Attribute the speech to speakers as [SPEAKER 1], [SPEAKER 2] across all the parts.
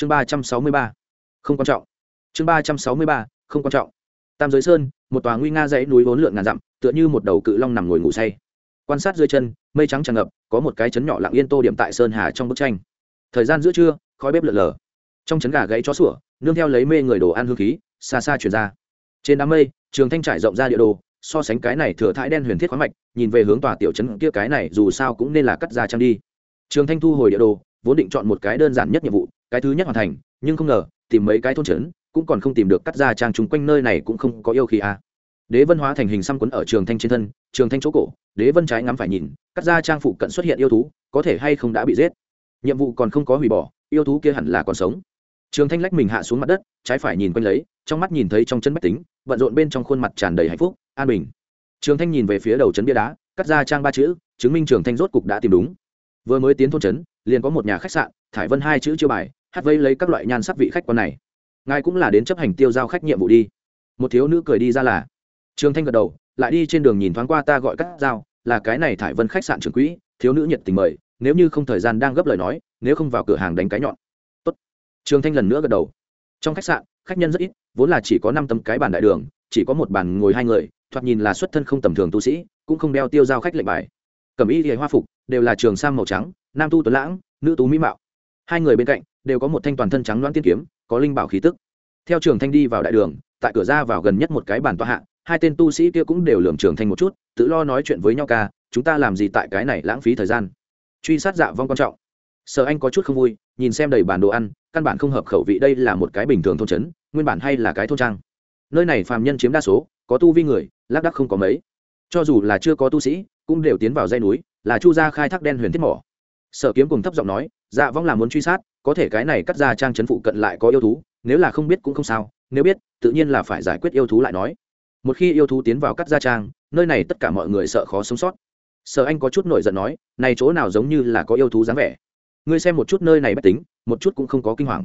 [SPEAKER 1] chương ba trăm sáu mươi ba. Không quan trọng. Chương ba trăm sáu mươi ba, không quan trọng. Tam giới sơn, một tòa nguy nga dãy núi vốn lượn ngàn dặm, tựa như một đầu cự long nằm ngồi ngủ say. Quan sát dưới chân, mây trắng tràn ngập, có một cái chấn nhỏ lặng yên tô điểm tại sơn hà trong bức tranh. Thời gian giữa trưa, khói bếp lợn lờ trong chấn gà gãy chó sủa, nương theo lấy mê người đồ ăn hương khí, xa xa chuyển ra. Trên đám mây, trường thanh trải rộng ra địa đồ, so sánh cái này thừa thãi đen huyền thiết khoáng mạch, nhìn về hướng tòa tiểu trấn kia cái này dù sao cũng nên là cắt ra trăng đi. Trường thanh thu hồi địa đồ, vốn định chọn một cái đơn giản nhất nhiệm vụ cái thứ nhất hoàn thành, nhưng không ngờ, tìm mấy cái thôn trấn, cũng còn không tìm được cắt ra trang chúng quanh nơi này cũng không có yêu khí a đế vân hóa thành hình xăm quấn ở trường thanh trên thân, trường thanh chỗ cổ, đế vân trái ngắm phải nhìn, cắt ra trang phụ cận xuất hiện yêu thú, có thể hay không đã bị giết. Nhiệm vụ còn không có hủy bỏ, yêu thú kia hẳn là còn sống. Trường thanh lách mình hạ xuống mặt đất, trái phải nhìn quanh lấy, trong mắt nhìn thấy trong chân bách tính, bận rộn bên trong khuôn mặt tràn đầy hạnh phúc, an bình. Trường thanh nhìn về phía đầu trấn bia đá, cắt ra trang ba chữ, chứng minh trường thanh rốt cục đã tìm đúng. Vừa mới tiến thôn trấn, liền có một nhà khách sạn, thải vân hai chữ chưa bài hát vây lấy các loại nhan sắc vị khách quan này. Ngài cũng là đến chấp hành tiêu giao khách nhiệm vụ đi. Một thiếu nữ cười đi ra là, trường thanh gật đầu, lại đi trên đường nhìn thoáng qua ta gọi cắt dao là cái này thải vân khách sạn trường quỹ, thiếu nữ nhiệt tình mời, nếu như không thời gian đang gấp lời nói, nếu không vào cửa hàng đánh cái nhọn. Tốt. trường thanh lần nữa gật đầu. Trong khách sạn, khách nhân rất ít, vốn là chỉ có năm tấm cái bàn đại đường, chỉ có một bàn ngồi hai người, thoạt nhìn là xuất thân không tầm thường tu sĩ, cũng không đeo tiêu giao khách lệnh bài. Cẩm y thì hoa phục, đều là trường sam màu trắng, nam tu tuấn lãng, nữ tú mỹ mạo. Hai người bên cạnh đều có một thanh toàn thân trắng loãng tiên kiếm, có linh bảo khí tức. Theo trường thanh đi vào đại đường, tại cửa ra vào gần nhất một cái bàn tọa hạ, hai tên tu sĩ kia cũng đều lườm trường thanh một chút, tự lo nói chuyện với nhau ca, chúng ta làm gì tại cái này lãng phí thời gian? Truy sát dạ vong quan trọng. Sở anh có chút không vui, nhìn xem đầy bản đồ ăn, căn bản không hợp khẩu vị đây là một cái bình thường thôn trấn, nguyên bản hay là cái thôn trang. Nơi này phàm nhân chiếm đa số, có tu vi người, lác đắc không có mấy. Cho dù là chưa có tu sĩ, cũng đều tiến vào dây núi, là chu gia khai thác đen huyền thiết mỏ. Sở kiếm cùng thấp giọng nói dạ vong là muốn truy sát có thể cái này cắt ra trang trấn phụ cận lại có yêu thú, nếu là không biết cũng không sao, nếu biết, tự nhiên là phải giải quyết yêu thú lại nói. Một khi yêu thú tiến vào cắt ra trang, nơi này tất cả mọi người sợ khó sống sót. Sở anh có chút nổi giận nói, này chỗ nào giống như là có yêu thú dáng vẻ. Ngươi xem một chút nơi này bất tính, một chút cũng không có kinh hoàng.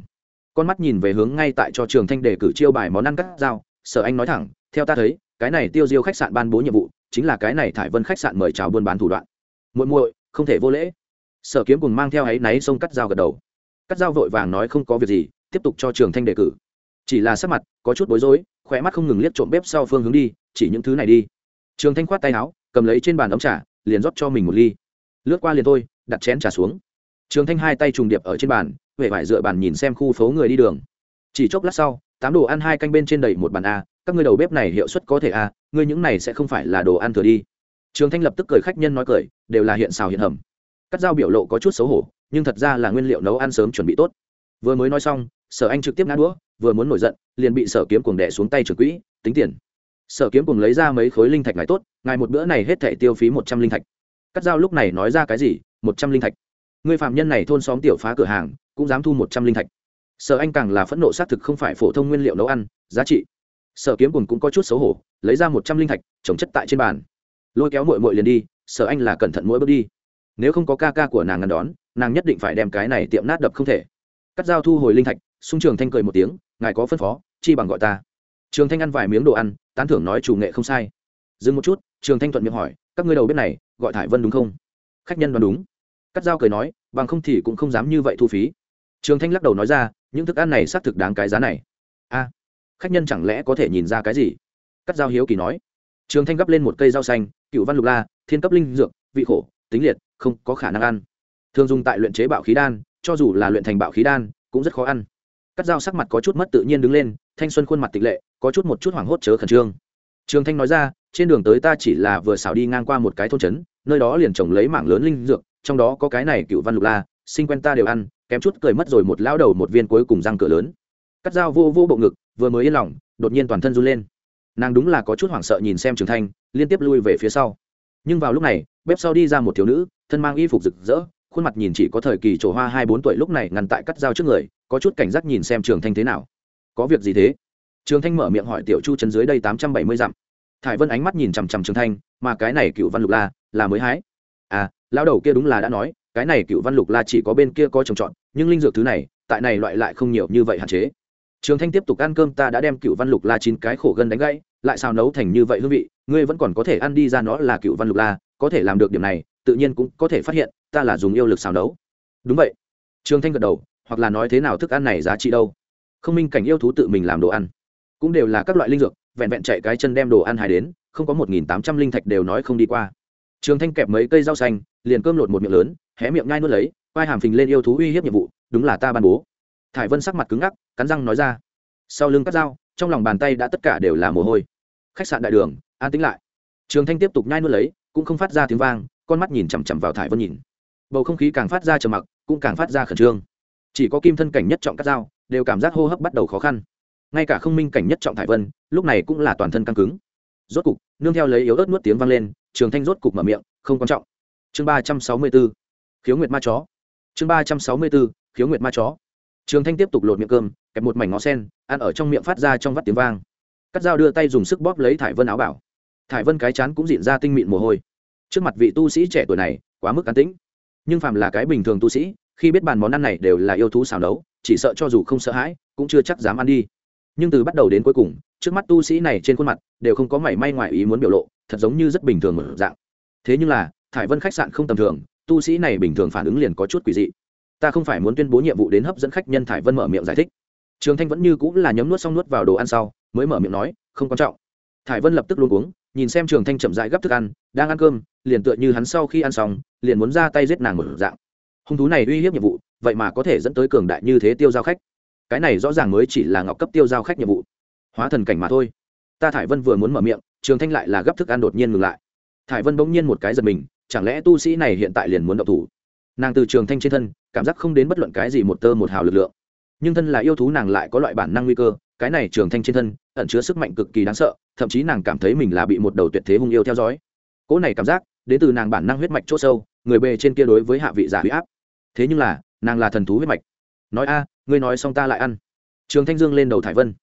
[SPEAKER 1] Con mắt nhìn về hướng ngay tại cho trường thanh đề cử chiêu bài món ăn cắt dao. Sở anh nói thẳng, theo ta thấy, cái này tiêu diêu khách sạn ban bố nhiệm vụ, chính là cái này thải vân khách sạn mời chào buôn bán thủ đoạn. Muội muội, không thể vô lễ. Sở kiếm cùng mang theo áy náy xông cắt dao gật đầu cắt dao vội vàng nói không có việc gì, tiếp tục cho trường thanh đề cử. Chỉ là sắc mặt có chút bối rối khỏe mắt không ngừng liếc trộm bếp sau phương hướng đi, chỉ những thứ này đi. Trường thanh khoát tay áo, cầm lấy trên bàn ống trà, liền rót cho mình một ly. Lướt qua liền thôi, đặt chén trà xuống. Trường thanh hai tay trùng điệp ở trên bàn huệ vải dựa bàn nhìn xem khu phố người đi đường. Chỉ chốc lát sau, tám đồ ăn hai canh bên trên đầy một bàn a, các ngươi đầu bếp này hiệu suất có thể a, ngươi những này sẽ không phải là đồ ăn thừa đi. Trường thanh lập tức cười khách nhân nói cười, đều là hiện xào hiện hầm. Cắt dao biểu lộ có chút xấu hổ nhưng thật ra là nguyên liệu nấu ăn sớm chuẩn bị tốt. Vừa mới nói xong, sở anh trực tiếp ngã đũa, vừa muốn nổi giận, liền bị sở kiếm cuồng đẻ xuống tay trưởng quỹ, tính tiền. Sở kiếm cuồng lấy ra mấy khối linh thạch ngài tốt, ngài một bữa này hết thẻ tiêu phí một trăm linh thạch. Cắt dao lúc này nói ra cái gì? Một trăm linh thạch. Người phạm nhân này thôn xóm tiểu phá cửa hàng, cũng dám thu một trăm linh thạch. Sở anh càng là phẫn nộ xác thực không phải phổ thông nguyên liệu nấu ăn, giá trị. Sở kiếm cùng cũng có chút xấu hổ, lấy ra một trăm linh thạch, trồng chất tại trên bàn. Lôi kéo mội mội liền đi, sở anh là cẩn thận mỗi bước đi nếu không có ca ca của nàng ngăn đón, nàng nhất định phải đem cái này tiệm nát đập không thể. Cắt dao thu hồi linh thạch xung trường thanh cười một tiếng, ngài có phân phó, chi bằng gọi ta. Trường thanh ăn vài miếng đồ ăn, tán thưởng nói chủ nghệ không sai. Dừng một chút, trường thanh thuận miệng hỏi, các ngươi đầu bếp này, gọi thải vân đúng không? Khách nhân đoán đúng. Cắt dao cười nói, bằng không thì cũng không dám như vậy thu phí. Trường thanh lắc đầu nói ra, những thức ăn này xác thực đáng cái giá này. A, khách nhân chẳng lẽ có thể nhìn ra cái gì? Cắt dao hiếu kỳ nói. Trường thanh gấp lên một cây rau xanh, cựu văn lục la, thiên cấp linh dược, vị khổ, tính liệt không có khả năng ăn. Thường dùng tại luyện chế bạo khí đan, cho dù là luyện thành bạo khí đan, cũng rất khó ăn. Cắt dao sắc mặt có chút mất tự nhiên đứng lên, thanh xuân khuôn mặt tịch lệ, có chút một chút hoảng hốt chớ khẩn trương. Trường thanh nói ra, trên đường tới ta chỉ là vừa xảo đi ngang qua một cái thôn trấn, nơi đó liền trồng lấy mảng lớn linh dược, trong đó có cái này cựu văn lục la sinh quen ta đều ăn, kém chút cười mất rồi một lão đầu một viên cuối cùng răng cửa lớn. Cắt dao vô vô bộ ngực, vừa mới yên lòng, đột nhiên toàn thân run lên. Nàng đúng là có chút hoảng sợ nhìn xem trường thanh, liên tiếp lui về phía sau. Nhưng vào lúc này, bếp sau đi ra một thiếu nữ thân mang y phục rực rỡ, khuôn mặt nhìn chỉ có thời kỳ trổ hoa hai bốn tuổi lúc này ngăn tại cắt dao trước người, có chút cảnh giác nhìn xem trường thanh thế nào. Có việc gì thế? Trường thanh mở miệng hỏi tiểu chu chân dưới đây tám trăm bảy mươi dặm. Thải vân ánh mắt nhìn chằm chằm trường thanh, mà cái này cựu văn lục la là mới hái. À lão đầu kia đúng là đã nói, cái này cựu văn lục la chỉ có bên kia có trồng trọt, nhưng linh dược thứ này, tại này loại lại không nhiều như vậy hạn chế. Trường thanh tiếp tục ăn cơm, ta đã đem cựu văn lục la chín cái khổ gân đánh gãy, lại sao nấu thành như vậy hương vị, ngươi vẫn còn có thể ăn đi ra nó là cựu văn lục la có thể làm được điểm này, tự nhiên cũng có thể phát hiện, ta là dùng yêu lực xào nấu. Đúng vậy. Trường thanh gật đầu, hoặc là nói thế nào thức ăn này giá trị đâu? Không minh cảnh yêu thú tự mình làm đồ ăn. Cũng đều là các loại linh dược, vẹn vẹn chạy cái chân đem đồ ăn hài đến, không có một nghìn tám trăm linh thạch đều nói không đi qua. Trường thanh kẹp mấy cây rau xanh, liền cơm lột một miệng lớn, hé miệng nhai nuốt lấy vai hàm phình lên yêu thú uy hiếp nhiệm vụ, đúng là ta ban bố. Thải vân sắc mặt cứng ngắc, cắn răng nói ra. Sau lưng cắt dao, trong lòng bàn tay đã tất cả đều là mồ hôi. Khách sạn đại đường, an tính lại. Trường thanh tiếp tục nhai nuốt lấy cũng không phát ra tiếng vang, con mắt nhìn chằm chằm vào thải vân nhìn. Bầu không khí càng phát ra trầm mặc, cũng càng phát ra khẩn trương. Chỉ có kim thân cảnh nhất trọng cắt dao, đều cảm giác hô hấp bắt đầu khó khăn. Ngay cả không minh cảnh nhất trọng thải vân, lúc này cũng là toàn thân căng cứng. Rốt cục, nương theo lấy yếu ớt nuốt tiếng vang lên, trường thanh rốt cục mở miệng, không quan trọng. Chương ba trăm sáu mươi b ố khiếu nguyệt ma chó. Chương ba trăm sáu mươi b ố khiếu nguyệt ma chó. Trường thanh tiếp tục lột miệng cơm, kẹp một mảnh ngó sen, ăn ở trong miệng phát ra trong vắt tiếng vang. Cắt dao đưa tay dùng sức bóp lấy thải vân áo bảo thải vân cái chán cũng diện ra tinh mịn mồ hôi. Trước mặt vị tu sĩ trẻ tuổi này, quá mức cán tĩnh. Nhưng phàm là cái bình thường tu sĩ, khi biết bàn món ăn này đều là yêu thú xào nấu, chỉ sợ cho dù không sợ hãi, cũng chưa chắc dám ăn đi. Nhưng từ bắt đầu đến cuối cùng, trước mắt tu sĩ này trên khuôn mặt đều không có mảy may ngoài ý muốn biểu lộ, thật giống như rất bình thường một dạng. Thế nhưng là, thải vân khách sạn không tầm thường, tu sĩ này bình thường phản ứng liền có chút quỷ dị. Ta không phải muốn tuyên bố nhiệm vụ đến hấp dẫn khách nhân thải vân mở miệng giải thích. Trường thanh vẫn như cũng là nhấm nuốt xong nuốt vào đồ ăn sau, mới mở miệng nói, không quan trọng. Thải vân lập tức luôn uống nhìn xem trường thanh chậm rãi gấp thức ăn, đang ăn cơm, liền tựa như hắn sau khi ăn xong, liền muốn ra tay giết nàng một dạng. Hung thú này uy hiếp nhiệm vụ, vậy mà có thể dẫn tới cường đại như thế tiêu giao khách. Cái này rõ ràng mới chỉ là ngọc cấp tiêu giao khách nhiệm vụ. Hóa thần cảnh mà thôi. Ta thải vân vừa muốn mở miệng, trường thanh lại là gấp thức ăn đột nhiên ngừng lại. Thải vân bỗng nhiên một cái giật mình, chẳng lẽ tu sĩ này hiện tại liền muốn động thủ? Nàng từ trường thanh trên thân, cảm giác không đến bất luận cái gì một tơ một hào lực lượng. Nhưng thân là yêu thú nàng lại có loại bản năng nguy cơ, cái này trường thanh trên thân, ẩn chứa sức mạnh cực kỳ đáng sợ thậm chí nàng cảm thấy mình là bị một đầu tuyệt thế hung yêu theo dõi. Cỗ này cảm giác, đến từ nàng bản năng huyết mạch c h ỗ sâu, người bề trên kia đối với hạ vị giả huy áp. Thế nhưng là, nàng là thần thú huyết mạch. Nói a, ngươi nói xong ta lại ăn. Trường thanh dương lên đầu thải vân.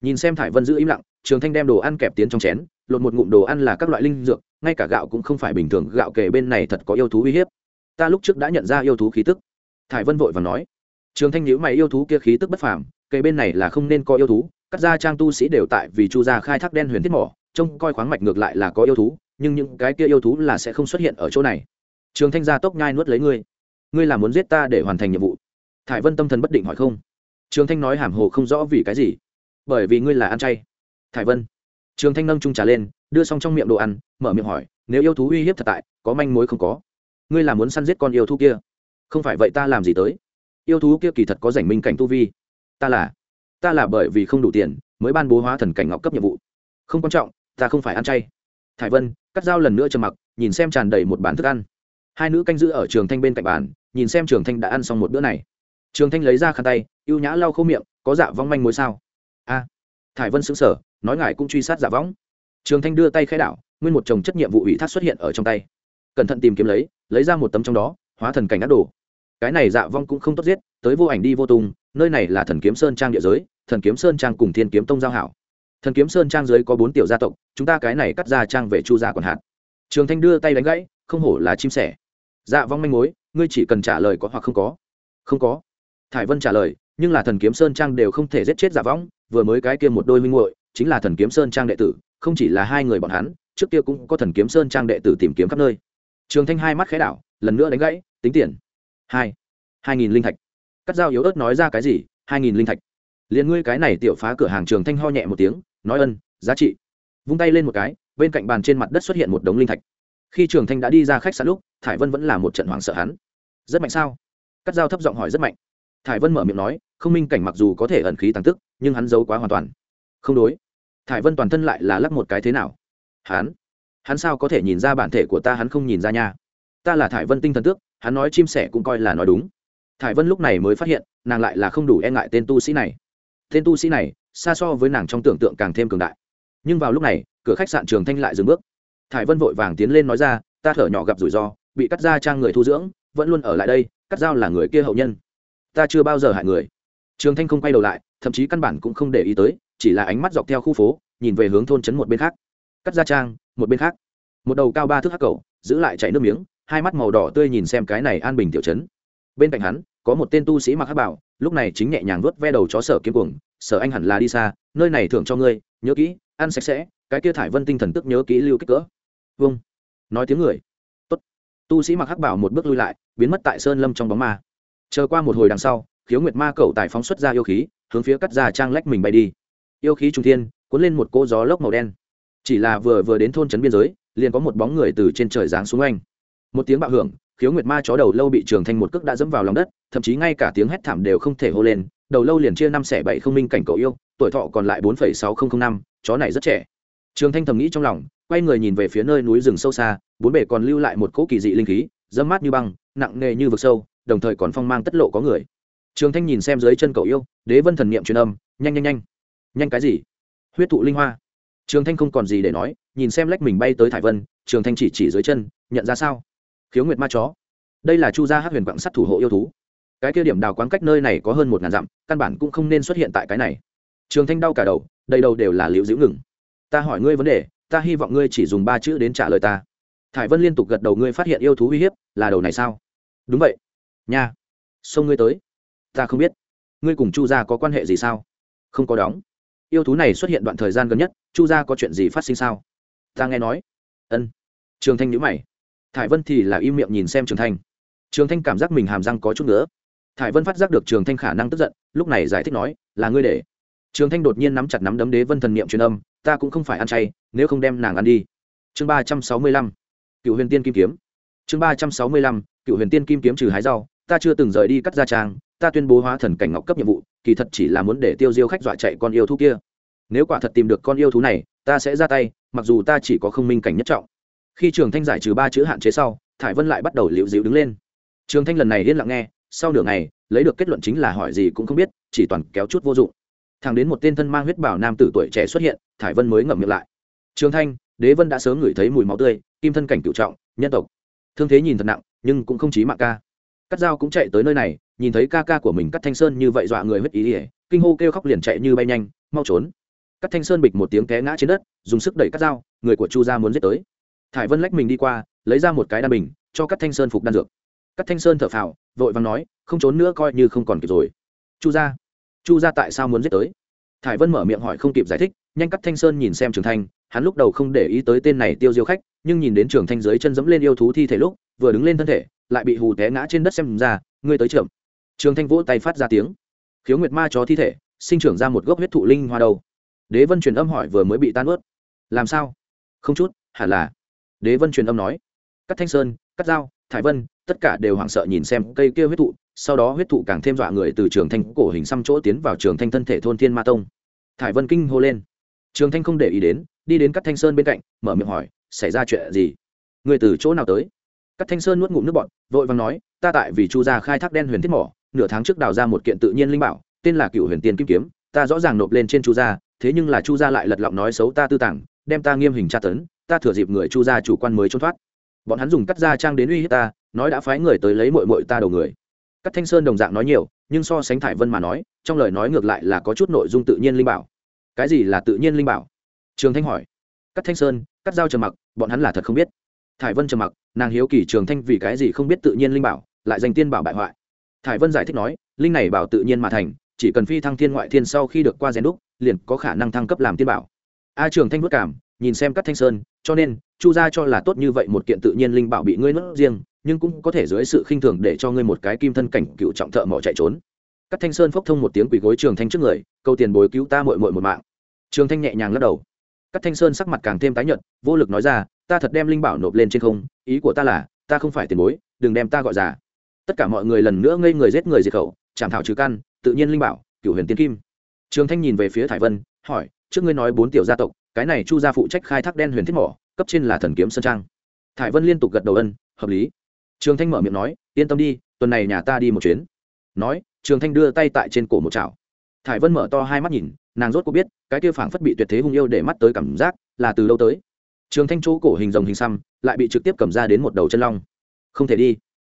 [SPEAKER 1] Nhìn xem thải vân giữ im lặng, trường thanh đem đồ ăn kẹp tiến trong chén, lột một ngụm đồ ăn là các loại linh dược, ngay cả gạo cũng không phải bình thường, gạo kề bên này thật có yêu thú uy hiếp. Ta lúc trước đã nhận ra yêu thú khí tức. Thải vân vội và nói. Trường thanh nhữ mày, yêu thú kia khí tức bất phàm, kề bên này là không nên có yêu thú cắt ra trang tu sĩ đều tại vì chu gia khai thác đen huyền thiết mỏ, trông coi khoáng mạch ngược lại là có yêu thú, nhưng những cái kia yêu thú là sẽ không xuất hiện ở chỗ này. Trường thanh gia tốc nhai nuốt lấy ngươi. Ngươi là muốn giết ta để hoàn thành nhiệm vụ? Thải vân tâm thần bất định hỏi không. Trường thanh nói hàm hồ không rõ vì cái gì. Bởi vì ngươi là ăn chay. Thải vân. Trường thanh nâng trung trà lên, đưa xong trong miệng đồ ăn, mở miệng hỏi, nếu yêu thú uy hiếp thật tại, có manh mối không có? Ngươi là muốn săn giết con yêu thú kia? Không phải vậy ta làm gì tới? Yêu thú kia kỳ thật có rảnh minh cảnh tu vi. Ta là ta là bởi vì không đủ tiền mới ban bố hóa thần cảnh ngọc cấp nhiệm vụ. Không quan trọng, ta không phải ăn chay. Thải vân, cắt dao lần nữa trầm mặc, nhìn xem tràn đầy một bàn thức ăn. Hai nữ canh giữ ở trường thanh bên cạnh bàn, nhìn xem trường thanh đã ăn xong một bữa này. Trường thanh lấy ra khăn tay y ê u nhã lau khô miệng, có dạ vong manh mối sao? A. Thải vân xứng sở nói ngài cũng truy sát dạ võng trường thanh đưa tay khai đảo, nguyên một chồng chất nhiệm vụ ủy thác xuất hiện ở trong tay. Cẩn thận tìm kiếm lấy lấy ra một tấm trong đó, hóa thần cảnh ác đồ cái này dạ vong cũng không tốt giết, tới vô ảnh đi vô tung, nơi này là thần kiếm sơn trang địa giới, thần kiếm sơn trang cùng thiên kiếm tông giao hảo. Thần kiếm sơn trang dưới có bốn tiểu gia tộc, chúng ta cái này cắt ra trang về chu gia còn hạt trường thanh đưa tay đánh gãy, không hổ là chim sẻ. Dạ vong manh mối, ngươi chỉ cần trả lời có hoặc không có. Không có. Thải vân trả lời, nhưng là thần kiếm sơn trang đều không thể giết chết dạ vong, vừa mới cái kia một đôi minh muội, chính là thần kiếm sơn trang đệ tử, không chỉ là hai người bọn hắn, trước kia cũng có thần kiếm sơn trang đệ tử tìm kiếm khắp nơi. Trường thanh hai mắt khẽ đảo, lần nữa đánh gãy, tính tiền hai. Hai nghìn linh thạch. Cắt dao yếu ớt nói ra cái gì? Hai nghìn linh thạch. Liền ngươi cái này tiểu phá cửa hàng trường thanh ho nhẹ một tiếng, nói ân, giá trị. Vung tay lên một cái, bên cạnh bàn trên mặt đất xuất hiện một đống linh thạch. Khi trường thanh đã đi ra khách sạn lúc, thải vân vẫn là một trận hoảng sợ hắn. Rất mạnh sao? Cắt dao thấp giọng hỏi rất mạnh. Thải vân mở miệng nói, không minh cảnh mặc dù có thể ẩn khí tăng tức, nhưng hắn giấu quá hoàn toàn. Không đối. Thải vân toàn thân lại là lắc một cái thế nào? Hắn? Hắn sao có thể nhìn ra bản thể của ta hắn không nhìn ra nha? Ta là thải vân tinh thần tước hắn nói chim sẻ cũng coi là nói đúng. Thải vân lúc này mới phát hiện, nàng lại là không đủ e ngại tên tu sĩ này. Tên tu sĩ này, xa so với nàng trong tưởng tượng càng thêm cường đại. Nhưng vào lúc này, cửa khách sạn trường thanh lại dừng bước. Thải vân vội vàng tiến lên nói ra, ta thở nhỏ gặp rủi ro, bị cắt ra trang người thu dưỡng, vẫn luôn ở lại đây, cắt dao là người kia hậu nhân. Ta chưa bao giờ hại người. Trường thanh không quay đầu lại, thậm chí căn bản cũng không để ý tới, chỉ là ánh mắt dọc theo khu phố, nhìn về hướng thôn trấn một bên khác. Cắt ra trang, một bên khác. Một đầu cao ba thước hắc cầu, giữ lại chảy nước miếng hai mắt màu đỏ tươi nhìn xem cái này an bình tiểu trấn. Bên cạnh hắn, có một tên tu sĩ mặc hắc bảo, lúc này chính nhẹ nhàng vuốt ve đầu chó sở kiếm cuồng, sở anh hẳn là đi xa, nơi này thưởng cho ngươi, nhớ kỹ, ăn sạch sẽ, cái kia thải vân tinh thần tức nhớ kỹ lưu kích cỡ. Vâng. Nói tiếng người. Tốt. tu sĩ mặc hắc bảo một bước lui lại, biến mất tại sơn lâm trong bóng ma. Chờ qua một hồi đằng sau, khiếu nguyệt ma cẩu tài phóng xuất ra yêu khí, hướng phía cắt ra trang lách mình bay đi. Yêu khí trung thiên, cuốn lên một cô gió lốc màu đen. Chỉ là vừa vừa đến thôn trấn biên giới, liền có một bóng người từ trên trời giáng xuống anh một tiếng bạo hưởng, khiếu nguyệt ma chó đầu lâu bị trường thanh một cước đã dẫm vào lòng đất, thậm chí ngay cả tiếng hét thảm đều không thể hô lên, đầu lâu liền chia năm xẻ bảy không minh cảnh cầu yêu, tuổi thọ còn lại bốn phẩy sáu không năm, chó này rất trẻ. Trường thanh thầm nghĩ trong lòng, quay người nhìn về phía nơi núi rừng sâu xa, bốn bể còn lưu lại một cỗ kỳ dị linh khí dâm mát như băng, nặng nề như vực sâu, đồng thời còn phong mang tất lộ có người. Trường thanh nhìn xem dưới chân cậu yêu, đế vân thần niệm truyền âm, nhanh nhanh nhanh. Nhanh cái gì? Huyết thụ linh hoa. Trường thanh không còn gì để nói, nhìn xem lách mình bay tới thải vân, trường thanh chỉ chỉ dưới chân, nhận ra sao? Khiếu nguyệt ma chó. Đây là chu gia hát huyền quặng sắt thủ hộ yêu thú. Cái kia điểm đào quán cách nơi này có hơn một ngàn dặm, căn bản cũng không nên xuất hiện tại cái này. Trường thanh đau cả đầu, đầy đầu đều là liễu dĩu ngừng. Ta hỏi ngươi vấn đề, ta hy vọng ngươi chỉ dùng ba chữ đến trả lời ta. Thải vân liên tục gật đầu ngươi phát hiện yêu thú uy hiếp, là đầu này sao? Đúng vậy. Nha. Xông ngươi tới. Ta không biết. Ngươi cùng chu gia có quan hệ gì sao? Không có đóng. Yêu thú này xuất hiện đoạn thời gian gần nhất, chu gia có chuyện gì phát sinh sao? Ta nghe nói. Ân. Trường thanh nhữ mày thải vân thì là im miệng nhìn xem trường thanh. Trường thanh cảm giác mình hàm răng có chút nữa thải vân phát giác được trường thanh khả năng tức giận, lúc này giải thích nói, là ngươi để. Trường thanh đột nhiên nắm chặt nắm đấm đế vân thần niệm truyền âm, ta cũng không phải ăn chay, nếu không đem nàng ăn đi. Chương ba trăm sáu mươi lăm, cựu huyền tiên kim kiếm. Chương ba trăm sáu mươi lăm, cựu huyền tiên kim kiếm trừ hái rau, ta chưa từng rời đi cắt gia trang, ta tuyên bố hóa thần cảnh ngọc cấp nhiệm vụ, kỳ thật chỉ là muốn để tiêu diêu khách dọa chạy con yêu thú kia. Nếu quả thật tìm được con yêu thú này, ta sẽ ra tay, mặc dù ta chỉ có không minh cảnh nhất trọng khi trường thanh giải trừ ba chữ hạn chế sau, thải vân lại bắt đầu liễu dịu đứng lên. Trường thanh lần này liên lặng nghe, sau nửa ngày, lấy được kết luận chính là hỏi gì cũng không biết, chỉ toàn kéo chút vô dụng. Thằng đến một tên thân mang huyết bảo nam tử tuổi trẻ xuất hiện, thải vân mới ngậm miệng lại. Trường thanh, đế vân đã sớm ngửi thấy mùi máu tươi, kim thân cảnh cựu trọng, nhân tộc. Thương thế nhìn thật nặng, nhưng cũng không chí mạng ca. Cắt dao cũng chạy tới nơi này, nhìn thấy ca ca của mình cắt thanh sơn như vậy dọa người huyết ý ỉa kinh hô kêu khóc liền chạy như bay nhanh, mau trốn. Cắt thanh sơn bịch một tiếng té ngã trên đất, dùng sức đẩy cắt dao, người của chu gia muốn giết tới thải vân lách mình đi qua, lấy ra một cái đan bình, cho các thanh sơn phục đan dược. Các thanh sơn thở phào, vội vàng nói, không trốn nữa coi như không còn kịp rồi. Chu gia chu gia tại sao muốn giết tới? Thải vân mở miệng hỏi không kịp giải thích, nhanh cắt thanh sơn nhìn xem trường thanh, hắn lúc đầu không để ý tới tên này tiêu diêu khách, nhưng nhìn đến trường thanh dưới chân dẫm lên yêu thú thi thể lúc, vừa đứng lên thân thể, lại bị hù té ngã trên đất xem ra, ngươi tới trưởng trường thanh vỗ tay phát ra tiếng. Khiếu nguyệt ma chó thi thể, sinh trưởng ra một gốc huyết thụ linh hoa đầu đế vân truyền âm hỏi vừa mới bị tan ướt. Làm sao? Không chút, hẳn là đế vân truyền âm nói, cắt thanh sơn, cắt dao thải vân, tất cả đều hoảng sợ nhìn xem cây kia huyết thụ, sau đó huyết thụ càng thêm dọa người từ trường thanh cổ hình xăm chỗ tiến vào trường thanh thân thể thôn thiên ma tông. Thải vân kinh hô lên. Trường thanh không để ý đến, đi đến cắt thanh sơn bên cạnh, mở miệng hỏi, xảy ra chuyện gì? Người từ chỗ nào tới? Cắt thanh sơn nuốt ngụm nước bọt, vội vàng nói, ta tại vì chu gia khai thác đen huyền thiết mỏ, nửa tháng trước đào ra một kiện tự nhiên linh bảo, tên là cựu huyền tiên kim kiếm, ta rõ ràng nộp lên trên chu gia, thế nhưng là chu gia lại lật lọng nói xấu ta tư tàng, đem ta nghiêm hình tra tấn ta thừa dịp người chu gia chủ quan mới trốn thoát. Bọn hắn dùng cắt gia trang đến uy hiếp ta, nói đã phái người tới lấy mội mội ta đầu người. Cắt thanh sơn đồng dạng nói nhiều, nhưng so sánh thải vân mà nói, trong lời nói ngược lại là có chút nội dung tự nhiên linh bảo. Cái gì là tự nhiên linh bảo? Trường thanh hỏi. Cắt thanh sơn, cắt giao trầm mặc, bọn hắn là thật không biết. Thải vân trầm mặc, nàng hiếu kỳ trường thanh vì cái gì không biết tự nhiên linh bảo, lại dành tiên bảo bại hoại. Thải vân giải thích nói, linh này bảo tự nhiên mà thành, chỉ cần phi thăng thiên ngoại thiên sau khi được qua rèn đúc, liền có khả năng thăng cấp làm tiên bảo. A trường thanh vất cảm, nhìn xem cắt thanh sơn cho nên, chu gia cho là tốt như vậy một kiện tự nhiên linh bảo bị ngươi nuốt riêng, nhưng cũng có thể dưới sự khinh thường để cho ngươi một cái kim thân cảnh cựu trọng thợ mỏ chạy trốn. Các thanh sơn phốc thông một tiếng quỳ gối trường thanh trước người câu tiền bồi cứu ta mội mội một mạng. Trường thanh nhẹ nhàng lắc đầu. Các thanh sơn sắc mặt càng thêm tái nhợt, vô lực nói ra, ta thật đem linh bảo nộp lên trên không, ý của ta là, ta không phải tiền bối, đừng đem ta gọi già. Tất cả mọi người lần nữa ngây người giết người diệt khẩu, chảm thảo trừ căn, tự nhiên linh bảo Cựu huyền tiên kim. Trường thanh nhìn về phía thải vân, hỏi, trước ngươi nói bốn tiểu gia tộc cái này chu gia phụ trách khai thác đen huyền thiết mỏ, cấp trên là thần kiếm sơn trang. Thải vân liên tục gật đầu ân, hợp lý. Trường thanh mở miệng nói, yên tâm đi, tuần này nhà ta đi một chuyến. Nói, trường thanh đưa tay tại trên cổ một chảo. Thải vân mở to hai mắt nhìn, nàng rốt cuộc biết, cái kia phảng phất bị tuyệt thế hung yêu để mắt tới cảm giác, là từ lâu tới. Trường thanh chỗ cổ hình rồng hình xăm, lại bị trực tiếp cầm ra đến một đầu chân long. Không thể đi.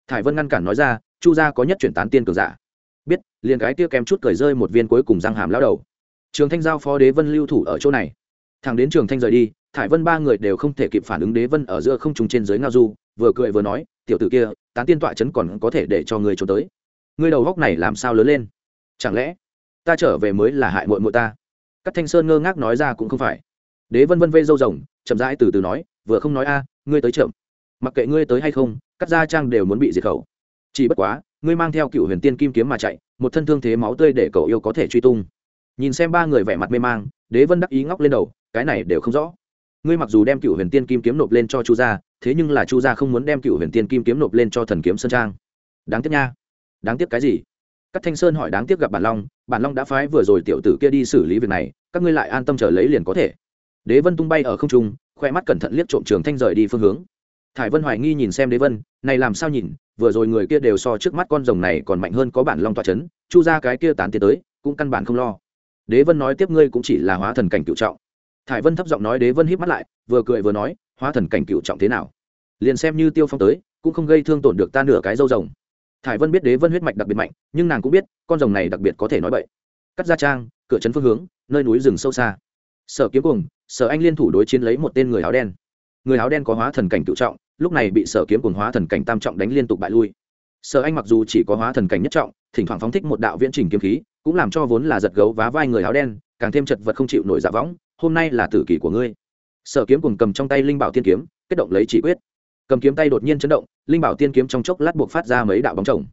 [SPEAKER 1] Thải vân ngăn cản nói ra, chu gia có nhất chuyển tán tiên cường giả. Biết, liền cái kia kém chút cởi rơi một viên cuối cùng răng hàm lao đầu. Trường thanh giao phó đế vân lưu thủ ở chỗ này thằng đến trường thanh rời đi, thải vân ba người đều không thể kịp phản ứng đế vân ở giữa không trùng trên dưới ngao du, vừa cười vừa nói, tiểu tử kia, tán tiên tọa chấn còn có thể để cho người trốn tới. Ngươi đầu góc này làm sao lớn lên? Chẳng lẽ ta trở về mới là hại muội muội ta? Các thanh sơn ngơ ngác nói ra cũng không phải. Đế vân vân vây dâu rồng, chậm rãi từ từ nói, vừa không nói a, ngươi tới chậm. Mặc kệ ngươi tới hay không các gia trang đều muốn bị diệt khẩu. Chỉ bất quá, ngươi mang theo cựu huyền tiên kim kiếm mà chạy, một thân thương thế máu tươi để cậu yêu có thể truy tung. Nhìn xem ba người vẻ mặt mê mang đế vân đắc ý ngóc lên đầu, cái này đều không rõ. Ngươi mặc dù đem cựu huyền tiên kim kiếm nộp lên cho chu gia, thế nhưng là chu gia không muốn đem cựu huyền tiên kim kiếm nộp lên cho thần kiếm sơn trang. Đáng tiếc nha. Đáng tiếc cái gì? Các thanh sơn hỏi đáng tiếc gặp bản long bản long đã phái vừa rồi tiểu tử kia đi xử lý việc này, các ngươi lại an tâm chờ lấy liền có thể. Đế vân tung bay ở không trung, khoe mắt cẩn thận liếc trộm trường thanh rời đi phương hướng. Thải vân hoài nghi nhìn xem đế vân, này làm sao nhìn, vừa rồi người kia đều so trước mắt con rồng này còn mạnh hơn có bản long toa c h ấ n chu ra cái kia tán tiến tới, cũng căn bản không lo đế vân nói tiếp ngươi cũng chỉ là hóa thần cảnh cựu trọng. Thải vân thấp giọng nói đế vân híp mắt lại, vừa cười vừa nói, hóa thần cảnh cựu trọng thế nào? Liền xem như tiêu phong tới, cũng không gây thương tổn được ta nửa cái dâu rồng. Thải vân biết đế vân huyết mạch đặc biệt mạnh, nhưng nàng cũng biết, con rồng này đặc biệt có thể nói vậy cắt ra trang, cửa trấn phương hướng, nơi núi rừng sâu xa. Sở kiếm cùng sở anh liên thủ đối chiến lấy một tên người áo đen. Người áo đen có hóa thần cảnh cựu trọng, lúc này bị sở kiếm cùng hóa thần cảnh tam trọng đánh liên tục bại lui sở anh mặc dù chỉ có hóa thần cảnh nhất trọng, thỉnh thoảng phóng thích một đạo viễn trình kiếm khí, cũng làm cho vốn là giật gấu vá vai người áo đen, càng thêm chật vật không chịu nổi giả dạ võng, hôm nay là tử kỷ của ngươi. Sở kiếm cùng cầm trong tay linh bảo tiên kiếm, kết động lấy chỉ quyết. Cầm kiếm tay đột nhiên chấn động, linh bảo tiên kiếm trong chốc lát buộc phát ra mấy đạo bóng chồng.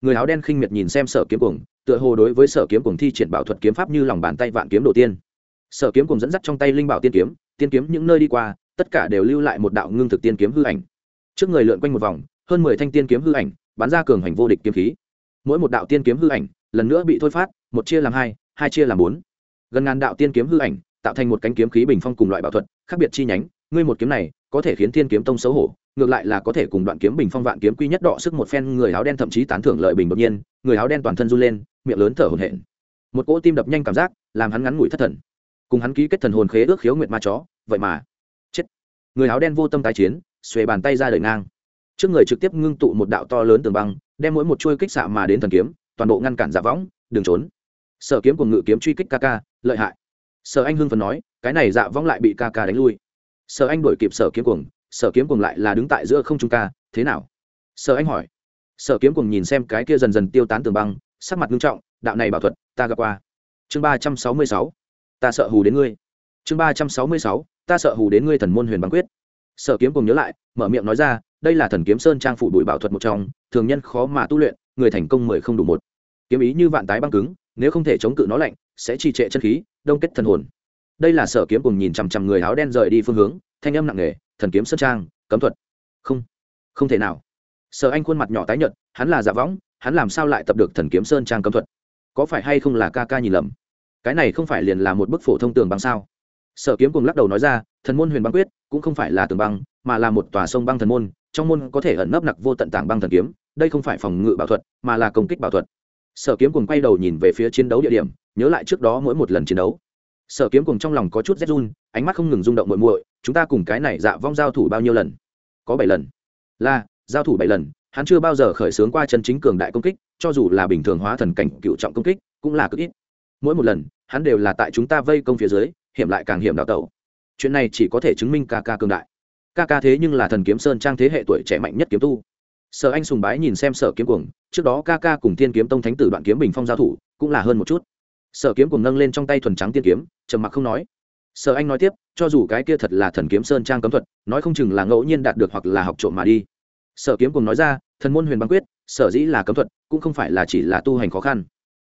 [SPEAKER 1] Người áo đen khinh miệt nhìn xem sở kiếm cùng tựa hồ đối với sở kiếm cùng thi triển bảo thuật kiếm pháp như lòng bàn tay vạn kiếm đầu tiên. Sở kiếm cùng dẫn dắt trong tay linh bảo tiên kiếm tiên kiếm những nơi đi qua, tất cả đều lưu lại một đạo ngưng thực tiên kiếm hư ảnh. Trước người lượn quanh một vòng, hơn mười thanh tiên kiếm hư ảnh bắn ra cường hành vô địch kiếm khí. Mỗi một đạo tiên kiếm hư ảnh lần nữa bị thôi phát, một chia làm hai hai chia làm bốn. Gần ngàn đạo tiên kiếm hư ảnh tạo thành một cánh kiếm khí bình phong cùng loại bảo thuật, khác biệt chi nhánh, ngươi một kiếm này có thể khiến tiên kiếm tông xấu hổ, ngược lại là có thể cùng đoạn kiếm bình phong vạn kiếm quy nhất đọ sức một phen, người áo đen thậm chí tán thưởng lợi bình đột nhiên, người áo đen toàn thân run lên, miệng lớn thở hổn hển. Một cỗ tim đập nhanh cảm giác, làm hắn ngắn ngủi thất thần. Cùng hắn ký kết thần hồn khế ước khiếu nguyện ma chó, vậy mà. Chết. Người áo đen vô tâm tái chiến, xuề bàn tay ra đời ngang trước người trực tiếp ngưng tụ một đạo to lớn tường băng, đem mỗi một chuôi kích xạ mà đến thần kiếm, toàn bộ ngăn cản giả võng đường trốn. Sở kiếm của ngự kiếm truy kích ca ca, lợi hại. Sở anh hưng phần nói, cái này dạ võng lại bị ca ca đánh lui. Sở anh đuổi kịp sở kiếm cuồng, sở kiếm cuồng lại là đứng tại giữa không trung ca, thế nào? Sở anh hỏi. Sở kiếm cuồng nhìn xem cái kia dần dần tiêu tán tường băng, sắc mặt nghiêm trọng, đạo này bảo thuật, ta gặp qua. Chương ba trăm sáu mươi sáu, ta sợ hù đến ngươi. Chương ba trăm sáu mươi sáu, ta sợ hù đến ngươi thần môn huyền băng quyết. Sở kiếm cùng nhớ lại, mở miệng nói ra đây là thần kiếm sơn trang phủ đuổi bảo thuật một trong, thường nhân khó mà tu luyện, người thành công mười không đủ một. Kiếm ý như vạn tái băng cứng, nếu không thể chống cự nó lạnh, sẽ trì trệ chân khí, đông kết thần hồn. Đây là sở kiếm cùng nhìn chằm chằm người áo đen rời đi phương hướng, thanh âm nặng nề, thần kiếm sơn trang, cấm thuật. Không không thể nào. Sở anh khuôn mặt nhỏ tái nhợt, hắn là giả võng, hắn làm sao lại tập được thần kiếm sơn trang cấm thuật? Có phải hay không là ca ca nhìn lầm? Cái này không phải liền là một bức phổ thông tường băng sao? Sở kiếm cùng lắc đầu nói ra, thần môn huyền băng quyết, cũng không phải là tường băng, mà là một tòa sông băng thần môn trong môn có thể ẩn nấp nặc vô tận tảng băng thần kiếm, đây không phải phòng ngự bảo thuật, mà là công kích bảo thuật. Sở kiếm cùng quay đầu nhìn về phía chiến đấu địa điểm, nhớ lại trước đó mỗi một lần chiến đấu. Sở kiếm cùng trong lòng có chút rét run, ánh mắt không ngừng rung động muội muội, chúng ta cùng cái này dạ vong giao thủ bao nhiêu lần? Có bảy lần. Là, giao thủ bảy lần, hắn chưa bao giờ khởi xướng qua chân chính cường đại công kích, cho dù là bình thường hóa thần cảnh cựu trọng công kích, cũng là cực ít. Mỗi một lần, hắn đều là tại chúng ta vây công phía dưới, hiểm lại càng hiểm đào tẩu. Chuyện này chỉ có thể chứng minh ca ca cường đại ca ca thế nhưng là thần kiếm sơn trang thế hệ tuổi trẻ mạnh nhất kiếm tu. Sở anh sùng bái nhìn xem sở kiếm cuồng, trước đó ca ca cùng thiên kiếm tông thánh tử đoạn kiếm bình phong giao thủ, cũng là hơn một chút. Sở kiếm cuồng nâng lên trong tay thuần trắng tiên kiếm, trầm mặc không nói. Sở anh nói tiếp, cho dù cái kia thật là thần kiếm sơn trang cấm thuật, nói không chừng là ngẫu nhiên đạt được hoặc là học trộm mà đi. Sở kiếm cuồng nói ra, thần môn huyền băng quyết, sở dĩ là cấm thuật, cũng không phải là chỉ là tu hành khó khăn,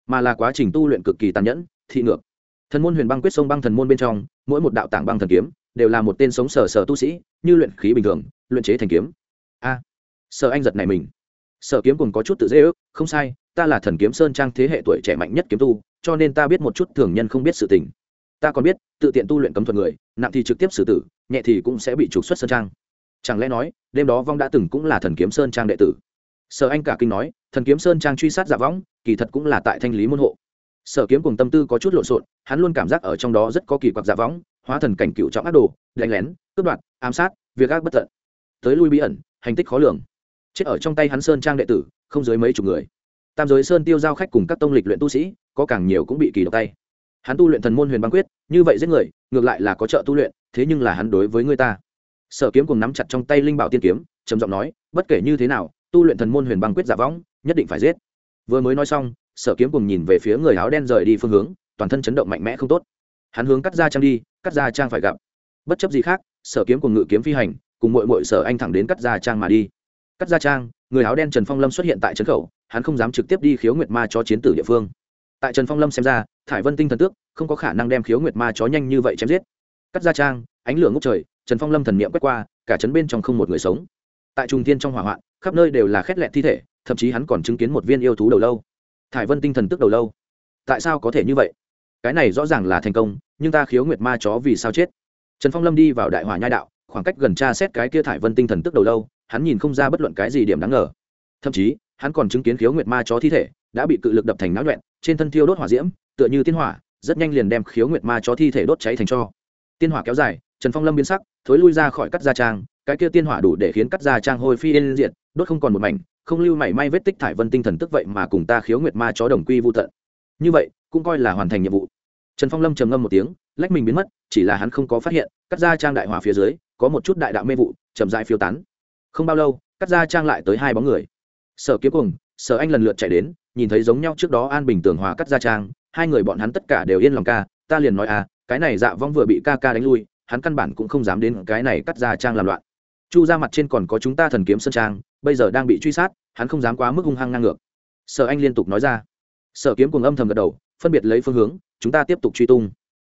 [SPEAKER 1] mà là quá trình tu luyện cực kỳ tàn nhẫn, thị ngược. Thần môn huyền băng quyết sông băng thần môn bên trong, mỗi một đạo tảng băng thần kiếm đều là một tên sống sờ sờ tu sĩ, như luyện khí bình thường, luyện chế thành kiếm. A sở anh giật này mình. Sở kiếm cùng có chút tự dễ ước, không sai, ta là thần kiếm sơn trang thế hệ tuổi trẻ mạnh nhất kiếm tu, cho nên ta biết một chút thường nhân không biết sự tình. Ta còn biết, tự tiện tu luyện cấm thuật người, nặng thì trực tiếp xử tử, nhẹ thì cũng sẽ bị trục xuất sơn trang. Chẳng lẽ nói, đêm đó vong đã từng cũng là thần kiếm sơn trang đệ tử? Sở anh cả kinh nói, thần kiếm sơn trang truy sát giả võng kỳ thật cũng là tại thanh lý môn hộ. Sở kiếm cùng tâm tư có chút lộn xộn, hắn luôn cảm giác ở trong đó rất có kỳ quặc giả võng hóa thần cảnh cựu trọng ác đồ, đánh lén, cướp đoạt, ám sát, việc ác bất tận. Tới lui bí ẩn, hành tích khó lường. Chết ở trong tay hắn sơn trang đệ tử, không dưới mấy chục người. Tam giới sơn tiêu giao khách cùng các tông lịch luyện tu sĩ, có càng nhiều cũng bị kỳ độc tay. Hắn tu luyện thần môn huyền băng quyết, như vậy giết người, ngược lại là có trợ tu luyện, thế nhưng là hắn đối với người ta. Sở kiếm cùng nắm chặt trong tay linh bảo tiên kiếm, trầm giọng nói, bất kể như thế nào, tu luyện thần môn huyền băng quyết giả võng nhất định phải giết. Vừa mới nói xong, sở kiếm cùng nhìn về phía người áo đen rời đi phương hướng, toàn thân chấn động mạnh mẽ không tốt hắn hướng cắt ra trang đi, cắt ra trang phải gặp. Bất chấp gì khác, sở kiếm cùng ngự kiếm phi hành, cùng mội mội sở anh thẳng đến cắt ra trang mà đi. Cắt gia trang, người áo đen trần phong lâm xuất hiện tại trấn khẩu, hắn không dám trực tiếp đi khiếu nguyệt ma cho chiến tử địa phương. Tại trần phong lâm xem ra, thải vân tinh thần tước, không có khả năng đem khiếu nguyệt ma chó nhanh như vậy chém giết. Cắt gia trang, ánh lửa ngốc trời, trần phong lâm thần niệm quét qua, cả trấn bên trong không một người sống. Tại trung tiên trong hỏa hoạn, khắp nơi đều là khét lẹt thi thể, thậm chí hắn còn chứng kiến một viên yêu thú đầu lâu. Thải vân tinh thần tức đầu lâu. Tại sao có thể như vậy? Cái này rõ ràng là thành công, nhưng ta khiếu nguyệt ma chó vì sao chết? Trần phong lâm đi vào đại hỏa nhai đạo, khoảng cách gần tra xét cái kia thải vân tinh thần tức đầu lâu, hắn nhìn không ra bất luận cái gì điểm đáng ngờ. Thậm chí, hắn còn chứng kiến khiếu nguyệt ma chó thi thể, đã bị cự lực đập thành náo nhuẹn trên thân thiêu đốt hỏa diễm, tựa như tiên hỏa, rất nhanh liền đem khiếu nguyệt ma chó thi thể đốt cháy thành cho. Tiên hỏa kéo dài, trần phong lâm biến sắc, thối lui ra khỏi cắt gia trang, cái kia tiên hỏa đủ để khiến cắt gia trang hôi phi yên diện đốt không còn một mảnh, không lưu mảy may vết tích thải vân tinh thần tức vậy mà cùng ta khiếu nguyệt ma chó đồng quy vô tận như vậy, cũng coi là hoàn thành nhiệm vụ. Trần phong lâm trầm ngâm một tiếng, lách mình biến mất, chỉ là hắn không có phát hiện, cắt Ra trang đại hỏa phía dưới, có một chút đại đạo mê vụ, chậm dại phiêu tán. Không bao lâu, cắt Ra trang lại tới hai bóng người. Sở kiếm cùng sở anh lần lượt chạy đến, nhìn thấy giống nhau trước đó an bình tường hòa cắt Ra trang, hai người bọn hắn tất cả đều yên lòng ca, ta liền nói à cái này dạ vong vừa bị ca ca đánh lui, hắn căn bản cũng không dám đến cái này cắt Ra trang làm loạn. Chu ra mặt trên còn có chúng ta thần kiếm sơn trang, bây giờ đang bị truy sát, hắn không dám quá mức hung hăng ngang ngược. Sở anh liên tục nói ra sở kiếm cùng âm thầm gật đầu, phân biệt lấy phương hướng, chúng ta tiếp tục truy tung.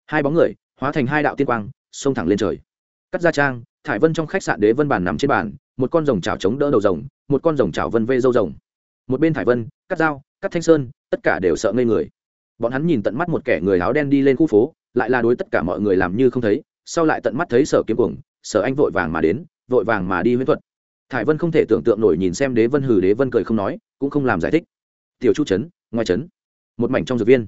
[SPEAKER 1] Hai bóng người, hóa thành hai đạo tiên quang, xông thẳng lên trời. Cắt gia trang, thải vân trong khách sạn đế vân bàn nằm trên bàn, một con rồng chảo chống đỡ đầu rồng, một con rồng chảo vân vê dâu rồng. Một bên thải vân, cắt dao, cắt thanh sơn, tất cả đều sợ ngây người. Bọn hắn nhìn tận mắt một kẻ người áo đen đi lên khu phố, lại là đối tất cả mọi người làm như không thấy, sau lại tận mắt thấy sở kiếm cuồng, sở anh vội vàng mà đến, vội vàng mà đi huyễn thuật. Thải vân không thể tưởng tượng nổi nhìn xem đế vân hừ đế vân cười không nói, cũng không làm giải thích. Tiểu chu trấn ngoài trấn. Một mảnh trong dược viên.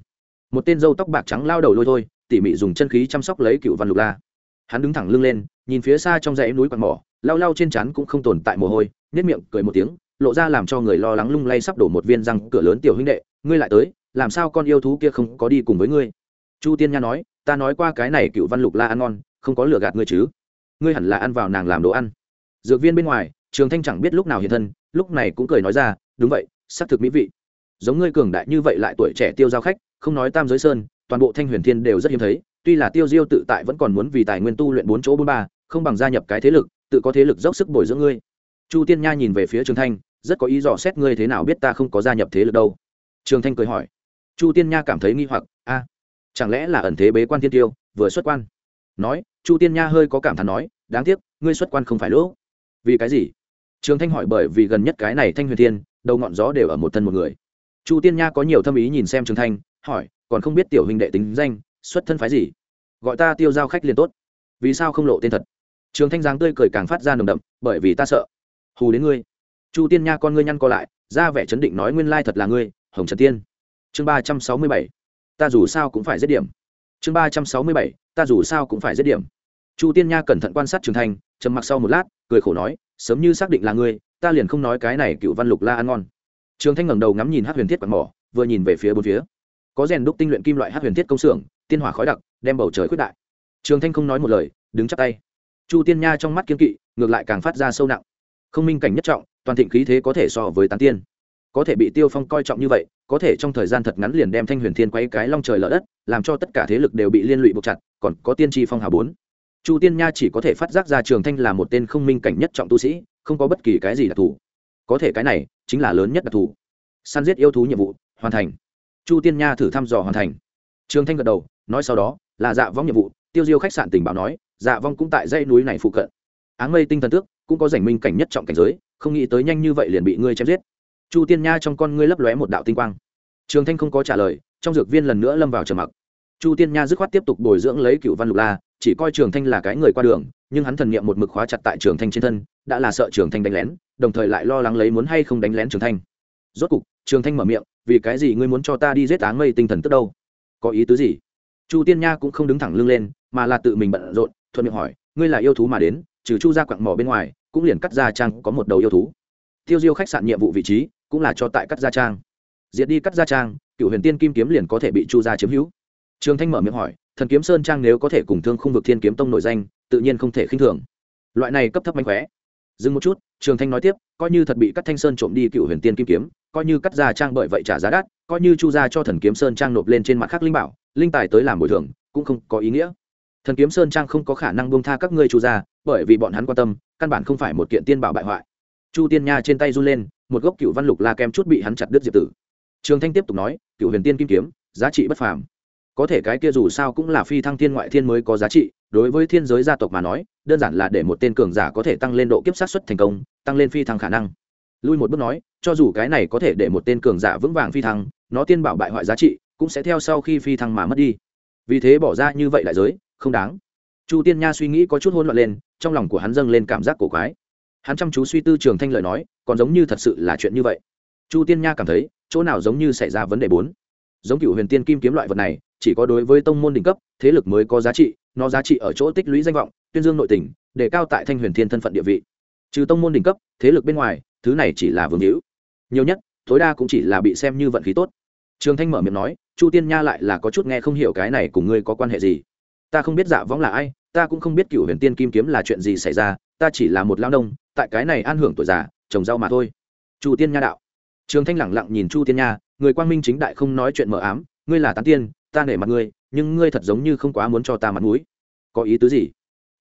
[SPEAKER 1] Một tên dâu tóc bạc trắng lao đầu lôi thôi, tỉ mỉ dùng chân khí chăm sóc lấy cựu văn lục la. Hắn đứng thẳng lưng lên, nhìn phía xa trong dãy núi quạt mỏ lao lao trên trán cũng không tồn tại mồ hôi nếp miệng cười một tiếng, lộ ra làm cho người lo lắng lung lay sắp đổ một viên răng cửa lớn tiểu huynh đệ, ngươi lại tới, làm sao con yêu thú kia không có đi cùng với ngươi? Chu tiên nha nói, ta nói qua cái này cựu văn lục la ăn ngon, không có lừa gạt ngươi chứ. Ngươi hẳn là ăn vào nàng làm đồ ăn. Dược viên bên ngoài, trường thanh chẳng biết lúc nào hiện thân, lúc này cũng cười nói ra, đúng vậy, xác thực mỹ vị giống ngươi cường đại như vậy lại tuổi trẻ tiêu giao khách, không nói tam giới sơn, toàn bộ thanh huyền thiên đều rất hiếm thấy, tuy là tiêu diêu tự tại vẫn còn muốn vì tài nguyên tu luyện bốn chỗ bốn ba, không bằng gia nhập cái thế lực, tự có thế lực dốc sức bồi dưỡng ngươi. Chu tiên nha nhìn về phía trường thanh, rất có ý dò xét ngươi thế nào biết ta không có gia nhập thế lực đâu. Trường thanh cười hỏi. Chu tiên nha cảm thấy nghi hoặc, a, chẳng lẽ là ẩn thế bế quan thiên tiêu, vừa xuất quan? Nói, chu tiên nha hơi có cảm thán nói, đáng tiếc, ngươi xuất quan không phải lỗ vì cái gì? Trường thanh hỏi bởi vì gần nhất cái này thanh huyền thiên, đầu ngọn gió đều ở một thân một người chu tiên nha có nhiều thâm ý nhìn xem trường thanh, hỏi, còn không biết tiểu huynh đệ tính danh, xuất thân phái gì? Gọi ta tiêu giao khách liền tốt. Vì sao không lộ tên thật? Trường thanh giáng tươi cười càng phát ra nồng đậm, bởi vì ta sợ. Hù đến ngươi. Chu tiên nha con ngươi nhăn co lại, ra vẻ chấn định nói, nguyên lai thật là ngươi, hồng trần tiên. Chương ba trăm sáu mươi bảy. Ta dù sao cũng phải giết điểm. Chương ba trăm sáu mươi bảy. Ta dù sao cũng phải giết điểm. Chu tiên nha cẩn thận quan sát trường thanh, trầm mặc sau một lát, cười khổ nói, sớm như xác định là ngươi, ta liền không nói cái này cựu văn lục la ăn ngon trường thanh ngẩng đầu ngắm nhìn hát huyền thiết quạt mỏ, vừa nhìn về phía bốn phía. Có rèn đúc tinh luyện kim loại hát huyền thiết công xưởng, tiên hỏa khói đặc, đem bầu trời khuyết đại. Trường thanh không nói một lời, đứng chắp tay. Chu tiên nha trong mắt kiên kỵ, ngược lại càng phát ra sâu nặng. Không minh cảnh nhất trọng, toàn thịnh khí thế có thể so với tán tiên. Có thể bị tiêu phong coi trọng như vậy, có thể trong thời gian thật ngắn liền đem thanh huyền thiên quay cái long trời lở đất, làm cho tất cả thế lực đều bị liên lụy buộc chặt, còn có tiên tri phong hà bốn. Chu tiên nha chỉ có thể phát giác ra trường thanh là một tên không minh cảnh nhất trọng tu sĩ, không có bất kỳ cái gì đặc thù có thể cái này chính là lớn nhất đặc thù. Săn giết yêu thú nhiệm vụ, hoàn thành. Chu tiên nha thử thăm dò hoàn thành. Trường thanh gật đầu, nói sau đó, là dạ vong nhiệm vụ, tiêu diêu khách sạn tình báo nói dạ vong cũng tại dãy núi này phụ cận. Áng mây tinh thần tước, cũng có giành minh cảnh nhất trọng cảnh giới, không nghĩ tới nhanh như vậy liền bị ngươi chém giết. Chu tiên nha trong con ngươi lấp lóe một đạo tinh quang. Trường thanh không có trả lời, trong dược viên lần nữa lâm vào trầm mặc. Chu tiên nha dứt khoát tiếp tục bồi dưỡng lấy cựu văn lục la, chỉ coi trường thanh là cái người qua đường, nhưng hắn thần nghiệm một mực khóa chặt tại trường thanh trên thân đã là sợ trường thanh đánh lén, đồng thời lại lo lắng lấy muốn hay không đánh lén trường thanh. Rốt cục, trường thanh mở miệng, vì cái gì ngươi muốn cho ta đi giết áng mây tinh thần tức đâu? Có ý tứ gì? Chu tiên nha cũng không đứng thẳng lưng lên, mà là tự mình bận rộn, thuận miệng hỏi, ngươi là yêu thú mà đến, trừ chu ra quặng mỏ bên ngoài, cũng liền cắt ra trang có một đầu yêu thú. Tiêu diêu khách sạn nhiệm vụ vị trí, cũng là cho tại cắt gia trang. Diệt đi cắt gia trang, cựu huyền tiên kim kiếm liền có thể bị chu gia chiếm hữu. Trường thanh mở miệng hỏi, thần kiếm sơn trang nếu có thể cùng thương khung vực thiên kiếm tông nổi danh, tự nhiên không thể khinh thường. Loại này cấp thấp manh khóe dừng một chút, trường thanh nói tiếp, coi như thật bị cắt thanh sơn trộm đi cựu huyền tiên kim kiếm, coi như cắt gia trang bởi vậy trả giá đắt, coi như chu gia cho thần kiếm sơn trang nộp lên trên mặt khác linh bảo, linh tài tới làm bồi thường, cũng không có ý nghĩa. Thần kiếm sơn trang không có khả năng buông tha các ngươi chu gia, bởi vì bọn hắn quan tâm, căn bản không phải một kiện tiên bảo bại hoại. Chu tiên nha trên tay run lên, một gốc cựu văn lục la kem chút bị hắn chặt đứt diệp tử. Trường thanh tiếp tục nói, cựu huyền tiên kim kiếm, giá trị bất phàm. Có thể cái kia dù sao cũng là phi thăng thiên ngoại thiên mới có giá trị đối với thiên giới gia tộc mà nói, đơn giản là để một tên cường giả có thể tăng lên độ kiếp sát xuất thành công, tăng lên phi thăng khả năng. Lui một bước nói, cho dù cái này có thể để một tên cường giả vững vàng phi thăng, nó tiên bảo bại hoại giá trị cũng sẽ theo sau khi phi thăng mà mất đi. Vì thế bỏ ra như vậy đại giới, không đáng. Chu tiên nha suy nghĩ có chút hỗn loạn lên, trong lòng của hắn dâng lên cảm giác cổ quái. Hắn chăm chú suy tư trường thanh lời nói, còn giống như thật sự là chuyện như vậy. Chu tiên nha cảm thấy, chỗ nào giống như xảy ra vấn đề bốn. Giống cựu huyền tiên kim kiếm loại vật này chỉ có đối với tông môn đỉnh cấp, thế lực mới có giá trị, nó giá trị ở chỗ tích lũy danh vọng, tuyên dương nội tỉnh để cao tại thanh huyền thiên thân phận địa vị. Trừ tông môn đỉnh cấp, thế lực bên ngoài, thứ này chỉ là vương hữu. Nhiều nhất, tối đa cũng chỉ là bị xem như vận khí tốt. Trường thanh mở miệng nói, chu tiên nha lại là có chút nghe không hiểu cái này cùng ngươi có quan hệ gì. Ta không biết dạ võng là ai, ta cũng không biết cựu huyền tiên kim kiếm là chuyện gì xảy ra, ta chỉ là một lao nông, tại cái này an hưởng tuổi già, trồng rau mà thôi. Chu tiên nha đạo. Trường thanh lẳng lặng nhìn chu tiên nha, người quang minh chính đại không nói chuyện mờ ám, ngươi là tán tiên ta nể mặt ngươi, nhưng ngươi thật giống như không quá muốn cho ta mặt mũi. Có ý tứ gì?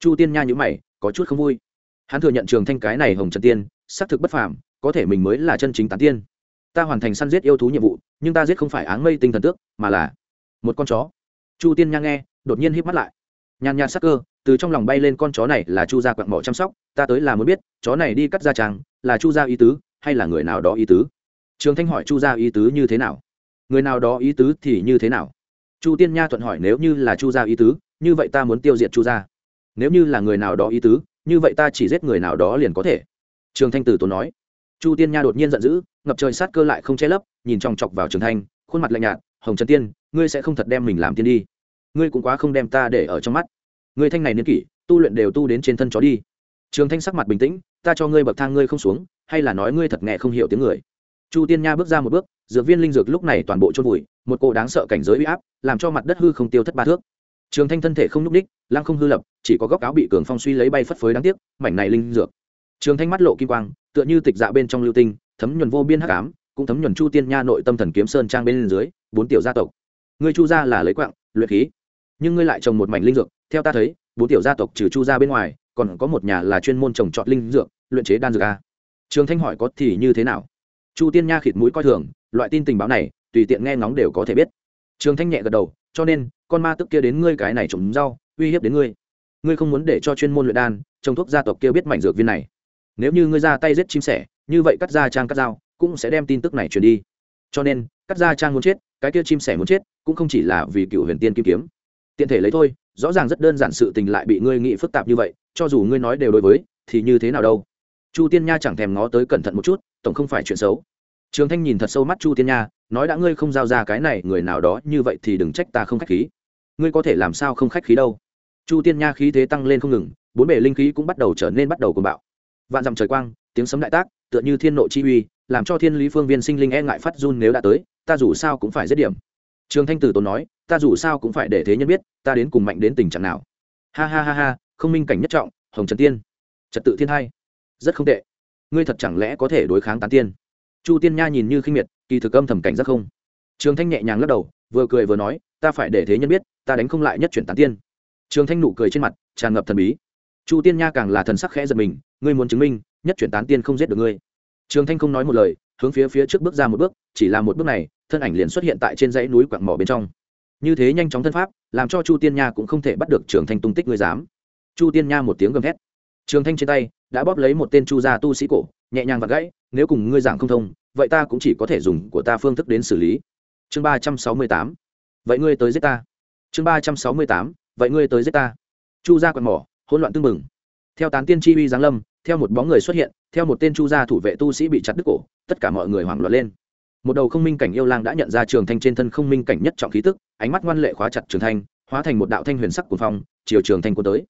[SPEAKER 1] Chu tiên nha nhữ mày, có chút không vui. Hắn thừa nhận trường thanh cái này hồng trần tiên, xác thực bất phàm, có thể mình mới là chân chính tán tiên. Ta hoàn thành săn giết yêu thú nhiệm vụ, nhưng ta giết không phải áng mây tinh thần tước, mà là một con chó. Chu tiên nha nghe, đột nhiên hít mắt lại. Nhàn nhạt sắc cơ, từ trong lòng bay lên con chó này là chu gia quặng mỏ chăm sóc, ta tới là muốn biết, chó này đi cắt da trang là chu gia ý tứ, hay là người nào đó ý tứ? Trường thanh hỏi chu gia ý tứ như thế nào? Người nào đó ý tứ thì như thế nào? Chu tiên nha thuận hỏi, nếu như là chu gia ý tứ, như vậy ta muốn tiêu diệt chu gia. Nếu như là người nào đó ý tứ, như vậy ta chỉ giết người nào đó liền có thể. Trường thanh tử tốn nói. Chu tiên nha đột nhiên giận dữ, ngập trời sát cơ lại không che lấp, nhìn chòng chọc vào trường thanh, khuôn mặt lạnh nhạt, hồng trần tiên, ngươi sẽ không thật đem mình làm tiên đi. Ngươi cũng quá không đem ta để ở trong mắt. Ngươi thanh này niên kỷ, tu luyện đều tu đến trên thân chó đi. Trường thanh sắc mặt bình tĩnh, ta cho ngươi bậc thang ngươi không xuống, hay là nói ngươi thật nghe không hiểu tiếng người. Chu tiên nha bước ra một bước dược viên linh dược lúc này toàn bộ chôn vùi, một cô đáng sợ cảnh giới uy áp, làm cho mặt đất hư không tiêu thất ba thước. Trường thanh thân thể không lúc ních lăng không hư lập, chỉ có góc áo bị cường phong suy lấy bay phất phới đáng tiếc, mảnh này linh dược. Trường thanh mắt lộ kim quang, tựa như tịch dạ bên trong lưu tinh, thấm nhuần vô biên hắc ám, cũng thấm nhuần chu tiên nha nội tâm thần kiếm sơn trang bên dưới, bốn tiểu gia tộc. Ngươi chu gia là lấy quạng, luyện khí, nhưng ngươi lại trồng một mảnh linh dược, theo ta thấy, bốn tiểu gia tộc trừ chu gia bên ngoài, còn có một nhà là chuyên môn trồng trọt linh dược, luyện chế đan dược a. Trường thanh hỏi có thì như thế nào? Chu tiên nha khịt mũi coi thường loại tin tình báo này, tùy tiện nghe ngóng đều có thể biết. Trường thanh nhẹ gật đầu, cho nên, con ma tức kia đến ngươi cái này trồng rau, uy hiếp đến ngươi. Ngươi không muốn để cho chuyên môn luyện đan trồng thuốc gia tộc kia biết mảnh dược viên này. Nếu như ngươi ra tay giết chim sẻ, như vậy cắt ra trang cắt dao, cũng sẽ đem tin tức này truyền đi. Cho nên, cắt ra trang muốn chết, cái kia chim sẻ muốn chết, cũng không chỉ là vì cựu huyền tiên kim kiếm. Tiện thể lấy thôi, rõ ràng rất đơn giản sự tình lại bị ngươi nghĩ phức tạp như vậy, cho dù ngươi nói đều đối với, thì như thế nào đâu? Chu tiên nha chẳng thèm ngó tới cẩn thận một chút, tổng không phải chuyện xấu trường thanh nhìn thật sâu mắt chu tiên nha, nói đã ngươi không giao ra cái này, người nào đó như vậy thì đừng trách ta không khách khí. Ngươi có thể làm sao không khách khí đâu? Chu tiên nha khí thế tăng lên không ngừng, bốn bể linh khí cũng bắt đầu trở nên bắt đầu cuồng bạo. Vạn dặm trời quang, tiếng sấm đại tác, tựa như thiên nộ chi uy, làm cho thiên lý phương viên sinh linh e ngại phát run nếu đã tới, ta dù sao cũng phải giết điểm. Trường thanh tử tốn nói, ta dù sao cũng phải để thế nhân biết, ta đến cùng mạnh đến tình trạng nào. Ha ha ha ha, không minh cảnh nhất trọng, hồng trần tiên. Trật tự thiên hai. Rất không tệ. Ngươi thật chẳng lẽ có thể đối kháng tán tiên? Chu tiên nha nhìn như khinh miệt, kỳ thực âm thầm cảnh giác không. Trường thanh nhẹ nhàng lắc đầu, vừa cười vừa nói, ta phải để thế nhân biết, ta đánh không lại nhất chuyển tán tiên. Trường thanh nụ cười trên mặt, tràn ngập thần bí. Chu tiên nha càng là thần sắc khẽ giật mình, ngươi muốn chứng minh, nhất chuyển tán tiên không giết được ngươi. Trường thanh không nói một lời, hướng phía phía trước bước ra một bước, chỉ là một bước này, thân ảnh liền xuất hiện tại trên dãy núi quặng mỏ bên trong. Như thế nhanh chóng thân pháp, làm cho chu tiên nha cũng không thể bắt được trường thanh tung tích ngươi dám. Chu tiên nha một tiếng gầm thét. Trường thanh trên tay đã bóp lấy một tên chu gia tu sĩ cổ nhẹ nhàng vặt gãy, nếu cùng ngươi giảng không thông, vậy ta cũng chỉ có thể dùng của ta phương thức đến xử lý. Chương ba trăm sáu mươi tám. Vậy ngươi tới giết ta. Chương ba trăm sáu mươi tám. Vậy ngươi tới giết ta. Chu gia quạt mỏ, hỗn loạn tưng bừng. Theo tán tiên chi uy giáng lâm, theo một bóng người xuất hiện, theo một tên chu gia thủ vệ tu sĩ bị chặt đứt cổ, tất cả mọi người hoảng loạn lên. Một đầu không minh cảnh yêu lang đã nhận ra trường thanh trên thân không minh cảnh nhất trọng khí tức, ánh mắt ngoan lệ khóa chặt trường thanh, hóa thành một đạo thanh huyền sắc cuồng phong, chiều trường thanh quân tới.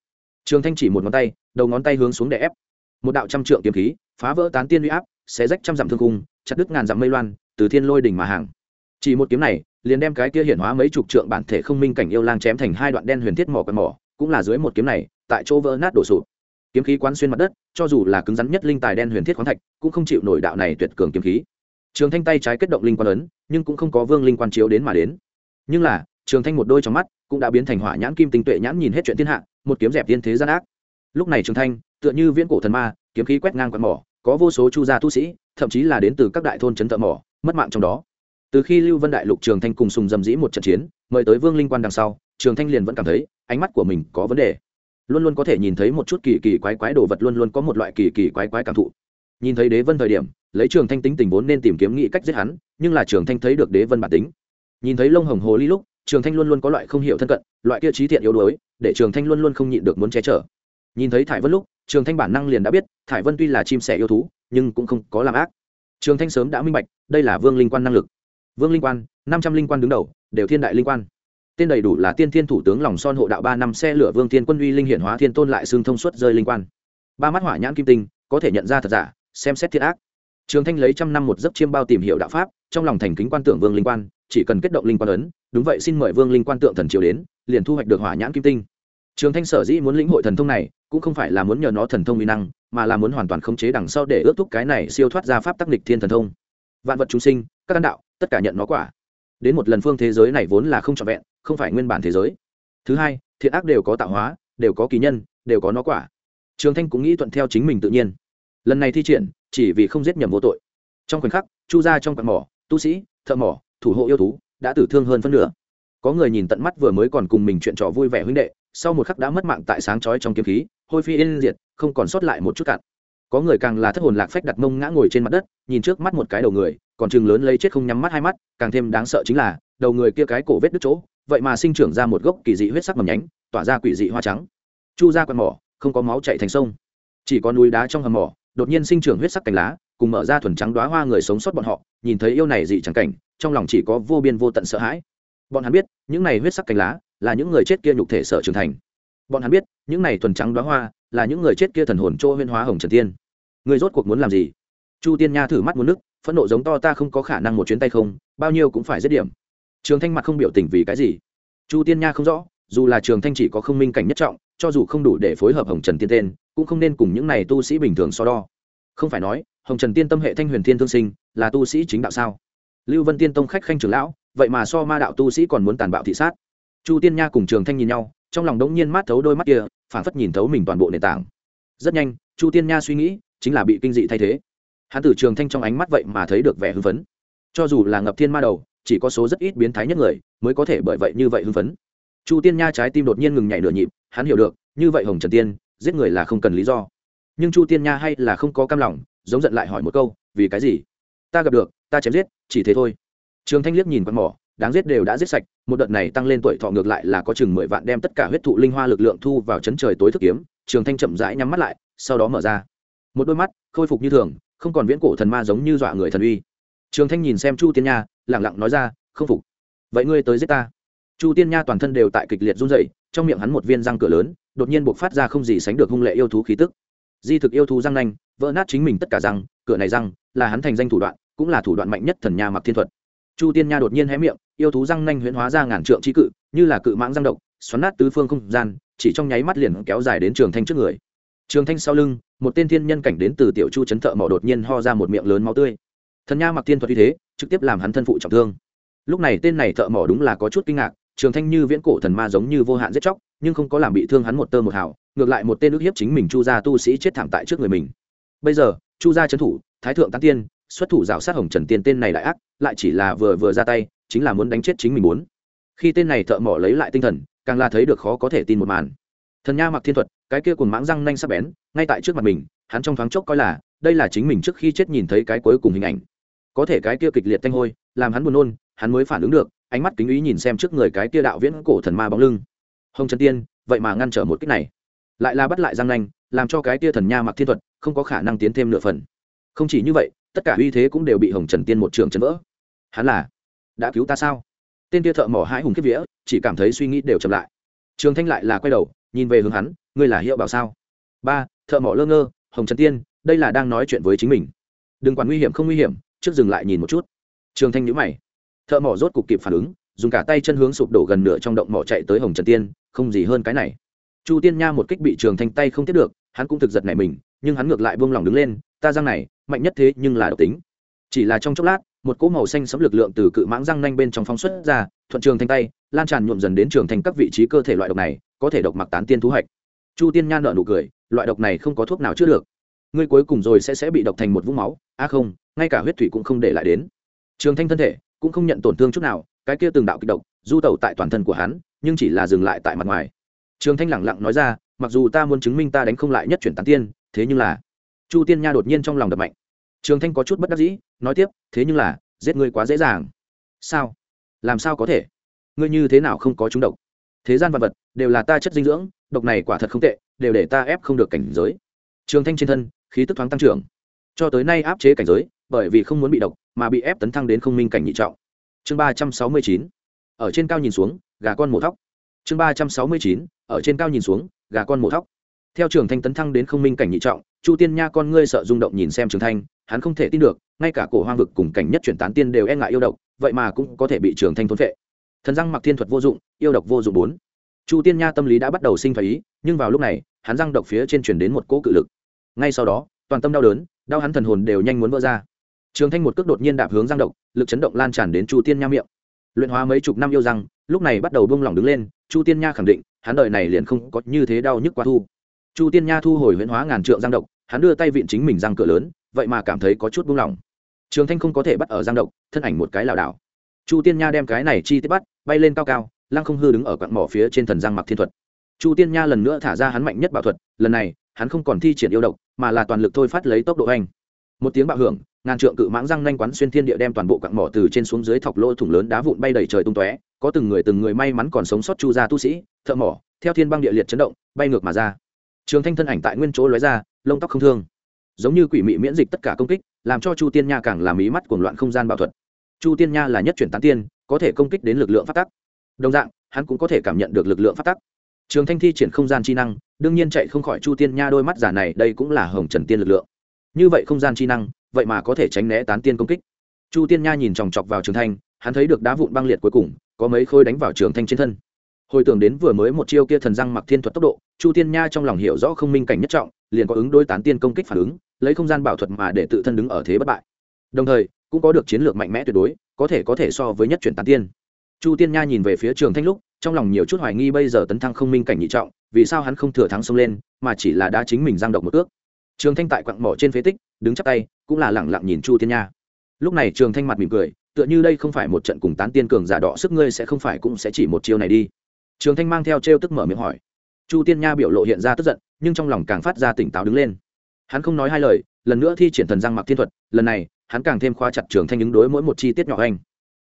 [SPEAKER 1] Trường thanh chỉ một ngón tay, đầu ngón tay hướng xuống để ép. Một đạo trăm trượng kiếm khí phá vỡ tán tiên uy áp sẽ rách trăm dặm thương cung chặt đứt ngàn dặm mây loan, từ thiên lôi đỉnh mà hàng. Chỉ một kiếm này, liền đem cái kia hiển hóa mấy chục trượng bản thể không minh cảnh yêu lang chém thành hai đoạn đen huyền thiết mỏ quần mỏ, cũng là dưới một kiếm này, tại chỗ vỡ nát đổ sụp. Kiếm khí quán xuyên mặt đất, cho dù là cứng rắn nhất linh tài đen huyền thiết khoáng thạch, cũng không chịu nổi đạo này tuyệt cường kiếm khí. Trường thanh tay trái kết động linh quan ấn, nhưng cũng không có vương linh quan chiếu đến mà đến. Nhưng là, trường thanh một đôi trong mắt, cũng đã biến thành hỏa nhãn kim tinh tuệ nhãn nhìn hết chuyện thiên hạ, một kiếm dẹp thiên thế gian ác. Lúc này trường thanh, tựa như viễn cổ thần ma, kiếm khí quét ngang quạt mỏ có vô số chu gia tu sĩ, thậm chí là đến từ các đại thôn trấn thợ mỏ, mất mạng trong đó. Từ khi lưu vân đại lục trường thanh cùng sùng dầm dĩ một trận chiến, mời tới vương linh quan đằng sau, trường thanh liền vẫn cảm thấy ánh mắt của mình có vấn đề. Luôn luôn có thể nhìn thấy một chút kỳ kỳ quái quái đồ vật, luôn luôn có một loại kỳ kỳ quái quái cảm thụ. Nhìn thấy đế vân thời điểm, lấy trường thanh tính tình vốn nên tìm kiếm nghĩ cách giết hắn, nhưng là trường thanh thấy được đế vân bản tính. Nhìn thấy lông hồng hồ ly lúc, trường thanh luôn luôn có loại không hiểu thân cận, loại kia trí thiện yếu đuối, để trường thanh luôn luôn không nhịn được muốn che chở. Nhìn thấy thải vân lúc trường thanh bản năng liền đã biết, thải vân tuy là chim sẻ yêu thú, nhưng cũng không có làm ác. Trường thanh sớm đã minh bạch, đây là vương linh quan năng lực. Vương linh quan, năm trăm linh quan đứng đầu, đều thiên đại linh quan. Tên đầy đủ là tiên thiên thủ tướng lòng son hộ đạo ba năm xe lửa vương thiên quân uy linh hiển hóa thiên tôn lại xương thông suốt rơi linh quan. Ba mắt hỏa nhãn kim tinh, có thể nhận ra thật giả, xem xét thiên ác. Trường thanh lấy trăm năm một giấc chiêm bao tìm hiểu đạo pháp, trong lòng thành kính quan tượng vương linh quan, chỉ cần kết động linh quan ấn, đúng vậy xin mời vương linh quan tượng thần triều đến, liền thu hoạch được hỏa nhãn kim tinh trường thanh sở dĩ muốn lĩnh hội thần thông này, cũng không phải là muốn nhờ nó thần thông uy năng, mà là muốn hoàn toàn khống chế đằng sau để ước thúc cái này siêu thoát ra pháp tắc lịch thiên thần thông. Vạn vật chúng sinh, các căn đạo, tất cả nhận nó quả. Đến một lần phương thế giới này vốn là không trọn vẹn, không phải nguyên bản thế giới. Thứ hai, thiện ác đều có tạo hóa, đều có kỳ nhân, đều có nó quả. Trường thanh cũng nghĩ thuận theo chính mình tự nhiên. Lần này thi triển, chỉ vì không giết nhầm vô tội. Trong khoảnh khắc, chu ra trong quạt mỏ, tu sĩ, thợ mỏ, thủ hộ yêu thú, đã tử thương hơn phân nửa. Có người nhìn tận mắt vừa mới còn cùng mình chuyện trò vui vẻ huynh đệ sau một khắc đã mất mạng tại sáng chói trong kiếm khí, hôi phi yên diệt, không còn sót lại một chút cạn có người càng là thất hồn lạc phách đặt mông ngã ngồi trên mặt đất, nhìn trước mắt một cái đầu người, còn chừng lớn lấy chết không nhắm mắt hai mắt, càng thêm đáng sợ chính là, đầu người kia cái cổ vết đứt chỗ, vậy mà sinh trưởng ra một gốc kỳ dị huyết sắc mầm nhánh, tỏa ra quỷ dị hoa trắng. Chu ra quạt mỏ, không có máu chạy thành sông. Chỉ có núi đá trong hầm mỏ, đột nhiên sinh trưởng huyết sắc cành lá, cùng mở ra thuần trắng đoá hoa người sống sót bọn họ, nhìn thấy yêu này dị chẳng cảnh, trong lòng chỉ có vô biên vô tận sợ hãi. Bọn hắn biết, những này huyết sắc cành lá là những người chết kia nhục thể sở trưởng thành. Bọn hắn biết, những này thuần trắng đoá hoa là những người chết kia thần hồn chỗ huyên hóa hồng trần tiên. Người rốt cuộc muốn làm gì? Chu tiên nha thử mắt muốn nước, phẫn nộ giống to ta không có khả năng một chuyến tay không, bao nhiêu cũng phải giết điểm. Trường thanh mặt không biểu tình vì cái gì? Chu tiên nha không rõ, dù là trường thanh chỉ có không minh cảnh nhất trọng, cho dù không đủ để phối hợp hồng trần tiên tên, cũng không nên cùng những này tu sĩ bình thường so đo. Không phải nói, hồng trần tiên tâm hệ thanh huyền thiên thương sinh là tu sĩ chính đạo sao? Lưu vân tiên tông khách khanh trưởng lão, vậy mà so ma đạo tu sĩ còn muốn tàn bạo thị sát chu tiên nha cùng trường thanh nhìn nhau, trong lòng đống nhiên mát thấu đôi mắt kia phản phất nhìn thấu mình toàn bộ nền tảng. Rất nhanh, chu tiên nha suy nghĩ, chính là bị kinh dị thay thế. Hắn tử trường thanh trong ánh mắt vậy mà thấy được vẻ hưng phấn. Cho dù là ngập thiên ma đầu, chỉ có số rất ít biến thái nhất người mới có thể bởi vậy như vậy hưng phấn. Chu tiên nha trái tim đột nhiên ngừng nhảy nửa nhịp, hắn hiểu được, như vậy hồng trần tiên, giết người là không cần lý do. Nhưng chu tiên nha hay là không có cam lòng, giống giận lại hỏi một câu, vì cái gì? Ta gặp được, ta chém giết, chỉ thế thôi. Trường thanh liếc nhìn con mỏ đáng giết đều đã giết sạch, một đợt này tăng lên tuổi thọ ngược lại là có chừng mười vạn đem tất cả huyết thụ linh hoa lực lượng thu vào chấn trời tối thức kiếm, trường thanh chậm rãi nhắm mắt lại, sau đó mở ra. Một đôi mắt, khôi phục như thường, không còn viễn cổ thần ma giống như dọa người thần uy. Trường thanh nhìn xem chu tiên nha lẳng lặng nói ra, không phục. Vậy ngươi tới giết ta. Chu tiên nha toàn thân đều tại kịch liệt run dậy trong miệng hắn một viên răng cửa lớn, đột nhiên buộc phát ra không gì sánh được hung lệ yêu thú khí tức. Di thực yêu thú răng nanh, vỡ nát chính mình tất cả răng, cửa này răng là hắn thành danh thủ đoạn, cũng là thủ đoạn mạnh nhất thần nha mặc thiên thuật chu tiên nha đột nhiên hé miệng, yêu thú răng nanh huyễn hóa ra ngàn trượng trí cự, như là cự mãng răng độc, xoắn nát tứ phương không gian, chỉ trong nháy mắt liền kéo dài đến trường thanh trước người. Trường thanh sau lưng, một tên thiên nhân cảnh đến từ tiểu chu chấn thợ mỏ đột nhiên ho ra một miệng lớn máu tươi. Thần nha mặc thiên thuật như thế, trực tiếp làm hắn thân phụ trọng thương. Lúc này tên này thợ mỏ đúng là có chút kinh ngạc, trường thanh như viễn cổ thần ma giống như vô hạn giết chóc, nhưng không có làm bị thương hắn một tơ một hào, ngược lại một tên ức hiếp chính mình chu gia tu sĩ chết thảm tại trước người mình. Bây giờ, chu gia trấn thủ, thái thượng tán tiên xuất thủ rào sát hồng trần tiên tên này đại ác, lại chỉ là vừa vừa ra tay, chính là muốn đánh chết chính mình muốn. Khi tên này thợ mỏ lấy lại tinh thần, càng là thấy được khó có thể tin một màn. Thần nha mặc thiên thuật, cái kia cùng mãng răng nanh sắp bén, ngay tại trước mặt mình, hắn trong thoáng chốc coi là, đây là chính mình trước khi chết nhìn thấy cái cuối cùng hình ảnh. Có thể cái kia kịch liệt tanh hôi, làm hắn buồn nôn, hắn mới phản ứng được, ánh mắt kính ý nhìn xem trước người cái kia đạo viễn cổ thần ma bóng lưng. Hồng trần tiên, vậy mà ngăn trở một cách này. Lại là bắt lại giang nanh, làm cho cái kia thần nha mặc thiên thuật không có khả năng tiến thêm nửa phần không chỉ như vậy, tất cả uy thế cũng đều bị hồng trần tiên một trường chấn vỡ. Hắn là, đã cứu ta sao? Tên kia thợ mỏ hãi hùng kiếp vía, chỉ cảm thấy suy nghĩ đều chậm lại. Trường thanh lại là quay đầu, nhìn về hướng hắn, ngươi là hiệu bảo sao? Ba, thợ mỏ lơ ngơ, hồng trần tiên, đây là đang nói chuyện với chính mình. Đừng quản nguy hiểm không nguy hiểm, trước dừng lại nhìn một chút. Trường thanh nhữ mày. Thợ mỏ rốt cục kịp phản ứng, dùng cả tay chân hướng sụp đổ gần nửa trong động mỏ chạy tới hồng trần tiên, không gì hơn cái này. Chu tiên nha một kích bị trường thanh tay không tiếp được, hắn cũng thực giật này mình, nhưng hắn ngược lại buông lỏng đứng lên, ta răng này mạnh nhất thế nhưng là độc tính. Chỉ là trong chốc lát, một cỗ màu xanh sấm lực lượng từ cự mãng răng nanh bên trong phóng xuất ra, thuận trường thanh tay, lan tràn nhuộm dần đến trường thành các vị trí cơ thể loại độc này, có thể độc mặc tán tiên thú hạch. Chu tiên nha nợ nụ cười, loại độc này không có thuốc nào chữa được. Ngươi cuối cùng rồi sẽ sẽ bị độc thành một vũng máu. A không, ngay cả huyết thủy cũng không để lại đến. Trường thanh thân thể cũng không nhận tổn thương chút nào, cái kia từng đạo kịch độc, du tẩu tại toàn thân của hắn, nhưng chỉ là dừng lại tại mặt ngoài. Trường thanh lẳng lặng nói ra, mặc dù ta muốn chứng minh ta đánh không lại nhất chuyển tán tiên, thế nhưng là chu tiên nha đột nhiên trong lòng đập mạnh. Trường thanh có chút bất đắc dĩ, nói tiếp, thế nhưng là, giết ngươi quá dễ dàng. Sao? Làm sao có thể? Ngươi như thế nào không có chúng độc? Thế gian vật vật đều là ta chất dinh dưỡng, độc này quả thật không tệ, đều để ta ép không được cảnh giới. Trường thanh trên thân, khí tức thoáng tăng trưởng. Cho tới nay áp chế cảnh giới, bởi vì không muốn bị độc, mà bị ép tấn thăng đến không minh cảnh nhị trọng. Chương ba trăm sáu mươi chín, ở trên cao nhìn xuống, gà con mổ thóc. Chương ba trăm sáu mươi chín, ở trên cao nhìn xuống, gà con mổ thóc theo trường thanh tấn thăng đến không minh cảnh nhị trọng, chu tiên nha con ngươi sợ rung động nhìn xem trường thanh, hắn không thể tin được, ngay cả cổ hoang vực cùng cảnh nhất chuyển tán tiên đều e ngại yêu độc, vậy mà cũng có thể bị trường thanh thốn vệ thần răng mặc thiên thuật vô dụng, yêu độc vô dụng bốn. Chu tiên nha tâm lý đã bắt đầu sinh thái ý, nhưng vào lúc này, hắn răng độc phía trên chuyển đến một cỗ cự lực. Ngay sau đó, toàn tâm đau đớn, đau hắn thần hồn đều nhanh muốn vỡ ra. Trường thanh một cước đột nhiên đạp hướng răng độc, lực chấn động lan tràn đến chu tiên nha miệng. Luyện hóa mấy chục năm yêu răng, lúc này bắt đầu bông lỏng đứng lên, chu tiên nha khẳng định, hắn đợi này liền không có như thế đau nhức quá thu chu tiên nha thu hồi huyễn hóa ngàn trượng giang độc, hắn đưa tay vịn chính mình răng cửa lớn, vậy mà cảm thấy có chút buông lỏng. Trường thanh không có thể bắt ở giang độc, thân ảnh một cái lảo đảo. Chu tiên nha đem cái này chi tiết bắt, bay lên cao cao, lăng không hư đứng ở quặng mỏ phía trên thần giang mặc thiên thuật. Chu tiên nha lần nữa thả ra hắn mạnh nhất bảo thuật, lần này, hắn không còn thi triển yêu độc, mà là toàn lực thôi phát lấy tốc độ anh một tiếng bạo hưởng, ngàn trượng cự mãng răng nhanh quán xuyên thiên địa đem toàn bộ quặng mỏ từ trên xuống dưới thọc lỗ thủng lớn đá vụn bay đầy trời tung tóe, có từng người từng người may mắn còn sống sót chu gia tu sĩ, thợ mỏ, theo thiên băng địa liệt chấn động, bay ngược mà ra trường thanh thân ảnh tại nguyên chỗ lóe ra, lông tóc không thương. Giống như quỷ mị miễn dịch tất cả công kích, làm cho chu tiên nha càng làm ý mắt cuồng loạn không gian bảo thuật. Chu tiên nha là nhất chuyển tán tiên, có thể công kích đến lực lượng phát tắc. Đồng dạng, hắn cũng có thể cảm nhận được lực lượng phát tắc. Trường thanh thi triển không gian chi năng, đương nhiên chạy không khỏi chu tiên nha đôi mắt giả này, đây cũng là hồng trần tiên lực lượng. Như vậy không gian chi năng, vậy mà có thể tránh né tán tiên công kích. Chu tiên nha nhìn chòng chọc vào trường thanh, hắn thấy được đá vụn băng liệt cuối cùng, có mấy khối đánh vào trường thanh trên thân hồi tưởng đến vừa mới một chiêu kia thần răng mặc thiên thuật tốc độ, chu tiên nha trong lòng hiểu rõ không minh cảnh nhất trọng, liền có ứng đôi tán tiên công kích phản ứng, lấy không gian bảo thuật mà để tự thân đứng ở thế bất bại. Đồng thời, cũng có được chiến lược mạnh mẽ tuyệt đối, có thể có thể so với nhất chuyển tán tiên. Chu tiên nha nhìn về phía trường thanh lúc, trong lòng nhiều chút hoài nghi bây giờ tấn thăng không minh cảnh nhị trọng, vì sao hắn không thừa thắng xông lên, mà chỉ là đã chính mình giang độc một ước trường thanh tại quặng mỏ trên phế tích, đứng chắc tay, cũng là lẳng lặng nhìn chu tiên nha. Lúc này trường thanh mặt mỉm cười, tựa như đây không phải một trận cùng tán tiên cường giả đỏ sức ngươi sẽ không phải cũng sẽ chỉ một chiêu này đi trường thanh mang theo t r e o tức mở miệng hỏi. Chu tiên nha biểu lộ hiện ra tức giận, nhưng trong lòng càng phát ra tỉnh táo đứng lên. Hắn không nói hai lời, lần nữa thi triển thần răng mặc thiên thuật, lần này, hắn càng thêm khóa chặt trường thanh ứng đối mỗi một chi tiết nhỏ anh.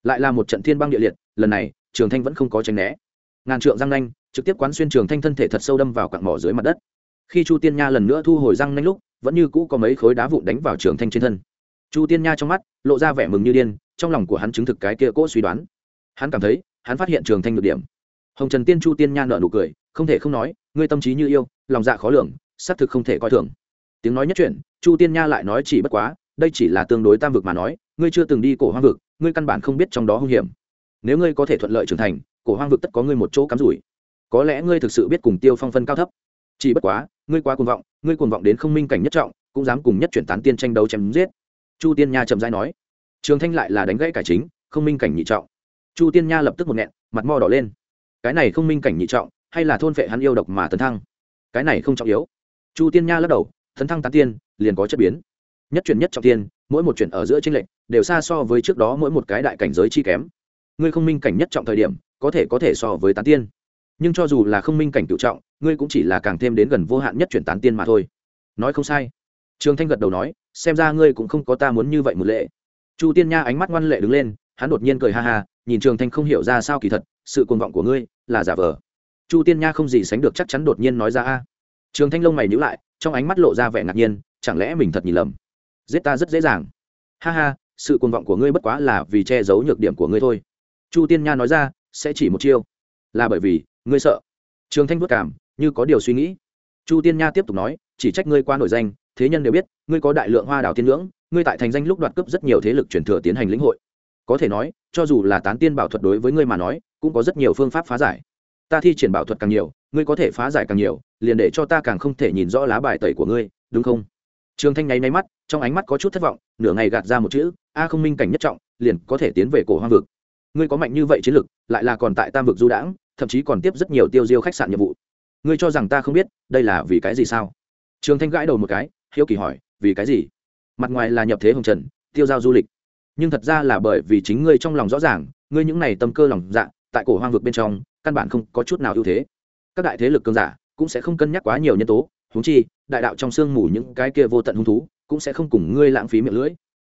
[SPEAKER 1] Lại là một trận thiên băng địa liệt, lần này, trường thanh vẫn không có tránh né. Ngàn trượng răng nanh, trực tiếp quán xuyên trường thanh thân thể thật sâu đâm vào quặng mỏ dưới mặt đất. Khi chu tiên nha lần nữa thu hồi răng nanh lúc, vẫn như cũ có mấy khối đá vụn đánh vào trường thanh trên thân. Chu tiên nha trong mắt, lộ ra vẻ mừng như điên, trong lòng của hắn chứng thực cái kia cỗ suy đoán. Hắn cảm thấy, hắn phát hiện trường thanh được điểm hồng trần tiên chu tiên nha nợ nụ cười, không thể không nói, ngươi tâm trí như yêu, lòng dạ khó lường, xác thực không thể coi thường. Tiếng nói nhất chuyện chu tiên nha lại nói chỉ bất quá, đây chỉ là tương đối tam vực mà nói, ngươi chưa từng đi cổ hoang vực, ngươi căn bản không biết trong đó hung hiểm. Nếu ngươi có thể thuận lợi trưởng thành, cổ hoang vực tất có ngươi một chỗ cắm rủi. Có lẽ ngươi thực sự biết cùng tiêu phong phân cao thấp. Chỉ bất quá, ngươi quá cuồng vọng, ngươi cuồng vọng đến không minh cảnh nhất trọng, cũng dám cùng nhất chuyển tán tiên tranh đấu chém giết. Chu tiên nha chậm rãi nói. Trường thanh lại là đánh gãy cải chính, không minh cảnh nhị trọng. Chu tiên nha lập tức một nghẹn, mặt mò đỏ lên cái này không minh cảnh nhị trọng, hay là thôn phệ hắn yêu độc mà tấn thăng? Cái này không trọng yếu. Chu tiên nha lắc đầu, tấn thăng tán tiên, liền có chất biến. Nhất chuyển nhất trọng tiên, mỗi một chuyển ở giữa tranh lệch, đều xa so với trước đó mỗi một cái đại cảnh giới chi kém. Ngươi không minh cảnh nhất trọng thời điểm, có thể có thể so với tán tiên. Nhưng cho dù là không minh cảnh tự trọng, ngươi cũng chỉ là càng thêm đến gần vô hạn nhất chuyển tán tiên mà thôi. Nói không sai. Trường thanh gật đầu nói, xem ra ngươi cũng không có ta muốn như vậy một lệ. Chu tiên nha ánh mắt ngoan lệ đứng lên, hắn đột nhiên cười ha ha, nhìn trường thanh không hiểu ra sao kỳ thật sự cuồng vọng của ngươi là giả vờ. Chu tiên nha không gì sánh được chắc chắn đột nhiên nói ra, a. Trường thanh lông mày nhữ lại, trong ánh mắt lộ ra vẻ ngạc nhiên, chẳng lẽ mình thật nhìn lầm? Giết ta rất dễ dàng. Ha ha, sự cuồng vọng của ngươi bất quá là vì che giấu nhược điểm của ngươi thôi. Chu tiên nha nói ra, sẽ chỉ một chiêu. Là bởi vì, ngươi sợ. Trường thanh vất cảm như có điều suy nghĩ. Chu tiên nha tiếp tục nói, chỉ trách ngươi qua nổi danh, thế nhân đều biết, ngươi có đại lượng hoa đào tiên ngưỡng ngươi tại thành danh lúc đoạt cướp rất nhiều thế lực truyền thừa tiến hành lĩnh hội. Có thể nói, cho dù là tán tiên bảo thuật đối với ngươi mà nói cũng có rất nhiều phương pháp phá giải. Ta thi triển bảo thuật càng nhiều, ngươi có thể phá giải càng nhiều, liền để cho ta càng không thể nhìn rõ lá bài tẩy của ngươi, đúng không? Trường thanh nháy nháy mắt, trong ánh mắt có chút thất vọng, nửa ngày gạt ra một chữ, a không minh cảnh nhất trọng, liền có thể tiến về cổ hoang vực. Ngươi có mạnh như vậy chiến lực, lại là còn tại tam vực du đãng, thậm chí còn tiếp rất nhiều tiêu diêu khách sạn nhiệm vụ. Ngươi cho rằng ta không biết, đây là vì cái gì sao? Trường thanh gãi đầu một cái, hiếu kỳ hỏi, vì cái gì? Mặt ngoài là nhập thế hồng trần, tiêu giao du lịch. Nhưng thật ra là bởi vì chính ngươi trong lòng rõ ràng, ngươi những này tâm cơ lòng dạ tại cổ hoang vực bên trong, căn bản không có chút nào ưu thế. Các đại thế lực cường giả cũng sẽ không cân nhắc quá nhiều nhân tố húng chi, đại đạo trong sương mù những cái kia vô tận hung thú cũng sẽ không cùng ngươi lãng phí miệng lưỡi.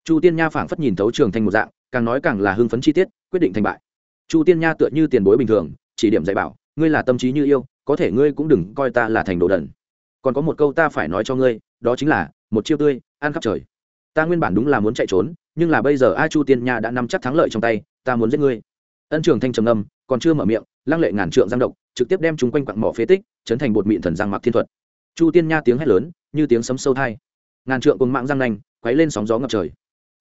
[SPEAKER 1] Chu tiên nha phảng phất nhìn thấu trường thành một dạng, càng nói càng là hưng phấn chi tiết, quyết định thành bại. Chu tiên nha tựa như tiền bối bình thường, chỉ điểm dạy bảo, ngươi là tâm trí như yêu, có thể ngươi cũng đừng coi ta là thành đồ đần. Còn có một câu ta phải nói cho ngươi, đó chính là, một chiêu tươi, ăn khắp trời. Ta nguyên bản đúng là muốn chạy trốn, nhưng là bây giờ a chu tiên nha đã nắm chắc thắng lợi trong tay, ta muốn giết ngươi ân trường thanh trầm âm còn chưa mở miệng, lăng lệ ngàn trượng giang độc, trực tiếp đem chúng quanh quặng mỏ phế tích, chấn thành bột mịn thần giang mặc thiên thuật. Chu tiên nha tiếng hét lớn, như tiếng sấm sâu thai. Ngàn trượng cùng mạng giang nanh, quấy lên sóng gió ngập trời.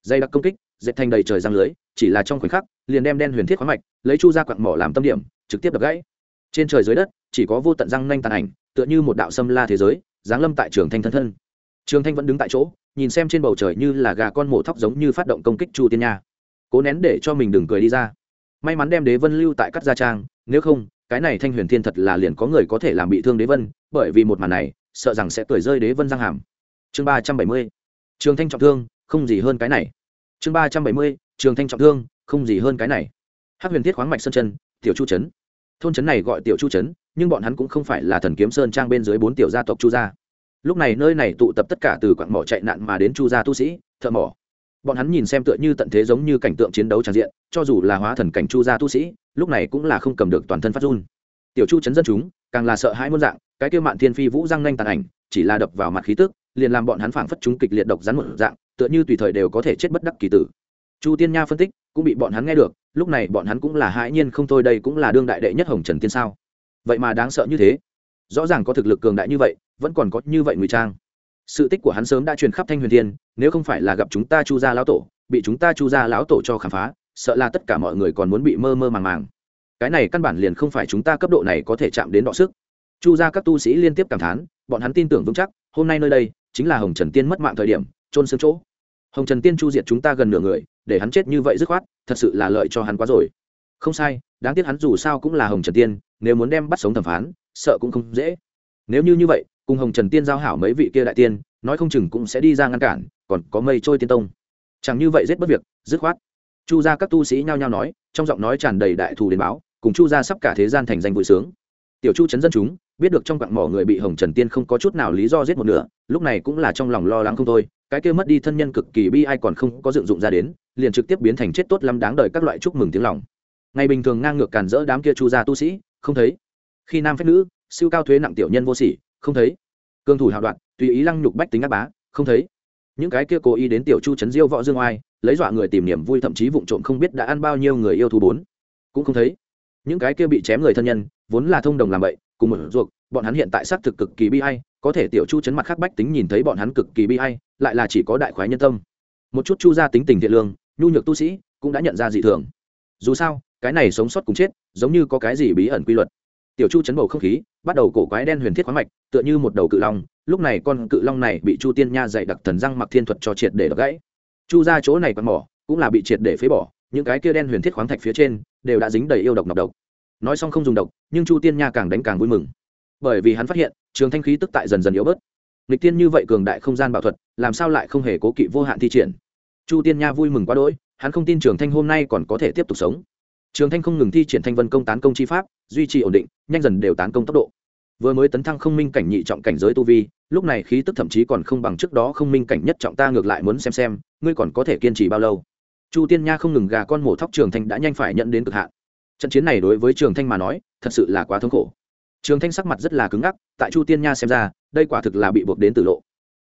[SPEAKER 1] Dây đặc công kích, dệt thành đầy trời giang lưới, chỉ là trong khoảnh khắc, liền đem đen huyền thiết khoáng mạch, lấy chu ra quặng mỏ làm tâm điểm, trực tiếp đập gãy. Trên trời dưới đất, chỉ có vô tận răng nanh tàn ảnh, tựa như một đạo xâm la thế giới, giáng lâm tại trường thanh thân thân. Trường thanh vẫn đứng tại chỗ, nhìn xem trên bầu trời như là gà con mổ thóc giống như phát động công kích chu tiên nha. Cố nén để cho mình đừng cười đi ra may mắn đem đế vân lưu tại cắt gia trang, nếu không, cái này thanh huyền thiên thật là liền có người có thể làm bị thương đế vân, bởi vì một màn này, sợ rằng sẽ cười rơi đế vân giang hàm. Chương ba trăm bảy mươi, trường thanh trọng thương, không gì hơn cái này. Chương ba trăm bảy mươi, trường thanh trọng thương, không gì hơn cái này. Hắc huyền thiết khoáng mạch sơn chân, tiểu chu trấn. Thôn trấn này gọi tiểu chu trấn, nhưng bọn hắn cũng không phải là thần kiếm sơn trang bên dưới bốn tiểu gia tộc chu gia. Lúc này nơi này tụ tập tất cả từ quặng mỏ chạy nạn mà đến chu gia tu sĩ, thợ mỏ bọn hắn nhìn xem tựa như tận thế giống như cảnh tượng chiến đấu tràn diện, cho dù là hóa thần cảnh chu gia tu sĩ, lúc này cũng là không cầm được toàn thân phát run. Tiểu chu chấn dân chúng, càng là sợ hãi muôn dạng, cái kêu mạn thiên phi vũ răng nanh tàn ảnh, chỉ là đập vào mặt khí tức, liền làm bọn hắn phảng phất chúng kịch liệt độc rắn một dạng, tựa như tùy thời đều có thể chết bất đắc kỳ tử. Chu tiên nha phân tích, cũng bị bọn hắn nghe được, lúc này bọn hắn cũng là hãi nhiên không thôi, đây cũng là đương đại đệ nhất hồng trần tiên sao? Vậy mà đáng sợ như thế. Rõ ràng có thực lực cường đại như vậy, vẫn còn có như vậy ngụy trang sự tích của hắn sớm đã truyền khắp thanh huyền thiên, nếu không phải là gặp chúng ta chu gia lão tổ, bị chúng ta chu gia lão tổ cho khám phá, sợ là tất cả mọi người còn muốn bị mơ mơ màng màng. Cái này căn bản liền không phải chúng ta cấp độ này có thể chạm đến đọ sức. Chu gia các tu sĩ liên tiếp cảm thán, bọn hắn tin tưởng vững chắc, hôm nay nơi đây chính là hồng trần tiên mất mạng thời điểm trôn xương chỗ. Hồng trần tiên chu diệt chúng ta gần nửa người, để hắn chết như vậy dứt khoát, thật sự là lợi cho hắn quá rồi. Không sai, đáng tiếc hắn dù sao cũng là hồng trần tiên, nếu muốn đem bắt sống thẩm phán, sợ cũng không dễ. Nếu như như vậy cùng hồng trần tiên giao hảo mấy vị kia đại tiên nói không chừng cũng sẽ đi ra ngăn cản còn có mây trôi tiên tông chẳng như vậy giết bất việc dứt khoát chu gia các tu sĩ nhao nhao nói trong giọng nói tràn đầy đại thù đến báo cùng chu gia sắp cả thế gian thành danh vui sướng tiểu chu chấn dân chúng biết được trong quặng mỏ người bị hồng trần tiên không có chút nào lý do giết một nửa lúc này cũng là trong lòng lo lắng không thôi cái kia mất đi thân nhân cực kỳ bi ai còn không có dựng dụng ra đến liền trực tiếp biến thành chết tốt lắm đáng đời các loại chúc mừng tiếng lòng ngày bình thường ngang ngược càn rỡ đám kia chu gia tu sĩ không thấy khi nam phép nữ siêu cao thuế nặng tiểu nhân vô sỉ không thấy. Cương thủ hào đoạn tùy ý lăng nhục bách tính áp bá, không thấy. Những cái kia cố ý đến tiểu chu trấn diêu võ dương oai, lấy dọa người tìm niềm vui thậm chí vụng trộm không biết đã ăn bao nhiêu người yêu thú bốn. Cũng không thấy. Những cái kia bị chém người thân nhân, vốn là thông đồng làm vậy cùng một ruột, bọn hắn hiện tại xác thực cực kỳ bi hay có thể tiểu chu chấn mặt khác bách tính nhìn thấy bọn hắn cực kỳ bi hay lại là chỉ có đại khoái nhân tâm. Một chút chu gia tính tình thiện lương, nhu nhược tu sĩ, cũng đã nhận ra dị thường. Dù sao, cái này sống sót cùng chết, giống như có cái gì bí ẩn quy luật tiểu chu chấn bầu không khí, bắt đầu cổ quái đen huyền thiết khoáng mạch, tựa như một đầu cự long. Lúc này con cự long này bị chu tiên nha dạy đặc thần răng mặc thiên thuật cho triệt để đập gãy. Chu ra chỗ này quạt mỏ, cũng là bị triệt để phế bỏ. Những cái kia đen huyền thiết khoáng thạch phía trên đều đã dính đầy yêu độc nọc độc. Nói xong không dùng độc, nhưng chu tiên nha càng đánh càng vui mừng. Bởi vì hắn phát hiện, trường thanh khí tức tại dần dần yếu bớt. Nghịch tiên như vậy cường đại không gian bảo thuật, làm sao lại không hề cố kỵ vô hạn thi triển? Chu tiên nha vui mừng quá đỗi, hắn không tin trường thanh hôm nay còn có thể tiếp tục sống. Trường thanh không ngừng thi triển thanh vân công tán công chi pháp duy trì ổn định, nhanh dần đều tán công tốc độ. Vừa mới tấn thăng không minh cảnh nhị trọng cảnh giới tu vi, lúc này khí tức thậm chí còn không bằng trước đó không minh cảnh nhất trọng ta ngược lại muốn xem xem, ngươi còn có thể kiên trì bao lâu. Chu tiên nha không ngừng gà con mổ thóc trường thanh đã nhanh phải nhận đến cực hạn. Trận chiến này đối với trường thanh mà nói, thật sự là quá thống khổ. Trường thanh sắc mặt rất là cứng ngắc, tại chu tiên nha xem ra, đây quả thực là bị buộc đến tử lộ.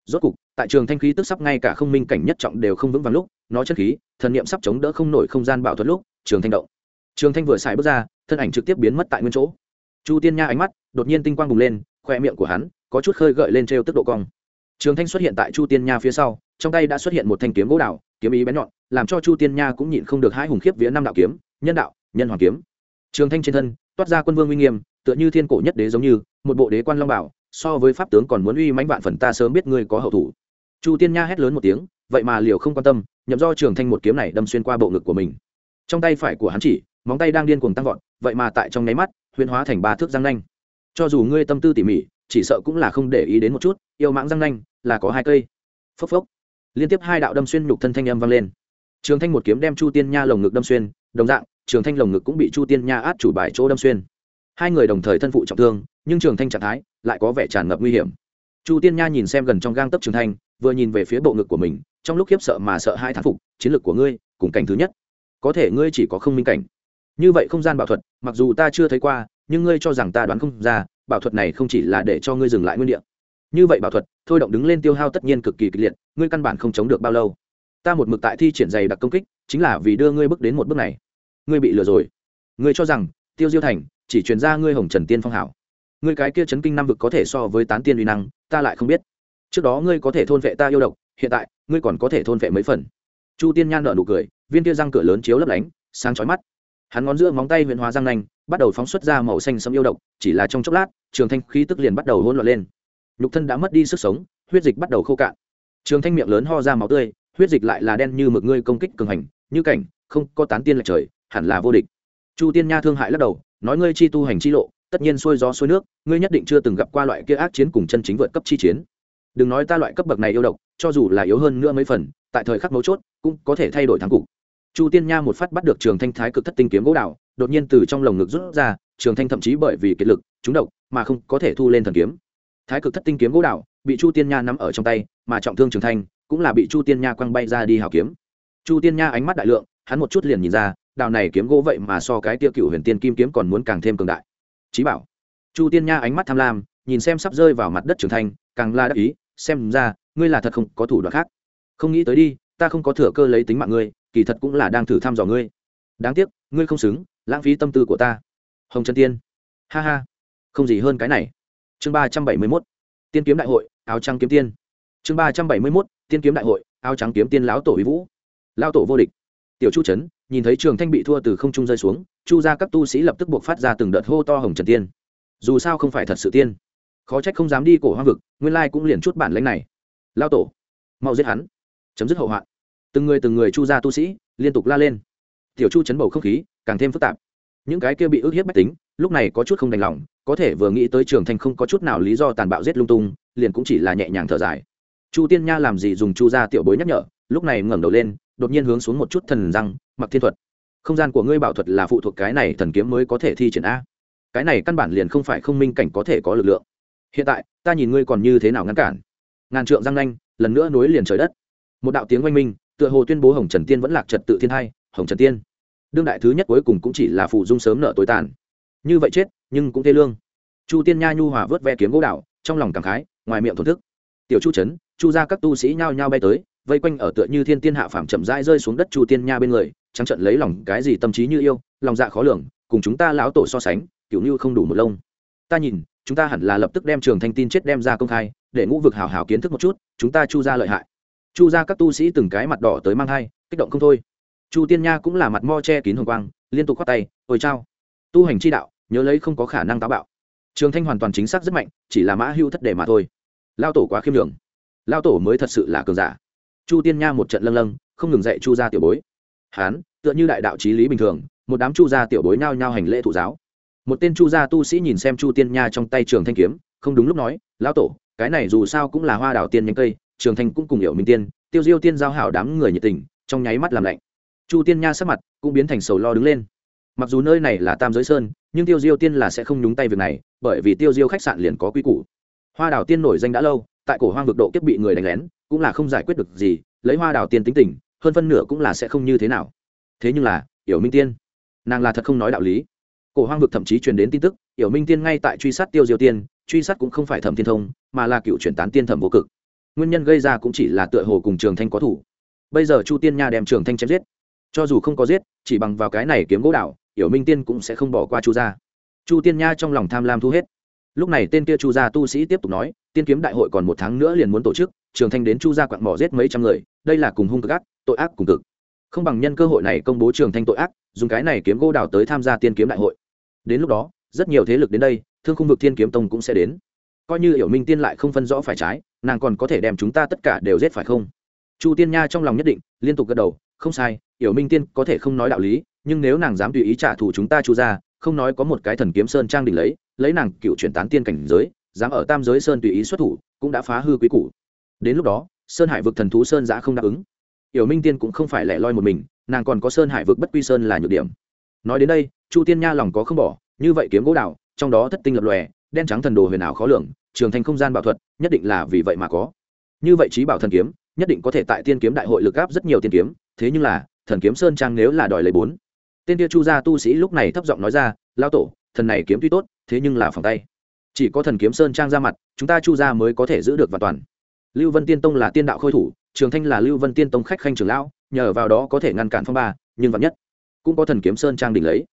[SPEAKER 1] Rốt cục, tại trường thanh khí tức sắp ngay cả không minh cảnh nhất trọng đều không vững vàng lúc, nó chất khí, thần niệm sắp chống đỡ không nổi không gian bạo thuật lúc, trường thanh động. Trường thanh vừa xài bước ra thân ảnh trực tiếp biến mất tại nguyên chỗ. Chu tiên nha ánh mắt đột nhiên tinh quang bùng lên, khoe miệng của hắn có chút khơi gợi lên trêu tức độ cong. Trường thanh xuất hiện tại chu tiên nha phía sau, trong tay đã xuất hiện một thanh kiếm gỗ đào, kiếm ý bén nhọn, làm cho chu tiên nha cũng nhịn không được hai hùng khiếp vía năm đạo kiếm, nhân đạo, nhân hoàng kiếm. Trường thanh trên thân toát ra quân vương uy nghiêm, tựa như thiên cổ nhất đế giống như, một bộ đế quan long bảo, so với pháp tướng còn muốn uy mãnh vạn phần ta sớm biết ngươi có hậu thủ. Chu tiên nha hét lớn một tiếng, vậy mà liều không quan tâm, nhậm do trường thanh một kiếm này đâm xuyên qua bộ ngực của mình. Trong tay phải của hắn chỉ móng tay đang điên cuồng tăng vọt, vậy mà tại trong nháy mắt, huyễn hóa thành ba thước răng nanh. Cho dù ngươi tâm tư tỉ mỉ, chỉ sợ cũng là không để ý đến một chút, yêu mãng răng nanh, là có hai cây. Phốc phốc. Liên tiếp hai đạo đâm xuyên nhục thân thanh âm vang lên. Trường thanh một kiếm đem chu tiên nha lồng ngực đâm xuyên, đồng dạng, trường thanh lồng ngực cũng bị chu tiên nha át chủ bài chỗ đâm xuyên. Hai người đồng thời thân phụ trọng thương, nhưng trường thanh trạng thái lại có vẻ tràn ngập nguy hiểm. Chu tiên nha nhìn xem gần trong gang tấc trường thanh, vừa nhìn về phía bộ ngực của mình, trong lúc khiếp sợ mà sợ hai thán phục, chiến lược của ngươi, cùng cảnh thứ nhất. Có thể ngươi chỉ có không minh cảnh như vậy không gian bảo thuật, mặc dù ta chưa thấy qua, nhưng ngươi cho rằng ta đoán không ra, bảo thuật này không chỉ là để cho ngươi dừng lại nguyên đ ị a như vậy bảo thuật, thôi động đứng lên tiêu hao tất nhiên cực kỳ kịch liệt, ngươi căn bản không chống được bao lâu. Ta một mực tại thi triển dày đặc công kích, chính là vì đưa ngươi bước đến một bước này. Ngươi bị lừa rồi. Ngươi cho rằng, tiêu diêu thành chỉ truyền ra ngươi hồng trần tiên phong hảo. Ngươi cái kia chấn kinh năm vực có thể so với tán tiên uy năng, ta lại không biết. Trước đó ngươi có thể thôn vệ ta yêu độc, hiện tại, ngươi còn có thể thôn vệ mấy phần. Chu tiên nhan nợ nụ cười, viên kia răng cửa lớn chiếu lấp lánh, sáng chói mắt hắn ngón giữa móng tay huyện hóa răng nanh, bắt đầu phóng xuất ra màu xanh sẫm yêu độc, chỉ là trong chốc lát, trường thanh khí tức liền bắt đầu hỗn loạn lên. Nhục thân đã mất đi sức sống, huyết dịch bắt đầu khô cạn. Trường thanh miệng lớn ho ra máu tươi, huyết dịch lại là đen như mực ngươi công kích cường hành, như cảnh, không có tán tiên lệch trời, hẳn là vô địch. Chu tiên nha thương hại lắc đầu, nói ngươi chi tu hành chi lộ, tất nhiên xuôi gió xuôi nước, ngươi nhất định chưa từng gặp qua loại kia ác chiến cùng chân chính vượt cấp chi chiến. Đừng nói ta loại cấp bậc này yêu độc, cho dù là yếu hơn nữa mấy phần, tại thời khắc mấu chốt, cũng có thể thay đổi thắng cục chu tiên nha một phát bắt được trường thanh thái cực thất tinh kiếm gỗ đạo đột nhiên từ trong lồng ngực rút ra, trường thanh thậm chí bởi vì kiệt lực, trúng độc, mà không có thể thu lên thần kiếm. Thái cực thất tinh kiếm gỗ đạo bị chu tiên nha nắm ở trong tay, mà trọng thương trường thanh, cũng là bị chu tiên nha quăng bay ra đi hào kiếm. Chu tiên nha ánh mắt đại lượng, hắn một chút liền nhìn ra đạo này kiếm gỗ vậy mà so cái tiêu cựu huyền tiên kim kiếm còn muốn càng thêm cường đại. Trí bảo. Chu tiên nha ánh mắt tham lam, nhìn xem sắp rơi vào mặt đất trường thanh, càng la đắc ý, xem ra, ngươi là thật không có thủ đoạn khác. Không nghĩ tới đi, ta không có thừa cơ lấy tính mạng ngươi kỳ thật cũng là đang thử thăm dò ngươi. Đáng tiếc, ngươi không xứng, lãng phí tâm tư của ta. Hồng trần tiên. Ha ha. Không gì hơn cái này. Chương ba trăm bảy mươi mốt. Tiên kiếm đại hội, áo trắng kiếm tiên. Chương ba trăm bảy mươi mốt, tiên kiếm đại hội, áo trắng kiếm tiên lão tổ uy vũ. Lao tổ vô địch. Tiểu chu trấn, nhìn thấy trường thanh bị thua từ không trung rơi xuống, chu ra các tu sĩ lập tức buộc phát ra từng đợt hô to hồng trần tiên. Dù sao không phải thật sự tiên. Khó trách không dám đi cổ hoang vực, nguyên lai cũng liền chút bản lãnh này. Lao tổ, mau giết hắn. Chấm dứt hậu hoạn từng người từng người chu ra tu sĩ liên tục la lên. Tiểu chu chấn bầu không khí càng thêm phức tạp. Những cái kia bị ức hiếp bách tính, lúc này có chút không đành lòng, có thể vừa nghĩ tới trường thành không có chút nào lý do tàn bạo giết lung tung, liền cũng chỉ là nhẹ nhàng thở dài. Chu tiên nha làm gì dùng chu ra tiểu bối nhắc nhở, lúc này ngẩng đầu lên, đột nhiên hướng xuống một chút thần răng, mặc thiên thuật, không gian của ngươi bảo thuật là phụ thuộc cái này thần kiếm mới có thể thi triển a. Cái này căn bản liền không phải không minh cảnh có thể có lực lượng. Hiện tại, ta nhìn ngươi còn như thế nào ngăn cản. Ngàn trượng răng nanh, lần nữa nối liền trời đất. Một đạo tiếng oanh minh tựa hồ tuyên bố hồng trần tiên vẫn lạc trật tự thiên hai, hồng trần tiên. Đương đại thứ nhất cuối cùng cũng chỉ là phụ dung sớm nợ tối tàn. Như vậy chết, nhưng cũng thê lương. Chu tiên nha nhu hòa vớt ve kiếm gỗ đạo trong lòng cảm khái, ngoài miệng thổn thức. Tiểu chu trấn, chu ra các tu sĩ nhao nhao bay tới, vây quanh ở tựa như thiên tiên hạ phàm chậm rãi rơi xuống đất chu tiên nha bên người, trắng trận lấy lòng cái gì tâm trí như yêu, lòng dạ khó lường, cùng chúng ta lão tổ so sánh, kiểu như không đủ một lông. Ta nhìn, chúng ta hẳn là lập tức đem trường thanh tin chết đem ra công khai, để ngũ vực hào hào kiến thức một chút, chúng ta chu ra lợi hại chu ra các tu sĩ từng cái mặt đỏ tới mang thai, kích động không thôi. Chu tiên nha cũng là mặt mo che kín hồng quang, liên tục khoác tay, ôi chao. Tu hành chi đạo, nhớ lấy không có khả năng táo bạo. Trường thanh hoàn toàn chính xác rất mạnh, chỉ là mã hưu thất đề mà thôi. Lao tổ quá khiêm đường lao tổ mới thật sự là cường giả. Chu tiên nha một trận lâng lâng, không ngừng dạy chu gia tiểu bối. Hán, tựa như đại đạo trí lý bình thường, một đám chu gia tiểu bối nhao nhao hành lễ thụ giáo. Một tên chu gia tu sĩ nhìn xem chu tiên nha trong tay trường thanh kiếm, không đúng lúc nói, lão tổ, cái này dù sao cũng là hoa đào tiên nhánh cây trường thanh cũng cùng hiểu minh tiên, tiêu diêu tiên giao hảo đám người nhiệt tình, trong nháy mắt làm lạnh. Chu tiên nha sắc mặt cũng biến thành sầu lo đứng lên. Mặc dù nơi này là tam giới sơn, nhưng tiêu diêu tiên là sẽ không nhúng tay việc này, bởi vì tiêu diêu khách sạn liền có quy củ. Hoa đào tiên nổi danh đã lâu, tại cổ hoang vực độ kiếp bị người đánh lén, cũng là không giải quyết được gì, lấy hoa đào tiên tính tình, hơn phân nửa cũng là sẽ không như thế nào. Thế nhưng là yểu minh tiên, nàng là thật không nói đạo lý. Cổ hoang vực thậm chí truyền đến tin tức yểu minh tiên ngay tại truy sát tiêu diêu tiên, truy sát cũng không phải thẩm thiên thông, mà là cựu truyền tán tiên thẩm vô cực nguyên nhân gây ra cũng chỉ là tựa hồ cùng trường thanh có thủ. Bây giờ chu tiên nha đem trường thanh chém giết. Cho dù không có giết, chỉ bằng vào cái này kiếm gỗ đạo yểu minh tiên cũng sẽ không bỏ qua chu gia. Chu tiên nha trong lòng tham lam thu hết. Lúc này tên kia chu gia tu sĩ tiếp tục nói, tiên kiếm đại hội còn một tháng nữa liền muốn tổ chức, trường thanh đến chu gia quặn bỏ giết mấy trăm người, đây là cùng hung cực ác, tội ác cùng cực. Không bằng nhân cơ hội này công bố trường thanh tội ác, dùng cái này kiếm gỗ đào tới tham gia tiên kiếm đại hội. Đến lúc đó, rất nhiều thế lực đến đây, thương khung vực thiên kiếm tông cũng sẽ đến coi như hiểu minh tiên lại không phân rõ phải trái, nàng còn có thể đem chúng ta tất cả đều giết phải không? Chu tiên nha trong lòng nhất định, liên tục gật đầu, không sai, hiểu minh tiên có thể không nói đạo lý, nhưng nếu nàng dám tùy ý trả thù chúng ta chu ra không nói có một cái thần kiếm sơn trang đỉnh lấy lấy nàng cựu chuyển tán tiên cảnh giới, dám ở tam giới sơn tùy ý xuất thủ, cũng đã phá hư quý củ. Đến lúc đó, sơn hải vực thần thú sơn giã không đáp ứng. Hiểu minh tiên cũng không phải lẻ loi một mình, nàng còn có sơn hải vực bất quy sơn là nhược điểm. Nói đến đây, chu tiên nha lòng có không bỏ, như vậy kiếm gỗ đạo trong đó thất tinh lập lòe, đen trắng thần đồ huyền ảo khó lường trường thành không gian bảo thuật, nhất định là vì vậy mà có. Như vậy trí bảo thần kiếm, nhất định có thể tại tiên kiếm đại hội lực áp rất nhiều tiên kiếm, thế nhưng là, thần kiếm sơn trang nếu là đòi lấy bốn. Tên kia chu gia tu sĩ lúc này thấp giọng nói ra lao tổ, thần này kiếm tuy tốt, thế nhưng là phòng tay. Chỉ có thần kiếm sơn trang ra mặt, chúng ta chu gia mới có thể giữ được và toàn. Lưu vân tiên tông là tiên đạo khôi thủ, trường thanh là lưu vân tiên tông khách khanh trường lão, nhờ vào đó có thể ngăn cản phong ba, nhưng vạn nhất cũng có thần kiếm sơn trang đỉnh lấy.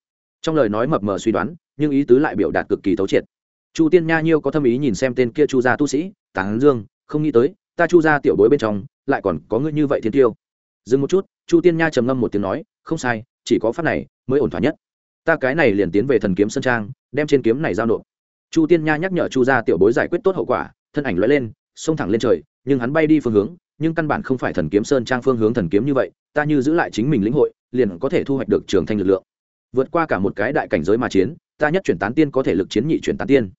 [SPEAKER 1] Trong lời nói mập mờ suy đoán, nhưng ý tứ lại biểu đạt cực kỳ thấu triệt chu tiên nha nhiêu có thâm ý nhìn xem tên kia chu gia tu sĩ, tán dương, không nghĩ tới, ta chu gia tiểu bối bên trong, lại còn có ngươi như vậy thiên tiêu. Dừng một chút, chu tiên nha trầm ngâm một tiếng nói, không sai, chỉ có pháp này mới ổn thỏa nhất. Ta cái này liền tiến về thần kiếm sơn trang, đem trên kiếm này giao nộp. Chu tiên nha nhắc nhở chu gia tiểu bối giải quyết tốt hậu quả, thân ảnh lóe lên, xông thẳng lên trời, nhưng hắn bay đi phương hướng, nhưng căn bản không phải thần kiếm sơn trang phương hướng thần kiếm như vậy, ta như giữ lại chính mình lĩnh hội, liền có thể thu hoạch được trường thanh lực lượng. Vượt qua cả một cái đại cảnh giới mà chiến, ta nhất chuyển tán tiên có thể lực chiến nhị chuyển tán tiên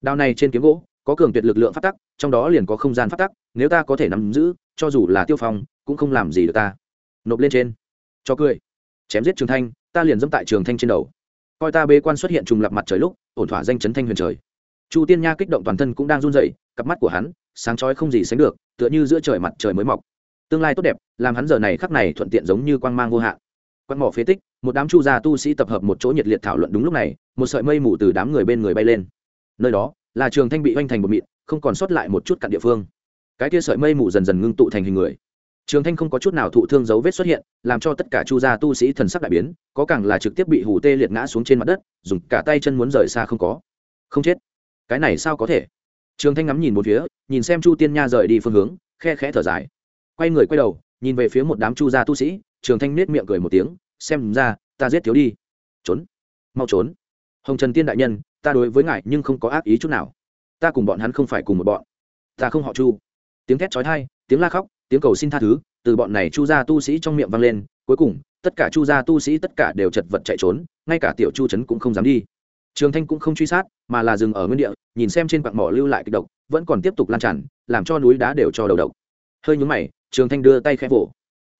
[SPEAKER 1] đao này trên kiếm gỗ, có cường tuyệt lực lượng phát tắc, trong đó liền có không gian phát tắc, nếu ta có thể nắm giữ, cho dù là tiêu phong, cũng không làm gì được ta. Nộp lên trên. Cho cười. Chém giết trường thanh, ta liền dẫm tại trường thanh trên đầu. Coi ta bế quan xuất hiện trùng lập mặt trời lúc, ổn thỏa danh chấn thanh huyền trời. Chu tiên nha kích động toàn thân cũng đang run dậy cặp mắt của hắn, sáng chói không gì sánh được, tựa như giữa trời mặt trời mới mọc. Tương lai tốt đẹp, làm hắn giờ này khắc này thuận tiện giống như quang mang vô hạn. Quan mỏ phế tích, một đám chu gia tu sĩ tập hợp một chỗ nhiệt liệt thảo luận đúng lúc này, một sợi mây mù từ đám người bên người bay lên nơi đó là trường thanh bị oanh thành một mịn, không còn sót lại một chút cặn địa phương. Cái kia sợi mây mù dần dần ngưng tụ thành hình người. Trường thanh không có chút nào thụ thương dấu vết xuất hiện, làm cho tất cả chu gia tu sĩ thần sắc đại biến, có càng là trực tiếp bị hủ tê liệt ngã xuống trên mặt đất, dùng cả tay chân muốn rời xa không có. Không chết. Cái này sao có thể? Trường thanh ngắm nhìn một phía, nhìn xem chu tiên nha rời đi phương hướng, khe khẽ thở dài. Quay người quay đầu, nhìn về phía một đám chu gia tu sĩ, trường thanh nết miệng cười một tiếng, xem ra, ta giết thiếu đi. Trốn. Mau trốn. Hồng trần tiên đại nhân ta đối với ngài nhưng không có ác ý chút nào. Ta cùng bọn hắn không phải cùng một bọn. Ta không họ chu. Tiếng thét trói thai tiếng la khóc, tiếng cầu xin tha thứ, từ bọn này chu gia tu sĩ trong miệng vang lên, cuối cùng, tất cả chu gia tu sĩ tất cả đều chật vật chạy trốn, ngay cả tiểu chu trấn cũng không dám đi. Trường thanh cũng không truy sát, mà là dừng ở nguyên địa, nhìn xem trên quặng mỏ lưu lại kịch độc, vẫn còn tiếp tục lan tràn, làm cho núi đá đều cho đầu độc. Hơi nhúng mày, trường thanh đưa tay khẽ vỗ.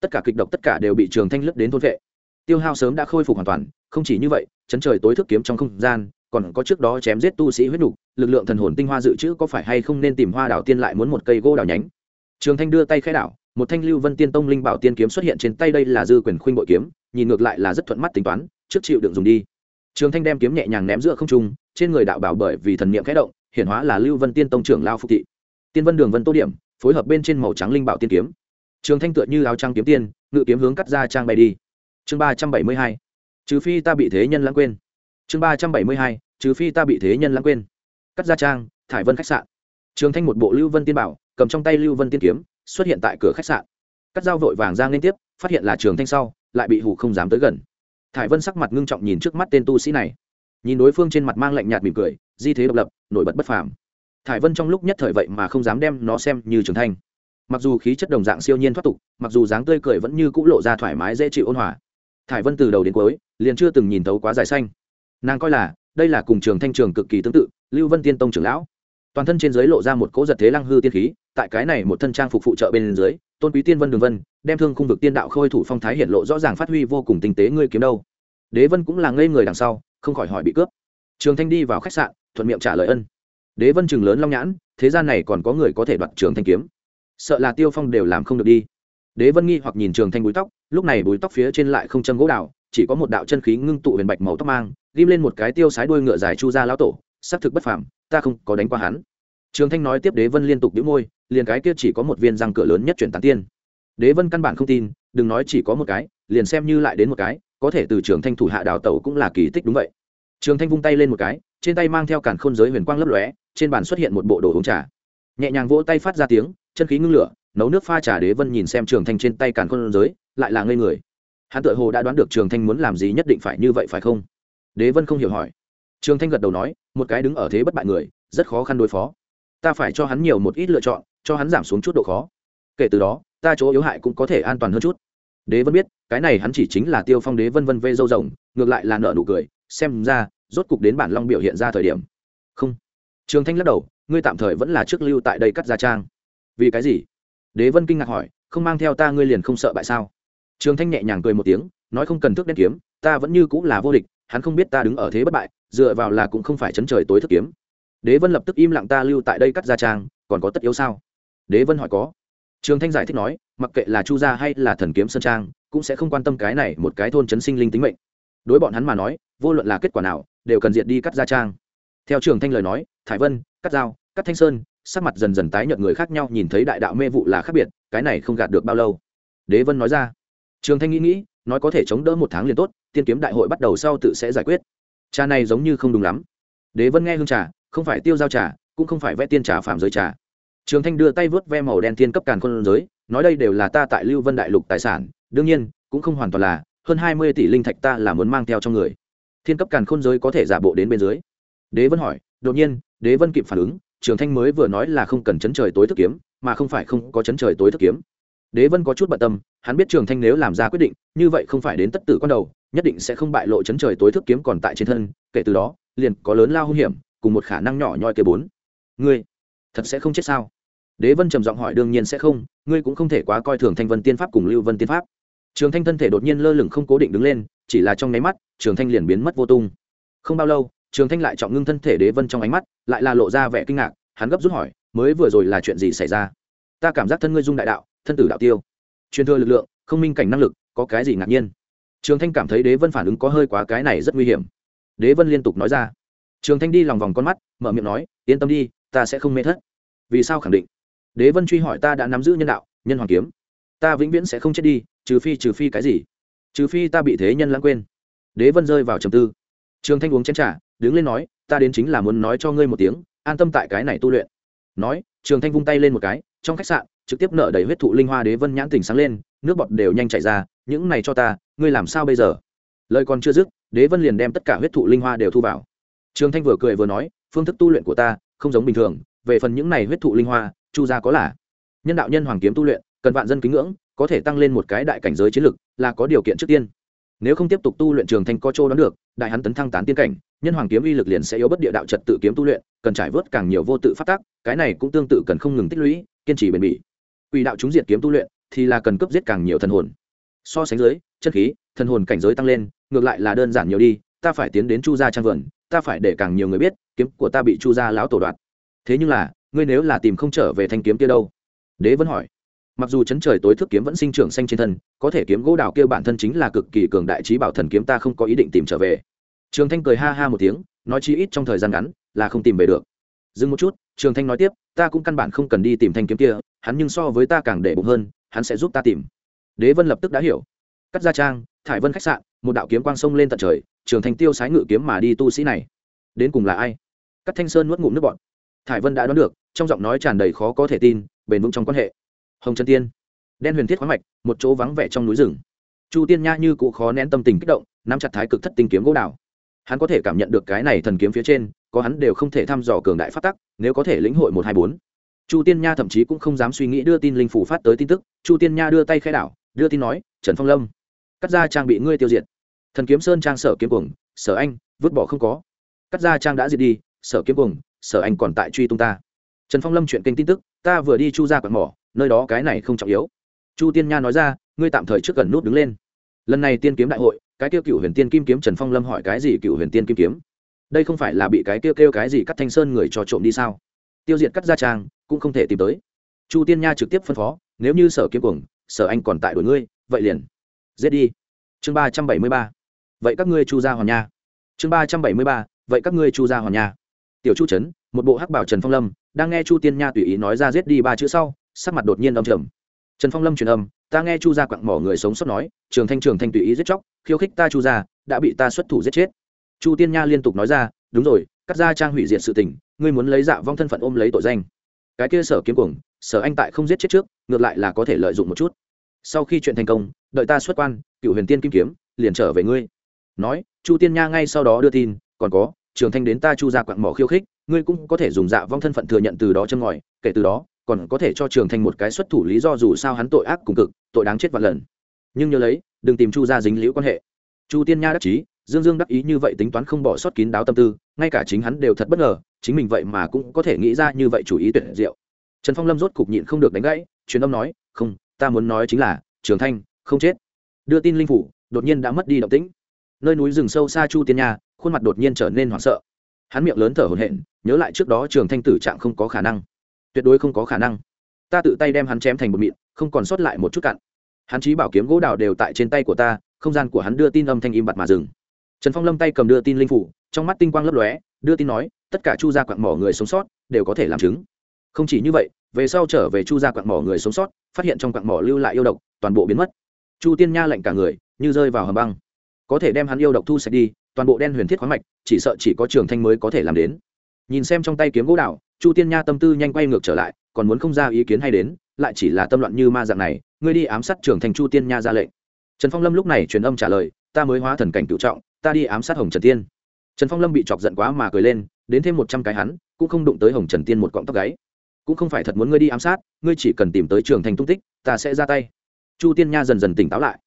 [SPEAKER 1] Tất cả kịch độc tất cả đều bị trường thanh lướt đến thôn vệ. Tiêu hao sớm đã khôi phục hoàn toàn, không chỉ như vậy, chấn trời tối thức kiếm trong không gian còn có trước đó chém giết tu sĩ huyết nục lực lượng thần hồn tinh hoa dự trữ có phải hay không nên tìm hoa đảo tiên lại muốn một cây gỗ đảo nhánh? Trường thanh đưa tay khai đảo, một thanh lưu vân tiên tông linh bảo tiên kiếm xuất hiện trên tay đây là dư quyền khuynh bội kiếm, nhìn ngược lại là rất thuận mắt tính toán, trước chịu đựng dùng đi. Trường thanh đem kiếm nhẹ nhàng ném giữa không trung, trên người đạo bảo bởi vì thần niệm khẽ động, hiển hóa là lưu vân tiên tông trưởng lao phục thị. Tiên vân đường vân tô điểm, phối hợp bên trên màu trắng linh bảo tiên kiếm. Trường thanh tựa như áo trang kiếm tiên, ngự kiếm hướng cắt ra trang bay đi. Chương ba trăm bảy mươi hai, trừ phi ta bị thế nhân lãng quên chương ba trăm bảy mươi hai, trừ phi ta bị thế nhân lãng quên. Cắt ra trang, thải vân khách sạn. Trường thanh một bộ lưu vân tiên bảo, cầm trong tay lưu vân tiên kiếm, xuất hiện tại cửa khách sạn. Cắt dao vội vàng ra liên tiếp, phát hiện là trường thanh sau, lại bị hủ không dám tới gần. Thải vân sắc mặt ngưng trọng nhìn trước mắt tên tu sĩ này. Nhìn đối phương trên mặt mang lạnh nhạt mỉm cười, di thế độc lập, nổi bật bất phàm. Thải vân trong lúc nhất thời vậy mà không dám đem nó xem như trường thanh. Mặc dù khí chất đồng dạng siêu nhiên thoát tục, mặc dù dáng tươi cười vẫn như cũ lộ ra thoải mái dễ chịu ôn hòa. Thải vân từ đầu đến cuối, liền chưa từng nhìn thấu quá dài xanh nàng coi là, đây là cùng trường thanh trường cực kỳ tương tự, lưu vân tiên tông trưởng lão. Toàn thân trên dưới lộ ra một cỗ giật thế lăng hư tiên khí, tại cái này một thân trang phục phụ trợ bên dưới, tôn quý tiên vân đường vân, đem thương khung vực tiên đạo khôi thủ phong thái hiện lộ rõ ràng phát huy vô cùng tinh tế ngươi kiếm đâu. Đế vân cũng là ngây người đằng sau, không khỏi hỏi bị cướp. Trường thanh đi vào khách sạn, thuận miệng trả lời ân. Đế vân chừng lớn long nhãn, thế gian này còn có người có thể đoạt trường thanh kiếm? Sợ là tiêu phong đều làm không được đi. Đế vân nghi hoặc nhìn trường thanh búi tóc, lúc này búi tóc phía trên lại không châm gỗ đào chỉ có một đạo chân khí ngưng tụ huyền bạch màu tóc mang, ghim lên một cái tiêu sái đuôi ngựa dài chu ra lão tổ xác thực bất phàm, ta không có đánh qua hắn. Trường thanh nói tiếp đế vân liên tục đĩu môi, liền cái kia chỉ có một viên răng cửa lớn nhất chuyển tán tiên. Đế vân căn bản không tin, đừng nói chỉ có một cái, liền xem như lại đến một cái, có thể từ trường thanh thủ hạ đào tẩu cũng là kỳ tích đúng vậy. Trường thanh vung tay lên một cái, trên tay mang theo cản khôn giới huyền quang lấp lóe, trên bàn xuất hiện một bộ đồ uống trà. Nhẹ nhàng vỗ tay phát ra tiếng, chân khí ngưng lửa, nấu nước pha trà đế vân nhìn xem trường thanh trên tay cản khôn giới, lại là ngây người hắn tự hồ đã đoán được trường thanh muốn làm gì nhất định phải như vậy phải không? Đế vân không hiểu hỏi. Trường thanh gật đầu nói, một cái đứng ở thế bất bại người, rất khó khăn đối phó. Ta phải cho hắn nhiều một ít lựa chọn, cho hắn giảm xuống chút độ khó. Kể từ đó, ta chỗ yếu hại cũng có thể an toàn hơn chút. Đế vân biết, cái này hắn chỉ chính là tiêu phong đế vân vân vê dâu rồng, ngược lại là nợ nụ cười, xem ra, rốt cục đến bản long biểu hiện ra thời điểm. Không. Trường thanh lắc đầu, ngươi tạm thời vẫn là trước lưu tại đây cắt gia trang. Vì cái gì? Đế vân kinh ngạc hỏi, không mang theo ta ngươi liền không sợ bại sao? Trường thanh nhẹ nhàng cười một tiếng, nói không cần thước đen kiếm, ta vẫn như cũng là vô địch, hắn không biết ta đứng ở thế bất bại, dựa vào là cũng không phải chấn trời tối thức kiếm. Đế vân lập tức im lặng ta lưu tại đây cắt gia trang, còn có tất yếu sao? Đế vân hỏi có. Trường thanh giải thích nói, mặc kệ là chu gia hay là thần kiếm sơn trang, cũng sẽ không quan tâm cái này một cái thôn chấn sinh linh tính mệnh. Đối bọn hắn mà nói, vô luận là kết quả nào, đều cần diệt đi cắt gia trang. Theo trường thanh lời nói, thải vân, cắt dao cắt thanh sơn, sắc mặt dần dần tái nhợt người khác nhau nhìn thấy đại đạo mê vụ là khác biệt, cái này không gạt được bao lâu. Đế vân nói ra trường thanh nghĩ nghĩ, nói có thể chống đỡ một tháng liền tốt, tiên kiếm đại hội bắt đầu sau tự sẽ giải quyết. Trà này giống như không đúng lắm. Đế vân nghe hương trà, không phải tiêu giao trà, cũng không phải vẽ tiên trà phạm giới trà. Trường thanh đưa tay vớt ve màu đen tiên cấp càn khôn giới, nói đây đều là ta tại lưu vân đại lục tài sản, đương nhiên, cũng không hoàn toàn là, hơn hai mươi tỷ linh thạch ta là muốn mang theo trong người. Thiên cấp càn khôn giới có thể giả bộ đến bên dưới. Đế vân hỏi, đột nhiên, đế vân kịp phản ứng, trường thanh mới vừa nói là không cần chấn trời tối thức kiếm, mà không phải không có chấn trời tối thức kiếm đế vân có chút bận tâm, hắn biết trường thanh nếu làm ra quyết định, như vậy không phải đến tất tử con đầu, nhất định sẽ không bại lộ chấn trời tối thức kiếm còn tại trên thân, kể từ đó, liền có lớn lao hung hiểm, cùng một khả năng nhỏ nhoi kế bốn. Ngươi, thật sẽ không chết sao? Đế vân trầm giọng hỏi, đương nhiên sẽ không, ngươi cũng không thể quá coi thường thanh vân tiên pháp cùng lưu vân tiên pháp. Trường thanh thân thể đột nhiên lơ lửng không cố định đứng lên, chỉ là trong nháy mắt, trường thanh liền biến mất vô tung. Không bao lâu, trường thanh lại trọng ngưng thân thể đế vân trong ánh mắt, lại là lộ ra vẻ kinh ngạc, hắn gấp rút hỏi, mới vừa rồi là chuyện gì xảy ra? Ta cảm giác thân ngươi dung đại đạo thân tử đạo tiêu. Truyền thừa lực lượng, không minh cảnh năng lực, có cái gì ngạc nhiên? Trường thanh cảm thấy đế vân phản ứng có hơi quá, cái này rất nguy hiểm. Đế vân liên tục nói ra. Trường thanh đi lòng vòng con mắt, mở miệng nói, yên tâm đi, ta sẽ không mê thất. Vì sao? khẳng định. Đế vân truy hỏi, ta đã nắm giữ nhân đạo, nhân hoàng kiếm. Ta vĩnh viễn sẽ không chết đi, trừ phi trừ phi cái gì? Trừ phi ta bị thế nhân lãng quên. Đế vân rơi vào trầm tư. Trường thanh uống chén t r à đứng lên nói, ta đến chính là muốn nói cho ngươi một tiếng, an tâm tại cái này tu luyện nói, trường thanh vung tay lên một cái, trong khách sạn, trực tiếp nợ đầy huyết thụ linh hoa đế vân nhãn tỉnh sáng lên, nước bọt đều nhanh chảy ra, những này cho ta, ngươi làm sao bây giờ? Lời còn chưa dứt, đế vân liền đem tất cả huyết thụ linh hoa đều thu vào. Trường thanh vừa cười vừa nói, phương thức tu luyện của ta không giống bình thường, về phần những này huyết thụ linh hoa, chu gia có là nhân đạo nhân hoàng kiếm tu luyện, cần vạn dân kính ngưỡng, có thể tăng lên một cái đại cảnh giới chiến lực, là có điều kiện trước tiên nếu không tiếp tục tu luyện trường thanh có châu đón được, đại hắn tấn thăng tán tiên cảnh, nhân hoàng kiếm uy lực liền sẽ yếu bất địa đạo trật tự kiếm tu luyện, cần trải vớt càng nhiều vô tự phát tác cái này cũng tương tự cần không ngừng tích lũy, kiên trì bền bỉ. Uy đạo chúng diệt kiếm tu luyện thì là cần cấp giết càng nhiều thần hồn. So sánh dưới, chân khí, thần hồn cảnh giới tăng lên, ngược lại là đơn giản nhiều đi, ta phải tiến đến chu gia trang vườn, ta phải để càng nhiều người biết, kiếm của ta bị chu gia lão tổ đoạt. Thế nhưng là, ngươi nếu là tìm không trở về thanh kiếm kia đâu? Đế vẫn hỏi mặc dù chấn trời tối thức kiếm vẫn sinh trưởng xanh trên thân, có thể kiếm gỗ đào kia bản thân chính là cực kỳ cường đại trí bảo thần kiếm ta không có ý định tìm trở về. Trường thanh cười ha ha một tiếng, nói chi ít trong thời gian ngắn là không tìm về được. Dừng một chút, trường thanh nói tiếp, ta cũng căn bản không cần đi tìm thanh kiếm kia, hắn nhưng so với ta càng để bụng hơn, hắn sẽ giúp ta tìm. Đế vân lập tức đã hiểu. Cắt gia trang, thải vân khách sạn, một đạo kiếm quang sông lên tận trời, trường thanh tiêu sái ngự kiếm mà đi tu sĩ này. Đến cùng là ai? Cắt thanh sơn nuốt ngụm nước bọn thải vân đã đoán được, trong giọng nói tràn đầy khó có thể tin, bền vững trong quan hệ hồng trần tiên đen huyền thiết khoáng mạch một chỗ vắng vẻ trong núi rừng chu tiên nha như cụ khó nén tâm tình kích động nắm chặt thái cực thất tinh kiếm gỗ đào hắn có thể cảm nhận được cái này thần kiếm phía trên có hắn đều không thể thăm dò cường đại phát tắc nếu có thể lĩnh hội một hai bốn chu tiên nha thậm chí cũng không dám suy nghĩ đưa tin linh phủ phát tới tin tức chu tiên nha đưa tay khai đảo đưa tin nói trần phong lâm cắt ra trang bị ngươi tiêu diệt thần kiếm sơn trang sở kiếm cuồng sở anh vứt bỏ không có cắt ra trang đã diệt đi sở kiếm cuồng sở anh còn tại truy tung ta trần phong lâm chuyện kênh tin tức ta vừa đi chu ra quạt mỏ nơi đó cái này không trọng yếu. Chu tiên nha nói ra, ngươi tạm thời trước gần nút đứng lên. Lần này tiên kiếm đại hội, cái kêu cựu huyền tiên kim kiếm trần phong lâm hỏi cái gì cựu huyền tiên kim kiếm? Đây không phải là bị cái kêu kêu cái gì cắt thanh sơn người cho trộm đi sao? Tiêu diệt cắt gia trang cũng không thể tìm tới. Chu tiên nha trực tiếp phân phó, nếu như sở kiếm cuồng, sở anh còn tại đuổi ngươi, vậy liền giết đi. Chương ba trăm bảy mươi ba. Vậy các ngươi chu ra hòn nha. Chương ba trăm bảy mươi ba. Vậy các ngươi chu ra hòn nha. Tiểu chu trấn, một bộ hắc bảo trần phong lâm, đang nghe chu tiên nha tùy ý nói ra giết đi ba chữ sau sắc mặt đột nhiên đông trầm. Trần phong lâm truyền âm, ta nghe chu gia quặng mỏ người sống sót nói, trường thanh trường thanh tùy ý giết chóc, khiêu khích ta chu gia, đã bị ta xuất thủ giết chết. Chu tiên nha liên tục nói ra, đúng rồi, cắt ra trang hủy diệt sự tình, ngươi muốn lấy dạ vong thân phận ôm lấy tội danh. Cái kia sở kiếm cuồng, sở anh tại không giết chết trước, ngược lại là có thể lợi dụng một chút. Sau khi chuyện thành công, đợi ta xuất quan, cựu huyền tiên kim kiếm, liền trở về ngươi. Nói, chu tiên nha ngay sau đó đưa tin, còn có, trường thanh đến ta chu ra quặng mỏ khiêu khích, ngươi cũng có thể dùng dạ vong thân phận thừa nhận từ đó châm ngòi, kể từ đó còn có thể cho trường thanh một cái xuất thủ lý do dù sao hắn tội ác cùng cực, tội đáng chết vạn lần. Nhưng nhớ lấy, đừng tìm chu ra dính liễu quan hệ. Chu tiên nha đắc chí, dương dương đắc ý như vậy tính toán không bỏ sót kín đáo tâm tư, ngay cả chính hắn đều thật bất ngờ, chính mình vậy mà cũng có thể nghĩ ra như vậy chủ ý tuyệt diệu. Trần phong lâm rốt cục nhịn không được đánh gãy, truyền âm nói, không, ta muốn nói chính là, trường thanh, không chết. Đưa tin linh phủ, đột nhiên đã mất đi động tĩnh. Nơi núi rừng sâu xa chu tiên nha, khuôn mặt đột nhiên trở nên hoảng sợ. Hắn miệng lớn thở hổn hển, nhớ lại trước đó trường thanh tử trạng không có khả năng tuyệt đối không có khả năng. Ta tự tay đem hắn chém thành một mịn, không còn sót lại một chút cặn. Hắn chí bảo kiếm gỗ đào đều tại trên tay của ta, không gian của hắn đưa tin âm thanh im bặt mà dừng. Trần phong lâm tay cầm đưa tin linh phủ, trong mắt tinh quang lấp lóe, đưa tin nói, tất cả chu gia quặng mỏ người sống sót đều có thể làm chứng. Không chỉ như vậy, về sau trở về chu gia quặng mỏ người sống sót, phát hiện trong quặng mỏ lưu lại yêu độc, toàn bộ biến mất. Chu tiên nha lệnh cả người, như rơi vào hầm băng. Có thể đem hắn yêu độc thu sạch đi, toàn bộ đen huyền thiết khoáng mạch, chỉ sợ chỉ có trường thanh mới có thể làm đến. Nhìn xem trong tay kiếm gỗ đào chu tiên nha tâm tư nhanh quay ngược trở lại, còn muốn không ra ý kiến hay đến, lại chỉ là tâm loạn như ma dạng này, ngươi đi ám sát trưởng thành chu tiên nha ra lệnh. Trần phong lâm lúc này truyền âm trả lời, ta mới hóa thần cảnh cựu trọng, ta đi ám sát hồng trần tiên. Trần phong lâm bị chọc giận quá mà cười lên, đến thêm một trăm cái hắn, cũng không đụng tới hồng trần tiên một cọng tóc gáy. Cũng không phải thật muốn ngươi đi ám sát, ngươi chỉ cần tìm tới trường thành tung tích, ta sẽ ra tay. Chu tiên nha dần dần tỉnh táo lại.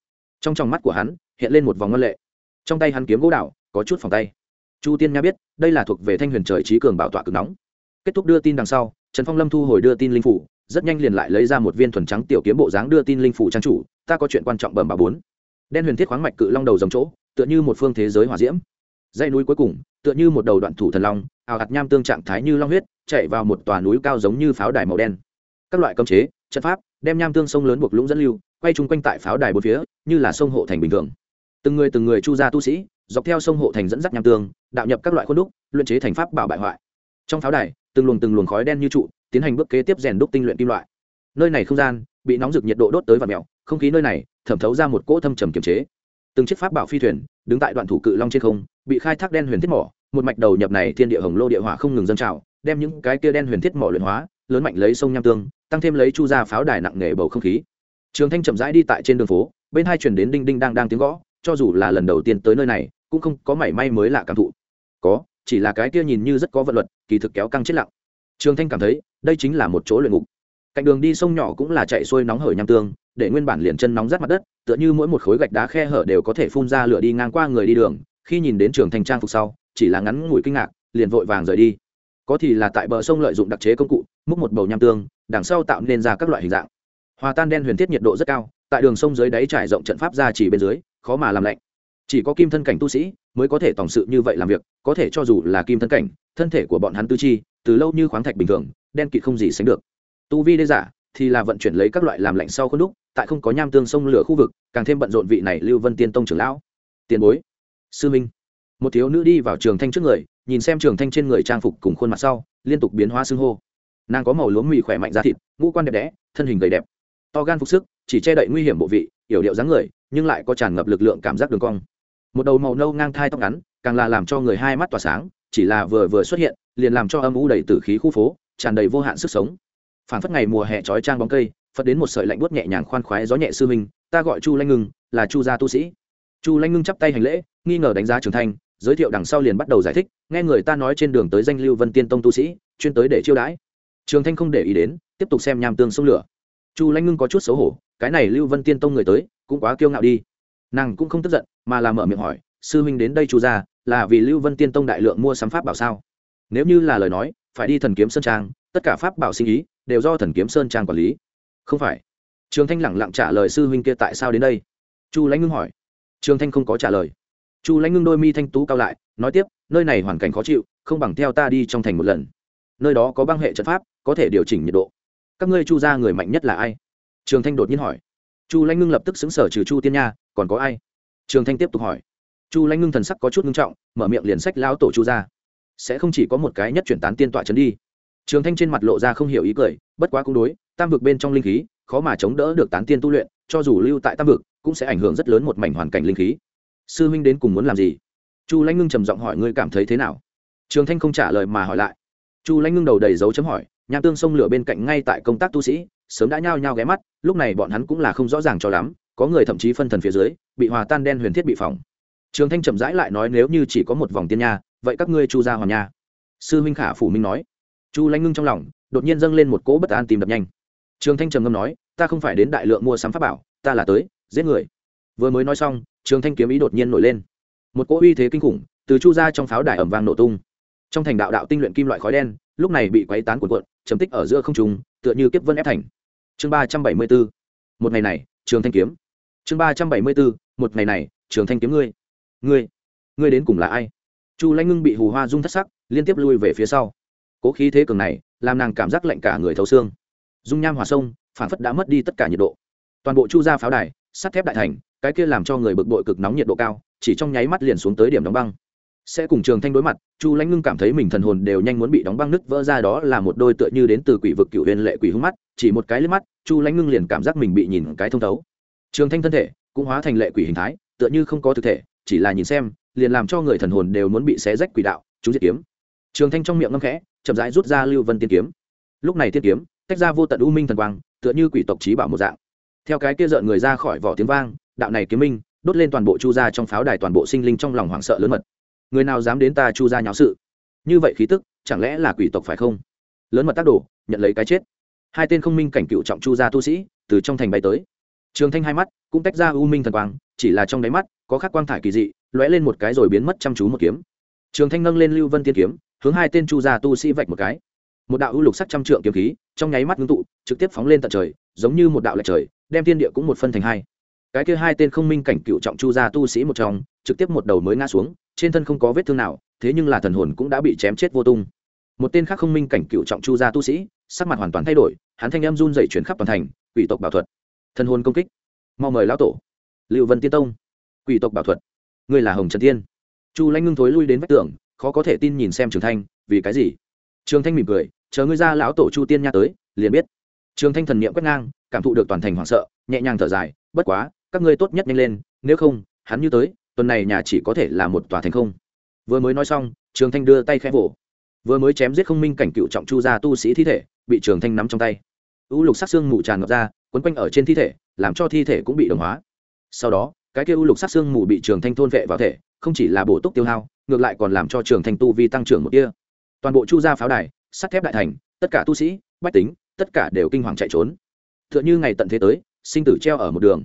[SPEAKER 1] Trong tròng mắt của hắn, hiện lên một vòng ngân lệ. Trong tay hắn kiếm gỗ đảo, có chút phòng tay. Chu tiên nha biết, đây là thuộc về thanh huyền trời trí cường bảo tọa cực nóng kết thúc đưa tin đằng sau, trần phong lâm thu hồi đưa tin linh phủ, rất nhanh liền lại lấy ra một viên thuần trắng tiểu kiếm bộ dáng đưa tin linh phủ trang chủ, ta có chuyện quan trọng bẩm bà bốn. Đen huyền thiết khoáng mạch cự long đầu dòng chỗ, tựa như một phương thế giới hỏa diễm. Dây núi cuối cùng, tựa như một đầu đoạn thủ thần long ào hạt nham tương trạng thái như long huyết, chạy vào một tòa núi cao giống như pháo đài màu đen. Các loại cấm chế, trận pháp, đem nham tương sông lớn buộc lũng dẫn lưu, quay chung quanh tại pháo đài bốn phía, như là sông hộ thành bình thường. Từng người từng người chu gia tu sĩ, dọc theo sông hộ thành dẫn dắt nham tương, đạo nhập các loại khuôn đúc, luyện chế thành pháp bảo bại hoại. Trong pháo đài từng luồng từng luồng khói đen như trụ, tiến hành bước kế tiếp rèn đúc tinh luyện kim loại. Nơi này không gian, bị nóng rực nhiệt độ đốt tới và mèo, không khí nơi này, thẩm thấu ra một cỗ thâm trầm kiềm chế. Từng chiếc pháp bảo phi thuyền, đứng tại đoạn thủ cự long trên không, bị khai thác đen huyền thiết mỏ, một mạch đầu nhập này thiên địa hồng lô địa hỏa không ngừng dâng trào, đem những cái kia đen huyền thiết mỏ luyện hóa, lớn mạnh lấy sông nham tương, tăng thêm lấy chu ra pháo đài nặng nghề bầu không khí. Trường thanh chậm rãi đi tại trên đường phố, bên hai chuyển đến đinh đinh đang đang tiếng gõ, cho dù là lần đầu tiên tới nơi này, cũng không có mảy may mới lạ cảm thụ. Có, chỉ là cái kia nhìn như rất có vận luật kỳ thực kéo căng chết lặng. Trường thanh cảm thấy, đây chính là một chỗ luyện ngục. Cạnh đường đi sông nhỏ cũng là chạy xuôi nóng hởi nham tương, để nguyên bản liền chân nóng rát mặt đất, tựa như mỗi một khối gạch đá khe hở đều có thể phun ra lửa đi ngang qua người đi đường. Khi nhìn đến trường thanh trang phục sau, chỉ là ngắn ngủi kinh ngạc, liền vội vàng rời đi. Có thì là tại bờ sông lợi dụng đặc chế công cụ, múc một bầu nham tương, đằng sau tạo nên ra các loại hình dạng. Hòa tan đen huyền thiết nhiệt độ rất cao, tại đường sông dưới đáy trải rộng trận pháp ra chỉ bên dưới, khó mà làm lạnh chỉ có kim thân cảnh tu sĩ mới có thể tổng sự như vậy làm việc, có thể cho dù là kim thân cảnh, thân thể của bọn hắn tư chi, từ lâu như khoáng thạch bình thường, đen kịt không gì sánh được. Tu vi đê giả thì là vận chuyển lấy các loại làm lạnh sau khuôn đúc, tại không có nham tương sông lửa khu vực, càng thêm bận rộn vị này lưu vân tiên tông trưởng lão. Tiền bối, sư minh. Một thiếu nữ đi vào trường thanh trước người, nhìn xem trường thanh trên người trang phục cùng khuôn mặt sau, liên tục biến hóa xưng hô. Nàng có màu lúa mì khỏe mạnh da thịt, ngũ quan đẹp đẽ, thân hình gầy đẹp. To gan phục sức, chỉ che đậy nguy hiểm bộ vị, yểu điệu dáng người, nhưng lại có tràn ngập lực lượng cảm giác đường cong một đầu màu nâu ngang thai tóc ngắn, càng là làm cho người hai mắt tỏa sáng, chỉ là vừa vừa xuất hiện, liền làm cho âm u đầy tử khí khu phố, tràn đầy vô hạn sức sống. Phản phất ngày mùa hè trói trang bóng cây, phật đến một sợi lạnh buốt nhẹ nhàng khoan khoái gió nhẹ sư minh, ta gọi chu lanh ngưng, là chu gia tu sĩ. Chu lanh ngưng chắp tay hành lễ, nghi ngờ đánh giá trường thanh giới thiệu đằng sau liền bắt đầu giải thích, nghe người ta nói trên đường tới danh lưu vân tiên tông tu sĩ, chuyên tới để chiêu đãi. Trường thanh không để ý đến, tiếp tục xem nham tương sông lửa. Chu lanh ngưng có chút xấu hổ, cái này lưu vân tiên tông người tới, cũng quá kiêu ngạo đi nàng cũng không tức giận, mà là mở miệng hỏi, sư huynh đến đây chu ra là vì lưu vân tiên tông đại lượng mua sắm pháp bảo sao? Nếu như là lời nói, phải đi thần kiếm sơn trang, tất cả pháp bảo sinh ý đều do thần kiếm sơn trang quản lý. Không phải. Trường thanh lẳng lặng trả lời sư huynh kia tại sao đến đây. Chu lãnh ngưng hỏi. Trường thanh không có trả lời. Chu lãnh ngưng đôi mi thanh tú cao lại, nói tiếp, nơi này hoàn cảnh khó chịu, không bằng theo ta đi trong thành một lần. Nơi đó có băng hệ trận pháp, có thể điều chỉnh nhiệt độ. Các ngươi chu ra người mạnh nhất là ai? Trường thanh đột nhiên hỏi. Chu lãnh ngưng lập tức xứng sở trừ chu tiên nha còn có ai? Trường thanh tiếp tục hỏi. Chu lãnh ngưng thần sắc có chút ngưng trọng, mở miệng liền sách lão tổ chu ra. Sẽ không chỉ có một cái nhất chuyển tán tiên tọa trấn đi. Trường thanh trên mặt lộ ra không hiểu ý cười, bất quá cũng đối, tam vực bên trong linh khí, khó mà chống đỡ được tán tiên tu luyện, cho dù lưu tại tam vực, cũng sẽ ảnh hưởng rất lớn một mảnh hoàn cảnh linh khí. Sư huynh đến cùng muốn làm gì? Chu lãnh ngưng trầm giọng hỏi, ngươi cảm thấy thế nào? Trường thanh không trả lời mà hỏi lại. Chu lãnh ngưng đầu đầy dấu chấm hỏi, nham tương sông lửa bên cạnh ngay tại công tác tu sĩ, sớm đã nhao nhao ghé mắt, lúc này bọn hắn cũng là không rõ ràng cho lắm có người thậm chí phân thần phía dưới, bị hòa tan đen huyền thiết bị phòng trường thanh chậm rãi lại nói nếu như chỉ có một vòng tiên nha, vậy các ngươi chu ra hoàng nha. Sư minh khả phủ minh nói. Chu lanh ngưng trong lòng, đột nhiên dâng lên một cỗ bất an tìm đập nhanh. Trường thanh trầm ngâm nói, ta không phải đến đại lượng mua sắm pháp bảo, ta là tới, giết người. Vừa mới nói xong, trường thanh kiếm ý đột nhiên nổi lên. Một cỗ uy thế kinh khủng từ chu ra trong pháo đài ẩm vang nổ tung. Trong thành đạo đạo tinh luyện kim loại khói đen, lúc này bị quấy tán cuộn cuộn chấm tích ở giữa không trùng tựa như kiếp vân ép thành. Chương ba trăm bảy mươi bốn. Một ngày này trường thanh kiếm. Chương ba trăm bảy mươi bốn, một ngày này, trường thanh kiếm ngươi. Ngươi ngươi đến cùng là ai? Chu lãnh ngưng bị hù hoa rung thất sắc, liên tiếp lui về phía sau. Cố khí thế cường này, làm nàng cảm giác lạnh cả người thấu xương. Dung nham hòa sông phản phất đã mất đi tất cả nhiệt độ. Toàn bộ chu ra pháo đài, sắt thép đại thành, cái kia làm cho người bực bội cực nóng nhiệt độ cao, chỉ trong nháy mắt liền xuống tới điểm đóng băng sẽ cùng trường thanh đối mặt, chu lãnh ngưng cảm thấy mình thần hồn đều nhanh muốn bị đóng băng nứt vỡ ra đó là một đôi tựa như đến từ quỷ vực cựu huyền lệ quỷ hung mắt, chỉ một cái lên mắt, chu lãnh ngưng liền cảm giác mình bị nhìn cái thông thấu. Trường thanh thân thể cũng hóa thành lệ quỷ hình thái, tựa như không có thực thể, chỉ là nhìn xem, liền làm cho người thần hồn đều muốn bị xé rách quỷ đạo, chúng diệt kiếm. Trường thanh trong miệng ngâm khẽ, chậm rãi rút ra lưu vân tiên kiếm. Lúc này tiên kiếm, tách ra vô tận u minh thần quang, tựa như quỷ tộc trí bảo một dạng. Theo cái kia rợn người ra khỏi vỏ tiếng vang, đạo này kiếm minh, đốt lên toàn bộ chu gia trong pháo đài toàn bộ sinh linh trong lòng hoảng sợ lớn mật người nào dám đến ta chu gia nháo sự? Như vậy khí tức, chẳng lẽ là quỷ tộc phải không? Lớn mật tác đồ nhận lấy cái chết. Hai tên không minh cảnh cựu trọng chu gia tu sĩ, từ trong thành bay tới. Trường thanh hai mắt cũng tách ra u minh thần quang, chỉ là trong đáy mắt có khắc quang thải kỳ dị, lóe lên một cái rồi biến mất chăm chú một kiếm. Trường thanh nâng lên lưu vân tiên kiếm, hướng hai tên chu gia tu sĩ vạch một cái. Một đạo ưu lục sắc trăm trượng kiếm khí, trong nháy mắt ngưng tụ, trực tiếp phóng lên tận trời, giống như một đạo lệch trời, đem thiên địa cũng một phân thành hai cái kia hai tên không minh cảnh cựu trọng chu gia tu sĩ một trong, trực tiếp một đầu mới ngã xuống, trên thân không có vết thương nào, thế nhưng là thần hồn cũng đã bị chém chết vô tung. Một tên khác không minh cảnh cựu trọng chu gia tu sĩ, sắc mặt hoàn toàn thay đổi, hắn thanh em run dậy chuyển khắp toàn thành, quỷ tộc bảo thuật. Thần hồn công kích. Mau mời lão tổ. Liệu vân tiên tông. Quỷ tộc bảo thuật. Ngươi là hồng trần tiên chu lanh ngưng thối lui đến vách tường, khó có thể tin nhìn xem trường thanh, vì cái gì? Trường thanh mỉm cười, chờ ngươi ra lão tổ chu tiên nha tới, liền biết. Trường thanh thần niệm quét ngang, cảm thụ được toàn thành hoảng sợ, nhẹ nhàng thở dài, bất quá các ngươi tốt nhất nhanh lên, nếu không, hắn như tới, tuần này nhà chỉ có thể là một tòa thành không. Vừa mới nói xong, trường thanh đưa tay khẽ vỗ. Vừa mới chém giết không minh cảnh cựu trọng chu gia tu sĩ thi thể, bị trường thanh nắm trong tay. U lục sắc xương mù tràn ngập ra, quấn quanh ở trên thi thể, làm cho thi thể cũng bị đồng hóa. Sau đó, cái kia u lục sắc xương mù bị trường thanh thôn vệ vào thể, không chỉ là bổ túc tiêu hao, ngược lại còn làm cho trường thanh tu vi tăng trưởng một kia toàn bộ chu gia pháo đài, sắt thép đại thành, tất cả tu sĩ, bách tính, tất cả đều kinh hoàng chạy trốn. T h ư ợ n h ư ngày tận thế tới, sinh tử treo ở một đường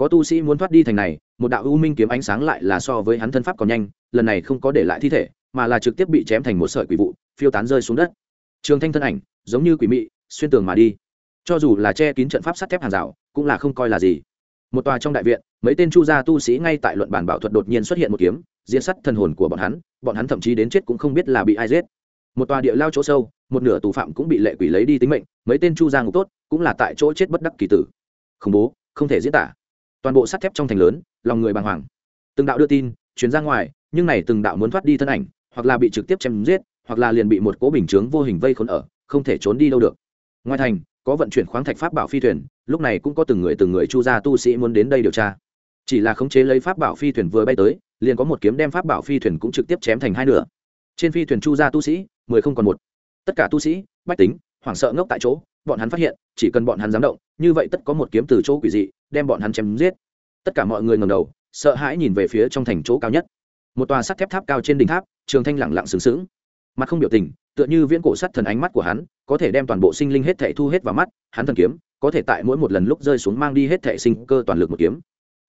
[SPEAKER 1] có tu sĩ muốn thoát đi thành này, một đạo u minh kiếm ánh sáng lại là so với hắn thân pháp còn nhanh, lần này không có để lại thi thể, mà là trực tiếp bị chém thành một sợi quỷ vụ, phiêu tán rơi xuống đất. Trường thanh thân ảnh, giống như quỷ mị, xuyên tường mà đi. Cho dù là che kín trận pháp sắt thép hàng rào, cũng là không coi là gì. Một tòa trong đại viện, mấy tên chu gia tu sĩ ngay tại luận bản bảo thuật đột nhiên xuất hiện một kiếm diễn sắt thần hồn của bọn hắn bọn hắn thậm chí đến chết cũng không biết là bị ai giết. Một tòa địa lao chỗ sâu, một nửa tù phạm cũng bị lệ quỷ lấy đi tính mệnh, mấy tên chu gia ngục tốt, cũng là tại chỗ chết bất đắc kỳ tử. Khủng bố, không thể diễn tả toàn bộ sắt thép trong thành lớn, lòng người bàng hoàng. Từng đạo đưa tin chuyến ra ngoài, nhưng này từng đạo muốn thoát đi thân ảnh, hoặc là bị trực tiếp chém giết, hoặc là liền bị một cố bình chướng vô hình vây khốn ở, không thể trốn đi đâu được. Ngoài thành, có vận chuyển khoáng thạch pháp bảo phi thuyền, lúc này cũng có từng người từng người chu gia tu sĩ muốn đến đây điều tra. Chỉ là khống chế lấy pháp bảo phi thuyền vừa bay tới, liền có một kiếm đem pháp bảo phi thuyền cũng trực tiếp chém thành hai nửa. Trên phi thuyền chu gia tu sĩ, mười không còn một. Tất cả tu sĩ, bách tính, hoảng sợ ngốc tại chỗ, bọn hắn phát hiện, chỉ cần bọn hắn dám động như vậy tất có một kiếm từ chỗ quỷ dị, đem bọn hắn chém giết. Tất cả mọi người ngầm đầu, sợ hãi nhìn về phía trong thành chỗ cao nhất. Một tòa sắt thép tháp cao trên đỉnh tháp, trường thanh lẳng lặng sướng sướng mặt không biểu tình, tựa như viễn cổ sắt thần ánh mắt của hắn, có thể đem toàn bộ sinh linh hết thệ thu hết vào mắt, hắn thần kiếm, có thể tại mỗi một lần lúc rơi xuống mang đi hết thệ sinh cơ toàn lực một kiếm.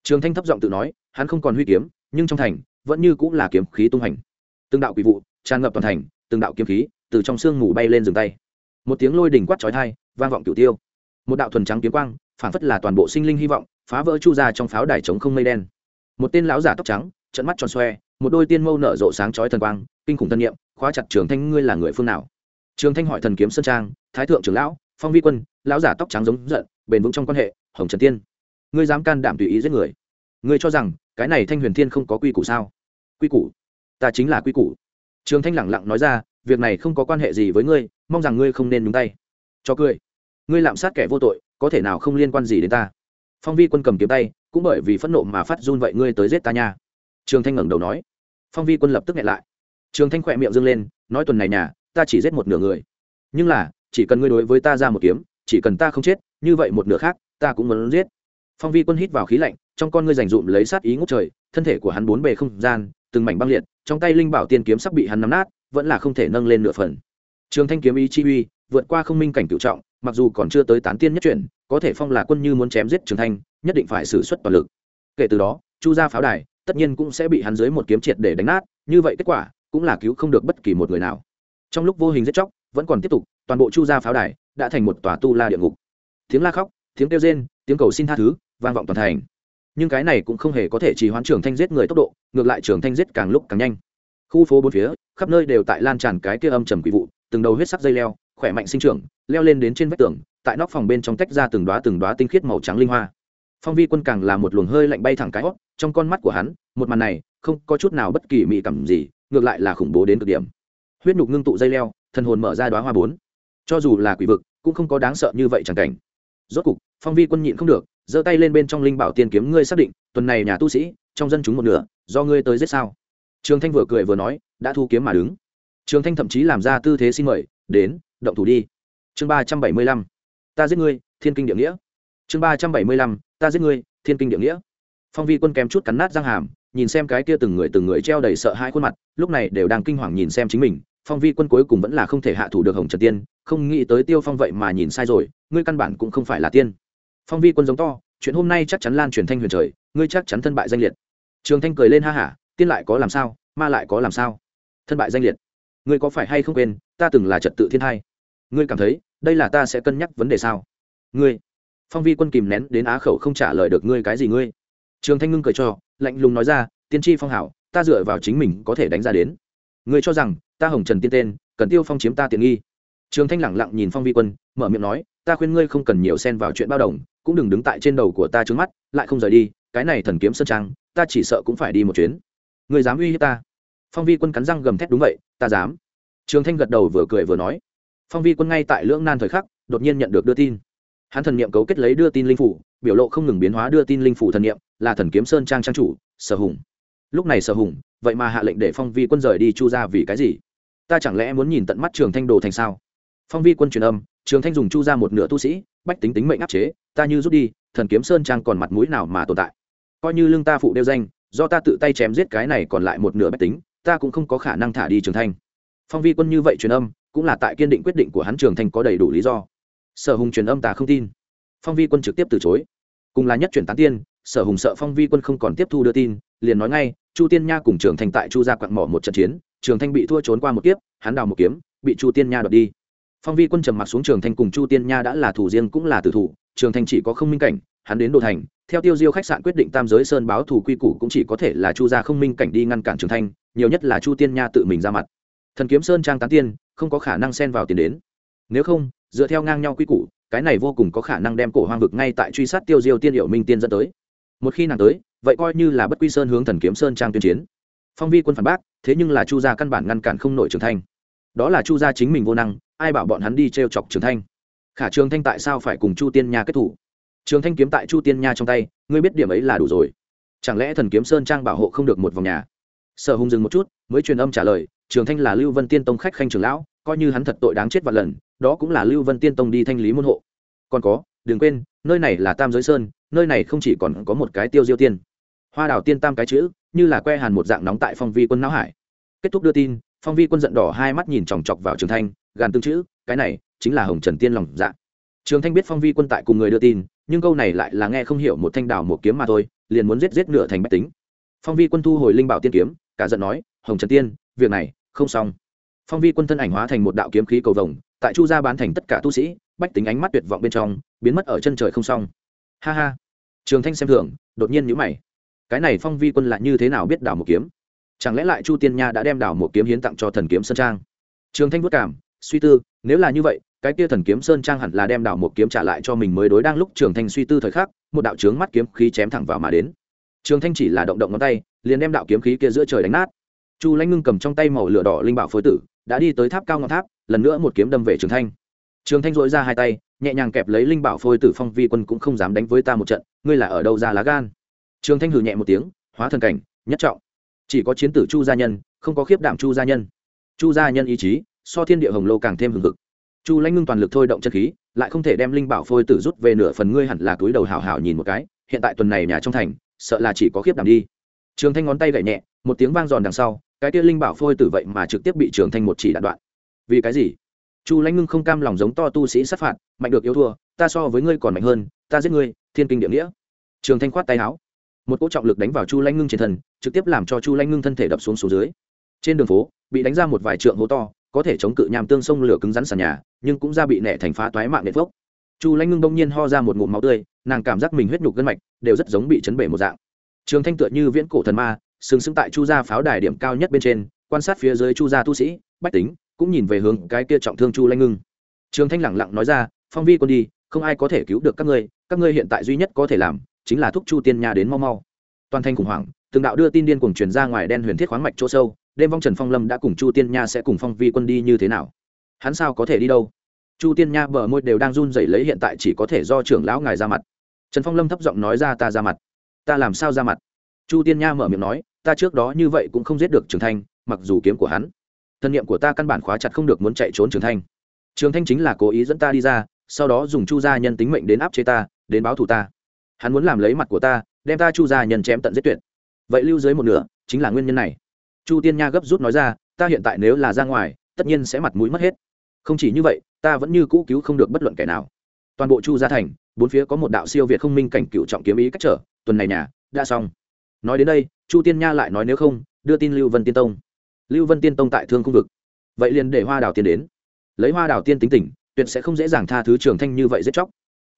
[SPEAKER 1] Trường thanh thấp giọng tự nói, hắn không còn huy kiếm, nhưng trong thành, vẫn như cũng là kiếm khí tung hành từng đạo quỷ vụ, tràn ngập toàn thành, từng đạo kiếm khí, từ trong sương mù bay lên dừng tay. Một tiếng lôi đỉnh quát chói tai, vang vọng cửu tiêu một đạo thuần trắng kiếm quang phản phất là toàn bộ sinh linh hy vọng, phá vỡ chu ra trong pháo đài trống không mây đen. Một tên lão giả tóc trắng trận mắt tròn xoe, một đôi tiên mâu nở rộ sáng chói thần quang, kinh khủng thân nhiệm khóa chặt trường thanh, ngươi là người phương nào? Trường thanh hỏi thần kiếm sơn trang, thái thượng trưởng lão, phong vi quân, lão giả tóc trắng giống giận, bền vững trong quan hệ, hồng trần tiên. Ngươi dám can đảm tùy ý giết người? Ngươi cho rằng, cái này thanh huyền thiên không có quy củ sao? Quy củ? Ta chính là quy củ. Trường thanh lẳng lặng nói ra, việc này không có quan hệ gì với ngươi, mong rằng ngươi không nên nhúng tay. Cho cười ngươi lạm sát kẻ vô tội, có thể nào không liên quan gì đến ta? Phong vi quân cầm kiếm tay, cũng bởi vì phẫn nộ mà phát run vậy ngươi tới giết ta nha. Trường thanh ngẩng đầu nói. Phong vi quân lập tức nghẹn lại. Trường thanh khỏe miệng dâng lên, nói tuần này nhà, ta chỉ giết một nửa người. Nhưng là, chỉ cần ngươi đối với ta ra một kiếm, chỉ cần ta không chết, như vậy một nửa khác, ta cũng muốn giết. Phong vi quân hít vào khí lạnh, trong con ngươi dành dụm lấy sát ý ngốc trời, thân thể của hắn bốn bề không gian, từng mảnh băng liệt, trong tay linh bảo tiên kiếm sắp bị hắn nắm nát, vẫn là không thể nâng lên nửa phần. Trường thanh kiếm ý chi uy vượt qua không minh cảnh cựu trọng, mặc dù còn chưa tới tán tiên nhất chuyển, có thể phong là quân như muốn chém giết trường thanh, nhất định phải xử suất toàn lực. Kể từ đó, chu gia pháo đài tất nhiên cũng sẽ bị hắn dưới một kiếm triệt để đánh nát, như vậy kết quả cũng là cứu không được bất kỳ một người nào. Trong lúc vô hình giết chóc, vẫn còn tiếp tục, toàn bộ chu gia pháo đài đã thành một tòa tu la địa ngục. Tiếng la khóc, tiếng kêu rên, tiếng cầu xin tha thứ, vang vọng toàn thành. Nhưng cái này cũng không hề có thể trì hoãn trường thanh giết người tốc độ, ngược lại trường thanh giết càng lúc càng nhanh. Khu phố bốn phía, khắp nơi đều tại lan tràn cái kia âm trầm quỷ vụ, từng đầu huyết sắc dây leo khỏe mạnh sinh trưởng, leo lên đến trên vách tường, tại nóc phòng bên trong tách ra từng đoá từng đoá tinh khiết màu trắng linh hoa. Phong vi quân càng là một luồng hơi lạnh bay thẳng cái hót trong con mắt của hắn, một màn này, không có chút nào bất kỳ mị cảm gì, ngược lại là khủng bố đến cực điểm. Huyết nhục ngưng tụ dây leo, thần hồn mở ra đoá hoa bốn. Cho dù là quỷ vực, cũng không có đáng sợ như vậy chẳng cảnh. Rốt cục, phong vi quân nhịn không được, giơ tay lên bên trong linh bảo tiên kiếm, ngươi xác định, tuần này nhà tu sĩ, trong dân chúng một nửa, do ngươi tới giết sao? Trường thanh vừa cười vừa nói, đã thu kiếm mà đứng. Trường thanh thậm chí làm ra tư thế xin mời, đến động thủ đi. Chương ba trăm bảy mươi lăm, ta giết ngươi, thiên kinh địa nghĩa. Chương ba trăm bảy mươi lăm, ta giết ngươi, thiên kinh địa nghĩa. Phong vi quân kém chút cắn nát răng hàm, nhìn xem cái kia từng người từng người treo đầy sợ hai khuôn mặt, lúc này đều đang kinh hoàng nhìn xem chính mình. Phong vi quân cuối cùng vẫn là không thể hạ thủ được hồng trần tiên, không nghĩ tới tiêu phong vậy mà nhìn sai rồi, ngươi căn bản cũng không phải là tiên. Phong vi quân giống to, chuyện hôm nay chắc chắn lan truyền thanh huyền trời, ngươi chắc chắn thân bại danh liệt. Trường thanh cười lên ha hả, tiên lại có làm sao, ma lại có làm sao? Thân bại danh liệt. Ngươi có phải hay không quên, ta từng là trật tự thiên hai? Ngươi cảm thấy, đây là ta sẽ cân nhắc vấn đề sao? Ngươi, phong vi quân kìm nén đến á khẩu không trả lời được ngươi cái gì ngươi. Trường thanh ngưng cười cho, lạnh lùng nói ra, tiên tri phong hảo, ta dựa vào chính mình có thể đánh ra đến. Ngươi cho rằng, ta hồng trần tiên tên, cần tiêu phong chiếm ta tiện nghi. Trường thanh lẳng lặng nhìn phong vi quân, mở miệng nói, ta khuyên ngươi không cần nhiều xen vào chuyện bao đồng, cũng đừng đứng tại trên đầu của ta trước mắt, lại không rời đi, cái này thần kiếm sơn trang, ta chỉ sợ cũng phải đi một chuyến. Ngươi dám uy hiếp ta? Phong vi quân cắn răng gầm thét, đúng vậy, ta dám. Trường thanh gật đầu vừa cười vừa nói phong vi quân ngay tại lưỡng nan thời khắc, đột nhiên nhận được đưa tin. Hắn thần niệm cấu kết lấy đưa tin linh phủ, biểu lộ không ngừng biến hóa đưa tin linh phủ thần niệm, là thần kiếm sơn trang trang chủ, sở hùng. Lúc này sở hùng, vậy mà hạ lệnh để phong vi quân rời đi chu ra vì cái gì? Ta chẳng lẽ muốn nhìn tận mắt trường thanh đồ thành sao? Phong vi quân truyền âm, trường thanh dùng chu ra một nửa tu sĩ, bách tính tính mệnh áp chế, ta như rút đi, thần kiếm sơn trang còn mặt mũi nào mà tồn tại? Coi như lương ta phụ đeo danh, do ta tự tay chém giết cái này còn lại một nửa bách tính, ta cũng không có khả năng thả đi trường thanh. Phong vi quân như vậy truyền âm cũng là tại kiên định quyết định của hắn trường thành có đầy đủ lý do. Sở hùng truyền âm ta không tin. Phong vi quân trực tiếp từ chối. Cùng là nhất chuyển tán tiên, sở hùng sợ phong vi quân không còn tiếp thu đưa tin, liền nói ngay, chu tiên nha cùng trường thành tại chu gia quặn mỏ một trận chiến, trường thanh bị thua trốn qua một kiếp, hắn đào một kiếm, bị chu tiên nha đoạt đi. Phong vi quân trầm mặc xuống trường thanh cùng chu tiên nha đã là thủ riêng cũng là tử thủ, trường thanh chỉ có không minh cảnh, hắn đến đồ thành, theo tiêu diêu khách sạn quyết định tam giới sơn báo thủ quy củ cũng chỉ có thể là chu gia không minh cảnh đi ngăn cản trường thanh nhiều nhất là chu tiên nha tự mình ra mặt. Thần kiếm sơn trang tán tiên không có khả năng xen vào tiền đến. Nếu không, dựa theo ngang nhau quy củ, cái này vô cùng có khả năng đem cổ hoang vực ngay tại truy sát tiêu diêu tiên hiệu minh tiên dẫn tới. Một khi nàng tới, vậy coi như là bất quy sơn hướng thần kiếm sơn trang tuyên chiến. Phong vi quân phản bác, thế nhưng là chu gia căn bản ngăn cản không nổi trường thanh. Đó là chu gia chính mình vô năng, ai bảo bọn hắn đi t r e o chọc trường thanh? Khả trường thanh tại sao phải cùng chu tiên nha kết thủ? Trường thanh kiếm tại chu tiên nha trong tay, ngươi biết điểm ấy là đủ rồi. Chẳng lẽ thần kiếm sơn trang bảo hộ không được một vòng nhà? Sở hùng dừng một chút, mới truyền âm trả lời trường thanh là lưu vân tiên tông khách khanh trường lão, coi như hắn thật tội đáng chết vạn lần, đó cũng là lưu vân tiên tông đi thanh lý môn hộ. Còn có, đừng quên, nơi này là tam giới sơn, nơi này không chỉ còn có một cái tiêu diêu tiên. Hoa đào tiên tam cái chữ, như là que hàn một dạng nóng tại phong vi quân não hải. Kết thúc đưa tin, phong vi quân giận đỏ hai mắt nhìn chòng chọc vào trường thanh, gàn tương chữ, cái này chính là hồng trần tiên lòng dạ. Trường thanh biết phong vi quân tại cùng người đưa tin, nhưng câu này lại là nghe không hiểu một thanh đào một kiếm mà thôi, liền muốn giết giết nửa thành bách tính. Phong vi quân thu hồi linh bảo tiên kiếm, cả giận nói, hồng trần tiên, việc này không xong. Phong vi quân thân ảnh hóa thành một đạo kiếm khí cầu vồng, tại chu gia bán thành tất cả tu sĩ, bách tính ánh mắt tuyệt vọng bên trong, biến mất ở chân trời không xong. Ha ha. Trường thanh xem thường, đột nhiên nhữ mày. Cái này phong vi quân lại như thế nào biết đảo một kiếm? Chẳng lẽ lại chu tiên nha đã đem đảo một kiếm hiến tặng cho thần kiếm sơn trang? Trường thanh vất cảm, suy tư, nếu là như vậy, cái kia thần kiếm sơn trang hẳn là đem đảo một kiếm trả lại cho mình mới đối đang lúc trường thanh suy tư thời khắc, một đạo trướng mắt kiếm khí chém thẳng vào mà đến. Trường thanh chỉ là động động ngón tay, liền đem đạo kiếm khí kia giữa trời đánh nát chu lãnh ngưng cầm trong tay màu lửa đỏ linh bảo phối tử, đã đi tới tháp cao ngọn tháp, lần nữa một kiếm đâm về trường thanh. Trường thanh dội ra hai tay, nhẹ nhàng kẹp lấy linh bảo phôi tử phong vi quân cũng không dám đánh với ta một trận, ngươi là ở đâu ra lá gan? Trường thanh hừ nhẹ một tiếng, hóa thần cảnh, nhất trọng. Chỉ có chiến tử chu gia nhân, không có khiếp đảm chu gia nhân. Chu gia nhân ý chí, so thiên địa hồng lô càng thêm hừng hực. Chu lãnh ngưng toàn lực thôi động chân khí, lại không thể đem linh bảo phôi tử rút về nửa phần ngươi hẳn là túi đầu hào hào nhìn một cái, hiện tại tuần này nhà trong thành, sợ là chỉ có khiếp đảm đi. Trường thanh ngón tay gậy nhẹ, một tiếng vang giòn đằng sau cái kia linh bảo phôi tử vậy mà trực tiếp bị trường thanh một chỉ đạn đoạn. Vì cái gì? Chu lãnh ngưng không cam lòng giống to tu sĩ sát phạt, mạnh được yếu thua, ta so với ngươi còn mạnh hơn, ta giết ngươi, thiên kinh địa nghĩa. Trường thanh khoát tay áo. Một cỗ trọng lực đánh vào chu lãnh ngưng trên thân, trực tiếp làm cho chu lãnh ngưng thân thể đập xuống xuống dưới. Trên đường phố, bị đánh ra một vài trượng hố to, có thể chống cự nham tương sông lửa cứng rắn sàn nhà, nhưng cũng ra bị nẻ thành phá toái mạng nện phốc chu lãnh ngưng đông nhiên ho ra một ngụm máu tươi, nàng cảm giác mình huyết nhục gân mạch đều rất giống bị chấn bể một dạng. Trường thanh tựa như viễn cổ thần ma sừng sững tại chu gia pháo đài điểm cao nhất bên trên, quan sát phía dưới chu gia tu sĩ, bách tính, cũng nhìn về hướng cái kia trọng thương chu lanh ngưng. Trường thanh lẳng lặng nói ra, phong vi quân đi, không ai có thể cứu được các ngươi các ngươi hiện tại duy nhất có thể làm, chính là thúc chu tiên nha đến mau mau. Toàn thanh khủng hoảng, từng đạo đưa tin điên cuồng truyền ra ngoài đen huyền thiết khoáng mạch chỗ sâu, đêm vong trần phong lâm đã cùng chu tiên nha sẽ cùng phong vi quân đi như thế nào? Hắn sao có thể đi đâu? Chu tiên nha bờ môi đều đang run rẩy lấy hiện tại chỉ có thể do trưởng lão ngài ra mặt. Trần phong lâm thấp giọng nói ra, ta ra mặt. Ta làm sao ra mặt? Chu tiên nha mở miệng nói ta trước đó như vậy cũng không giết được trường thanh, mặc dù kiếm của hắn, thân nhiệm của ta căn bản khóa chặt không được muốn chạy trốn trường thanh. Trường thanh chính là cố ý dẫn ta đi ra, sau đó dùng chu gia nhân tính mệnh đến áp chế ta, đến báo thù ta. Hắn muốn làm lấy mặt của ta, đem ta chu gia nhân chém tận giết tuyệt. Vậy lưu dưới một nửa, chính là nguyên nhân này. Chu tiên nha gấp rút nói ra, ta hiện tại nếu là ra ngoài, tất nhiên sẽ mặt mũi mất hết. Không chỉ như vậy, ta vẫn như cũ cứu không được bất luận kẻ nào. Toàn bộ chu gia thành, bốn phía có một đạo siêu việt không minh cảnh cựu trọng kiếm ý cách trở, tuần này nhà, đã xong nói đến đây, chu tiên nha lại nói nếu không, đưa tin lưu vân tiên tông. Lưu vân tiên tông tại thương khu vực. Vậy liền để hoa đào tiên đến. Lấy hoa đào tiên tính tình, tuyệt sẽ không dễ dàng tha thứ trường thanh như vậy giết chóc.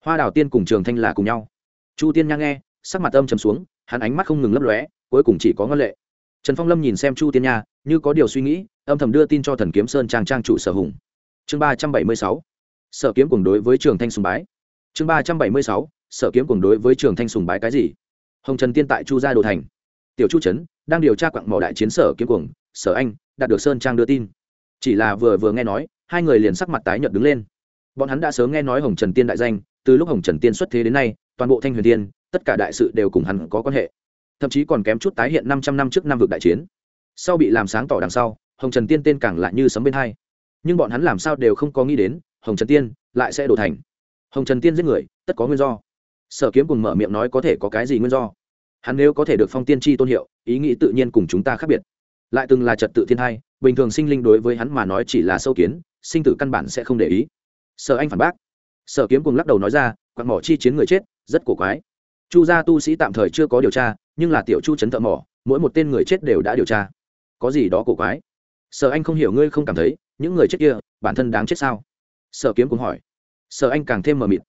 [SPEAKER 1] Hoa đào tiên cùng trường thanh là cùng nhau. Chu tiên nha nghe, sắc mặt âm trầm xuống, hắn ánh mắt không ngừng lấp lóe, cuối cùng chỉ có ngân lệ. Trần phong lâm nhìn xem chu tiên nha, như có điều suy nghĩ, âm thầm đưa tin cho thần kiếm sơn trang trang chủ sở hùng. Chương ba trăm bảy mươi sáu, sở kiếm cùng đối với trường thanh sùng bái. Chương ba trăm bảy mươi sáu, sở kiếm cùng đối với trường thanh sùng bái cái gì? Hồng trần tiên tại chu gia đồ thành tiểu chu trấn đang điều tra quặng mỏ đại chiến sở kiếm cuồng sở anh đạt được sơn trang đưa tin chỉ là vừa vừa nghe nói hai người liền sắc mặt tái nhợt đứng lên bọn hắn đã sớm nghe nói hồng trần tiên đại danh từ lúc hồng trần tiên xuất thế đến nay toàn bộ thanh huyền tiên tất cả đại sự đều cùng hắn có quan hệ thậm chí còn kém chút tái hiện năm trăm năm trước năm vực đại chiến sau bị làm sáng tỏ đằng sau hồng trần tiên tên càng lại như sấm bên hai nhưng bọn hắn làm sao đều không có nghĩ đến hồng trần tiên lại sẽ đổ thành hồng trần tiên giết người tất có nguyên do sở kiếm cùng mở miệng nói có thể có cái gì nguyên do? Hắn nếu có thể được phong tiên tri tôn hiệu, ý nghĩ tự nhiên cùng chúng ta khác biệt. Lại từng là trật tự thiên hai bình thường sinh linh đối với hắn mà nói chỉ là sâu kiến, sinh tử căn bản sẽ không để ý. Sở anh phản bác. Sở kiếm cùng lắc đầu nói ra quạt mỏ chi chiến người chết, rất cổ quái. Chu gia tu sĩ tạm thời chưa có điều tra, nhưng là tiểu chu trấn thợ mỏ, mỗi một tên người chết đều đã điều tra. Có gì đó cổ quái? Sở anh không hiểu ngươi không cảm thấy, những người chết kia, bản thân đáng chết sao? Sở kiếm cùng hỏi. Sở anh càng thêm mờ mịt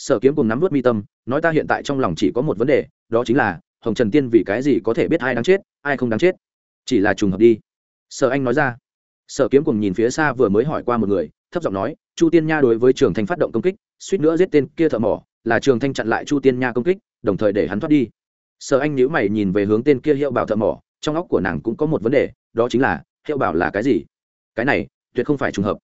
[SPEAKER 1] sở kiếm cùng nắm vớt mi tâm, nói ta hiện tại trong lòng chỉ có một vấn đề, đó chính là, hồng trần tiên vì cái gì có thể biết ai đáng chết, ai không đáng chết? Chỉ là trùng hợp đi. Sở anh nói ra. Sở kiếm cùng nhìn phía xa vừa mới hỏi qua một người, thấp giọng nói, chu tiên nha đối với trường thanh phát động công kích, suýt nữa giết tên kia thợ mỏ, là trường thanh chặn lại chu tiên nha công kích, đồng thời để hắn thoát đi. Sở anh nhíu mày nhìn về hướng tên kia hiệu bảo thợ mỏ, trong óc của nàng cũng có một vấn đề, đó chính là, hiệu bảo là cái gì? Cái này, tuyệt không phải trùng hợp.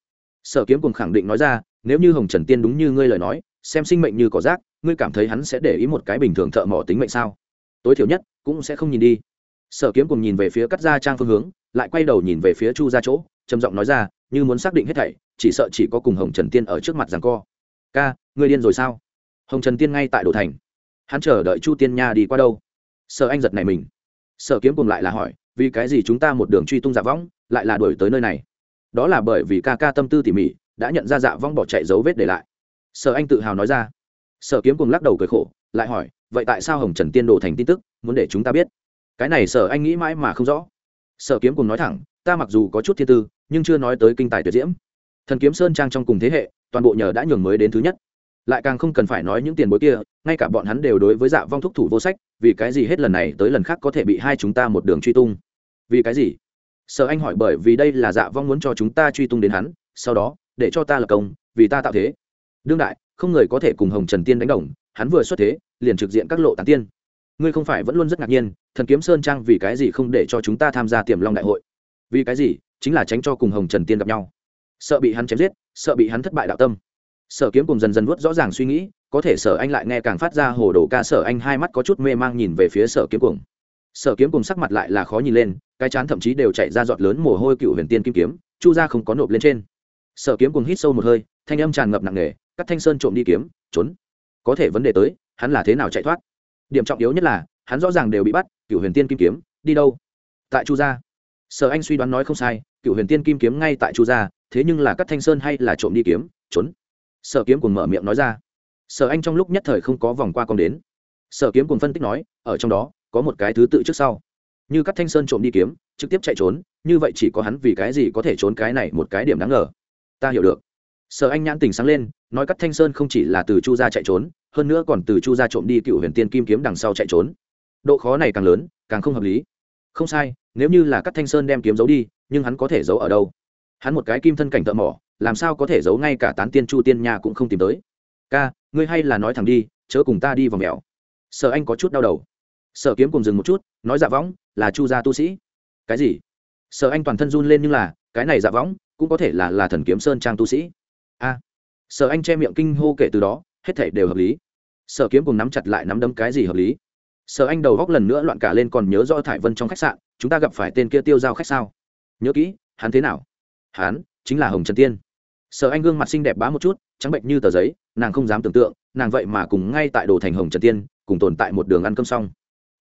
[SPEAKER 1] Sở kiếm cùng khẳng định nói ra, nếu như hồng trần tiên đúng như ngươi lời nói xem sinh mệnh như cỏ rác, ngươi cảm thấy hắn sẽ để ý một cái bình thường thợ mỏ tính mệnh sao? Tối thiểu nhất, cũng sẽ không nhìn đi. Sở kiếm cùng nhìn về phía cắt ra trang phương hướng, lại quay đầu nhìn về phía chu ra chỗ, trầm giọng nói ra, như muốn xác định hết thảy, chỉ sợ chỉ có cùng hồng trần tiên ở trước mặt rằng co. Ca, ngươi điên rồi sao? Hồng trần tiên ngay tại đồ thành. Hắn chờ đợi chu tiên nha đi qua đâu? Sở anh giật này mình. Sở kiếm cùng lại là hỏi, vì cái gì chúng ta một đường truy tung dạ võng, lại là đuổi tới nơi này? Đó là bởi vì ca ca tâm tư tỉ mỉ, đã nhận ra dạ vong bỏ chạy dấu vết để lại sở anh tự hào nói ra. Sở kiếm cùng lắc đầu cười khổ, lại hỏi, vậy tại sao hồng trần tiên đồ thành tin tức, muốn để chúng ta biết? Cái này sở anh nghĩ mãi mà không rõ. Sở kiếm cùng nói thẳng, ta mặc dù có chút thiên tư, nhưng chưa nói tới kinh tài tuyệt diễm. Thần kiếm sơn trang trong cùng thế hệ, toàn bộ nhờ đã nhường mới đến thứ nhất. Lại càng không cần phải nói những tiền bối kia, ngay cả bọn hắn đều đối với dạ vong thúc thủ vô sách, vì cái gì hết lần này tới lần khác có thể bị hai chúng ta một đường truy tung? Vì cái gì? Sở anh hỏi, bởi vì đây là dạ vong muốn cho chúng ta truy tung đến hắn, sau đó, để cho ta lập công, vì ta tạo thế đương đại, không người có thể cùng hồng trần tiên đánh đồng, hắn vừa xuất thế, liền trực diện các lộ tán tiên. Ngươi không phải vẫn luôn rất ngạc nhiên, thần kiếm sơn trang vì cái gì không để cho chúng ta tham gia tiềm long đại hội? Vì cái gì? Chính là tránh cho cùng hồng trần tiên gặp nhau. Sợ bị hắn chém giết, sợ bị hắn thất bại đạo tâm. Sở kiếm cùng dần dần vuốt rõ ràng suy nghĩ, có thể sở anh lại nghe càng phát ra hồ đồ ca sở anh hai mắt có chút mê mang nhìn về phía sở kiếm cùng. Sở kiếm cùng sắc mặt lại là khó nhìn lên, cái chán thậm chí đều chạy ra giọt lớn mồ hôi cựu huyền tiên kim kiếm, chu ra không có nộp lên trên. Sở kiếm cùng hít sâu một hơi, thanh âm tràn ngập nặng nề cắt thanh sơn trộm đi kiếm, trốn. Có thể vấn đề tới, hắn là thế nào chạy thoát? Điểm trọng yếu nhất là, hắn rõ ràng đều bị bắt cựu huyền tiên kim kiếm, đi đâu? Tại chu gia. Sở anh suy đoán nói không sai cựu huyền tiên kim kiếm ngay tại chu gia, thế nhưng là cắt thanh sơn hay là trộm đi kiếm, trốn. Sở kiếm cùng mở miệng nói ra. Sở anh trong lúc nhất thời không có vòng qua con đến. Sở kiếm cùng phân tích nói, ở trong đó, có một cái thứ tự trước sau. Như cắt thanh sơn trộm đi kiếm, trực tiếp chạy trốn, như vậy chỉ có hắn vì cái gì có thể trốn cái này một cái điểm đáng ngờ. Ta hiểu được sở anh nhãn tình sáng lên, nói cắt thanh sơn không chỉ là từ chu gia chạy trốn, hơn nữa còn từ chu gia trộm đi cựu huyền tiên kim kiếm đằng sau chạy trốn. Độ khó này càng lớn, càng không hợp lý. Không sai, nếu như là cắt thanh sơn đem kiếm giấu đi, nhưng hắn có thể giấu ở đâu? Hắn một cái kim thân cảnh thợ mỏ, làm sao có thể giấu ngay cả tán tiên chu tiên nhà cũng không tìm tới? Ca, ngươi hay là nói thẳng đi, chớ cùng ta đi vào mèo. Sở anh có chút đau đầu. Sở kiếm cùng dừng một chút, nói dạ võng, là chu gia tu sĩ. Cái gì? Sở anh toàn thân run lên nhưng là, cái này dạ võng cũng có thể là là thần kiếm sơn trang tu sĩ a. Sở anh che miệng kinh hô kể từ đó, hết thể đều hợp lý. Sở kiếm cùng nắm chặt lại nắm đấm cái gì hợp lý? Sở anh đầu góc lần nữa loạn cả lên còn nhớ rõ thải vân trong khách sạn, chúng ta gặp phải tên kia tiêu giao khách sao? Nhớ kỹ, hắn thế nào? Hắn chính là hồng trần tiên. Sở anh gương mặt xinh đẹp bá một chút, trắng bệnh như tờ giấy, nàng không dám tưởng tượng, nàng vậy mà cùng ngay tại đồ thành hồng trần tiên, cùng tồn tại một đường ăn cơm xong.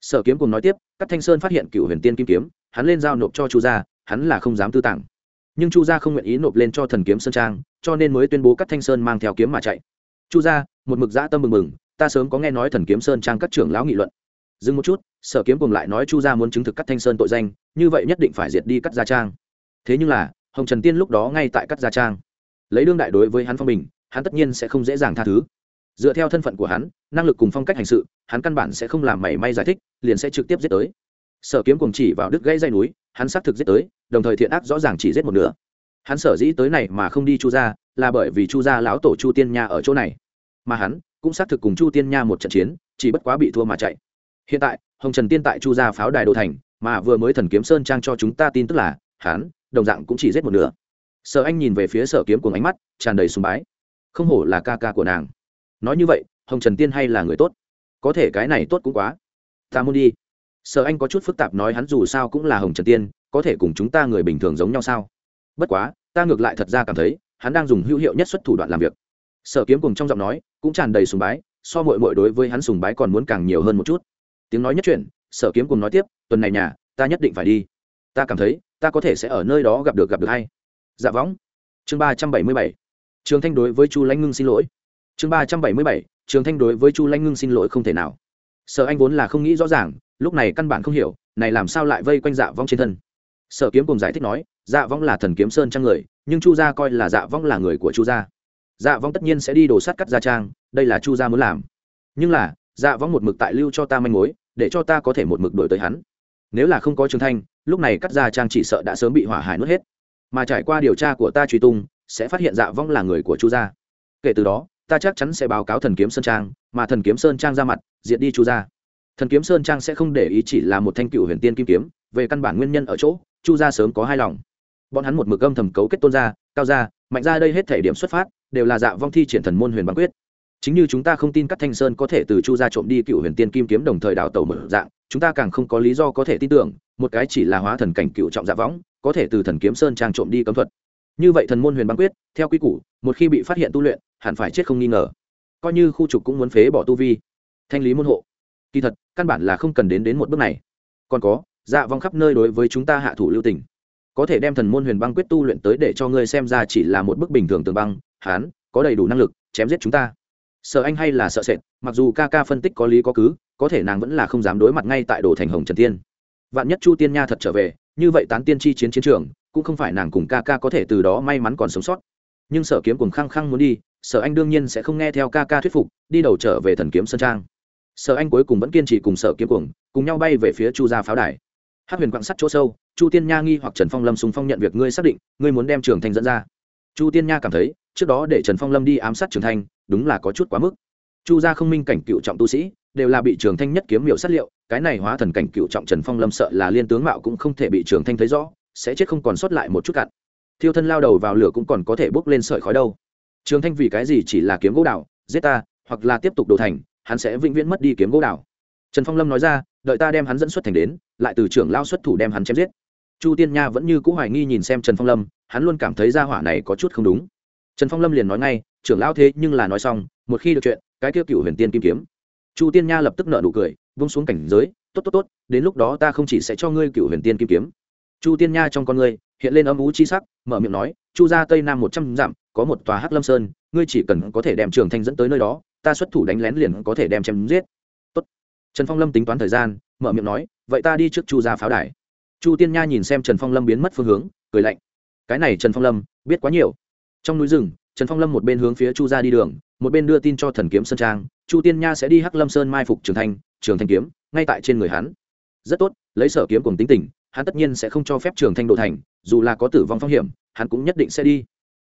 [SPEAKER 1] Sở kiếm cùng nói tiếp các thanh sơn phát hiện cựu huyền tiên kim kiếm, hắn lên giao nộp cho chu gia, hắn là không dám tư tặng nhưng chu gia không nguyện ý nộp lên cho thần kiếm sơn trang, cho nên mới tuyên bố cắt thanh sơn mang theo kiếm mà chạy. Chu gia, một mực dã tâm mừng mừng, ta sớm có nghe nói thần kiếm sơn trang các trưởng lão nghị luận. Dừng một chút, sở kiếm cùng lại nói chu gia muốn chứng thực cắt thanh sơn tội danh, như vậy nhất định phải diệt đi cắt gia trang. Thế nhưng là, hồng trần tiên lúc đó ngay tại cắt gia trang. Lấy đương đại đối với hắn phong bình, hắn tất nhiên sẽ không dễ dàng tha thứ. Dựa theo thân phận của hắn, năng lực cùng phong cách hành sự, hắn căn bản sẽ không làm mảy may giải thích, liền sẽ trực tiếp giết tới. Sở kiếm cùng chỉ vào đứt gãy dây núi, hắn xác thực giết tới đồng thời thiện ác rõ ràng chỉ giết một nửa. Hắn sở dĩ tới này mà không đi chu gia, là bởi vì chu gia lão tổ chu tiên nha ở chỗ này. Mà hắn cũng xác thực cùng chu tiên nha một trận chiến, chỉ bất quá bị thua mà chạy. Hiện tại, hồng trần tiên tại chu gia pháo đài đô thành, mà vừa mới thần kiếm sơn trang cho chúng ta tin tức là, hắn, đồng dạng cũng chỉ giết một nửa. Sở anh nhìn về phía sở kiếm cùng ánh mắt, tràn đầy sùng bái. Không hổ là ca ca của nàng. Nói như vậy, hồng trần tiên hay là người tốt? Có thể cái này tốt cũng quá. Ta muốn đi. Sở anh có chút phức tạp nói hắn dù sao cũng là hồng trần tiên có thể cùng chúng ta người bình thường giống nhau sao? Bất quá, ta ngược lại thật ra cảm thấy, hắn đang dùng hữu hiệu nhất xuất thủ đoạn làm việc. Sở kiếm cùng trong giọng nói, cũng tràn đầy sùng bái, so mội mội đối với hắn sùng bái còn muốn càng nhiều hơn một chút. Tiếng nói nhất chuyển, sở kiếm cùng nói tiếp, tuần này nhà, ta nhất định phải đi. Ta cảm thấy, ta có thể sẽ ở nơi đó gặp được gặp được hay dạ võng. Chương ba trăm bảy mươi bảy. Trường thanh đối với chu lãnh ngưng xin lỗi. Chương ba trăm bảy mươi bảy. Trường thanh đối với chu lãnh ngưng xin lỗi không thể nào. Sở anh vốn là không nghĩ rõ ràng, lúc này căn bản không hiểu, này làm sao lại vây quanh dạ vong trên thân sở kiếm cùng giải thích nói dạ vong là thần kiếm sơn trang người, nhưng chu gia coi là dạ vong là người của chu gia. Dạ vong tất nhiên sẽ đi đổ sát cắt gia trang, đây là chu gia muốn làm. Nhưng là dạ vong một mực tại lưu cho ta manh mối, để cho ta có thể một mực đổi tới hắn. Nếu là không có trường thanh, lúc này cắt gia trang chỉ sợ đã sớm bị hỏa hải nuốt hết. Mà trải qua điều tra của ta truy tung, sẽ phát hiện dạ vong là người của chu gia. Kể từ đó, ta chắc chắn sẽ báo cáo thần kiếm sơn trang, mà thần kiếm sơn trang ra mặt, diệt đi chu gia. Thần kiếm sơn trang sẽ không để ý chỉ là một thanh cựu huyền tiên kim kiếm, về căn bản nguyên nhân ở chỗ chu gia sớm có hai lòng. Bọn hắn một mực âm thầm cấu kết tôn gia, cao gia, mạnh gia đây hết thể điểm xuất phát, đều là dạ vong thi triển thần môn huyền băng quyết. Chính như chúng ta không tin các thanh sơn có thể từ chu gia trộm đi cựu huyền tiên kim kiếm đồng thời đào tẩu mở dạng, chúng ta càng không có lý do có thể tin tưởng, một cái chỉ là hóa thần cảnh cựu trọng dạ võng có thể từ thần kiếm sơn trang trộm đi cấm thuật. Như vậy thần môn huyền băng quyết, theo quy củ, một khi bị phát hiện tu luyện, hẳn phải chết không nghi ngờ. Coi như khu trục cũng muốn phế bỏ tu vi. Thanh lý môn hộ. Kỳ thật, căn bản là không cần đến đến một bước này. Còn có dạ vong khắp nơi đối với chúng ta hạ thủ lưu tình. Có thể đem thần môn huyền băng quyết tu luyện tới để cho ngươi xem ra chỉ là một bức bình thường tường băng, hán, có đầy đủ năng lực, chém giết chúng ta. Sợ anh hay là sợ sệt, mặc dù ca ca phân tích có lý có cứ, có thể nàng vẫn là không dám đối mặt ngay tại đồ thành hồng trần tiên. Vạn nhất chu tiên nha thật trở về, như vậy tán tiên chi chiến chiến trường, cũng không phải nàng cùng ca ca có thể từ đó may mắn còn sống sót. Nhưng sở kiếm cùng khăng khăng muốn đi, sở anh đương nhiên sẽ không nghe theo ca ca thuyết phục, đi đầu trở về thần kiếm sơn trang. Sở anh cuối cùng vẫn kiên trì cùng sở kiếm cùng cùng nhau bay về phía chu gia pháo đài hát huyền quạng sắt chỗ sâu chu tiên nha nghi hoặc trần phong lâm súng phong nhận việc ngươi xác định ngươi muốn đem trường thanh dẫn ra chu tiên nha cảm thấy trước đó để trần phong lâm đi ám sát trường thanh đúng là có chút quá mức chu gia không minh cảnh cựu trọng tu sĩ đều là bị trường thanh nhất kiếm miệu sát liệu cái này hóa thần cảnh cựu trọng trần phong lâm sợ là liên tướng mạo cũng không thể bị trường thanh thấy rõ sẽ chết không còn sót lại một chút cặn thiêu thân lao đầu vào lửa cũng còn có thể bốc lên sợi khói đâu trường thanh vì cái gì chỉ là kiếm gỗ đào giết ta hoặc là tiếp tục đổ thành hắn sẽ vĩnh viễn mất đi kiếm gỗ đào trần phong lâm nói ra đợi ta đem hắn dẫn xuất thành đến, lại từ trưởng lao xuất thủ đem hắn chém giết. Chu tiên nha vẫn như c ũ hoài nghi nhìn xem trần phong lâm, hắn luôn cảm thấy ra hỏa này có chút không đúng. Trần phong lâm liền nói ngay, trưởng lao thế nhưng là nói xong, một khi được chuyện, cái kia cựu huyền tiên kim kiếm. Chu tiên nha lập tức nợ nụ cười, vung xuống cảnh giới, tốt tốt tốt, đến lúc đó ta không chỉ sẽ cho ngươi cựu huyền tiên kim kiếm. Chu tiên nha trong con ngươi hiện lên âm ú chi sắc, mở miệng nói, chu ra tây nam một trăm dặm, có một tòa hắc lâm sơn, ngươi chỉ cần có thể đem trường thanh dẫn tới nơi đó, ta xuất thủ đánh lén liền có thể đem chém giết trần phong lâm tính toán thời gian, mở miệng nói, vậy ta đi trước chu ra pháo đài. Chu tiên nha nhìn xem trần phong lâm biến mất phương hướng, cười lạnh. Cái này trần phong lâm, biết quá nhiều. Trong núi rừng, trần phong lâm một bên hướng phía chu ra đi đường, một bên đưa tin cho thần kiếm sơn trang. Chu tiên nha sẽ đi hắc lâm sơn mai phục trường thanh trường thanh kiếm, ngay tại trên người hắn. Rất tốt, lấy sở kiếm cùng tính tình, hắn tất nhiên sẽ không cho phép trường thanh độ thành, dù là có tử vong phong hiểm, hắn cũng nhất định sẽ đi.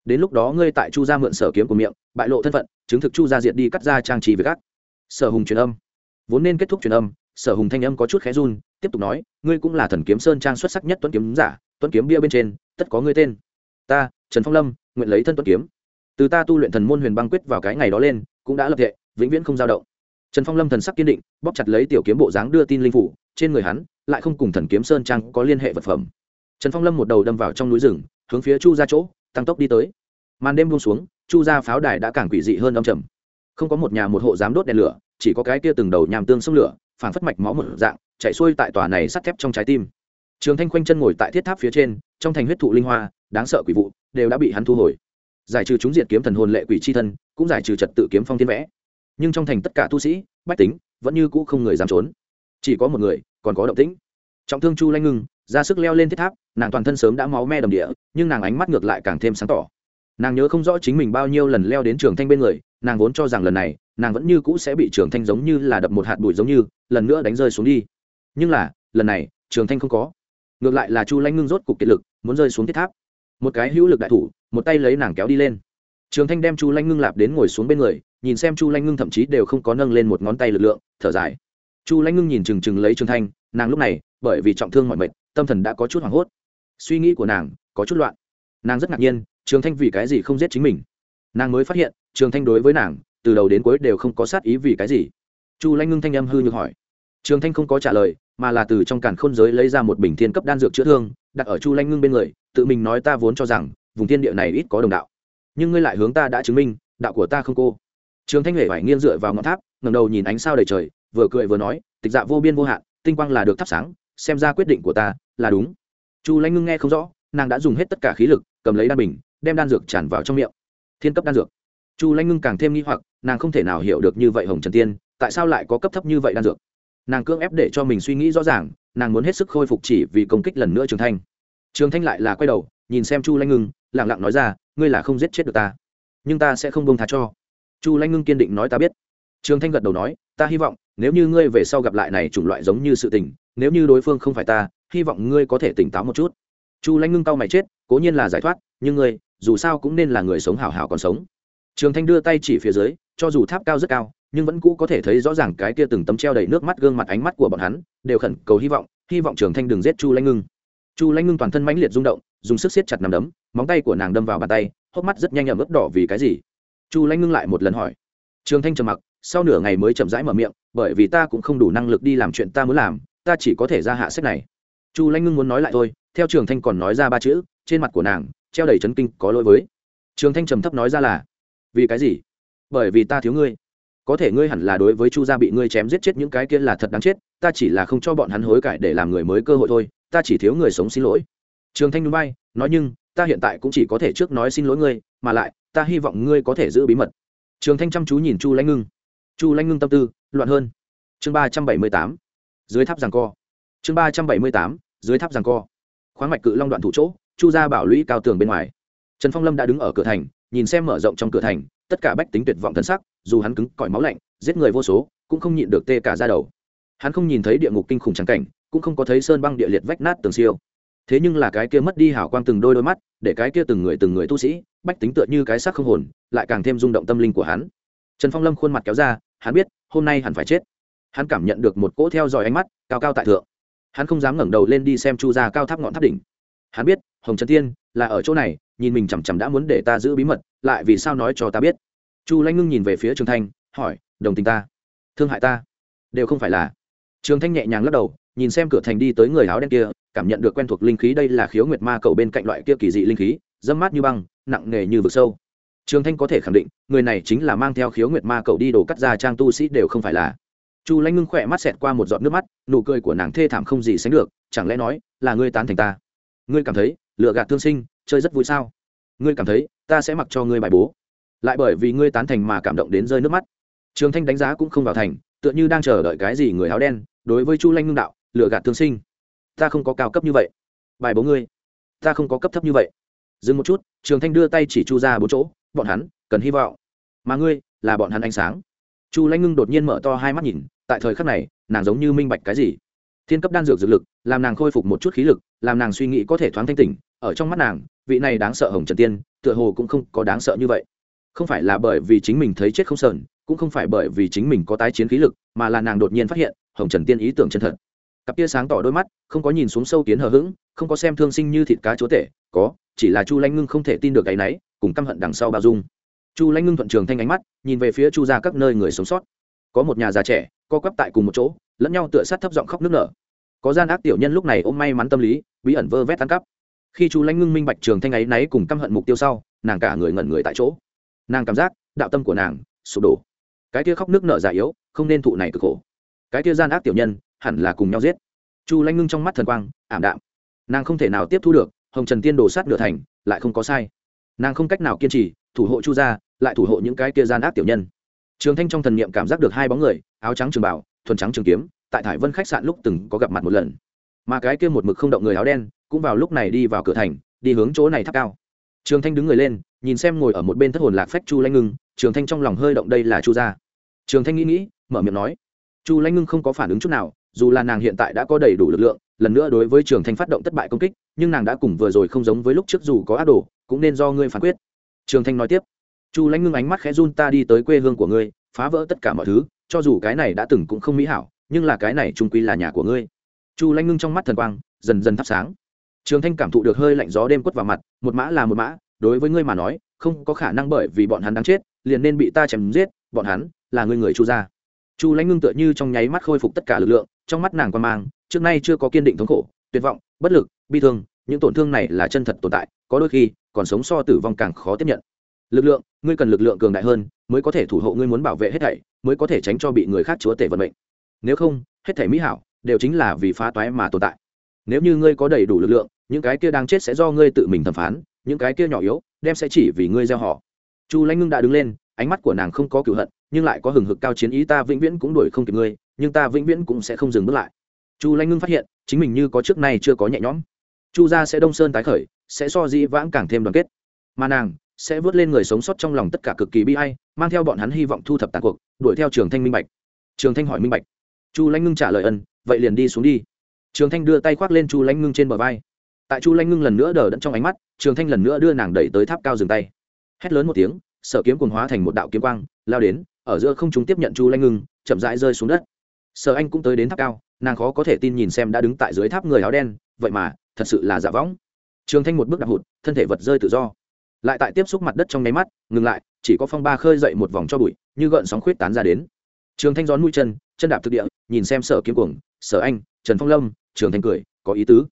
[SPEAKER 1] Đến lúc đó ngươi tại chu gia mượn sở kiếm của miệng, bại lộ thân phận, chứng thực chu gia diệt đi cắt ra trang trí với gác sở hùng truyền âm vốn nên kết thúc truyền âm, sở hùng thanh âm có chút khẽ run, tiếp tục nói, ngươi cũng là thần kiếm sơn trang xuất sắc nhất tuấn kiếm giả, tuấn kiếm bia bên trên, tất có ngươi tên. Ta, trần phong lâm, nguyện lấy thân tuấn kiếm. Từ ta tu luyện thần môn huyền băng quyết vào cái ngày đó lên, cũng đã lập thệ vĩnh viễn không dao động. Trần phong lâm thần sắc kiên định, bóp chặt lấy tiểu kiếm bộ dáng đưa tin linh phủ, trên người hắn lại không cùng thần kiếm sơn trang có liên hệ vật phẩm. Trần phong lâm một đầu đâm vào trong núi rừng, hướng phía chu ra chỗ, tăng tốc đi tới. Màn đêm buông xuống, chu ra pháo đài đã càng quỷ dị hơn âm trầm không có một nhà một hộ dám đốt đèn lửa, chỉ có cái kia từng đầu nhàm tương sông lửa phản phất mạch máu một dạng, chạy xuôi tại tòa này sắt thép trong trái tim. Trường thanh khoanh chân ngồi tại thiết tháp phía trên, trong thành huyết thụ linh hoa, đáng sợ quỷ vụ, đều đã bị hắn thu hồi. Giải trừ chúng diệt kiếm thần hồn lệ quỷ c h i thân, cũng giải trừ trật tự kiếm phong thiên vẽ. Nhưng trong thành tất cả tu sĩ, bách tính, vẫn như cũ không người dám trốn. Chỉ có một người, còn có động tĩnh. Trọng thương chu lanh ngưng, ra sức leo lên thiết tháp, nàng toàn thân sớm đã máu me đầm địa, nhưng nàng ánh mắt ngược lại càng thêm sáng tỏ. Nàng nhớ không rõ chính mình bao nhiêu lần leo đến trường thanh bên người nàng vốn cho rằng lần này, nàng vẫn như cũ sẽ bị trường thanh giống như là đập một hạt bụi giống như, lần nữa đánh rơi xuống đi. Nhưng là, lần này, trường thanh không có. Ngược lại là chu lanh ngưng rốt cục kiệt lực, muốn rơi xuống thiết tháp. Một cái hữu lực đại thủ, một tay lấy nàng kéo đi lên. Trường thanh đem chu lanh ngưng lạp đến ngồi xuống bên người, nhìn xem chu lanh ngưng thậm chí đều không có nâng lên một ngón tay lực lượng, thở dài. Chu lanh ngưng nhìn trừng trừng lấy trường thanh, nàng lúc này, bởi vì trọng thương mọi mệt, tâm thần đã có chút hoảng hốt. Suy nghĩ của nàng có chút loạn. Nàng rất ngạc nhiên, trường thanh vì cái gì không giết chính mình? Nàng mới phát hiện trường thanh đối với nàng, từ đầu đến cuối đều không có sát ý vì cái gì. Chu lanh ngưng thanh âm hư nhược hỏi. Trường thanh không có trả lời, mà là từ trong càn khôn giới lấy ra một bình thiên cấp đan dược chữa thương, đặt ở chu lanh ngưng bên người, tự mình nói ta vốn cho rằng, vùng thiên địa này ít có đồng đạo. Nhưng ngươi lại hướng ta đã chứng minh, đạo của ta không cô. Trường thanh huệ phải nghiêng dựa vào ngọn tháp ngầm đầu nhìn ánh sao đầy trời, vừa cười vừa nói, tịch dạ vô biên vô hạn, tinh quang là được thắp sáng, xem ra quyết định của ta là đúng. Chu Lanh ngưng nghe không rõ, nàng đã dùng hết tất cả khí lực, cầm lấy đan bình, đem đan dược tràn vào trong miệng. Thiên cấp đan dược chu Lanh ngưng càng thêm nghi hoặc, nàng không thể nào hiểu được như vậy hồng trần tiên, tại sao lại có cấp thấp như vậy đan dược? Nàng cưỡng ép để cho mình suy nghĩ rõ ràng, nàng muốn hết sức khôi phục chỉ vì công kích lần nữa trường thanh. Trường thanh lại là quay đầu, nhìn xem chu lanh ngưng lẳng lặng nói ra, ngươi là không giết chết được ta, nhưng ta sẽ không bông tha cho. Chu lanh ngưng kiên định nói, ta biết. Trường thanh gật đầu nói, ta hy vọng, nếu như ngươi về sau gặp lại này chủng loại giống như sự tình, nếu như đối phương không phải ta, hy vọng ngươi có thể tỉnh táo một chút. Chu lanh ngưng cau mày chết, cố nhiên là giải thoát, nhưng ngươi, dù sao cũng nên là người sống hảo hảo còn sống trường thanh đưa tay chỉ phía dưới, cho dù tháp cao rất cao, nhưng vẫn cũ có thể thấy rõ ràng cái kia từng tấm treo đầy nước mắt gương mặt ánh mắt của bọn hắn, đều khẩn cầu hy vọng hy vọng trường thanh đừng giết chu lanh ngưng. Chu lanh ngưng toàn thân mãnh liệt rung động, dùng sức siết chặt nằm đấm, móng tay của nàng đâm vào bàn tay, hốc mắt rất nhanh ẩm ướt đỏ vì cái gì? Chu lanh ngưng lại một lần hỏi. Trường thanh trầm mặc, sau nửa ngày mới chậm rãi mở miệng, bởi vì ta cũng không đủ năng lực đi làm chuyện ta muốn làm, ta chỉ có thể ra hạ sách này. Chu lanh ngưng muốn nói lại thôi, theo trường thanh còn nói ra ba chữ, trên mặt của nàng, treo đầy chấn kinh, có lỗi với. Trường thanh trầm thấp nói ra là vì cái gì? Bởi vì ta thiếu ngươi. Có thể ngươi hẳn là đối với chu gia bị ngươi chém giết chết những cái kia là thật đáng chết, ta chỉ là không cho bọn hắn hối cải để làm người mới cơ hội thôi, ta chỉ thiếu người sống xin lỗi. Trường thanh núi bay nói nhưng, ta hiện tại cũng chỉ có thể trước nói xin lỗi ngươi, mà lại, ta hy vọng ngươi có thể giữ bí mật. Trường thanh chăm chú nhìn chu lãnh ngưng. Chu lãnh ngưng tâm tư, loạn hơn. Chương ba trăm bảy mươi tám. Dưới tháp giằng co. Chương ba trăm bảy mươi tám, dưới tháp giằng co. Khoáng mạch cự long đoạn thủ chỗ, chu gia bảo lũy cao tường bên ngoài. Trần phong lâm đã đứng ở cửa thành nhìn xem mở rộng trong cửa thành, tất cả bách tính tuyệt vọng thân sắc, dù hắn cứng cỏi máu lạnh, giết người vô số, cũng không nhịn được tê cả ra đầu. Hắn không nhìn thấy địa ngục kinh khủng trắng cảnh, cũng không có thấy sơn băng địa liệt vách nát tường siêu. Thế nhưng là cái kia mất đi hào quang từng đôi đôi mắt, để cái kia từng người từng người tu sĩ, bách tính tựa như cái xác không hồn, lại càng thêm rung động tâm linh của hắn. Trần phong lâm khuôn mặt kéo ra, hắn biết, hôm nay hắn phải chết. Hắn cảm nhận được một cỗ theo dõi ánh mắt, cao cao tại thượng. Hắn không dám ngẩng đầu lên đi xem chu ra cao tháp ngọn tháp đỉnh. Hắn biết, hồng trần tiên là ở chỗ này nhìn mình chằm chằm đã muốn để ta giữ bí mật, lại vì sao nói cho ta biết? Chu lanh ngưng nhìn về phía trường thanh, hỏi, đồng tình ta, thương hại ta? Đều không phải là. Trường thanh nhẹ nhàng lắc đầu, nhìn xem cửa thành đi tới người áo đen kia, cảm nhận được quen thuộc linh khí đây là khiếu nguyệt ma cầu bên cạnh loại kia kỳ dị linh khí, dâm mát như băng, nặng nề như vực sâu. Trường thanh có thể khẳng định, người này chính là mang theo khiếu nguyệt ma cầu đi đồ cắt ra trang tu sĩ đều không phải là. Chu lãnh ngưng khỏe mắt xẹt qua một giọt nước mắt, nụ cười của nàng thê thảm không gì sánh được, chẳng lẽ nói là ngươi tán thành ta? Ngươi cảm thấy, lựa gạt thương sinh chơi rất vui sao? Ngươi cảm thấy, ta sẽ mặc cho ngươi bài bố. Lại bởi vì ngươi tán thành mà cảm động đến rơi nước mắt. Trường thanh đánh giá cũng không vào thành, tựa như đang chờ đợi cái gì người áo đen, đối với chu lanh ngưng đạo lựa gạt thương sinh. Ta không có cao cấp như vậy. Bài bố ngươi. Ta không có cấp thấp như vậy. Dừng một chút, trường thanh đưa tay chỉ chu ra bốn chỗ, bọn hắn, cần hy vọng. Mà ngươi, là bọn hắn ánh sáng. Chu lanh ngưng đột nhiên mở to hai mắt nhìn, tại thời khắc này, nàng giống như minh bạch cái gì? Thiên cấp đan dược dược lực, làm nàng khôi phục một chút khí lực, làm nàng suy nghĩ có thể thoáng thanh tỉnh, ở trong mắt nàng, vị này đáng sợ hồng trần tiên, tựa hồ cũng không có đáng sợ như vậy. Không phải là bởi vì chính mình thấy chết không sờn, cũng không phải bởi vì chính mình có tái chiến khí lực, mà là nàng đột nhiên phát hiện, hồng trần tiên ý tưởng chân thật. Cặp tia sáng tỏ đôi mắt, không có nhìn xuống sâu kiến hờ hững, không có xem thương sinh như thịt cá chúa tể, có, chỉ là chu lanh ngưng không thể tin được cái náy cùng căm hận đằng sau bao dung. Chu lanh ngưng thuận trường thanh ánh mắt, nhìn về phía chu ra các nơi người sống sót có một nhà già trẻ, co quắp tại cùng một chỗ, lẫn nhau tựa sát thấp giọng khóc nước nở. Có gian ác tiểu nhân lúc này ôm may mắn tâm lý, bí ẩn vơ vét ăn cắp. Khi chu lanh ngưng minh bạch trường thanh ấy náy cùng căm hận mục tiêu sau, nàng cả người ngẩn người tại chỗ. Nàng cảm giác, đạo tâm của nàng sụp đổ. Cái kia khóc nước nở già yếu, không nên thụ này cực khổ. Cái kia gian ác tiểu nhân, hẳn là cùng nhau giết. Chu lanh ngưng trong mắt thần quang, ảm đạm. Nàng không thể nào tiếp thu được, hồng trần tiên đổ sát nửa thành, lại không có sai. Nàng không cách nào kiên trì, thủ hộ chu gia, lại thủ hộ những cái kia gian ác tiểu nhân trường thanh trong thần niệm cảm giác được hai bóng người, áo trắng trường bảo thuần trắng trường kiếm, tại thải vân khách sạn lúc từng có gặp mặt một lần. Mà cái kia một mực không động người áo đen, cũng vào lúc này đi vào cửa thành, đi hướng chỗ này tháp cao. Trường thanh đứng người lên, nhìn xem ngồi ở một bên thất hồn lạc phách chu lanh ngưng, trường thanh trong lòng hơi động đây là chu gia. Trường thanh nghĩ nghĩ, mở miệng nói, chu lanh ngưng không có phản ứng chút nào, dù là nàng hiện tại đã có đầy đủ lực lượng, lần nữa đối với trường thanh phát động thất bại công kích, nhưng nàng đã cùng vừa rồi không giống với lúc trước dù có ác đồ, cũng nên do ngươi phán quyết. Trường thanh nói tiếp chu lãnh ngưng ánh mắt khẽ run, ta đi tới quê hương của ngươi, phá vỡ tất cả mọi thứ, cho dù cái này đã từng cũng không mỹ hảo, nhưng là cái này trung quy là nhà của ngươi. Chu lãnh ngưng trong mắt thần quang, dần dần thắp sáng. Trường thanh cảm thụ được hơi lạnh gió đêm quất vào mặt, một mã là một mã, đối với ngươi mà nói, không có khả năng bởi vì bọn hắn đáng chết, liền nên bị ta chém giết, bọn hắn là ngươi người chu gia. Chu lãnh ngưng tựa như trong nháy mắt khôi phục tất cả lực lượng, trong mắt nàng quan mang, trước nay chưa có kiên định thống khổ, tuyệt vọng, bất lực, bi thương, những tổn thương này là chân thật tồn tại, có đôi khi còn sống so tử vong càng khó tiếp nhận lực lượng, ngươi cần lực lượng cường đại hơn, mới có thể thủ hộ ngươi muốn bảo vệ hết thảy, mới có thể tránh cho bị người khác chúa tể vận mệnh. Nếu không, hết thảy mỹ hảo, đều chính là vì phá toái mà tồn tại. Nếu như ngươi có đầy đủ lực lượng, những cái kia đang chết sẽ do ngươi tự mình thẩm phán, những cái kia nhỏ yếu, đem sẽ chỉ vì ngươi gieo họ. Chu lãnh ngưng đã đứng lên, ánh mắt của nàng không có cựu hận, nhưng lại có hừng hực cao chiến ý ta vĩnh viễn cũng đuổi không kịp ngươi, nhưng ta vĩnh viễn cũng sẽ không dừng bước lại. Chu lãnh ngưng phát hiện, chính mình như có trước nay chưa có nhẹ nhõm. Chu gia sẽ đông sơn tái khởi, sẽ so dĩ vãng càng thêm đoàn kết. Mà nàng sẽ vớt lên người sống sót trong lòng tất cả cực kỳ bi ai, mang theo bọn hắn hy vọng thu thập tàn cuộc đuổi theo trường thanh minh bạch. Trường thanh hỏi minh bạch. Chu lãnh ngưng trả lời ân vậy liền đi xuống đi. Trường thanh đưa tay khoác lên chu lãnh ngưng trên bờ vai. Tại chu lãnh ngưng lần nữa đờ đẫn trong ánh mắt trường thanh lần nữa đưa nàng đẩy tới tháp cao dừng tay. Hét lớn một tiếng sở kiếm cùng hóa thành một đạo kiếm quang lao đến ở giữa không chúng tiếp nhận chu lãnh ngưng chậm rãi rơi xuống đất. Sở anh cũng tới đến tháp cao nàng khó có thể tin nhìn xem đã đứng tại dưới tháp người áo đen vậy mà thật sự là giả võng. Trường thanh một bước đạp hụt thân thể vật rơi tự do lại tại tiếp xúc mặt đất trong nháy mắt ngừng lại chỉ có phong ba khơi dậy một vòng cho bụi như gợn sóng khuyết tán ra đến. Trường thanh gión mũi chân chân đạp thực địa nhìn xem sở kiếm cuồng sở anh trần phong lâm trường thanh cười có ý tứ.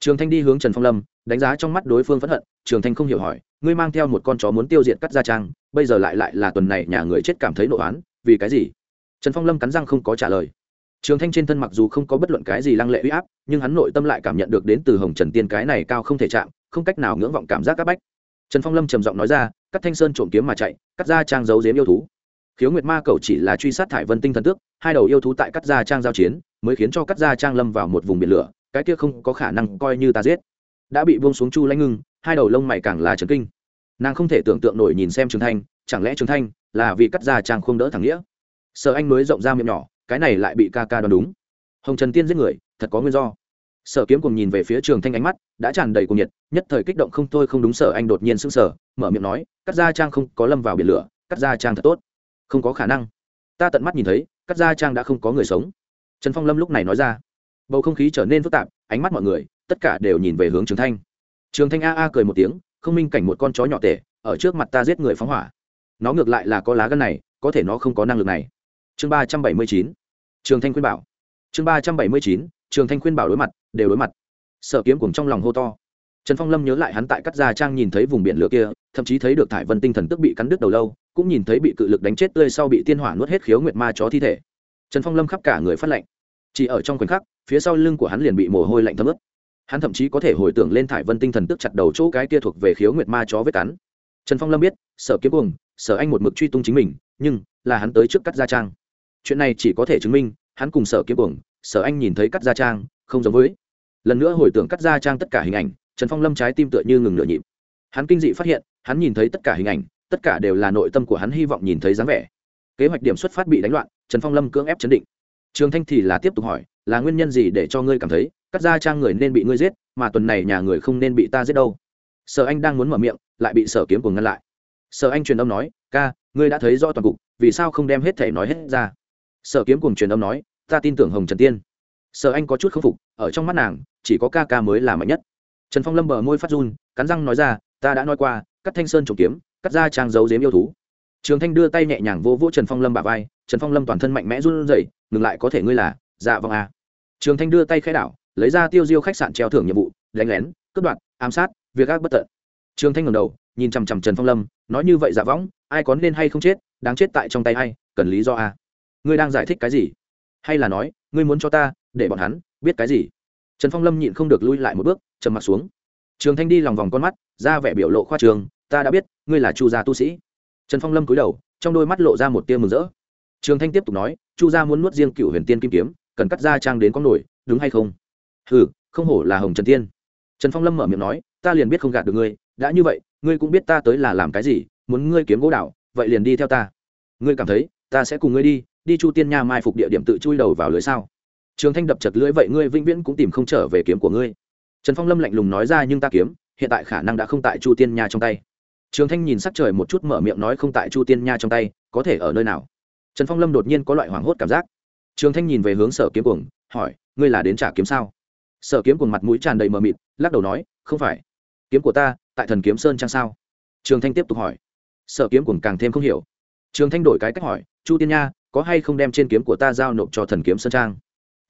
[SPEAKER 1] Trường thanh đi hướng trần phong lâm đánh giá trong mắt đối phương phẫn hận trường thanh không hiểu hỏi ngươi mang theo một con chó muốn tiêu diệt cắt gia trang bây giờ lại lại là tuần này nhà người chết cảm thấy nộ oán, vì cái gì? Trần phong lâm cắn răng không có trả lời. Trường thanh trên thân mặc dù không có bất luận cái gì lăng lệ uy áp nhưng hắn nội tâm lại cảm nhận được đến từ hồng trần tiên cái này cao không thể chạm không cách nào ngưỡng vọng cảm giác c áp bách trần phong lâm trầm giọng nói ra cắt thanh sơn trộm kiếm mà chạy, cắt ra trang giấu giếm yêu thú. Khiếu nguyệt ma cầu chỉ là truy sát thải vân tinh thần tước, hai đầu yêu thú tại cắt ra trang giao chiến, mới khiến cho cắt ra trang lâm vào một vùng biển lửa, cái kia không có khả năng coi như ta giết. Đã bị buông xuống chu lãnh ngưng, hai đầu lông mày càng là trấn kinh. Nàng không thể tưởng tượng nổi nhìn xem trường thanh, chẳng lẽ trường thanh là vì cắt ra trang không đỡ thẳng nghĩa? Sợ anh mới rộng ra miệng nhỏ, cái này lại bị ca ca đoán đúng. Hồng trần tiên giết người, thật có nguyên do sở kiếm cùng nhìn về phía trường thanh ánh mắt, đã tràn đầy cuồng nhiệt, nhất thời kích động không thôi, không đúng sở anh đột nhiên sững sờ, mở miệng nói, cắt gia trang không có lâm vào biển lửa, cắt gia trang thật tốt. Không có khả năng. Ta tận mắt nhìn thấy, cắt gia trang đã không có người sống. Trần phong lâm lúc này nói ra. Bầu không khí trở nên phức tạp, ánh mắt mọi người, tất cả đều nhìn về hướng trường thanh. Trường thanh a a cười một tiếng, không minh cảnh một con chó nhỏ tệ, ở trước mặt ta giết người phóng hỏa. Nó ngược lại là có lá gân này, có thể nó không có năng lực này. Chương ba trăm bảy mươi chín. Trường thanh khuyên bảo. Chương ba trăm bảy mươi chín trường thanh khuyên bảo đối mặt, đều đối mặt. Sở kiếm cùng trong lòng hô to. Trần phong lâm nhớ lại hắn tại cắt gia trang nhìn thấy vùng biển lửa kia, thậm chí thấy được thải vân tinh thần tức bị cắn đứt đầu lâu, cũng nhìn thấy bị cự lực đánh chết tươi sau bị tiên hỏa nuốt hết khiếu nguyệt ma chó thi thể. Trần phong lâm khắp cả người phát lạnh. Chỉ ở trong khoảnh khắc, phía sau lưng của hắn liền bị mồ hôi lạnh thấm ướt. Hắn thậm chí có thể hồi tưởng lên thải vân tinh thần tức chặt đầu chỗ cái kia thuộc về khiếu nguyệt ma chó vết cắn. Trần phong lâm biết, sở kiếm cuồng, sở anh một mực truy tung chính mình, nhưng là hắn tới trước cắt gia trang. Chuyện này chỉ có thể chứng minh, hắn cùng sở kiếm cuồng sở anh nhìn thấy cắt gia trang, không giống với. Lần nữa hồi tưởng cắt gia trang tất cả hình ảnh, trần phong lâm trái tim tựa như ngừng nửa nhịp. Hắn kinh dị phát hiện, hắn nhìn thấy tất cả hình ảnh, tất cả đều là nội tâm của hắn hy vọng nhìn thấy dáng vẻ. Kế hoạch điểm xuất phát bị đánh loạn, trần phong lâm cưỡng ép chấn định. Trường thanh thì là tiếp tục hỏi, là nguyên nhân gì để cho ngươi cảm thấy cắt gia trang người nên bị ngươi giết, mà tuần này nhà người không nên bị ta giết đâu? Sở anh đang muốn mở miệng, lại bị sở kiếm của ngăn lại. Sở anh truyền âm nói, ca, ngươi đã thấy rõ toàn cục, vì sao không đem hết thể nói hết ra? Sở kiếm cùng truyền âm nói ta tin tưởng hồng trần tiên. Sở anh có chút k phục, ở trong mắt nàng, chỉ có ca ca mới là mạnh nhất. Trần phong lâm bờ môi phát run, cắn răng nói ra, ta đã nói qua, cắt thanh sơn trồng kiếm, cắt ra trang giấu dếm yêu thú. Trường thanh đưa tay nhẹ nhàng vô vỗ trần phong lâm bà vai, trần phong lâm toàn thân mạnh mẽ run rẩy, ngừng lại, có thể ngươi là dạ vâng à. trường thanh đưa tay khai đảo, lấy ra tiêu diêu khách sạn treo thưởng nhiệm vụ đánh lén, cướp đoạt, ám sát, việc ác bất tận. Trường thanh ngẩng đầu, nhìn chằm chằm trần phong lâm, nói như vậy dạ võng ai có nên hay không chết, đáng chết tại trong tay ai, cần lý do a. Ngươi đang giải thích cái gì? Hay là nói, ngươi muốn cho ta, để bọn hắn biết cái gì? Trần phong lâm nhịn không được lui lại một bước, trầm mặt xuống. Trường thanh đi lòng vòng con mắt, ra vẻ biểu lộ khoa trường, ta đã biết, ngươi là chu gia tu sĩ. Trần phong lâm cúi đầu, trong đôi mắt lộ ra một tia mừng rỡ. Trường thanh tiếp tục nói, chu gia muốn nuốt riêng cựu huyền tiên kim kiếm, cần cắt ra trang đến con nổi, đúng hay không? Ừ không hổ là hồng trần tiên. Trần phong lâm mở miệng nói, ta liền biết không gạt được ngươi, đã như vậy, ngươi cũng biết ta tới là làm cái gì, muốn ngươi kiếm gỗ đảo, vậy liền đi theo ta. Ngươi cảm thấy, ta sẽ cùng ngươi đi đi chu tiên nha mai phục địa điểm tự chui đầu vào lưới sao? Trường thanh đập chật lưỡi vậy ngươi vĩnh viễn cũng tìm không trở về kiếm của ngươi. Trần phong lâm lạnh lùng nói ra nhưng ta kiếm, hiện tại khả năng đã không tại chu tiên nha trong tay. Trường thanh nhìn sắc trời một chút mở miệng nói không tại chu tiên nha trong tay, có thể ở nơi nào? Trần phong lâm đột nhiên có loại hoảng hốt cảm giác. Trường thanh nhìn về hướng sở kiếm cuồng, hỏi, ngươi là đến trả kiếm sao? Sở kiếm cuồng mặt mũi tràn đầy mờ mịt, lắc đầu nói, không phải. Kiếm của ta, tại thần kiếm sơn trang sao? Trường thanh tiếp tục hỏi. Sở kiếm cuồng càng thêm không hiểu. Trường thanh đổi cái cách hỏi, chu tiên nha có hay không đem trên kiếm của ta giao nộp cho thần kiếm sơn trang?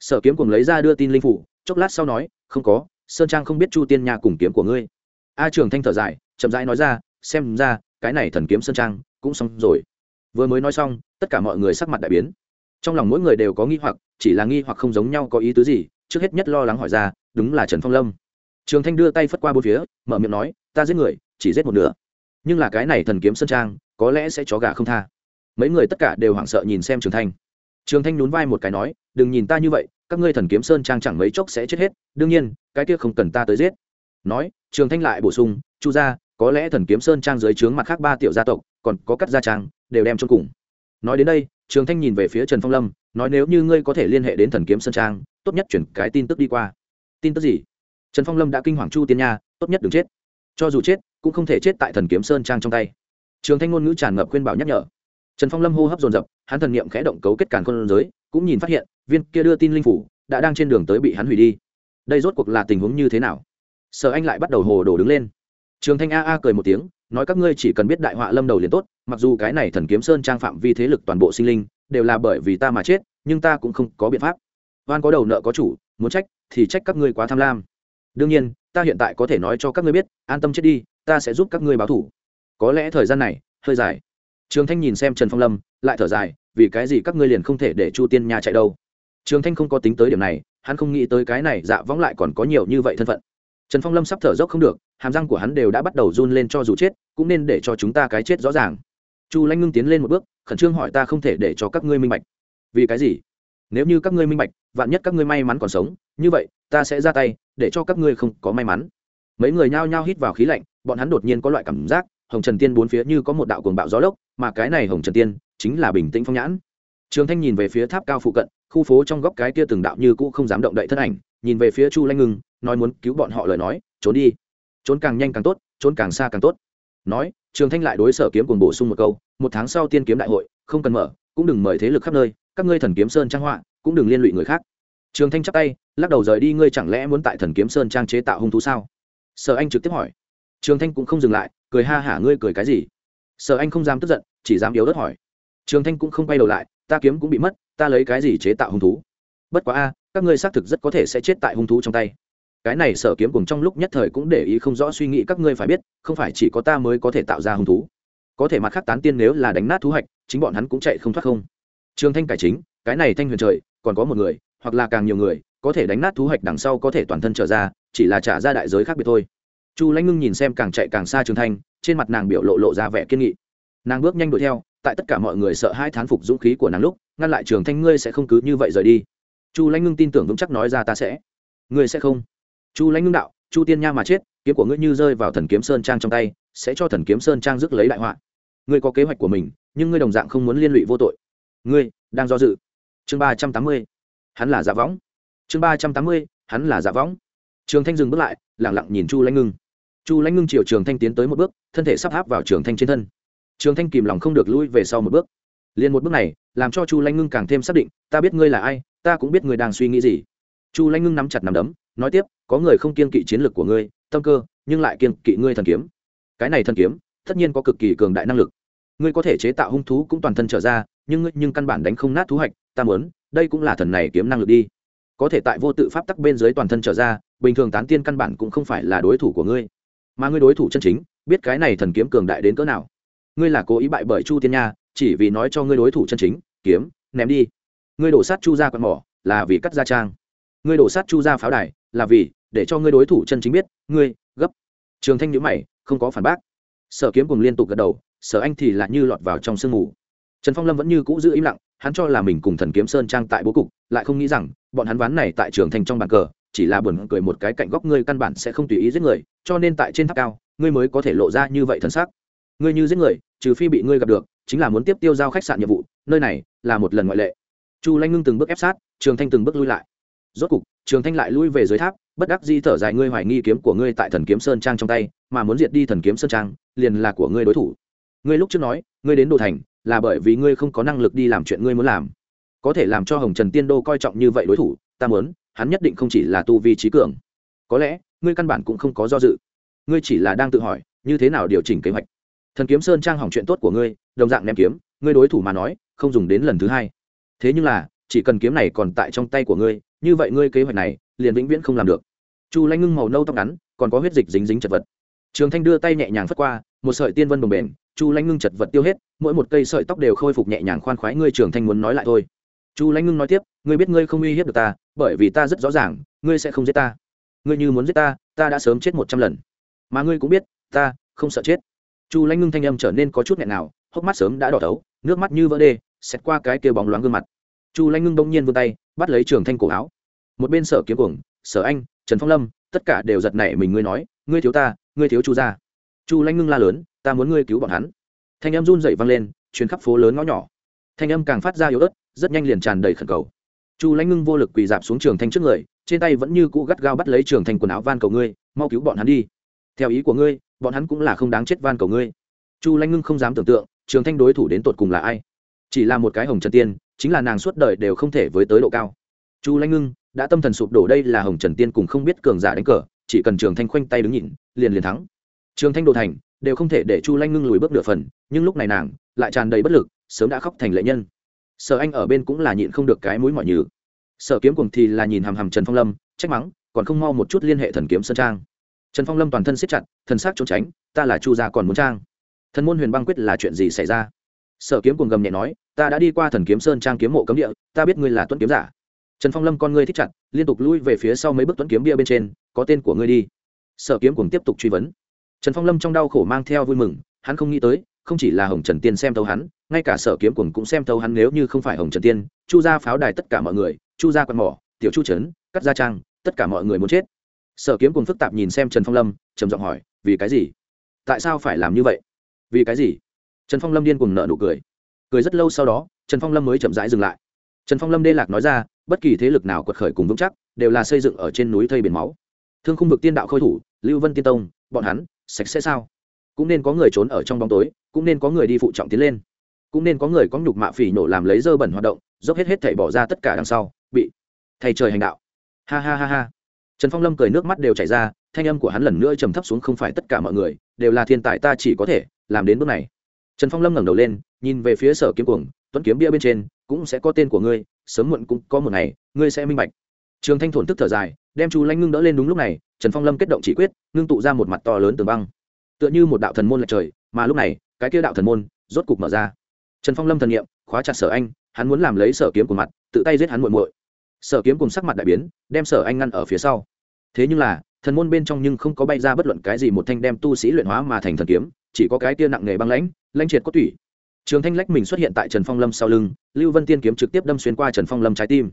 [SPEAKER 1] Sở kiếm cùng lấy ra đưa tin linh phủ, chốc lát sau nói, không có, sơn trang không biết chu tiên nha cùng kiếm của ngươi. A trường thanh thở dài, chậm rãi nói ra, xem ra, cái này thần kiếm sơn trang cũng xong rồi. Vừa mới nói xong, tất cả mọi người sắc mặt đại biến. Trong lòng mỗi người đều có nghi hoặc, chỉ là nghi hoặc không giống nhau có ý tứ gì, trước hết nhất lo lắng hỏi ra, đúng là trần phong lâm. Trường thanh đưa tay phất qua bốn phía, mở miệng nói, ta giết người, chỉ giết một nửa. Nhưng là cái này thần kiếm sơn trang, có lẽ sẽ chó gà không tha mấy người tất cả đều hoảng sợ nhìn xem trường thanh. Trường thanh nhún vai một cái nói, đừng nhìn ta như vậy, các ngươi thần kiếm sơn trang chẳng mấy chốc sẽ chết hết, đương nhiên, cái kia không cần ta tới giết. Nói, trường thanh lại bổ sung, chu gia, có lẽ thần kiếm sơn trang dưới trướng mặt khác ba tiểu gia tộc, còn có cắt gia trang, đều đem chôn cùng. Nói đến đây, trường thanh nhìn về phía trần phong lâm, nói, nếu như ngươi có thể liên hệ đến thần kiếm sơn trang, tốt nhất chuyển cái tin tức đi qua. Tin tức gì? Trần phong lâm đã kinh hoàng chu tiên nha, tốt nhất đừng chết. Cho dù chết, cũng không thể chết tại thần kiếm sơn trang trong tay. Trường thanh ngôn ngữ tràn ngập khuyên bảo nhắc nhở trần phong lâm hô hấp dồn dập, hắn thần niệm khẽ động cấu kết càn con giới, cũng nhìn phát hiện, viên kia đưa tin linh phủ đã đang trên đường tới bị hắn hủy đi. Đây rốt cuộc là tình huống như thế nào? Sở anh lại bắt đầu hồ đồ đứng lên. Trường thanh a a cười một tiếng, nói các ngươi chỉ cần biết đại họa lâm đầu liền tốt, mặc dù cái này thần kiếm sơn trang phạm vi thế lực toàn bộ sinh linh đều là bởi vì ta mà chết, nhưng ta cũng không có biện pháp. Oan có đầu nợ có chủ, muốn trách thì trách các ngươi quá tham lam. Đương nhiên, ta hiện tại có thể nói cho các ngươi biết, an tâm chết đi, ta sẽ giúp các ngươi báo thủ. Có lẽ thời gian này hơi dài trường thanh nhìn xem trần phong lâm, lại thở dài, vì cái gì các ngươi liền không thể để chu tiên nha chạy đâu? Trường thanh không có tính tới điểm này, hắn không nghĩ tới cái này dạ võng lại còn có nhiều như vậy thân phận. Trần phong lâm sắp thở dốc không được, hàm răng của hắn đều đã bắt đầu run lên cho dù chết, cũng nên để cho chúng ta cái chết rõ ràng. Chu lanh ngưng tiến lên một bước, khẩn trương hỏi ta không thể để cho các ngươi minh bạch. Vì cái gì? Nếu như các ngươi minh bạch, vạn nhất các ngươi may mắn còn sống, như vậy, ta sẽ ra tay, để cho các ngươi không có may mắn. Mấy người nhao nhao hít vào khí lạnh, bọn hắn đột nhiên có loại cảm giác hồng trần tiên bốn phía như có một đạo cuồng bạo gió lốc, mà cái này hồng trần tiên chính là bình tĩnh phong nhãn. Trường thanh nhìn về phía tháp cao phụ cận, khu phố trong góc cái kia từng đạo như cũ không dám động đậy thân ảnh, nhìn về phía chu lanh ngưng, nói muốn cứu bọn họ lời nói, trốn đi. Trốn càng nhanh càng tốt, trốn càng xa càng tốt. Nói, trường thanh lại đối sở kiếm cùng bổ sung một câu, một tháng sau tiên kiếm đại hội, không cần mở, cũng đừng mời thế lực khắp nơi, các ngươi thần kiếm sơn trang họa, cũng đừng liên lụy người khác. Trường thanh chắp tay, lắc đầu rời đi, ngươi chẳng lẽ muốn tại thần kiếm sơn trang chế tạo hung thú sao? Sở anh trực tiếp hỏi. Trường thanh cũng không dừng lại cười ha hả, ngươi cười cái gì? Sợ anh không dám tức giận, chỉ dám yếu đất hỏi. Trường thanh cũng không quay đầu lại, ta kiếm cũng bị mất, ta lấy cái gì chế tạo hung thú? Bất quá a, các ngươi xác thực rất có thể sẽ chết tại hung thú trong tay. Cái này sở kiếm cùng trong lúc nhất thời cũng để ý không rõ suy nghĩ các ngươi phải biết, không phải chỉ có ta mới có thể tạo ra hung thú. Có thể mặt khác tán tiên nếu là đánh nát thú hạch, chính bọn hắn cũng chạy không thoát không. Trường thanh cải chính, cái này thanh huyền trời, còn có một người, hoặc là càng nhiều người, có thể đánh nát thú hạch đằng sau có thể toàn thân trở ra, chỉ là trả ra đại giới khác biệt thôi chu lãnh ngưng nhìn xem càng chạy càng xa trường thanh, trên mặt nàng biểu lộ lộ ra vẻ kiên nghị. Nàng bước nhanh đuổi theo, tại tất cả mọi người sợ hai thán phục dũng khí của nàng lúc, ngăn lại trường thanh, ngươi sẽ không cứ như vậy rời đi. Chu lãnh ngưng tin tưởng vững chắc nói ra, ta sẽ. Ngươi sẽ không? Chu lãnh ngưng đạo, chu tiên nha mà chết, kiếm của ngươi như rơi vào thần kiếm sơn trang trong tay, sẽ cho thần kiếm sơn trang rước lấy đại họa. Ngươi có kế hoạch của mình, nhưng ngươi đồng dạng không muốn liên lụy vô tội. Ngươi, đang do dự. Chương ba trăm tám mươi, hắn là giả võng. Chương ba trăm tám mươi, hắn là giả võng. Trường thanh dừng bước lại lẳng lặng nhìn chu lãnh ngưng chu lãnh ngưng chiều trường thanh tiến tới một bước, thân thể sắp áp vào trường thanh trên thân. Trường thanh kìm lòng không được lui về sau một bước. Liền một bước này, làm cho chu lãnh ngưng càng thêm xác định, ta biết ngươi là ai, ta cũng biết ngươi đang suy nghĩ gì. Chu lãnh ngưng nắm chặt nắm đấm, nói tiếp, có người không kiên kỵ chiến lược của ngươi, tâm cơ, nhưng lại kiên kỵ ngươi thần kiếm. Cái này thần kiếm, tất nhiên có cực kỳ cường đại năng lực. Ngươi có thể chế tạo hung thú cũng toàn thân trở ra, nhưng ngươi nhưng căn bản đánh không nát thú hạch, ta muốn, đây cũng là thần này kiếm năng lực đi. Có thể tại vô tự pháp tắc bên dưới toàn thân trở ra, bình thường tán tiên căn bản cũng không phải là đối thủ của ngươi mà ngươi đối thủ chân chính, biết cái này thần kiếm cường đại đến cỡ nào. Ngươi là cố ý bại bởi chu tiên nha, chỉ vì nói cho ngươi đối thủ chân chính, kiếm, ném đi. Ngươi đổ sát chu ra quạt mỏ, là vì cắt gia trang. Ngươi đổ sát chu ra pháo đài, là vì để cho ngươi đối thủ chân chính biết, ngươi, gấp. Trường thanh nhữ mày, không có phản bác. Sở kiếm cùng liên tục gật đầu, sở anh thì lại như lọt vào trong sương mù. Trần phong lâm vẫn như cũ giữ im lặng, hắn cho là mình cùng thần kiếm sơn trang tại bố cục, lại không nghĩ rằng, bọn hắn ván này tại trường thành trong bàn cờ chỉ là buồn cười một cái cạnh góc ngươi căn bản sẽ không tùy ý giết người, cho nên tại trên tháp cao, ngươi mới có thể lộ ra như vậy thần sắc ngươi như giết người, trừ phi bị ngươi gặp được, chính là muốn tiếp tiêu giao khách sạn nhiệm vụ, nơi này là một lần ngoại lệ. Chu lanh ngưng từng bước ép sát, trường thanh từng bước lui lại. Rốt cục, trường thanh lại lui về dưới tháp, bất đắc di thở dài ngươi hoài nghi kiếm của ngươi tại thần kiếm sơn trang trong tay, mà muốn diệt đi thần kiếm sơn trang, liền là của ngươi đối thủ. Ngươi lúc trước nói, ngươi đến đồ thành, là bởi vì ngươi không có năng lực đi làm chuyện ngươi muốn làm. Có thể làm cho hồng trần tiên đô coi trọng như vậy đối thủ, ta muốn hắn nhất định không chỉ là tu vi trí cường. Có lẽ, ngươi căn bản cũng không có do dự. Ngươi chỉ là đang tự hỏi, như thế nào điều chỉnh kế hoạch. Thần kiếm sơn trang hỏng chuyện tốt của ngươi, đồng dạng ném kiếm, ngươi đối thủ mà nói, không dùng đến lần thứ hai. Thế nhưng là, chỉ cần kiếm này còn tại trong tay của ngươi, như vậy ngươi kế hoạch này, liền vĩnh viễn không làm được. Chu lanh ngưng màu nâu tóc ngắn, còn có huyết dịch dính dính chật vật. Trường thanh đưa tay nhẹ nhàng phất qua, một sợi tiên vân đồng bền chu lanh ngưng chật vật tiêu hết, mỗi một cây sợi tóc đều khôi phục nhẹ nhàng khoan khoái, ngươi trường thanh muốn nói lại thôi. Chu lanh ngưng nói tiếp, ngươi biết ngươi không uy hiếp được ta bởi vì ta rất rõ ràng, ngươi sẽ không giết ta. Ngươi như muốn giết ta ta đã sớm chết một trăm lần. Mà ngươi cũng biết, ta không sợ chết. Chu lanh ngưng thanh âm trở nên có chút nghẹn nào hốc mắt sớm đã đỏ thấu, nước mắt như vỡ đê, xẹt qua cái kia bóng loáng gương mặt. Chu lanh ngưng bỗng nhiên vươn tay, bắt lấy trường thanh cổ áo. Một bên sở kiếm cuồng, sở anh, trần phong lâm, tất cả đều giật nảy mình, ngươi nói, ngươi thiếu ta, ngươi thiếu chu gia. Chu lanh ngưng la lớn, ta muốn ngươi cứu bọn hắn. Thanh âm run dậy vang lên chuyến khắp phố lớn ngõ nhỏ. Thanh âm càng phát ra yếu ớt, rất nhanh liền tràn đầy khẩn cầu chu lãnh ngưng vô lực quỳ dạp xuống trường thanh trước người, trên tay vẫn như cũ gắt gao bắt lấy trường thanh quần áo van cầu ngươi, mau cứu bọn hắn đi. Theo ý của ngươi, bọn hắn cũng là không đáng chết van cầu ngươi. Chu lãnh ngưng không dám tưởng tượng, trường thanh đối thủ đến tột cùng là ai. Chỉ là một cái hồng trần tiên, chính là nàng suốt đời đều không thể với tới độ cao. Chu lãnh ngưng, đã tâm thần sụp đổ đây là hồng trần tiên cùng không biết cường giả đánh cờ, chỉ cần trường thanh khoanh tay đứng nhìn, liền liền thắng. Trường thanh đồ thành, đều không thể để chu lanh ngưng lùi bước nửa phần, nhưng lúc này nàng lại tràn đầy bất lực, sớm đã khóc thành lệ nhân sở anh ở bên cũng là nhịn không được cái mũi mọi nhừ. Sở kiếm cùng thì là nhìn hằm hằm trần phong lâm, trách mắng, còn không mau một chút liên hệ thần kiếm sơn trang. Trần phong lâm toàn thân siết chặt, thần sắc trốn tránh, ta là chu gia còn muốn trang. Thần môn huyền băng quyết là chuyện gì xảy ra? Sở kiếm cùng gầm nhẹ nói, ta đã đi qua thần kiếm sơn trang kiếm mộ cấm địa, ta biết ngươi là tuấn kiếm giả. Trần phong lâm con ngươi thích chặt, liên tục lui về phía sau mấy bước tuấn kiếm bia bên trên, có tên của ngươi đi. Sở kiếm cùng tiếp tục truy vấn. Trần phong lâm trong đau khổ mang theo vui mừng, hắn không nghĩ tới, không chỉ là hồng trần tiên xem thấu hắn ngay cả sở kiếm cùng cũng xem thấu hắn nếu như không phải hồng trần tiên, chu gia pháo đài tất cả mọi người, chu gia quạt mỏ, tiểu chu trấn, cắt gia trang, tất cả mọi người muốn chết. Sở kiếm cùng phức tạp nhìn xem trần phong lâm, trầm giọng hỏi, vì cái gì? Tại sao phải làm như vậy? Vì cái gì? Trần phong lâm điên cùng nợ nụ cười. Cười rất lâu sau đó, trần phong lâm mới chậm rãi dừng lại. Trần phong lâm đê lạc nói ra, bất kỳ thế lực nào quật khởi cùng vững chắc, đều là xây dựng ở trên núi thây biển máu. Thương khung vực tiên đạo khôi thủ, lưu vân tiên tông, bọn hắn sạch sẽ sao? Cũng nên có người trốn ở trong bóng tối, cũng nên có người đi phụ trọng tiến lên cũng nên có người có nhục mạ phỉ nổ làm lấy dơ bẩn hoạt động, dốc hết hết thảy bỏ ra tất cả đằng sau, bị thầy trời hành đạo. Ha ha ha ha. Trần phong lâm cười nước mắt đều chảy ra, thanh âm của hắn lần nữa trầm thấp xuống không phải tất cả mọi người, đều là thiên tài ta chỉ có thể làm đến bước này. Trần phong lâm ngẩng đầu lên, nhìn về phía sở kiếm cuồng, tuấn kiếm bia bên trên, cũng sẽ có tên của ngươi, sớm muộn cũng có một ngày, ngươi sẽ minh bạch. Trường thanh thổn tức thở dài, đem chu lanh ngưng đỡ lên đúng lúc này, trần phong lâm kết động chỉ quyết, ngưng tụ ra một mặt to lớn tường băng. Tựa như một đạo thần môn lệch trời, mà lúc này, cái kia đạo thần môn rốt cục mở ra trần phong lâm thần nghiệm khóa chặt sở anh, hắn muốn làm lấy sở kiếm của mặt, tự tay giết hắn muội muội. Sở kiếm cùng sắc mặt đại biến, đem sở anh ngăn ở phía sau. Thế nhưng là, thần môn bên trong nhưng không có bay ra bất luận cái gì một thanh đem tu sĩ luyện hóa mà thành thần kiếm, chỉ có cái tia nặng nghề băng lãnh lãnh triệt có tủy. Trường thanh lách mình xuất hiện tại trần phong lâm sau lưng, lưu vân tiên kiếm trực tiếp đâm xuyên qua trần phong lâm trái tim.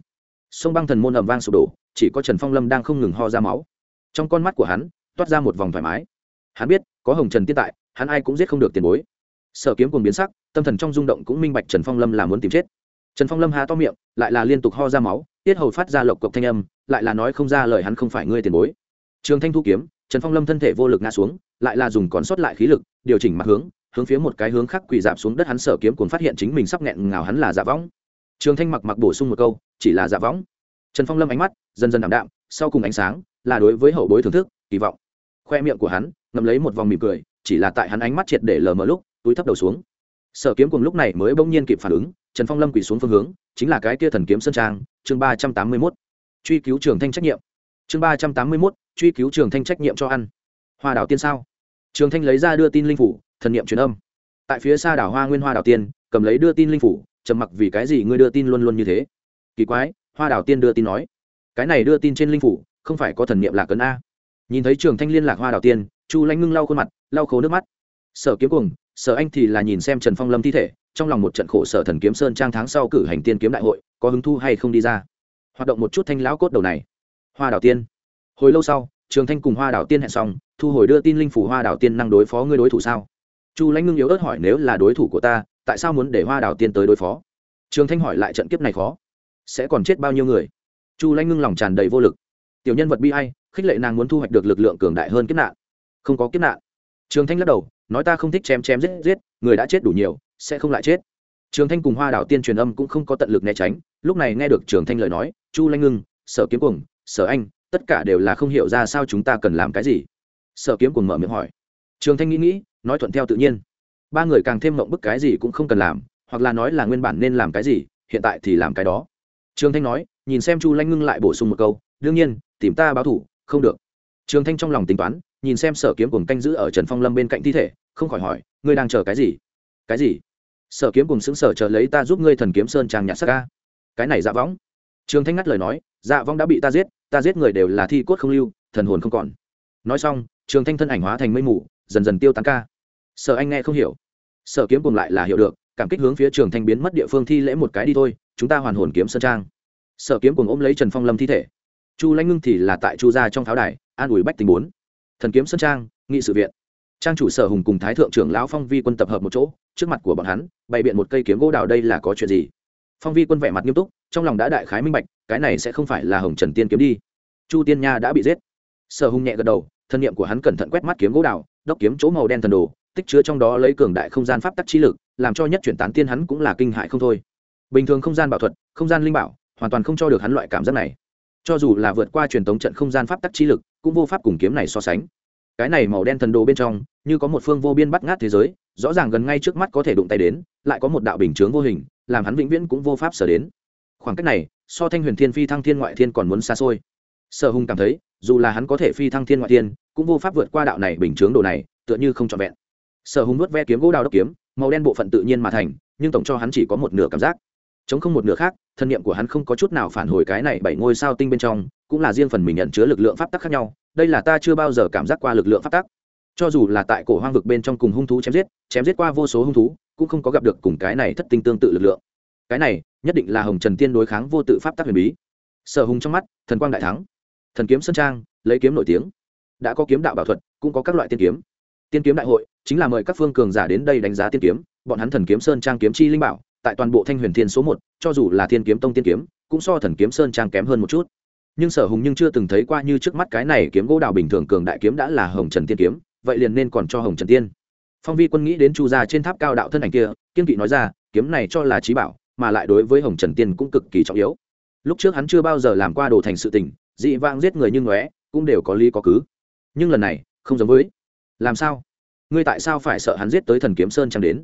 [SPEAKER 1] Sông băng thần môn ầm vang sụp đổ, chỉ có trần phong lâm đang không ngừng ho ra máu. Trong con mắt của hắn, toát ra một vòng thoải mái. Hắn biết, có hồng trần tiên tại, hắn ai cũng giết không được tiền bối sở kiếm cùng biến sắc, tâm thần trong rung động cũng minh bạch trần phong lâm là muốn tìm chết. Trần phong lâm há to miệng, lại là liên tục ho ra máu, tiết hầu phát ra lộc cộc thanh âm, lại là nói không ra lời hắn không phải ngươi tiền bối. Trường thanh thu kiếm, trần phong lâm thân thể vô lực ngã xuống, lại là dùng còn sót lại khí lực, điều chỉnh mặt hướng hướng phía một cái hướng khác quỳ dạp xuống đất hắn sở kiếm cuồng phát hiện chính mình sắp nghẹn ngào hắn là dạ võng. Trường thanh mặc mặc bổ sung một câu, chỉ là dạ võng. Trần phong lâm ánh mắt dần dần đảm đạm, sau cùng ánh sáng là đối với hậu bối thưởng thức, kỳ vọng. Khoe miệng của hắn ngậm lấy một vòng mỉm cười, chỉ là tại hắn ánh mắt triệt để lờ mờ lúc túi thấp đầu xuống. Sở kiếm cùng lúc này mới bỗng nhiên kịp phản ứng, trần phong lâm quỳ xuống phương hướng, chính là cái kia thần kiếm sơn trang, chương ba trăm tám mươi mốt. Truy cứu trường thanh trách nhiệm. Chương ba trăm tám mươi mốt, truy cứu trường thanh trách nhiệm cho ăn. Hoa đảo tiên sao? Trường thanh lấy ra đưa tin linh phủ, thần niệm truyền âm. Tại phía xa đảo hoa nguyên hoa đảo tiên, cầm lấy đưa tin linh phủ, trầm mặc vì cái gì ngươi đưa tin luôn luôn như thế? Kỳ quái, hoa đảo tiên đưa tin nói, cái này đưa tin trên linh phủ, không phải có thần niệm là cấn a. Nhìn thấy trường thanh liên lạc hoa đảo tiên, chu lanh ngưng lau khuôn mặt, lau khấu nước mắt sở kiếm cùng sở anh thì là nhìn xem trần phong lâm thi thể, trong lòng một trận khổ sở thần kiếm sơn trang tháng sau cử hành tiên kiếm đại hội, có hứng thu hay không đi ra. Hoạt động một chút thanh lão cốt đầu này. Hoa đảo tiên. Hồi lâu sau, trường thanh cùng hoa đảo tiên hẹn xong, thu hồi đưa tin linh phủ hoa đảo tiên năng đối phó ngươi đối thủ sao? Chu lãnh ngưng yếu ớt hỏi nếu là đối thủ của ta, tại sao muốn để hoa đảo tiên tới đối phó? Trường thanh hỏi lại trận kiếp này khó. Sẽ còn chết bao nhiêu người? Chu lãnh ngưng lòng tràn đầy vô lực. Tiểu nhân vật bi ai, khích lệ nàng muốn thu hoạch được lực lượng cường đại hơn kiếp nạn. Không có kiếp nạn. Trường thanh lắc đầu nói ta không thích chém chém giết giết, người đã chết đủ nhiều, sẽ không lại chết. Trường thanh cùng hoa đảo tiên truyền âm cũng không có tận lực né tránh, lúc này nghe được trường thanh lời nói, chu lanh ngưng, sở kiếm cùng sở anh, tất cả đều là không hiểu ra sao chúng ta cần làm cái gì. Sở kiếm cùng mở miệng hỏi. Trường thanh nghĩ nghĩ, nói thuận theo tự nhiên. Ba người càng thêm mộng bức cái gì cũng không cần làm, hoặc là nói là nguyên bản nên làm cái gì, hiện tại thì làm cái đó. Trường thanh nói, nhìn xem chu lanh ngưng lại bổ sung một câu, đương nhiên, tìm ta báo thủ, không được. Trường thanh trong lòng tính toán nhìn xem sở kiếm cùng canh giữ ở trần phong lâm bên cạnh thi thể, không khỏi hỏi, ngươi đang chờ cái gì? Cái gì? Sở kiếm cùng xứng sở chờ lấy ta giúp ngươi thần kiếm sơn trang nhặt sắc ca. Cái này dạ võng. Trường thanh ngắt lời nói dạ võng đã bị ta giết ta giết người đều là thi cốt không lưu, thần hồn không còn. Nói xong, trường thanh thân ảnh hóa thành mây mù, dần dần tiêu tán ca. Sở anh nghe không hiểu. Sở kiếm cùng lại là hiểu được, cảm kích hướng phía trường thanh biến mất địa phương thi lễ một cái đi thôi, chúng ta hoàn hồn kiếm sơn trang. Sở kiếm cùng ôm lấy trần phong lâm thi thể. Chu lãnh ngưng thì là tại chu gia trong pháo đài, an ủi bách tình bốn thần kiếm sơn trang, nghị sự viện. Trang chủ sở hùng cùng thái thượng trưởng lão phong vi quân tập hợp một chỗ, trước mặt của bọn hắn, bày biện một cây kiếm gỗ đào đây là có chuyện gì? Phong vi quân vẻ mặt nghiêm túc, trong lòng đã đại khái minh bạch, cái này sẽ không phải là hồng trần tiên kiếm đi. Chu tiên nha đã bị giết. Sở hùng nhẹ gật đầu, thân nhiệm của hắn cẩn thận quét mắt kiếm gỗ đào, đốc kiếm chỗ màu đen thần đồ, tích chứa trong đó lấy cường đại không gian pháp tắc trí lực, làm cho nhất chuyển tán tiên hắn cũng là kinh hại không thôi. Bình thường không gian bảo thuật, không gian linh bảo, hoàn toàn không cho được hắn loại cảm giác này. Cho dù là vượt qua truyền thống trận không gian pháp tắc trí lực cũng vô pháp cùng kiếm này so sánh. Cái này màu đen thần đồ bên trong, như có một phương vô biên bắt ngát thế giới, rõ ràng gần ngay trước mắt có thể đụng tay đến, lại có một đạo bình chướng vô hình, làm hắn vĩnh viễn cũng vô pháp sở đến. Khoảng cách này, so thanh huyền thiên phi thăng thiên ngoại thiên còn muốn xa xôi. Sở hùng cảm thấy, dù là hắn có thể phi thăng thiên ngoại thiên, cũng vô pháp vượt qua đạo này bình chướng đồ này, tựa như không trọn vẹn. Sở hùng nuốt ve kiếm gỗ đào đốc kiếm, màu đen bộ phận tự nhiên mà thành, nhưng tổng cho hắn chỉ có một nửa cảm giác. Chống không một nửa khác, thân nhiệm của hắn không có chút nào phản hồi cái này bảy ngôi sao tinh bên trong cũng là riêng phần mình nhận chứa lực lượng pháp tắc khác nhau, đây là ta chưa bao giờ cảm giác qua lực lượng pháp tắc. Cho dù là tại cổ hoang vực bên trong cùng hung thú chém giết chém giết qua vô số hung thú, cũng không có gặp được cùng cái này thất tinh tương tự lực lượng. Cái này, nhất định là hồng trần tiên đối kháng vô tự pháp tắc huyền bí. Sở hùng trong mắt, thần quang đại thắng. Thần kiếm sơn trang, lấy kiếm nổi tiếng. Đã có kiếm đạo bảo thuật, cũng có các loại tiên kiếm. Tiên kiếm đại hội, chính là mời các phương cường giả đến đây đánh giá tiên kiếm, bọn hắn thần kiếm sơn trang kiếm chi linh bảo, tại toàn bộ thanh huyền thiên số một, cho dù là thiên kiếm tông tiên kiếm, cũng so thần kiếm sơn trang kém hơn một chút nhưng sở hùng nhưng chưa từng thấy qua như trước mắt cái này kiếm gỗ đào bình thường cường đại kiếm đã là hồng trần tiên kiếm, vậy liền nên còn cho hồng trần tiên. Phong vi quân nghĩ đến chu gia trên tháp cao đạo thân ảnh kia, kiên kỵ nói ra, kiếm này cho là trí bảo, mà lại đối với hồng trần tiên cũng cực kỳ trọng yếu. Lúc trước hắn chưa bao giờ làm qua đồ thành sự tình, dị vang giết người như ngóe, cũng đều có lý có cứ. Nhưng lần này, không giống với. Làm sao? Ngươi tại sao phải sợ hắn giết tới thần kiếm sơn chẳng đến?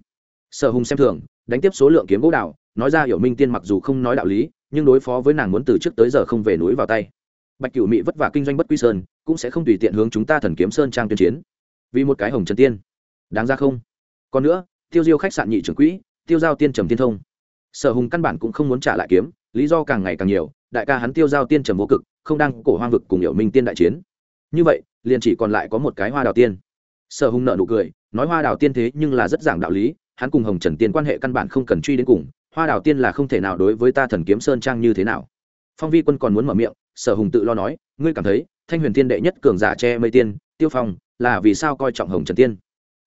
[SPEAKER 1] Sở hùng xem thường, đánh tiếp số lượng kiếm gỗ đào, nói ra hiểu minh tiên mặc dù không nói đạo lý nhưng đối phó với nàng muốn từ trước tới giờ không về núi vào tay. Bạch cửu mỹ vất vả kinh doanh bất quy sơn, cũng sẽ không tùy tiện hướng chúng ta thần kiếm sơn trang tuyên chiến. Vì một cái hồng trần tiên. Đáng ra không? Còn nữa, tiêu diêu khách sạn nhị trưởng quỹ, tiêu giao tiên trầm tiên thông. Sở hùng căn bản cũng không muốn trả lại kiếm, lý do càng ngày càng nhiều, đại ca hắn tiêu giao tiên trầm vô cực, không đang cổ hoang vực cùng hiểu minh tiên đại chiến. Như vậy, liền chỉ còn lại có một cái hoa đào tiên. Sở hùng nợ nụ cười, nói hoa đào tiên thế nhưng là rất giảng đạo lý, hắn cùng hồng trần tiên quan hệ căn bản không cần truy đến cùng hoa đào tiên là không thể nào đối với ta thần kiếm sơn trang như thế nào. Phong vi quân còn muốn mở miệng, sở hùng tự lo nói, ngươi cảm thấy, thanh huyền tiên đệ nhất cường giả che mây tiên, tiêu phong, là vì sao coi trọng hồng trần tiên?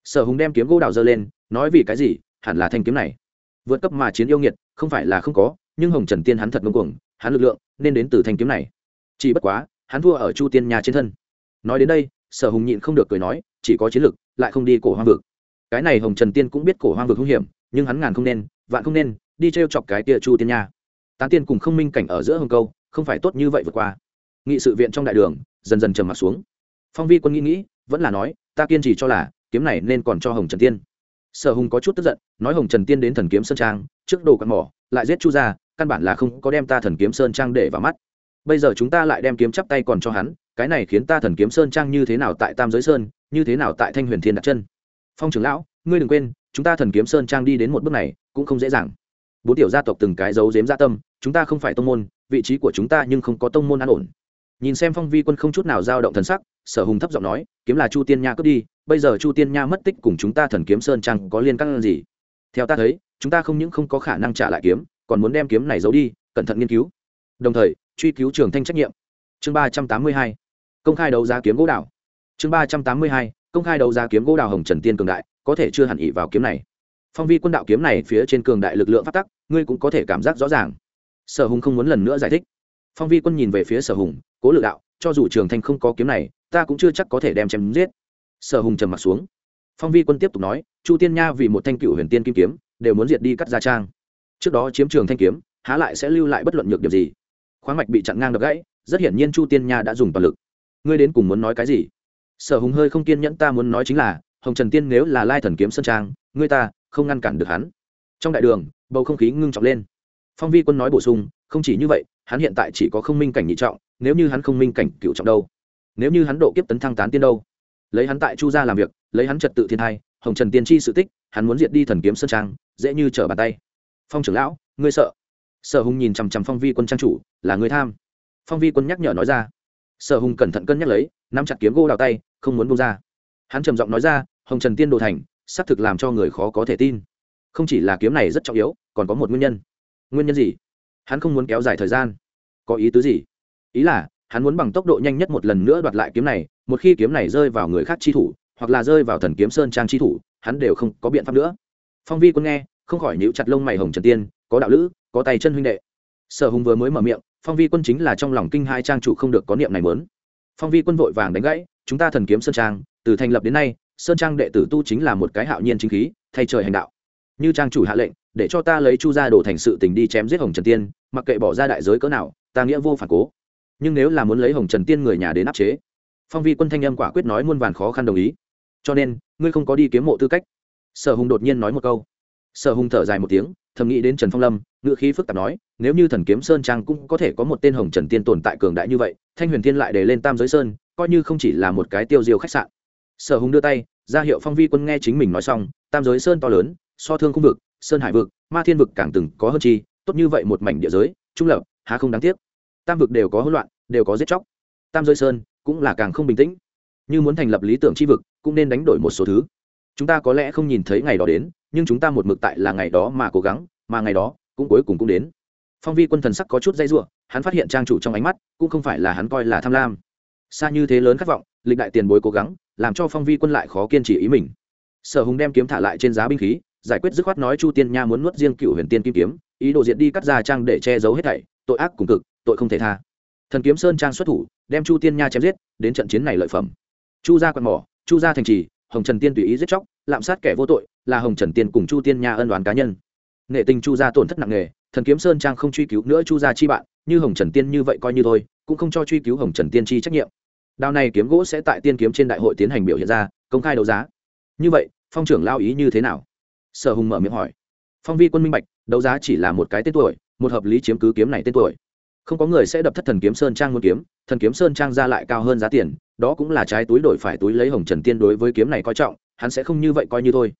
[SPEAKER 1] Sở hùng đem kiếm gỗ đào dơ lên, nói vì cái gì, hẳn là thanh kiếm này. Vượt cấp mà chiến yêu nghiệt, không phải là không có, nhưng hồng trần tiên hắn thật ngông cuồng, hắn lực lượng, nên đến từ thanh kiếm này. Chỉ bất quá, hắn thua ở chu tiên nhà trên thân. Nói đến đây, sở hùng nhịn không được cười nói, chỉ có chiến lực, lại không đi cổ hoang vực. Cái này hồng trần tiên cũng biết cổ hoang vực hung hiểm, nhưng hắn ngàn không nên, vạn không nên đi t r e o chọc cái tia chu tiên nha. Tán tiên cùng không minh cảnh ở giữa hồng câu, không phải tốt như vậy vượt qua. Nghị sự viện trong đại đường, dần dần trầm m ặ t xuống. Phong vi quân nghĩ nghĩ, vẫn là nói, ta kiên trì cho là, kiếm này nên còn cho hồng trần tiên. Sở hùng có chút tức giận, nói hồng trần tiên đến thần kiếm sơn trang, trước đồ cặn mỏ, lại giết chu ra căn bản là không có đem ta thần kiếm sơn trang để vào mắt. Bây giờ chúng ta lại đem kiếm chắp tay còn cho hắn, cái này khiến ta thần kiếm sơn trang như thế nào tại tam giới sơn, như thế nào tại thanh huyền thiên đặt chân? Phong trưởng lão, ngươi đừng quên, chúng ta thần kiếm sơn trang đi đến một bước này, cũng không dễ dàng bốn tiểu gia tộc từng cái giấu giếm gia tâm, chúng ta không phải tông môn, vị trí của chúng ta nhưng không có tông môn an ổn. Nhìn xem phong vi quân không chút nào dao động thần sắc, sở hùng thấp giọng nói, kiếm là chu tiên nha cướp đi, bây giờ chu tiên nha mất tích cùng chúng ta thần kiếm sơn trang có liên căn gì? Theo ta thấy, chúng ta không những không có khả năng trả lại kiếm, còn muốn đem kiếm này giấu đi, cẩn thận nghiên cứu. Đồng thời, truy cứu trường thanh trách nhiệm. Chương ba trăm tám mươi hai, công khai đấu giá kiếm gỗ đào. Chương ba trăm tám mươi hai, công khai đấu giá kiếm gỗ đào hồng trần tiên cường đại, có thể chưa hẳn ỉ vào kiếm này phong vi quân đạo kiếm này phía trên cường đại lực lượng phát tắc, ngươi cũng có thể cảm giác rõ ràng. Sở hùng không muốn lần nữa giải thích. Phong vi quân nhìn về phía sở hùng, cố lực đạo, cho dù trường thanh không có kiếm này, ta cũng chưa chắc có thể đem chém giết. Sở hùng trầm m ặ t xuống. Phong vi quân tiếp tục nói, chu tiên nha vì một thanh cựu huyền tiên kim kiếm, đều muốn diệt đi cắt gia trang. Trước đó chiếm trường thanh kiếm, há lại sẽ lưu lại bất luận nhược điểm gì. Khoáng mạch bị chặn ngang đập gãy, rất hiển nhiên chu tiên nha đã dùng toàn lực. Ngươi đến cùng muốn nói cái gì? Sở hùng hơi không kiên nhẫn, ta muốn nói chính là, hồng trần tiên nếu là lai thần kiếm sơn trang, ngươi ta không ngăn cản được hắn. Trong đại đường, bầu không khí ngưng trọng lên. Phong vi quân nói bổ sung, không chỉ như vậy, hắn hiện tại chỉ có không minh cảnh nhị trọng, nếu như hắn không minh cảnh cựu trọng đâu? Nếu như hắn độ kiếp tấn thăng tán tiên đâu? Lấy hắn tại chu gia làm việc, lấy hắn trật tự thiên hai hồng trần tiên tri sự tích, hắn muốn diệt đi thần kiếm sơn trang, dễ như trở bàn tay. Phong trưởng lão, ngươi sợ? Sở hùng nhìn chằm chằm phong vi quân trang chủ, là người tham. Phong vi quân nhắc nhở nói ra. Sở hùng cẩn thận cân nhắc lấy, nắm chặt kiếm gỗ đào tay, không muốn bông ra. Hắn trầm giọng nói ra, hồng trần tiên đồ thành xác thực làm cho người khó có thể tin. Không chỉ là kiếm này rất trọng yếu, còn có một nguyên nhân. Nguyên nhân gì? Hắn không muốn kéo dài thời gian. Có ý tứ gì? Ý là, hắn muốn bằng tốc độ nhanh nhất một lần nữa đoạt lại kiếm này, một khi kiếm này rơi vào người khác chi thủ, hoặc là rơi vào thần kiếm sơn trang chi thủ, hắn đều không có biện pháp nữa. Phong vi quân nghe, không khỏi nhíu chặt lông mày hồng trần tiên, có đạo lữ, có tay chân huynh đệ. Sở hùng vừa mới mở miệng, phong vi quân chính là trong lòng kinh hai trang chủ không được có niệm này mớn phong vi quân vội vàng đánh gãy, chúng ta thần kiếm sơn trang, từ thành lập đến nay sơn trang đệ tử tu chính là một cái hạo nhiên chính khí, thay trời hành đạo. Như trang chủ hạ lệnh, để cho ta lấy chu gia đổ thành sự tình đi chém giết hồng trần tiên, mặc kệ bỏ ra đại giới cỡ nào, ta nghĩa vô phản cố. Nhưng nếu là muốn lấy hồng trần tiên người nhà đến áp chế, phong vi quân thanh âm quả quyết nói muôn vàn khó khăn đồng ý. Cho nên, ngươi không có đi kiếm mộ tư cách. Sở hùng đột nhiên nói một câu. Sở hùng thở dài một tiếng, thầm nghĩ đến trần phong lâm, ngữ khí phức tạp nói, nếu như thần kiếm sơn trang cũng có thể có một tên hồng trần tiên tồn tại cường đại như vậy, thanh huyền thiên lại để lên tam giới sơn, coi như không chỉ là một cái tiêu diêu khách sạn sở hùng đưa tay, ra hiệu phong vi quân nghe chính mình nói xong, tam giới sơn to lớn, so thương khu vực, sơn hải vực, ma thiên vực càng từng có hơn chi, tốt như vậy một mảnh địa giới, trung lập, há không đáng tiếc. Tam vực đều có hỗn loạn, đều có giết chóc. Tam giới sơn cũng là càng không bình tĩnh. Như muốn thành lập lý tưởng chi vực, cũng nên đánh đổi một số thứ. Chúng ta có lẽ không nhìn thấy ngày đó đến, nhưng chúng ta một mực tại là ngày đó mà cố gắng, mà ngày đó cũng cuối cùng cũng đến. Phong vi quân thần sắc có chút dây r u ộ hắn phát hiện trang chủ trong ánh mắt cũng không phải là hắn coi là tham lam. Xa như thế lớn khát vọng, lịch đại tiền bối cố gắng làm cho phong vi quân lại khó kiên trì ý mình. Sở hùng đem kiếm thả lại trên giá binh khí, giải quyết dứt khoát nói chu tiên nha muốn nuốt riêng cựu huyền tiên kim kiếm, ý đồ diệt đi cắt ra trang để che giấu hết thảy, tội ác cùng cực, tội không thể tha. Thần kiếm sơn trang xuất thủ, đem chu tiên nha chém giết, đến trận chiến này lợi phẩm. Chu gia quạt mỏ, chu gia thành trì, hồng trần tiên tùy ý giết chóc, lạm sát kẻ vô tội, là hồng trần tiên cùng chu tiên nha ân đoán cá nhân. Nghệ tình chu gia tổn thất nặng nề, thần kiếm sơn trang không truy cứu nữa chu gia chi bạn, như hồng trần tiên như vậy coi như thôi, cũng không cho truy cứu hồng trần tiên chi trách nhiệm đao này kiếm gỗ sẽ tại tiên kiếm trên đại hội tiến hành biểu hiện ra, công khai đấu giá. Như vậy, phong trưởng lao ý như thế nào? Sở hùng mở miệng hỏi. Phong vi quân minh bạch, đấu giá chỉ là một cái tên tuổi, một hợp lý chiếm cứ kiếm này tên tuổi. Không có người sẽ đập thất thần kiếm sơn trang muốn kiếm, thần kiếm sơn trang ra lại cao hơn giá tiền, đó cũng là trái túi đổi phải túi lấy hồng trần tiên đối với kiếm này coi trọng, hắn sẽ không như vậy coi như thôi.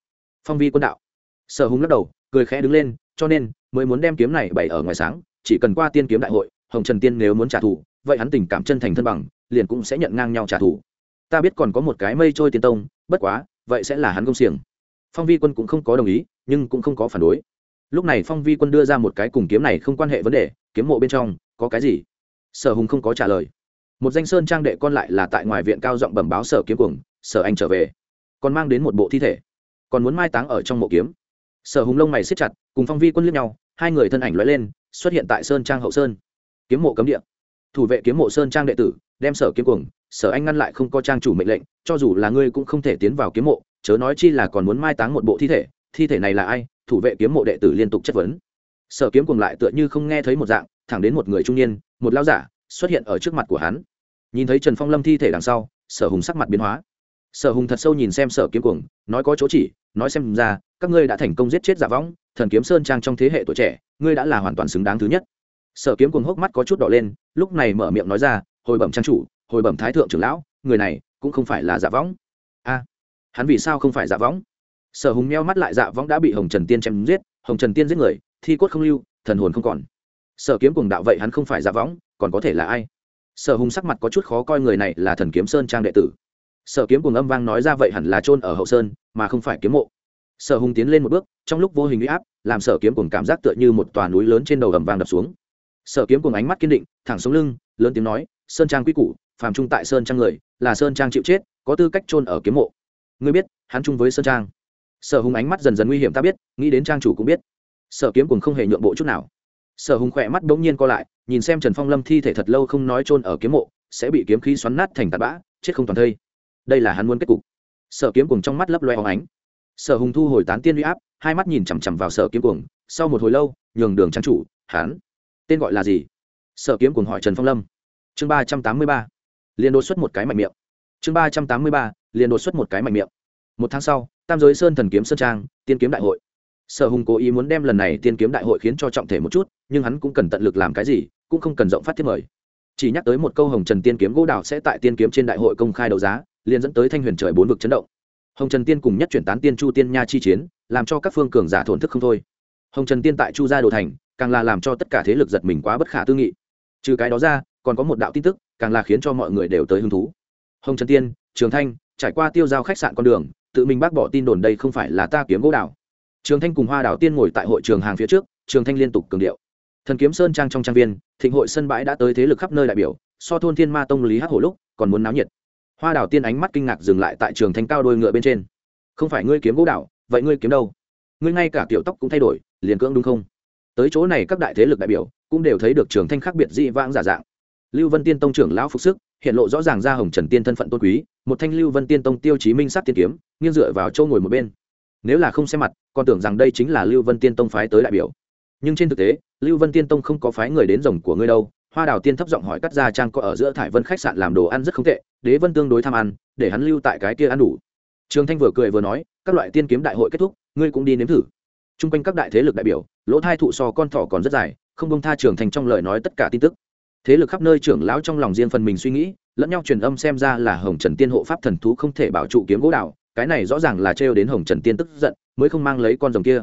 [SPEAKER 1] Phong vi quân đạo. Sở hùng lắc đầu, cười khẽ đứng lên, cho nên, mới muốn đem kiếm này bày ở ngoài sáng, chỉ cần qua tiên kiếm đại hội, hồng trần tiên nếu muốn trả thù vậy hắn tình cảm chân thành thân bằng, liền cũng sẽ nhận ngang nhau trả thù. Ta biết còn có một cái mây trôi tiên tông, bất quá, vậy sẽ là hắn công xiềng. Phong vi quân cũng không có đồng ý, nhưng cũng không có phản đối. Lúc này phong vi quân đưa ra một cái cùng kiếm này không quan hệ vấn đề, kiếm mộ bên trong, có cái gì? Sở hùng không có trả lời. Một danh sơn trang đệ con lại là tại ngoài viện cao giọng bẩm báo sở kiếm cuồng, sở anh trở về. Còn mang đến một bộ thi thể. Còn muốn mai táng ở trong mộ kiếm. Sở hùng lông mày xếp chặt, cùng phong vi quân liếc nhau, hai người thân ảnh lóe lên, xuất hiện tại sơn trang hậu sơn. Kiếm mộ cấm địa thủ vệ kiếm mộ sơn trang đệ tử, đem sở kiếm cuồng, sở anh ngăn lại không có trang chủ mệnh lệnh, cho dù là ngươi cũng không thể tiến vào kiếm mộ, chớ nói chi là còn muốn mai táng một bộ thi thể thi thể này là ai, thủ vệ kiếm mộ đệ tử liên tục chất vấn. Sở kiếm cuồng lại tựa như không nghe thấy một dạng, thẳng đến một người trung niên, một lao giả, xuất hiện ở trước mặt của hắn. Nhìn thấy trần phong lâm thi thể đằng sau, sở hùng sắc mặt biến hóa. Sở hùng thật sâu nhìn xem sở kiếm cuồng, nói có chỗ chỉ, nói xem ra, các ngươi đã thành công giết chết giả võng, thần kiếm sơn trang trong thế hệ tuổi trẻ, ngươi đã là hoàn toàn xứng đáng thứ nhất sở kiếm cuồng hốc mắt có chút đỏ lên, lúc này mở miệng nói ra, hồi bẩm trang chủ, hồi bẩm thái thượng trưởng lão, người này cũng không phải là giả võng. A, hắn vì sao không phải giả võng? Sở hùng meo mắt lại dạ võng đã bị hồng trần tiên chém giết, hồng trần tiên giết người, thi cốt không lưu, thần hồn không còn. Sở kiếm cùng đạo, vậy hắn không phải giả võng, còn có thể là ai? Sở hùng sắc mặt có chút khó coi, người này là thần kiếm sơn trang đệ tử. Sở kiếm cùng âm vang nói ra, vậy hẳn là trôn ở hậu sơn, mà không phải kiếm mộ. Sở hùng tiến lên một bước, trong lúc vô hình uy áp, làm sở kiếm cùng cảm giác tựa như một tòa núi lớn trên đầu ầm vang đập xuống sở kiếm cùng ánh mắt kiên định, thẳng xuống lưng, lớn tiếng nói, sơn trang quy củ, phàm trung tại sơn trang người, là sơn trang chịu chết, có tư cách chôn ở kiếm mộ. Ngươi biết, hắn chung với sơn trang. Sở hùng ánh mắt dần dần nguy hiểm, ta biết, nghĩ đến trang chủ cũng biết. Sở kiếm cùng không hề nhượng bộ chút nào. Sở hùng khỏe mắt bỗng nhiên co lại, nhìn xem trần phong lâm thi thể thật lâu không nói chôn ở kiếm mộ, sẽ bị kiếm khí xoắn nát thành tạt bã, chết không toàn thây. Đây là hắn muốn kết cục. Sở kiếm cùng trong mắt lấp loe hóng ánh. Sở hùng thu hồi tán tiên huy áp, hai mắt nhìn chằm chằm vào sở kiếm cuồng, sau một hồi lâu, nhường đường trang chủ, hắn tên gọi là gì? Sở kiếm cùng hỏi trần phong lâm. Chương ba trăm tám mươi ba. Liền đột xuất một cái mạnh miệng. Chương ba trăm tám mươi ba liền đột xuất một cái mạnh miệng. Một tháng sau, tam giới sơn thần kiếm sơn trang, tiên kiếm đại hội. Sở hùng cố ý muốn đem lần này tiên kiếm đại hội khiến cho trọng thể một chút, nhưng hắn cũng cần tận lực làm cái gì, cũng không cần rộng phát thiết mời. Chỉ nhắc tới một câu hồng trần tiên kiếm gỗ đào sẽ tại tiên kiếm trên đại hội công khai đấu giá, liền dẫn tới thanh huyền trời bốn vực chấn động. Hồng trần tiên cùng nhất chuyển tán tiên chu tiên nha chi chiến, làm cho các phương cường giả thổn thức không thôi. Hồng trần tiên tại chu gia đồ thành càng là làm cho tất cả thế lực giật mình quá bất khả tư nghị. Trừ cái đó ra còn có một đạo tin tức càng là khiến cho mọi người đều tới hứng thú. Hồng trần tiên trường thanh trải qua tiêu giao khách sạn con đường tự mình bác bỏ tin đồn đây không phải là ta kiếm gỗ đạo. trường thanh cùng hoa đào tiên ngồi tại hội trường hàng phía trước trường thanh liên tục cường điệu. Thần kiếm sơn trang trong trang viên thịnh hội sân bãi đã tới thế lực khắp nơi đại biểu so thôn thiên ma tông lý hắc hổ lúc còn muốn náo nhiệt. Hoa đào tiên ánh mắt kinh ngạc dừng lại tại trường thanh cao đôi ngựa bên trên. Không phải ngươi kiếm gỗ đạo, vậy ngươi kiếm đâu? Ngươi ngay cả tiểu tóc cũng thay đổi liền cưỡng đúng không? Tới chỗ này các đại thế lực đại biểu cũng đều thấy được trường thanh khác biệt dị vãng giả dạng. Lưu vân tiên tông trưởng lão phục sức, hiện lộ rõ ràng ra hồng trần tiên thân phận tôn quý, một thanh lưu vân tiên tông tiêu chí minh sắc tiên kiếm, nghiêng dựa vào châu ngồi một bên. Nếu là không xem mặt, còn tưởng rằng đây chính là lưu vân tiên tông phái tới đại biểu. Nhưng trên thực tế, lưu vân tiên tông không có phái người đến rồng của ngươi đâu, hoa đào tiên thấp giọng hỏi cắt ra trang có ở giữa thải vân khách sạn làm đồ ăn rất không tệ, đế vân tương đối tham ăn, để hắn lưu tại cái kia ăn đủ. Trường thanh vừa cười vừa nói, các loại tiên kiếm đại hội kết thúc, ngươi cũng đi nếm thử. T r u n g quanh các đại thế lực đại biểu lỗ thai thụ so con thỏ còn rất dài, không bông tha trưởng thành trong lời nói tất cả tin tức. Thế lực khắp nơi trưởng lão trong lòng riêng phần mình suy nghĩ, lẫn nhau truyền âm xem ra là hồng trần tiên hộ pháp thần thú không thể bảo trụ kiếm gỗ đạo cái này rõ ràng là trêu đến hồng trần tiên tức giận, mới không mang lấy con rồng kia.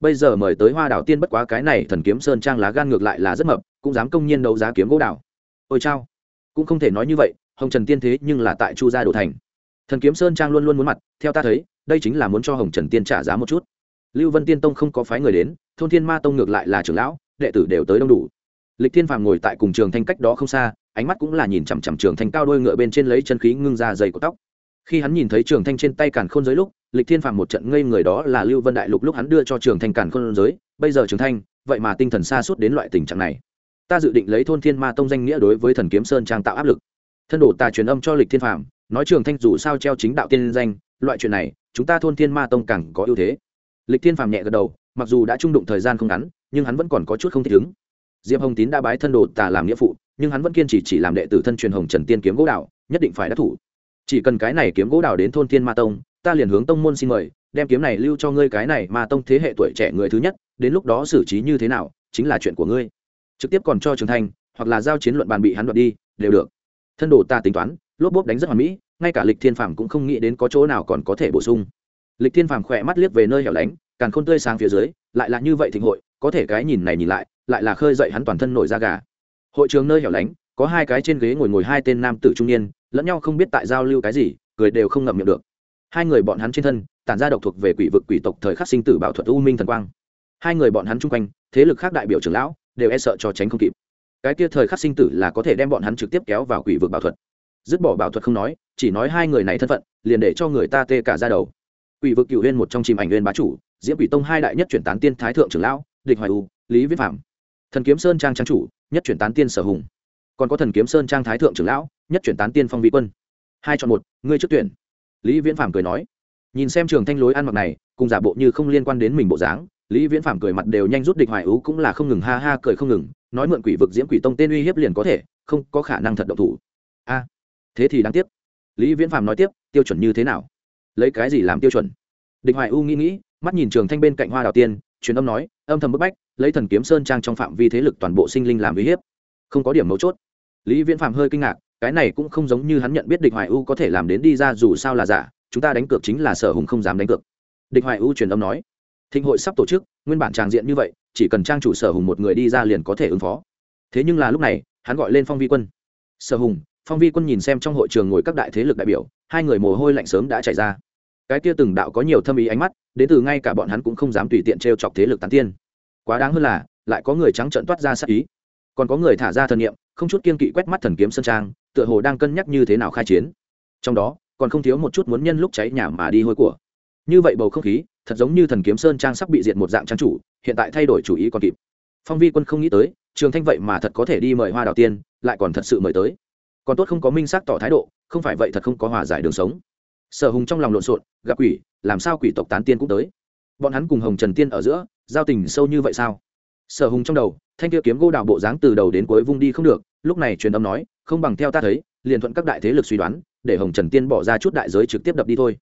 [SPEAKER 1] Bây giờ mời tới hoa đảo tiên bất quá cái này thần kiếm sơn trang lá gan ngược lại là rất mập, cũng dám công nhiên đấu giá kiếm gỗ đảo. Ôi chao, cũng không thể nói như vậy, hồng trần tiên thế nhưng là tại chu gia đồ thành. Thần kiếm sơn trang luôn luôn muốn mặt, theo ta thấy, đây chính là muốn cho hồng trần tiên trả giá một chút. Lưu vân tiên tông không có phái người đến thôn thiên ma tông ngược lại là trưởng lão, đệ tử đều tới đông đủ. Lịch thiên phàm ngồi tại cùng trường thanh cách đó không xa, ánh mắt cũng là nhìn chằm chằm trường thanh cao đôi ngựa bên trên lấy chân khí ngưng ra dày của tóc. Khi hắn nhìn thấy trường thanh trên tay càn khôn giới lúc, lịch thiên phàm một trận ngây người đó là lưu vân đại lục lúc hắn đưa cho trường thanh càn khôn giới, bây giờ trường thanh, vậy mà tinh thần xa suốt đến loại tình trạng này. Ta dự định lấy thôn thiên ma tông danh nghĩa đối với thần kiếm sơn trang tạo áp lực. Thân đồ ta truyền âm cho lịch thiên phàm, nói trường thanh dù sao treo chính đạo tiên danh, loại chuyện này, chúng ta thôn thiên ma tông càng có ưu thế. Lịch thiên phàm nhẹ gật đầu mặc dù đã trung đụng thời gian không ngắn nhưng hắn vẫn còn có chút không thích ứng. Diệp hồng tín đã bái thân đồ tà làm nghĩa phụ nhưng hắn vẫn kiên trì chỉ làm đệ tử thân truyền hồng trần tiên kiếm gỗ đạo nhất định phải đắc thủ. Chỉ cần cái này kiếm gỗ đào đến thôn thiên ma tông ta liền hướng tông môn xin mời đem kiếm này lưu cho ngươi cái này ma tông thế hệ tuổi trẻ người thứ nhất đến lúc đó xử trí như thế nào chính là chuyện của ngươi. Trực tiếp còn cho trường thành, hoặc là giao chiến luận bàn bị hắn đoạt đi đều được. Thân đồ ta tính toán lốp bốp đánh rất hoàn mỹ ngay cả lịch thiên phàm cũng không nghĩ đến có chỗ nào còn có thể bổ sung. Lịch thiên phàm khỏe mắt liếc về nơi hẻo lánh càng khôn tươi sáng phía dưới, lại là như vậy thịnh hội, có thể cái nhìn này nhìn lại lại là khơi dậy hắn toàn thân nổi da gà. Hội trường nơi hẻo lánh, có hai cái trên ghế ngồi ngồi hai tên nam tử trung niên, lẫn nhau không biết tại giao lưu cái gì, cười đều không ngậm miệng được. Hai người bọn hắn trên thân, tản ra độc thuộc về quỷ vực quỷ tộc thời khắc sinh tử bảo thuật u minh thần quang. Hai người bọn hắn chung quanh, thế lực khác đại biểu trưởng lão, đều e sợ cho tránh không kịp. Cái kia thời khắc sinh tử là có thể đem bọn hắn trực tiếp kéo vào quỷ vực bảo thuật. Dứt bỏ bảo thuật không nói, chỉ nói hai người này thân phận, liền để cho người ta tê cả ra đầu. Quỷ vực cựu huyên một trong chìm ảnh huyên bá chủ diễm quỷ tông hai đại nhất chuyển tán tiên thái thượng trưởng lão, địch hoài u, lý viết phạm thần kiếm sơn trang trang chủ, nhất chuyển tán tiên sở hùng. Còn có thần kiếm sơn trang thái thượng trưởng lão, nhất chuyển tán tiên phong vị quân. Hai chọn một, ngươi trước tuyển. Lý viễn phạm cười nói. Nhìn xem trường thanh lối ăn mặc này, cùng giả bộ như không liên quan đến mình bộ dáng, lý viễn phạm cười mặt đều nhanh rút địch hoài ú cũng là không ngừng ha ha cười không ngừng, nói mượn quỷ vực diễm quỷ tông tên uy hiếp liền có thể, không có khả năng thật động thủ. A, thế thì đáng tiếc. Lý viễn phạm nói tiếp, tiêu chuẩn như thế nào? Lấy cái gì làm tiêu chuẩn? Địch hoài u nghĩ nghĩ mắt nhìn trường thanh bên cạnh hoa đào tiên, truyền âm nói, âm thầm bức bách, lấy thần kiếm sơn trang trong phạm vi thế lực toàn bộ sinh linh làm uy hiếp. Không có điểm mấu chốt. Lý viễn phạm hơi kinh ngạc, cái này cũng không giống như hắn nhận biết địch hoài u có thể làm đến đi ra dù sao là giả, chúng ta đánh cược chính là sở hùng không dám đánh cược. Địch hoài u truyền âm nói, thịnh hội sắp tổ chức, nguyên bản tràng diện như vậy, chỉ cần trang chủ sở hùng một người đi ra liền có thể ứng phó. Thế nhưng là lúc này, hắn gọi lên phong vi quân. Sở hùng, phong vi quân nhìn xem trong hội trường ngồi các đại thế lực đại biểu, hai người mồ hôi lạnh sớm đã chảy ra cái kia từng đạo có nhiều thâm ý ánh mắt, đến từ ngay cả bọn hắn cũng không dám tùy tiện t r e o chọc thế lực tán tiên. Quá đáng hơn là, lại có người trắng trợn toát ra sắc ý. Còn có người thả ra thần nghiệm không chút kiên kỵ quét mắt thần kiếm sơn trang, tựa hồ đang cân nhắc như thế nào khai chiến. Trong đó, còn không thiếu một chút muốn nhân lúc cháy nhà mà đi hôi của. Như vậy bầu không khí, thật giống như thần kiếm sơn trang sắp bị diệt một dạng trang chủ, hiện tại thay đổi chủ ý còn kịp. Phong vi quân không nghĩ tới, trường thanh vậy mà thật có thể đi mời hoa đào tiên, lại còn thật sự mời tới. Còn tốt không có minh xác tỏ thái độ, không phải vậy thật không có hòa giải đường sống sở hùng trong lòng lộn xộn, gặp quỷ, làm sao quỷ tộc tán tiên cũng tới? Bọn hắn cùng hồng trần tiên ở giữa, giao tình sâu như vậy sao? Sở hùng trong đầu, thanh kia kiếm gỗ đào bộ dáng từ đầu đến cuối vung đi không được, lúc này truyền âm nói, không bằng theo ta thấy, liền thuận các đại thế lực suy đoán, để hồng trần tiên bỏ ra chút đại giới trực tiếp đập đi thôi.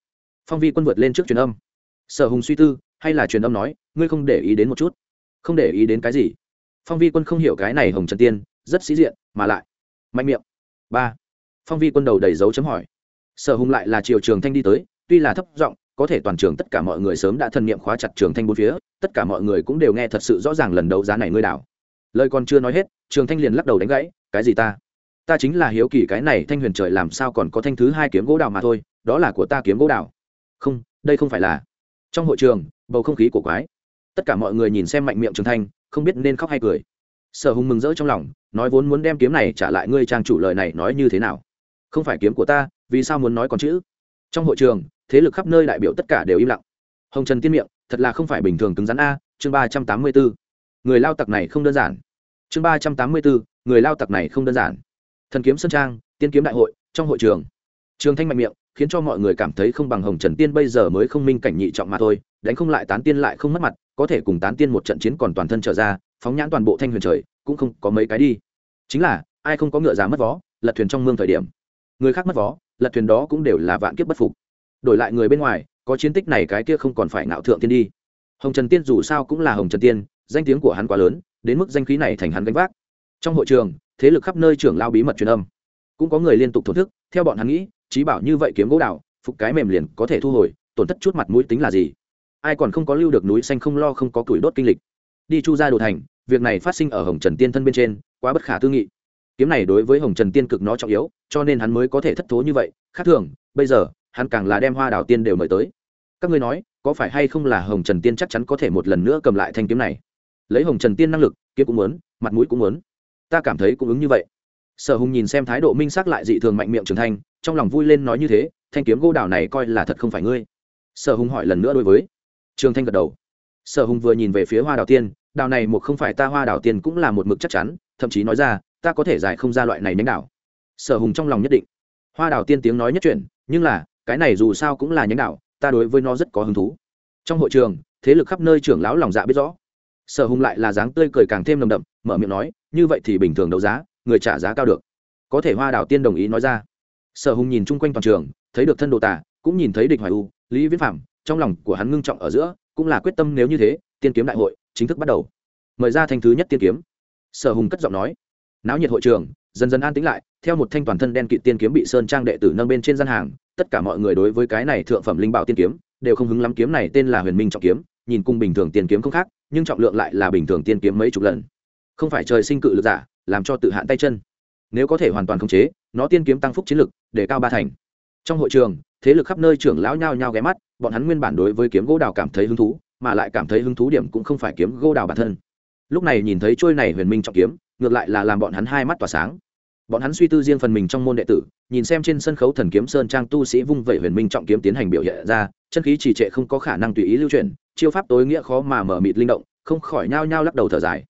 [SPEAKER 1] Phong vi quân vượt lên trước truyền âm. Sở hùng suy tư, hay là truyền âm nói, ngươi không để ý đến một chút? Không để ý đến cái gì? Phong vi quân không hiểu cái này hồng trần tiên, rất sĩ diện, mà lại mạnh miệng. Ba. Phong vi quân đầu đầy dấu chấm hỏi sở hùng lại là triều trường thanh đi tới, tuy là thấp giọng, có thể toàn trường tất cả mọi người sớm đã thân niệm khóa chặt trường thanh bốn phía, tất cả mọi người cũng đều nghe thật sự rõ ràng lần đấu giá này ngươi đảo. Lời còn chưa nói hết, trường thanh liền lắc đầu đánh gãy, cái gì ta? Ta chính là hiếu kỳ cái này thanh huyền trời làm sao còn có thanh thứ hai kiếm gỗ đào mà thôi, đó là của ta kiếm gỗ đào. Không, đây không phải là. Trong hội trường, bầu không khí của quái. Tất cả mọi người nhìn xem mạnh miệng trường thanh, không biết nên khóc hay cười. Sở hùng mừng rỡ trong lòng, nói vốn muốn đem kiếm này trả lại ngươi trang chủ lời này nói như thế nào? Không phải kiếm của ta vì sao muốn nói còn chữ? Trong hội trường, thế lực khắp nơi đại biểu tất cả đều im lặng. Hồng trần tiên miệng, thật là không phải bình thường cứng rắn a, chương ba trăm tám mươi bốn người lao tặc này không đơn giản. Chương ba trăm tám mươi bốn người lao tặc này không đơn giản. Thần kiếm sơn trang, tiên kiếm đại hội, trong hội trường. Trường thanh mạnh miệng, khiến cho mọi người cảm thấy không bằng hồng trần tiên bây giờ mới không minh cảnh nhị trọng mà thôi, đánh không lại tán tiên lại không mất mặt, có thể cùng tán tiên một trận chiến còn toàn thân trở ra, phóng nhãn toàn bộ thanh huyền trời, cũng không có mấy cái đi. Chính là, ai không có ngựa giá mất vó, lật thuyền trong mương thời điểm. Người khác mất vó lật thuyền đó cũng đều là vạn kiếp bất phục. Đổi lại người bên ngoài, có chiến tích này cái kia không còn phải ngạo thượng tiên đi. Hồng trần tiên dù sao cũng là hồng trần tiên, danh tiếng của hắn quá lớn, đến mức danh khí này thành hắn gánh vác. Trong hội trường, thế lực khắp nơi trưởng lao bí mật truyền âm. Cũng có người liên tục thổ thức, theo bọn hắn nghĩ, trí bảo như vậy kiếm gỗ đào, phục cái mềm liền có thể thu hồi, tổn thất chút mặt mũi tính là gì? Ai còn không có lưu được núi xanh không lo không có củi đốt kinh lịch. Đi chu ra đồ thành, việc này phát sinh ở hồng trần tiên thân bên trên, quá bất khả tư nghị kiếm này đối với hồng trần tiên cực nó trọng yếu, cho nên hắn mới có thể thất thố như vậy. Khác thường, bây giờ, hắn càng là đem hoa đào tiên đều mời tới. Các ngươi nói, có phải hay không là hồng trần tiên chắc chắn có thể một lần nữa cầm lại thanh kiếm này? Lấy hồng trần tiên năng lực, kiếm cũng muốn, mặt mũi cũng muốn. Ta cảm thấy cũng ứng như vậy. Sở hùng nhìn xem thái độ minh xác lại dị thường mạnh miệng trường thanh trong lòng vui lên nói như thế, thanh kiếm gỗ đào này coi là thật không phải ngươi. Sở hùng hỏi lần nữa đối với. Trường thanh gật đầu. Sở hùng vừa nhìn về phía hoa đào tiên đào này một không phải ta, hoa đào tiên cũng là một mực chắc chắn, thậm chí nói ra ta có thể giải không ra loại này nhánh đảo. Sở hùng trong lòng nhất định. Hoa đào tiên tiếng nói nhất chuyển, nhưng là, cái này dù sao cũng là nhánh đảo, ta đối với nó rất có hứng thú. Trong hội trường, thế lực khắp nơi trưởng lão lòng dạ biết rõ. Sở hùng lại là dáng tươi cười càng thêm nồng đậm, mở miệng nói, như vậy thì bình thường đấu giá, người trả giá cao được. Có thể hoa đào tiên đồng ý nói ra. Sở hùng nhìn chung quanh toàn trường, thấy được thân đồ tả cũng nhìn thấy địch hoài u, lý viễn phạm trong lòng của hắn ngưng trọng ở giữa, cũng là quyết tâm nếu như thế, tiên kiếm đại hội chính thức bắt đầu. Mời ra thanh thứ nhất tiên kiếm. Sở hùng cất giọng nói náo nhiệt hội trường, dần dần an tĩnh lại, theo một thanh toàn thân đen kịt tiên kiếm bị sơn trang đệ tử nâng bên trên gian hàng, tất cả mọi người đối với cái này thượng phẩm linh bảo tiên kiếm, đều không hứng lắm kiếm này tên là huyền minh trọng kiếm, nhìn cùng bình thường tiên kiếm không khác, nhưng trọng lượng lại là bình thường tiên kiếm mấy chục lần. Không phải trời sinh cự lực giả, làm cho tự hạn tay chân. Nếu có thể hoàn toàn khống chế, nó tiên kiếm tăng phúc chiến lực, để cao ba thành. Trong hội trường, thế lực khắp nơi trưởng lão nhao nhao ghé mắt, bọn hắn nguyên bản đối với kiếm gỗ đào cảm thấy hứng thú, mà lại cảm thấy hứng thú điểm cũng không phải kiếm gỗ đào bản thân. Lúc này nhìn thấy trôi này huyền minh trọng kiếm ngược lại là làm bọn hắn hai mắt tỏa sáng. Bọn hắn suy tư riêng phần mình trong môn đệ tử, nhìn xem trên sân khấu thần kiếm sơn trang tu sĩ vung vẩy huyền minh trọng kiếm tiến hành biểu hiện ra, chân khí trì trệ không có khả năng tùy ý lưu chuyển, chiêu pháp tối nghĩa khó mà mở mịt linh động, không khỏi nhao nhao lắc đầu thở dài.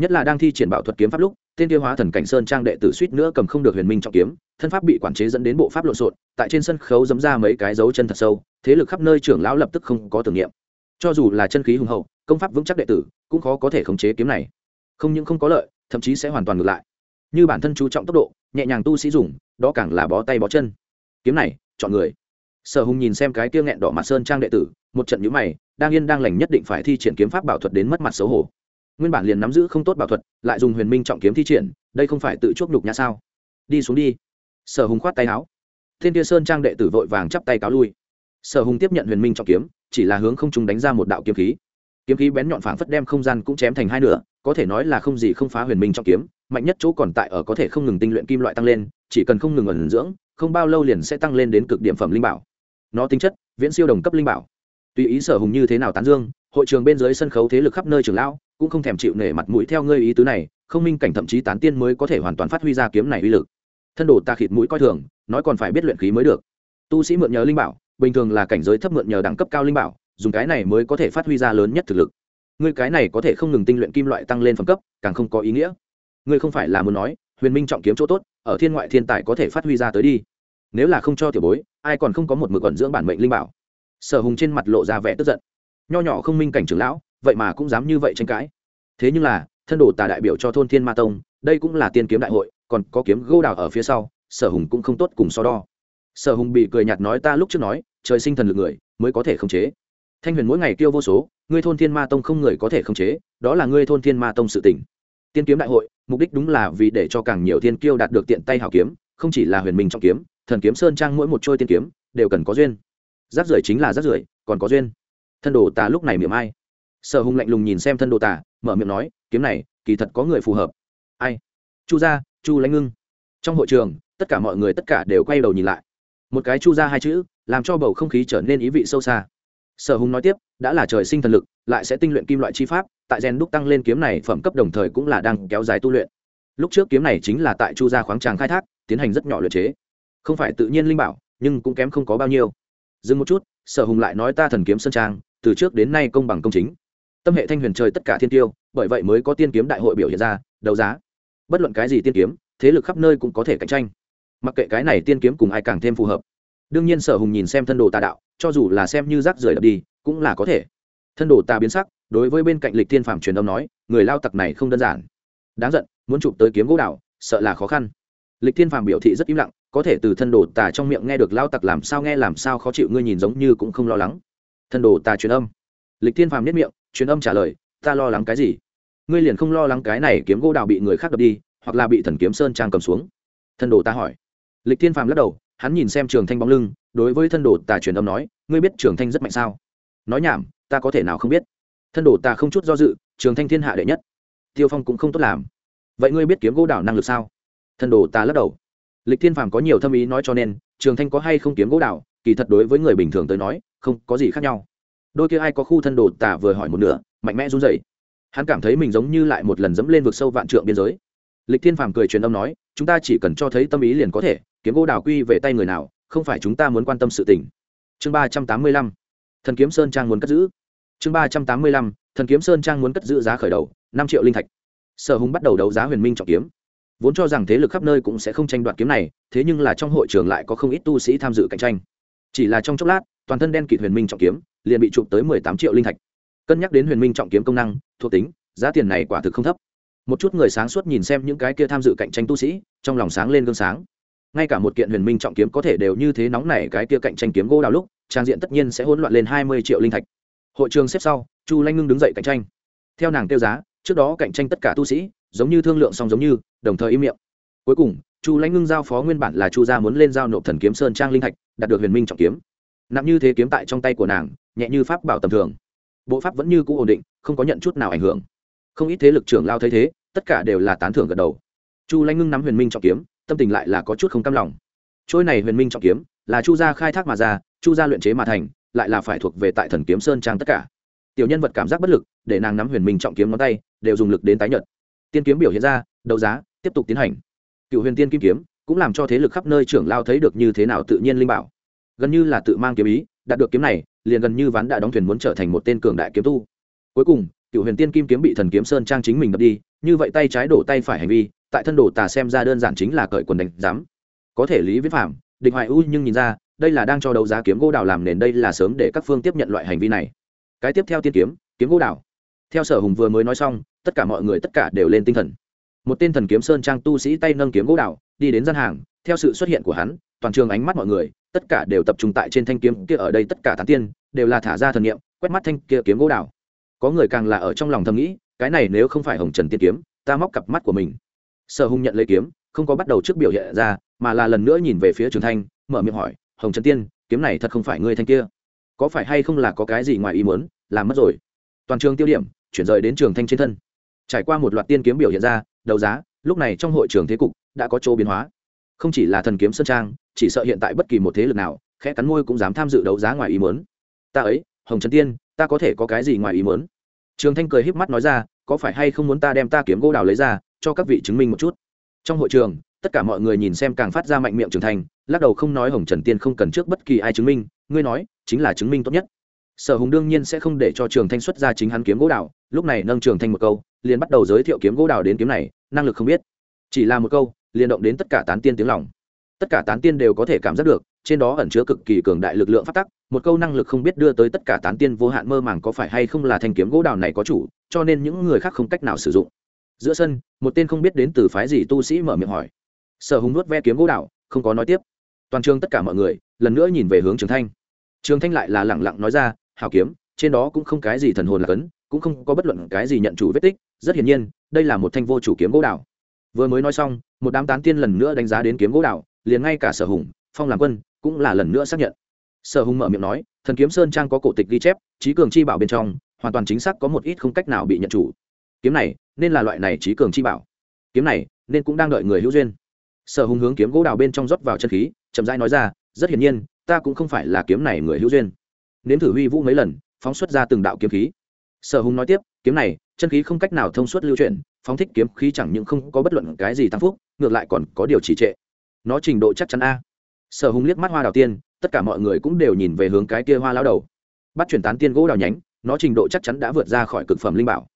[SPEAKER 1] Nhất là đang thi triển bảo thuật kiếm pháp lúc tên tiêu hóa thần cảnh sơn trang đệ tử suýt nữa cầm không được huyền minh trọng kiếm, thân pháp bị quản chế dẫn đến bộ pháp lộn xộn, tại trên sân khấu dấm ra mấy cái dấu chân thật sâu, thế lực khắp nơi trưởng lão lập tức không có tưởng niệm. Cho dù là chân khí hùng hậu, công pháp vững chắc đệ tử, cũng khó có thể khống chế kiếm này. Không những không có lợi thậm chí sẽ hoàn toàn ngược lại. Như bản thân chú trọng tốc độ, nhẹ nhàng tu sĩ dùng, đó càng là bó tay bó chân. Kiếm này, chọn người. Sở hùng nhìn xem cái kia nghẹn đỏ mặt sơn trang đệ tử, một trận nhũ mày, đang yên đang lành nhất định phải thi triển kiếm pháp bảo thuật đến mất mặt xấu hổ. Nguyên bản liền nắm giữ không tốt bảo thuật, lại dùng huyền minh trọng kiếm thi triển, đây không phải tự chuốc nhục nhã sao? Đi xuống đi. Sở hùng khoát tay áo. Thiên kia sơn trang đệ tử vội vàng chắp tay cáo lui. Sở hùng tiếp nhận huyền minh trọng kiếm, chỉ là hướng không chúng đánh ra một đạo kiếm khí. Kiếm khí bén nhọn phảng phất đem không gian cũng chém thành hai nửa có thể nói là không gì không phá huyền minh trong kiếm, mạnh nhất chỗ còn tại ở có thể không ngừng tinh luyện kim loại tăng lên, chỉ cần không ngừng ẩn dưỡng, không bao lâu liền sẽ tăng lên đến cực điểm phẩm linh bảo. Nó tính chất, viễn siêu đồng cấp linh bảo. Tùy ý sở hùng như thế nào tán dương, hội trường bên dưới sân khấu thế lực khắp nơi trường lão cũng không thèm chịu nể mặt mũi theo ngươi ý tứ này, không minh cảnh thậm chí tán tiên mới có thể hoàn toàn phát huy ra kiếm này uy lực. Thân đồ ta khịt mũi coi thường, nói còn phải biết luyện khí mới được. Tu sĩ mượn nhờ linh bảo, bình thường là cảnh giới thấp mượn nhờ đẳng cấp cao linh bảo, dùng cái này mới có thể phát huy ra lớn nhất thực lực ngươi cái này có thể không ngừng tinh luyện kim loại tăng lên phẩm cấp, càng không có ý nghĩa. Ngươi không phải là muốn nói, huyền minh trọng kiếm chỗ tốt, ở thiên ngoại thiên tài có thể phát huy ra tới đi. Nếu là không cho tiểu bối, ai còn không có một mực ẩn dưỡng bản mệnh linh bảo? Sở hùng trên mặt lộ ra vẻ tức giận. Nho nhỏ không minh cảnh trưởng lão, vậy mà cũng dám như vậy tranh cãi. Thế nhưng là, thân đồ tà đại biểu cho thôn thiên ma tông, đây cũng là tiên kiếm đại hội, còn có kiếm gô đào ở phía sau, sở hùng cũng không tốt cùng so đo. Sở hùng bị cười nhạt nói ta lúc trước nói, trời sinh thần lực người, mới có thể khống chế. Thanh huyền mỗi ngày kêu vô số ngươi thôn thiên ma tông không người có thể khống chế, đó là ngươi thôn thiên ma tông sự tỉnh tiên kiếm đại hội, mục đích đúng là vì để cho càng nhiều thiên kiêu đạt được tiện tay hảo kiếm, không chỉ là huyền minh trong kiếm, thần kiếm sơn trang mỗi một trôi tiên kiếm, đều cần có duyên. Giáp rưỡi chính là giáp rưỡi còn có duyên. Thân đồ tà lúc này miệng ai? Sở hùng lạnh lùng nhìn xem thân đồ tà, mở miệng nói, kiếm này, kỳ thật có người phù hợp. Ai? Chu gia, chu lãnh ngưng. Trong hội trường, tất cả mọi người tất cả đều quay đầu nhìn lại. Một cái chu gia hai chữ, làm cho bầu không khí trở nên ý vị sâu xa sở hùng nói tiếp, đã là trời sinh thần lực, lại sẽ tinh luyện kim loại chi pháp, tại gen đúc tăng lên kiếm này phẩm cấp đồng thời cũng là đang kéo dài tu luyện. Lúc trước kiếm này chính là tại chu gia khoáng tràng khai thác, tiến hành rất nhỏ luyện chế. Không phải tự nhiên linh bảo, nhưng cũng kém không có bao nhiêu. Dừng một chút, sở hùng lại nói ta thần kiếm sơn trang, từ trước đến nay công bằng công chính. Tâm hệ thanh huyền trời tất cả thiên tiêu, bởi vậy mới có tiên kiếm đại hội biểu hiện ra, đấu giá. Bất luận cái gì tiên kiếm, thế lực khắp nơi cũng có thể cạnh tranh. Mặc kệ cái này tiên kiếm cùng ai càng thêm phù hợp đương nhiên sở hùng nhìn xem thân đồ tà đạo, cho dù là xem như rác rưởi đập đi, cũng là có thể. Thân đồ tà biến sắc, đối với bên cạnh lịch thiên phàm truyền âm nói, người lao tặc này không đơn giản. Đáng giận, muốn chụp tới kiếm gỗ đảo, sợ là khó khăn. Lịch thiên phàm biểu thị rất im lặng, có thể từ thân đồ tà trong miệng nghe được lao tặc làm sao nghe làm sao khó chịu ngươi nhìn giống như cũng không lo lắng. Thân đồ tà truyền âm. Lịch thiên phàm nhất miệng, truyền âm trả lời, ta lo lắng cái gì? Ngươi liền không lo lắng cái này kiếm gỗ đào bị người khác đập đi, hoặc là bị thần kiếm sơn trang cầm xuống. Thân đồ ta hỏi. Lịch thiên phàm lắc đầu hắn nhìn xem trường thanh bóng lưng, đối với thân đồ tà truyền âm nói, ngươi biết trường thanh rất mạnh sao? Nói nhảm, ta có thể nào không biết. Thân đồ ta không chút do dự, trường thanh thiên hạ đệ nhất. Tiêu phong cũng không tốt làm. Vậy ngươi biết kiếm gỗ đảo năng lực sao? Thân đồ ta lắc đầu. Lịch thiên phàm có nhiều thâm ý nói cho nên, trường thanh có hay không kiếm gỗ đảo, kỳ thật đối với người bình thường tới nói, không có gì khác nhau. Đôi kia ai có khu thân đồ tà vừa hỏi một nửa, mạnh mẽ run rẩy. Hắn cảm thấy mình giống như lại một lần dẫm lên vực sâu vạn trượng biên giới. Lịch thiên phàm cười truyền âm nói, chúng ta chỉ cần cho thấy tâm ý liền có thể kiếm gỗ đào quy về tay người nào, không phải chúng ta muốn quan tâm sự tình. Chương ba trăm tám mươi lăm, thần kiếm sơn trang muốn cất giữ. Chương ba trăm tám mươi lăm, thần kiếm sơn trang muốn cất giữ giá khởi đầu, năm triệu linh thạch. Sở hùng bắt đầu đấu giá huyền minh trọng kiếm. Vốn cho rằng thế lực khắp nơi cũng sẽ không tranh đoạt kiếm này, thế nhưng là trong hội trường lại có không ít tu sĩ tham dự cạnh tranh. Chỉ là trong chốc lát, toàn thân đen kịt huyền minh trọng kiếm, liền bị chụp tới mười tám triệu linh thạch. Cân nhắc đến huyền minh trọng kiếm công năng, thuộc tính, giá tiền này quả thực không thấp. Một chút người sáng suốt nhìn xem những cái kia tham dự cạnh tranh tu sĩ, trong lòng sáng lên gương sáng ngay cả một kiện huyền minh trọng kiếm có thể đều như thế nóng này cái kia cạnh tranh kiếm gỗ đào lúc, trang diện tất nhiên sẽ hỗn loạn lên hai mươi triệu linh thạch. Hội trường xếp sau, chu lanh ngưng đứng dậy cạnh tranh. Theo nàng tiêu giá, trước đó cạnh tranh tất cả tu sĩ, giống như thương lượng song giống như, đồng thời im miệng. Cuối cùng, chu lãnh ngưng giao phó nguyên bản là chu gia muốn lên giao nộp thần kiếm sơn trang linh thạch, đạt được huyền minh trọng kiếm. Nặng như thế kiếm tại trong tay của nàng, nhẹ như pháp bảo tầm thường. Bộ pháp vẫn như cũ ổn định, không có nhận chút nào ảnh hưởng. Không ít thế lực trưởng lao thấy thế, tất cả đều là tán thưởng gật đầu. Chu lãnh ngưng nắm huyền minh trọng kiếm tâm tình lại là có chút không cam lòng. Trôi này huyền minh trọng kiếm, là chu gia khai thác mà ra, chu gia luyện chế mà thành, lại là phải thuộc về tại thần kiếm sơn trang tất cả. Tiểu nhân vật cảm giác bất lực, để nàng nắm huyền minh trọng kiếm ngón tay, đều dùng lực đến tái nhợt. Tiên kiếm biểu hiện ra, đấu giá, tiếp tục tiến hành. Cựu huyền tiên kim kiếm, cũng làm cho thế lực khắp nơi trưởng lao thấy được như thế nào tự nhiên linh bảo. Gần như là tự mang kiếm ý, đạt được kiếm này, liền gần như ván đã đóng thuyền muốn trở thành một tên cường đại kiếm tu. Cuối cùng, cựu huyền tiên kim kiếm bị thần kiếm sơn trang chính mình đập đi, như vậy tay trái đổ tay phải hành vi tại thân đồ tà xem ra đơn giản chính là cởi quần đánh giám. Có thể lý viết phạm định hoài u nhưng nhìn ra, đây là đang cho đấu giá kiếm gỗ đào làm nền, đây là sớm để các phương tiếp nhận loại hành vi này. Cái tiếp theo tiên kiếm kiếm gỗ đào. Theo sở hùng vừa mới nói xong, tất cả mọi người tất cả đều lên tinh thần. Một tên thần kiếm sơn trang tu sĩ tay nâng kiếm gỗ đào, đi đến gian hàng, theo sự xuất hiện của hắn, toàn trường ánh mắt mọi người, tất cả đều tập trung tại trên thanh kiếm kia ở đây, tất cả tán tiên, đều là thả ra thần nghiệm quét mắt thanh kia kiếm gỗ đào. Có người càng là ở trong lòng thầm nghĩ, cái này nếu không phải hồng trần tiên kiếm, ta móc cặp mắt của mình sở hùng nhận lấy kiếm, không có bắt đầu trước biểu hiện ra, mà là lần nữa nhìn về phía trường thanh, mở miệng hỏi, hồng trần tiên, kiếm này thật không phải ngươi thanh kia. Có phải hay không là có cái gì ngoài ý muốn, làm mất rồi? Toàn trường tiêu điểm, chuyển rời đến trường thanh trên thân. Trải qua một loạt tiên kiếm biểu hiện ra, đấu giá, lúc này trong hội trường thế cục đã có chỗ biến hóa. Không chỉ là thần kiếm sơn trang, chỉ sợ hiện tại bất kỳ một thế lực nào, khẽ cắn môi cũng dám tham dự đấu giá ngoài ý muốn. Ta ấy, hồng trần tiên, ta có thể có cái gì ngoài ý muốn? Trường thanh cười híp mắt nói ra, có phải hay không muốn ta đem ta kiếm gỗ đào lấy ra cho các vị chứng minh một chút. Trong hội trường tất cả mọi người nhìn xem càng phát ra mạnh miệng trưởng thành, lắc đầu không nói hồng trần tiên không cần trước bất kỳ ai chứng minh ngươi nói chính là chứng minh tốt nhất. Sở hùng đương nhiên sẽ không để cho trường thanh xuất ra chính hắn kiếm gỗ đào lúc này nâng trường thanh một câu liền bắt đầu giới thiệu kiếm gỗ đào đến kiếm này năng lực không biết. Chỉ là một câu liền động đến tất cả tán tiên tiếng lòng. Tất cả tán tiên đều có thể cảm giác được trên đó ẩn chứa cực kỳ cường đại lực lượng phát tắc một câu năng lực không biết đưa tới tất cả tán tiên vô hạn mơ màng có phải hay không là thanh kiếm gỗ đào này có chủ cho nên những người khác không cách nào sử dụng giữa sân, một tên không biết đến từ phái gì tu sĩ mở miệng hỏi. Sở hùng nuốt ve kiếm gỗ đạo không có nói tiếp. Toàn trường tất cả mọi người, lần nữa nhìn về hướng trường thanh. Trường thanh lại là lẳng lặng nói ra hào kiếm, trên đó cũng không cái gì thần hồn là cấn, cũng không có bất luận cái gì nhận chủ vết tích, rất hiển nhiên, đây là một thanh vô chủ kiếm gỗ đạo vừa mới nói xong, một đám tán tiên lần nữa đánh giá đến kiếm gỗ đạo liền ngay cả sở hùng, phong làm quân cũng là lần nữa xác nhận. Sở hùng mở miệng nói, thần kiếm sơn trang có cổ tịch ghi chép trí cường chi bảo bên trong, hoàn toàn chính xác có một ít không cách nào bị nhận chủ kiếm này nên là loại này trí cường chi bảo. Kiếm này nên cũng đang đợi người hữu duyên. Sở hùng hướng kiếm gỗ đào bên trong rót vào chân khí, chậm rãi nói ra, rất hiển nhiên, ta cũng không phải là kiếm này người hữu duyên. Nếm thử huy vũ mấy lần, phóng xuất ra từng đạo kiếm khí. Sở hùng nói tiếp, kiếm này, chân khí không cách nào thông suốt lưu chuyển, phóng thích kiếm khí chẳng những không có bất luận cái gì tăng phúc, ngược lại còn có điều trì trệ. Nó trình độ chắc chắn a. Sở hùng liếc mắt hoa đào tiên, tất cả mọi người cũng đều nhìn về hướng cái kia hoa lao đầu. Bắt chuyển tán tiên gỗ đào nhánh, nó trình độ chắc chắn đã vượt ra khỏi cực phẩm linh bảo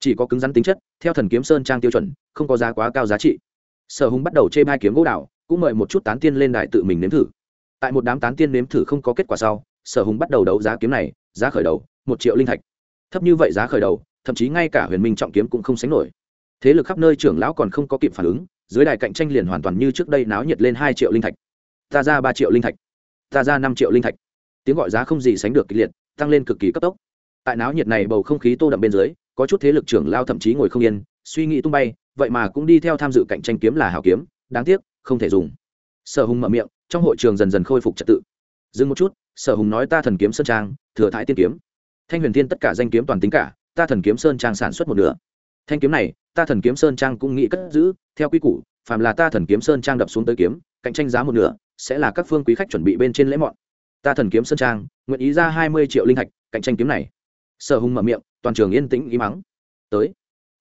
[SPEAKER 1] chỉ có cứng rắn tính chất, theo thần kiếm sơn trang tiêu chuẩn, không có giá quá cao giá trị. Sở hùng bắt đầu chê hai kiếm gỗ đào cũng mời một chút tán tiên lên đài tự mình nếm thử. Tại một đám tán tiên nếm thử không có kết quả sau, sở hùng bắt đầu đấu giá kiếm này, giá khởi đầu, một triệu linh thạch. Thấp như vậy giá khởi đầu, thậm chí ngay cả huyền minh trọng kiếm cũng không sánh nổi. Thế lực khắp nơi trưởng lão còn không có kịp phản ứng, dưới đài cạnh tranh liền hoàn toàn như trước đây náo nhiệt lên hai triệu linh thạch. Ta ra ba triệu linh thạch. Ta ra năm triệu linh thạch. Tiếng gọi giá không gì sánh được kịch liệt, tăng lên cực kỳ cấp tốc. Tại náo nhiệt này bầu không khí tô đậm bên dưới có chút thế lực trưởng lao thậm chí ngồi không yên, suy nghĩ tung bay, vậy mà cũng đi theo tham dự cạnh tranh kiếm là hảo kiếm, đáng tiếc, không thể dùng. Sở hùng mở miệng, trong hội trường dần dần khôi phục trật tự. Dừng một chút, sở hùng nói ta thần kiếm sơn trang, thừa thái tiên kiếm. Thanh huyền tiên tất cả danh kiếm toàn tính cả, ta thần kiếm sơn trang sản xuất một nửa. Thanh kiếm này, ta thần kiếm sơn trang cũng nghĩ cất giữ, theo quy củ, phàm là ta thần kiếm sơn trang đập xuống tới kiếm, cạnh tranh giá một nửa, sẽ là các phương quý khách chuẩn bị bên trên lễ mọn. Ta thần kiếm sơn trang, nguyện ý ra hai mươi triệu linh hạch, cạnh tranh kiếm này sở hùng mở miệng, toàn trường yên tĩnh ý mắng tới.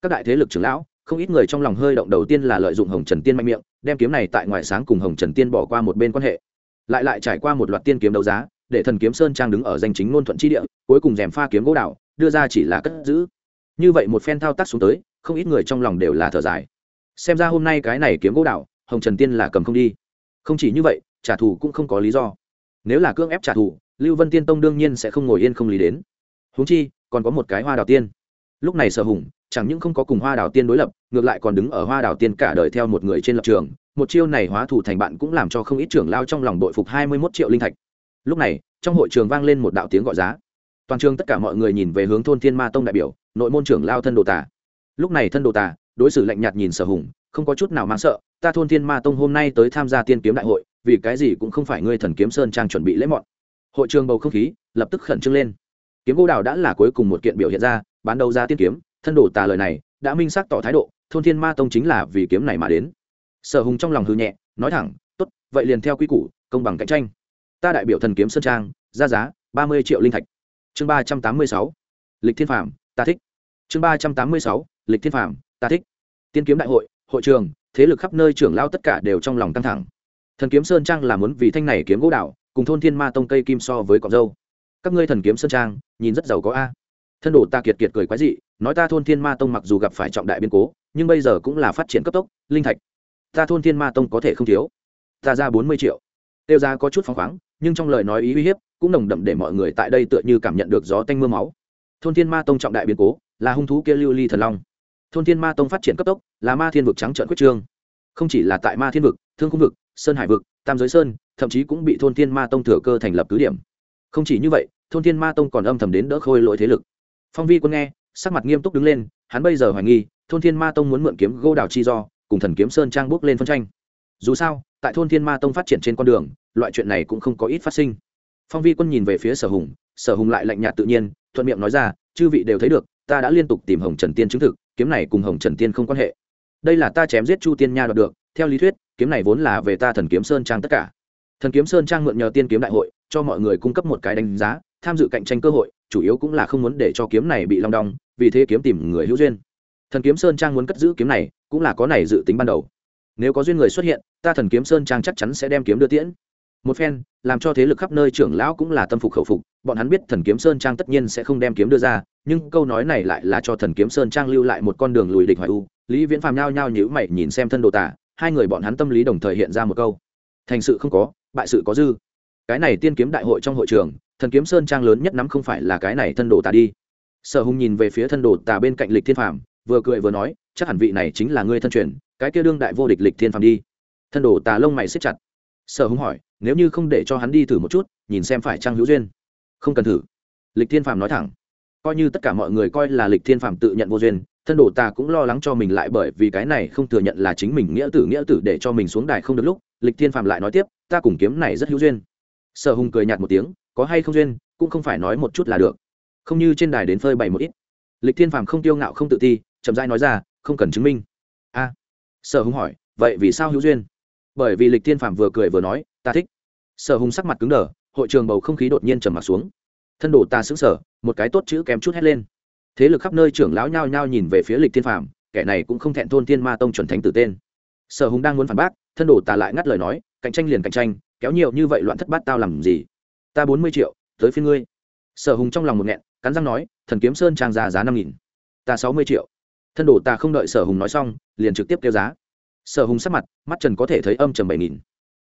[SPEAKER 1] Các đại thế lực trưởng lão, không ít người trong lòng hơi động đầu tiên là lợi dụng hồng trần tiên mạnh miệng, đem kiếm này tại ngoài sáng cùng hồng trần tiên bỏ qua một bên quan hệ. Lại lại trải qua một loạt tiên kiếm đấu giá, để thần kiếm sơn trang đứng ở danh chính ngôn thuận chi địa, cuối cùng rèm pha kiếm gỗ đạo đưa ra chỉ là cất giữ. Như vậy một phen thao tác xuống tới, không ít người trong lòng đều là thở dài. Xem ra hôm nay cái này kiếm gỗ đạo hồng trần tiên là cầm không đi. Không chỉ như vậy, trả thù cũng không có lý do. Nếu là cưỡng ép trả thù, lưu vân tiên tông đương nhiên sẽ không ngồi yên không lý đến huống chi, còn có một cái hoa đào tiên. Lúc này sở hùng, chẳng những không có cùng hoa đào tiên đối lập, ngược lại còn đứng ở hoa đào tiên cả đời theo một người trên lập trường. Một chiêu này hóa thủ thành bạn cũng làm cho không ít trưởng lao trong lòng đội phục hai mươi mốt triệu linh thạch. Lúc này, trong hội trường vang lên một đạo tiếng gọi giá. Toàn trường tất cả mọi người nhìn về hướng thôn thiên ma tông đại biểu, nội môn trưởng lao thân đồ tà. Lúc này thân đồ tà, đối xử lạnh nhạt nhìn sở hùng, không có chút nào mang sợ, ta thôn thiên ma tông hôm nay tới tham gia tiên kiếm đại hội, vì cái gì cũng không phải ngươi thần kiếm sơn trang chuẩn bị lễ mọn. Hội trường bầu không khí lập tức khẩn trương lên kiếm gỗ đào đã là cuối cùng một kiện biểu hiện ra, bán đầu ra tiên kiếm, thân đồ tà lời này đã minh xác tỏ thái độ, thôn thiên ma tông chính là vì kiếm này mà đến. Sở hùng trong lòng hư nhẹ, nói thẳng, tốt, vậy liền theo quy củ, công bằng cạnh tranh. Ta đại biểu thần kiếm sơn trang, ra giá ba mươi triệu linh thạch. Chương ba trăm tám mươi sáu, lịch thiên phạm ta thích. Chương ba trăm tám mươi sáu, lịch thiên phạm ta thích. Tiên kiếm đại hội hội trường, thế lực khắp nơi trưởng lao tất cả đều trong lòng căng thẳng. Thần kiếm sơn trang là muốn vì thanh này kiếm gỗ đạo cùng thôn thiên ma tông cây kim so với cọc dâu các ngươi thần kiếm sơn trang, nhìn rất giàu có a. Thân đồ ta kiệt kiệt cười quái dị, nói ta thôn thiên ma tông mặc dù gặp phải trọng đại biên cố, nhưng bây giờ cũng là phát triển cấp tốc, linh thạch. Ta thôn thiên ma tông có thể không thiếu. Ta ra bốn mươi triệu. Tiêu ra có chút phóng khoáng, nhưng trong lời nói ý uy hiếp cũng nồng đậm để mọi người tại đây tựa như cảm nhận được gió tanh m ư a máu. Thôn thiên ma tông trọng đại biến cố là hung thú kia lưu ly thần long. Thôn thiên ma tông phát triển cấp tốc là ma thiên vực trắng trợn quyết trương. Không chỉ là tại ma thiên vực, thương cung vực, sơn hải vực, tam giới sơn, thậm chí cũng bị thôn thiên ma tông thừa cơ thành lập cứ điểm. Không chỉ như vậy thôn thiên ma tông còn âm thầm đến đỡ khôi lỗi thế lực. Phong vi quân nghe, sắc mặt nghiêm túc đứng lên, hắn bây giờ hoài nghi, thôn thiên ma tông muốn mượn kiếm gô đào chi do, cùng thần kiếm sơn trang bước lên phân tranh. Dù sao, tại thôn thiên ma tông phát triển trên con đường, loại chuyện này cũng không có ít phát sinh. Phong vi quân nhìn về phía sở hùng sở hùng lại lạnh nhạt tự nhiên, thuận miệng nói ra, chư vị đều thấy được, ta đã liên tục tìm hồng trần tiên chứng thực, kiếm này cùng hồng trần tiên không quan hệ. Đây là ta chém giết chu tiên nha đoạt được, theo lý thuyết, kiếm này vốn là về ta thần kiếm sơn trang tất cả. Thần kiếm sơn trang mượn nhờ tiên kiếm đại hội, cho mọi người cung cấp một cái đánh giá tham dự cạnh tranh cơ hội, chủ yếu cũng là không muốn để cho kiếm này bị long đong, vì thế kiếm tìm người hữu duyên. Thần kiếm sơn trang muốn cất giữ kiếm này, cũng là có này dự tính ban đầu. Nếu có duyên người xuất hiện, ta thần kiếm sơn trang chắc chắn sẽ đem kiếm đưa tiễn. Một phen, làm cho thế lực khắp nơi trưởng lão cũng là tâm phục khẩu phục, bọn hắn biết thần kiếm sơn trang tất nhiên sẽ không đem kiếm đưa ra, nhưng câu nói này lại là cho thần kiếm sơn trang lưu lại một con đường lùi địch hoài u. Lý viễn phàm nhao nhao nhữ mày nhìn xem thân đồ tả, hai người bọn hắn tâm lý đồng thời hiện ra một câu. Thành sự không có, bại sự có dư. Cái này tiên kiếm đại hội trong hội trường thần kiếm sơn trang lớn nhất nắm không phải là cái này thân đồ tà đi. Sở hùng nhìn về phía thân đồ tà bên cạnh lịch thiên phàm, vừa cười vừa nói, chắc hẳn vị này chính là ngươi thân truyền, cái kia đương đại vô địch lịch thiên phàm đi. Thân đồ tà lông mày xếp chặt. Sở hùng hỏi, nếu như không để cho hắn đi thử một chút, nhìn xem phải trang hữu duyên? Không cần thử. Lịch thiên phàm nói thẳng. Coi như tất cả mọi người coi là lịch thiên phàm tự nhận vô duyên, thân đồ ta cũng lo lắng cho mình lại bởi vì cái này không thừa nhận là chính mình nghĩa tử nghĩa tử để cho mình xuống đài không được lúc. Lịch thiên phàm lại nói tiếp, ta cùng kiếm này rất hữu duyên. Sở hùng cười nhạt một tiếng có hay không duyên, cũng không phải nói một chút là được. Không như trên đài đến phơi bày một ít. Lịch thiên phàm không tiêu ngạo không tự ti, chậm rãi nói ra, không cần chứng minh. A. Sở hùng hỏi, vậy vì sao hữu duyên? Bởi vì lịch thiên phàm vừa cười vừa nói, ta thích. Sở hùng sắc mặt cứng đờ, hội trường bầu không khí đột nhiên trầm m ặ t xuống. Thân đồ ta xứng sở một cái tốt chữ kém chút hét lên. Thế lực khắp nơi trưởng lão nhao nhao nhìn về phía lịch thiên phàm, kẻ này cũng không thẹn thôn thiên ma tông chuẩn thánh tử tên. Sở hùng đang muốn phản bác, thân đồ ta lại ngắt lời nói, cạnh tranh liền cạnh tranh, kéo nhiều như vậy loạn thất bát tao làm gì? Ta bốn mươi triệu, tới phiên ngươi. Sở hùng trong lòng một nghẹn, cắn răng nói, thần kiếm sơn trang ra giá năm nghìn. Ta sáu mươi triệu. Thân đồ ta không đợi sở hùng nói xong, liền trực tiếp kêu giá. Sở hùng sắc mặt, mắt trần có thể thấy âm trầm bảy nghìn.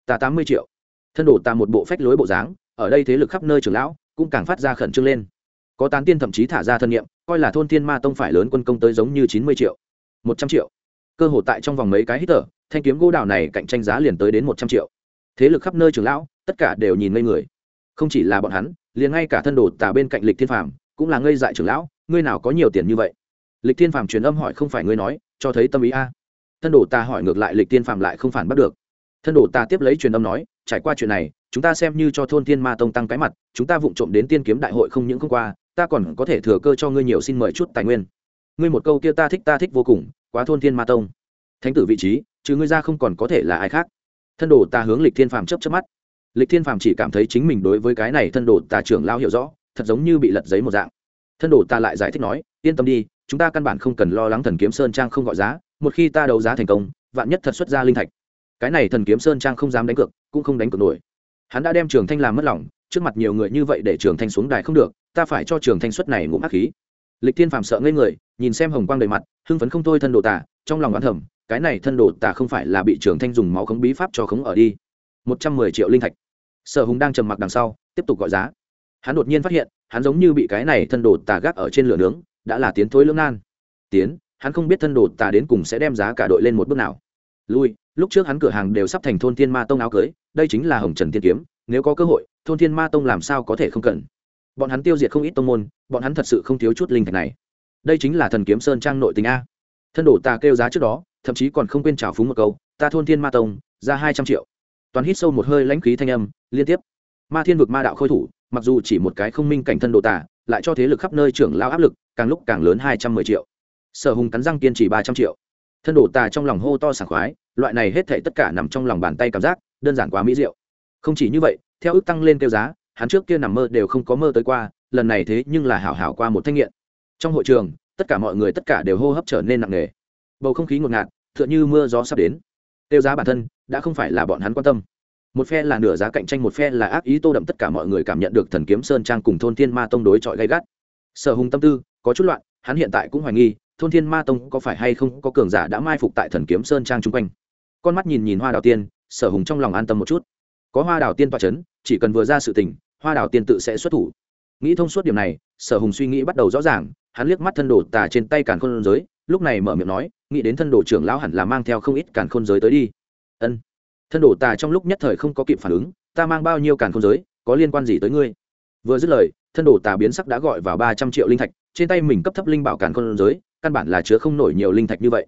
[SPEAKER 1] Ta tám mươi triệu. Thân đồ ta một bộ phách lối bộ dáng, ở đây thế lực khắp nơi trưởng lão, cũng càng phát ra khẩn trương lên. Có tán tiên thậm chí thả ra thân nhiệm coi là thôn tiên ma tông phải lớn quân công tới giống như chín mươi triệu. Một trăm triệu. Cơ hội tại trong vòng mấy cái hít thở, thanh kiếm gỗ đào này cạnh tranh giá liền tới đến một trăm triệu. Thế lực khắp nơi trưởng lão, tất cả đều nhìn ngây người không chỉ là bọn hắn, liền ngay cả thân đồ tả bên cạnh lịch thiên phàm cũng là ngây dại trưởng lão, ngươi nào có nhiều tiền như vậy? Lịch thiên phàm truyền âm hỏi không phải ngươi nói, cho thấy tâm ý a. Thân đồ ta hỏi ngược lại lịch thiên phàm lại không phản bắt được. Thân đồ ta tiếp lấy truyền âm nói, trải qua chuyện này, chúng ta xem như cho thôn thiên ma tông tăng cái mặt, chúng ta vụng trộm đến tiên kiếm đại hội không những không qua, ta còn có thể thừa cơ cho ngươi nhiều xin mời chút tài nguyên. Ngươi một câu kia ta thích ta thích vô cùng, quá thôn thiên ma tông. Thánh tử vị trí chứ ngươi ra không còn có thể là ai khác. Thân đồ ta hướng lịch thiên phàm chấp chấp mắt lịch thiên phàm chỉ cảm thấy chính mình đối với cái này thân đồ ta trưởng lao hiểu rõ, thật giống như bị lật giấy một dạng. Thân đồ ta lại giải thích nói, yên tâm đi, chúng ta căn bản không cần lo lắng thần kiếm sơn trang không gọi giá, một khi ta đấu giá thành công, vạn nhất thật xuất ra linh thạch. Cái này thần kiếm sơn trang không dám đánh cược, cũng không đánh cược nổi. Hắn đã đem trường thanh làm mất lòng, trước mặt nhiều người như vậy để trường thanh xuống đài không được, ta phải cho trường thanh xuất này ngụm ác khí. Lịch thiên phàm sợ ngây người, nhìn xem hồng quang đầy mặt, hưng phấn không thôi thân đồ tả trong lòng oán thầm, cái này thân đồ tả không phải là bị trường thanh dùng máu khống bí pháp cho khống ở đi một trăm mười triệu linh thạch. Sở hùng đang trầm mặc đằng sau, tiếp tục gọi giá. Hắn đột nhiên phát hiện, hắn giống như bị cái này thân đồ tà gác ở trên lửa nướng, đã là tiến thối lưỡng nan. Tiến, hắn không biết thân đồ tà đến cùng sẽ đem giá cả đội lên một bước nào. Lui, lúc trước hắn cửa hàng đều sắp thành thôn thiên ma tông áo cưới, đây chính là hồng trần tiên kiếm, nếu có cơ hội, thôn thiên ma tông làm sao có thể không cần? Bọn hắn tiêu diệt không ít tông môn, bọn hắn thật sự không thiếu chút linh thạch này. Đây chính là thần kiếm sơn trang nội tình a. Thân đồ tà kêu giá trước đó, thậm chí còn không quên trào phúng một câu, ta thôn thiên ma tông, ra hai trăm triệu toàn hít sâu một hơi lãnh khí thanh âm, liên tiếp. Ma thiên vực ma đạo khôi thủ, mặc dù chỉ một cái không minh cảnh thân đồ tả lại cho thế lực khắp nơi trưởng lao áp lực, càng lúc càng lớn hai trăm mười triệu. Sở hùng cắn răng kiên trì ba trăm triệu. Thân đồ tà trong lòng hô to sảng khoái, loại này hết thể tất cả nằm trong lòng bàn tay cảm giác, đơn giản quá mỹ diệu. Không chỉ như vậy, theo ước tăng lên kêu giá, hắn trước kia nằm mơ đều không có mơ tới qua, lần này thế nhưng là hảo hảo qua một thanh nghiện. Trong hội trường, tất cả mọi người tất cả đều hô hấp trở nên nặng nề. Bầu không khí ngột ngạt, tựa như mưa gió sắp đến. Tiêu giá bản thân đã không phải là bọn hắn quan tâm. Một phe là nửa giá cạnh tranh, một phe là ác ý tô đậm, tất cả mọi người cảm nhận được thần kiếm sơn trang cùng thôn thiên ma tông đối chọi gay gắt. Sở hùng tâm tư có chút loạn, hắn hiện tại cũng hoài nghi, thôn thiên ma tông có phải hay không có cường giả đã mai phục tại thần kiếm sơn trang chung quanh. Con mắt nhìn nhìn hoa đào tiên, sở hùng trong lòng an tâm một chút. Có hoa đào tiên toa c h ấ n chỉ cần vừa ra sự tình, hoa đào tiên tự sẽ xuất thủ. Nghĩ thông suốt điểm này, sở hùng suy nghĩ bắt đầu rõ ràng, hắn liếc mắt thân đồ tà trên tay càn khôn giới, lúc này mở miệng nói, nghĩ đến thân đồ trưởng lão hẳn là mang theo không ít càn khôn giới tới đi ân. Thân đồ tà trong lúc nhất thời không có kịp phản ứng, ta mang bao nhiêu càn khôn giới, có liên quan gì tới ngươi? Vừa dứt lời, thân đồ tà biến sắc đã gọi vào ba trăm triệu linh thạch, trên tay mình cấp thấp linh bảo càn khôn giới, căn bản là chứa không nổi nhiều linh thạch như vậy.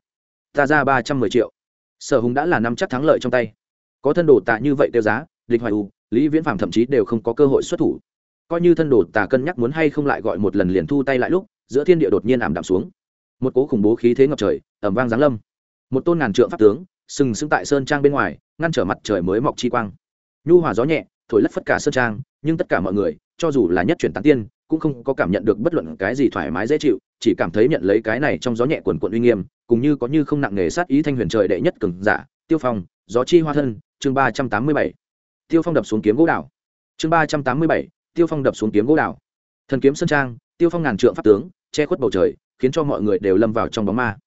[SPEAKER 1] Ta ra ba trăm mười triệu. Sở hùng đã là năm chắc thắng lợi trong tay. Có thân đồ tạ như vậy tiêu giá, địch hoài u, lý viễn phạm thậm chí đều không có cơ hội xuất thủ. Coi như thân đồ tà cân nhắc muốn hay không lại gọi một lần liền thu tay lại lúc, giữa thiên địa đột nhiên ảm đạm xuống. Một cố khủng bố khí thế ngập trời ẩm vang giáng lâm. Một tôn ngàn trượng pháp tướng sừng sững tại sơn trang bên ngoài, ngăn trở mặt trời mới mọc chi quang. Nhu hòa gió nhẹ, thổi lất phất cả sơn trang, nhưng tất cả mọi người, cho dù là nhất chuyển tán tiên, cũng không có cảm nhận được bất luận cái gì thoải mái dễ chịu, chỉ cảm thấy nhận lấy cái này trong gió nhẹ quần quận uy nghiêm, cùng như có như không nặng nề sát ý thanh huyền trời đệ nhất cường giả, tiêu phong, gió chi hoa thân, chương ba trăm tám mươi bảy. Tiêu phong đập xuống kiếm gỗ đảo. Chương ba trăm tám mươi bảy, tiêu phong đập xuống kiếm gỗ đảo. Thần kiếm sơn trang, tiêu phong ngàn trượng pháp tướng, che khuất bầu trời, khiến cho mọi người đều lâm vào trong bóng ma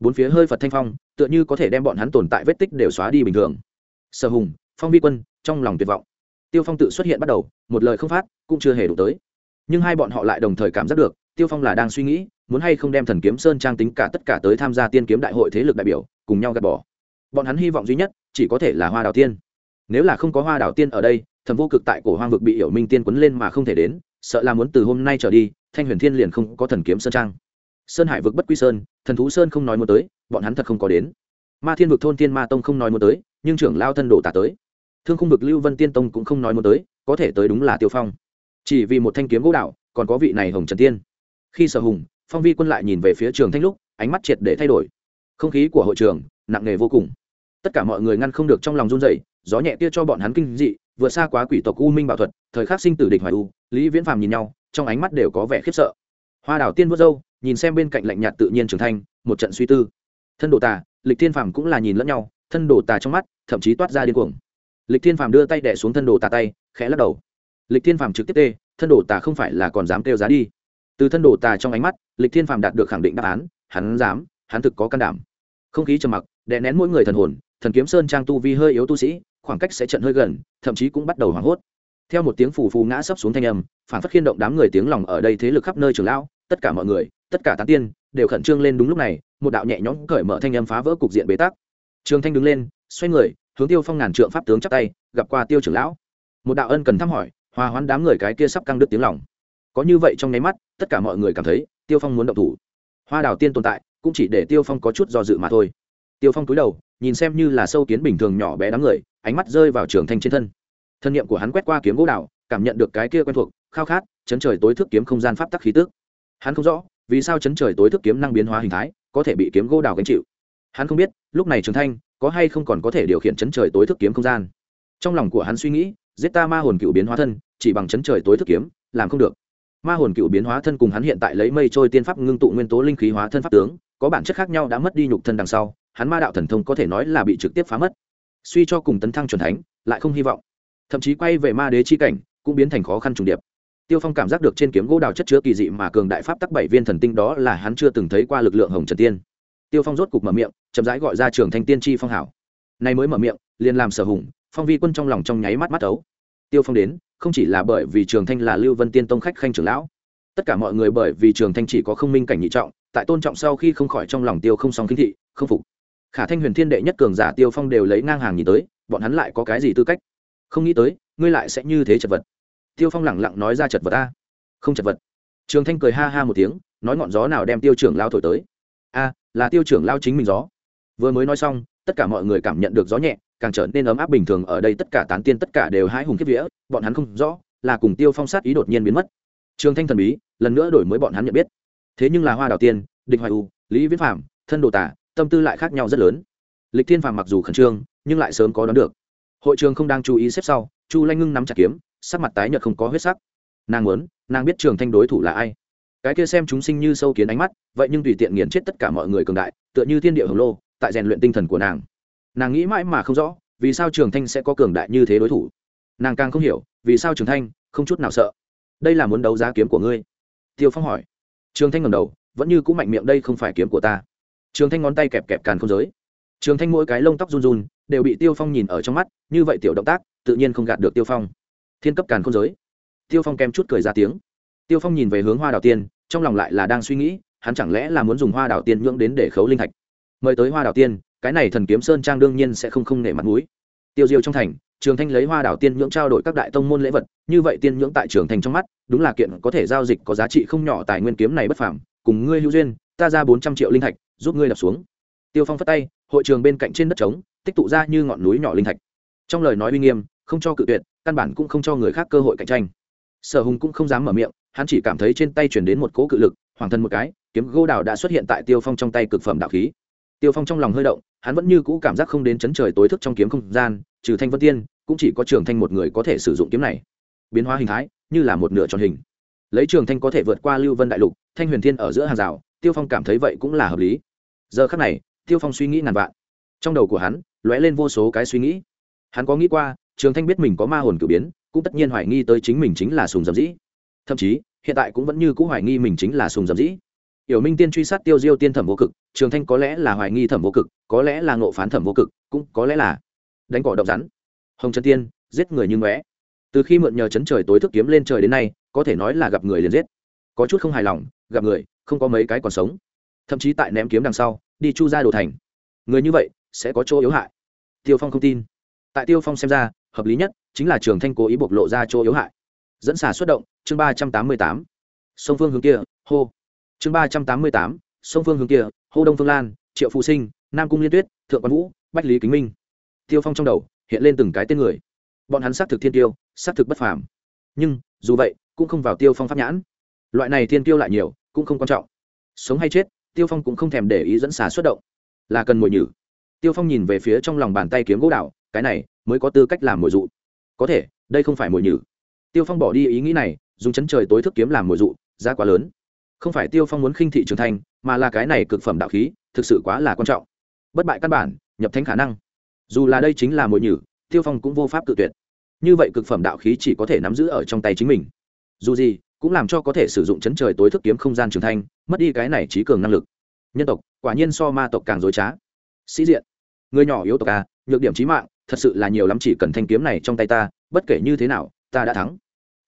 [SPEAKER 1] bốn phía hơi phật thanh phong, tựa như có thể đem bọn hắn tồn tại vết tích đều xóa đi bình thường. Sở hùng, phong vi quân, trong lòng tuyệt vọng. Tiêu phong tự xuất hiện bắt đầu, một lời không phát, cũng chưa hề đủ tới. Nhưng hai bọn họ lại đồng thời cảm giác được, tiêu phong là đang suy nghĩ, muốn hay không đem thần kiếm sơn trang tính cả tất cả tới tham gia tiên kiếm đại hội thế lực đại biểu, cùng nhau gạt bỏ. Bọn hắn hy vọng duy nhất, chỉ có thể là hoa đào tiên. Nếu là không có hoa đào tiên ở đây, thần vô cực tại cổ hoang vực bị hiểu minh tiên quấn lên mà không thể đến, sợ là muốn từ hôm nay trở đi, thanh huyền thiên liền không có thần kiếm sơn trang sơn hải vực bất quy sơn, thần thú sơn không nói muốn tới, bọn hắn thật không có đến. Ma thiên vực thôn tiên ma tông không nói muốn tới, nhưng trưởng lao thân đổ tả tới. Thương khung vực lưu vân tiên tông cũng không nói muốn tới, có thể tới đúng là tiêu phong. Chỉ vì một thanh kiếm gỗ đạo, còn có vị này hồng trần tiên. Khi sở hùng, phong vi quân lại nhìn về phía trường thanh lúc, ánh mắt triệt để thay đổi. Không khí của hội trường, nặng nề vô cùng. Tất cả mọi người ngăn không được trong lòng run dậy gió nhẹ kia cho bọn hắn kinh dị, vượt xa quá quỷ tộc u minh bảo thuật, thời khắc sinh tử địch hoài u, lý viễn phàm nhìn nhau, trong ánh mắt đều có vẻ khiếp sợ. Hoa đào tiên vớt dâu nhìn xem bên cạnh lạnh nhạt tự nhiên trưởng thanh, một trận suy tư. Thân đồ tà, lịch thiên phàm cũng là nhìn lẫn nhau, thân đồ tà trong mắt, thậm chí toát ra điên cuồng. Lịch thiên phàm đưa tay đẻ xuống thân đồ tà tay, khẽ lắc đầu. Lịch thiên phàm trực tiếp tê, thân đồ tà không phải là còn dám kêu giá đi. Từ thân đồ tà trong ánh mắt, lịch thiên phàm đạt được khẳng định đáp án, hắn dám, hắn thực có can đảm. Không khí trầm mặc, đè nén mỗi người thần hồn, thần kiếm sơn trang tu vi hơi yếu tu sĩ, khoảng cách sẽ trận hơi gần, thậm chí cũng bắt đầu hoảng hốt. Theo một tiếng phù phù ngã sấp xuống thanh âm, phản phát khiên động đám người tiếng lòng ở đây thế lực khắp nơi trường lão, tất cả mọi người tất cả tán tiên đều khẩn trương lên đúng lúc này, một đạo nhẹ nhõm cởi mở thanh âm phá vỡ cục diện bế tắc. Trường thanh đứng lên, xoay người, hướng tiêu phong ngàn trượng pháp tướng chắp tay, gặp qua tiêu trưởng lão. Một đạo ân cần thăm hỏi, hòa hoãn đám người cái kia sắp căng đứt tiếng lòng. Có như vậy trong nháy mắt, tất cả mọi người cảm thấy, tiêu phong muốn động thủ. Hoa đào tiên tồn tại, cũng chỉ để tiêu phong có chút do dự mà thôi. Tiêu phong cúi đầu, nhìn xem như là sâu kiến bình thường nhỏ bé đám người, ánh mắt rơi vào trường thanh trên thân. Thân nhiệm của hắn quét qua kiếm gỗ đào cảm nhận được cái kia quen thuộc, khao khát, chấn trời tối thức kiếm không gian pháp tắc khí tước hắn không rõ vì sao chấn trời tối thức kiếm năng biến hóa hình thái, có thể bị kiếm gỗ đào gánh chịu? Hắn không biết, lúc này trường thanh, có hay không còn có thể điều khiển chấn trời tối thức kiếm không gian? Trong lòng của hắn suy nghĩ, giết ta ma hồn cựu biến hóa thân, chỉ bằng chấn trời tối thức kiếm, làm không được. Ma hồn cựu biến hóa thân cùng hắn hiện tại lấy mây trôi tiên pháp ngưng tụ nguyên tố linh khí hóa thân pháp tướng, có bản chất khác nhau đã mất đi nhục thân đằng sau, hắn ma đạo thần thông có thể nói là bị trực tiếp phá mất. Suy cho cùng tấn thăng c thánh, lại không hy vọng. Thậm chí quay về ma đế chi cảnh, cũng biến thành khó khăn trùng điệp tiêu phong cảm giác được trên kiếm gỗ đào chất chứa kỳ dị mà cường đại pháp tắc bảy viên thần tinh đó là hắn chưa từng thấy qua lực lượng hồng trần tiên. Tiêu phong rốt cục mở miệng, chậm rãi gọi ra trường thanh tiên tri phong hảo. Nay mới mở miệng, liền làm sở hùng, phong vi quân trong lòng trong nháy mắt mắt ấu. Tiêu phong đến, không chỉ là bởi vì trường thanh là lưu vân tiên tông khách khanh trưởng lão, tất cả mọi người bởi vì trường thanh chỉ có không minh cảnh nhị trọng, tại tôn trọng sau khi không khỏi trong lòng tiêu không song khinh thị, không phục. Khả thanh huyền thiên đệ nhất cường giả tiêu phong đều lấy ngang hàng nhìn tới, bọn hắn lại có cái gì tư cách? Không nghĩ tới, ngươi lại sẽ như thế chật vật tiêu phong lẳng lặng nói ra chật vật ta không chật vật. Trường thanh cười ha ha một tiếng, nói ngọn gió nào đem tiêu trưởng lao thổi tới? A, là tiêu trưởng lao chính mình gió. Vừa mới nói xong, tất cả mọi người cảm nhận được gió nhẹ, càng trở nên ấm áp bình thường ở đây tất cả tán tiên tất cả đều hái hùng kiếp vía, bọn hắn không rõ, là cùng tiêu phong sát ý đột nhiên biến mất. Trường thanh thần bí, lần nữa đổi mới bọn hắn nhận biết. Thế nhưng là hoa đào tiên, địch hoài u, lý viễn phạm thân đồ tả, tâm tư lại khác nhau rất lớn. Lịch thiên phạm mặc dù khẩn trương, nhưng lại sớm có đoán được. Hội trường không đang chú ý xếp sau, chu lanh ngưng nắm chặt kiếm sắc mặt tái nhợt không có huyết sắc. Nàng muốn, nàng biết trường thanh đối thủ là ai. Cái kia xem chúng sinh như sâu kiến ánh mắt, vậy nhưng tùy tiện nghiền chết tất cả mọi người cường đại, tựa như thiên địa hồng lô, tại rèn luyện tinh thần của nàng. Nàng nghĩ mãi mà không rõ, vì sao trường thanh sẽ có cường đại như thế đối thủ. Nàng càng không hiểu, vì sao trường thanh không chút nào sợ. Đây là muốn đấu giá kiếm của ngươi. Tiêu phong hỏi. Trường thanh ngầm đầu, vẫn như cũ mạnh miệng, đây không phải kiếm của ta. Trường thanh ngón tay kẹp kẹp càn không giới. Trường thanh mỗi cái lông tóc run run, đều bị tiêu phong nhìn ở trong mắt, như vậy tiểu động tác, tự nhiên không gạt được tiêu phong thiên cấp càn không giới. Tiêu phong kèm chút cười ra tiếng. Tiêu phong nhìn về hướng hoa đào tiên, trong lòng lại là đang suy nghĩ, hắn chẳng lẽ là muốn dùng hoa đào tiên nhưỡng đến để khấu linh thạch? Mời tới hoa đào tiên, cái này thần kiếm sơn trang đương nhiên sẽ không không nể mặt mũi. Tiêu diêu trong thành, trường thanh lấy hoa đảo tiên nhưỡng trao đổi các đại tông môn lễ vật, như vậy tiên nhưỡng tại trường thành trong mắt, đúng là kiện có thể giao dịch có giá trị không nhỏ tài nguyên kiếm này bất phàm. Cùng ngươi hữu duyên, ta ra bốn trăm triệu linh thạch, giúp ngươi đập xuống. Tiêu phong phất tay, hội trường bên cạnh trên đất trống, tích tụ ra như ngọn núi nhỏ linh thạch. Trong lời nói uy nghiêm không cho cự tuyệt, căn bản cũng không cho người khác cơ hội cạnh tranh. Sở hùng cũng không dám mở miệng, hắn chỉ cảm thấy trên tay chuyển đến một cỗ cự lực, hoàng thân một cái, kiếm gỗ đào đã xuất hiện tại tiêu phong trong tay cực phẩm đạo khí. Tiêu phong trong lòng hơi động, hắn vẫn như cũ cảm giác không đến chấn trời tối thức trong kiếm không gian, trừ thanh vân tiên, cũng chỉ có trường thanh một người có thể sử dụng kiếm này. Biến hóa hình thái, như là một nửa tròn hình. Lấy trường thanh có thể vượt qua lưu vân đại lục, thanh huyền thiên ở giữa hàng rào, tiêu phong cảm thấy vậy cũng là hợp lý. Giờ khắc này, tiêu phong suy nghĩ ngàn vạn. Trong đầu của hắn, lóe lên vô số cái suy nghĩ. Hắn có nghĩ qua trường thanh biết mình có ma hồn cử biến, cũng tất nhiên hoài nghi tới chính mình chính là sùng dầm dĩ. Thậm chí, hiện tại cũng vẫn như c ũ hoài nghi mình chính là sùng dầm dĩ. Yểu minh tiên truy sát tiêu diêu tiên thẩm vô cực, trường thanh có lẽ là hoài nghi thẩm vô cực, có lẽ là ngộ phán thẩm vô cực, cũng có lẽ là đánh cỏ động rắn. Hồng trần tiên, giết người như ngóe. Từ khi mượn nhờ chấn trời tối thức kiếm lên trời đến nay, có thể nói là gặp người liền giết. Có chút không hài lòng, gặp người, không có mấy cái còn sống. Thậm chí tại ném kiếm đằng sau, đi chu ra đồ thành. Người như vậy, sẽ có chỗ yếu hại. Tiêu phong không tin. Tại tiêu phong xem ra hợp lý nhất chính là trường thanh cố ý bộc lộ ra chỗ yếu hại. Dẫn xả xuất động, chương ba trăm tám mươi tám. Sông phương hướng kia, hô. Chương ba trăm tám mươi tám, sông phương hướng kia, hô đông phương lan, triệu phụ sinh, nam cung liên tuyết, thượng quan vũ, bách lý kính minh. Tiêu phong trong đầu hiện lên từng cái tên người. Bọn hắn xác thực thiên tiêu, xác thực bất phàm. Nhưng, dù vậy, cũng không vào tiêu phong pháp nhãn. Loại này thiên tiêu lại nhiều, cũng không quan trọng. Sống hay chết, tiêu phong cũng không thèm để ý dẫn xà xuất động. Là cần mồi nhử. Tiêu phong nhìn về phía trong lòng bàn tay kiếm gỗ đạo cái này mới có tư cách làm mồi dụ. Có thể, đây không phải mồi nhử. Tiêu phong bỏ đi ý nghĩ này, dùng chấn trời tối thức kiếm làm mồi dụ, giá quá lớn. Không phải tiêu phong muốn khinh thị trưởng thành mà là cái này cực phẩm đạo khí, thực sự quá là quan trọng. Bất bại căn bản, nhập thánh khả năng. Dù là đây chính là mồi nhử, tiêu phong cũng vô pháp tự tuyệt. Như vậy cực phẩm đạo khí chỉ có thể nắm giữ ở trong tay chính mình. Dù gì, cũng làm cho có thể sử dụng chấn trời tối thức kiếm không gian trưởng thành mất đi cái này trí cường năng lực. Nhân tộc, quả nhiên so ma tộc càng dối trá. Sĩ diện. Người nhỏ yếu tộc à nhược điểm trí mạng thật sự là nhiều lắm, chỉ cần thanh kiếm này trong tay ta, bất kể như thế nào, ta đã thắng.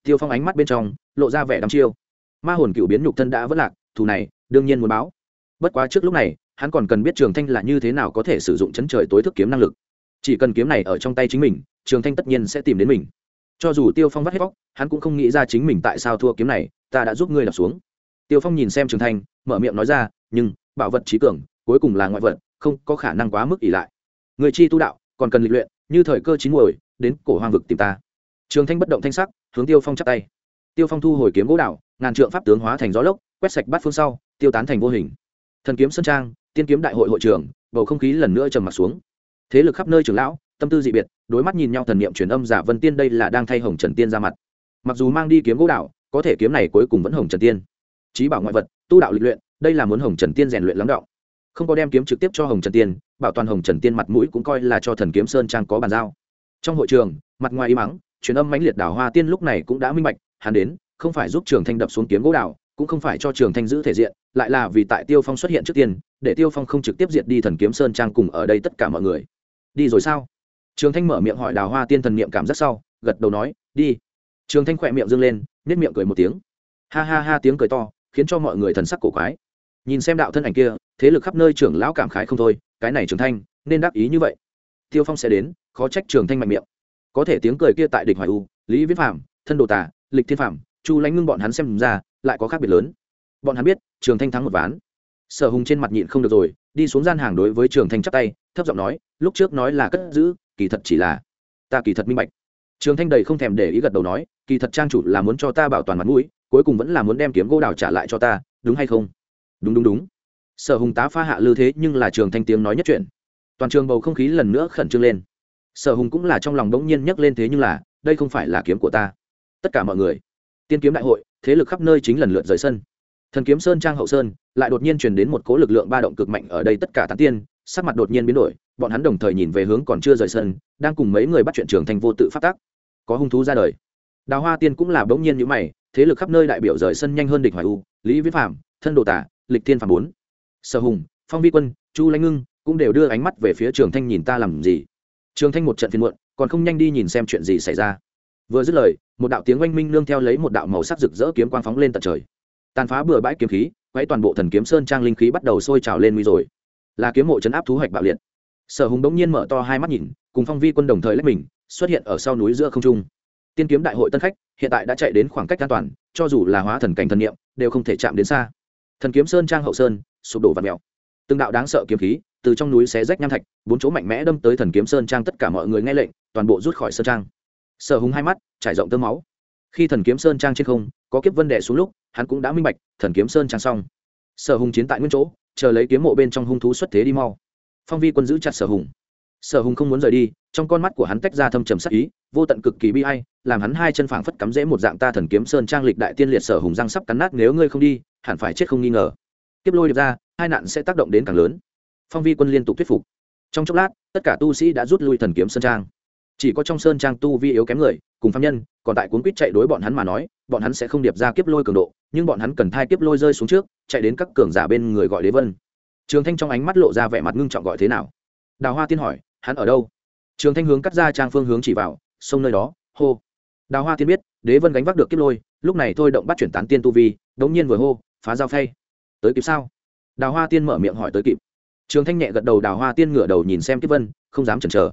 [SPEAKER 1] Tiêu phong ánh mắt bên trong lộ ra vẻ đăm chiêu. Ma hồn cựu biến nhục thân đã vất lạc, thù này, đương nhiên muốn báo. Bất quá trước lúc này, hắn còn cần biết trường thanh là như thế nào có thể sử dụng chấn trời tối thức kiếm năng lực. Chỉ cần kiếm này ở trong tay chính mình, trường thanh tất nhiên sẽ tìm đến mình. Cho dù tiêu phong vắt hết vóc hắn cũng không nghĩ ra chính mình tại sao thua kiếm này, ta đã giúp ngươi đập xuống. Tiêu phong nhìn xem trường thanh, mở miệng nói ra, nhưng, bảo vật trí cường, cuối cùng là ngoại vật, không có khả năng quá mức ỷ lại. Người chi tu đạo còn cần lịch luyện, như thời cơ chín muồi, đến cổ hoang vực tìm ta. Trường thanh bất động thanh sắc, hướng tiêu phong chắp tay. Tiêu phong thu hồi kiếm gỗ đạo ngàn trượng pháp tướng hóa thành gió lốc, quét sạch bát phương sau, tiêu tán thành vô hình. Thần kiếm sơn trang, tiên kiếm đại hội hội trưởng bầu không khí lần nữa trầm mặt xuống. Thế lực khắp nơi trưởng lão, tâm tư dị biệt, đối mắt nhìn nhau thần niệm truyền âm giả vân tiên đây là đang thay hồng trần tiên ra mặt. Mặc dù mang đi kiếm gỗ đạo có thể kiếm này cuối cùng vẫn hồng trần tiên. Trí bảo ngoại vật, tu đạo lịch luyện, đây là muốn hồng trần tiên rèn luyện lắng động không có đem kiếm trực tiếp cho hồng trần tiên, bảo toàn hồng trần tiên mặt mũi cũng coi là cho thần kiếm sơn trang có bàn giao. Trong hội trường, mặt ngoài y mắng, truyền âm mãnh liệt đảo hoa tiên lúc này cũng đã minh bạch, hắn đến, không phải giúp trường thanh đập xuống kiếm gỗ đảo, cũng không phải cho trường thanh giữ thể diện, lại là vì tại tiêu phong xuất hiện trước tiên, để tiêu phong không trực tiếp diệt đi thần kiếm sơn trang cùng ở đây tất cả mọi người. Đi rồi sao? Trường thanh mở miệng hỏi đào hoa tiên thần niệm cảm giác sau, gật đầu nói, đi. Trường thanh khỏe miệng dâng lên nhét miệng cười một tiếng. Ha ha ha tiếng cười to, khiến cho mọi người thần sắc cổ quái nhìn xem đạo thân ảnh kia, thế lực khắp nơi trưởng lão cảm khái không thôi, cái này trường thanh, nên đáp ý như vậy. Tiêu phong sẽ đến, khó trách trường thanh mạnh miệng. Có thể tiếng cười kia tại địch hoài u, lý viết phạm thân đồ tả lịch thiên phạm chu Lánh ngưng bọn hắn xem ra, lại có khác biệt lớn. Bọn hắn biết trường thanh thắng một ván. Sở hùng trên mặt nhịn không được rồi, đi xuống gian hàng đối với trường thanh chắp tay, thấp giọng nói, lúc trước nói là cất giữ, kỳ thật chỉ là ta kỳ thật minh bạch. Trường thanh đầy không thèm để ý gật đầu nói, kỳ thật trang chủ là muốn cho ta bảo toàn mặt mũi, cuối cùng vẫn là muốn đem kiếm gỗ đào trả lại cho ta, đúng hay không? Đúng đúng đúng. Sở hùng tá pha hạ lư thế nhưng là trường thanh tiếng nói nhất chuyện. Toàn trường bầu không khí lần nữa khẩn trương lên. Sở hùng cũng là trong lòng bỗng nhiên nhấc lên thế nhưng là, đây không phải là kiếm của ta. Tất cả mọi người. Tiên kiếm đại hội, thế lực khắp nơi chính lần lượt rời sân. Thần kiếm sơn trang hậu sơn, lại đột nhiên truyền đến một cỗ lực lượng ba động cực mạnh ở đây tất cả tán tiên, sắc mặt đột nhiên biến đổi, bọn hắn đồng thời nhìn về hướng còn chưa rời sân, đang cùng mấy người bắt chuyện trường thành vô tự phát tác. Có hung thú ra đời. Đào hoa tiên cũng là bỗng nhiên như mày, thế lực khắp nơi đại biểu rời sân nhanh hơn địch hoài u, lý viết phạm thân đồ tả lịch Thiên Phàm bốn. Sở hùng, phong vi quân, chu lãnh ngưng cũng đều đưa ánh mắt về phía trường thanh nhìn ta làm gì. Trường thanh một trận phiên muộn, còn không nhanh đi nhìn xem chuyện gì xảy ra. Vừa dứt lời, một đạo tiếng oanh minh nương theo lấy một đạo màu sắc rực rỡ kiếm quang phóng lên tận trời. Tàn phá bừa bãi kiếm khí quay toàn bộ thần kiếm sơn trang linh khí bắt đầu sôi trào lên nguy rồi. Là kiếm mộ chấn áp thú hoạch bạo liệt. Sở hùng bỗng nhiên mở to hai mắt nhìn, cùng phong vi quân đồng thời lách mình, xuất hiện ở sau núi giữa không trung. Tiên kiếm đại hội tân khách, hiện tại đã chạy đến khoảng cách an toàn, cho dù là hóa thần cảnh thần niệm, đều không thể chạm đến xa thần kiếm sơn trang hậu sơn, sụp đổ và mèo từng đạo đáng sợ kiếm khí từ trong núi xé rách nham thạch, bốn chỗ mạnh mẽ đâm tới thần kiếm sơn trang tất cả mọi người nghe lệnh, toàn bộ rút khỏi sơn trang. Sở hùng hai mắt trải rộng tơ máu. Khi thần kiếm sơn trang trên không có kiếp vân đệ xuống lúc, hắn cũng đã minh bạch, thần kiếm sơn trang xong. Sở hùng chiến tại nguyên chỗ, chờ lấy kiếm mộ bên trong hung thú xuất thế đi mau. Phong vi quân giữ chặt sở hùng. Sở hùng không muốn rời đi, trong con mắt của hắn tách ra thâm trầm sắc ý, vô tận cực kỳ bi ai, làm hắn hai chân phảng phất cắm rễ một dạng ta thần kiếm sơn trang lịch đại tiên liệt sở hùng răng sắp cắn nát nếu ngươi không đi hẳn phải chết không nghi ngờ. Kiếp lôi điệp ra, hai nạn sẽ tác động đến càng lớn. Phong vi quân liên tục thuyết phục. Trong chốc lát, tất cả tu sĩ đã rút lui thần kiếm sơn trang. Chỉ có trong sơn trang tu vi yếu kém người, cùng phạm nhân, còn tại cuốn quýt chạy đối bọn hắn mà nói, bọn hắn sẽ không điệp ra kiếp lôi cường độ, nhưng bọn hắn cần thai kiếp lôi rơi xuống trước, chạy đến các cường giả bên người gọi đế vân. Trường thanh trong ánh mắt lộ ra vẻ mặt ngưng trọng gọi thế nào? Đào hoa tiên hỏi, hắn ở đâu? Trường thanh hướng cắt ra trang phương hướng chỉ vào, sông nơi đó, hô. Đào hoa tiên biết, đế vân gánh vác được kiếp lôi, lúc này thôi động bắt chuyển tán tiên tu vi, đống nhiên vừa hô phá dao phay. Tới kịp sao? Đào hoa tiên mở miệng hỏi tới kịp. Trường thanh nhẹ gật đầu, đào hoa tiên ngửa đầu nhìn xem kiếp vân, không dám chần chờ.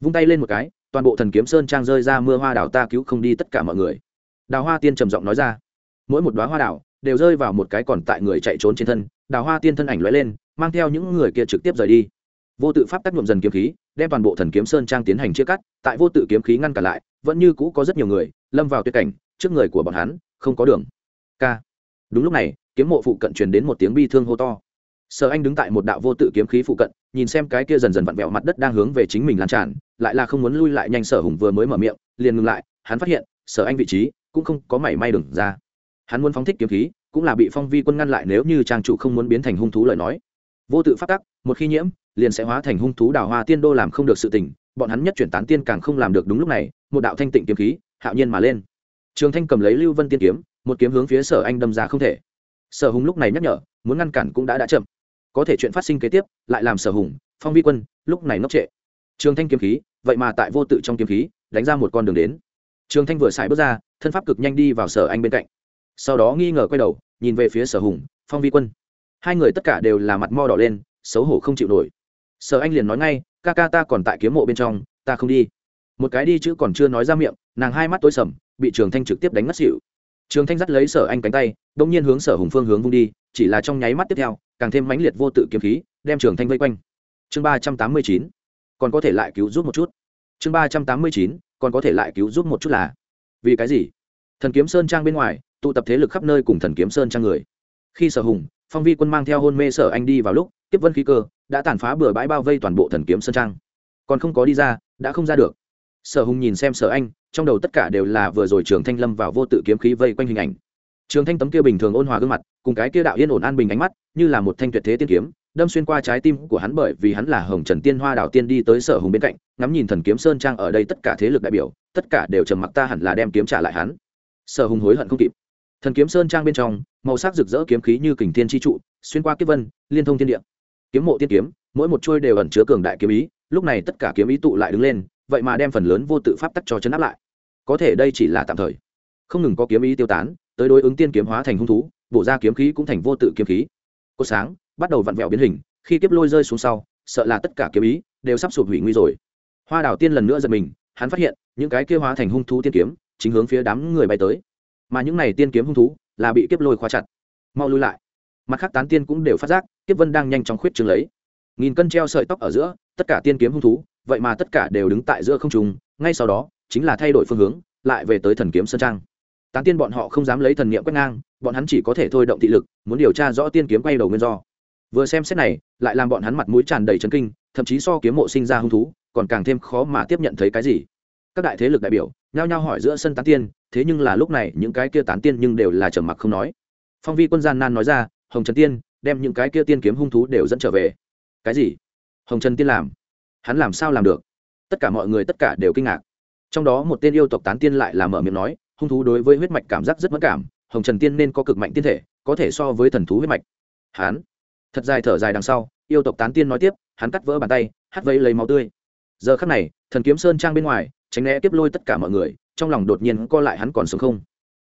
[SPEAKER 1] Vung tay lên một cái, toàn bộ thần kiếm sơn trang rơi ra mưa hoa đào ta cứu không đi tất cả mọi người. Đào hoa tiên trầm giọng nói ra. Mỗi một đoá hoa đào đều rơi vào một cái còn tại người chạy trốn trên thân. Đào hoa tiên thân ảnh lóe lên, mang theo những người kia trực tiếp rời đi. Vô tự pháp tác nhuộm dần kiếm khí, đem toàn bộ thần kiếm sơn trang tiến hành chia cắt, tại vô tự kiếm khí ngăn cản lại, vẫn như cũ có rất nhiều người lâm vào tuyệt cảnh, trước người của bọn hắn không có đường. K đúng lúc này kiếm mộ phụ cận truyền đến một tiếng bi thương hô to. Sở anh đứng tại một đạo vô tự kiếm khí phụ cận, nhìn xem cái kia dần dần vặn vẹo mặt đất đang hướng về chính mình lan tràn, lại là không muốn lui lại nhanh sở hùng vừa mới mở miệng, liền ngừng lại, hắn phát hiện, sở anh vị trí cũng không có mảy may đừng ra. Hắn muốn phóng thích kiếm khí, cũng là bị phong vi quân ngăn lại nếu như trang chủ không muốn biến thành hung thú lời nói. Vô tự phát tắc, một khi nhiễm, liền sẽ hóa thành hung thú đào hoa tiên đô làm không được sự tình, bọn hắn nhất chuyển tán tiên càng không làm được đúng lúc này, một đạo thanh tịnh kiếm khí, hạo nhiên mà lên. Trường thanh cầm lấy lưu vân tiên kiếm, một kiếm hướng phía sở anh đâm ra không thể sở hùng lúc này nhắc nhở, muốn ngăn cản cũng đã đã chậm. Có thể chuyện phát sinh kế tiếp, lại làm sở hùng, phong vi quân, lúc này ngốc trệ. Trường thanh kiếm khí, vậy mà tại vô tự trong kiếm khí, đánh ra một con đường đến. Trường thanh vừa xài bước ra, thân pháp cực nhanh đi vào sở anh bên cạnh. Sau đó nghi ngờ quay đầu, nhìn về phía sở hùng, phong vi quân. Hai người tất cả đều là mặt mo đỏ lên, xấu hổ không chịu nổi. Sở anh liền nói ngay, ca ca ta còn tại kiếm mộ bên trong, ta không đi. Một cái đi chứ còn chưa nói ra miệng, nàng hai mắt tối sầm, bị trường thanh trực tiếp đánh ngất xịu trường thanh dắt lấy sở anh cánh tay đ ỗ n g nhiên hướng sở hùng phương hướng vung đi, chỉ là trong nháy mắt tiếp theo, càng thêm mãnh liệt vô tự kiếm khí, đem trường thanh vây quanh. Chương ba trăm tám mươi chín, còn có thể lại cứu giúp một chút. Chương ba trăm tám mươi chín, còn có thể lại cứu giúp một chút là? Vì cái gì? Thần kiếm sơn trang bên ngoài, tụ tập thế lực khắp nơi cùng thần kiếm sơn trang người. Khi sở hùng, phong vi quân mang theo hôn mê sở anh đi vào lúc, tiếp vân khí cơ, đã tàn phá bừa bãi bao vây toàn bộ thần kiếm sơn trang. Còn không có đi ra, đã không ra được. Sở hùng nhìn xem sở anh trong đầu tất cả đều là vừa rồi trường thanh lâm vào vô tự kiếm khí vây quanh hình ảnh. Trường thanh tấm kia bình thường ôn hòa gương mặt, cùng cái kia đạo yên ổn an bình ánh mắt, như là một thanh tuyệt thế tiên kiếm, đâm xuyên qua trái tim của hắn bởi vì hắn là hồng trần tiên hoa đào tiên đi tới sở hùng bên cạnh, ngắm nhìn thần kiếm sơn trang ở đây tất cả thế lực đại biểu, tất cả đều trầm mặc ta hẳn là đem kiếm trả lại hắn. Sở hùng hối hận không kịp. Thần kiếm sơn trang bên trong, màu sắc rực rỡ kiếm khí như kình thiên tri trụ, xuyên qua kiếp vân, liên thông thiên địa. Kiếm mộ tiên kiếm, mỗi một trôi đều ẩn chứa cường đại kiếm ý, lúc này tất cả kiếm ý tụ lại đứng lên, vậy mà đem phần lớn vô tự pháp tắc cho chấn áp lại có thể đây chỉ là tạm thời. Không ngừng có kiếm ý tiêu tán, tới đối ứng tiên kiếm hóa thành hung thú, bổ ra kiếm khí cũng thành vô tự kiếm khí. Cô sáng, bắt đầu vặn vẹo biến hình, khi kiếp lôi rơi xuống sau, sợ là tất cả kiếm ý đều sắp sụp hủy nguy rồi. Hoa đào tiên lần nữa giật mình, hắn phát hiện, những cái kia hóa thành hung thú tiên kiếm, chính hướng phía đám người bay tới. Mà những này tiên kiếm hung thú là bị kiếp lôi khóa chặt. Mau lui lại. Mặt khác tán tiên cũng đều phát giác, kiếp vân đang nhanh chóng khuyết trường lấy. Nghìn cân treo sợi tóc ở giữa, tất cả tiên kiếm hung thú, vậy mà tất cả đều đứng tại giữa không trùng ngay sau đó chính là thay đổi phương hướng, lại về tới thần kiếm sơn trang. Tán tiên bọn họ không dám lấy thần niệm quét ngang, bọn hắn chỉ có thể thôi động thị lực, muốn điều tra rõ tiên kiếm quay đầu nguyên do. Vừa xem xét này, lại làm bọn hắn mặt mũi tràn đầy chấn kinh, thậm chí so kiếm mộ sinh ra hung thú, còn càng thêm khó mà tiếp nhận thấy cái gì. Các đại thế lực đại biểu, nhao nhao hỏi giữa sân tán tiên, thế nhưng là lúc này, những cái kia tán tiên nhưng đều là trầm mặc không nói. Phong vi quân gian nan nói ra, hồng trần tiên, đem những cái kia tiên kiếm hung thú đều dẫn trở về. Cái gì? Hồng trần tiên làm. Hắn làm sao làm được? Tất cả mọi người tất cả đều kinh ngạc trong đó một tên yêu tộc tán tiên lại là mở miệng nói, hung thú đối với huyết mạch cảm giác rất mất cảm, hồng trần tiên nên có cực mạnh tiên thể, có thể so với thần thú huyết mạch. Hắn thật dài thở dài đằng sau, yêu tộc tán tiên nói tiếp, hắn cắt vỡ bàn tay hắt vây lấy máu tươi. Giờ khắc này, thần kiếm sơn trang bên ngoài, tránh né tiếp lôi tất cả mọi người, trong lòng đột nhiên co lại hắn còn sống không.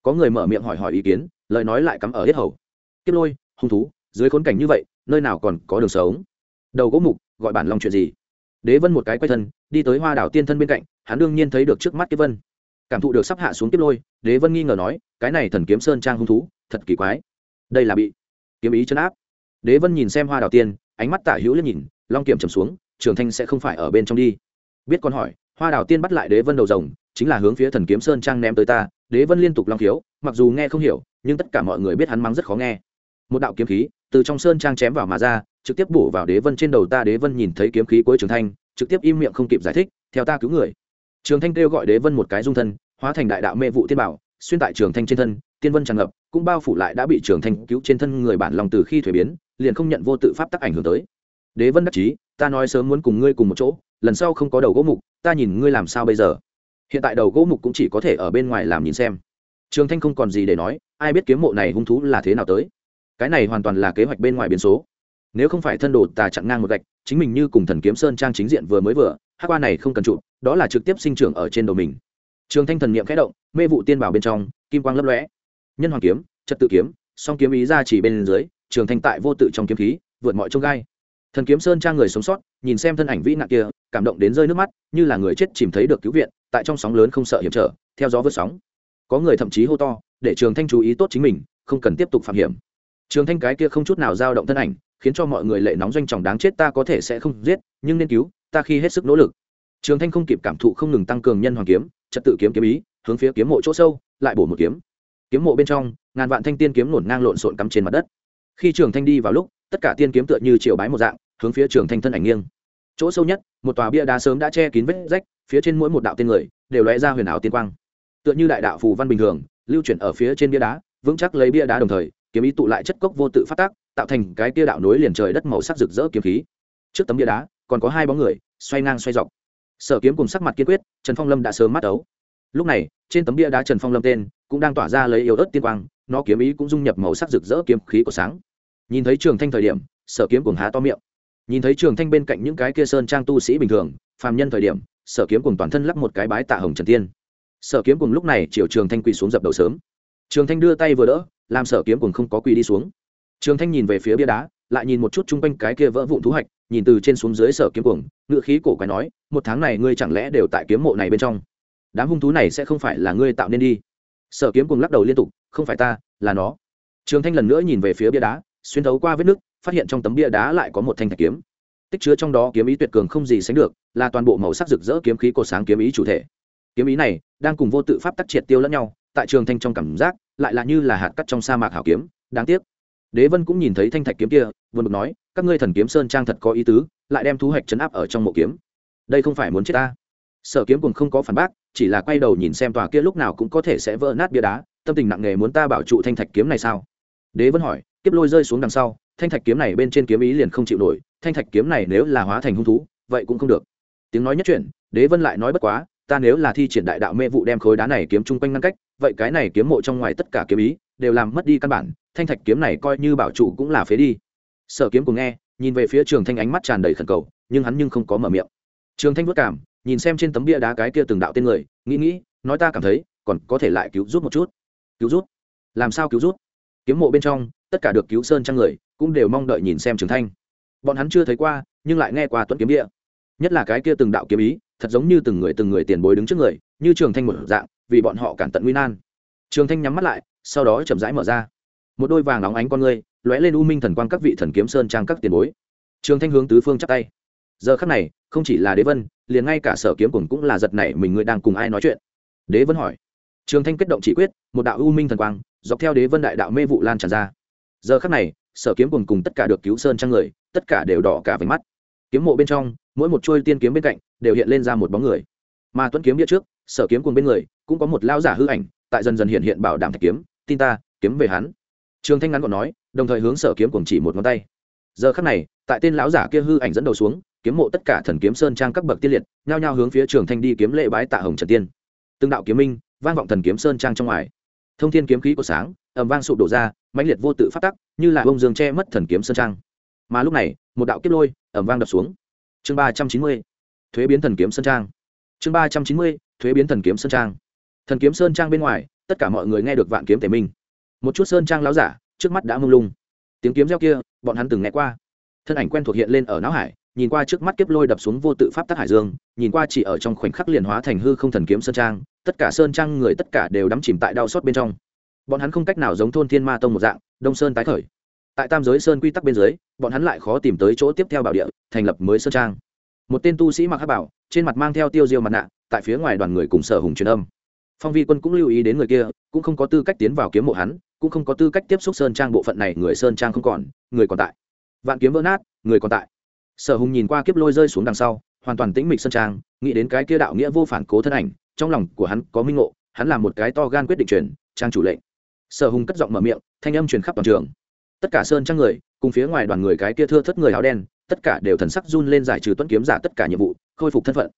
[SPEAKER 1] Có người mở miệng hỏi hỏi ý kiến, lời nói lại cắm ở hết hầu. Tiếp lôi, hung thú, dưới khốn cảnh như vậy, nơi nào còn có đường sống? Đầu gỗ mục, gọi bản lòng chuyện gì? Đế vân một cái quay thân, đi tới hoa đảo tiên thân bên cạnh, hắn đương nhiên thấy được trước mắt kiếp vân. Cảm thụ được sắp hạ xuống kiếp lôi, đế vân nghi ngờ nói, cái này thần kiếm sơn trang hung thú, thật kỳ quái. Đây là bị kiếm ý chấn áp. Đế vân nhìn xem hoa đào tiên, ánh mắt tả hữu liếc nhìn, long kiểm trầm xuống, trường thanh sẽ không phải ở bên trong đi. Biết con hỏi, hoa đào tiên bắt lại đế vân đầu rồng, chính là hướng phía thần kiếm sơn trang ném tới ta. Đế vân liên tục long khiếu, mặc dù nghe không hiểu, nhưng tất cả mọi người biết hắn mắng rất khó nghe. Một đạo kiếm khí từ trong sơn trang chém vào mà ra trực tiếp bổ vào đế vân trên đầu ta, đế vân nhìn thấy kiếm khí cuối trường thanh, trực tiếp im miệng không kịp giải thích, theo ta cứu người. Trường thanh kêu gọi đế vân một cái dung thân, hóa thành đại đạo mê vụ tiên bảo, xuyên tại trường thanh trên thân, tiên vân tràn ngập, cũng bao phủ lại đã bị trường thanh cứu trên thân người bản lòng từ khi thuế biến, liền không nhận vô tự pháp tắc ảnh hưởng tới. Đế vân đắc chí, ta nói sớm muốn cùng ngươi cùng một chỗ, lần sau không có đầu gỗ mục, ta nhìn ngươi làm sao bây giờ. Hiện tại đầu gỗ mục cũng chỉ có thể ở bên ngoài làm nhìn xem. Trường thanh không còn gì để nói, ai biết kiếm mộ này hung thú là thế nào tới. Cái này hoàn toàn là kế hoạch bên ngoài biến số nếu không phải thân đồ tà chặn ngang một gạch, chính mình như cùng thần kiếm sơn trang chính diện vừa mới vừa hát qua này không cần trụ, đó là trực tiếp sinh trưởng ở trên đầu mình. Trường thanh thần niệm khẽ động, mê vụ tiên bảo bên trong, kim quang lấp lóe. Nhân hoàng kiếm, trật tự kiếm, song kiếm ý ra chỉ bên dưới, trường thanh tại vô tự trong kiếm khí, vượt mọi trông gai. Thần kiếm sơn trang người sống sót, nhìn xem thân ảnh vĩ nạn kia, cảm động đến rơi nước mắt, như là người chết chìm thấy được cứu viện, tại trong sóng lớn không sợ hiểm trở, theo gió vượt sóng. Có người thậm chí hô to, để trường thanh chú ý tốt chính mình, không cần tiếp tục phạm hiểm. Trường thanh cái kia không chút nào dao động thân ảnh khiến cho mọi người lệ nóng doanh trọng đáng chết ta có thể sẽ không giết, nhưng nên cứu, ta khi hết sức nỗ lực. Trường thanh không kịp cảm thụ không ngừng tăng cường nhân hoàng kiếm, trật tự kiếm kiếm ý, hướng phía kiếm mộ chỗ sâu, lại bổ một kiếm. Kiếm mộ bên trong, ngàn vạn thanh tiên kiếm nổn ngang lộn xộn cắm trên mặt đất. Khi trường thanh đi vào lúc, tất cả tiên kiếm tựa như chiều bái một dạng, hướng phía trường thanh thân ảnh nghiêng. Chỗ sâu nhất, một tòa bia đá sớm đã che kín vết rách, phía trên mỗi một đạo tiên người, đều lóe ra huyền ảo tiên quang. Tựa như đại đạo phù văn bình thường, lưu chuyển ở phía trên bia đá, vững chắc lấy bia đá đồng thời, kiếm ý tụ lại chất cốc vô tự phát tác tạo thành cái kia đạo nối liền trời đất màu sắc rực rỡ kiếm khí. Trước tấm bia đá, còn có hai bóng người, xoay ngang xoay dọc. Sở kiếm cùng sắc mặt kiên quyết, trần phong lâm đã sớm mắt ấu. Lúc này, trên tấm bia đá trần phong lâm tên, cũng đang tỏa ra lấy yếu ớt tiên quang, nó kiếm ý cũng dung nhập màu sắc rực rỡ kiếm khí của sáng. Nhìn thấy trường thanh thời điểm, sở kiếm cùng há to miệng. Nhìn thấy trường thanh bên cạnh những cái kia sơn trang tu sĩ bình thường, phàm nhân thời điểm, sở kiếm cùng toàn thân lắp một cái bái tạ hồng trần tiên. Sở kiếm cùng lúc này chiều trường thanh quỳ xuống dập đầu sớm. Trường thanh đưa tay vừa đỡ, làm sở kiếm cùng không có quỳ đi xuống trường thanh nhìn về phía bia đá, lại nhìn một chút chung quanh cái kia vỡ vụn thú hạch, nhìn từ trên xuống dưới sở kiếm cuồng, ngựa khí cổ quái nói, một tháng này ngươi chẳng lẽ đều tại kiếm mộ này bên trong? Đám hung thú này sẽ không phải là ngươi tạo nên đi. Sở kiếm cuồng lắc đầu liên tục, không phải ta, là nó. Trường thanh lần nữa nhìn về phía bia đá, xuyên thấu qua vết nứt phát hiện trong tấm bia đá lại có một thanh thạch kiếm. Tích chứa trong đó kiếm ý tuyệt cường không gì sánh được, là toàn bộ màu sắc rực rỡ kiếm khí cổ sáng kiếm ý chủ thể. Kiếm ý này đang cùng vô tự pháp tắc triệt tiêu lẫn nhau, tại trường thanh trong cảm giác, lại là như là hạt cắt trong sa mạc hảo kiếm, đáng tiếc đế vân cũng nhìn thấy thanh thạch kiếm kia buồn bực nói, các ngươi thần kiếm sơn trang thật có ý tứ, lại đem thu hoạch chấn áp ở trong mộ kiếm. Đây không phải muốn chết ta. Sở kiếm cùng không có phản bác, chỉ là quay đầu nhìn xem tòa kia lúc nào cũng có thể sẽ vỡ nát bia đá, tâm tình nặng nề muốn ta bảo trụ thanh thạch kiếm này sao? Đế vân hỏi, kiếp lôi rơi xuống đằng sau, thanh thạch kiếm này bên trên kiếm ý liền không chịu nổi, thanh thạch kiếm này nếu là hóa thành hung thú, vậy cũng không được. Tiếng nói nhất chuyện, đế vân lại nói bất quá, ta nếu là thi triển đại đạo mê vụ đem khối đá này kiếm chung quanh ngăn cách, vậy cái này kiếm mộ trong ngoài tất cả kiếm ý đều làm mất đi căn bản thanh thạch kiếm này coi như bảo trụ cũng là phế đi. Sở kiếm cùng nghe, nhìn về phía trường thanh ánh mắt tràn đầy khẩn cầu, nhưng hắn nhưng không có mở miệng. Trường thanh vất cảm, nhìn xem trên tấm bia đá cái kia từng đạo tên người, nghĩ nghĩ, nói ta cảm thấy, còn có thể lại cứu giúp một chút. Cứu giúp? Làm sao cứu giúp? Kiếm mộ bên trong, tất cả được cứu sơn trang người, cũng đều mong đợi nhìn xem trường thanh. Bọn hắn chưa thấy qua, nhưng lại nghe qua tuấn kiếm địa nhất là cái kia từng đạo kiếm ý, thật giống như từng người từng người tiền bối đứng trước người, như trường thanh một dạng, vì bọn họ cản tận nguy nan. Trường thanh nhắm mắt lại, sau đó chậm rãi mở ra một đôi vàng óng ánh con ngươi, lóe lên u minh thần quang các vị thần kiếm sơn trang các tiền bối. Trường thanh hướng tứ phương chắp tay. Giờ khắc này, không chỉ là đế vân, liền ngay cả sở kiếm cùng cũng là giật nảy mình ngươi đang cùng ai nói chuyện. Đế vân hỏi. Trường thanh kết động chỉ quyết, một đạo u minh thần quang, dọc theo đế vân đại đạo mê vụ lan tràn ra. Giờ khắc này, sở kiếm cùng cùng tất cả được cứu sơn trang người, tất cả đều đỏ cả váy mắt. Kiếm mộ bên trong, mỗi một trôi tiên kiếm bên cạnh, đều hiện lên ra một bóng người. Mà tuấn kiếm bia trước, sở kiếm cùng bên người, cũng có một lao giả hư ảnh, tại dần dần hiện hiện bảo đảm thạch kiếm, tin ta, kiếm về hắn trường thanh ngắn còn nói, đồng thời hướng sở kiếm cùng chỉ một ngón tay. Giờ khắc này, tại tên lão giả kia hư ảnh dẫn đầu xuống, kiếm mộ tất cả thần kiếm sơn trang các bậc tiên liệt, nhao nhao hướng phía trường thanh đi kiếm lễ bái tạ hồng trần tiên. Từng đạo kiếm minh, vang vọng thần kiếm sơn trang trong ngoài. Thông thiên kiếm khí của sáng, ầm vang sụp đổ ra, mãnh liệt vô tự phát tắc, như là bông dương che mất thần kiếm sơn trang. Mà lúc này, một đạo kiếp lôi, ầm vang đập xuống. Chương ba trăm chín mươi, thuế biến thần kiếm sơn trang. Chương ba trăm chín mươi, thuế biến thần kiếm sơn trang. Thần kiếm sơn trang bên ngoài, tất cả mọi người nghe được vạn kiếm tề minh một chút sơn trang láo giả, trước mắt đã mông lung. Tiếng kiếm reo kia, bọn hắn từng nghe qua. Thân ảnh quen thuộc hiện lên ở não hải, nhìn qua trước mắt kiếp lôi đập xuống vô tự pháp tắc hải dương, nhìn qua chỉ ở trong khoảnh khắc liền hóa thành hư không thần kiếm sơn trang, tất cả sơn trang người tất cả đều đắm chìm tại đau xót bên trong. Bọn hắn không cách nào giống thôn thiên ma tông một dạng, đông sơn tái khởi. Tại tam giới sơn quy tắc bên dưới, bọn hắn lại khó tìm tới chỗ tiếp theo bảo địa, thành lập mới sơn trang. Một tên tu sĩ mặc hát bảo, trên mặt mang theo tiêu diêu mặt nạ, tại phía ngoài đoàn người cùng sở hùng truyền âm. Phong vi quân cũng lưu ý đến người kia, cũng không có tư cách tiến vào kiếm mộ hắn cũng không có tư cách tiếp xúc sơn trang bộ phận này, người sơn trang không còn, người còn tại. Vạn kiếm vỡ nát, người còn tại. Sở hùng nhìn qua kiếp lôi rơi xuống đằng sau, hoàn toàn tĩnh mịch sơn trang, nghĩ đến cái kia đạo nghĩa vô phản cố thân ảnh, trong lòng của hắn có minh ngộ, hắn là một cái to gan quyết định truyền, trang chủ lệnh. Sở hùng cất giọng mở miệng, thanh âm truyền khắp toàn trường. Tất cả sơn trang người, cùng phía ngoài đoàn người cái kia thưa thất người áo đen, tất cả đều thần sắc run lên giải trừ tuấn kiếm giả tất cả nhiệm vụ, khôi phục thân phận.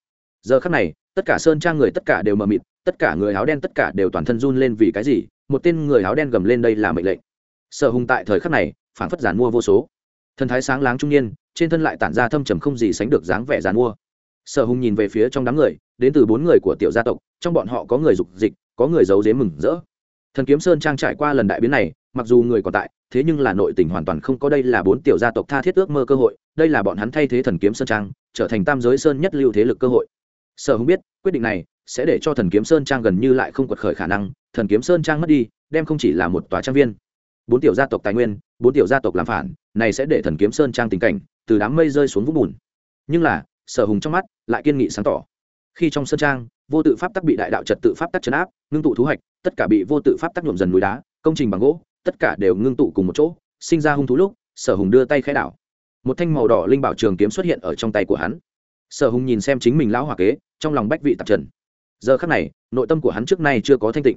[SPEAKER 1] Giờ khắc này, tất cả sơn trang người tất cả đều mờ mịt, tất cả người áo đen tất cả đều toàn thân run lên vì cái gì? Một tên người áo đen gầm lên đây là mệnh lệnh. Sở hùng tại thời khắc này, phản phất giàn mua vô số. Thần thái sáng láng trung niên, trên thân lại tản ra thâm trầm không gì sánh được dáng vẻ giàn mua. Sở hùng nhìn về phía trong đám người, đến từ bốn người của tiểu gia tộc, trong bọn họ có người dục dịch, có người giấu dế mừng rỡ. Thần kiếm sơn trang trải qua lần đại biến này, mặc dù người còn tại, thế nhưng là nội tình hoàn toàn không có đây là bốn tiểu gia tộc tha thiết ước mơ cơ hội, đây là bọn hắn thay thế thần kiếm sơn trang, trở thành tam giới sơn nhất lưu thế lực cơ hội. Sở hùng biết, quyết định này sẽ để cho thần kiếm sơn trang gần như lại không quật khởi khả năng thần kiếm sơn trang mất đi, đem không chỉ là một tòa trang viên, bốn tiểu gia tộc tài nguyên, bốn tiểu gia tộc làm phản, này sẽ để thần kiếm sơn trang tình cảnh từ đám mây rơi xuống vũng bùn. Nhưng là, sở hùng trong mắt lại kiên nghị sáng tỏ. Khi trong sơn trang, vô tự pháp tắc bị đại đạo trật tự pháp tắc chấn áp, ngưng tụ thu hoạch tất cả bị vô tự pháp tắc nhuộm dần núi đá, công trình bằng gỗ, tất cả đều ngưng tụ cùng một chỗ, sinh ra hung thú lúc, sở hùng đưa tay khẽ đảo. Một thanh màu đỏ linh bảo trường kiếm xuất hiện ở trong tay của hắn. Sở hùng nhìn xem chính mình lão hòa kế, trong lòng bách vị tạp trần. Giờ khắc này, nội tâm của hắn trước nay chưa có thanh tịnh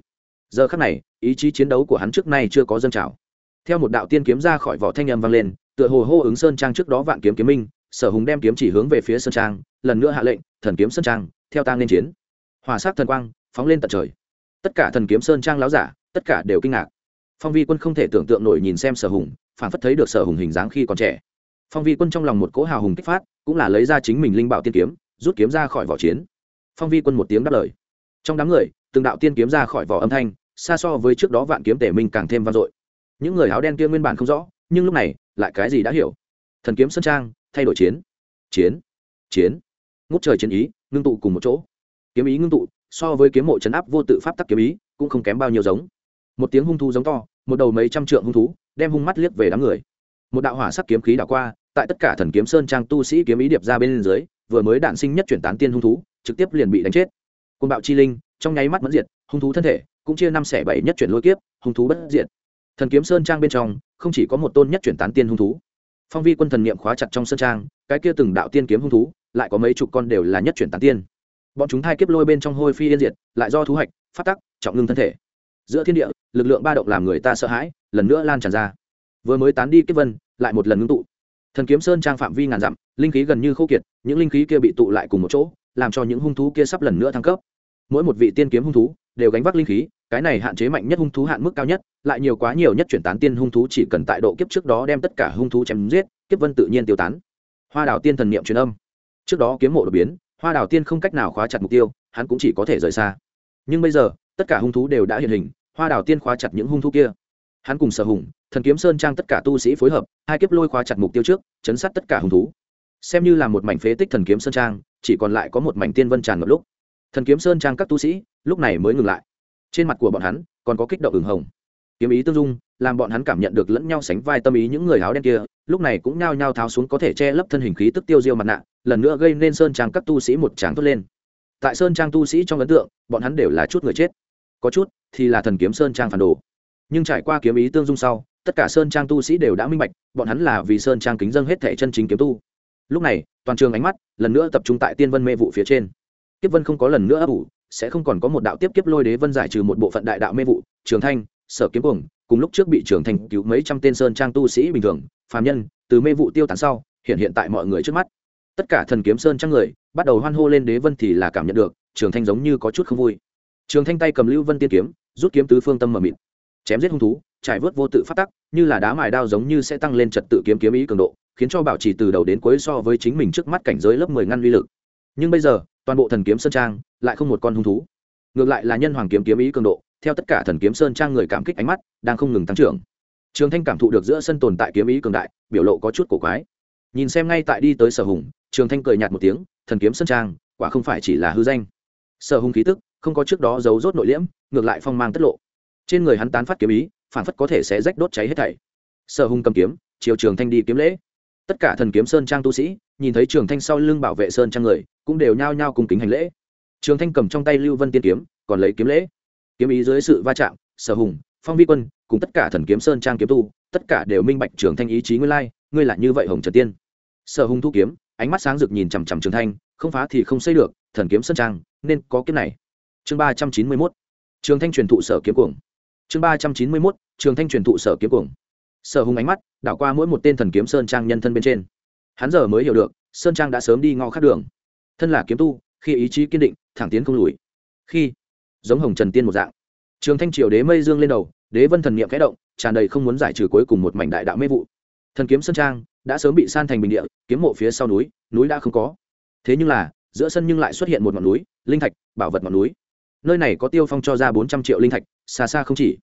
[SPEAKER 1] giờ khắc này, ý chí chiến đấu của hắn trước nay chưa có dâng trào. Theo một đạo tiên kiếm ra khỏi vỏ thanh âm vang lên, tựa hồ hô ứng sơn trang trước đó vạn kiếm kiếm minh, sở hùng đem kiếm chỉ hướng về phía sơn trang, lần nữa hạ lệnh, thần kiếm sơn trang, theo tang lên chiến. Hòa sát thần quang phóng lên tận trời. Tất cả thần kiếm sơn trang láo giả, tất cả đều kinh ngạc. Phong vi quân không thể tưởng tượng nổi nhìn xem sở hùng, phản phất thấy được sở hùng hình dáng khi còn trẻ. Phong vi quân trong lòng một cỗ hào hùng kích phát, cũng là lấy ra chính mình linh bảo tiên kiếm, rút kiếm ra khỏi vỏ chiến. Phong vi quân một tiếng đáp lời. Trong đám người từng đạo tiên kiếm ra khỏi vỏ âm thanh, xa so với trước đó vạn kiếm tể minh càng thêm vang dội. Những người áo đen kia nguyên bản không rõ, nhưng lúc này, lại cái gì đã hiểu? Thần kiếm sơn trang, thay đổi chiến. Chiến. Chiến. Ngút trời chiến ý, ngưng tụ cùng một chỗ. Kiếm ý ngưng tụ, so với kiếm mộ chấn áp vô tự pháp tắc kiếm ý, cũng không kém bao nhiêu giống. Một tiếng hung thú giống to, một đầu mấy trăm trượng hung thú, đem hung mắt liếc về đám người. Một đạo hỏa sắc kiếm khí đảo qua, tại tất cả thần kiếm sơn trang tu sĩ kiếm ý điệp ra bên dưới, vừa mới đạn sinh nhất chuyển tán tiên hung thú, trực tiếp liền bị đánh chết. Côn bạo chi linh trong nháy mắt mẫn diệt, hung thú thân thể cũng chia năm xẻ bảy nhất chuyển lôi kiếp, hung thú bất diệt. Thần kiếm sơn trang bên trong, không chỉ có một tôn nhất chuyển tán tiên hung thú. Phong vi quân thần niệm khóa chặt trong sơn trang, cái kia từng đạo tiên kiếm hung thú, lại có mấy chục con đều là nhất chuyển tán tiên. Bọn chúng thai kiếp lôi bên trong hôi phi yên diệt, lại do thú hạch, phát tắc, trọng ngưng thân thể. Giữa thiên địa, lực lượng ba động làm người ta sợ hãi, lần nữa lan tràn ra. Vừa mới tán đi kiếp vân, lại một lần ngưng tụ. Thần kiếm sơn trang phạm vi ngàn dặm, linh khí gần như khô kiệt, những linh khí kia bị tụ lại cùng một chỗ, làm cho những hung thú kia sắp lần nữa thăng cấp mỗi một vị tiên kiếm hung thú đều gánh vác linh khí, cái này hạn chế mạnh nhất hung thú hạn mức cao nhất, lại nhiều quá nhiều nhất chuyển tán tiên hung thú chỉ cần tại độ kiếp trước đó đem tất cả hung thú chém giết, kiếp vân tự nhiên tiêu tán. Hoa đào tiên thần niệm truyền âm. Trước đó kiếm mộ đột biến, hoa đào tiên không cách nào khóa chặt mục tiêu, hắn cũng chỉ có thể rời xa. Nhưng bây giờ, tất cả hung thú đều đã hiện hình, hoa đào tiên khóa chặt những hung thú kia. Hắn cùng sở hùng, thần kiếm sơn trang tất cả tu sĩ phối hợp, hai kiếp lôi khóa chặt mục tiêu trước, chấn sát tất cả hung thú. Xem như là một mảnh phế tích thần kiếm sơn trang, chỉ còn lại có một mảnh tiên vân tràn ngập lúc thần kiếm sơn trang các tu sĩ, lúc này mới ngừng lại. Trên mặt của bọn hắn, còn có kích động ửng hồng. Kiếm ý tương dung, làm bọn hắn cảm nhận được lẫn nhau sánh vai tâm ý những người áo đen kia, lúc này cũng nhao nhao tháo xuống có thể che lấp thân hình khí tức tiêu diêu mặt nạ, lần nữa gây nên sơn trang các tu sĩ một tràng thốt lên. Tại sơn trang tu sĩ trong ấn tượng, bọn hắn đều là chút người chết. Có chút thì là thần kiếm sơn trang phản đồ. Nhưng trải qua kiếm ý tương dung sau, tất cả sơn trang tu sĩ đều đã minh bạch, bọn hắn là vì sơn trang kính dân hết thẻ chân chính kiếm tu. Lúc này, toàn trường ánh mắt lần nữa tập trung tại tiên vân mê vụ phía trên kiếp vân không có lần nữa ấp ủ, sẽ không còn có một đạo tiếp kiếp lôi đế vân giải trừ một bộ phận đại đạo mê vụ, trường thanh, sở kiếm cuồng, cùng lúc trước bị Trường thành cứu mấy trăm tên sơn trang tu sĩ bình thường, phàm nhân, từ mê vụ tiêu tán sau, hiện hiện tại mọi người trước mắt. Tất cả thần kiếm sơn trang người, bắt đầu hoan hô lên đế vân thì là cảm nhận được, trường thanh giống như có chút không vui. Trường thanh tay cầm lưu vân tiên kiếm, rút kiếm tứ phương tâm mờ mịt. Chém giết hung thú, trải vớt vô tự phát tắc, như là đá mài đao giống như sẽ tăng lên trật tự kiếm kiếm ý cường độ, khiến cho bảo trì từ đầu đến cuối so với chính mình trước mắt cảnh giới lớp mười ngăn uy lực. Nhưng bây giờ toàn bộ thần kiếm sơn trang lại không một con hung thú. Ngược lại là nhân hoàng kiếm kiếm ý cường độ, theo tất cả thần kiếm sơn trang người cảm kích ánh mắt, đang không ngừng tăng trưởng. Trường thanh cảm thụ được giữa sân tồn tại kiếm ý cường đại, biểu lộ có chút cổ quái. Nhìn xem ngay tại đi tới sở hùng, trường thanh cười nhạt một tiếng, thần kiếm sơn trang, quả không phải chỉ là hư danh. Sở hùng khí tức, không có trước đó giấu rốt nội liễm, ngược lại phong mang tất lộ. Trên người hắn tán phát kiếm ý, phản phất có thể sẽ rách đốt cháy hết thảy. Sở hùng cầm kiếm, chiều trường thanh đi kiếm lễ tất cả thần kiếm sơn trang tu sĩ, nhìn thấy trường thanh sau lưng bảo vệ sơn trang người, cũng đều nhao nhao cùng kính hành lễ. Trường thanh cầm trong tay lưu vân tiên kiếm, còn lấy kiếm lễ. Kiếm ý dưới sự va chạm, sở hùng, phong vi quân, cùng tất cả thần kiếm sơn trang kiếm tu, tất cả đều minh bạch trường thanh ý chí nguyên lai, ngươi là như vậy hồng trần tiên. Sở hùng thu kiếm, ánh mắt sáng rực nhìn chằm chằm trường thanh, không phá thì không xây được, thần kiếm sơn trang, nên có kiếm này. Chương ba trăm chín mươi mốt. Trường thanh truyền thụ sở kiếm cuồng. Chương ba trăm chín mươi mốt. Trường thanh truyền thụ sở kiếm cuồng sở hùng ánh mắt đảo qua mỗi một tên thần kiếm sơn trang nhân thân bên trên. Hắn giờ mới hiểu được, sơn trang đã sớm đi ngõ khắc đường. Thân là kiếm tu, khi ý chí kiên định, thẳng tiến không lùi. Khi, giống hồng trần tiên một dạng. Trường thanh triều đế mây dương lên đầu, đế vân thần niệm kẽ động, tràn đầy không muốn giải trừ cuối cùng một mảnh đại đạo mê vụ. Thần kiếm sơn trang đã sớm bị san thành bình địa, kiếm mộ phía sau núi núi đã không có. Thế nhưng là, giữa sân nhưng lại xuất hiện một ngọn núi, linh thạch, bảo vật ngọn núi. Nơi này có tiêu phong cho ra bốn trăm triệu linh thạch, xa xa không chỉ.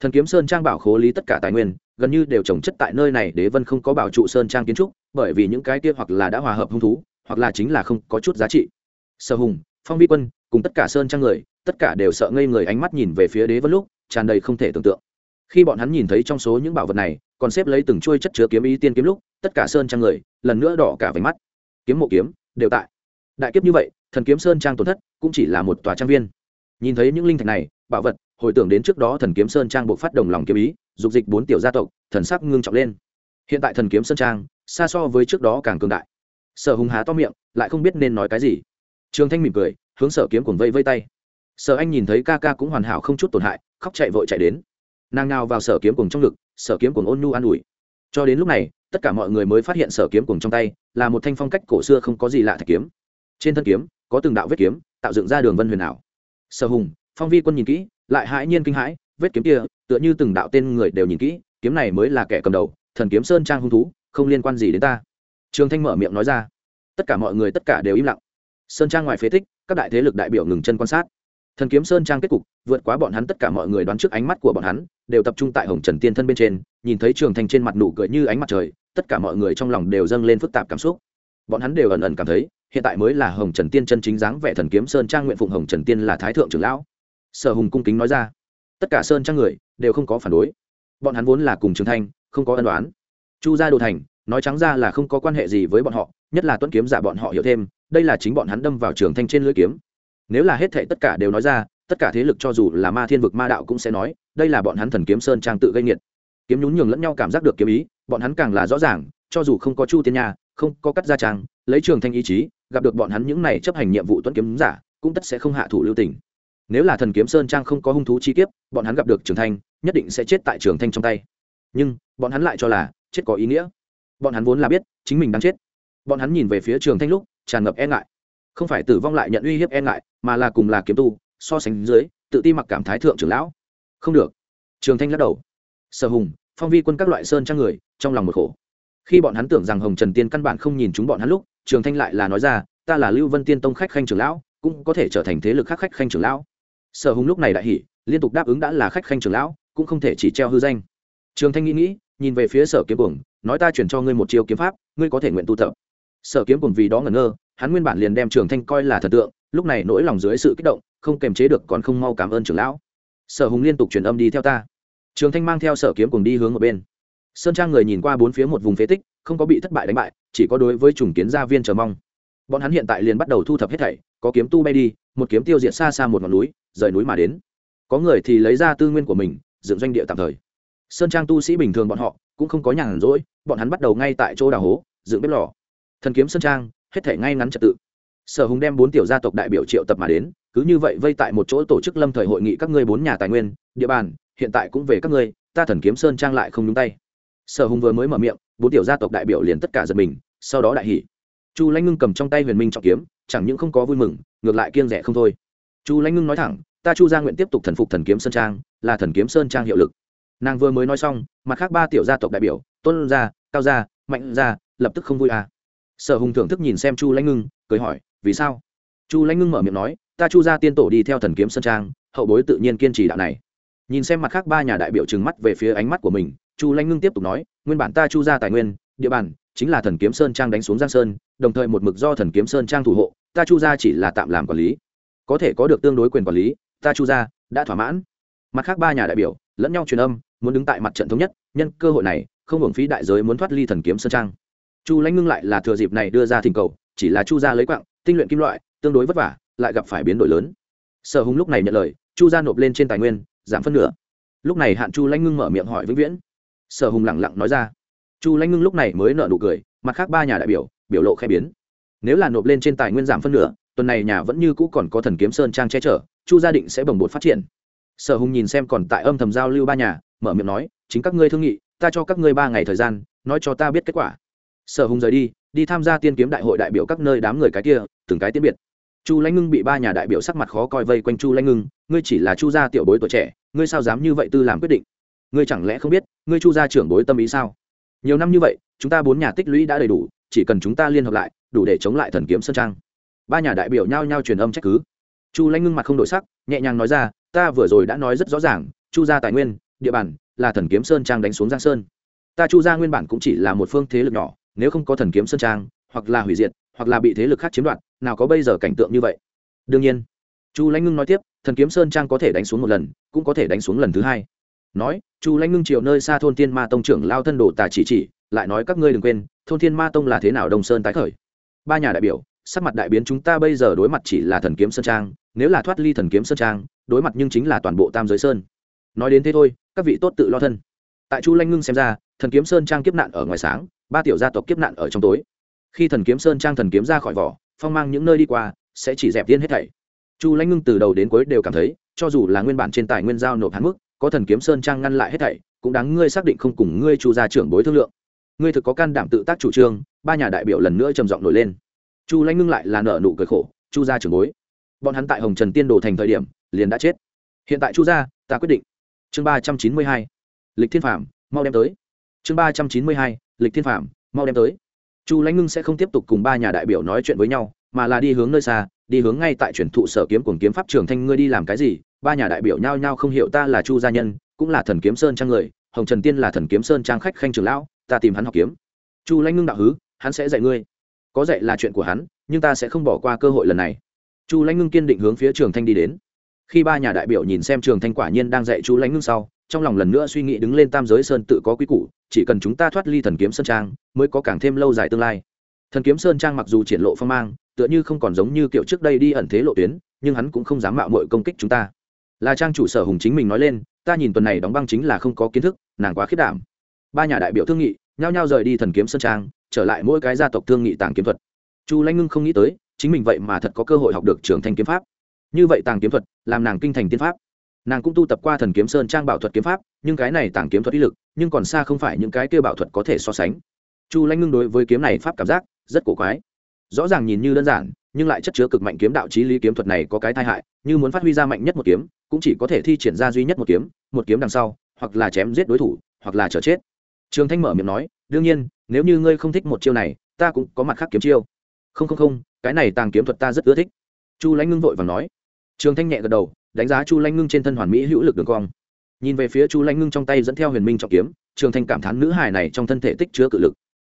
[SPEAKER 1] Thần kiếm sơn trang bảo khố lý tất cả tài nguyên gần như đều trồng chất tại nơi này, đế vân không có bảo trụ sơn trang kiến trúc, bởi vì những cái kia hoặc là đã hòa hợp hung thú, hoặc là chính là không có chút giá trị. Sở hùng, phong vi quân, cùng tất cả sơn trang người, tất cả đều sợ ngây người ánh mắt nhìn về phía đế vân lúc, tràn đầy không thể tưởng tượng. Khi bọn hắn nhìn thấy trong số những bảo vật này, còn xếp lấy từng chuôi chất chứa kiếm ý tiên kiếm lúc, tất cả sơn trang người, lần nữa đỏ cả váy mắt. Kiếm mộ kiếm, đều tại. Đại kiếp như vậy, thần kiếm sơn trang tổn thất, cũng chỉ là một tòa trang viên. Nhìn thấy những linh thạch này, bảo vật, hồi tưởng đến trước đó thần kiếm sơn trang buộc phát đồng lòng kiếm ý dục dịch bốn tiểu gia tộc, thần sắc ngưng trọng lên. Hiện tại thần kiếm sơn trang, xa so với trước đó càng cường đại. Sở hùng há to miệng, lại không biết nên nói cái gì. Trường thanh mỉm cười, hướng sở kiếm cuồng vây vây tay. Sở anh nhìn thấy ca ca cũng hoàn hảo không chút tổn hại, khóc chạy vội chạy đến. Nàng nào vào sở kiếm cuồng trong ngực, sở kiếm cuồng ôn nhu an ủi. Cho đến lúc này, tất cả mọi người mới phát hiện sở kiếm cuồng trong tay là một thanh phong cách cổ xưa không có gì lạ thạch kiếm. Trên thân kiếm, có từng đạo vết kiếm, tạo dựng ra đường vân huyền ảo. Sở hùng, phong vi quân nhìn kỹ, lại hãi nhiên kinh hãi, vết kiếm kia tựa như từng đạo tên người đều nhìn kỹ, kiếm này mới là kẻ cầm đầu, thần kiếm sơn trang hung thú, không liên quan gì đến ta. Trường thanh mở miệng nói ra. Tất cả mọi người tất cả đều im lặng. Sơn trang ngoài phế tích, các đại thế lực đại biểu ngừng chân quan sát. Thần kiếm sơn trang kết cục, vượt quá bọn hắn tất cả mọi người đoán trước ánh mắt của bọn hắn, đều tập trung tại hồng trần tiên thân bên trên, nhìn thấy trường thanh trên mặt nụ cười như ánh mặt trời, tất cả mọi người trong lòng đều dâng lên phức tạp cảm xúc. Bọn hắn đều ẩn ẩn cảm thấy, hiện tại mới là hồng trần tiên chân chính dáng vẻ thần kiếm sơn trang nguyện phụng hồng trần tiên là thái thượng trưởng lão. Sở hùng cung kính nói ra. Tất cả sơn trang người đều không có phản đối. Bọn hắn vốn là cùng trường thanh, không có ân đoán chu gia đồ thành, nói trắng ra là không có quan hệ gì với bọn họ, nhất là tuấn kiếm giả bọn họ hiểu thêm, đây là chính bọn hắn đâm vào trường thanh trên lưỡi kiếm. Nếu là hết thệ tất cả đều nói ra, tất cả thế lực cho dù là ma thiên vực ma đạo cũng sẽ nói, đây là bọn hắn thần kiếm sơn trang tự gây nghiệt. Kiếm nhún nhường lẫn nhau cảm giác được kiếm ý, bọn hắn càng là rõ ràng, cho dù không có chu tiên nhà không có cắt gia trang, lấy trường thanh ý chí, gặp được bọn hắn những này chấp hành nhiệm vụ tuấn kiếm giả, cũng tất sẽ không hạ thủ lưu tình nếu là thần kiếm sơn trang không có hung thú chi kiếp, bọn hắn gặp được trường thanh, nhất định sẽ chết tại trường thanh trong tay. Nhưng, bọn hắn lại cho là, chết có ý nghĩa. Bọn hắn vốn là biết, chính mình đang chết. Bọn hắn nhìn về phía trường thanh lúc, tràn ngập e ngại. Không phải tử vong lại nhận uy hiếp e ngại, mà là cùng là kiếm tu, so sánh dưới, tự ti mặc cảm thái thượng trưởng lão. Không được. Trường thanh lắc đầu. Sở hùng, phong vi quân các loại sơn trang người, trong lòng một khổ. Khi bọn hắn tưởng rằng hồng trần tiên căn bản không nhìn chúng bọn hắn lúc, trường thanh lại là nói ra, ta là lưu vân tiên tông khách khanh trưởng lão, cũng có thể trở thành thế lực khác khách khanh trưởng lão sở hùng lúc này đại hỉ, liên tục đáp ứng đã là khách khanh trưởng lão, cũng không thể chỉ treo hư danh. Trường thanh nghĩ nghĩ, nhìn về phía sở kiếm cuồng, nói ta chuyển cho ngươi một chiêu kiếm pháp, ngươi có thể nguyện tu tập. Sở kiếm cuồng vì đó ngẩn ngơ, hắn nguyên bản liền đem trường thanh coi là thần tượng, lúc này nỗi lòng dưới sự kích động, không kềm chế được còn không mau cảm ơn trưởng lão. Sở hùng liên tục truyền âm đi theo ta. Trường thanh mang theo sở kiếm cùng đi hướng một bên. Sơn trang người nhìn qua bốn phía một vùng phế tích, không có bị thất bại đánh bại, chỉ có đối với trùng kiến gia viên chờ mong. Bọn hắn hiện tại liền bắt đầu thu thập hết thảy, có kiếm tu bay đi một kiếm tiêu diệt xa xa một ngọn núi, rời núi mà đến. Có người thì lấy ra tư nguyên của mình, dựng doanh địa tạm thời. Sơn trang tu sĩ bình thường bọn họ cũng không có nhàn rỗi, bọn hắn bắt đầu ngay tại chỗ đào hố, dựng bếp lò. Thần kiếm sơn trang, hết thể ngay ngắn trật tự. Sở hùng đem bốn tiểu gia tộc đại biểu triệu tập mà đến, cứ như vậy vây tại một chỗ tổ chức lâm thời hội nghị các ngươi bốn nhà tài nguyên, địa bàn, hiện tại cũng về các ngươi, ta thần kiếm sơn trang lại không nhúng tay. Sở hùng vừa mới mở miệng, bốn tiểu gia tộc đại biểu liền tất cả giật mình, sau đó đại hỉ. Chu lãnh ngưng cầm trong tay huyền minh trọng kiếm chẳng những không có vui mừng, ngược lại kiêng rẻ không thôi. Chu lãnh ngưng nói thẳng, ta chu gia nguyện tiếp tục thần phục thần kiếm sơn trang, là thần kiếm sơn trang hiệu lực. Nàng vừa mới nói xong, mặt khác ba tiểu gia tộc đại biểu, tôn gia, cao gia, mạnh gia, lập tức không vui à. Sở hùng thưởng thức nhìn xem chu lãnh ngưng, cười hỏi, vì sao? Chu lãnh ngưng mở miệng nói, ta chu gia tiên tổ đi theo thần kiếm sơn trang, hậu bối tự nhiên kiên trì đạo này. Nhìn xem mặt khác ba nhà đại biểu trừng mắt về phía ánh mắt của mình, chu lãnh ngưng tiếp tục nói, nguyên bản ta chu gia tài nguyên, địa bàn chính là thần kiếm sơn trang đánh xuống giang sơn, đồng thời một mực do thần kiếm sơn trang thủ hộ ta chu gia chỉ là tạm làm quản lý. Có thể có được tương đối quyền quản lý, ta chu gia đã thỏa mãn. Mặt khác ba nhà đại biểu, lẫn nhau truyền âm, muốn đứng tại mặt trận thống nhất, nhân cơ hội này, không hưởng phí đại giới muốn thoát ly thần kiếm sơn trang. Chu lãnh ngưng lại là thừa dịp này đưa ra thỉnh cầu, chỉ là chu gia lấy quặng tinh luyện kim loại, tương đối vất vả, lại gặp phải biến đổi lớn. Sở hùng lúc này nhận lời, chu gia nộp lên trên tài nguyên, giảm phân nửa. Lúc này hạn chu lãnh ngưng mở miệng hỏi vĩnh viễn. Sở hùng lẳng lặng nói ra. Chu lãnh ngưng lúc này mới nợ nụ cười, mặt khác ba nhà đại biểu biểu lộ khai biến nếu là nộp lên trên tài nguyên giảm phân nửa, tuần này nhà vẫn như cũ còn có thần kiếm sơn trang che chở, chu gia định sẽ bồng bột phát triển. Sở hùng nhìn xem còn tại âm thầm giao lưu ba nhà, mở miệng nói, chính các ngươi thương nghị, ta cho các ngươi ba ngày thời gian, nói cho ta biết kết quả. Sở hùng rời đi đi tham gia tiên kiếm đại hội đại biểu các nơi đám người cái kia, từng cái tiễn biệt. Chu lãnh ngưng bị ba nhà đại biểu sắc mặt khó coi vây quanh chu lãnh ngưng, ngươi chỉ là chu gia tiểu bối tuổi trẻ, ngươi sao dám như vậy tư làm quyết định? Ngươi chẳng lẽ không biết, ngươi chu gia trưởng bối tâm ý sao? Nhiều năm như vậy, chúng ta bốn nhà tích lũy đã đầy đủ chỉ cần chúng ta liên hợp lại, đủ để chống lại thần kiếm sơn trang. Ba nhà đại biểu nhao nhao truyền âm trách cứ. Chu lãnh ngưng mặt không đổi sắc, nhẹ nhàng nói ra, ta vừa rồi đã nói rất rõ ràng, chu gia tài nguyên, địa bàn, là thần kiếm sơn trang đánh xuống giang sơn. Ta chu gia nguyên bản cũng chỉ là một phương thế lực nhỏ, nếu không có thần kiếm sơn trang, hoặc là hủy diệt, hoặc là bị thế lực khác chiếm đoạt, nào có bây giờ cảnh tượng như vậy? Đương nhiên, chu lãnh ngưng nói tiếp, thần kiếm sơn trang có thể đánh xuống một lần, cũng có thể đánh xuống lần thứ hai. Nói, chu lãnh ngưng chiều nơi xa thôn Tiên ma tông trưởng lao thân đồ tà chỉ chỉ lại nói các ngươi đừng quên, thôn thiên ma tông là thế nào đông sơn tái khởi? Ba nhà đại biểu, sắc mặt đại biến chúng ta bây giờ đối mặt chỉ là thần kiếm sơn trang, nếu là thoát ly thần kiếm sơn trang, đối mặt nhưng chính là toàn bộ tam giới sơn. Nói đến thế thôi, các vị tốt tự lo thân. Tại chu lanh ngưng xem ra, thần kiếm sơn trang kiếp nạn ở ngoài sáng, ba tiểu gia tộc kiếp nạn ở trong tối. Khi thần kiếm sơn trang thần kiếm ra khỏi vỏ, phong mang những nơi đi qua, sẽ chỉ dẹp tiên hết thảy. Chu lãnh ngưng từ đầu đến cuối đều cảm thấy, cho dù là nguyên bản trên tài nguyên giao nộp hạn mức, có thần kiếm sơn trang ngăn lại hết thảy, cũng đáng ngươi xác định không cùng ngươi chu gia trưởng bối thương lượng ngươi thực có can đảm tự tác chủ trương, ba nhà đại biểu lần nữa trầm giọng nổi lên. Chu lãnh ngưng lại là nợ nụ cười khổ, chu gia trưởng bối, bọn hắn tại hồng trần tiên đồ thành thời điểm, liền đã chết. Hiện tại chu gia, ta quyết định. Chương ba trăm chín mươi hai, lịch thiên phạm mau đem tới. Chương ba trăm chín mươi hai, lịch thiên phạm mau đem tới. Chu lãnh ngưng sẽ không tiếp tục cùng ba nhà đại biểu nói chuyện với nhau, mà là đi hướng nơi xa, đi hướng ngay tại chuyển thụ sở kiếm cùng kiếm pháp trường thanh ngươi đi làm cái gì? Ba nhà đại biểu nhao nhao không hiểu ta là chu gia nhân, cũng là thần kiếm sơn trang người, hồng trần tiên là thần kiếm sơn trang khách khanh trường lão ta tìm hắn học kiếm. Chu lãnh ngưng đạo hứ, hắn sẽ dạy ngươi. Có dạy là chuyện của hắn, nhưng ta sẽ không bỏ qua cơ hội lần này. Chu lãnh ngưng kiên định hướng phía trường thanh đi đến. Khi ba nhà đại biểu nhìn xem trường thanh quả nhiên đang dạy chu lãnh ngưng sau, trong lòng lần nữa suy nghĩ đứng lên tam giới sơn tự có quý củ, chỉ cần chúng ta thoát ly thần kiếm sơn trang, mới có càng thêm lâu dài tương lai. Thần kiếm sơn trang mặc dù triển lộ phong mang, tựa như không còn giống như kiểu trước đây đi ẩn thế lộ tuyến, nhưng hắn cũng không dám mạo mội công kích chúng ta. Là trang chủ sở hùng chính mình nói lên, ta nhìn tuần này đóng băng chính là không có kiến thức, nàng quá khiết đảm. Ba nhà đại biểu thương nghị nhao nhao rời đi thần kiếm sơn trang, trở lại mỗi cái gia tộc thương nghị tàng kiếm thuật. Chu lãnh ngưng không nghĩ tới, chính mình vậy mà thật có cơ hội học được trường thanh kiếm pháp. Như vậy tàng kiếm thuật, làm nàng kinh thành tiên pháp. Nàng cũng tu tập qua thần kiếm sơn trang bảo thuật kiếm pháp, nhưng cái này tàng kiếm thuật ý lực, nhưng còn xa không phải những cái kêu bảo thuật có thể so sánh. Chu lãnh ngưng đối với kiếm này pháp cảm giác rất cổ quái. Rõ ràng nhìn như đơn giản, nhưng lại chất chứa cực mạnh kiếm đạo trí lý kiếm thuật này có cái tai hại, như muốn phát huy ra mạnh nhất một kiếm, cũng chỉ có thể thi triển ra duy nhất một kiếm một kiếm đằng sau, hoặc là chém giết đối thủ, hoặc là chờ chết trường thanh mở miệng nói, đương nhiên, nếu như ngươi không thích một chiêu này, ta cũng có mặt khác kiếm chiêu. Không không không, cái này tàng kiếm thuật ta rất ưa thích. Chu lãnh ngưng vội và nói. Trường thanh nhẹ gật đầu, đánh giá chu lãnh ngưng trên thân hoàn mỹ hữu lực đường cong. Nhìn về phía chu lãnh ngưng trong tay dẫn theo huyền minh trọng kiếm, trường thanh cảm thán nữ hài này trong thân thể tích chứa cự lực.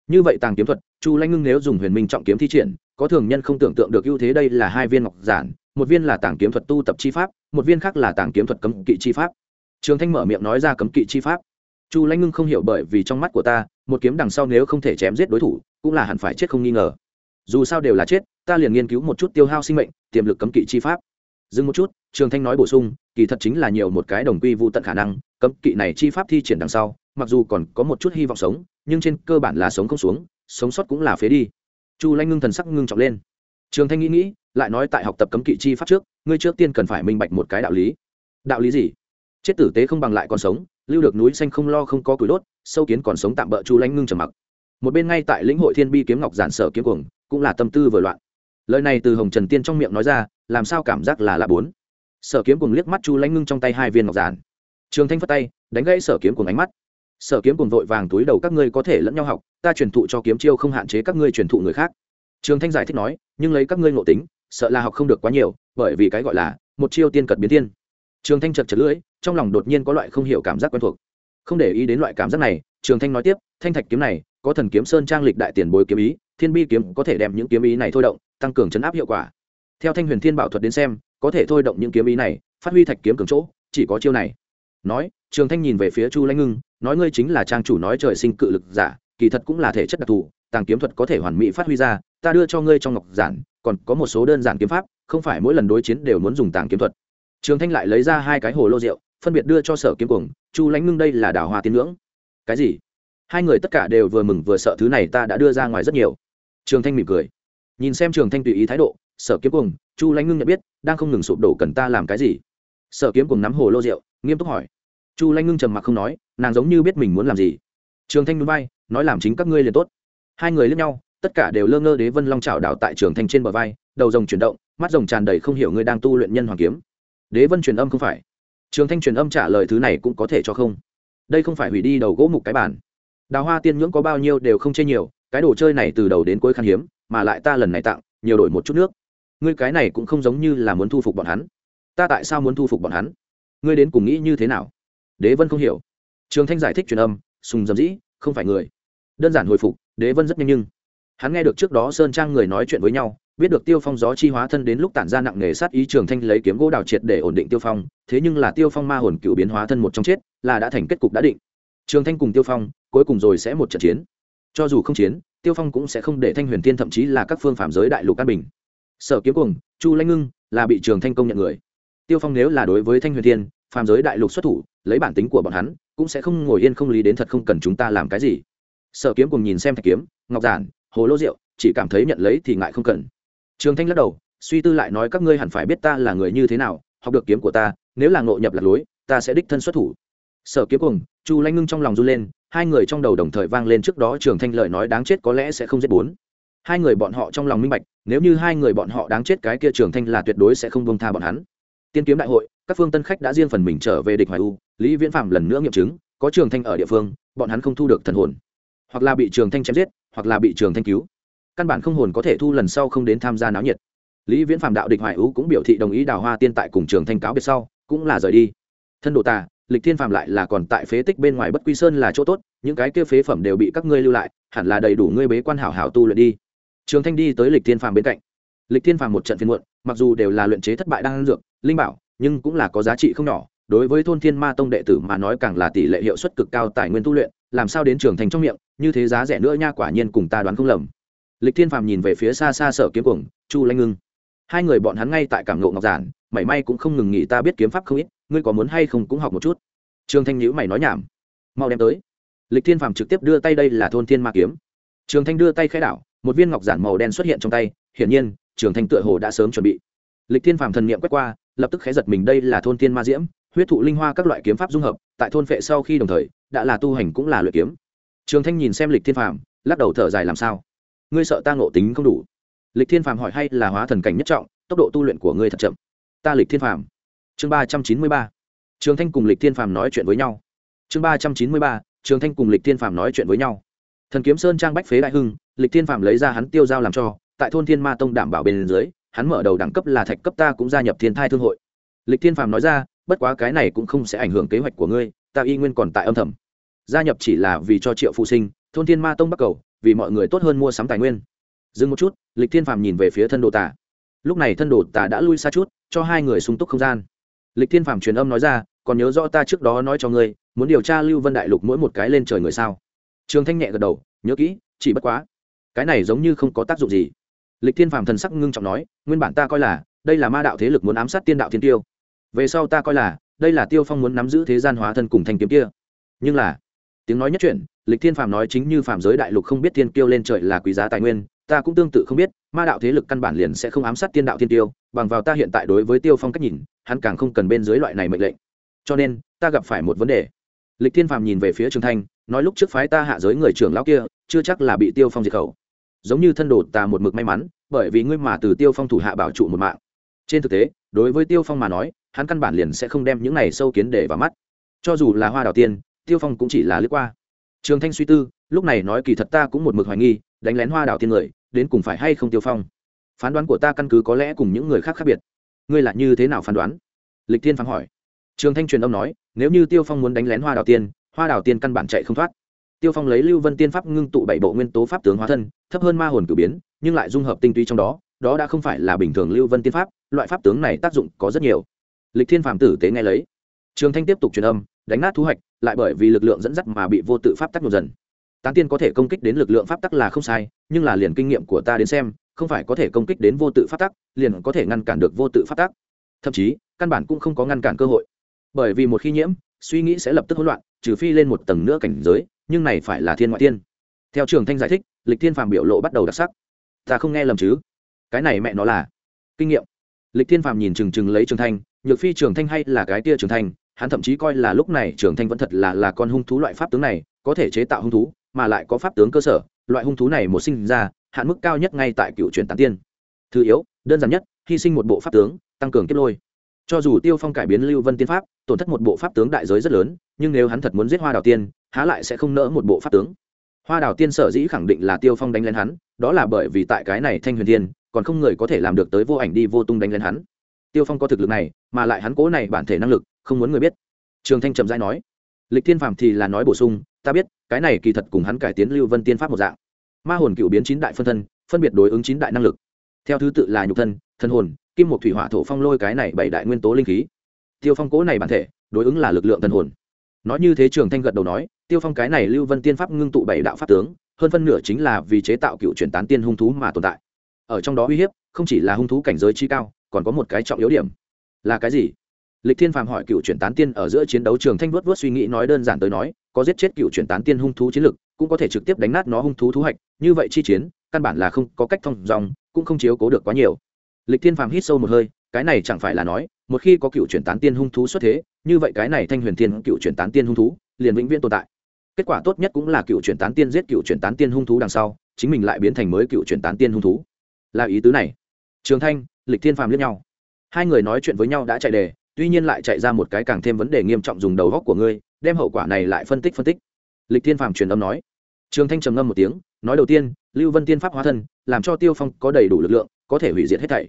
[SPEAKER 1] Như vậy tàng kiếm thuật, chu lãnh ngưng nếu dùng huyền minh trọng kiếm thi triển, có thường nhân không tưởng tượng được ưu thế đây là hai viên ngọc giản, một viên là tàng kiếm thuật tu tập chi pháp, một viên khác là tàng kiếm thuật cấm kỵ chi pháp. Trường thanh mở miệng nói ra cấm kỵ chi pháp chu lãnh ngưng không hiểu bởi vì trong mắt của ta, một kiếm đằng sau nếu không thể chém giết đối thủ, cũng là hẳn phải chết không nghi ngờ. Dù sao đều là chết, ta liền nghiên cứu một chút tiêu hao sinh mệnh, tiềm lực cấm kỵ chi pháp. Dừng một chút, trường thanh nói bổ sung, kỳ thật chính là nhiều một cái đồng quy vô tận khả năng, cấm kỵ này chi pháp thi triển đằng sau, mặc dù còn có một chút hy vọng sống, nhưng trên cơ bản là sống không xuống, sống sót cũng là phế đi. Chu lanh ngưng thần sắc ngưng trọng lên. Trường thanh nghĩ nghĩ, lại nói tại học tập cấm kỵ chi pháp trước, ngươi trước tiên cần phải minh bạch một cái đạo lý. Đạo lý gì? Chết tử tế không bằng lại còn sống lưu được núi xanh không lo không có củi đốt, sâu kiến còn sống tạm bỡ chu lãnh ngưng trầm mặc. Một bên ngay tại lĩnh hội thiên bi kiếm ngọc giản sở kiếm cuồng, cũng là tâm tư vừa loạn. Lời này từ hồng trần tiên trong miệng nói ra, làm sao cảm giác là là bốn. Sở kiếm cuồng liếc mắt chu lãnh ngưng trong tay hai viên ngọc giản. Trường thanh phất tay, đánh gãy sở kiếm cuồng ánh mắt. Sở kiếm cuồng vội vàng túi đầu, các ngươi có thể lẫn nhau học, ta truyền thụ cho kiếm chiêu không hạn chế các ngươi truyền thụ người khác. Trường thanh giải thích nói, nhưng lấy các ngươi ngộ tính, sợ là học không được quá nhiều, bởi vì cái gọi là một chiêu tiên cật biến thiên trường thanh chật chật lưỡi, trong lòng đột nhiên có loại không hiểu cảm giác quen thuộc. Không để ý đến loại cảm giác này, trường thanh nói tiếp, thanh thạch kiếm này, có thần kiếm sơn trang lịch đại tiền bối kiếm ý, thiên bi kiếm có thể đem những kiếm ý này thôi động, tăng cường chấn áp hiệu quả. Theo thanh huyền thiên bảo thuật đến xem, có thể thôi động những kiếm ý này, phát huy thạch kiếm cường chỗ, chỉ có chiêu này. Nói, trường thanh nhìn về phía chu lãnh ngưng, nói ngươi chính là trang chủ nói trời sinh cự lực giả, kỳ thật cũng là thể chất đặc thù, tàng kiếm thuật có thể hoàn mỹ phát huy ra, ta đưa cho ngươi trong ngọc giản, còn có một số đơn giản kiếm pháp, không phải mỗi lần đối chiến đều muốn dùng tàng kiếm thuật trường thanh lại lấy ra hai cái hồ lô rượu, phân biệt đưa cho sở kiếm cuồng, chu lãnh ngưng đây là đào hoa tiên ngưỡng. Cái gì? Hai người tất cả đều vừa mừng vừa sợ thứ này ta đã đưa ra ngoài rất nhiều. Trường thanh mỉm cười. Nhìn xem trường thanh tùy ý thái độ, sở kiếm cuồng, chu lãnh ngưng nhận biết, đang không ngừng sụp đổ cần ta làm cái gì? Sở kiếm cuồng nắm hồ lô rượu, nghiêm túc hỏi. Chu lãnh ngưng trầm mặc không nói, nàng giống như biết mình muốn làm gì. Trường thanh núi bay nói làm chính các ngươi liền tốt. Hai người lướt nhau, tất cả đều lơ ngơ đế vân long trào đảo tại trường thanh trên bờ vai, đầu rồng chuyển động, mắt rồng tràn đầy không hiểu ngươi đang tu luyện nhân hoàng kiếm đế vân truyền âm không phải. Trường thanh truyền âm trả lời thứ này cũng có thể cho không. Đây không phải hủy đi đầu gỗ mục cái bản. Đào hoa tiên nhưỡng có bao nhiêu đều không chê nhiều, cái đồ chơi này từ đầu đến cuối khan hiếm, mà lại ta lần này tặng, nhiều đổi một chút nước. Ngươi cái này cũng không giống như là muốn thu phục bọn hắn. Ta tại sao muốn thu phục bọn hắn? Ngươi đến cùng nghĩ như thế nào? Đế vân không hiểu. Trường thanh giải thích truyền âm, sùng dầm dĩ, không phải người. Đơn giản hồi phục, đế vân rất nhanh nhưng hắn nghe được trước đó sơn trang người nói chuyện với nhau, biết được tiêu phong gió chi hóa thân đến lúc tản ra nặng nề sát ý trường thanh lấy kiếm gỗ đào triệt để ổn định tiêu phong, thế nhưng là tiêu phong ma hồn cựu biến hóa thân một trong chết, là đã thành kết cục đã định. Trường thanh cùng tiêu phong, cuối cùng rồi sẽ một trận chiến. Cho dù không chiến, tiêu phong cũng sẽ không để thanh huyền tiên thậm chí là các phương phạm giới đại lục an bình. Sở kiếm cùng chu lanh ngưng, là bị trường thanh công nhận người. Tiêu phong nếu là đối với thanh huyền tiên phạm giới đại lục xuất thủ, lấy bản tính của bọn hắn, cũng sẽ không ngồi yên không lý đến thật không cần chúng ta làm cái gì. Sở kiếm cùng nhìn xem thạch kiếm, ngọc giản hồ lô rượu, chỉ cảm thấy nhận lấy thì ngại không cần. Trường thanh lắc đầu, suy tư lại nói các ngươi hẳn phải biết ta là người như thế nào, học được kiếm của ta, nếu là ngộ nhập lạc lối, ta sẽ đích thân xuất thủ. Sở kiếm cùng chu lanh ngưng trong lòng run lên, hai người trong đầu đồng thời vang lên trước đó trường thanh lợi nói đáng chết có lẽ sẽ không giết bốn. Hai người bọn họ trong lòng minh bạch, nếu như hai người bọn họ đáng chết cái kia trường thanh là tuyệt đối sẽ không bông tha bọn hắn. Tiên kiếm đại hội, các phương tân khách đã riêng phần mình trở về địch hoài u, lý viễn phạm lần nữa nghiệm chứng, có trường thanh ở địa phương, bọn hắn không thu được thần hồn. Hoặc là bị trường thanh chém giết hoặc là bị trường thanh cứu. Căn bản không hồn có thể thu lần sau không đến tham gia náo nhiệt. Lý viễn phạm đạo địch hoài ú cũng biểu thị đồng ý đào hoa tiên tại cùng trường thanh cáo biệt sau, cũng là rời đi. Thân đồ tà, lịch thiên phạm lại là còn tại phế tích bên ngoài bất quy sơn là chỗ tốt, những cái kia phế phẩm đều bị các ngươi lưu lại, hẳn là đầy đủ ngươi bế quan hảo hảo tu luyện đi. Trường thanh đi tới lịch thiên phạm bên cạnh. Lịch thiên phạm một trận phiên muộn, mặc dù đều là luyện chế thất bại đang dược, linh bảo, nhưng cũng là có giá trị không nhỏ, đối với thôn thiên ma tông đệ tử mà nói càng là tỷ lệ hiệu suất cực cao tài nguyên tu luyện làm sao đến trường thành trong miệng, như thế giá rẻ nữa nha, quả nhiên cùng ta đoán không lầm. Lịch thiên phàm nhìn về phía xa xa sở kiếm cuồng, chu lanh ngưng. Hai người bọn hắn ngay tại cảm ngộ ngọc giản, mảy may cũng không ngừng nghỉ ta biết kiếm pháp không ít, ngươi có muốn hay không cũng học một chút. Trường thanh nhữ mày nói nhảm. Mau đem tới. Lịch thiên phàm trực tiếp đưa tay đây là thôn thiên ma kiếm. Trường thanh đưa tay khai đảo, một viên ngọc giản màu đen xuất hiện trong tay, hiển nhiên, trường thanh tựa hồ đã sớm chuẩn bị. Lịch thiên phàm thần niệm quét qua, lập tức khé giật mình đây là thôn thiên ma diễm, huyết thụ linh hoa các loại kiếm pháp dung hợp, tại thôn phệ sau khi đồng thời đã là tu hành cũng là luyện kiếm. Trường thanh nhìn xem lịch thiên phàm, lắc đầu thở dài làm sao? Ngươi sợ ta ngộ tính không đủ. Lịch thiên phàm hỏi hay là hóa thần cảnh nhất trọng, tốc độ tu luyện của ngươi thật chậm. Ta lịch thiên phàm. Chương ba trăm chín mươi ba. Trường thanh cùng lịch thiên phàm nói chuyện với nhau. Chương ba trăm chín mươi ba, trường thanh cùng lịch thiên phàm nói chuyện với nhau. Thần kiếm sơn trang bách phế đại hưng, lịch thiên phàm lấy ra hắn tiêu giao làm cho, tại thôn thiên ma tông đảm bảo bên dưới, hắn mở đầu đẳng cấp là thạch cấp ta cũng gia nhập thiên thai thương hội. Lịch thiên phàm nói ra, bất quá cái này cũng không sẽ ảnh hưởng kế hoạch của ngươi, ta y nguyên còn tại âm thầm gia nhập chỉ là vì cho triệu phụ sinh, thôn thiên ma tông bắc cầu, vì mọi người tốt hơn mua sắm tài nguyên. Dừng một chút, lịch thiên phàm nhìn về phía thân đồ tả lúc này thân đồ tả đã lui xa chút, cho hai người sung túc không gian. Lịch thiên phàm truyền âm nói ra, còn nhớ rõ ta trước đó nói cho ngươi, muốn điều tra lưu vân đại lục mỗi một cái lên trời người sao? Trường thanh nhẹ gật đầu, nhớ kỹ, chỉ bất quá, cái này giống như không có tác dụng gì. Lịch thiên phàm thần sắc ngưng trọng nói, nguyên bản ta coi là, đây là ma đạo thế lực muốn ám sát tiên đạo thiên tiêu. Về sau ta coi là, đây là tiêu phong muốn nắm giữ thế gian hóa thân cùng thanh kiếm kia. Nhưng là tiếng nói nhất chuyển lịch thiên phàm nói chính như phàm giới đại lục không biết thiên kiêu lên trời là quý giá tài nguyên, ta cũng tương tự không biết, ma đạo thế lực căn bản liền sẽ không ám sát tiên đạo thiên tiêu bằng vào ta hiện tại đối với tiêu phong cách nhìn, hắn càng không cần bên dưới loại này mệnh lệnh. Cho nên, ta gặp phải một vấn đề. Lịch thiên phàm nhìn về phía trường thanh, nói lúc trước phái ta hạ giới người trưởng lão kia, chưa chắc là bị tiêu phong diệt khẩu. Giống như thân đồ ta một mực may mắn, bởi vì ngươi mà từ tiêu phong thủ hạ bảo trụ một mạng. Trên thực tế, đối với tiêu phong mà nói, hắn căn bản liền sẽ không đem những này sâu kiến để vào mắt. Cho dù là hoa đào tiên tiêu phong cũng chỉ là lướt qua. Trường thanh suy tư, lúc này nói kỳ thật ta cũng một mực hoài nghi, đánh lén hoa đào tiên người, đến cùng phải hay không tiêu phong? Phán đoán của ta căn cứ có lẽ cùng những người khác khác biệt. Ngươi là như thế nào phán đoán? Lịch thiên phán hỏi. Trường thanh truyền âm nói, nếu như tiêu phong muốn đánh lén hoa đào tiên, hoa đào tiên căn bản chạy không thoát. Tiêu phong lấy lưu vân tiên pháp ngưng tụ bảy bộ nguyên tố pháp tướng hóa thân, thấp hơn ma hồn cử biến, nhưng lại dung hợp tinh túy trong đó đó đã không phải là bình thường lưu vân tiên pháp, loại pháp tướng này tác dụng có rất nhiều. Lịch thiên phàm tử tế nghe lấy. Trường thanh tiếp tục truyền âm, đánh nát thu hoạch lại bởi vì lực lượng dẫn dắt mà bị vô tự pháp tắc nhộn dần. Tán tiên có thể công kích đến lực lượng pháp tắc là không sai, nhưng là liền kinh nghiệm của ta đến xem, không phải có thể công kích đến vô tự pháp tắc, liền có thể ngăn cản được vô tự pháp tắc. Thậm chí, căn bản cũng không có ngăn cản cơ hội. Bởi vì một khi nhiễm, suy nghĩ sẽ lập tức hỗn loạn, trừ phi lên một tầng nữa cảnh giới, nhưng này phải là thiên ngoại thiên. Theo trường thanh giải thích, lịch thiên phàm biểu lộ bắt đầu đặc sắc. Ta không nghe lầm chứ? Cái này mẹ nó là. Kinh nghiệm. Lịch thiên phàm nhìn trừng trừng lấy trường thanh, nhược phi trường thanh hay là cái tia trường thanh hắn thậm chí coi là lúc này trường thanh vẫn thật là là con hung thú loại pháp tướng này, có thể chế tạo hung thú, mà lại có pháp tướng cơ sở, loại hung thú này một sinh ra, hạn mức cao nhất ngay tại cựu truyền tán tiên. Thứ yếu, đơn giản nhất, hy sinh một bộ pháp tướng, tăng cường kiếp lôi. Cho dù tiêu phong cải biến lưu vân tiên pháp, tổn thất một bộ pháp tướng đại giới rất lớn, nhưng nếu hắn thật muốn giết hoa đào tiên, há lại sẽ không nỡ một bộ pháp tướng. Hoa đào tiên sở dĩ khẳng định là tiêu phong đánh lên hắn, đó là bởi vì tại cái này thanh huyền tiên còn không người có thể làm được tới vô ảnh đi vô tung đánh lên hắn tiêu phong có thực lực này mà lại hắn cố này bản thể năng lực không muốn người biết trường thanh trầm dai nói lịch thiên phàm thì là nói bổ sung ta biết cái này kỳ thật cùng hắn cải tiến lưu vân tiên pháp một dạng ma hồn cựu biến chín đại phân thân phân biệt đối ứng chín đại năng lực theo thứ tự là nhục thân thân hồn kim một thủy hỏa thổ phong lôi cái này bảy đại nguyên tố linh khí tiêu phong cố này bản thể đối ứng là lực lượng thân hồn nói như thế trường thanh gật đầu nói tiêu phong cái này lưu vân tiên pháp ngưng tụ bảy đạo pháp tướng hơn phân nửa chính là vì chế tạo cựu truyền tán tiên hung thú mà tồn tại ở trong đó uy hiếp không chỉ là hung thú cảnh giới chi cao còn có một cái trọng yếu điểm. Là cái gì? Lịch thiên phàm hỏi cựu truyền tán tiên ở giữa chiến đấu trường thanh vuốt vuốt suy nghĩ nói đơn giản tới nói, có giết chết cựu truyền tán tiên hung thú chiến lực, cũng có thể trực tiếp đánh nát nó hung thú thú hạch, như vậy chi chiến, căn bản là không có cách thông dòng, cũng không chiếu cố được quá nhiều. Lịch thiên phàm hít sâu một hơi, cái này chẳng phải là nói, một khi có cựu truyền tán tiên hung thú xuất thế, như vậy cái này thanh huyền tiên cựu truyền tán tiên hung thú, liền vĩnh viễn tồn tại. Kết quả tốt nhất cũng là cựu truyền tán tiên giết cựu truyền tán tiên hung thú đằng sau, chính mình lại biến thành mới cựu truyền tán tiên hung thú. Là ý tứ này. Trường thanh lịch thiên phàm liếc nhau. Hai người nói chuyện với nhau đã chạy đề, tuy nhiên lại chạy ra một cái càng thêm vấn đề nghiêm trọng dùng đầu góc của ngươi, đem hậu quả này lại phân tích phân tích. Lịch thiên phàm truyền âm nói. Trường thanh trầm ngâm một tiếng, nói đầu tiên, lưu vân tiên pháp hóa thân, làm cho tiêu phong có đầy đủ lực lượng, có thể hủy diệt hết thảy.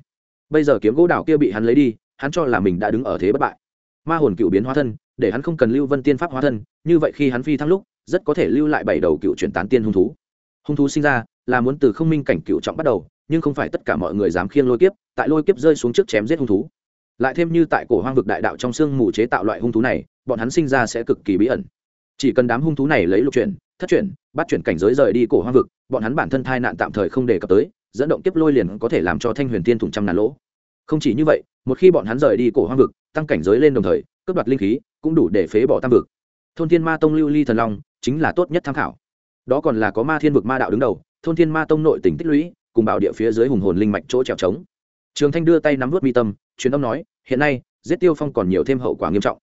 [SPEAKER 1] Bây giờ kiếm gỗ đào kia bị hắn lấy đi, hắn cho là mình đã đứng ở thế bất bại. Ma hồn cựu biến hóa thân, để hắn không cần lưu vân tiên pháp hóa thân, như vậy khi hắn phi thăng lúc, rất có thể lưu lại bảy đầu cựu chuyển tán tiên hung thú. Hung thú sinh ra, là muốn từ không minh cảnh cựu trọng bắt đầu nhưng không phải tất cả mọi người dám khiêng lôi kiếp, tại lôi kiếp rơi xuống trước chém giết hung thú. Lại thêm như tại cổ hoang vực đại đạo trong sương mù chế tạo loại hung thú này, bọn hắn sinh ra sẽ cực kỳ bí ẩn. Chỉ cần đám hung thú này lấy lục chuyển, thất chuyển, bắt chuyển cảnh giới rời đi cổ hoang vực, bọn hắn bản thân thai nạn tạm thời không đề cập tới, dẫn động kiếp lôi liền có thể làm cho thanh huyền tiên thủng trăm ngàn lỗ. Không chỉ như vậy, một khi bọn hắn rời đi cổ hoang vực, tăng cảnh giới lên đồng thời, cướp đoạt linh khí cũng đủ để phế bỏ tam vực. Thôn thiên ma tông lưu ly thần long chính là tốt nhất tham khảo. Đó còn là có ma thiên vực ma đạo đứng đầu, thôn thiên ma tông nội tỉnh tích lũy cùng bảo địa phía dưới hùng hồn linh mạch chỗ trèo trống. Trường thanh đưa tay nắm vớt mi tâm, truyền âm nói, hiện nay, giết tiêu phong còn nhiều thêm hậu quả nghiêm trọng.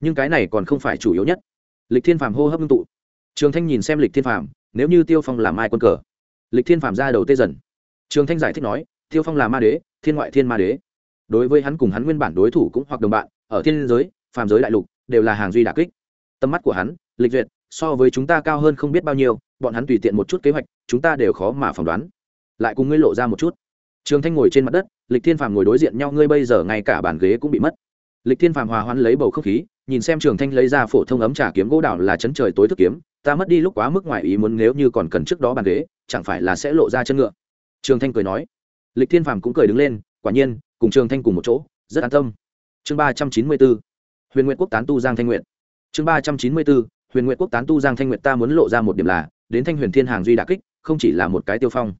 [SPEAKER 1] Nhưng cái này còn không phải chủ yếu nhất. Lịch thiên phàm hô hấp ngưng tụ. Trường thanh nhìn xem lịch thiên phàm, nếu như tiêu phong là mai quân cờ? Lịch thiên phàm ra đầu tê dần. Trường thanh giải thích nói, tiêu phong là ma đế, thiên ngoại thiên ma đế. Đối với hắn cùng hắn nguyên bản đối thủ cũng hoặc đồng bạn, ở thiên giới, phàm giới đại lục, đều là hàng duy đà kích. Tầm mắt của hắn, lịch duyệt, so với chúng ta cao hơn không biết bao nhiêu, bọn hắn tùy tiện một chút kế hoạch, chúng ta đều khó mà phỏng đoán lại cùng ngươi lộ ra một chút. Trường thanh ngồi trên mặt đất, lịch thiên phàm ngồi đối diện nhau, ngươi bây giờ ngay cả bàn ghế cũng bị mất. Lịch thiên phàm hòa hoãn lấy bầu không khí, nhìn xem trường thanh lấy ra phổ thông ấm trà kiếm gỗ đảo là chấn trời tối thức kiếm, ta mất đi lúc quá mức ngoài ý muốn nếu như còn cần trước đó bàn ghế, chẳng phải là sẽ lộ ra chân ngựa. Trường thanh cười nói. Lịch thiên phàm cũng cười đứng lên, quả nhiên, cùng trường thanh cùng một chỗ, rất an tâm. Chương ba trăm chín mươi bốn huyền nguyện quốc tán tu giang thanh nguyện chương ba trăm chín mươi bốn huyền nguyện quốc tán tu giang thanh nguyện ta muốn lộ ra một điểm là, đến thanh huyền thiên hàng duy đà kích, không chỉ là một cái tiêu phong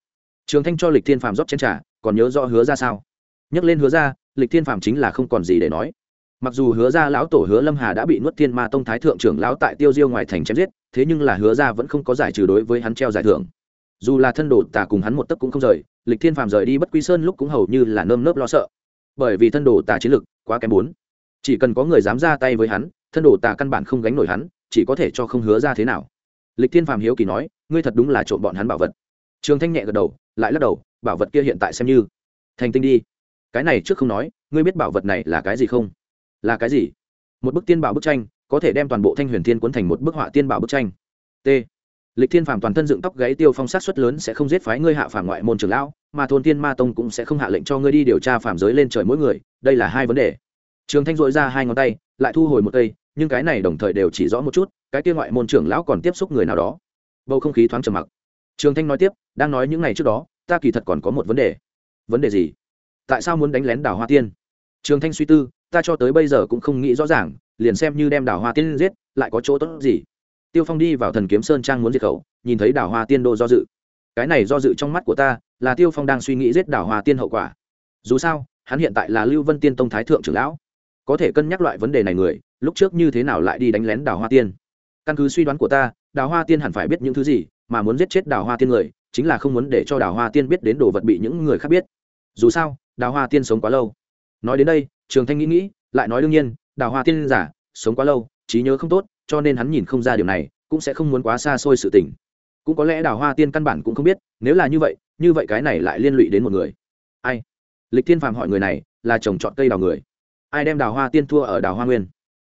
[SPEAKER 1] trường thanh cho lịch thiên phàm rót chén trà, còn nhớ rõ hứa ra sao? Nhắc lên hứa ra lịch thiên phàm chính là không còn gì để nói. Mặc dù hứa ra lão tổ hứa lâm hà đã bị nuốt thiên ma tông thái thượng trưởng lão tại tiêu diêu ngoài thành chém giết thế nhưng là hứa ra vẫn không có giải trừ đối với hắn treo giải thưởng. Dù là thân đồ tà cùng hắn một tấc cũng không rời lịch thiên phàm rời đi bất quy sơn lúc cũng hầu như là nơm nớp lo sợ. Bởi vì thân đồ tà chiến lực quá kém bốn. Chỉ cần có người dám ra tay với hắn thân đồ tà căn bản không gánh nổi hắn chỉ có thể cho không hứa ra thế nào. Lịch thiên phàm hiếu kỳ nói ngươi thật đúng là trộm bọn hắn bảo vật. Trường thanh nhẹ gật đầu lại lắc đầu, bảo vật kia hiện tại xem như. Thành tinh đi. Cái này trước không nói, ngươi biết bảo vật này là cái gì không? Là cái gì? Một bức tiên bảo bức tranh, có thể đem toàn bộ thanh huyền thiên cuốn thành một bức họa tiên bảo bức tranh. T. Lịch thiên phàm toàn thân dựng tóc gáy tiêu phong sát xuất lớn sẽ không giết phái ngươi hạ phàm ngoại môn trường lão, mà thôn tiên ma tông cũng sẽ không hạ lệnh cho ngươi đi điều tra phàm giới lên trời mỗi người, đây là hai vấn đề. Trường thanh dội ra hai ngón tay, lại thu hồi một cây, nhưng cái này đồng thời đều chỉ rõ một chút, cái kia ngoại môn trưởng lão còn tiếp xúc người nào đó. Bầu không khí thoáng trầm mặc trường thanh nói tiếp, đang nói những ngày trước đó, ta kỳ thật còn có một vấn đề. Vấn đề gì? Tại sao muốn đánh lén đào hoa tiên? Trường thanh suy tư, ta cho tới bây giờ cũng không nghĩ rõ ràng, liền xem như đem đào hoa tiên giết, lại có chỗ tốt gì? Tiêu phong đi vào thần kiếm sơn trang muốn diệt khẩu, nhìn thấy đào hoa tiên đô do dự. Cái này do dự trong mắt của ta, là tiêu phong đang suy nghĩ giết đào hoa tiên hậu quả. Dù sao, hắn hiện tại là lưu vân tiên tông thái thượng trưởng lão. Có thể cân nhắc loại vấn đề này người, lúc trước như thế nào lại đi đánh lén đào hoa tiên? Căn cứ suy đoán của ta, đào hoa tiên hẳn phải biết những thứ gì mà muốn giết chết đào hoa tiên người, chính là không muốn để cho đào hoa tiên biết đến đồ vật bị những người khác biết. Dù sao, đào hoa tiên sống quá lâu. Nói đến đây, trường thanh nghĩ nghĩ, lại nói đương nhiên, đào hoa tiên giả, sống quá lâu, trí nhớ không tốt, cho nên hắn nhìn không ra điều này, cũng sẽ không muốn quá xa xôi sự tình. Cũng có lẽ đào hoa tiên căn bản cũng không biết, nếu là như vậy như vậy cái này lại liên lụy đến một người. Ai? Lịch tiên phàm hỏi người này, là trồng trọt cây đào người. Ai đem đào hoa tiên thua ở đào hoa nguyên?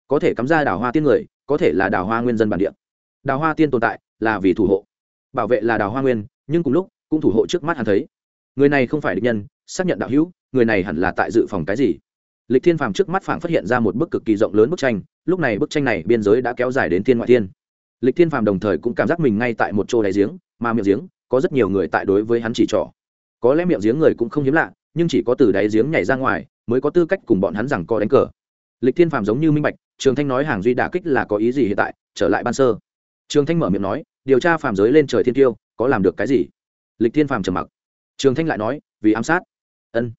[SPEAKER 1] Có thể cắm ra đào hoa tiên người, có thể là đào hoa nguyên dân bản địa. Đào hoa tiên tồn tại, là vì thủ hộ bảo vệ là đào hoa nguyên, nhưng cùng lúc, cũng thủ hộ trước mắt hắn thấy. Người này không phải địch nhân, xác nhận đạo hữu, người này hẳn là tại dự phòng cái gì? Lịch thiên phàm trước mắt phảng phát hiện ra một bức cực kỳ rộng lớn bức tranh, lúc này bức tranh này biên giới đã kéo dài đến thiên ngoại thiên. Lịch thiên phàm đồng thời cũng cảm giác mình ngay tại một chỗ đáy giếng, mà miệng giếng, có rất nhiều người tại đối với hắn chỉ trỏ. Có lẽ miệng giếng người cũng không hiếm lạ, nhưng chỉ có từ đáy giếng nhảy ra ngoài, mới có tư cách cùng bọn hắn rằng co đánh cờ. Lịch thiên phàm giống như minh bạch, trường thanh nói hàng duy đả kích là có ý gì hiện tại, trở lại ban sơ. Trường thanh mở miệng nói điều tra phàm giới lên trời thiên tiêu, có làm được cái gì? Lịch thiên phàm trầm mặc. Trường thanh lại nói, vì ám sát. Ân.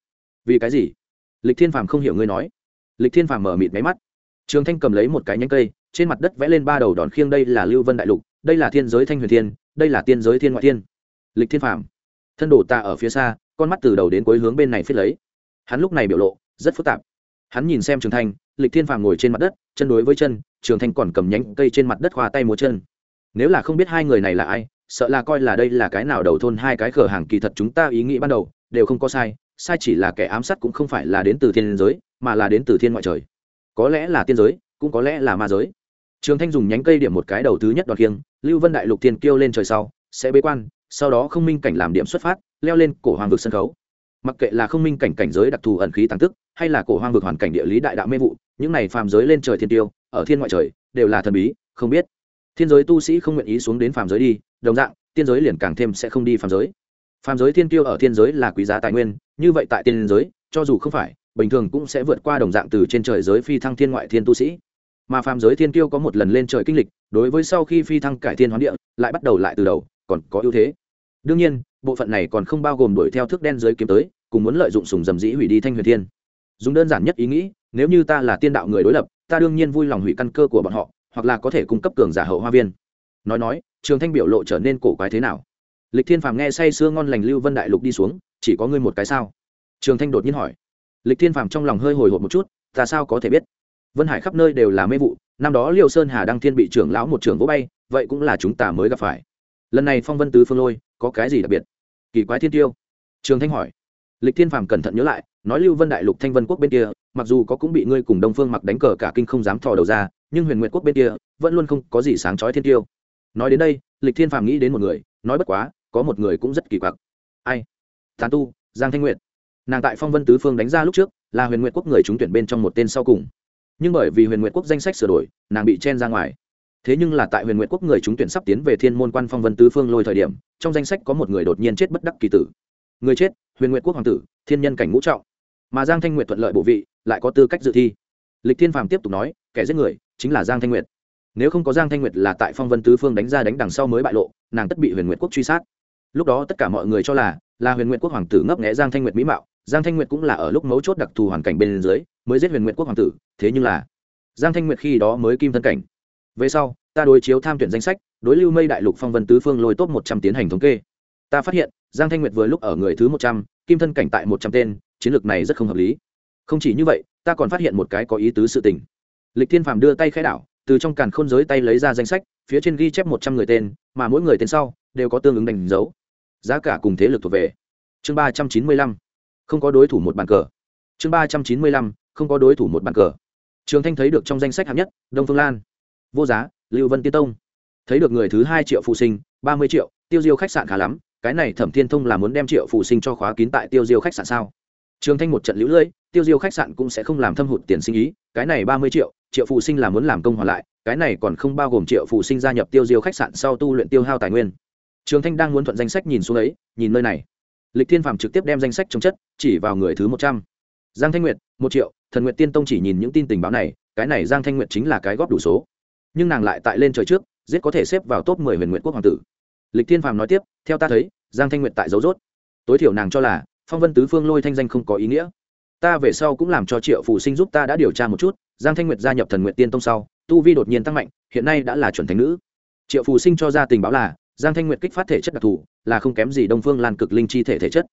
[SPEAKER 1] Vì cái gì? Lịch thiên phàm không hiểu ngươi nói. Lịch thiên phàm mở mịt máy mắt. Trường thanh cầm lấy một cái nhánh cây, trên mặt đất vẽ lên ba đầu đòn khiêng đây là lưu vân đại lục, đây là thiên giới thanh huyền thiên, đây là tiên giới thiên ngoại thiên. Lịch thiên phàm. Thân đồ ta ở phía xa, con mắt từ đầu đến cuối hướng bên này phết lấy. Hắn lúc này biểu lộ, rất phức tạp. Hắn nhìn xem trường thanh, lịch thiên phàm ngồi trên mặt đất, chân đối với chân, trường thanh còn cầm nhánh cây trên mặt đất khoa tay múa chân nếu là không biết hai người này là ai, sợ là coi là đây là cái nào đầu thôn hai cái cửa hàng kỳ thật chúng ta ý nghĩ ban đầu, đều không có sai sai chỉ là kẻ ám sát cũng không phải là đến từ thiên giới, mà là đến từ thiên ngoại trời. Có lẽ là tiên giới, cũng có lẽ là ma giới. Trường thanh dùng nhánh cây điểm một cái đầu thứ nhất đoạt kiêng, lưu vân đại lục thiên kêu lên trời sau, sẽ bế quan, sau đó không minh cảnh làm điểm xuất phát, leo lên cổ hoàng vực sân khấu. Mặc kệ là không minh cảnh cảnh giới đặc thù ẩn khí tăng tức, hay là cổ hoang vực hoàn cảnh địa lý đại đạo mê vụ, những này phàm giới lên trời thiên tiêu, ở thiên ngoại trời, đều là thần bí, không biết thiên giới tu sĩ không nguyện ý xuống đến phàm giới đi, đồng dạng, tiên giới liền càng thêm sẽ không đi phàm giới. Phàm giới thiên tiêu ở thiên giới là quý giá tài nguyên, như vậy tại tiên giới, cho dù không phải, bình thường cũng sẽ vượt qua đồng dạng từ trên trời giới phi thăng thiên ngoại thiên tu sĩ. Mà phàm giới thiên tiêu có một lần lên trời kinh lịch, đối với sau khi phi thăng cải thiên hoán địa, lại bắt đầu lại từ đầu, còn có ưu thế. Đương nhiên, bộ phận này còn không bao gồm đuổi theo thước đen giới kiếm tới, cùng muốn lợi dụng sùng dầm dĩ hủy đi thanh huyền thiên. Dùng đơn giản nhất ý nghĩ, nếu như ta là tiên đạo người đối lập, ta đương nhiên vui lòng hủy căn cơ của bọn họ hoặc là có thể cung cấp cường giả hậu hoa viên. Nói nói, trường thanh biểu lộ trở nên cổ quái thế nào? Lịch thiên phàm nghe say sưa ngon lành lưu vân đại lục đi xuống, chỉ có ngươi một cái sao? Trường thanh đột nhiên hỏi. Lịch thiên phàm trong lòng hơi hồi hộp một chút, ta sao có thể biết? Vân hải khắp nơi đều là mê vụ, năm đó liêu sơn hà đăng thiên bị trưởng lão một trưởng vỗ bay, vậy cũng là chúng ta mới gặp phải. Lần này phong vân tứ phương lôi, có cái gì đặc biệt? Kỳ quái thiên tiêu. Trường thanh hỏi. Lịch thiên phàm cẩn thận nhớ lại, nói lưu vân đại lục thanh vân quốc bên kia, mặc dù có cũng bị ngươi cùng đông phương mặc đánh cờ cả kinh không dám thò đầu ra nhưng huyền nguyện quốc bên kia vẫn luôn không có gì sáng chói thiên tiêu. Nói đến đây, lịch thiên phàm nghĩ đến một người, nói bất quá, có một người cũng rất kỳ quặc. Ai? Tán tu, giang thanh nguyệt. Nàng tại phong vân tứ phương đánh ra lúc trước, là huyền nguyện quốc người trúng tuyển bên trong một tên sau cùng. Nhưng bởi vì huyền nguyện quốc danh sách sửa đổi, nàng bị chen ra ngoài. Thế nhưng là tại huyền nguyện quốc người trúng tuyển sắp tiến về thiên môn quan phong vân tứ phương lôi thời điểm, trong danh sách có một người đột nhiên chết bất đắc kỳ tử. Người chết, huyền nguyện quốc hoàng tử, thiên nhân cảnh ngũ trọng. Mà giang thanh nguyệt thuận lợi bộ vị, lại có tư cách dự thi. Lịch thiên phàm tiếp tục nói kẻ giết người chính là giang thanh nguyệt nếu không có giang thanh nguyệt là tại phong vân tứ phương đánh ra đánh đằng sau mới bại lộ nàng tất bị huyền nguyệt quốc truy sát lúc đó tất cả mọi người cho là là huyền nguyệt quốc hoàng tử ngấp nghẽ giang thanh nguyệt mỹ mạo giang thanh nguyệt cũng là ở lúc mấu chốt đặc thù hoàn cảnh bên dưới mới giết huyền nguyệt quốc hoàng tử thế nhưng là giang thanh nguyệt khi đó mới kim thân cảnh về sau ta đối chiếu tham tuyển danh sách đối lưu mây đại lục phong vân tứ phương lôi tốt một trăm tiến hành thống kê ta phát hiện giang thanh nguyệt vừa lúc ở người thứ một trăm kim thân cảnh tại một trăm tên chiến lược này rất không hợp lý không chỉ như vậy ta còn phát hiện một cái có ý tứ sự tình lịch thiên phàm đưa tay khẽ đảo, từ trong càn khôn giới tay lấy ra danh sách, phía trên ghi chép một trăm người tên, mà mỗi người tên sau đều có tương ứng đánh dấu. Giá cả cùng thế lực thuộc về. Chương ba trăm chín mươi lăm. Không có đối thủ một bàn cờ. Chương ba trăm chín mươi lăm, không có đối thủ một bàn cờ. Trường thanh thấy được trong danh sách hạng nhất, đông phương lan. Vô giá, lưu vân tiên tông. Thấy được người thứ hai triệu phụ sinh, ba mươi triệu, tiêu diêu khách sạn khá lắm, cái này thẩm thiên thông là muốn đem triệu phụ sinh cho khóa kín tại tiêu diêu khách sạn sao? Trường thanh một trận lũ lưỡi, tiêu diêu khách sạn cũng sẽ không làm thâm hụt tiền sinh ý cái này ba mươi triệu triệu phụ sinh là muốn làm công hoàn lại, cái này còn không bao gồm triệu phụ sinh gia nhập tiêu diêu khách sạn sau tu luyện tiêu hao tài nguyên. Trường thanh đang muốn thuận danh sách nhìn xuống ấy, nhìn nơi này. Lịch thiên phạm trực tiếp đem danh sách chống chất, chỉ vào người thứ một trăm. Giang thanh nguyệt, một triệu, thần nguyệt tiên tông chỉ nhìn những tin tình báo này, cái này giang thanh nguyệt chính là cái góp đủ số. Nhưng nàng lại tại lên trời trước, giết có thể xếp vào top mười huyền nguyện quốc hoàng tử. Lịch thiên phàm nói tiếp, theo ta thấy, giang thanh nguyệt tại dấu rốt. Tối thiểu nàng cho là, phong vân tứ phương lôi thanh danh không có ý nghĩa ta về sau cũng làm cho triệu phụ sinh giúp ta đã điều tra một chút, giang thanh nguyệt gia nhập thần nguyệt tiên tông sau, tu vi đột nhiên tăng mạnh, hiện nay đã là chuẩn thánh nữ. Triệu phụ sinh cho ra tình báo là, giang thanh nguyệt kích phát thể chất đặc thù, là không kém gì đông phương lan cực linh chi thể thể chất.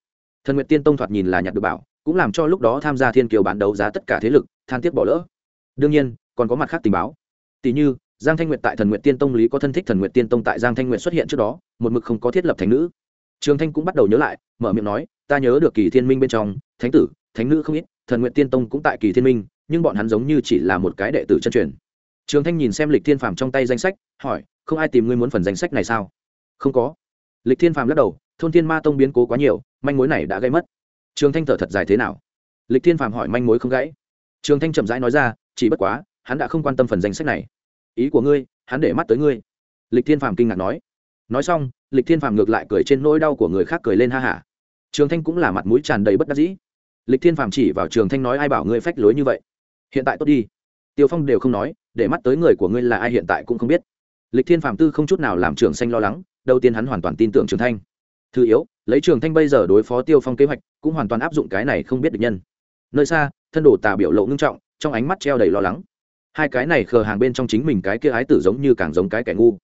[SPEAKER 1] Thần nguyệt tiên tông thoạt nhìn là nhặt được bảo, cũng làm cho lúc đó tham gia thiên kiều bán đấu giá tất cả thế lực, than tiếc bỏ lỡ. Đương nhiên, còn có mặt khác tình báo. Tỷ như, giang thanh nguyệt tại thần nguyệt tiên tông lý có thân thích thần nguyệt tiên tông tại giang thanh nguyệt xuất hiện trước đó, một mực không có thiết lập thành nữ. Trường thanh cũng bắt đầu nhớ lại, mở miệng nói ta nhớ được kỳ thiên minh bên trong, thánh tử, thánh nữ không ít, thần nguyện tiên tông cũng tại kỳ thiên minh, nhưng bọn hắn giống như chỉ là một cái đệ tử chân truyền. Trường thanh nhìn xem lịch thiên phàm trong tay danh sách, hỏi, không ai tìm ngươi muốn phần danh sách này sao? Không có. Lịch thiên phàm lắc đầu, thôn thiên ma tông biến cố quá nhiều, manh mối này đã gây mất. Trường thanh thở thật dài thế nào? Lịch thiên phàm hỏi, manh mối không gãy? Trường thanh chậm rãi nói ra, chỉ bất quá, hắn đã không quan tâm phần danh sách này. Ý của ngươi, hắn để mắt tới ngươi. Lịch thiên phàm kinh ngạc nói. Nói xong, lịch thiên phàm ngược lại cười trên nỗi đau của người khác cười lên ha hả trường thanh cũng là mặt mũi tràn đầy bất đắc dĩ. Lịch thiên phàm chỉ vào trường thanh nói ai bảo ngươi phách lối như vậy? Hiện tại tốt đi. Tiêu phong đều không nói, để mắt tới người của ngươi là ai hiện tại cũng không biết. Lịch thiên phàm tư không chút nào làm trường xanh lo lắng, đầu tiên hắn hoàn toàn tin tưởng trường thanh. Thứ yếu, lấy trường thanh bây giờ đối phó tiêu phong kế hoạch, cũng hoàn toàn áp dụng cái này không biết được nhân. Nơi xa, thân đồ tà biểu lộ ngưng trọng, trong ánh mắt treo đầy lo lắng. Hai cái này khờ hàng bên trong chính mình cái kia ái tử giống như càng giống cái kẻ ngu.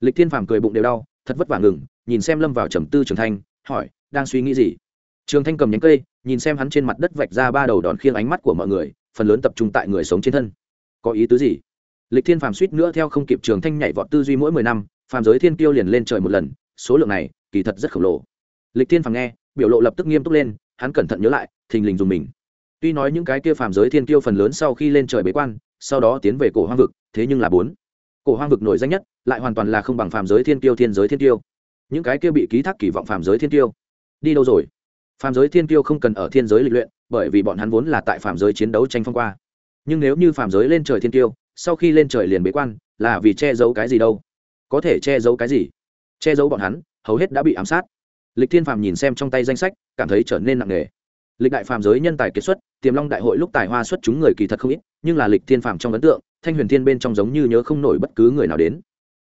[SPEAKER 1] Lịch thiên phàm cười bụng đều đau, thật vất vả ngừng, nhìn xem lâm vào trầm tư trường thanh, hỏi đang suy nghĩ gì? Trường thanh cầm nhánh cây, nhìn xem hắn trên mặt đất vạch ra ba đầu đòn khiêng ánh mắt của mọi người, phần lớn tập trung tại người sống trên thân. Có ý tứ gì? Lịch thiên phàm suýt nữa theo không kịp trường thanh nhảy vọt tư duy mỗi mười năm, phàm giới thiên tiêu liền lên trời một lần, số lượng này, kỳ thật rất khổng lồ. Lịch thiên phàm nghe, biểu lộ lập tức nghiêm túc lên, hắn cẩn thận nhớ lại, thình lình dùng mình. Tuy nói những cái kia phàm giới thiên tiêu phần lớn sau khi lên trời bế quan, sau đó tiến về cổ hoang vực, thế nhưng là bốn. Cổ hoang vực nổi danh nhất, lại hoàn toàn là không bằng phàm giới thiên tiêu thiên giới thiên tiêu những cái kia bị ký thác kỳ vọng phàm giới thiên tiêu đi đâu rồi? Phàm giới thiên tiêu không cần ở thiên giới lịch luyện, bởi vì bọn hắn vốn là tại phàm giới chiến đấu tranh phong qua. Nhưng nếu như phàm giới lên trời thiên tiêu sau khi lên trời liền bế quan, là vì che giấu cái gì đâu? Có thể che giấu cái gì? Che giấu bọn hắn, hầu hết đã bị ám sát. Lịch thiên phàm nhìn xem trong tay danh sách, cảm thấy trở nên nặng nề. Lịch đại phàm giới nhân tài kiệt xuất, tiềm long đại hội lúc tài hoa xuất chúng người kỳ thật không ít, nhưng là lịch thiên phàm trong ấn tượng, thanh huyền thiên bên trong giống như nhớ không nổi bất cứ người nào đến.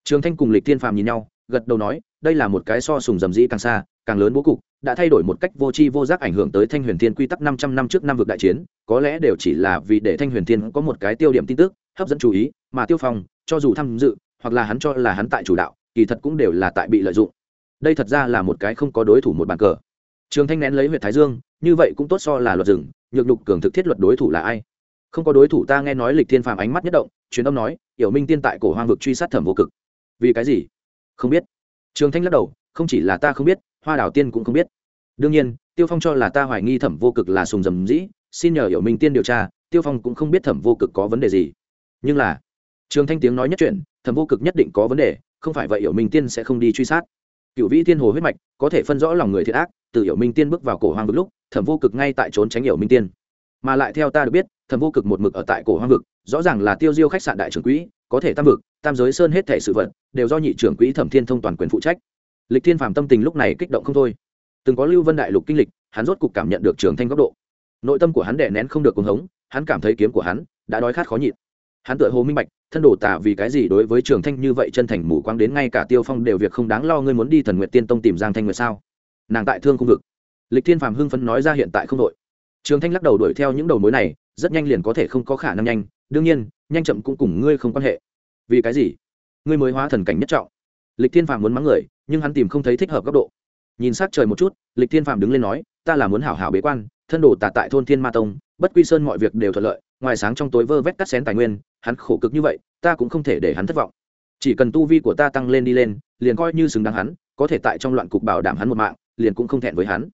[SPEAKER 1] Trường thanh cùng lịch thiên phàm nhìn nhau, gật đầu nói, đây là một cái so sùng dầm dĩ càng xa càng lớn bố cục, đã thay đổi một cách vô tri vô giác ảnh hưởng tới thanh huyền thiên quy tắc năm trăm năm trước năm vực đại chiến, có lẽ đều chỉ là vì để thanh huyền thiên có một cái tiêu điểm tin tức, hấp dẫn chú ý, mà tiêu phong, cho dù tham dự, hoặc là hắn cho là hắn tại chủ đạo, kỳ thật cũng đều là tại bị lợi dụng. Đây thật ra là một cái không có đối thủ một bàn cờ. Trường thanh nén lấy huyện thái dương, như vậy cũng tốt so là luật rừng, nhược lục cường thực thiết luật đối thủ là ai? Không có đối thủ ta nghe nói lịch thiên phàm ánh mắt nhất động, truyền âm nói yểu minh tiên tại cổ hoang vực truy sát thẩm vô cực. Vì cái gì? Không biết. Trường thanh lắc đầu, không chỉ là ta không biết hoa đảo tiên cũng không biết. Đương nhiên, tiêu phong cho là ta hoài nghi thẩm vô cực là sùng dầm dĩ, xin nhờ hiểu minh tiên điều tra, tiêu phong cũng không biết thẩm vô cực có vấn đề gì. Nhưng là, trường thanh tiếng nói nhất chuyện, thẩm vô cực nhất định có vấn đề, không phải vậy hiểu minh tiên sẽ không đi truy sát. Cựu vĩ thiên hồ huyết mạch, có thể phân rõ lòng người thiệt ác, từ hiểu minh tiên bước vào cổ hoang vực lúc, thẩm vô cực ngay tại trốn tránh hiểu minh tiên. Mà lại theo ta được biết, thẩm vô cực một mực ở tại cổ hoang vực, rõ ràng là tiêu diêu khách sạn đại trưởng quỹ, có thể tam vực, tam giới sơn hết thể sự vật, đều do nhị trưởng quỹ thẩm thiên thông toàn quyền phụ trách lịch thiên phàm tâm tình lúc này kích động không thôi. Từng có lưu vân đại lục kinh lịch, hắn rốt cục cảm nhận được trường thanh góc độ. Nội tâm của hắn đè nén không được cuồng hống, hắn cảm thấy kiếm của hắn đã đói khát khó nhịn. Hắn tựa hồ minh bạch, thân đồ tả vì cái gì đối với trường thanh như vậy chân thành mù quáng đến ngay cả tiêu phong đều việc không đáng lo ngươi muốn đi thần nguyện tiên tông tìm giang thanh nguyệt sao? Nàng tại thương không vực. Lịch thiên phàm hưng phấn nói ra hiện tại không đội. Trường thanh lắc đầu đuổi theo những đầu mối này, rất nhanh liền có thể không có khả năng nhanh. Đương nhiên, nhanh chậm cũng cùng ngươi không quan hệ. Vì cái gì? Ngươi mới hóa thần cảnh nhất trọng. Lịch thiên phàm muốn mắng người nhưng hắn tìm không thấy thích hợp góc độ. Nhìn s á c trời một chút, lịch thiên phàm đứng lên nói, ta là muốn hảo hảo bế quan, thân đồ tà tại thôn thiên ma tông, bất quy sơn mọi việc đều thuận lợi, ngoài sáng trong tối vơ vét cắt xén tài nguyên, hắn khổ cực như vậy, ta cũng không thể để hắn thất vọng. Chỉ cần tu vi của ta tăng lên đi lên, liền coi như xứng đáng hắn, có thể tại trong loạn cục bảo đảm hắn một mạng, liền cũng không thẹn với hắn.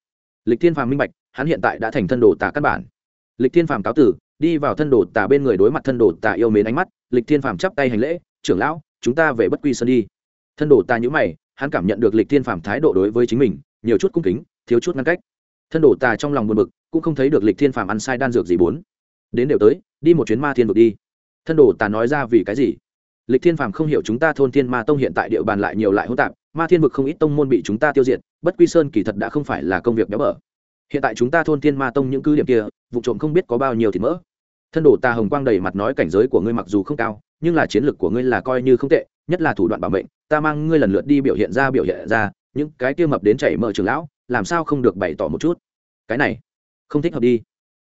[SPEAKER 1] Lịch thiên phàm minh bạch, hắn hiện tại đã thành thân đồ tà căn bản. Lịch thiên phàm cáo tử, đi vào thân đồ tà bên người đối mặt thân đồ tà yêu mến ánh mắt, lịch thiên phàm chắp tay hành lễ, trưởng lão, chúng ta về bất quy sơn đi. Thân đồ tà nhữ mày hắn cảm nhận được lịch thiên phàm thái độ đối với chính mình, nhiều chút cung kính, thiếu chút ngăn cách. Thân đồ tà trong lòng buồn bực, cũng không thấy được lịch thiên phàm ăn sai đan dược gì bốn. Đến đều tới, đi một chuyến ma thiên vực đi. Thân đồ tà nói ra vì cái gì? Lịch thiên phàm không hiểu chúng ta thôn thiên ma tông hiện tại địa bàn lại nhiều lại hỗn tạp, ma thiên vực không ít tông môn bị chúng ta tiêu diệt, bất quy sơn kỳ thật đã không phải là công việc béo bở. Hiện tại chúng ta thôn thiên ma tông những cứ điểm kia, vụ trộm không biết có bao nhiêu thì mỡ. Thân đồ Tà hồng quang đầy mặt nói cảnh giới của ngươi mặc dù không cao nhưng là chiến lược của ngươi là coi như không tệ, nhất là thủ đoạn bảo mệnh, ta mang ngươi lần lượt đi biểu hiện ra biểu hiện ra, những cái kia mập đến chảy mỡ trường lão, làm sao không được bày tỏ một chút? Cái này, không thích hợp đi.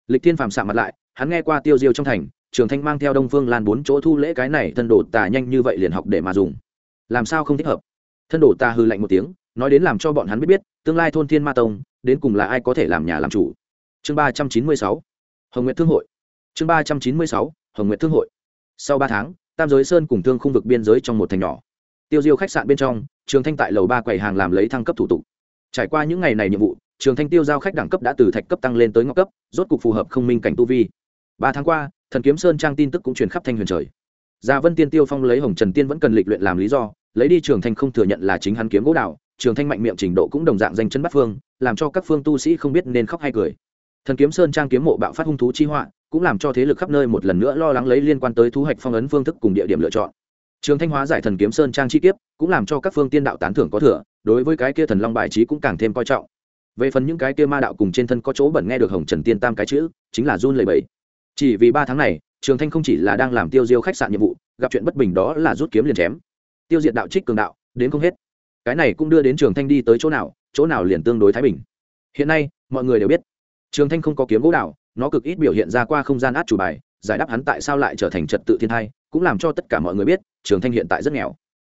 [SPEAKER 1] Lịch thiên phàm sạm mặt lại, hắn nghe qua tiêu diêu trong thành, trường thanh mang theo đông phương lan bốn chỗ thu lễ cái này, thân đồ tà nhanh như vậy liền học để mà dùng. Làm sao không thích hợp? Thân đồ tà hư lạnh một tiếng, nói đến làm cho bọn hắn biết biết, tương lai thôn thiên ma tông, đến cùng là ai có thể làm nhà làm chủ? Chương ba trăm chín mươi sáu, hồng nguyện thương hội. Chương ba trăm chín mươi sáu, hồng nguyện thương hội. Sau ba tháng tam giới sơn cùng thương khung vực biên giới trong một thành nhỏ. Tiêu diêu khách sạn bên trong, trường thanh tại lầu ba quầy hàng làm lấy thăng cấp thủ tục. Trải qua những ngày này nhiệm vụ, trường thanh tiêu giao khách đẳng cấp đã từ thạch cấp tăng lên tới ngọc cấp, rốt cục phù hợp không minh cảnh tu vi. Ba tháng qua, thần kiếm sơn trang tin tức cũng truyền khắp thanh huyền trời. Gia vân tiên tiêu phong lấy hồng trần tiên vẫn cần lịch luyện làm lý do, lấy đi trường thanh không thừa nhận là chính hắn kiếm gỗ đạo, trường thanh mạnh miệng trình độ cũng đồng dạng danh chân bắt phương, làm cho các phương tu sĩ không biết nên khóc hay cười. Thần kiếm sơn trang kiếm mộ bạo phát hung thú chi họa cũng làm cho thế lực khắp nơi một lần nữa lo lắng lấy liên quan tới thu hoạch phong ấn phương thức cùng địa điểm lựa chọn. Trường thanh hóa giải thần kiếm sơn trang chi kiếp cũng làm cho các phương tiên đạo tán thưởng có thừa, đối với cái kia thần long bài trí cũng càng thêm coi trọng. Về phần những cái kia ma đạo cùng trên thân có chỗ bẩn nghe được hồng trần tiên tam cái chữ, chính là run lầy bẫy chỉ vì ba tháng này, trường thanh không chỉ là đang làm tiêu diêu khách sạn nhiệm vụ, gặp chuyện bất bình đó là rút kiếm liền chém. Tiêu diệt đạo trích cường đạo, đến không hết. Cái này cũng đưa đến trường thanh đi tới chỗ nào chỗ nào liền tương đối thái bình. Hiện nay, mọi người đều biết, trường thanh không có kiếm gỗ đạo nó cực ít biểu hiện ra qua không gian át chủ bài, giải đáp hắn tại sao lại trở thành trật tự thiên thai, cũng làm cho tất cả mọi người biết, trường thanh hiện tại rất nghèo.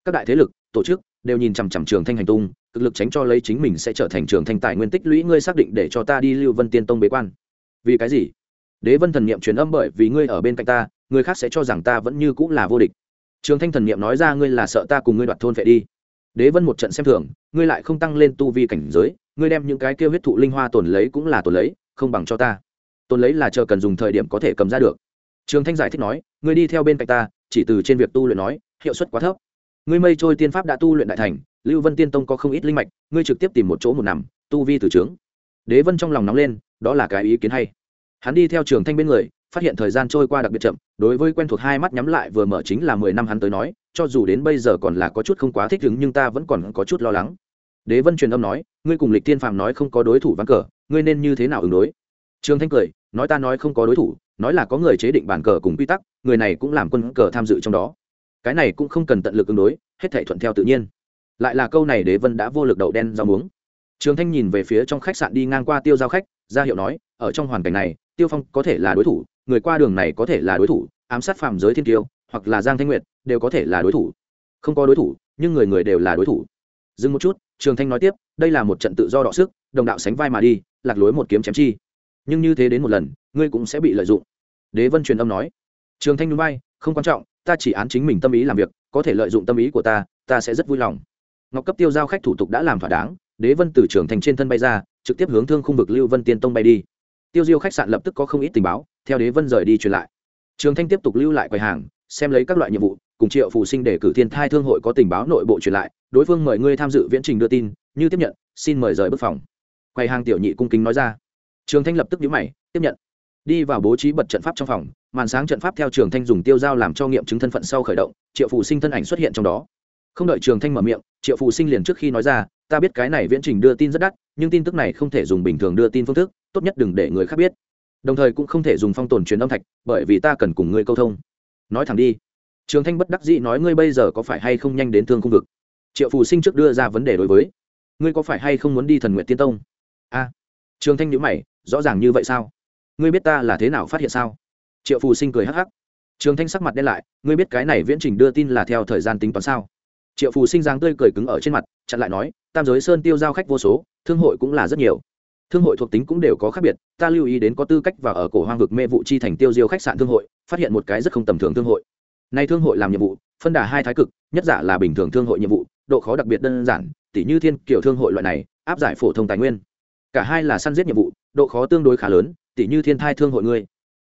[SPEAKER 1] Các đại thế lực, tổ chức đều nhìn chằm chằm trường thanh hành tung, cực lực tránh cho lấy chính mình sẽ trở thành trường thanh tài nguyên tích lũy, ngươi xác định để cho ta đi lưu vân tiên tông bế quan. Vì cái gì? Đế vân thần niệm truyền âm bởi vì ngươi ở bên cạnh ta, người khác sẽ cho rằng ta vẫn như cũng là vô địch. Trường thanh thần niệm nói ra ngươi là sợ ta cùng ngươi đoạt thôn vệ đi. Đế vân một trận xem thường, ngươi lại không tăng lên tu vi cảnh giới, ngươi đem những cái kêu huyết thụ linh hoa tồn lấy cũng là tồn lấy, không bằng cho ta tôn lấy là chờ cần dùng thời điểm có thể cầm ra được. Trường thanh giải thích nói, ngươi đi theo bên cạnh ta, chỉ từ trên việc tu luyện nói, hiệu suất quá thấp. Ngươi mây trôi tiên pháp đã tu luyện đại thành, lưu vân tiên tông có không ít linh mạch, ngươi trực tiếp tìm một chỗ một nằm, tu vi từ trướng đế vân trong lòng nóng lên, đó là cái ý kiến hay. Hắn đi theo trường thanh bên người, phát hiện thời gian trôi qua đặc biệt chậm, đối với quen thuộc hai mắt nhắm lại vừa mở chính là mười năm hắn tới nói, cho dù đến bây giờ còn là có chút không quá thích ứng nhưng ta vẫn còn có chút lo lắng. Đế vân truyền âm nói, ngươi cùng lịch tiên phàm nói không có đối thủ ván cờ, ngươi nên như thế nào ứng đối? Trương thanh cười, nói ta nói không có đối thủ, nói là có người chế định bản cờ cùng quy tắc, người này cũng làm quân cờ tham dự trong đó. Cái này cũng không cần tận lực ứng đối, hết thảy thuận theo tự nhiên. Lại là câu này đế vân đã vô lực đậu đen rau muống. Trương thanh nhìn về phía trong khách sạn đi ngang qua tiêu giao khách, ra hiệu nói, ở trong hoàn cảnh này, tiêu phong có thể là đối thủ, người qua đường này có thể là đối thủ, ám sát phạm giới thiên tiêu hoặc là giang thanh nguyệt, đều có thể là đối thủ. Không có đối thủ, nhưng người người đều là đối thủ. Dừng một chút, trường thanh nói tiếp, đây là một trận tự do đọ sức, đồng đạo sánh vai mà đi, lạc lối một kiếm chém chi nhưng như thế đến một lần, ngươi cũng sẽ bị lợi dụng. Đế vân truyền âm nói. Trường thanh núi bay không quan trọng, ta chỉ án chính mình tâm ý làm việc, có thể lợi dụng tâm ý của ta ta sẽ rất vui lòng. Ngọc cấp tiêu giao khách thủ tục đã làm thỏa đáng, đế vân từ trường thành trên thân bay ra, trực tiếp hướng thương khung vực lưu vân tiên tông bay đi. Tiêu diêu khách sạn lập tức có không ít tình báo, theo đế vân rời đi truyền lại. Trường thanh tiếp tục lưu lại quầy hàng, xem lấy các loại nhiệm vụ, cùng triệu phụ sinh để cử thiên thai thương hội có tình báo nội bộ truyền lại, đối phương mời ngươi tham dự viễn trình đưa tin, như tiếp nhận, xin mời rời bức phòng. Quầy hàng tiểu nhị cung kính nói ra trường thanh lập tức nhíu mày, tiếp nhận. Đi vào bố trí bật trận pháp trong phòng, màn sáng trận pháp theo trường thanh dùng tiêu dao làm cho nghiệm chứng thân phận sau khởi động, triệu phụ sinh thân ảnh xuất hiện trong đó. Không đợi trường thanh mở miệng, triệu phụ sinh liền trước khi nói ra, ta biết cái này viễn trình đưa tin rất đắt, nhưng tin tức này không thể dùng bình thường đưa tin phương thức, tốt nhất đừng để người khác biết. Đồng thời cũng không thể dùng phong tồn truyền âm thạch, bởi vì ta cần cùng ngươi câu thông. Nói thẳng đi. Trường thanh bất đắc dĩ nói, ngươi bây giờ có phải hay không nhanh đến thương cung vực? Triệu phù sinh trước đưa ra vấn đề đối với, ngươi có phải hay không muốn đi thần nguyện tiên tông? A. Trường thanh nhữ mày rõ ràng như vậy sao? Ngươi biết ta là thế nào phát hiện sao? Triệu phù sinh cười hắc hắc. Trường thanh sắc mặt đen lại, ngươi biết cái này viễn trình đưa tin là theo thời gian tính toán sao? Triệu phù sinh dáng tươi cười cứng ở trên mặt, chặn lại nói, tam giới sơn tiêu giao khách vô số, thương hội cũng là rất nhiều. Thương hội thuộc tính cũng đều có khác biệt, ta lưu ý đến có tư cách và ở cổ hoang vực mê vụ chi thành tiêu diêu khách sạn thương hội, phát hiện một cái rất không tầm thường thương hội. Nay thương hội làm nhiệm vụ, phân đà hai thái cực, nhất giả là bình thường thương hội nhiệm vụ, độ khó đặc biệt đơn giản tỷ như thiên kiểu thương hội loại này, áp giải phổ thông tài nguyên. Cả hai là săn giết nhiệm vụ độ khó tương đối khá lớn tỷ như thiên thai thương hội ngươi.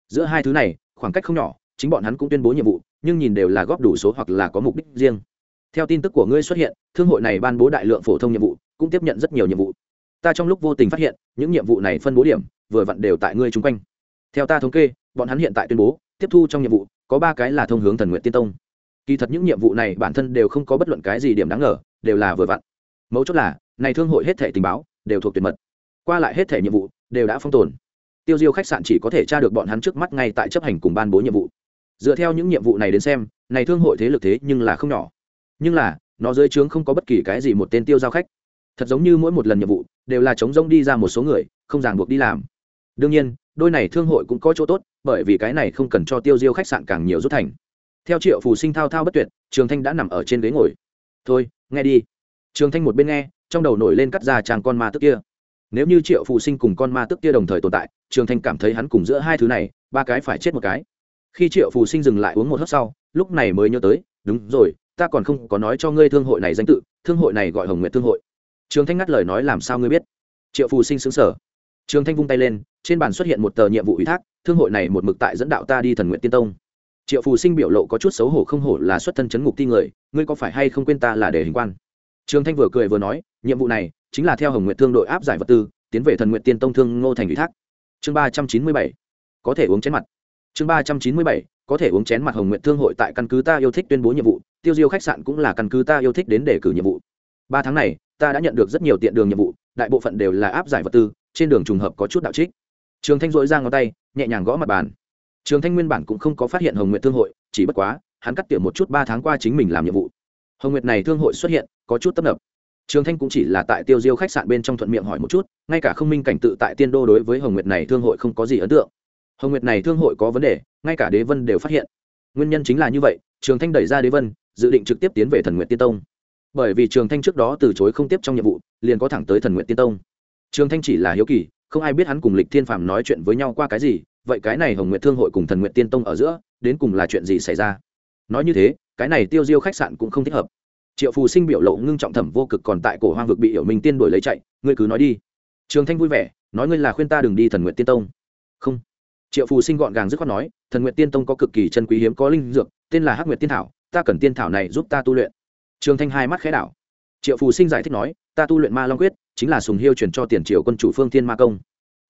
[SPEAKER 1] Giữa hai thứ này, khoảng cách không nhỏ, chính bọn hắn cũng tuyên bố nhiệm vụ, nhưng nhìn đều là góp đủ số hoặc là có mục đích riêng. Theo tin tức của ngươi xuất hiện, thương hội này ban bố đại lượng phổ thông nhiệm vụ, cũng tiếp nhận rất nhiều nhiệm vụ. Ta trong lúc vô tình phát hiện, những nhiệm vụ này phân bố điểm, vừa vặn đều tại ngươi chung quanh. Theo ta thống kê, bọn hắn hiện tại tuyên bố, tiếp thu trong nhiệm vụ, có ba cái là thông hướng thần nguyện tiên tông. Kỳ thật những nhiệm vụ này bản thân đều không có bất luận cái gì điểm đáng ngờ, đều là vừa vặn. Mấu chốt là, này thương hội hết thể tình báo, đều thuộc tuyệt mật. Qua lại hết thể nhiệm vụ đều đã phong tồn. Tiêu diêu khách sạn chỉ có thể tra được bọn hắn trước mắt ngay tại chấp hành cùng ban bố nhiệm vụ. Dựa theo những nhiệm vụ này đến xem, này thương hội thế lực thế nhưng là không nhỏ. Nhưng là, nó dưới trướng không có bất kỳ cái gì một tên tiêu giao khách. Thật giống như mỗi một lần nhiệm vụ, đều là chống rông đi ra một số người, không ràng buộc đi làm. Đương nhiên, đôi này thương hội cũng có chỗ tốt, bởi vì cái này không cần cho tiêu diêu khách sạn càng nhiều rút thành. Theo triệu phù sinh thao thao bất tuyệt, trường thanh đã nằm ở trên ghế ngồi. Thôi, nghe đi. Trường thanh một bên nghe, trong đầu nổi lên cắt ra chàng con ma tức kia nếu như triệu phù sinh cùng con ma tức kia đồng thời tồn tại, trường thanh cảm thấy hắn cùng giữa hai thứ này, ba cái phải chết một cái. Khi triệu phù sinh dừng lại uống một hớp sau, lúc này mới nhớ tới, đúng rồi, ta còn không có nói cho ngươi thương hội này danh tự, thương hội này gọi hồng nguyện thương hội. Trường thanh ngắt lời nói, làm sao ngươi biết? Triệu phù sinh xứng sở trường thanh vung tay lên, trên bàn xuất hiện một tờ nhiệm vụ ủy thác, thương hội này một mực tại dẫn đạo ta đi thần nguyện tiên tông. Triệu phù sinh biểu lộ có chút xấu hổ không hổ là xuất thân chấn ngục ti người, ngươi có phải hay không quên ta là để hình quan? Trường thanh vừa cười vừa nói, nhiệm vụ này chính là theo hồng nguyện thương đội áp giải vật tư, tiến về thần nguyện tiên tông thương ngô thành ủy thác. Chương ba trăm chín mươi bảy, có thể uống chén mặt. Chương ba trăm chín mươi bảy, có thể uống chén mặt hồng nguyện thương hội tại căn cứ ta yêu thích tuyên bố nhiệm vụ, tiêu diêu khách sạn cũng là căn cứ ta yêu thích đến để cử nhiệm vụ. Ba tháng này, ta đã nhận được rất nhiều tiện đường nhiệm vụ, đại bộ phận đều là áp giải vật tư, trên đường trùng hợp có chút đạo trích. Trường thanh dội ra ngón tay, nhẹ nhàng gõ mặt bàn. Trường thanh nguyên bản cũng không có phát hiện hồng nguyệt thương hội, chỉ bất quá, hắn cắt tiệm một chút ba tháng qua chính mình làm nhiệm vụ. Hồng nguyệt này thương hội xuất hiện, có chút tấp nập trường thanh cũng chỉ là tại tiêu diêu khách sạn bên trong thuận miệng hỏi một chút, ngay cả không minh cảnh tự tại tiên đô đối với hồng nguyệt này thương hội không có gì ấn tượng. Hồng nguyệt này thương hội có vấn đề, ngay cả đế vân đều phát hiện. Nguyên nhân chính là như vậy, trường thanh đẩy ra đế vân, dự định trực tiếp tiến về thần nguyện tiên tông. Bởi vì trường thanh trước đó từ chối không tiếp trong nhiệm vụ, liền có thẳng tới thần nguyện tiên tông. Trường thanh chỉ là hiếu kỳ, không ai biết hắn cùng lịch thiên phàm nói chuyện với nhau qua cái gì, vậy cái này hồng nguyện thương hội cùng thần nguyện tiên tông ở giữa, đến cùng là chuyện gì xảy ra? Nói như thế, cái này tiêu diêu khách sạn cũng không thích hợp triệu phù sinh biểu lộ ngưng trọng thẩm vô cực còn tại cổ hoang vực bị hiểu minh tiên đuổi lấy chạy, ngươi cứ nói đi. Trường thanh vui vẻ, nói ngươi là khuyên ta đừng đi thần nguyện tiên tông. Không. Triệu phù sinh gọn gàng dứt khoát nói, thần nguyện tiên tông có cực kỳ chân quý hiếm có linh dược, tên là hắc nguyệt tiên thảo, ta cần tiên thảo này giúp ta tu luyện. Trường thanh hai mắt khẽ đảo. Triệu phù sinh giải thích nói, ta tu luyện ma long quyết, chính là sùng hiêu truyền cho tiền triều quân chủ phương thiên ma công.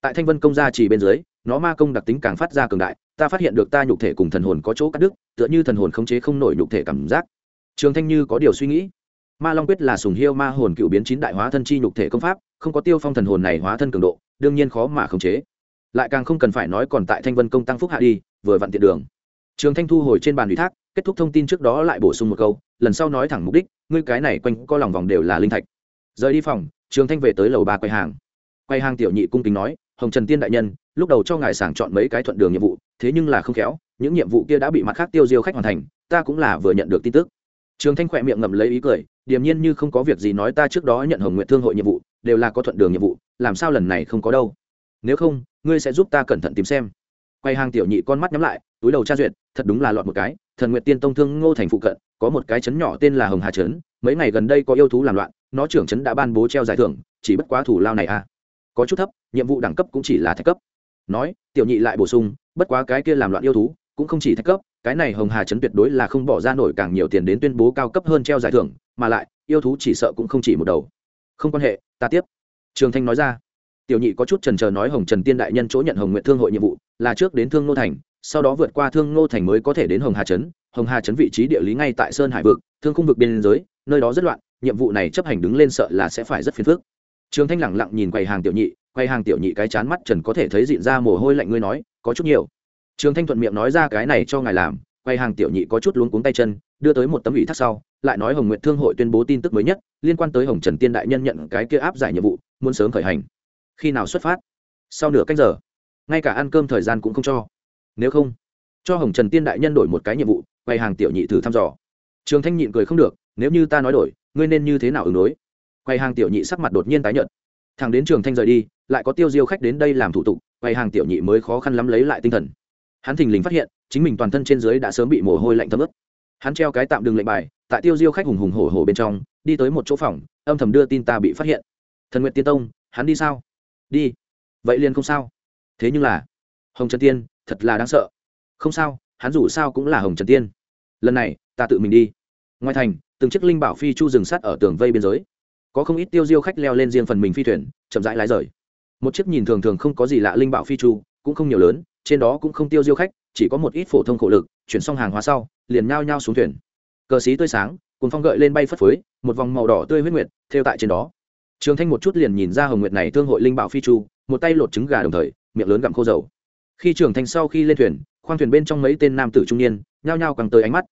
[SPEAKER 1] Tại thanh vân công gia chỉ bên dưới, nó ma công đặc tính càng phát ra cường đại, ta phát hiện được ta nhục thể cùng thần hồn có chỗ cắt đứt, tựa như thần hồn khống chế không nổi nhục thể cảm giác trường thanh như có điều suy nghĩ. Ma long quyết là sùng hiêu ma hồn cựu biến chín đại hóa thân chi nhục thể công pháp, không có tiêu phong thần hồn này hóa thân cường độ, đương nhiên khó mà khống chế. Lại càng không cần phải nói còn tại thanh vân công tăng phúc hạ đi, vừa vặn tiện đường. Trường thanh thu hồi trên bàn ủy thác, kết thúc thông tin trước đó lại bổ sung một câu, lần sau nói thẳng mục đích, ngươi cái này quanh co lòng vòng đều là linh thạch. Rời đi phòng, trường thanh về tới lầu ba quầy hàng. Quầy hàng tiểu nhị cung kính nói, hồng trần tiên đại nhân, lúc đầu cho ngài sảng chọn mấy cái thuận đường nhiệm vụ, thế nhưng là không khéo, những nhiệm vụ kia đã bị mặt khác tiêu diêu khách hoàn thành, ta cũng là vừa nhận được tin tức trường thanh khỏe miệng ngậm lấy ý cười, điềm nhiên như không có việc gì nói ta trước đó nhận hồng nguyện thương hội nhiệm vụ, đều là có thuận đường nhiệm vụ, làm sao lần này không có đâu? Nếu không, ngươi sẽ giúp ta cẩn thận tìm xem. Quay hàng tiểu nhị con mắt nhắm lại, túi đầu tra duyệt, thật đúng là lọt một cái, thần nguyện tiên tông thương ngô thành phụ cận, có một cái trấn nhỏ tên là hồng hà trấn, mấy ngày gần đây có yêu thú làm loạn, nó trưởng trấn đã ban bố treo giải thưởng, chỉ bất quá thủ lao này à. Có chút thấp, nhiệm vụ đẳng cấp cũng chỉ là thạch cấp. Nói, tiểu nhị lại bổ sung, bất quá cái kia làm loạn yêu thú cũng không chỉ thách cấp, cái này hồng hà Chấn tuyệt đối là không bỏ ra nổi càng nhiều tiền đến tuyên bố cao cấp hơn treo giải thưởng, mà lại, yêu thú chỉ sợ cũng không chỉ một đầu. Không quan hệ, ta tiếp. Trường thanh nói ra. Tiểu nhị có chút trần trờ nói hồng trần tiên đại nhân chỗ nhận hồng nguyện thương hội nhiệm vụ, là trước đến thương ngô thành, sau đó vượt qua thương ngô thành mới có thể đến hồng hà trấn. Hồng hà trấn vị trí địa lý ngay tại sơn hải vực, thương khung vực biên giới, nơi đó rất loạn, nhiệm vụ này chấp hành đứng lên sợ là sẽ phải rất phiền phức. Trường thanh lẳng lặng nhìn quầy hàng tiểu nhị, quầy hàng tiểu nhị cái chán mắt trần có thể thấy dịn ra mồ hôi lạnh, ngươi nói, có chút nhiều trường thanh thuận miệng nói ra cái này cho ngài làm, Quay hàng tiểu nhị có chút luống cuống tay chân, đưa tới một tấm ủy thác sau, lại nói hồng nguyện thương hội tuyên bố tin tức mới nhất, liên quan tới hồng trần tiên đại nhân nhận cái kia áp giải nhiệm vụ, muốn sớm khởi hành. Khi nào xuất phát? Sau nửa cách giờ. Ngay cả ăn cơm thời gian cũng không cho. Nếu không, cho hồng trần tiên đại nhân đổi một cái nhiệm vụ, quay hàng tiểu nhị thử thăm dò. Trường thanh nhịn cười không được, nếu như ta nói đổi, ngươi nên như thế nào ứng đối? Quay hàng tiểu nhị sắc mặt đột nhiên tái nhợt. Thằng đến trường thanh rời đi, lại có tiêu diêu khách đến đây làm thủ tục, Quay hàng tiểu nhị mới khó khăn lắm lấy lại tinh thần hắn thình lình phát hiện, chính mình toàn thân trên dưới đã sớm bị mồ hôi lạnh thấm ướt. Hắn treo cái tạm đường lệnh bài, tại tiêu diêu khách hùng hùng hổ hổ bên trong, đi tới một chỗ phòng, âm thầm đưa tin ta bị phát hiện. Thần nguyện tiên tông, hắn đi sao? Đi. Vậy liền không sao. Thế nhưng là, hồng trần tiên, thật là đáng sợ. Không sao, hắn dù sao cũng là hồng trần tiên. Lần này, ta tự mình đi. Ngoài thành, từng chiếc linh bảo phi chu rừng sắt ở tường vây biên giới. Có không ít tiêu diêu khách leo lên riêng phần mình phi thuyền, chậm rãi lái rời. Một chiếc nhìn thường thường không có gì lạ linh bảo phi chu, cũng không nhiều lớn trên đó cũng không tiêu diêu khách, chỉ có một ít phổ thông khổ lực, chuyển xong hàng hóa sau, liền nhao nhao xuống thuyền. Cờ xí tươi sáng cùng phong gợi lên bay phất phới, một vòng màu đỏ tươi huyết nguyệt, theo tại trên đó. Trường thanh một chút liền nhìn ra hồng nguyệt này thương hội linh bảo phi chu, một tay lột trứng gà đồng thời, miệng lớn gặm khô dầu. Khi trường thanh sau khi lên thuyền, khoang thuyền bên trong mấy tên nam tử trung niên, nhao nhao càng tới ánh mắt.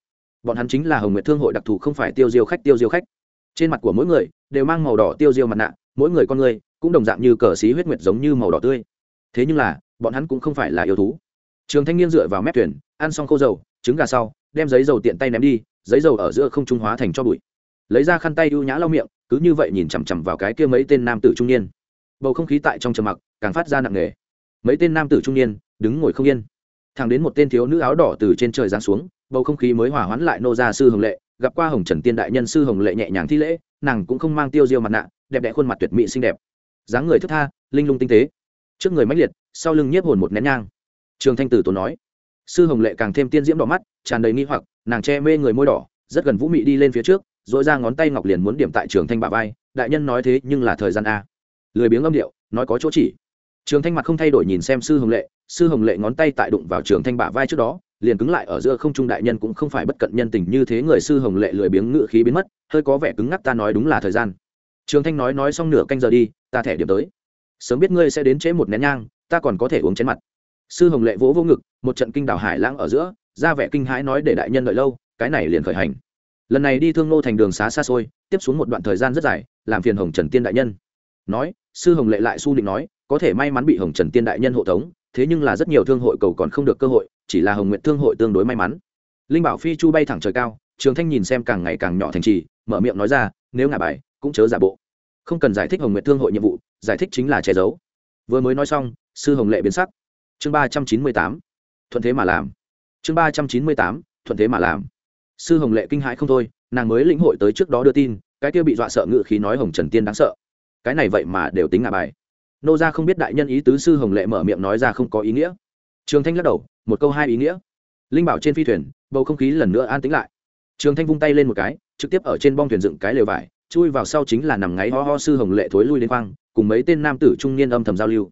[SPEAKER 1] Bọn hắn chính là hồng nguyệt thương hội đặc thù không phải tiêu diêu khách, tiêu diêu khách. Trên mặt của mỗi người, đều mang màu đỏ tiêu diêu mặt nạ, mỗi người con người, cũng đồng dạng như cờ xí huyết nguyệt giống như màu đỏ tươi. Thế nhưng là bọn hắn cũng không phải là yêu thú. Trường thanh niên dựa vào mép thuyền, ăn xong khô dầu, trứng gà sau, đem giấy dầu tiện tay ném đi, giấy dầu ở giữa không trung hóa thành cho bụi. Lấy ra khăn tay ưu nhã lau miệng, cứ như vậy nhìn chằm chằm vào cái kia mấy tên nam tử trung niên. Bầu không khí tại trong trầm mặc, càng phát ra nặng nề. Mấy tên nam tử trung niên, đứng ngồi không yên. Thẳng đến một tên thiếu nữ áo đỏ từ trên trời giáng xuống, bầu không khí mới hòa hoãn lại nô ra sư hồng lệ, gặp qua hồng trần tiên đại nhân sư hồng lệ nhẹ nhàng thi lễ, nàng cũng không mang tiêu diêu mặt nạ, đẹp đẽ khuôn mặt tuyệt mỹ xinh đẹp. dáng người thức tha, linh lung tinh tế trước người mãnh liệt, sau lưng nhiếp hồn một nén nhang. Trường thanh tử tốn nói, sư hồng lệ càng thêm tiên diễm đỏ mắt, tràn đầy nghi hoặc, nàng che mê người môi đỏ, rất gần vũ mị đi lên phía trước dội ra ngón tay ngọc liền muốn điểm tại trường thanh bà vai, đại nhân nói thế nhưng là thời gian a. Lười biếng âm điệu, nói có chỗ chỉ. Trường thanh mặt không thay đổi nhìn xem sư hồng lệ, sư hồng lệ ngón tay tại đụng vào trường thanh bả vai trước đó, liền cứng lại ở giữa không trung đại nhân cũng không phải bất cận nhân tình như thế người sư hồng lệ lười biếng ngự khí biến mất, hơi có vẻ cứng ngắc ta nói đúng là thời gian. Trường thanh nói nói xong nửa canh giờ đi, ta thẻ điểm tới sớm biết ngươi sẽ đến chế một nén nhang, ta còn có thể uống chén mặt. Sư hồng lệ vỗ vô ngực, một trận kinh đảo hải lãng ở giữa, ra vẻ kinh hãi nói để đại nhân đợi lâu, cái này liền khởi hành. Lần này đi thương nô thành đường xá xa xôi, tiếp xuống một đoạn thời gian rất dài, làm phiền hồng trần tiên đại nhân. Nói, sư hồng lệ lại su định nói, có thể may mắn bị hồng trần tiên đại nhân hộ tống, thế nhưng là rất nhiều thương hội cầu còn không được cơ hội, chỉ là hồng nguyện thương hội tương đối may mắn. Linh bảo phi chu bay thẳng trời cao, trường thanh nhìn xem càng ngày càng nhỏ thành trì, mở miệng nói ra, nếu ngả bài, cũng chớ giả bộ. Không cần giải thích hồng nguyện thương hội nhiệm vụ giải thích chính là che giấu. Vừa mới nói xong, sư hồng lệ biến sắc. Chương ba trăm chín mươi tám, thuận thế mà làm. Chương ba trăm chín mươi tám, thuận thế mà làm. Sư hồng lệ kinh hãi không thôi, nàng mới lĩnh hội tới trước đó đưa tin, cái kia bị dọa sợ ngự khí nói hồng trần tiên đáng sợ. Cái này vậy mà đều tính ngả bài. Nô ra không biết đại nhân ý tứ, sư hồng lệ mở miệng nói ra không có ý nghĩa. Trường thanh lắc đầu, một câu hai ý nghĩa. Linh bảo trên phi thuyền, bầu không khí lần nữa an tĩnh lại. Trường thanh vung tay lên một cái, trực tiếp ở trên bong thuyền dựng cái lều vải, chui vào sau chính là nằm ngáy ho ho sư hồng lệ thối lui lên khoang cùng mấy tên nam tử trung niên âm thầm giao lưu.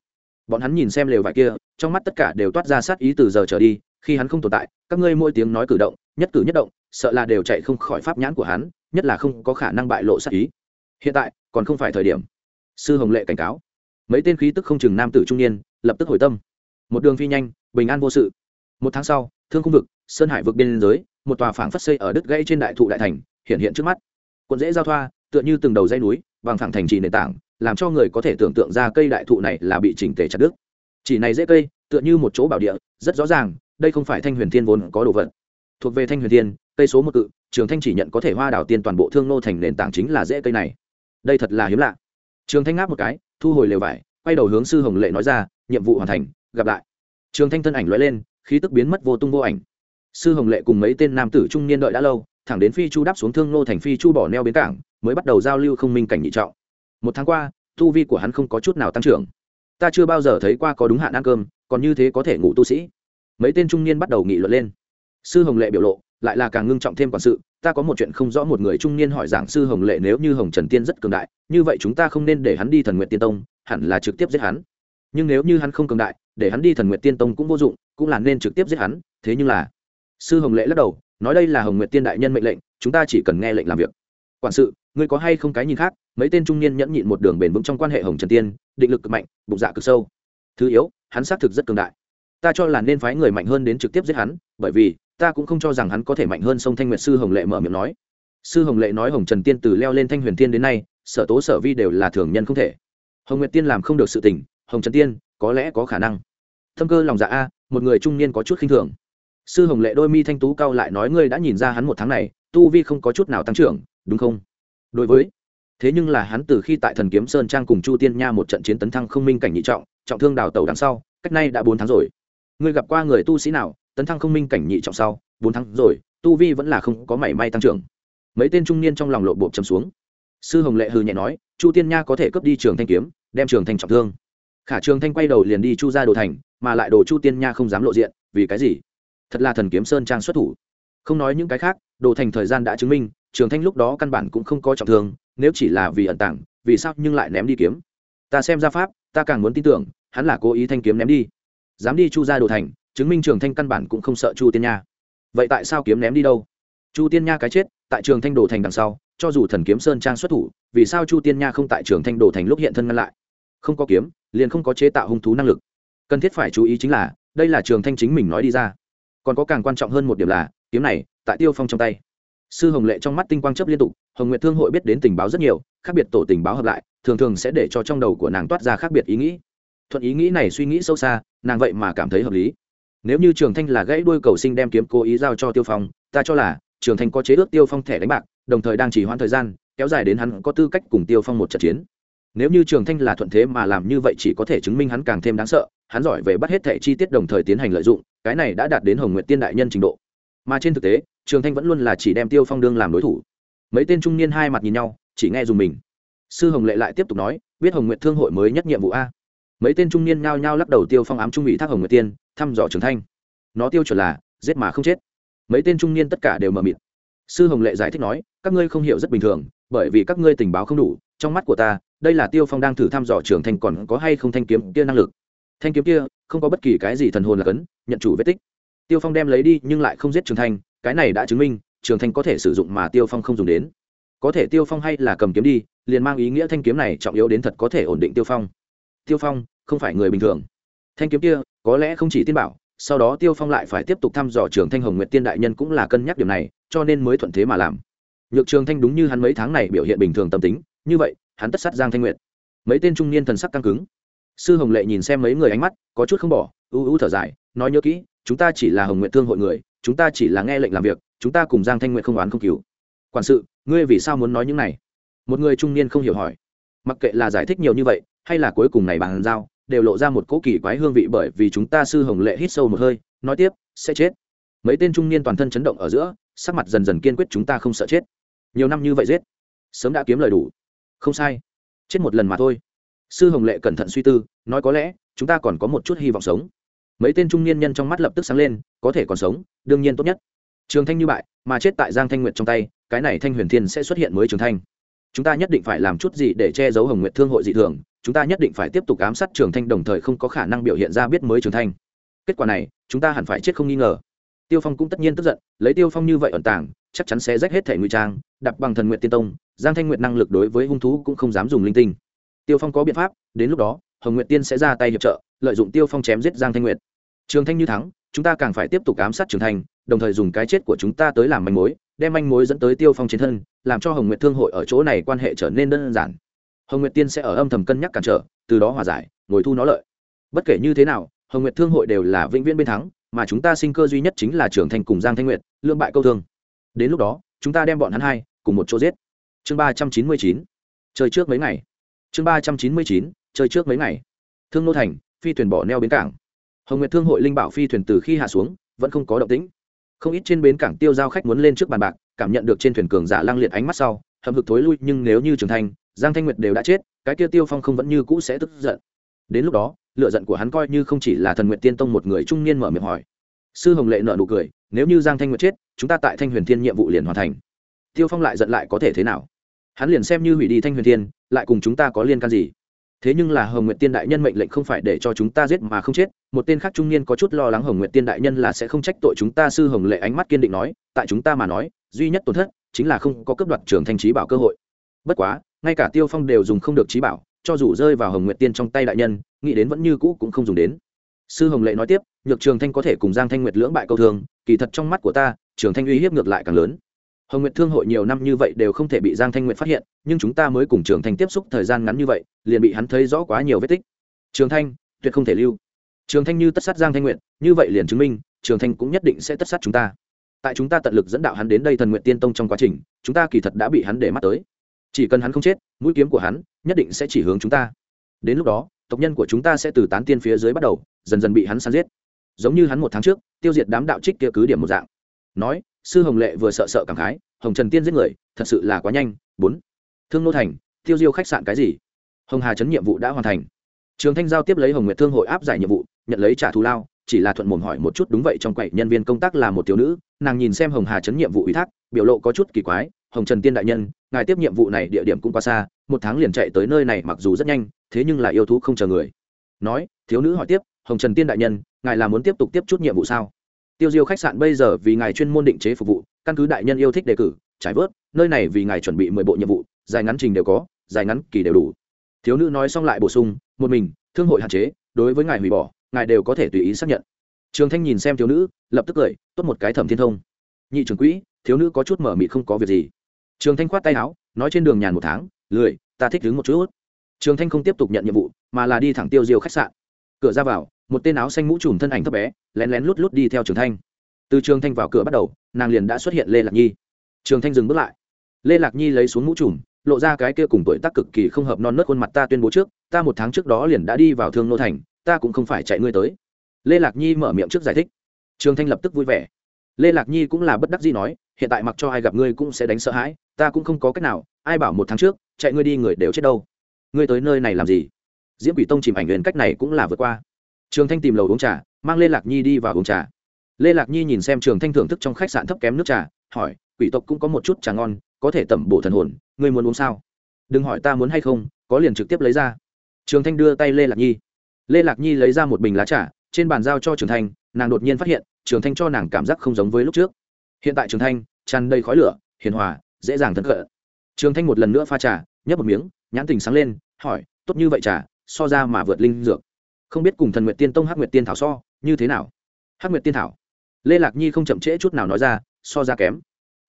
[SPEAKER 1] Bọn hắn nhìn xem lều vải kia, trong mắt tất cả đều toát ra sát ý từ giờ trở đi, khi hắn không tồn tại, các ngươi mỗi tiếng nói cử động, nhất cử nhất động, sợ là đều chạy không khỏi pháp nhãn của hắn, nhất là không có khả năng bại lộ sát ý. Hiện tại, còn không phải thời điểm. Sư hồng lệ cảnh cáo. Mấy tên khí tức không chừng nam tử trung niên, lập tức hồi tâm. Một đường phi nhanh, bình an vô sự. Một tháng sau, thương cung vực, sơn hải vực biên giới, một tòa phảng phất xây ở đứt gãy trên đại thụ đại thành, hiện hiện trước mắt. Quận dễ giao thoa, tựa như từng đầu dây núi bằng phẳng thành trì nền tảng làm cho người có thể tưởng tượng ra cây đại thụ này là bị chỉnh tề chặt đứt. Chỉ này dễ cây, tựa như một chỗ bảo địa, rất rõ ràng, đây không phải thanh huyền thiên vốn có đồ vật. Thuộc về thanh huyền thiên, cây số một cự, trường thanh chỉ nhận có thể hoa đảo tiên toàn bộ thương nô thành nền tảng chính là dễ cây này. Đây thật là hiếm lạ. Trường thanh ngáp một cái, thu hồi lều vải, quay đầu hướng sư hồng lệ nói ra, nhiệm vụ hoàn thành, gặp lại. Trường thanh thân ảnh lóe lên, khí tức biến mất vô tung vô ảnh. Sư hồng lệ cùng mấy tên nam tử trung niên đợi đã lâu, thẳng đến phi chu đáp xuống thương nô thành phi chu bỏ neo bến cảng, mới bắt đầu giao lưu không minh cảnh nhị trọng một tháng qua, tu vi của hắn không có chút nào tăng trưởng. Ta chưa bao giờ thấy qua có đúng hạn ăn cơm, còn như thế có thể ngủ tu sĩ. Mấy tên trung niên bắt đầu nghị luận lên. Sư hồng lệ biểu lộ, lại là càng ngưng trọng thêm quản sự. Ta có một chuyện không rõ một người trung niên hỏi giảng sư hồng lệ nếu như hồng trần tiên rất cường đại, như vậy chúng ta không nên để hắn đi thần nguyện tiên tông, hẳn là trực tiếp giết hắn. Nhưng nếu như hắn không cường đại, để hắn đi thần nguyện tiên tông cũng vô dụng, cũng là nên trực tiếp giết hắn, thế nhưng là sư hồng lệ lắc đầu, nói đây là hồng nguyện tiên đại nhân mệnh lệnh, chúng ta chỉ cần nghe lệnh làm việc quản sự, ngươi có hay không cái nhìn khác? Mấy tên trung niên nhẫn nhịn một đường bền vững trong quan hệ hồng trần tiên, định lực cực mạnh, bụng dạ cực sâu. Thứ yếu, hắn xác thực rất cường đại. Ta cho là nên phái người mạnh hơn đến trực tiếp giết hắn, bởi vì, ta cũng không cho rằng hắn có thể mạnh hơn sông thanh nguyệt sư hồng lệ mở miệng nói. Sư hồng lệ nói hồng trần tiên từ leo lên thanh huyền tiên đến nay, sở tố sở vi đều là thường nhân không thể. Hồng nguyệt tiên làm không được sự tình, hồng trần tiên, có lẽ có khả năng. Thâm cơ lòng dạ a, một người trung niên có chút khinh thường. Sư hồng lệ đôi mi thanh tú cao lại nói ngươi đã nhìn ra hắn một tháng này, tu vi không có chút nào tăng trưởng đúng không? Đối với, thế nhưng là hắn từ khi tại thần kiếm sơn trang cùng chu tiên nha một trận chiến tấn thăng không minh cảnh nhị trọng trọng thương đào tẩu đằng sau, cách nay đã bốn tháng rồi. Ngươi gặp qua người tu sĩ nào tấn thăng không minh cảnh nhị trọng sau, bốn tháng rồi, tu vi vẫn là không có mảy may tăng trưởng? Mấy tên trung niên trong lòng lộ bộ chấm xuống. Sư hồng lệ hừ nhẹ nói, chu tiên nha có thể cướp đi trường thanh kiếm, đem trường thanh trọng thương. Khả trường thanh quay đầu liền đi chu ra đồ thành, mà lại đồ chu tiên nha không dám lộ diện, vì cái gì? Thật là thần kiếm sơn trang xuất thủ. Không nói những cái khác, đồ thành thời gian đã chứng minh trường thanh lúc đó căn bản cũng không có trọng thương, nếu chỉ là vì ẩn tàng, vì sao nhưng lại ném đi kiếm? Ta xem ra pháp, ta càng muốn tin tưởng, hắn là cố ý thanh kiếm ném đi. Dám đi chu ra đồ thành, chứng minh trường thanh căn bản cũng không sợ chu tiên nha. Vậy tại sao kiếm ném đi đâu? Chu tiên nha cái chết, tại trường thanh đồ thành đằng sau, cho dù thần kiếm sơn trang xuất thủ, vì sao chu tiên nha không tại trường thanh đồ thành lúc hiện thân ngăn lại? Không có kiếm, liền không có chế tạo hung thú năng lực. Cần thiết phải chú ý chính là, đây là trường thanh chính mình nói đi ra. Còn có càng quan trọng hơn một điểm là, kiếm này, tại tiêu phong trong tay sư hồng lệ trong mắt tinh quang chấp liên tục, hồng nguyệt thương hội biết đến tình báo rất nhiều, khác biệt tổ tình báo hợp lại, thường thường sẽ để cho trong đầu của nàng toát ra khác biệt ý nghĩ. Thuận ý nghĩ này suy nghĩ sâu xa, nàng vậy mà cảm thấy hợp lý. Nếu như trường thanh là gãy đuôi cầu sinh đem kiếm cố ý giao cho tiêu phong, ta cho là trường thanh có chế ước tiêu phong thẻ đánh bạc, đồng thời đang chỉ hoãn thời gian, kéo dài đến hắn có tư cách cùng tiêu phong một trận chiến. Nếu như trường thanh là thuận thế mà làm như vậy chỉ có thể chứng minh hắn càng thêm đáng sợ, hắn giỏi về bắt hết thẻ chi tiết đồng thời tiến hành lợi dụng, cái này đã đạt đến hồng nguyện tiên đại nhân trình độ. Mà trên thực tế trường thanh vẫn luôn là chỉ đem tiêu phong đương làm đối thủ. Mấy tên trung niên hai mặt nhìn nhau, chỉ nghe dùng mình. Sư hồng lệ lại tiếp tục nói, biết hồng nguyện thương hội mới nhất nhiệm vụ a. Mấy tên trung niên nhao nhao lắc đầu tiêu phong ám trung ủy thác hồng nguyệt tiên, thăm dò trường thanh. Nó tiêu chuẩn là, giết mà không chết. Mấy tên trung niên tất cả đều mờ mịt. Sư hồng lệ giải thích nói, các ngươi không hiểu rất bình thường, bởi vì các ngươi tình báo không đủ, trong mắt của ta, đây là tiêu phong đang thử thăm dò trường thanh còn có hay không thanh kiếm kia năng lực. Thanh kiếm kia, không có bất kỳ cái gì thần hồn là cấn, nhận chủ vết tích. Tiêu phong đem lấy đi nhưng lại không giết trường thanh cái này đã chứng minh, trường thanh có thể sử dụng mà tiêu phong không dùng đến. Có thể tiêu phong hay là cầm kiếm đi, liền mang ý nghĩa thanh kiếm này trọng yếu đến thật có thể ổn định tiêu phong. Tiêu phong, không phải người bình thường. Thanh kiếm kia, có lẽ không chỉ tiên bảo, sau đó tiêu phong lại phải tiếp tục thăm dò trường thanh hồng nguyện tiên đại nhân cũng là cân nhắc điểm này, cho nên mới thuận thế mà làm. Nhược trường thanh đúng như hắn mấy tháng này biểu hiện bình thường tâm tính, như vậy, hắn tất sát giang thanh nguyệt. Mấy tên trung niên thần sắc căng cứng. Sư hồng lệ nhìn xem mấy người ánh mắt, có chút không bỏ, ưu ưu thở dài, nói nhớ kỹ, chúng ta chỉ là hồng nguyện thương hội người chúng ta chỉ là nghe lệnh làm việc, chúng ta cùng giang thanh nguyện không oán không cứu quản sự, ngươi vì sao muốn nói những này? Một người trung niên không hiểu hỏi. Mặc kệ là giải thích nhiều như vậy, hay là cuối cùng này bàn giao, đều lộ ra một cỗ kỳ quái hương vị bởi vì chúng ta sư hồng lệ hít sâu một hơi, nói tiếp, sẽ chết. Mấy tên trung niên toàn thân chấn động ở giữa, sắc mặt dần dần kiên quyết chúng ta không sợ chết. Nhiều năm như vậy giết, sớm đã kiếm lời đủ. Không sai, chết một lần mà thôi. Sư hồng lệ cẩn thận suy tư, nói có lẽ, chúng ta còn có một chút hy vọng sống mấy tên trung niên nhân trong mắt lập tức sáng lên có thể còn sống đương nhiên tốt nhất. Trường thanh như bại mà chết tại giang thanh nguyệt trong tay cái này thanh huyền thiên sẽ xuất hiện mới trường thanh. Chúng ta nhất định phải làm chút gì để che giấu hồng nguyệt thương hội dị thường chúng ta nhất định phải tiếp tục ám sát trường thanh đồng thời không có khả năng biểu hiện ra biết mới trường thanh. Kết quả này chúng ta hẳn phải chết không nghi ngờ. Tiêu phong cũng tất nhiên tức giận lấy tiêu phong như vậy ẩn tảng, chắc chắn sẽ rách hết thể ngụy trang đặt bằng thần nguyện tiên tông giang thanh nguyện năng lực đối với hung thú cũng không dám dùng linh tinh. Tiêu phong có biện pháp đến lúc đó hồng Nguyệt tiên sẽ ra tay hiệp trợ lợi dụng tiêu phong chém giết giang thanh Nguyệt, trường thanh như thắng chúng ta càng phải tiếp tục ám sát trường thanh đồng thời dùng cái chết của chúng ta tới làm manh mối đem manh mối dẫn tới tiêu phong chiến thân làm cho hồng Nguyệt thương hội ở chỗ này quan hệ trở nên đơn giản. Hồng nguyệt tiên sẽ ở âm thầm cân nhắc cản trở từ đó hòa giải ngồi thu nó lợi. Bất kể như thế nào hồng nguyệt thương hội đều là vĩnh viễn bên thắng mà chúng ta sinh cơ duy nhất chính là trưởng thành cùng giang thanh nguyệt lương bại câu thương. Đến lúc đó chúng ta đem bọn hắn hai cùng một chỗ giết. Chương ba trăm chín mươi chín. Trời trước mấy ngày. Chương ba trăm chín mươi chín chơi trước mấy ngày. Thương nô thành, phi thuyền bỏ neo bến cảng. Hồng nguyệt thương hội linh bảo phi thuyền từ khi hạ xuống, vẫn không có động tĩnh. Không ít trên bến cảng tiêu giao khách muốn lên trước bàn bạc, cảm nhận được trên thuyền cường giả lang liệt ánh mắt sau hầm hực thối lui, nhưng nếu như trưởng thành, giang thanh nguyệt đều đã chết, cái kia tiêu phong không vẫn như cũ sẽ tức giận. Đến lúc đó lựa giận của hắn coi như không chỉ là thần nguyện tiên tông một người trung niên mở miệng hỏi. Sư hồng lệ nợ nụ cười, nếu như giang thanh nguyệt chết, chúng ta tại thanh huyền thiên nhiệm vụ liền hoàn thành. Tiêu phong lại giận lại có thể thế nào? Hắn liền xem như hủy đi thanh huyền thiên, lại cùng chúng ta có liên can gì? Thế nhưng là hồng nguyệt tiên đại nhân mệnh lệnh không phải để cho chúng ta giết mà không chết, một tên khác trung niên có chút lo lắng hồng nguyệt tiên đại nhân là sẽ không trách tội chúng ta, sư hồng lệ ánh mắt kiên định nói, tại chúng ta mà nói, duy nhất tổn thất chính là không có cấp đoạt trường thanh trí bảo cơ hội. Bất quá, ngay cả tiêu phong đều dùng không được trí bảo, cho dù rơi vào hồng nguyệt tiên trong tay đại nhân, nghĩ đến vẫn như cũ cũng không dùng đến. Sư hồng lệ nói tiếp, nhược trường thanh có thể cùng giang thanh nguyệt lưỡng bại câu thường kỳ thật trong mắt của ta, trường thanh uy hiếp ngược lại càng lớn hồng nguyệt thương hội nhiều năm như vậy đều không thể bị giang thanh nguyệt phát hiện, nhưng chúng ta mới cùng trường thanh tiếp xúc thời gian ngắn như vậy, liền bị hắn thấy rõ quá nhiều vết tích. Trường thanh, tuyệt không thể lưu. Trường thanh như tất sát giang thanh nguyệt, như vậy liền chứng minh, trường thanh cũng nhất định sẽ tất sát chúng ta. Tại chúng ta tận lực dẫn đạo hắn đến đây thần nguyện tiên tông trong quá trình, chúng ta kỳ thật đã bị hắn để mắt tới. Chỉ cần hắn không chết, mũi kiếm của hắn nhất định sẽ chỉ hướng chúng ta. Đến lúc đó, tộc nhân của chúng ta sẽ từ tán tiên phía dưới bắt đầu, dần dần bị hắn săn giết. Giống như hắn một tháng trước, tiêu diệt đám đạo trích kia cứ điểm một dạng. Nói sư hồng lệ vừa sợ sợ cảm khái, hồng trần tiên giết người, thật sự là quá nhanh. Bốn, thương nô thành, tiêu diêu khách sạn cái gì? Hồng hà chấn nhiệm vụ đã hoàn thành. Trường thanh giao tiếp lấy hồng nguyệt thương hội áp giải nhiệm vụ, nhận lấy trả thù lao, chỉ là thuận mồm hỏi một chút đúng vậy trong quầy nhân viên công tác là một thiếu nữ, nàng nhìn xem hồng hà chấn nhiệm vụ ủy thác, biểu lộ có chút kỳ quái, hồng trần tiên đại nhân, ngài tiếp nhiệm vụ này địa điểm cũng quá xa, một tháng liền chạy tới nơi này mặc dù rất nhanh, thế nhưng là yêu thú không chờ người. Nói, thiếu nữ hỏi tiếp, hồng trần tiên đại nhân, ngài là muốn tiếp tục tiếp chút nhiệm vụ sao? Tiêu diêu khách sạn bây giờ vì ngài chuyên môn định chế phục vụ, căn cứ đại nhân yêu thích đề cử, trải vớt, nơi này vì ngài chuẩn bị mười bộ nhiệm vụ, dài ngắn trình đều có, dài ngắn kỳ đều đủ. Thiếu nữ nói xong lại bổ sung, một mình, thương hội hạn chế, đối với ngài hủy bỏ, ngài đều có thể tùy ý xác nhận. Trường thanh nhìn xem thiếu nữ, lập tức cười, tốt một cái thẩm thiên thông. Nhị trưởng quỹ, thiếu nữ có chút mở mịt không có việc gì. Trường thanh khoát tay áo, nói trên đường nhàn một tháng, lười, ta thích đứng một chút. Trường thanh không tiếp tục nhận nhiệm vụ, mà là đi thẳng tiêu diêu khách sạn cửa ra vào, một tên áo xanh mũ trùm thân ảnh thấp bé, lén lén lút lút đi theo trường thanh. Từ trường thanh vào cửa bắt đầu, nàng liền đã xuất hiện lê lạc nhi. Trường thanh dừng bước lại. Lê lạc nhi lấy xuống mũ trùm, lộ ra cái kia cùng tuổi tác cực kỳ không hợp non nớt khuôn mặt ta tuyên bố trước, ta một tháng trước đó liền đã đi vào thương nô thành, ta cũng không phải chạy ngươi tới. Lê lạc nhi mở miệng trước giải thích. Trường thanh lập tức vui vẻ. Lê lạc nhi cũng là bất đắc dĩ nói, hiện tại mặc cho ai gặp ngươi cũng sẽ đánh sợ hãi, ta cũng không có cách nào, ai bảo một tháng trước, chạy ngươi đi người đều chết đâu. Ngươi tới nơi này làm gì? Diễm quỷ tông chìm ảnh huyền cách này cũng là vượt qua. Trường thanh tìm lầu uống trà, mang lê lạc nhi đi vào uống trà. Lê lạc nhi nhìn xem trường thanh thưởng thức trong khách sạn thấp kém nước trà, hỏi, quỷ tộc cũng có một chút trà ngon, có thể tẩm bổ thần hồn, ngươi muốn uống sao? Đừng hỏi ta muốn hay không, có liền trực tiếp lấy ra. Trường thanh đưa tay lê lạc nhi. Lê lạc nhi lấy ra một bình lá trà, trên bàn giao cho trường thanh, nàng đột nhiên phát hiện, trường thanh cho nàng cảm giác không giống với lúc trước. Hiện tại trường thanh, tràn đầy khói lửa, hiền hòa, dễ dàng thân cỡ trường thanh một lần nữa pha trà, nhấp một miếng, nhãn tình sáng lên, hỏi, tốt như vậy trà so ra mà vượt linh dược. Không biết cùng thần nguyện tiên tông hắc nguyện tiên thảo so, như thế nào? Hắc nguyện tiên thảo. Lê lạc nhi không chậm trễ chút nào nói ra, so ra kém.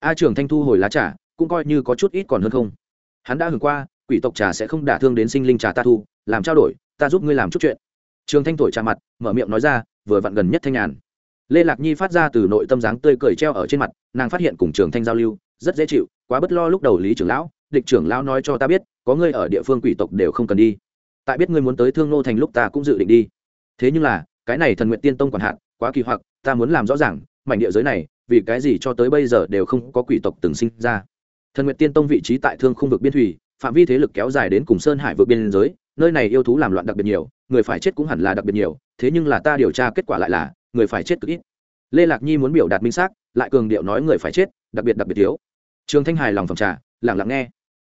[SPEAKER 1] A trường thanh thu hồi lá trà, cũng coi như có chút ít còn hơn không. Hắn đã hưởng qua, quỷ tộc trà sẽ không đả thương đến sinh linh trà ta thu, làm trao đổi, ta giúp ngươi làm chút chuyện. Trường thanh thổi trà mặt, mở miệng nói ra, vừa vặn gần nhất thanh nhàn. Lê lạc nhi phát ra từ nội tâm dáng tươi cười treo ở trên mặt, nàng phát hiện cùng trường thanh giao lưu, rất dễ chịu, quá bất lo lúc đầu lý trưởng lão, địch trưởng lão nói cho ta biết, có ngươi ở địa phương quỷ tộc đều không cần đi tại biết ngươi muốn tới thương nô thành lúc ta cũng dự định đi. Thế nhưng là, cái này thần nguyện tiên tông còn hạn quá kỳ hoặc, ta muốn làm rõ ràng, mảnh địa giới này, vì cái gì cho tới bây giờ đều không có quỷ tộc từng sinh ra. Thần nguyện tiên tông vị trí tại thương không vực biên thủy, phạm vi thế lực kéo dài đến cùng sơn hải vượt biên giới, nơi này yêu thú làm loạn đặc biệt nhiều, người phải chết cũng hẳn là đặc biệt nhiều, thế nhưng là ta điều tra kết quả lại là, người phải chết cực ít. Lê lạc nhi muốn biểu đạt minh xác, lại cường điệu nói người phải chết, đặc biệt đặc biệt thiếu. Trường thanh hài lòng phòng trà lẳng lặng nghe.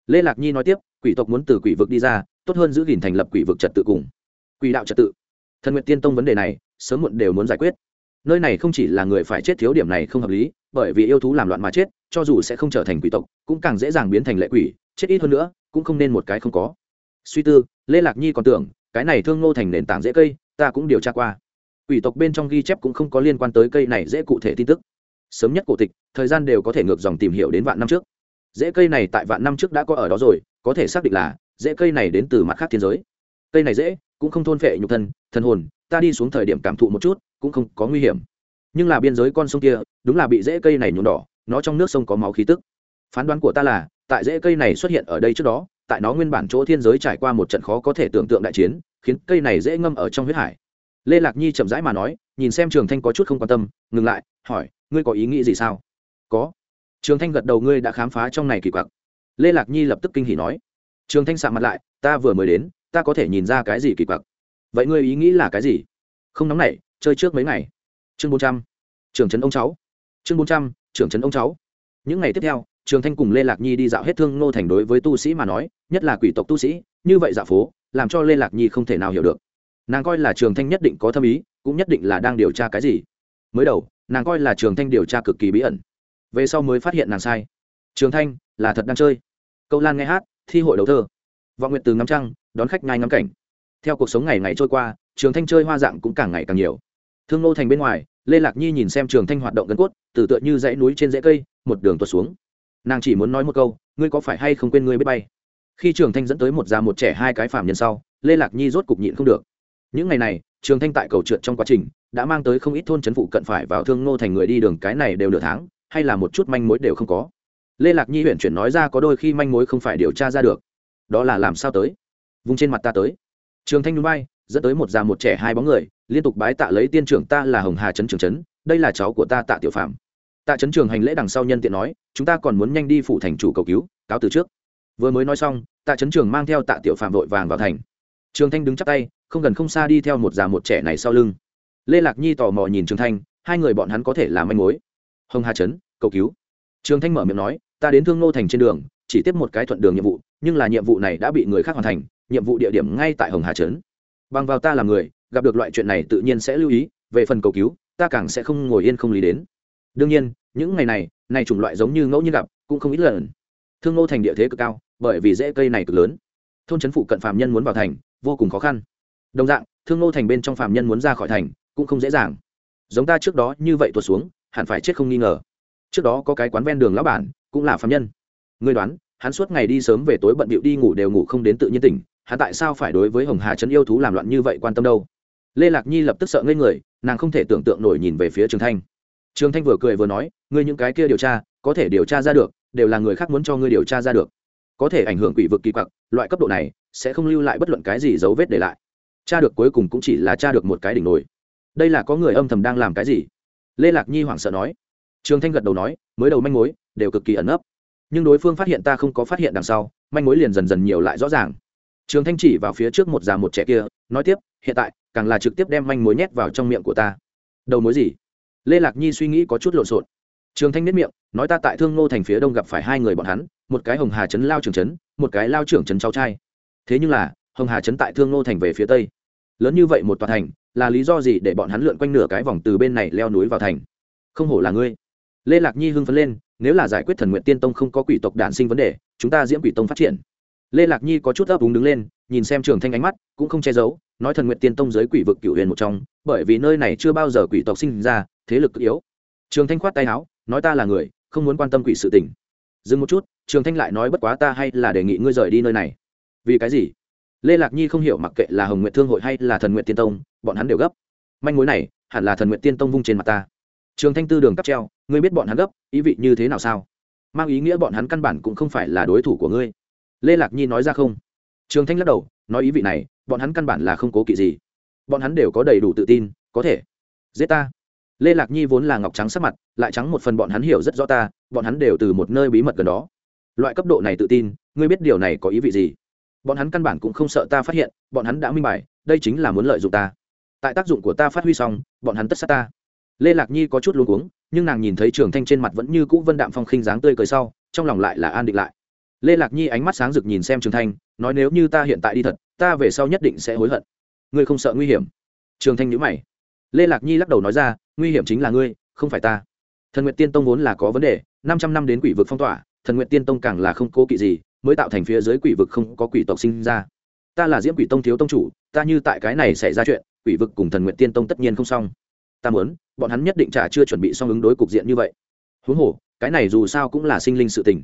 [SPEAKER 1] Lê lạc nhi nói tiếp, quỷ tộc muốn từ quỷ vực đi ra tốt hơn giữ gìn thành lập quỷ vực trật tự cùng. Quỷ đạo trật tự. Thần nguyện tiên tông vấn đề này, sớm muộn đều muốn giải quyết. Nơi này không chỉ là người phải chết thiếu điểm này không hợp lý, bởi vì yêu thú làm loạn mà chết, cho dù sẽ không trở thành quỷ tộc, cũng càng dễ dàng biến thành lệ quỷ, chết ít hơn nữa, cũng không nên một cái không có. Suy tư, lê lạc nhi còn tưởng, cái này thương ngô thành nền tảng dễ cây, ta cũng điều tra qua. Quỷ tộc bên trong ghi chép cũng không có liên quan tới cây này dễ cụ thể tin tức. Sớm nhất cổ tịch, thời gian đều có thể ngược dòng tìm hiểu đến vạn năm trước. Dễ cây này tại vạn năm trước đã có ở đó rồi, có thể xác định là dễ cây này đến từ mặt khác thiên giới. Cây này dễ, cũng không thôn phệ nhục thân, thần hồn, ta đi xuống thời điểm cảm thụ một chút, cũng không có nguy hiểm. Nhưng là biên giới con sông kia, đúng là bị dễ cây này nhuộm đỏ, nó trong nước sông có máu khí tức. Phán đoán của ta là, tại dễ cây này xuất hiện ở đây trước đó, tại nó nguyên bản chỗ thiên giới trải qua một trận khó có thể tưởng tượng đại chiến, khiến cây này dễ ngâm ở trong huyết hải. Lê lạc nhi chậm rãi mà nói, nhìn xem trường thanh có chút không quan tâm, ngừng lại, hỏi, ngươi có ý nghĩ gì sao? Có. Trường thanh gật đầu, ngươi đã khám phá trong này kỳ quặc. Lê lạc nhi lập tức kinh hỉ nói trường thanh sạ mặt lại, ta vừa mới đến, ta có thể nhìn ra cái gì kỳ quặc? Vậy ngươi ý nghĩ là cái gì? Không nóng nảy, chơi trước mấy ngày. Chương bốn trăm. Trưởng trấn ông cháu. Chương bốn trăm trưởng trấn ông cháu. Những ngày tiếp theo, trường thanh cùng lê lạc nhi đi dạo hết thương ngô thành đối với tu sĩ mà nói, nhất là quỷ tộc tu sĩ, như vậy dạo phố, làm cho lê lạc nhi không thể nào hiểu được. Nàng coi là trường thanh nhất định có thâm ý, cũng nhất định là đang điều tra cái gì. Mới đầu, nàng coi là trường thanh điều tra cực kỳ bí ẩn. Về sau mới phát hiện nàng sai. Trường thanh, là thật đang chơi. Câu lan nghe hát thi hội đấu thơ. Vọng nguyện từ ngắm trăng, đón khách ngai ngắm cảnh. Theo cuộc sống ngày ngày trôi qua, trường thanh chơi hoa dạng cũng càng ngày càng nhiều. Thương nô thành bên ngoài, lê lạc nhi nhìn xem trường thanh hoạt động gân cốt, từ tựa như dãy núi trên dãy cây, một đường tuột xuống. Nàng chỉ muốn nói một câu, ngươi có phải hay không quên ngươi biết bay? Khi trường thanh dẫn tới một già một trẻ hai cái phạm nhân sau, lê lạc nhi rốt cục nhịn không được. Những ngày này, trường thanh tại cầu trượt trong quá trình, đã mang tới không ít thôn trấn phụ cận phải vào thương nô thành người đi đường cái này đều nửa tháng, hay là một chút manh mối đều không có lê lạc nhi huyện chuyển nói ra có đôi khi manh mối không phải điều tra ra được. Đó là làm sao tới? Vung trên mặt ta tới. Trường thanh núi bay dẫn tới một già một trẻ hai bóng người, liên tục bái tạ lấy tiên trưởng ta là hồng hà trấn trường trấn, đây là cháu của ta tạ tiểu phạm tạ trấn trường hành lễ đằng sau nhân tiện nói, chúng ta còn muốn nhanh đi phủ thành chủ cầu cứu, cáo từ trước. Vừa mới nói xong, tạ trấn trường mang theo tạ tiểu phạm vội vàng vào thành. Trường thanh đứng chắc tay, không gần không xa đi theo một già một trẻ này sau lưng. Lê lạc nhi tò mò nhìn trường thanh, hai người bọn hắn có thể là manh mối. Hồng hà trấn, cầu cứu. Trường thanh mở miệng nói ta đến thương nô thành trên đường, chỉ tiếp một cái thuận đường nhiệm vụ, nhưng là nhiệm vụ này đã bị người khác hoàn thành, nhiệm vụ địa điểm ngay tại hồng hà trấn. Bằng vào ta làm người, gặp được loại chuyện này tự nhiên sẽ lưu ý, về phần cầu cứu, ta càng sẽ không ngồi yên không lý đến. Đương nhiên, những ngày này này chủng loại giống như ngẫu nhiên gặp, cũng không ít lần. Thương nô thành địa thế cực cao, bởi vì rễ cây này cực lớn. Thôn trấn phụ cận phạm nhân muốn vào thành, vô cùng khó khăn. Đồng dạng, thương nô thành bên trong phạm nhân muốn ra khỏi thành, cũng không dễ dàng. Giống ta trước đó như vậy tuột xuống, hẳn phải chết không nghi ngờ. Trước đó có cái quán ven đường lão bản cũng là phạm nhân. Ngươi đoán, hắn suốt ngày đi sớm về tối bận bịu đi ngủ đều ngủ không đến tự nhiên tỉnh, hắn tại sao phải đối với hồng hà trấn yêu thú làm loạn như vậy quan tâm đâu? Lê lạc nhi lập tức sợ ngây người, nàng không thể tưởng tượng nổi nhìn về phía trường thanh. Trường thanh vừa cười vừa nói, ngươi những cái kia điều tra, có thể điều tra ra được, đều là người khác muốn cho ngươi điều tra ra được. Có thể ảnh hưởng quỷ vực kỳ quặc, loại cấp độ này sẽ không lưu lại bất luận cái gì dấu vết để lại. Tra được cuối cùng cũng chỉ là tra được một cái đỉnh nổi. Đây là có người âm thầm đang làm cái gì? Lê lạc nhi hoảng sợ nói. Trường thanh gật đầu nói, mới đầu manh mối đều cực kỳ ẩn ấp nhưng đối phương phát hiện ta không có phát hiện đằng sau, manh mối liền dần dần nhiều lại rõ ràng. Trường thanh chỉ vào phía trước một già một trẻ kia, nói tiếp, hiện tại, càng là trực tiếp đem manh mối nhét vào trong miệng của ta. Đầu mối gì? Lê lạc nhi suy nghĩ có chút lộn xộn. Trường thanh nếp miệng, nói ta tại thương ngô thành phía đông gặp phải hai người bọn hắn, một cái hồng hà trấn lao trưởng trấn, một cái lao trưởng trấn cháu trai. Thế nhưng là, hồng hà trấn tại thương ngô thành về phía tây. Lớn như vậy một tòa thành, là lý do gì để bọn hắn lượn quanh nửa cái vòng từ bên này leo núi vào thành? Không hổ là ngươi. Lê lạc nhi hưng phấn lên nếu là giải quyết thần nguyện tiên tông không có quỷ tộc đản sinh vấn đề, chúng ta diễm quỷ tông phát triển. Lê lạc nhi có chút ấp úng đứng lên, nhìn xem trường thanh ánh mắt, cũng không che giấu, nói thần nguyện tiên tông giới quỷ vực cựu huyền một trong, bởi vì nơi này chưa bao giờ quỷ tộc sinh ra, thế lực yếu. Trường thanh khoát tay áo, nói ta là người, không muốn quan tâm quỷ sự tình. Dừng một chút, trường thanh lại nói bất quá ta hay là đề nghị ngươi rời đi nơi này. Vì cái gì? Lê lạc nhi không hiểu mặc kệ là hồng nguyện thương hội hay là thần nguyện tiên tông, bọn hắn đều gấp. Manh mối này, hẳn là thần nguyện tiên tông vung trên mặt ta trường thanh tư đường cắp treo, ngươi biết bọn hắn gấp, ý vị như thế nào sao? Mang ý nghĩa bọn hắn căn bản cũng không phải là đối thủ của ngươi. Lê lạc nhi nói ra không. Trường thanh lắc đầu, nói ý vị này, bọn hắn căn bản là không cố kỵ gì. Bọn hắn đều có đầy đủ tự tin, có thể giết ta. Lê lạc nhi vốn là ngọc trắng sắc mặt, lại trắng một phần bọn hắn hiểu rất rõ ta, bọn hắn đều từ một nơi bí mật gần đó. Loại cấp độ này tự tin, ngươi biết điều này có ý vị gì? Bọn hắn căn bản cũng không sợ ta phát hiện, bọn hắn đã minh bài đây chính là muốn lợi dụng ta. Tại tác dụng của ta phát huy xong, bọn hắn tất sát ta lê lạc nhi có chút luống cuống, nhưng nàng nhìn thấy trường thanh trên mặt vẫn như cũ vân đạm phong khinh dáng tươi cười sau, trong lòng lại là an định lại. Lê lạc nhi ánh mắt sáng rực nhìn xem trường thanh, nói nếu như ta hiện tại đi thật, ta về sau nhất định sẽ hối hận. Ngươi không sợ nguy hiểm? Trường thanh nhữ mày. Lê lạc nhi lắc đầu nói ra, nguy hiểm chính là ngươi, không phải ta. Thần nguyện tiên tông vốn là có vấn đề, năm trăm năm đến quỷ vực phong tỏa, thần nguyện tiên tông càng là không cố kỵ gì, mới tạo thành phía dưới quỷ vực không có quỷ tộc sinh ra. Ta là diễm quỷ tông thiếu tông chủ, ta như tại cái này xảy ra chuyện, quỷ vực cùng thần nguyện tiên tông tất nhiên không xong ta muốn, bọn hắn nhất định trả chưa chuẩn bị xong ứng đối cục diện như vậy. Huống hồ, cái này dù sao cũng là sinh linh sự tình.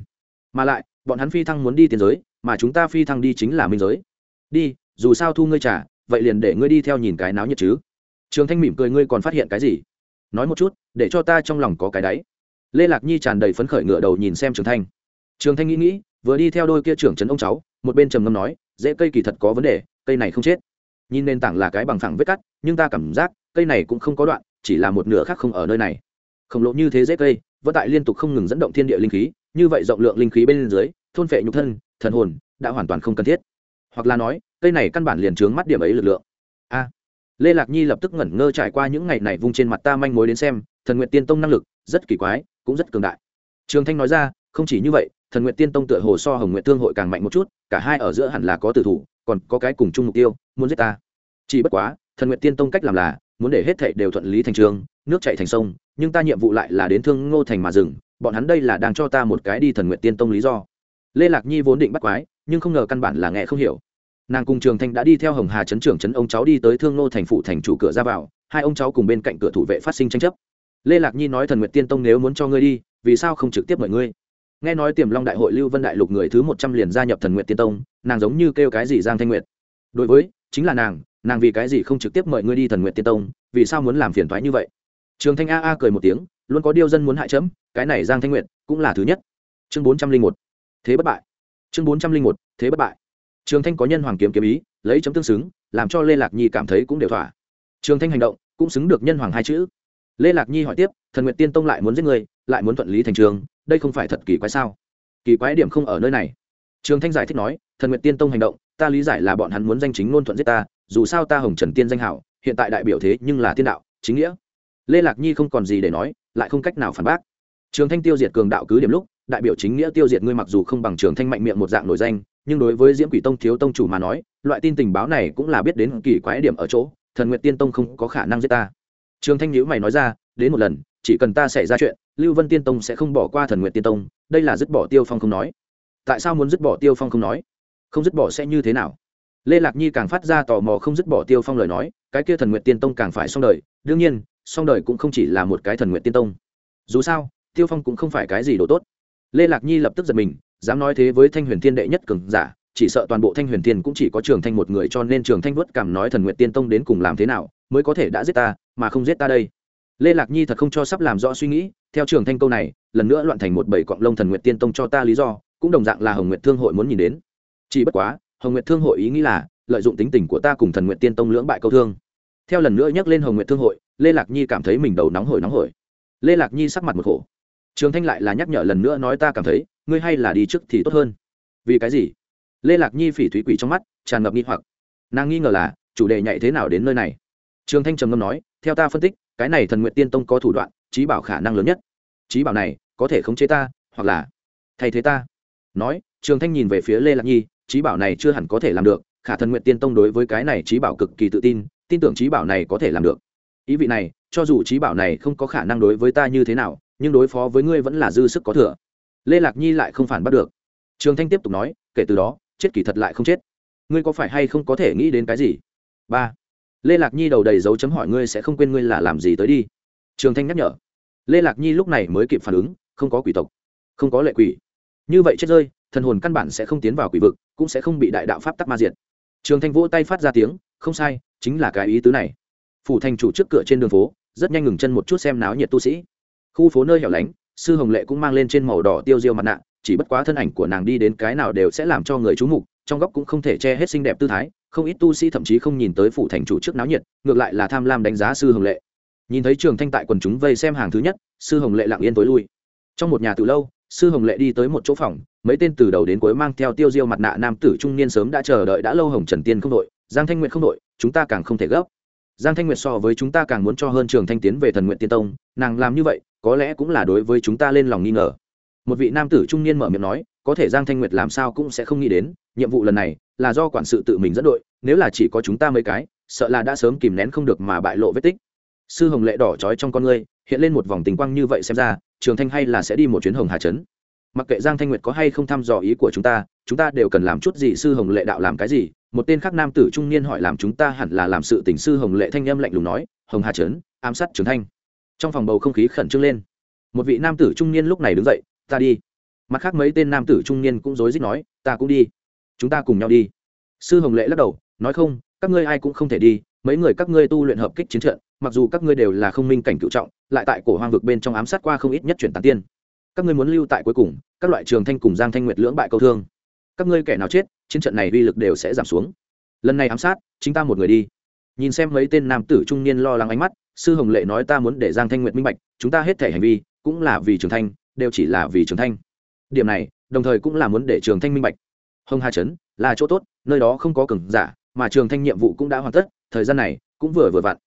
[SPEAKER 1] Mà lại, bọn hắn phi thăng muốn đi tiền giới, mà chúng ta phi thăng đi chính là minh giới. Đi, dù sao thu ngươi trả, vậy liền để ngươi đi theo nhìn cái náo nhiệt chứ. Trường thanh mỉm cười, ngươi còn phát hiện cái gì? Nói một chút, để cho ta trong lòng có cái đáy. Lê lạc nhi tràn đầy phấn khởi ngựa đầu nhìn xem trường thanh. Trường thanh nghĩ nghĩ, vừa đi theo đôi kia trưởng trấn ông cháu, một bên trầm ngâm nói, dễ cây kỳ thật có vấn đề, cây này không chết. Nhìn nền tảng là cái bằng phẳng vết cắt, nhưng ta cảm giác, cây này cũng không có đoạn chỉ là một nửa khác không ở nơi này. Khổng lồ như thế dễ cây, vẫn tại liên tục không ngừng dẫn động thiên địa linh khí, như vậy rộng lượng linh khí bên dưới, thôn phệ nhục thân, thần hồn, đã hoàn toàn không cần thiết. Hoặc là nói, cây này căn bản liền trướng mắt điểm ấy lực lượng. A. Lê lạc nhi lập tức ngẩn ngơ trải qua những ngày này vung trên mặt ta manh mối đến xem, thần nguyện tiên tông năng lực, rất kỳ quái, cũng rất cường đại. Trường thanh nói ra, không chỉ như vậy, thần nguyện tiên tông tựa hồ so hồng nguyện thương hội càng mạnh một chút, cả hai ở giữa hẳn là có tử thủ, còn có cái cùng chung mục tiêu, muốn giết ta. Chỉ bất quá, thần nguyện tiên tông cách làm là muốn để hết thảy đều thuận lý thành trường, nước chảy thành sông, nhưng ta nhiệm vụ lại là đến thương ngô thành mà dừng, bọn hắn đây là đang cho ta một cái đi thần nguyện tiên tông lý do. Lê lạc nhi vốn định bắt quái, nhưng không ngờ căn bản là nghe không hiểu. Nàng cùng trường thanh đã đi theo hồng hà trấn trưởng trấn ông cháu đi tới thương ngô thành phụ thành chủ cửa ra vào, hai ông cháu cùng bên cạnh cửa thủ vệ phát sinh tranh chấp. Lê lạc nhi nói thần nguyện tiên tông nếu muốn cho ngươi đi, vì sao không trực tiếp mời ngươi? Nghe nói tiềm long đại hội lưu vân đại lục người thứ một trăm liền gia nhập thần nguyện tiên tông, nàng giống như kêu cái gì giang thanh nguyệt. Đối với, chính là nàng nàng vì cái gì không trực tiếp mời ngươi đi thần nguyện tiên tông, vì sao muốn làm phiền thoái như vậy? Trường thanh a a cười một tiếng, luôn có điêu dân muốn hại chấm, cái này giang thanh nguyện cũng là thứ nhất. Chương bốn trăm linh một, thế bất bại. Chương bốn trăm linh một, thế bất bại. Trường thanh có nhân hoàng kiếm kiếm ý, lấy chấm tương xứng, làm cho lê lạc nhi cảm thấy cũng đều thỏa. Trường thanh hành động, cũng xứng được nhân hoàng hai chữ. Lê lạc nhi hỏi tiếp, thần nguyện tiên tông lại muốn giết người lại muốn thuận lý thành trường, đây không phải thật kỳ quái sao? Kỳ quái điểm không ở nơi này. Trường thanh giải thích nói, thần nguyện tiên tông hành động, ta lý giải là bọn hắn muốn danh chính ngôn thuận giết ta dù sao ta hồng trần tiên danh hảo, hiện tại đại biểu thế nhưng là tiên đạo, chính nghĩa. Lê lạc nhi không còn gì để nói, lại không cách nào phản bác. Trường thanh tiêu diệt cường đạo cứ điểm lúc, đại biểu chính nghĩa tiêu diệt ngươi mặc dù không bằng trường thanh mạnh miệng một dạng nổi danh, nhưng đối với diễm quỷ tông thiếu tông chủ mà nói, loại tin tình báo này cũng là biết đến kỳ quái điểm ở chỗ, thần nguyện tiên tông không có khả năng giết ta. Trường thanh nhữ mày nói ra, đến một lần, chỉ cần ta xảy ra chuyện, lưu vân tiên tông sẽ không bỏ qua thần nguyện tiên tông, đây là dứt bỏ tiêu phong không nói. Tại sao muốn dứt bỏ tiêu phong không nói? Không dứt bỏ sẽ như thế nào? Lê lạc nhi càng phát ra tò mò không dứt bỏ tiêu phong lời nói, cái kia thần nguyện tiên tông càng phải xong đời. Đương nhiên, xong đời cũng không chỉ là một cái thần nguyện tiên tông. Dù sao, tiêu phong cũng không phải cái gì đồ tốt. Lê lạc nhi lập tức giật mình, dám nói thế với thanh huyền thiên đệ nhất cường giả, chỉ sợ toàn bộ thanh huyền thiên cũng chỉ có trường thanh một người cho nên trường thanh vất cảm nói thần nguyện tiên tông đến cùng làm thế nào, mới có thể đã giết ta, mà không giết ta đây. Lê lạc nhi thật không cho sắp làm rõ suy nghĩ, theo trường thanh câu này, lần nữa loạn thành một bảy cọng lông thần nguyện tiên tông cho ta lý do, cũng đồng dạng là hồng nguyện thương hội muốn nhìn đến. Chỉ bất quá hồng Nguyệt thương hội ý nghĩ là, lợi dụng tính tình của ta cùng thần nguyện tiên tông lưỡng bại câu thương. Theo lần nữa nhắc lên hồng Nguyệt thương hội, lê lạc nhi cảm thấy mình đầu nóng hổi nóng hổi. Lê lạc nhi sắc mặt một khổ. Trường thanh lại là nhắc nhở lần nữa nói ta cảm thấy, ngươi hay là đi trước thì tốt hơn. Vì cái gì? Lê lạc nhi phỉ thúy quỷ trong mắt, tràn ngập nghi hoặc. Nàng nghi ngờ là, chủ đề nhạy thế nào đến nơi này? Trường thanh trầm ngâm nói, theo ta phân tích, cái này thần nguyện tiên tông có thủ đoạn, trí bảo khả năng lớn nhất. Trí bảo này, có thể khống chế ta, hoặc là thay thế ta. Nói, trường thanh nhìn về phía lê lạc nhi trí bảo này chưa hẳn có thể làm được, khả thần nguyện tiên tông đối với cái này trí bảo cực kỳ tự tin tin tưởng trí bảo này có thể làm được. Ý vị này, cho dù trí bảo này không có khả năng đối với ta như thế nào, nhưng đối phó với ngươi vẫn là dư sức có thừa. Lê lạc nhi lại không phản bắt được. Trường thanh tiếp tục nói, kể từ đó, chết kỳ thật lại không chết. Ngươi có phải hay không có thể nghĩ đến cái gì? Ba. Lê lạc nhi đầu đầy dấu chấm hỏi ngươi sẽ không quên ngươi là làm gì tới đi. Trường thanh nhắc nhở. Lê lạc nhi lúc này mới kịp phản ứng, không có quỷ tộc, không có lệ quỷ. Như vậy chết rơi thần hồn căn bản sẽ không tiến vào quỷ vực, cũng sẽ không bị đại đạo pháp tắc ma diệt. Trường thanh vỗ tay phát ra tiếng, không sai, chính là cái ý tứ này. Phủ thành chủ trước cửa trên đường phố, rất nhanh ngừng chân một chút xem náo nhiệt tu sĩ. Khu phố nơi hẻo lánh, sư hồng lệ cũng mang lên trên màu đỏ tiêu diêu mặt nạ, chỉ bất quá thân ảnh của nàng đi đến cái nào đều sẽ làm cho người chú mục, trong góc cũng không thể che hết xinh đẹp tư thái, không ít tu sĩ thậm chí không nhìn tới phủ thành chủ trước náo nhiệt, ngược lại là tham lam đánh giá sư hồng lệ. Nhìn thấy trường thanh tại quần chúng vây xem hàng thứ nhất, sư hồng lệ lặng yên tối lui. Trong một nhà từ lâu sư hồng lệ đi tới một chỗ phòng, mấy tên từ đầu đến cuối mang theo tiêu diêu mặt nạ nam tử trung niên sớm đã chờ đợi đã lâu hồng trần tiên không đội, giang thanh nguyện không đội, chúng ta càng không thể gấp. Giang thanh nguyệt so với chúng ta càng muốn cho hơn trường thanh tiến về thần nguyện tiên tông, nàng làm như vậy, có lẽ cũng là đối với chúng ta lên lòng nghi ngờ. Một vị nam tử trung niên mở miệng nói, có thể giang thanh nguyệt làm sao cũng sẽ không nghĩ đến, nhiệm vụ lần này là do quản sự tự mình dẫn đội, nếu là chỉ có chúng ta mấy cái, sợ là đã sớm kìm nén không được mà bại lộ vết tích. Sư hồng lệ đỏ trói trong con ngươi, hiện lên một vòng tình quang như vậy xem ra trường thanh hay là sẽ đi một chuyến hồng hà trấn? Mặc kệ giang thanh nguyệt có hay không thăm dò ý của chúng ta chúng ta đều cần làm chút gì sư hồng lệ đạo làm cái gì? Một tên khác nam tử trung niên hỏi làm chúng ta hẳn là làm sự tình sư hồng lệ thanh âm lạnh lùng nói, hồng hà trấn, ám sát trường thanh. Trong phòng bầu không khí khẩn trương lên. Một vị nam tử trung niên lúc này đứng dậy, ta đi. Mặt khác mấy tên nam tử trung niên cũng rối rít nói, ta cũng đi. Chúng ta cùng nhau đi. Sư hồng lệ lắc đầu, nói, không, các ngươi ai cũng không thể đi. Mấy người các ngươi tu luyện hợp kích chiến trận mặc dù các ngươi đều là không minh cảnh cựu trọng, lại tại cổ hoang vực bên trong ám sát qua không ít nhất chuyển tán tiên. Các ngươi muốn lưu tại cuối cùng, các loại trường thanh cùng giang thanh nguyệt lưỡng bại câu thương. Các ngươi kẻ nào chết, chiến trận này uy lực đều sẽ giảm xuống. Lần này ám sát, chính ta một người đi. Nhìn xem mấy tên nam tử trung niên lo lắng ánh mắt, sư hồng lệ nói ta muốn để giang thanh nguyệt minh bạch, chúng ta hết thể hành vi, cũng là vì trường thanh, đều chỉ là vì trường thanh. Điểm này, đồng thời cũng là muốn để trường thanh minh bạch. Hồng hà trấn, là chỗ tốt, nơi đó không có cường giả, mà trường thanh nhiệm vụ cũng đã hoàn tất, thời gian này cũng vừa vừa vặn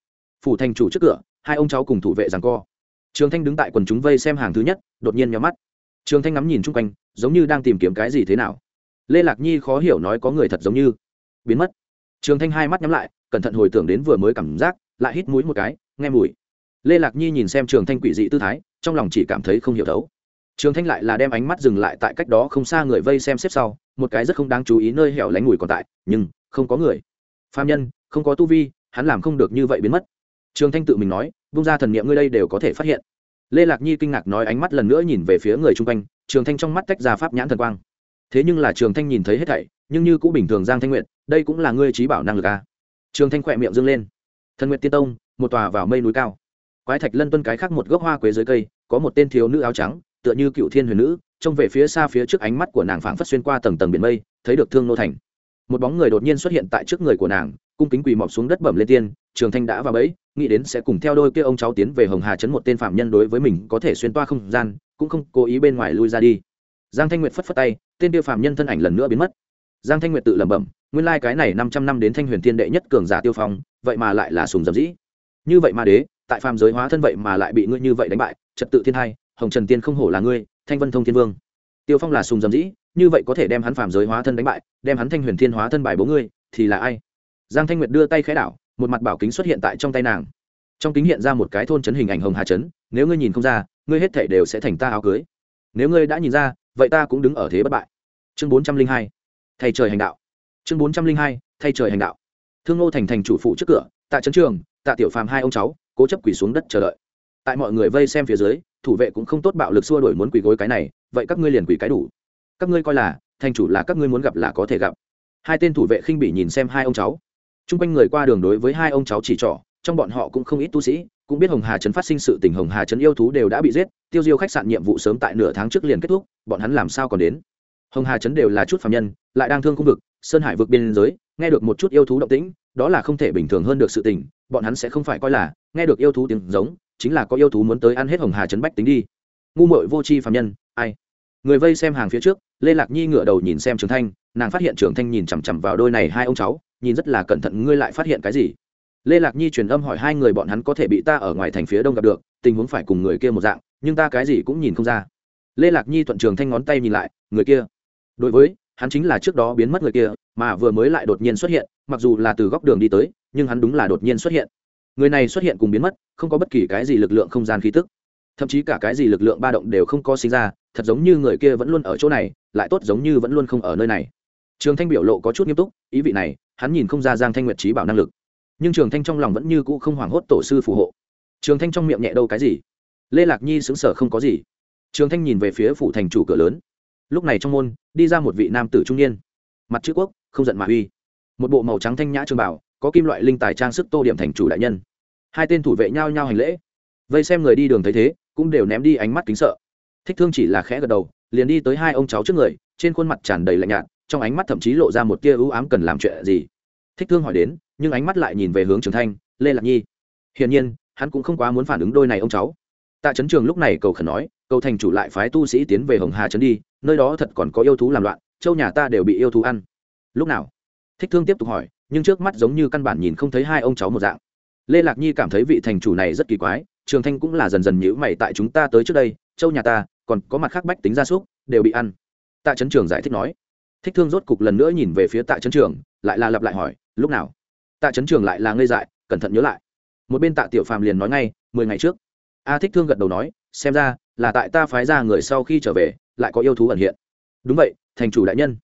[SPEAKER 1] phủ thành chủ trước cửa, hai ông cháu cùng thủ vệ rằng co. Trường thanh đứng tại quần chúng vây xem hàng thứ nhất, đột nhiên nhắm mắt. Trường thanh ngắm nhìn chung quanh, giống như đang tìm kiếm cái gì thế nào. Lê lạc nhi khó hiểu nói có người thật giống như. Biến mất. Trường thanh hai mắt nhắm lại, cẩn thận hồi tưởng đến vừa mới cảm giác, lại hít mũi một cái, nghe mùi. Lê lạc nhi nhìn xem trường thanh quỷ dị tư thái, trong lòng chỉ cảm thấy không hiểu thấu. Trường thanh lại là đem ánh mắt dừng lại tại cách đó không xa người vây xem xếp sau, một cái rất không đáng chú ý nơi hẻo lánh mùi còn tại, nhưng không có người. Phạm nhân, không có tu vi, hắn làm không được như vậy biến mất trường thanh tự mình nói bung ra thần niệm ngươi đây đều có thể phát hiện. Lê lạc nhi kinh ngạc nói ánh mắt lần nữa nhìn về phía người chung quanh, trường thanh trong mắt tách ra pháp nhãn thần quang. Thế nhưng là trường thanh nhìn thấy hết thảy, nhưng như cũng bình thường giang thanh nguyện đây cũng là ngươi trí bảo năng lực à. trường thanh khỏe miệng dâng lên. Thần nguyện tiên tông, một tòa vào mây núi cao. Quái thạch lân tuân cái khác một gốc hoa quế dưới cây, có một tên thiếu nữ áo trắng, tựa như cựu thiên huyền nữ, trông về phía xa phía trước ánh mắt của nàng phảng phất xuyên qua tầng tầng biển mây, thấy được thương nô thành. Một bóng người đột nhiên xuất hiện tại trước người của nàng cung kính quỳ mọc xuống đất bẩm lên tiên, trường thanh đã vào bẫy, nghĩ đến sẽ cùng theo đôi kia ông cháu tiến về hồng hà chấn một tên phạm nhân đối với mình có thể xuyên toa không gian, cũng không cố ý bên ngoài lui ra đi. Giang thanh nguyệt phất phất tay, tên tiêu phạm nhân thân ảnh lần nữa biến mất. Giang thanh nguyệt tự lẩm bẩm, nguyên lai cái này năm trăm năm đến thanh huyền thiên đệ nhất cường giả tiêu phong, vậy mà lại là sùng dầm dĩ. Như vậy mà đế, tại phàm giới hóa thân vậy mà lại bị ngươi như vậy đánh bại, trật tự thiên hai, hồng trần tiên không hổ là ngươi, thanh vân thông thiên vương. Tiêu phong là sùng dầm dĩ, như vậy có thể đem hắn phàm giới hóa thân đánh bại, đem hắn thanh huyền thiên hóa thân bài bố ngươi, thì là ai? Giang thanh nguyệt đưa tay khẽ đảo, một mặt bảo kính xuất hiện tại trong tay nàng. Trong kính hiện ra một cái thôn chấn hình ảnh hồng hà chấn nếu ngươi nhìn không ra, ngươi hết thể đều sẽ thành ta áo cưới. Nếu ngươi đã nhìn ra, vậy ta cũng đứng ở thế bất bại. Chương bốn trăm linh hai, thay trời hành đạo. Chương bốn trăm linh hai, thay trời hành đạo. Thương ngô thành thành chủ phụ trước cửa, tạ trấn trường, tạ tiểu phàm hai ông cháu, cố chấp quỳ xuống đất chờ đợi. Tại mọi người vây xem phía dưới, thủ vệ cũng không tốt bạo lực xua đổi muốn quỳ gối cái này, vậy các ngươi liền quỳ cái đủ. Các ngươi coi là, thành chủ là các ngươi muốn gặp là có thể gặp. Hai tên thủ vệ khinh bỉ nhìn xem hai ông cháu t r u n g quanh người qua đường đối với hai ông cháu chỉ trỏ, trong bọn họ cũng không ít tu sĩ, cũng biết hồng hà trấn phát sinh sự tình, hồng hà trấn yêu thú đều đã bị giết, tiêu diêu khách sạn nhiệm vụ sớm tại nửa tháng trước liền kết thúc, bọn hắn làm sao còn đến? Hồng hà trấn đều là chút phạm nhân, lại đang thương khu vực, sơn hải vực biên giới, nghe được một chút yêu thú động tĩnh, đó là không thể bình thường hơn được sự tình, bọn hắn sẽ không phải coi là, nghe được yêu thú tiếng giống, chính là có yêu thú muốn tới ăn hết hồng hà trấn bách tính đi. Ngu mội vô tri phạm nhân, ai? Người vây xem hàng phía trước, lê lạc nhi ngửa đầu nhìn xem trường thanh, nàng phát hiện trường thanh nhìn chằm chằm vào đôi này hai ông cháu nhìn rất là cẩn thận ngươi lại phát hiện cái gì. Lê lạc nhi truyền âm hỏi hai người bọn hắn có thể bị ta ở ngoài thành phía đông gặp được, tình huống phải cùng người kia một dạng, nhưng ta cái gì cũng nhìn không ra. Lê lạc nhi thuận trường thanh ngón tay nhìn lại, người kia. Đối với, hắn chính là trước đó biến mất người kia, mà vừa mới lại đột nhiên xuất hiện, mặc dù là từ góc đường đi tới, nhưng hắn đúng là đột nhiên xuất hiện. Người này xuất hiện cùng biến mất, không có bất kỳ cái gì lực lượng không gian khí tức. Thậm chí cả cái gì lực lượng ba động đều không có sinh ra, thật giống như người kia vẫn luôn ở chỗ này, lại tốt giống như vẫn luôn không ở nơi này trường thanh biểu lộ có chút nghiêm túc, ý vị này, hắn nhìn không ra giang thanh nguyệt trí bảo năng lực. Nhưng trường thanh trong lòng vẫn như cũ không hoảng hốt tổ sư phù hộ. Trường thanh trong miệng nhẹ đâu cái gì? Lê lạc nhi xứng sở không có gì. Trường thanh nhìn về phía phủ thành chủ cửa lớn. Lúc này trong môn, đi ra một vị nam tử trung niên. Mặt chữ quốc, không giận mà uy. Một bộ màu trắng thanh nhã trường bảo, có kim loại linh tài trang sức tô điểm thành chủ đại nhân. Hai tên thủ vệ nhao nhao hành lễ. Vây xem người đi đường thấy thế, cũng đều ném đi ánh mắt kính sợ. Thích thương chỉ là khẽ gật đầu, liền đi tới hai ông cháu trước người, trên khuôn mặt tràn đầy lạnh nhạt trong ánh mắt thậm chí lộ ra một tia ưu ám cần làm chuyện gì. Thích thương hỏi đến, nhưng ánh mắt lại nhìn về hướng trường thanh, lê lạc nhi. Hiển nhiên, hắn cũng không quá muốn phản ứng đôi này ông cháu. Tạ trấn trường lúc này cầu khẩn nói, cầu thành chủ lại phái tu sĩ tiến về hồng hà trấn đi, nơi đó thật còn có yêu thú làm loạn, châu nhà ta đều bị yêu thú ăn. Lúc nào? Thích thương tiếp tục hỏi, nhưng trước mắt giống như căn bản nhìn không thấy hai ông cháu một dạng. Lê lạc nhi cảm thấy vị thành chủ này rất kỳ quái, trường thanh cũng là dần dần nhữ mày tại chúng ta tới trước đây, châu nhà ta, còn có mặt khác bách tính gia súc, đều bị ăn. Tạ trấn trường giải thích nói thích thương rốt cục lần nữa nhìn về phía tạ trấn trường, lại là lặp lại hỏi, lúc nào? Tạ trấn trường lại là ngây dại, cẩn thận nhớ lại. Một bên tạ tiểu phàm liền nói ngay, mười ngày trước. A thích thương gật đầu nói, xem ra là tại ta phái ra người sau khi trở về, lại có yêu thú ẩn hiện. Đúng vậy, thành chủ đại nhân.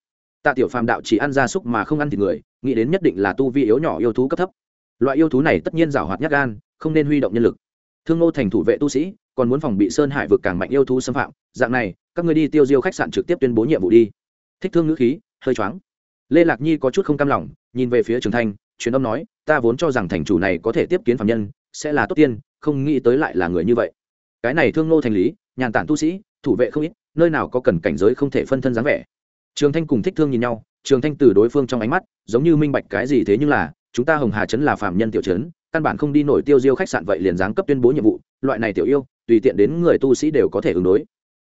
[SPEAKER 1] Tạ tiểu phàm đạo chỉ ăn gia súc mà không ăn thịt người, nghĩ đến nhất định là tu vi yếu nhỏ yêu thú cấp thấp. Loại yêu thú này tất nhiên rào hoạt nhát gan, không nên huy động nhân lực. Thương Ngô thành thủ vệ tu sĩ, còn muốn phòng bị sơn hải vực càng mạnh yêu thú xâm phạm, dạng này, các người đi tiêu diêu khách sạn trực tiếp tuyên bố nhiệm vụ đi thích thương ngữ khí, hơi choáng. Lê lạc nhi có chút không cam lòng, nhìn về phía trường thanh, truyền âm nói, ta vốn cho rằng thành chủ này có thể tiếp kiến phạm nhân, sẽ là tốt tiên, không nghĩ tới lại là người như vậy. Cái này thương nô thành lý, nhàn tản tu sĩ, thủ vệ không ít, nơi nào có cần cảnh giới không thể phân thân dáng vẻ. Trường thanh cùng thích thương nhìn nhau, trường thanh từ đối phương trong ánh mắt, giống như minh bạch cái gì thế nhưng là, chúng ta hồng hà trấn là phạm nhân tiểu trấn, căn bản không đi nổi tiêu diêu khách sạn vậy liền giáng cấp tuyên bố nhiệm vụ, loại này tiểu yêu, tùy tiện đến người tu sĩ đều có thể ứng đối.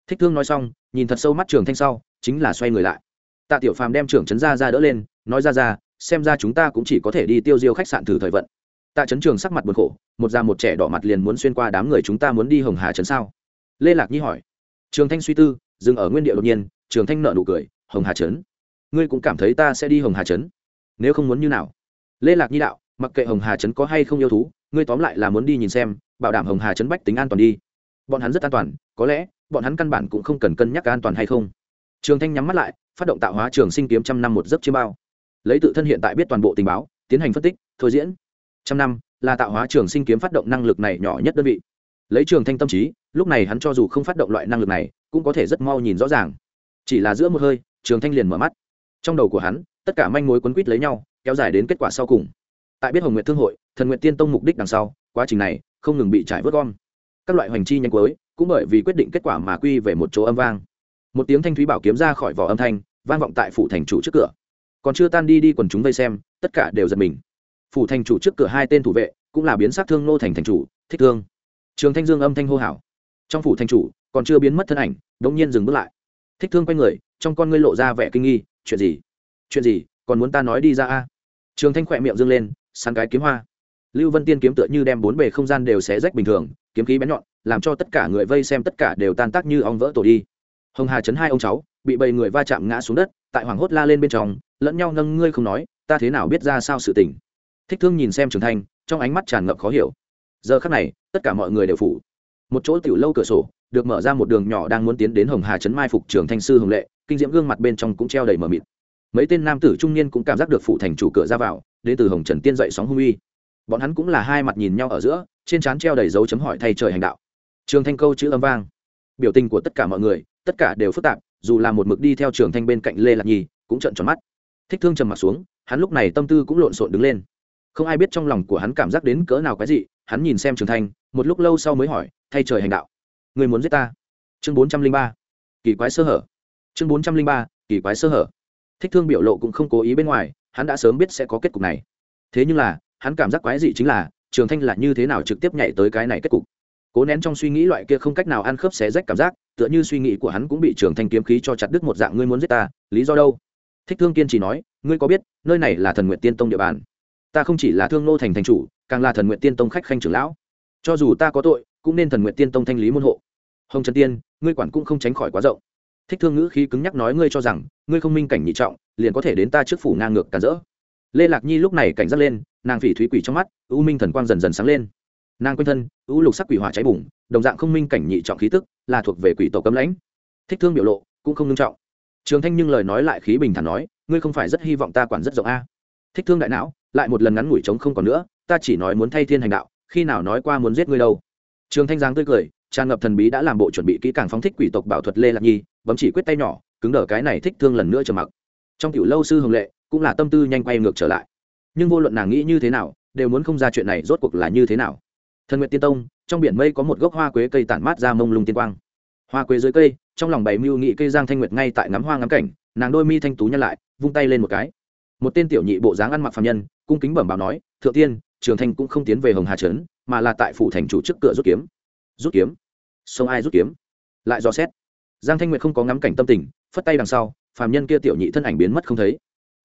[SPEAKER 1] Thích thương nói xong, nhìn thật sâu mắt trường thanh sau chính là xoay người lại. Tạ tiểu phàm đem trưởng trấn ra ra đỡ lên, nói ra ra, xem ra chúng ta cũng chỉ có thể đi tiêu diêu khách sạn thử thời vận. Tạ trấn trường sắc mặt buồn khổ, một già một trẻ đỏ mặt liền muốn xuyên qua đám người chúng ta muốn đi hồng hà trấn sao? Lê lạc nhi hỏi. Trường thanh suy tư, dừng ở nguyên địa đột nhiên, trường thanh nợ nụ cười, hồng hà trấn. Ngươi cũng cảm thấy ta sẽ đi hồng hà trấn? Nếu không muốn như nào? Lê lạc nhi đạo, mặc kệ hồng hà trấn có hay không yêu thú, ngươi tóm lại là muốn đi nhìn xem, bảo đảm hồng hà trấn bách tính an toàn đi. Bọn hắn rất an toàn, có lẽ, bọn hắn căn bản cũng không cần cân nhắc an toàn hay không trường thanh nhắm mắt lại, phát động tạo hóa trường sinh kiếm trăm năm một giấc chiêm bao. Lấy tự thân hiện tại biết toàn bộ tình báo, tiến hành phân tích, thôi diễn. Trăm năm, là tạo hóa trường sinh kiếm phát động năng lực này nhỏ nhất đơn vị. Lấy trường thanh tâm trí, lúc này hắn cho dù không phát động loại năng lực này, cũng có thể rất mau nhìn rõ ràng. Chỉ là giữa một hơi, trường thanh liền mở mắt. Trong đầu của hắn, tất cả manh mối quấn quýt lấy nhau, kéo dài đến kết quả sau cùng. Tại biết hồng nguyện thương hội, thần nguyện tiên tông mục đích đằng sau, quá trình này không ngừng bị trải vớt gom. Các loại hoành chi nhanh cuối, cũng bởi vì quyết định kết quả mà quy về một chỗ âm vang một tiếng thanh thúy bảo kiếm ra khỏi vỏ âm thanh, vang vọng tại phủ thành chủ trước cửa. Còn chưa tan đi đi quần chúng vây xem, tất cả đều giật mình. Phủ thành chủ trước cửa hai tên thủ vệ, cũng là biến sát thương nô thành thành chủ, thích thương. Trường thanh dương âm thanh hô hào. Trong phủ thành chủ, còn chưa biến mất thân ảnh, đống nhiên dừng bước lại. Thích thương quay người, trong con ngươi lộ ra vẻ kinh nghi, chuyện gì? Chuyện gì? Còn muốn ta nói đi ra a? Trường thanh khỏe miệng dâng lên, sán cái kiếm hoa. Lưu vân tiên kiếm tựa như đem bốn bề không gian đều xé rách bình thường, kiếm khí bén nhọn, làm cho tất cả người vây xem tất cả đều tan tác như ong vỡ tổ đi hồng hà chấn hai ông cháu, bị bầy người va chạm ngã xuống đất, tại hoàng hốt la lên bên trong, lẫn nhau nâng ngươi không nói, ta thế nào biết ra sao sự tình? Thích thương nhìn xem trường thanh, trong ánh mắt tràn ngập khó hiểu. Giờ khắc này, tất cả mọi người đều phủ. Một chỗ tiểu lâu cửa sổ, được mở ra một đường nhỏ đang muốn tiến đến hồng hà trấn mai phục trường thanh sư hồng lệ, kinh diễm gương mặt bên trong cũng treo đầy mờ mịt. Mấy tên nam tử trung niên cũng cảm giác được phụ thành chủ cửa ra vào, đến từ hồng trần tiên dậy sóng hung uy. Bọn hắn cũng là hai mặt nhìn nhau ở giữa, trên trán treo đầy dấu chấm hỏi thay trời hành đạo. Trường thanh câu chữ âm vang. Biểu tình của tất cả mọi người tất cả đều phức tạp, dù là một mực đi theo trường thanh bên cạnh lê lạc nhi, cũng trận tròn mắt. Thích thương trầm mặt xuống, hắn lúc này tâm tư cũng lộn xộn đứng lên. Không ai biết trong lòng của hắn cảm giác đến cỡ nào cái gì hắn nhìn xem trường thanh một lúc lâu sau mới hỏi, thay trời hành đạo, người muốn giết ta? Chương bốn trăm linh ba. Kỳ quái sơ hở. Chương bốn trăm linh ba, kỳ quái sơ hở. Thích thương biểu lộ cũng không cố ý bên ngoài, hắn đã sớm biết sẽ có kết cục này. Thế nhưng là, hắn cảm giác quái dị chính là trường thanh là như thế nào trực tiếp nhảy tới cái này kết cục. Cố nén trong suy nghĩ loại kia không cách nào ăn khớp xé rách cảm giác tựa như suy nghĩ của hắn cũng bị trường thanh kiếm khí cho chặt đứt một dạng, ngươi muốn giết ta, lý do đâu? Thích thương kiên trì nói, ngươi có biết, nơi này là thần nguyện tiên tông địa bàn? Ta không chỉ là thương nô thành thành chủ, càng là thần nguyện tiên tông khách khanh trưởng lão. Cho dù ta có tội, cũng nên thần nguyện tiên tông thanh lý môn hộ. Hồng trần tiên, ngươi quản cũng không tránh khỏi quá rộng. Thích thương ngữ khí cứng nhắc nói, ngươi cho rằng, ngươi không minh cảnh nhị trọng, liền có thể đến ta trước phủ ngang ngược cản rỡ? Lê lạc nhi lúc này cảnh giác lên, nàng phỉ thúy quỷ trong mắt ưu minh thần quang dần dần sáng lên nàng quanh thân, ưu lục sắc quỷ hỏa cháy bùng, đồng dạng không minh cảnh nhị trọng khí tức, là thuộc về quỷ tổ cấm lãnh. Thích thương biểu lộ, cũng không nghiêm trọng. Trường thanh nhưng lời nói lại khí bình thản nói, ngươi không phải rất hy vọng ta quản rất rộng a? Thích thương đại não, lại một lần ngắn ngủi trống không còn nữa, ta chỉ nói muốn thay thiên hành đạo, khi nào nói qua muốn giết ngươi đâu. Trường thanh giáng tươi cười, tràn ngập thần bí đã làm bộ chuẩn bị kỹ càng phóng thích quỷ tộc bảo thuật lê lạc nhi, bấm chỉ quyết tay nhỏ, cứng đờ cái này thích thương lần nữa trầm mặc. Trong tiểu lâu sư hồng lệ, cũng là tâm tư nhanh quay ngược trở lại. Nhưng vô luận nàng nghĩ như thế nào, đều muốn không ra chuyện này rốt cuộc là như thế nào thần nguyện tiên tông, trong biển mây có một gốc hoa quế cây tản mát ra mông lung tiên quang. Hoa quế dưới cây, trong lòng bày mưu nghị cây giang thanh nguyệt ngay tại ngắm hoa ngắm cảnh, nàng đôi mi thanh tú nhăn lại, vung tay lên một cái. Một tên tiểu nhị bộ dáng ăn mặc phạm nhân, cung kính bẩm bảo nói, thượng tiên trường thanh cũng không tiến về hồng hà trấn, mà là tại phủ thành chủ trước cửa rút kiếm. Rút kiếm? Sông ai rút kiếm? Lại dò xét. Giang thanh nguyệt không có ngắm cảnh tâm tình, phất tay đằng sau, phàm nhân kia tiểu nhị thân ảnh biến mất không thấy.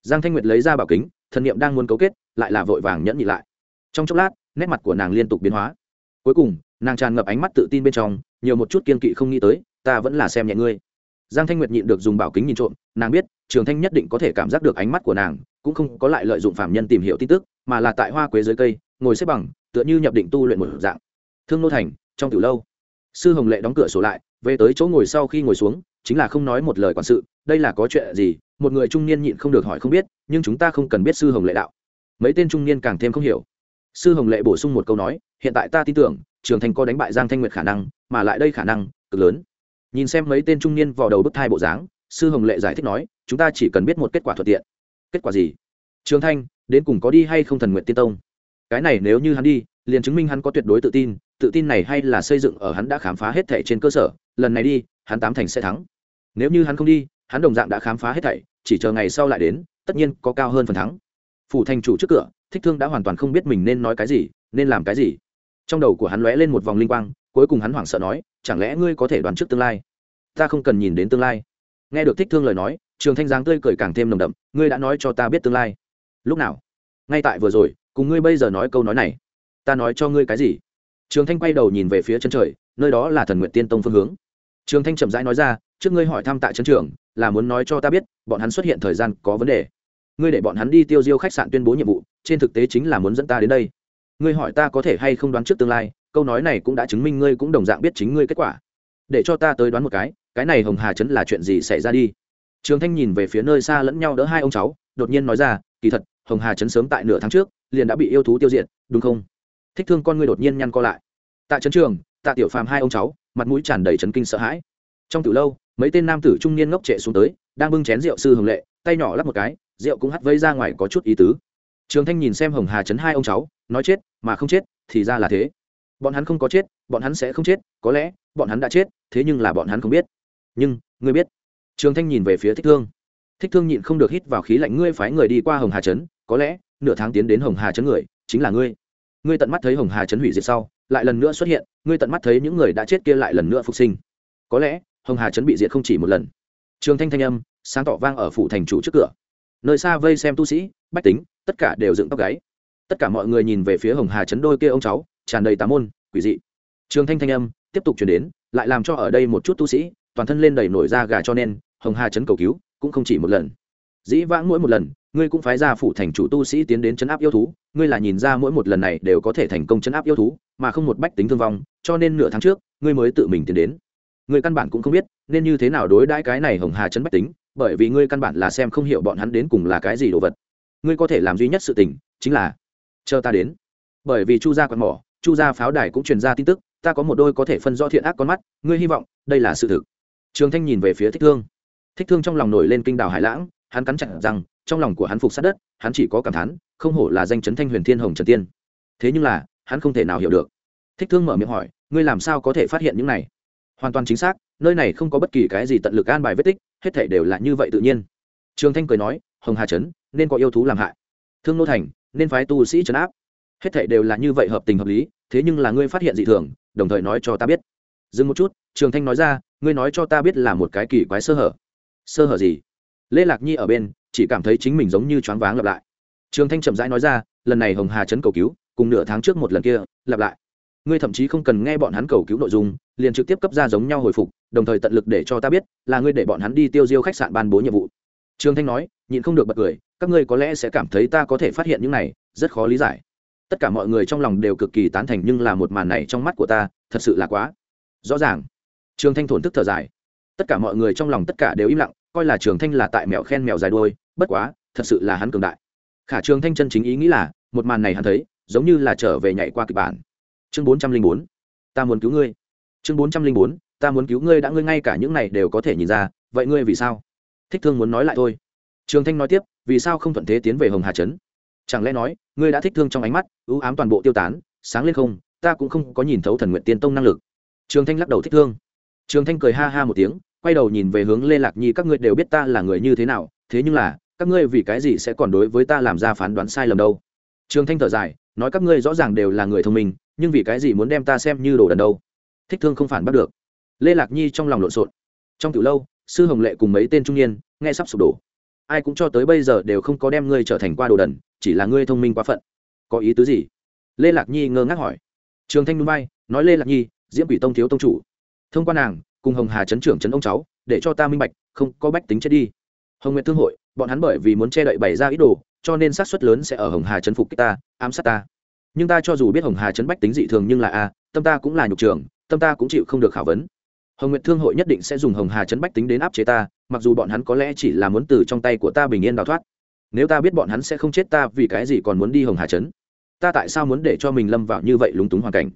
[SPEAKER 1] Giang thanh nguyệt lấy ra bảo kính, thần niệm đang muốn cấu kết, lại là vội vàng nhẫn nhị lại. Trong chốc lát nét mặt của nàng liên tục biến hóa. Cuối cùng, nàng tràn ngập ánh mắt tự tin bên trong, nhiều một chút kiên kỵ không nghĩ tới, ta vẫn là xem nhẹ ngươi. Giang thanh nguyệt nhịn được dùng bảo kính nhìn trộm, nàng biết, trường thanh nhất định có thể cảm giác được ánh mắt của nàng, cũng không có lại lợi dụng phạm nhân tìm hiểu tin tức, mà là tại hoa quế dưới cây, ngồi xếp bằng, tựa như nhập định tu luyện một dạng. Thương nô thành, trong từ lâu, sư hồng lệ đóng cửa sổ lại, về tới chỗ ngồi sau khi ngồi xuống, chính là không nói một lời quản sự, đây là có chuyện gì, một người trung niên nhịn không được hỏi không biết, nhưng chúng ta không cần biết sư hồng lệ đạo. Mấy tên trung niên càng thêm không hiểu sư hồng lệ bổ sung một câu nói, hiện tại ta tin tưởng, trường thành có đánh bại giang thanh nguyệt khả năng, mà lại đây khả năng, cực lớn. Nhìn xem mấy tên trung niên vào đầu bức thai bộ dáng, sư hồng lệ giải thích nói, chúng ta chỉ cần biết một kết quả thuận tiện. Kết quả gì? Trường thanh, đến cùng có đi hay không thần nguyện tiên tông? Cái này nếu như hắn đi, liền chứng minh hắn có tuyệt đối tự tin tự tin này hay là xây dựng ở hắn đã khám phá hết thảy trên cơ sở, lần này đi, hắn tám thành sẽ thắng. Nếu như hắn không đi, hắn đồng dạng đã khám phá hết thảy, chỉ chờ ngày sau lại đến, tất nhiên có cao hơn phần thắng. Phủ thành chủ trước cửa thích thương đã hoàn toàn không biết mình nên nói cái gì, nên làm cái gì. Trong đầu của hắn lóe lên một vòng linh quang, cuối cùng hắn hoảng sợ nói, chẳng lẽ ngươi có thể đoán trước tương lai? Ta không cần nhìn đến tương lai. Nghe được thích thương lời nói, trường thanh giáng tươi cười càng thêm nồng đậm, ngươi đã nói cho ta biết tương lai. Lúc nào? Ngay tại vừa rồi, cùng ngươi bây giờ nói câu nói này. Ta nói cho ngươi cái gì? Trường thanh quay đầu nhìn về phía chân trời, nơi đó là thần nguyện tiên tông phương hướng. Trường thanh chậm rãi nói ra, trước ngươi hỏi thăm tại chân trường, là muốn nói cho ta biết, bọn hắn xuất hiện thời gian có vấn đề ngươi để bọn hắn đi tiêu diêu khách sạn tuyên bố nhiệm vụ, trên thực tế chính là muốn dẫn ta đến đây. Ngươi hỏi ta có thể hay không đoán trước tương lai, câu nói này cũng đã chứng minh ngươi cũng đồng dạng biết chính ngươi kết quả. Để cho ta tới đoán một cái cái này hồng hà chấn là chuyện gì xảy ra đi? Trường thanh nhìn về phía nơi xa lẫn nhau đỡ hai ông cháu, đột nhiên nói ra, kỳ thật, hồng hà chấn sớm tại nửa tháng trước, liền đã bị yêu thú tiêu diệt, đúng không? Thích thương con ngươi đột nhiên nhăn co lại. Tạ trấn trường, tạ tiểu phàm hai ông cháu, mặt mũi tràn đầy chấn kinh sợ hãi. Trong từ lâu, mấy tên nam tử trung niên ngốc trệ xuống tới, đang bưng chén rượu sư hồng lệ, tay nhỏ lắp một cái rượu cũng hắt vây ra ngoài có chút ý tứ. Trường thanh nhìn xem hồng hà chấn hai ông cháu, nói chết, mà không chết, thì ra là thế. Bọn hắn không có chết, bọn hắn sẽ không chết, có lẽ, bọn hắn đã chết, thế nhưng là bọn hắn không biết. Nhưng, ngươi biết. Trường thanh nhìn về phía thích thương. Thích thương nhịn không được hít vào khí lạnh, ngươi phái người đi qua hồng hà trấn, có lẽ, nửa tháng tiến đến hồng hà trấn người, chính là ngươi. Ngươi tận mắt thấy hồng hà trấn hủy diệt sau, lại lần nữa xuất hiện, ngươi tận mắt thấy những người đã chết kia lại lần nữa phục sinh. Có lẽ, hồng hà trấn bị diệt không chỉ một lần. Trường thanh thanh âm, sáng tỏ vang ở phủ thành chủ trước cửa nơi xa vây xem tu sĩ, bách tính, tất cả đều dựng tóc gáy. Tất cả mọi người nhìn về phía hồng hà chấn đôi kia ông cháu, tràn đầy tà môn, quỷ dị. Trường thanh thanh âm tiếp tục chuyển đến, lại làm cho ở đây một chút tu sĩ, toàn thân lên đầy nổi da gà cho nên, hồng hà chấn cầu cứu cũng không chỉ một lần. Dĩ vãng mỗi một lần, ngươi cũng phái ra phủ thành chủ tu sĩ tiến đến chấn áp yêu thú, ngươi là nhìn ra mỗi một lần này đều có thể thành công chấn áp yêu thú, mà không một bách tính thương vong, cho nên nửa tháng trước, ngươi mới tự mình tiến đến. Ngươi căn bản cũng không biết nên như thế nào đối đãi cái này hồng hà chấn bách tính bởi vì ngươi căn bản là xem không hiểu bọn hắn đến cùng là cái gì đồ vật. Ngươi có thể làm duy nhất sự tình chính là chờ ta đến. Bởi vì chu gia quạt mỏ, chu gia pháo đài cũng truyền ra tin tức, ta có một đôi có thể phân rõ thiện ác con mắt, ngươi hy vọng đây là sự thực. Trường thanh nhìn về phía thích thương. Thích thương trong lòng nổi lên kinh đảo hải lãng, hắn cắn chặt rằng trong lòng của hắn phục sát đất, hắn chỉ có cảm thán, không hổ là danh chấn thanh huyền thiên hồng trần tiên. Thế nhưng là, hắn không thể nào hiểu được. Thích thương mở miệng hỏi, ngươi làm sao có thể phát hiện những này? Hoàn toàn chính xác, nơi này không có bất kỳ cái gì tận lực an bài vết tích hết thảy đều là như vậy tự nhiên. Trường thanh cười nói, hồng hà trấn, nên có yêu thú làm hại. Thương nô thành, nên phái tu sĩ trấn áp. Hết thảy đều là như vậy hợp tình hợp lý, thế nhưng là ngươi phát hiện dị thường, đồng thời nói cho ta biết. Dừng một chút, trường thanh nói ra, ngươi nói cho ta biết là một cái kỳ quái sơ hở. Sơ hở gì? Lê lạc nhi ở bên, chỉ cảm thấy chính mình giống như choáng váng lặp lại. Trường thanh chậm rãi nói ra, lần này hồng hà trấn cầu cứu, cùng nửa tháng trước một lần kia, lặp lại ngươi thậm chí không cần nghe bọn hắn cầu cứu nội dung, liền trực tiếp cấp ra giống nhau hồi phục, đồng thời tận lực để cho ta biết là ngươi để bọn hắn đi tiêu diêu khách sạn ban bố nhiệm vụ. Trường thanh nói, nhịn không được bật cười, các ngươi có lẽ sẽ cảm thấy ta có thể phát hiện những này, rất khó lý giải. Tất cả mọi người trong lòng đều cực kỳ tán thành nhưng là một màn này trong mắt của ta, thật sự là quá rõ ràng. Trường thanh thổn thức thở dài. Tất cả mọi người trong lòng tất cả đều im lặng, coi là trường thanh là tại mèo khen mèo dài đôi bất quá, thật sự là hắn cường đại. Khả trường thanh chân chính ý nghĩ là, một màn này hắn thấy, giống như là trở về nhảy qua kịch bản chương bốn trăm linh bốn, ta muốn cứu ngươi. Chương bốn trăm linh bốn, ta muốn cứu ngươi đã ngươi ngay cả những này đều có thể nhìn ra, vậy ngươi vì sao? Thích thương muốn nói lại thôi. Trường thanh nói tiếp, vì sao không thuận thế tiến về hồng hà trấn? Chẳng lẽ nói, ngươi đã thích thương trong ánh mắt ưu ám toàn bộ tiêu tán, sáng lên không, ta cũng không có nhìn thấu thần nguyện tiên tông năng lực. Trường thanh lắc đầu thích thương. Trường thanh cười ha ha một tiếng, quay đầu nhìn về hướng lê lạc nhi, các ngươi đều biết ta là người như thế nào, thế nhưng là, các ngươi vì cái gì sẽ còn đối với ta làm ra phán đoán sai lầm đâu? Trường thanh thở dài, nói các ngươi rõ ràng đều là người thông minh nhưng vì cái gì muốn đem ta xem như đồ đần đâu? Thích thương không phản bắt được. Lê lạc nhi trong lòng lộn xộn. Trong từ lâu, sư hồng lệ cùng mấy tên trung niên, nghe sắp sụp đổ. Ai cũng cho tới bây giờ đều không có đem ngươi trở thành qua đồ đần, chỉ là ngươi thông minh quá phận. Có ý tứ gì? Lê lạc nhi ngơ ngác hỏi. Trường thanh núi bay, nói lê lạc nhi, diễm quỷ tông thiếu tông chủ. Thông qua nàng, cùng hồng hà chấn trưởng chấn ông cháu, để cho ta minh bạch, không có bách tính chết đi. Hồng nguyện thương hội, bọn hắn bởi vì muốn che đậy bày ra ý đồ, cho nên sát suất lớn sẽ ở hồng hà chấn phục ta, ám sát ta nhưng ta cho dù biết hồng hà chấn bách tính dị thường nhưng là a, tâm ta cũng là nhục trường, tâm ta cũng chịu không được khảo vấn. Hồng nguyệt thương hội nhất định sẽ dùng hồng hà chấn bách tính đến áp chế ta, mặc dù bọn hắn có lẽ chỉ là muốn từ trong tay của ta bình yên đào thoát. Nếu ta biết bọn hắn sẽ không chết ta, vì cái gì còn muốn đi hồng hà chấn ta tại sao muốn để cho mình lâm vào như vậy lúng túng hoàn cảnh?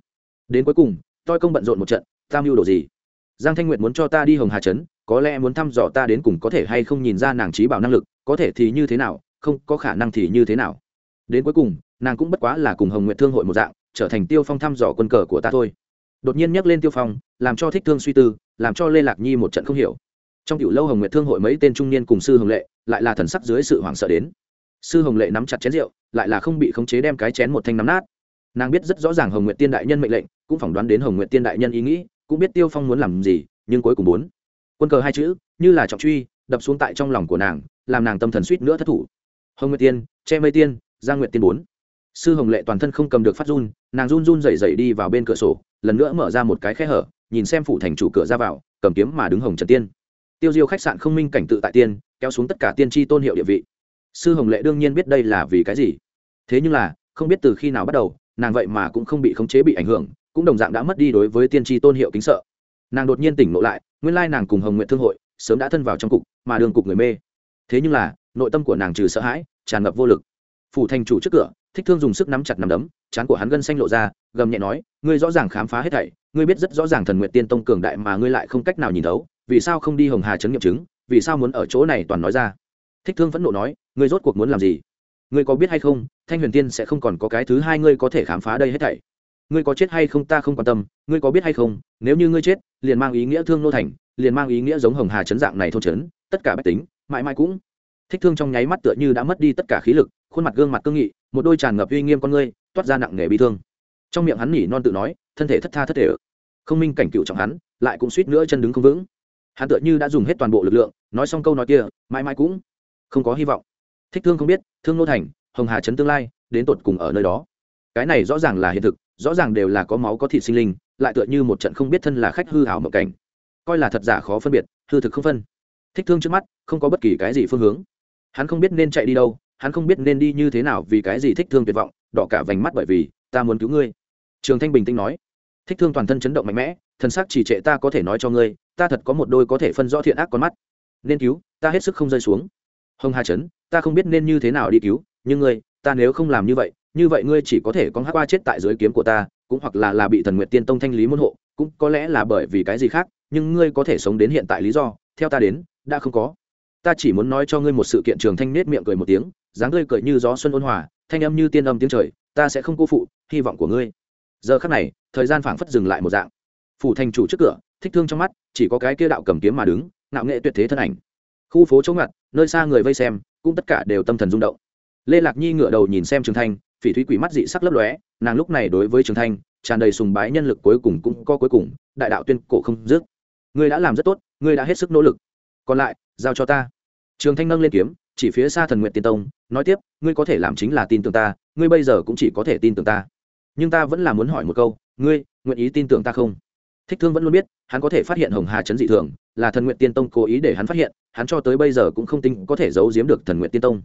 [SPEAKER 1] Đến cuối cùng, tôi công bận rộn một trận, ta mưu đồ gì? Giang thanh nguyệt muốn cho ta đi hồng hà chấn có lẽ muốn thăm dò ta đến cùng có thể hay không nhìn ra nàng trí bảo năng lực, có thể thì như thế nào, không có khả năng thì như thế nào. Đến cuối cùng nàng cũng bất quá là cùng hồng nguyệt thương hội một dạng, trở thành tiêu phong thăm dò quân cờ của ta thôi. Đột nhiên nhắc lên tiêu phong, làm cho thích thương suy tư, làm cho lê lạc nhi một trận không hiểu. Trong cựu lâu hồng nguyệt thương hội mấy tên trung niên cùng sư hồng lệ, lại là thần sắc dưới sự hoảng sợ đến. Sư hồng lệ nắm chặt chén rượu, lại là không bị khống chế đem cái chén một thanh nắm nát. Nàng biết rất rõ ràng hồng nguyệt tiên đại nhân mệnh lệnh, cũng phỏng đoán đến hồng nguyệt tiên đại nhân ý nghĩ, cũng biết tiêu phong muốn làm gì, nhưng cuối cùng muốn. Quân cờ hai chữ, như là trọng truy, đập xuống tại trong lòng của nàng, làm nàng tâm thần suýt nữa thất thủ. Hồng nguyệt tiên, che mây tiên, giang nguyệt tiên bốn sư hồng lệ toàn thân không cầm được phát run, nàng run run dậy dậy đi vào bên cửa sổ, lần nữa mở ra một cái khe hở, nhìn xem phủ thành chủ cửa ra vào, cầm kiếm mà đứng hồng trần tiên. Tiêu diêu khách sạn không minh cảnh tự tại tiên, kéo xuống tất cả tiên tri tôn hiệu địa vị. Sư hồng lệ đương nhiên biết đây là vì cái gì. Thế nhưng là, không biết từ khi nào bắt đầu, nàng vậy mà cũng không bị khống chế bị ảnh hưởng, cũng đồng dạng đã mất đi đối với tiên tri tôn hiệu kính sợ. Nàng đột nhiên tỉnh ngộ lại, nguyên lai nàng cùng hồng nguyện thương hội, sớm đã thân vào trong cục, mà đường cục người mê. Thế nhưng là, nội tâm của nàng trừ sợ hãi, tràn ngập vô lực. Phủ thành chủ trước cửa thích thương dùng sức nắm chặt nắm đấm chán của hắn gân xanh lộ ra, gầm nhẹ nói, ngươi rõ ràng khám phá hết thảy, ngươi biết rất rõ ràng thần nguyện tiên tông cường đại mà ngươi lại không cách nào nhìn thấu, vì sao không đi hồng hà chấn nghiệm chứng, vì sao muốn ở chỗ này toàn nói ra? Thích thương phẫn nộ nói, ngươi rốt cuộc muốn làm gì? Ngươi có biết hay không, thanh huyền tiên sẽ không còn có cái thứ hai ngươi có thể khám phá đây hết thảy. Ngươi có chết hay không ta không quan tâm, ngươi có biết hay không, nếu như ngươi chết, liền mang ý nghĩa thương nô thành, liền mang ý nghĩa giống hồng hà chấn dạng này thôn chấn, tất cả bách tính, mãi mãi cũng. Thích thương trong nháy mắt tựa như đã mất đi tất cả khí lực khuôn mặt gương mặt cương nghị, một đôi tràn ngập uy nghiêm con ngươi, toát ra nặng nề bi thương. Trong miệng hắn nhỉ non tự nói, thân thể thất tha thất thể ự không minh cảnh cựu trọng hắn, lại cũng suýt nữa chân đứng không vững. Hắn tựa như đã dùng hết toàn bộ lực lượng, nói xong câu nói kia, mãi mãi cũng không có hy vọng. Thích thương không biết, thương nô thành, hồng hà trấn tương lai, đến tột cùng ở nơi đó. Cái này rõ ràng là hiện thực, rõ ràng đều là có máu có thịt sinh linh, lại tựa như một trận không biết thân là khách hư hảo mộng cảnh. Coi là thật giả khó phân biệt, hư thực không phân. Thích thương trước mắt, không có bất kỳ cái gì phương hướng. Hắn không biết nên chạy đi đâu hắn không biết nên đi như thế nào vì cái gì thích thương tuyệt vọng, đỏ cả vành mắt bởi vì, ta muốn cứu ngươi. Trường thanh bình tĩnh nói, thích thương toàn thân chấn động mạnh mẽ thân xác chỉ trệ ta có thể nói cho ngươi, ta thật có một đôi có thể phân rõ thiện ác con mắt. Nên cứu, ta hết sức không rơi xuống. Hồng hà trấn, ta không biết nên như thế nào đi cứu, nhưng ngươi, ta nếu không làm như vậy như vậy ngươi chỉ có thể con hát qua chết tại dưới kiếm của ta, cũng hoặc là là bị thần nguyện tiên tông thanh lý môn hộ, cũng có lẽ là bởi vì cái gì khác, nhưng ngươi có thể sống đến hiện tại lý do, theo ta đến, đã không có. Ta chỉ muốn nói cho ngươi một sự kiện. Trường thanh nết miệng cười một tiếng dáng tươi cười như gió xuân ôn hòa, thanh âm như tiên âm tiếng trời, ta sẽ không cô phụ, hy vọng của ngươi. Giờ khắc này, thời gian phảng phất dừng lại một dạng. Phủ thành chủ trước cửa, thích thương trong mắt, chỉ có cái kia đạo cầm kiếm mà đứng, ngạo nghệ tuyệt thế thân ảnh. Khu phố chống ngặt, nơi xa người vây xem, cũng tất cả đều tâm thần rung động. Lê lạc nhi ngửa đầu nhìn xem trường thanh, phỉ thúy quỷ mắt dị sắc lấp lóe, nàng lúc này đối với trường thanh, tràn đầy sùng bái nhân lực cuối cùng cũng có cuối cùng, đại đạo tuyên cổ không dứt. Ngươi đã làm rất tốt, ngươi đã hết sức nỗ lực. Còn lại, giao cho ta. Trường thanh nâng lên kiếm chỉ phía xa thần nguyện tiên tông, nói tiếp, ngươi có thể làm chính là tin tưởng ta, ngươi bây giờ cũng chỉ có thể tin tưởng ta. Nhưng ta vẫn là muốn hỏi một câu, ngươi, nguyện ý tin tưởng ta không? Thích thương vẫn luôn biết, hắn có thể phát hiện hồng hà chấn dị thường, là thần nguyện tiên tông cố ý để hắn phát hiện, hắn cho tới bây giờ cũng không tin có thể giấu giếm được thần nguyện tiên tông.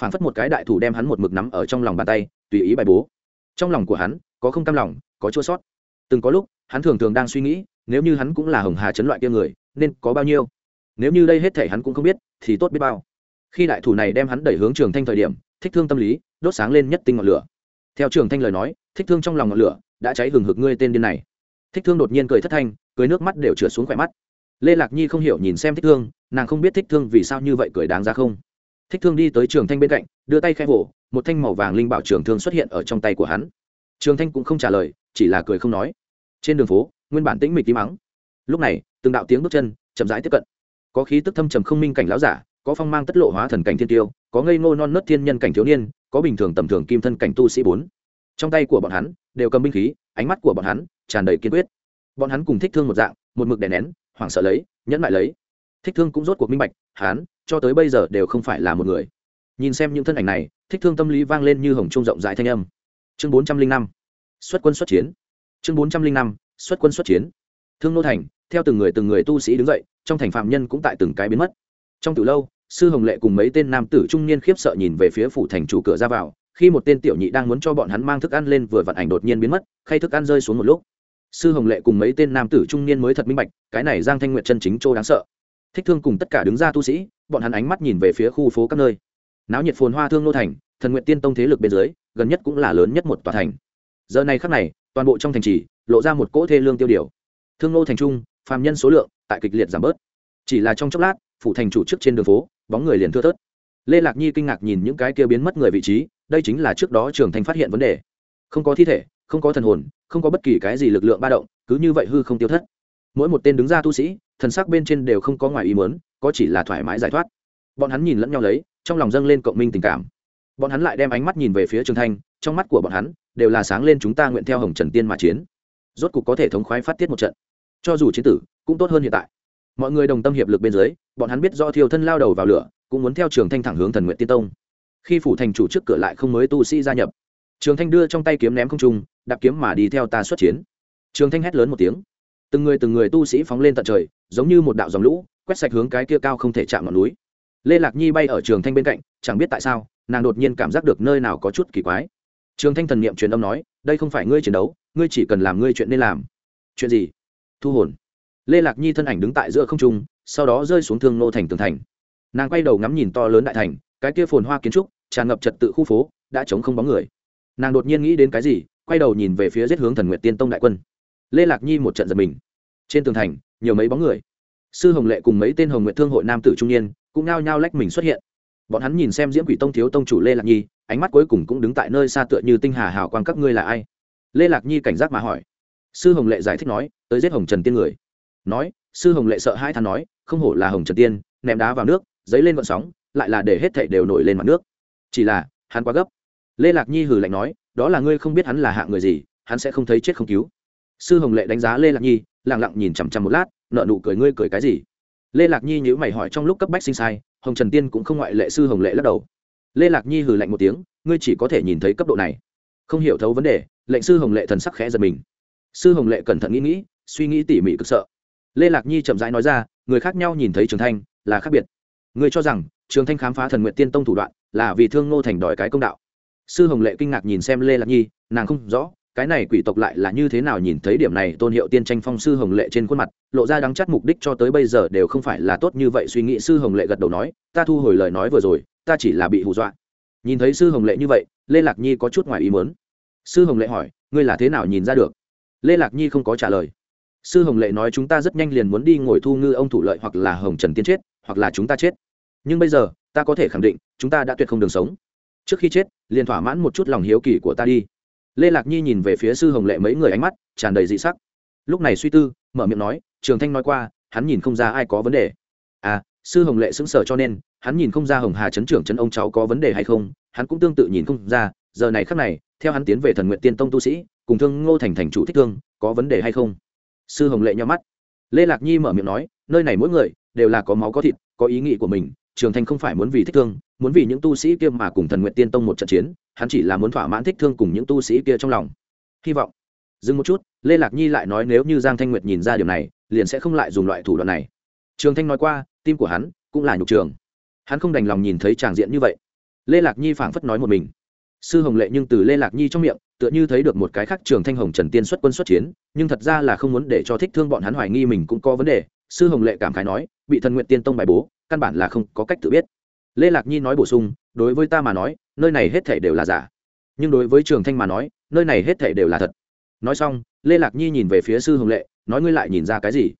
[SPEAKER 1] Phản phất một cái đại thủ đem hắn một mực nắm ở trong lòng bàn tay, tùy ý bài bố. Trong lòng của hắn, có không cam lòng, có chua sót. Từng có lúc, hắn thường thường đang suy nghĩ, nếu như hắn cũng là hồng hà chấn loại kia người, nên có bao nhiêu? Nếu như đây hết thể hắn cũng không biết, thì tốt biết bao khi đại thủ này đem hắn đẩy hướng trường thanh thời điểm, thích thương tâm lý, đốt sáng lên nhất tinh ngọn lửa. Theo trường thanh lời nói, thích thương trong lòng ngọn lửa đã cháy hừng hực ngươi tên điên này. Thích thương đột nhiên cười thất thanh, cười nước mắt đều trượt xuống khỏe mắt. Lê lạc nhi không hiểu nhìn xem thích thương, nàng không biết thích thương vì sao như vậy cười đáng ra không. Thích thương đi tới trường thanh bên cạnh, đưa tay khai vỗ, một thanh màu vàng linh bảo trường thương xuất hiện ở trong tay của hắn. Trường thanh cũng không trả lời, chỉ là cười không nói. Trên đường phố, nguyên bản tĩnh mịch tí mắng lúc này, từng đạo tiếng bước chân chậm rãi tiếp cận. Có khí tức thâm trầm không minh cảnh lão giả có phong mang tất lộ hóa thần cảnh thiên tiêu, có ngây ngô non nớt thiên nhân cảnh thiếu niên, có bình thường tầm thường kim thân cảnh tu sĩ bốn. Trong tay của bọn hắn, đều cầm binh khí, ánh mắt của bọn hắn tràn đầy kiên quyết. Bọn hắn cùng thích thương một dạng, một mực đè nén, hoảng sợ lấy, nhẫn lại lấy. Thích thương cũng rốt cuộc minh bạch, hắn, cho tới bây giờ đều không phải là một người. Nhìn xem những thân ảnh này, thích thương tâm lý vang lên như hồng trung rộng rãi thanh âm. Chương bốn trăm linh năm, xuất quân xuất chiến. Chương bốn trăm linh năm, xuất quân xuất chiến. Thương nô thành, theo từng người từng người tu sĩ đứng dậy, trong thành phạm nhân cũng tại từng cái biến mất trong từ lâu, sư hồng lệ cùng mấy tên nam tử trung niên khiếp sợ nhìn về phía phủ thành chủ cửa ra vào, khi một tên tiểu nhị đang muốn cho bọn hắn mang thức ăn lên vừa vặn ảnh đột nhiên biến mất, khay thức ăn rơi xuống một lúc. Sư hồng lệ cùng mấy tên nam tử trung niên mới thật minh bạch, cái này giang thanh nguyệt chân chính châu đáng sợ. Thích thương cùng tất cả đứng ra tu sĩ, bọn hắn ánh mắt nhìn về phía khu phố các nơi. Náo nhiệt phồn hoa thương nô thành, thần nguyện tiên tông thế lực bên dưới, gần nhất cũng là lớn nhất một tòa thành. Giờ này khắc này, toàn bộ trong thành trì, lộ ra một cỗ thê lương tiêu điều. Thương nô thành trung, phàm nhân số lượng, tại kịch liệt giảm bớt. Chỉ là trong chốc lát phủ thành chủ trước trên đường phố, bóng người liền thưa thớt. Lê lạc nhi kinh ngạc nhìn những cái kia biến mất người vị trí, đây chính là trước đó trường thành phát hiện vấn đề. Không có thi thể, không có thần hồn, không có bất kỳ cái gì lực lượng ba động, cứ như vậy hư không tiêu thất. Mỗi một tên đứng ra tu sĩ, thần sắc bên trên đều không có ngoài ý muốn, có chỉ là thoải mái giải thoát. Bọn hắn nhìn lẫn nhau lấy, trong lòng dâng lên cộng minh tình cảm. Bọn hắn lại đem ánh mắt nhìn về phía trường thanh, trong mắt của bọn hắn đều là sáng lên chúng ta nguyện theo hồng trần tiên mà chiến. Rốt cục có thể thống khoái phát tiết một trận. Cho dù chiến tử, cũng tốt hơn hiện tại mọi người đồng tâm hiệp lực bên dưới, bọn hắn biết do thiêu thân lao đầu vào lửa, cũng muốn theo trường thanh thẳng hướng thần nguyện tiên tông. Khi phủ thành chủ trước cửa lại không mới tu sĩ gia nhập, trường thanh đưa trong tay kiếm ném không trung, đạp kiếm mà đi theo ta xuất chiến. Trường thanh hét lớn một tiếng. Từng người từng người tu sĩ phóng lên tận trời, giống như một đạo dòng lũ, quét sạch hướng cái kia cao không thể chạm ngọn núi. Lê lạc nhi bay ở trường thanh bên cạnh, chẳng biết tại sao, nàng đột nhiên cảm giác được nơi nào có chút kỳ quái. Trường thanh thần niệm truyền âm nói, đây không phải ngươi chiến đấu, ngươi chỉ cần làm ngươi chuyện nên làm. Chuyện gì? Thu hồn lê lạc nhi thân ảnh đứng tại giữa không trung, sau đó rơi xuống thương nô thành tường thành. Nàng quay đầu ngắm nhìn to lớn đại thành, cái kia phồn hoa kiến trúc, tràn ngập trật tự khu phố, đã chống không bóng người. Nàng đột nhiên nghĩ đến cái gì, quay đầu nhìn về phía giết hướng thần nguyện tiên tông đại quân. Lê lạc nhi một trận giật mình. Trên tường thành, nhiều mấy bóng người. Sư hồng lệ cùng mấy tên hồng nguyện thương hội nam tử trung niên, cũng nao nhao lách mình xuất hiện. Bọn hắn nhìn xem diễm quỷ tông thiếu tông chủ lê lạc nhi, ánh mắt cuối cùng cũng đứng tại nơi xa tựa như tinh hà hào quang các ngươi là ai? Lê lạc nhi cảnh giác mà hỏi. Sư hồng lệ giải thích nói, tới giết hồng trần tiên người nói, sư hồng lệ sợ hai thằng nói, không hổ là hồng trần tiên, ném đá vào nước dấy lên vận sóng, lại là để hết thảy đều nổi lên mặt nước. Chỉ là, hắn quá gấp. Lê lạc nhi hừ lạnh nói, đó là ngươi không biết hắn là hạng người gì, hắn sẽ không thấy chết không cứu. Sư hồng lệ đánh giá lê lạc nhi lẳng lặng nhìn chằm chằm một lát nợ nụ cười, ngươi cười cái gì? Lê lạc nhi nhữ mày hỏi trong lúc cấp bách sinh sai, hồng trần tiên cũng không ngoại lệ sư hồng lệ lắc đầu. Lê lạc nhi hừ lạnh một tiếng, ngươi chỉ có thể nhìn thấy cấp độ này. Không hiểu thấu vấn đề, lệnh sư hồng lệ thần sắc khẽ giật mình. Sư hồng lệ cẩn thận nghĩ nghĩ, suy nghĩ tỉ mỉ cực sợ lê lạc nhi chậm rãi nói ra, người khác nhau nhìn thấy trường thanh, là khác biệt. Người cho rằng, trường thanh khám phá thần nguyện tiên tông thủ đoạn, là vì thương ngô thành đòi cái công đạo. Sư hồng lệ kinh ngạc nhìn xem lê lạc nhi, nàng không rõ, cái này quỷ tộc lại là như thế nào nhìn thấy điểm này, tôn hiệu tiên tranh phong sư hồng lệ trên khuôn mặt, lộ ra đắng chắt mục đích cho tới bây giờ đều không phải là tốt như vậy suy nghĩ. Sư hồng lệ gật đầu nói, ta thu hồi lời nói vừa rồi, ta chỉ là bị hù dọa. Nhìn thấy sư hồng lệ như vậy, lê lạc nhi có chút ngoài ý muốn. Sư hồng lệ hỏi, ngươi là thế nào nhìn ra được? Lê lạc nhi không có trả lời sư hồng lệ nói chúng ta rất nhanh liền muốn đi ngồi thu ngư ông thủ lợi hoặc là hồng trần tiên chết, hoặc là chúng ta chết. Nhưng bây giờ, ta có thể khẳng định, chúng ta đã tuyệt không đường sống. Trước khi chết, liền thỏa mãn một chút lòng hiếu kỳ của ta đi. Lê lạc nhi nhìn về phía sư hồng lệ mấy người ánh mắt, tràn đầy dị sắc. Lúc này suy tư, mở miệng nói, trường thanh nói qua, hắn nhìn không ra ai có vấn đề. À sư hồng lệ xứng sở cho nên, hắn nhìn không ra hồng hà chấn trưởng chấn ông cháu có vấn đề hay không, hắn cũng tương tự nhìn không ra, giờ này khắc này, theo hắn tiến về thần nguyện tiên tông tu sĩ, cùng thương ngô thành thành chủ thích thương, có vấn đề hay không? Sư hồng lệ nhau mắt. Lê lạc nhi mở miệng nói, nơi này mỗi người đều là có máu có thịt, có ý nghĩ của mình, trường thanh không phải muốn vì thích thương, muốn vì những tu sĩ kia mà cùng thần nguyện tiên tông một trận chiến, hắn chỉ là muốn thỏa mãn thích thương cùng những tu sĩ kia trong lòng. Hy vọng. Dừng một chút, lê lạc nhi lại nói nếu như giang thanh nguyệt nhìn ra điều này, liền sẽ không lại dùng loại thủ đoạn này. Trường thanh nói qua, tim của hắn cũng là nhục trường. Hắn không đành lòng nhìn thấy tràng diện như vậy. Lê lạc nhi phảng phất nói một mình. Sư hồng lệ nhưng từ lê lạc nhi trong miệng tựa như thấy được một cái khác trường thanh hồng trần tiên xuất quân xuất chiến, nhưng thật ra là không muốn để cho thích thương bọn hắn hoài nghi mình cũng có vấn đề. Sư hồng lệ cảm khái nói, bị thần nguyện tiên tông bài bố, căn bản là không có cách tự biết. Lê lạc nhi nói bổ sung, đối với ta mà nói, nơi này hết thể đều là giả. Nhưng đối với trường thanh mà nói, nơi này hết thể đều là thật. Nói xong, lê lạc nhi nhìn về phía sư hồng lệ, nói ngươi lại nhìn ra cái gì?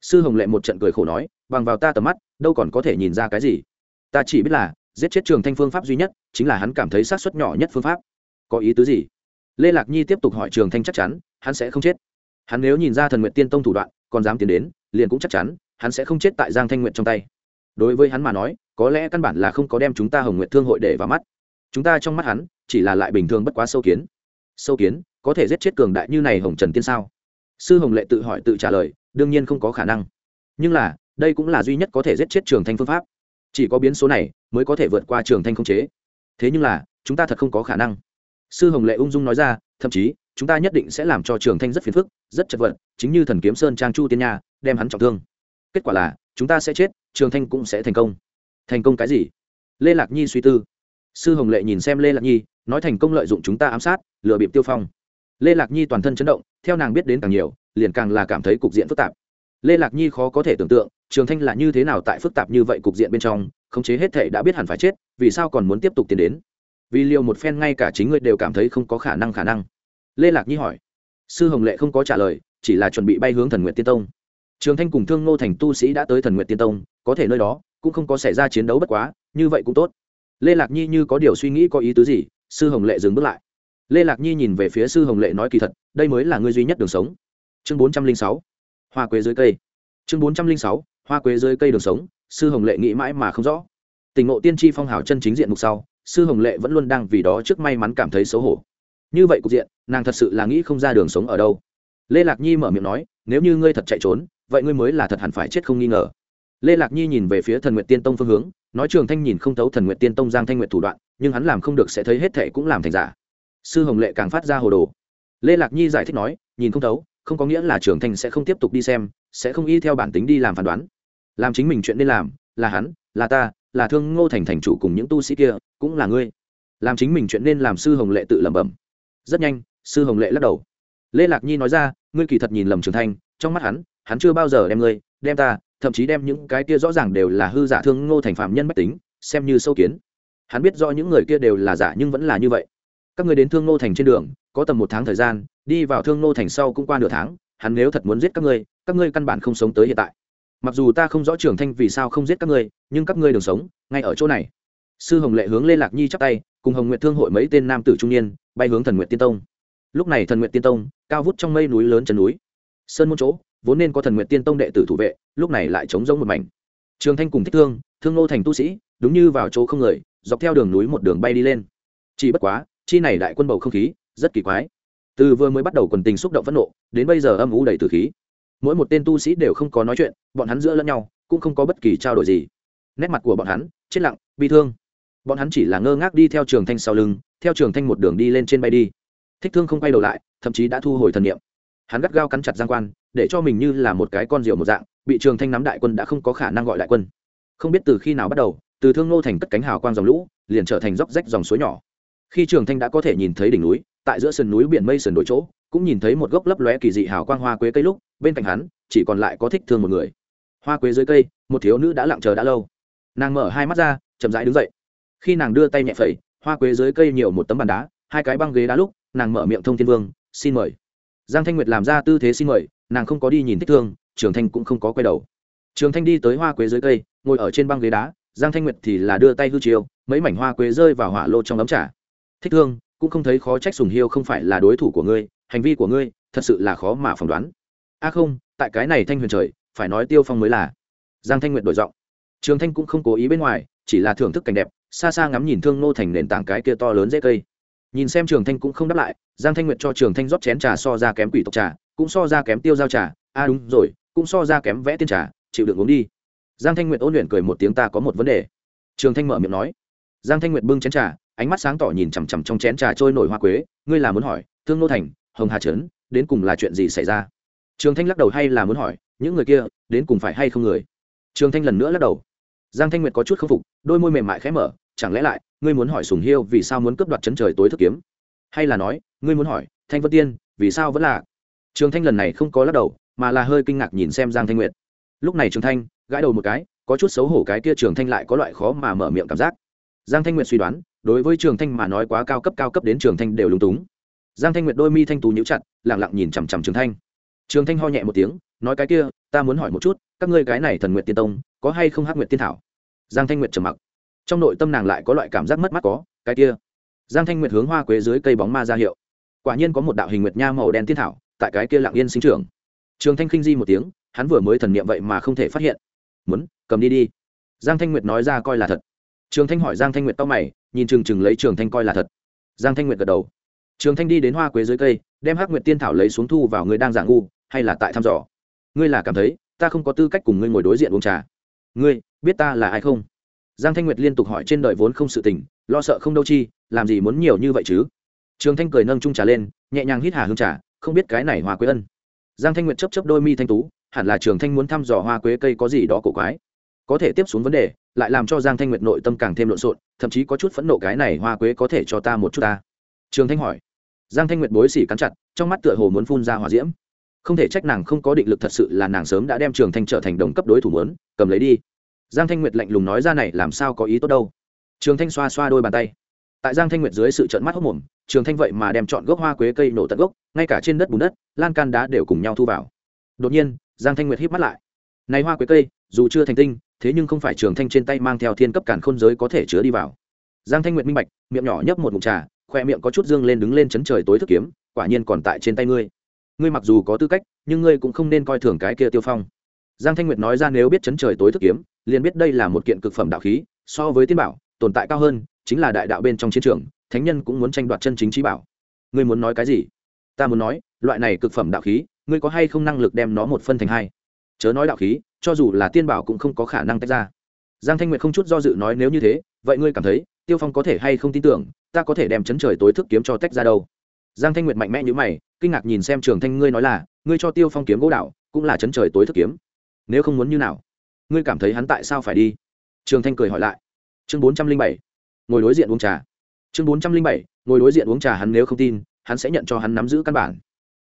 [SPEAKER 1] Sư hồng lệ một trận cười khổ nói, bằng vào ta tầm mắt, đâu còn có thể nhìn ra cái gì? Ta chỉ biết là, giết chết trường thanh phương pháp duy nhất, chính là hắn cảm thấy sát xuất nhỏ nhất phương pháp. Có ý tứ gì? Lê lạc nhi tiếp tục hỏi trường thanh chắc chắn, hắn sẽ không chết. Hắn nếu nhìn ra thần nguyện tiên tông thủ đoạn, còn dám tiến đến, liền cũng chắc chắn, hắn sẽ không chết tại giang thanh nguyện trong tay. Đối với hắn mà nói, có lẽ căn bản là không có đem chúng ta hồng nguyện thương hội để vào mắt. Chúng ta trong mắt hắn, chỉ là lại bình thường bất quá sâu kiến. Sâu kiến, có thể giết chết cường đại như này hồng trần tiên sao? Sư hồng lệ tự hỏi tự trả lời, đương nhiên không có khả năng. Nhưng là, đây cũng là duy nhất có thể giết chết trường thanh phương pháp. Chỉ có biến số này, mới có thể vượt qua trường thanh không chế. Thế nhưng là, chúng ta thật không có khả năng sư hồng lệ ung dung nói ra, thậm chí, chúng ta nhất định sẽ làm cho trường thanh rất phiền phức, rất chật vật, chính như thần kiếm sơn trang chu tiên nha, đem hắn trọng thương. Kết quả là, chúng ta sẽ chết, trường thanh cũng sẽ thành công. Thành công cái gì? Lê lạc nhi suy tư. Sư hồng lệ nhìn xem lê lạc nhi, nói thành công lợi dụng chúng ta ám sát, lừa bịp tiêu phong. Lê lạc nhi toàn thân chấn động, theo nàng biết đến càng nhiều, liền càng là cảm thấy cục diện phức tạp. Lê lạc nhi khó có thể tưởng tượng, trường thanh là như thế nào tại phức tạp như vậy cục diện bên trong, khống chế hết thể đã biết hẳn phải chết, vì sao còn muốn tiếp tục tiến đến? Vì liệu một phen ngay cả chính ngươi đều cảm thấy không có khả năng khả năng. Lê lạc nhi hỏi. Sư hồng lệ không có trả lời, chỉ là chuẩn bị bay hướng thần nguyện tiên tông. Trường thanh cùng thương ngô thành tu sĩ đã tới thần nguyện tiên tông, có thể nơi đó cũng không có xảy ra chiến đấu bất quá, như vậy cũng tốt. Lê lạc nhi như có điều suy nghĩ có ý tứ gì, sư hồng lệ dừng bước lại. Lê lạc nhi nhìn về phía sư hồng lệ nói kỳ thật, đây mới là ngươi duy nhất đường sống. Chương bốn trăm linh sáu, hoa quế dưới cây. Chương bốn trăm linh sáu, hoa quế dưới cây đường sống, sư hồng lệ nghĩ mãi mà không rõ. Tình ngộ tiên tri phong hào chân chính diện mục sau sư hồng lệ vẫn luôn đang vì đó trước may mắn cảm thấy xấu hổ. Như vậy cục diện, nàng thật sự là nghĩ không ra đường sống ở đâu. Lê lạc nhi mở miệng nói, nếu như ngươi thật chạy trốn, vậy ngươi mới là thật hẳn phải chết không nghi ngờ. Lê lạc nhi nhìn về phía thần nguyện tiên tông phương hướng, nói trường thanh nhìn không thấu thần nguyện tiên tông giang thanh nguyện thủ đoạn, nhưng hắn làm không được sẽ thấy hết thệ cũng làm thành giả. Sư hồng lệ càng phát ra hồ đồ. Lê lạc nhi giải thích nói, nhìn không thấu, không có nghĩa là trường thanh sẽ không tiếp tục đi xem, sẽ không y theo bản tính đi làm phán đoán. Làm chính mình chuyện nên làm, là hắn, là ta là thương ngô thành thành chủ cùng những tu sĩ kia, cũng là ngươi. Làm chính mình chuyện nên làm sư hồng lệ tự lẩm bẩm. Rất nhanh, sư hồng lệ lắc đầu. Lê lạc nhi nói ra, ngươi kỳ thật nhìn lầm trường thanh, trong mắt hắn hắn chưa bao giờ đem ngươi, đem ta, thậm chí đem những cái kia rõ ràng đều là hư giả thương ngô thành phạm nhân bách tính, xem như sâu kiến. Hắn biết rõ những người kia đều là giả nhưng vẫn là như vậy. Các người đến thương ngô thành trên đường, có tầm một tháng thời gian, đi vào thương ngô thành sau cũng qua nửa tháng, hắn nếu thật muốn giết các ngươi các ngươi căn bản không sống tới hiện tại mặc dù ta không rõ trường thanh vì sao không giết các ngươi, nhưng các ngươi đường sống, ngay ở chỗ này. Sư hồng lệ hướng lê lạc nhi chắp tay, cùng hồng nguyện thương hội mấy tên nam tử trung niên, bay hướng thần nguyện tiên tông. Lúc này thần nguyện tiên tông, cao vút trong mây núi lớn chân núi. Sơn môn chỗ, vốn nên có thần nguyện tiên tông đệ tử thủ vệ, lúc này lại chống rỗng một mảnh. Trường thanh cùng thích thương thương Ngô thành tu sĩ, đúng như vào chỗ không người, dọc theo đường núi một đường bay đi lên. Chỉ bất quá, chi này đại quân bầu không khí, rất kỳ quái. Từ vừa mới bắt đầu quần tình xúc động phẫn nộ, đến bây giờ âm ủ đầy từ khí mỗi một tên tu sĩ đều không có nói chuyện, bọn hắn giữa lẫn nhau, cũng không có bất kỳ trao đổi gì. Nét mặt của bọn hắn, chết lặng, bi thương. Bọn hắn chỉ là ngơ ngác đi theo trường thanh sau lưng, theo trường thanh một đường đi lên trên bay đi. Thích thương không quay đầu lại, thậm chí đã thu hồi thần niệm. Hắn gắt gao cắn chặt giang quan, để cho mình như là một cái con diều một dạng, bị trường thanh nắm đại quân đã không có khả năng gọi đại quân. Không biết từ khi nào bắt đầu, từ thương nô thành cất cánh hào quang dòng lũ, liền trở thành dốc rách dòng suối nhỏ. Khi trường thanh đã có thể nhìn thấy đỉnh núi, tại giữa sườn núi biển mây sườn đổi chỗ, cũng nhìn thấy một gốc lấp lóe kỳ dị hào quang hoa quế cây lúc bên cạnh hắn, chỉ còn lại có thích thương một người. Hoa quế dưới cây, một thiếu nữ đã lặng chờ đã lâu. Nàng mở hai mắt ra, chậm rãi đứng dậy. Khi nàng đưa tay nhẹ phẩy, hoa quế dưới cây nhiều một tấm bàn đá, hai cái băng ghế đá lúc, nàng mở miệng thông thiên vương, xin mời. Giang thanh nguyệt làm ra tư thế xin mời nàng không có đi nhìn thích thương, trường thanh cũng không có quay đầu. Trường thanh đi tới hoa quế dưới cây, ngồi ở trên băng ghế đá, giang thanh nguyệt thì là đưa tay hư chiều mấy mảnh hoa quế rơi vào hỏa lô trong ấm trà. Thích thương, cũng không thấy khó trách sùng hiêu không phải là đối thủ của ngươi, hành vi của ngươi, thật sự là khó mà phỏng đoán a không, tại cái này thanh huyền trời, phải nói tiêu phong mới là. Giang thanh nguyệt đổi giọng. Trường thanh cũng không cố ý bên ngoài, chỉ là thưởng thức cảnh đẹp, xa xa ngắm nhìn thương nô thành nền tảng cái kia to lớn dễ cây. Nhìn xem trường thanh cũng không đáp lại, giang thanh nguyệt cho trường thanh rót chén trà so ra kém quỷ tộc trà, cũng so ra kém tiêu giao trà a đúng rồi, cũng so ra kém vẽ tiên trà, chịu đựng uống đi. Giang thanh nguyệt ôn luyện cười một tiếng ta có một vấn đề. Trường thanh mở miệng nói. Giang thanh nguyệt bưng chén trà, ánh mắt sáng tỏ nhìn chằm chằm trong chén trà trôi nổi hoa quế, ngươi là muốn hỏi, thương nô thành, hồng hà trấn, đến cùng là chuyện gì xảy ra? Trường thanh lắc đầu hay là muốn hỏi, những người kia, đến cùng phải hay không người? Trường thanh lần nữa lắc đầu. Giang thanh nguyệt có chút k phục, đôi môi mềm mại khẽ mở, chẳng lẽ lại, ngươi muốn hỏi sùng hiêu vì sao muốn cướp đoạt chấn trời tối thức kiếm? Hay là nói, ngươi muốn hỏi, thanh vân tiên, vì sao vẫn là? Trường thanh lần này không có lắc đầu, mà là hơi kinh ngạc nhìn xem giang thanh nguyệt. Lúc này trường thanh, gãi đầu một cái, có chút xấu hổ cái kia trường thanh lại có loại khó mà mở miệng cảm giác. Giang thanh nguyệt suy đoán, đối với trường thanh mà nói quá cao cấp cao cấp đến trường thanh đều lúng túng. Giang thanh nguyệt đôi mi thanh tú nhíu chặt lẳng lặng nhìn chằm chằm trường thanh trường thanh ho nhẹ một tiếng, nói cái kia, ta muốn hỏi một chút, các ngươi cái này thần nguyện tiên tông, có hay không hát nguyện tiên thảo? Giang thanh nguyệt trầm mặc. Trong nội tâm nàng lại có loại cảm giác mất mắt có, cái kia. Giang thanh nguyệt hướng hoa quế dưới cây bóng ma ra hiệu. Quả nhiên có một đạo hình nguyệt nha màu đen tiên thảo, tại cái kia lặng yên sinh trưởng. Trường thanh khinh di một tiếng, hắn vừa mới thần niệm vậy mà không thể phát hiện. Muốn, cầm đi đi. Giang thanh nguyệt nói ra coi là thật. Trường thanh hỏi giang thanh nguyệt to mày, nhìn chừng chừng lấy trường thanh coi là thật. Giang thanh nguyệt gật đầu. Trường thanh đi đến hoa quế dưới cây, đem hắc nguyệt tiên thảo lấy xuống thu vào người đang giả ngu hay là tại thăm dò? Ngươi là cảm thấy, ta không có tư cách cùng ngươi ngồi đối diện uống trà. Ngươi, biết ta là ai không? Giang thanh nguyệt liên tục hỏi trên đời vốn không sự tình, lo sợ không đâu chi, làm gì muốn nhiều như vậy chứ? Trường thanh cười nâng trung trà lên, nhẹ nhàng hít hà hương trà, không biết cái này hoa quế ân. Giang thanh nguyệt chấp chấp đôi mi thanh tú, hẳn là trường thanh muốn thăm dò hoa quế cây có gì đó cổ quái. Có thể tiếp xuống vấn đề, lại làm cho giang thanh nguyệt nội tâm càng thêm lộn xộn, thậm chí có chút phẫn nộ cái này hoa quế có thể cho ta một chút ta. Trường thanh hỏi. Giang thanh nguyệt bối xỉ cắn chặt, trong mắt tựa hồ muốn phun ra hỏa diễm không thể trách nàng không có định lực thật sự là nàng sớm đã đem trường thanh trở thành đồng cấp đối thủ mớn cầm lấy đi. Giang thanh nguyệt lạnh lùng nói ra này làm sao có ý tốt đâu. Trường thanh xoa xoa đôi bàn tay. Tại giang thanh nguyệt dưới sự trợn mắt hốc mồm trường thanh vậy mà đem chọn gốc hoa quế cây nổ tận gốc, ngay cả trên đất bùn đất, lan can đá đều cùng nhau thu vào. Đột nhiên, giang thanh nguyệt hít mắt lại. Này hoa quế cây, dù chưa thành tinh, thế nhưng không phải trường thanh trên tay mang theo thiên cấp cản khôn giới có thể chứa đi vào. Giang thanh nguyệt minh bạch, miệng nhỏ nhấp một mục trà, khoe miệng có chút dương lên đứng lên chấn trời tối thức kiếm, quả nhiên còn tại trên tay ngươi ngươi mặc dù có tư cách, nhưng ngươi cũng không nên coi thường cái kia tiêu phong. Giang thanh nguyệt nói ra nếu biết chấn trời tối thức kiếm, liền biết đây là một kiện cực phẩm đạo khí, so với tiên bảo, tồn tại cao hơn, chính là đại đạo bên trong chiến trường, thánh nhân cũng muốn tranh đoạt chân chính trí bảo. Ngươi muốn nói cái gì? Ta muốn nói, loại này cực phẩm đạo khí, ngươi có hay không năng lực đem nó một phân thành hai? Chớ nói đạo khí, cho dù là tiên bảo cũng không có khả năng tách ra. Giang thanh nguyệt không chút do dự nói nếu như thế, vậy ngươi cảm thấy, tiêu phong có thể hay không tin tưởng, ta có thể đem chấn trời tối thức kiếm cho tách ra đâu? Giang thanh nguyệt mạnh mẽ như mày kinh ngạc nhìn xem trường thanh ngươi nói là, ngươi cho tiêu phong kiếm gỗ đạo cũng là chấn trời tối thức kiếm. Nếu không muốn như nào? Ngươi cảm thấy hắn tại sao phải đi? Trường thanh cười hỏi lại. Chương bốn trăm linh bảy, ngồi đối diện uống trà. Chương bốn trăm linh bảy, ngồi đối diện uống trà hắn nếu không tin, hắn sẽ nhận cho hắn nắm giữ căn bản.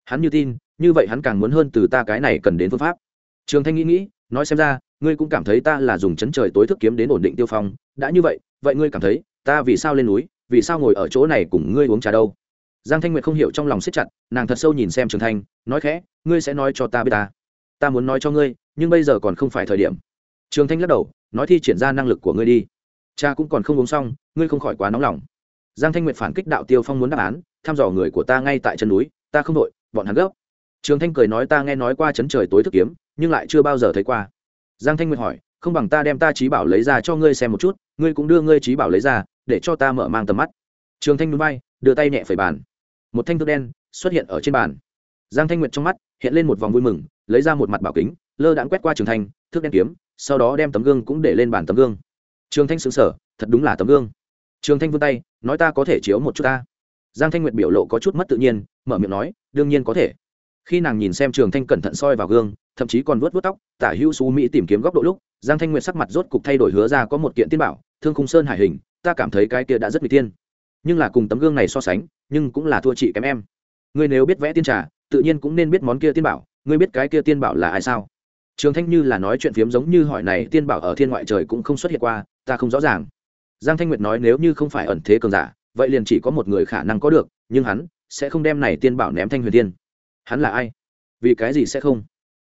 [SPEAKER 1] Hắn như tin, như vậy hắn càng muốn hơn từ ta cái này cần đến phương pháp. Trường thanh nghĩ nghĩ, nói xem ra, ngươi cũng cảm thấy ta là dùng chấn trời tối thức kiếm đến ổn định tiêu phong. Đã như vậy vậy ngươi cảm thấy, ta vì sao lên núi, vì sao ngồi ở chỗ này cùng ngươi uống trà đâu? Giang thanh nguyệt không hiểu trong lòng siết chặt, nàng thật sâu nhìn xem trường thanh, nói khẽ, ngươi sẽ nói cho ta biết ta. Ta muốn nói cho ngươi, nhưng bây giờ còn không phải thời điểm. Trường thanh lắc đầu, nói thi triển ra năng lực của ngươi đi. Cha cũng còn không uống xong, ngươi không khỏi quá nóng lòng. Giang thanh nguyệt phản kích đạo tiêu phong muốn đáp án, thăm dò người của ta ngay tại chân núi, ta không đội, bọn hắn gấp. Trường thanh cười nói, ta nghe nói qua chấn trời tối thức kiếm, nhưng lại chưa bao giờ thấy qua. Giang thanh nguyệt hỏi, không bằng ta đem ta trí bảo lấy ra cho ngươi xem một chút, ngươi cũng đưa ngươi trí bảo lấy ra, để cho ta mở mang tầm mắt. Trường thanh núi bay đưa tay nhẹ phẩy bàn một thanh thước đen xuất hiện ở trên bàn. Giang thanh nguyệt trong mắt hiện lên một vòng vui mừng, lấy ra một mặt bảo kính, lơ đãng quét qua trường thanh, thước đen kiếm, sau đó đem tấm gương cũng để lên bàn tấm gương. Trường thanh xứng sở thật đúng là tấm gương. Trường thanh vươn tay, nói ta có thể chiếu một chút ta. Giang thanh nguyệt biểu lộ có chút mất tự nhiên, mở miệng nói, đương nhiên có thể. Khi nàng nhìn xem trường thanh cẩn thận soi vào gương, thậm chí còn vớt vớt tóc, tả hữu xú mỹ tìm kiếm góc độ lúc, giang thanh nguyệt sắc mặt rốt cục thay đổi hứa ra có một kiện tiên bảo, thương khung sơn hải hình, ta cảm thấy cái kia đã rất n tiên nhưng là cùng tấm gương này so sánh, nhưng cũng là thua chị kém em. Ngươi nếu biết vẽ tiên trà, tự nhiên cũng nên biết món kia tiên bảo, ngươi biết cái kia tiên bảo là ai sao? Trường thanh như là nói chuyện phiếm giống như hỏi này, tiên bảo ở thiên ngoại trời cũng không xuất hiện qua, ta không rõ ràng. Giang thanh nguyệt nói nếu như không phải ẩn thế cường giả, vậy liền chỉ có một người khả năng có được, nhưng hắn sẽ không đem này tiên bảo ném thanh huyền tiên hắn là ai? Vì cái gì sẽ không?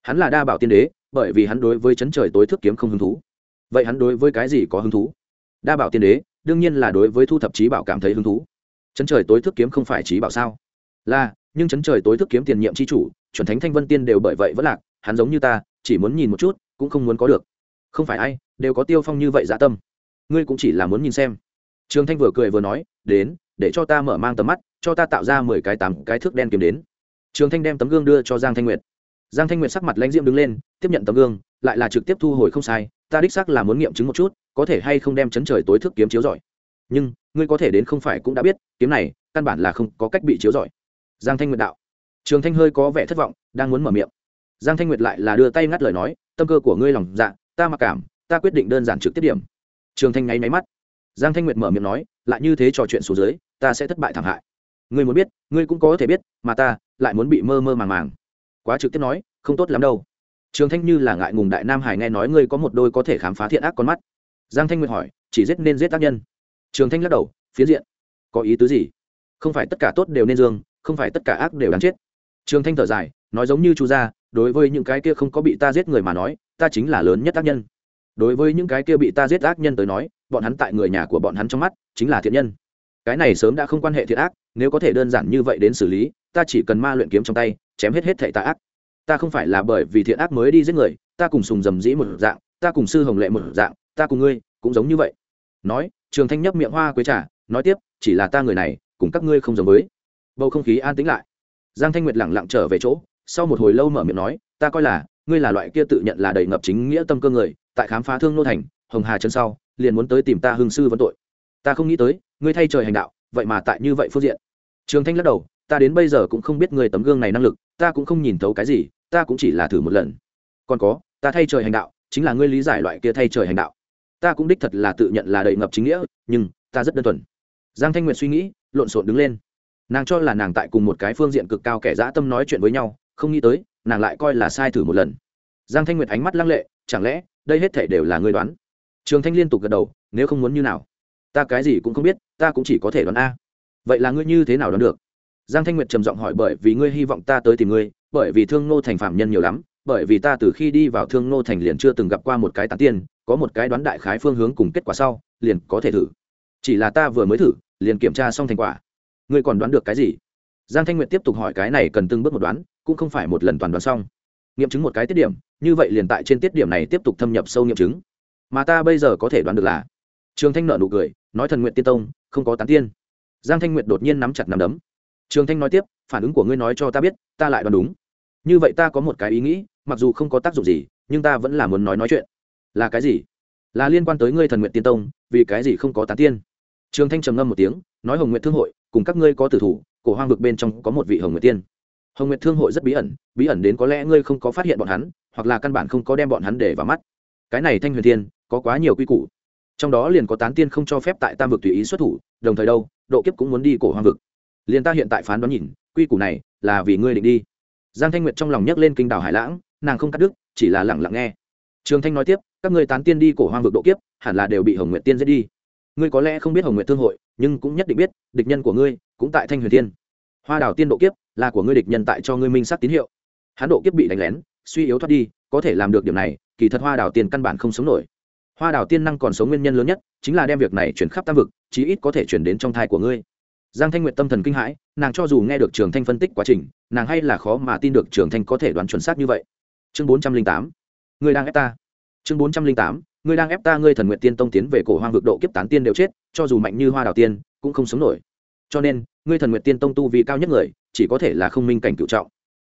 [SPEAKER 1] Hắn là đa bảo tiên đế, bởi vì hắn đối với chấn trời tối thức kiếm không hứng thú. Vậy hắn đối với cái gì có hứng thú? Đa bảo tiên đế đương nhiên là đối với thu thập trí bảo cảm thấy hứng thú. Chấn trời tối thức kiếm không phải trí bảo sao? Là, nhưng chấn trời tối thức kiếm tiền nhiệm c h i chủ, chuẩn thánh thanh vân tiên đều bởi vậy vẫn lạc, hắn giống như ta, chỉ muốn nhìn một chút, cũng không muốn có được. Không phải ai, đều có tiêu phong như vậy dạ tâm. Ngươi cũng chỉ là muốn nhìn xem. Trường thanh vừa cười vừa nói, đến, để cho ta mở mang tầm mắt, cho ta tạo ra mười cái tám cái thước đen kiếm đến. Trường thanh đem tấm gương đưa cho giang thanh nguyệt. Giang thanh nguyệt sắc mặt lãnh diễm đứng lên, tiếp nhận tấm gương, lại là trực tiếp thu hồi không sai, ta đích xác là muốn nghiệm chứng một chút có thể hay không đem chấn trời tối thức kiếm chiếu giỏi nhưng, ngươi có thể đến không phải cũng đã biết, kiếm này, căn bản là không có cách bị chiếu giỏi giang thanh nguyệt đạo. Trường thanh hơi có vẻ thất vọng, đang muốn mở miệng. Giang thanh nguyệt lại là đưa tay ngắt lời nói, tâm cơ của ngươi lòng dạ ta mặc cảm, ta quyết định đơn giản trực tiếp điểm. Trường thanh nháy máy mắt. Giang thanh nguyệt mở miệng nói, lại như thế trò chuyện xuống dưới, ta sẽ thất bại thảm hại. Ngươi muốn biết, ngươi cũng có thể biết, mà ta lại muốn bị mơ mơ màng màng. Quá trực tiếp nói, không tốt lắm đâu. Trường thanh như là ngại ngùng đại nam hải nghe nói ngươi có một đôi có thể khám phá thiện ác con mắt giang thanh nguyệt hỏi, chỉ giết nên giết tác nhân. Trường thanh lắc đầu, phiến diện. Có ý tứ gì? Không phải tất cả tốt đều nên dương, không phải tất cả ác đều đáng chết. Trường thanh thở dài, nói giống như chú gia, đối với những cái kia không có bị ta giết người mà nói, ta chính là lớn nhất tác nhân. Đối với những cái kia bị ta giết ác nhân tới nói, bọn hắn tại người nhà của bọn hắn trong mắt, chính là thiện nhân. Cái này sớm đã không quan hệ thiện ác, nếu có thể đơn giản như vậy đến xử lý, ta chỉ cần ma luyện kiếm trong tay, chém hết hết thệ tà ác. Ta không phải là bởi vì thiện ác mới đi giết người, ta cùng sùng dầm dĩ một dạng, ta cùng sư hồng lệ một dạng ta cùng ngươi cũng giống như vậy. Nói, trường thanh nhấp miệng hoa quế trà, nói tiếp, chỉ là ta người này, cùng các ngươi không giống với. Bầu không khí an tĩnh lại. Giang thanh nguyệt lẳng lặng trở về chỗ, sau một hồi lâu mở miệng nói, ta coi là, ngươi là loại kia tự nhận là đầy ngập chính nghĩa tâm cơ người, tại khám phá thương nô thành, hồng hà chân sau, liền muốn tới tìm ta hương sư vấn tội. Ta không nghĩ tới, ngươi thay trời hành đạo, vậy mà tại như vậy phương diện. Trường thanh lắc đầu, ta đến bây giờ cũng không biết người tấm gương này năng lực, ta cũng không nhìn thấu cái gì, ta cũng chỉ là thử một lần. Còn có, ta thay trời hành đạo, chính là ngươi lý giải loại kia thay trời hành đạo ta cũng đích thật là tự nhận là đầy ngập chính nghĩa, nhưng ta rất đơn thuần. Giang thanh nguyệt suy nghĩ, lộn xộn đứng lên. Nàng cho là nàng tại cùng một cái phương diện cực cao kẻ dã tâm nói chuyện với nhau, không nghĩ tới, nàng lại coi là sai thử một lần. Giang thanh nguyệt ánh mắt lăng lệ, chẳng lẽ, đây hết thể đều là ngươi đoán? Trường thanh liên tục gật đầu, nếu không muốn như nào? Ta cái gì cũng không biết, ta cũng chỉ có thể đoán a. Vậy là ngươi như thế nào đoán được? Giang thanh nguyệt trầm giọng hỏi, bởi vì ngươi hy vọng ta tới tìm ngươi, bởi vì thương nô thành phạm nhân nhiều lắm bởi vì ta từ khi đi vào thương nô thành liền chưa từng gặp qua một cái tán tiên, có một cái đoán đại khái phương hướng cùng kết quả sau, liền có thể thử. Chỉ là ta vừa mới thử, liền kiểm tra xong thành quả. Ngươi còn đoán được cái gì? Giang thanh nguyệt tiếp tục hỏi cái này cần từng bước một đoán, cũng không phải một lần toàn đoán xong. Nghiệm chứng một cái tiết điểm, như vậy liền tại trên tiết điểm này tiếp tục thâm nhập sâu nghiệm chứng. Mà ta bây giờ có thể đoán được là trường thanh nợ nụ cười, nói thần nguyện tiên tông, không có tán tiên. Giang thanh nguyệt đột nhiên nắm chặt nắm đấm. Trường thanh nói tiếp, phản ứng của ngươi nói cho ta biết, ta lại đoán đúng. Như vậy ta có một cái ý nghĩ mặc dù không có tác dụng gì, nhưng ta vẫn là muốn nói nói chuyện. Là cái gì? Là liên quan tới ngươi thần nguyện tiên tông, vì cái gì không có tán tiên? Trường thanh trầm ngâm một tiếng, nói hồng nguyện thương hội, cùng các ngươi có tử thủ, cổ hoang vực bên trong có một vị hồng nguyện tiên. Hồng nguyện thương hội rất bí ẩn bí ẩn đến có lẽ ngươi không có phát hiện bọn hắn, hoặc là căn bản không có đem bọn hắn để vào mắt. Cái này thanh huyền tiên, có quá nhiều quy củ. Trong đó liền có tán tiên không cho phép tại tam vực tùy ý xuất thủ, đồng thời đâu, độ kiếp cũng muốn đi cổ hoang vực. Liền ta hiện tại phán đoán nhìn, quy củ này là vì ngươi định đi. Giang thanh nguyệt trong lòng nhấc lên kinh đảo hải lãng nàng không cắt đứt, chỉ là lẳng lặng nghe. Trường thanh nói tiếp, các ngươi tán tiên đi cổ hoang vực độ kiếp, hẳn là đều bị hồng nguyệt tiên giết đi. Ngươi có lẽ không biết hồng nguyệt thương hội, nhưng cũng nhất định biết, địch nhân của ngươi cũng tại thanh huyền tiên. Hoa đào tiên độ kiếp là của ngươi địch nhân tại cho ngươi minh sắc tín hiệu. Hắn độ kiếp bị đánh lén, suy yếu thoát đi, có thể làm được điểm này, kỳ thật hoa đào tiên căn bản không sống nổi. Hoa đào tiên năng còn sống nguyên nhân lớn nhất chính là đem việc này chuyển khắp tam vực, chí ít có thể chuyển đến trong thai của ngươi. Giang thanh nguyệt tâm thần kinh hãi, nàng cho dù nghe được trường thanh phân tích quá trình, nàng hay là khó mà tin được trường thanh có thể đoán chuẩn xác như vậy chương bốn trăm linh tám. Người đang ép ta. Chương bốn trăm linh tám. Người đang ép ta, ngươi thần nguyện tiên tông tiến về cổ hoang vực độ kiếp tán tiên đều chết, cho dù mạnh như hoa đào tiên, cũng không sống nổi. Cho nên, ngươi thần nguyện tiên tông tu vì cao nhất người, chỉ có thể là không minh cảnh cựu trọng.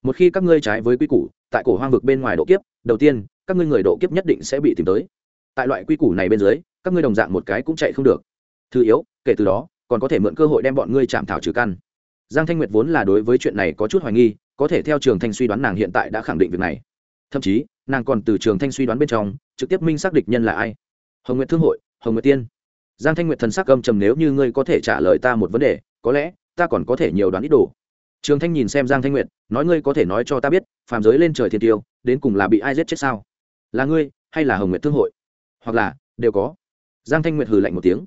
[SPEAKER 1] Một khi các ngươi trái với quy củ, tại cổ hoang vực bên ngoài độ kiếp, đầu tiên, các ngươi người độ kiếp nhất định sẽ bị tìm tới. Tại loại quy củ này bên dưới, các ngươi đồng dạng một cái cũng chạy không được. Thứ yếu, kể từ đó, còn có thể mượn cơ hội đem bọn ngươi chạm thảo trừ căn. Giang thanh nguyệt vốn là đối với chuyện này có chút hoài nghi, có thể theo trường thanh suy đoán nàng hiện tại đã khẳng định việc này thậm chí, nàng còn từ trường thanh suy đoán bên trong, trực tiếp minh xác địch nhân là ai? Hồng nguyệt thương hội, hồng nguyệt tiên. Giang thanh nguyệt thần sắc âm trầm nếu như ngươi có thể trả lời ta một vấn đề, có lẽ, ta còn có thể nhiều đoán ít đồ. Trường thanh nhìn xem giang thanh nguyệt, nói ngươi có thể nói cho ta biết, phàm giới lên trời thiên tiêu, đến cùng là bị ai giết chết sao? Là ngươi, hay là hồng nguyệt thương hội? Hoặc là, đều có. Giang thanh nguyệt hừ lạnh một tiếng.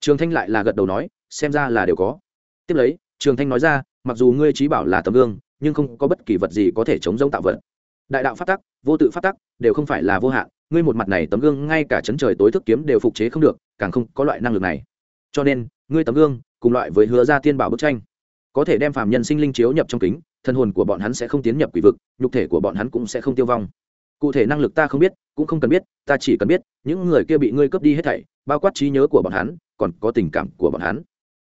[SPEAKER 1] Trường thanh lại là gật đầu nói, xem ra là đều có. Tiếp lấy, trường thanh nói ra, mặc dù ngươi trí bảo là tấm gương, nhưng không có bất kỳ vật gì có thể chống giống tạo vật đại đạo phát tắc, vô tự phát tắc, đều không phải là vô hạn, ngươi một mặt này tấm gương ngay cả chấn trời tối thức kiếm đều phục chế không được, càng không có loại năng lực này. Cho nên, ngươi tấm gương, cùng loại với hứa ra tiên bảo bức tranh, có thể đem phàm nhân sinh linh chiếu nhập trong kính, thân hồn của bọn hắn sẽ không tiến nhập quỷ vực, nhục thể của bọn hắn cũng sẽ không tiêu vong. Cụ thể năng lực ta không biết, cũng không cần biết, ta chỉ cần biết, những người kia bị ngươi cướp đi hết thảy, bao quát trí nhớ của bọn hắn, còn có tình cảm của bọn hắn.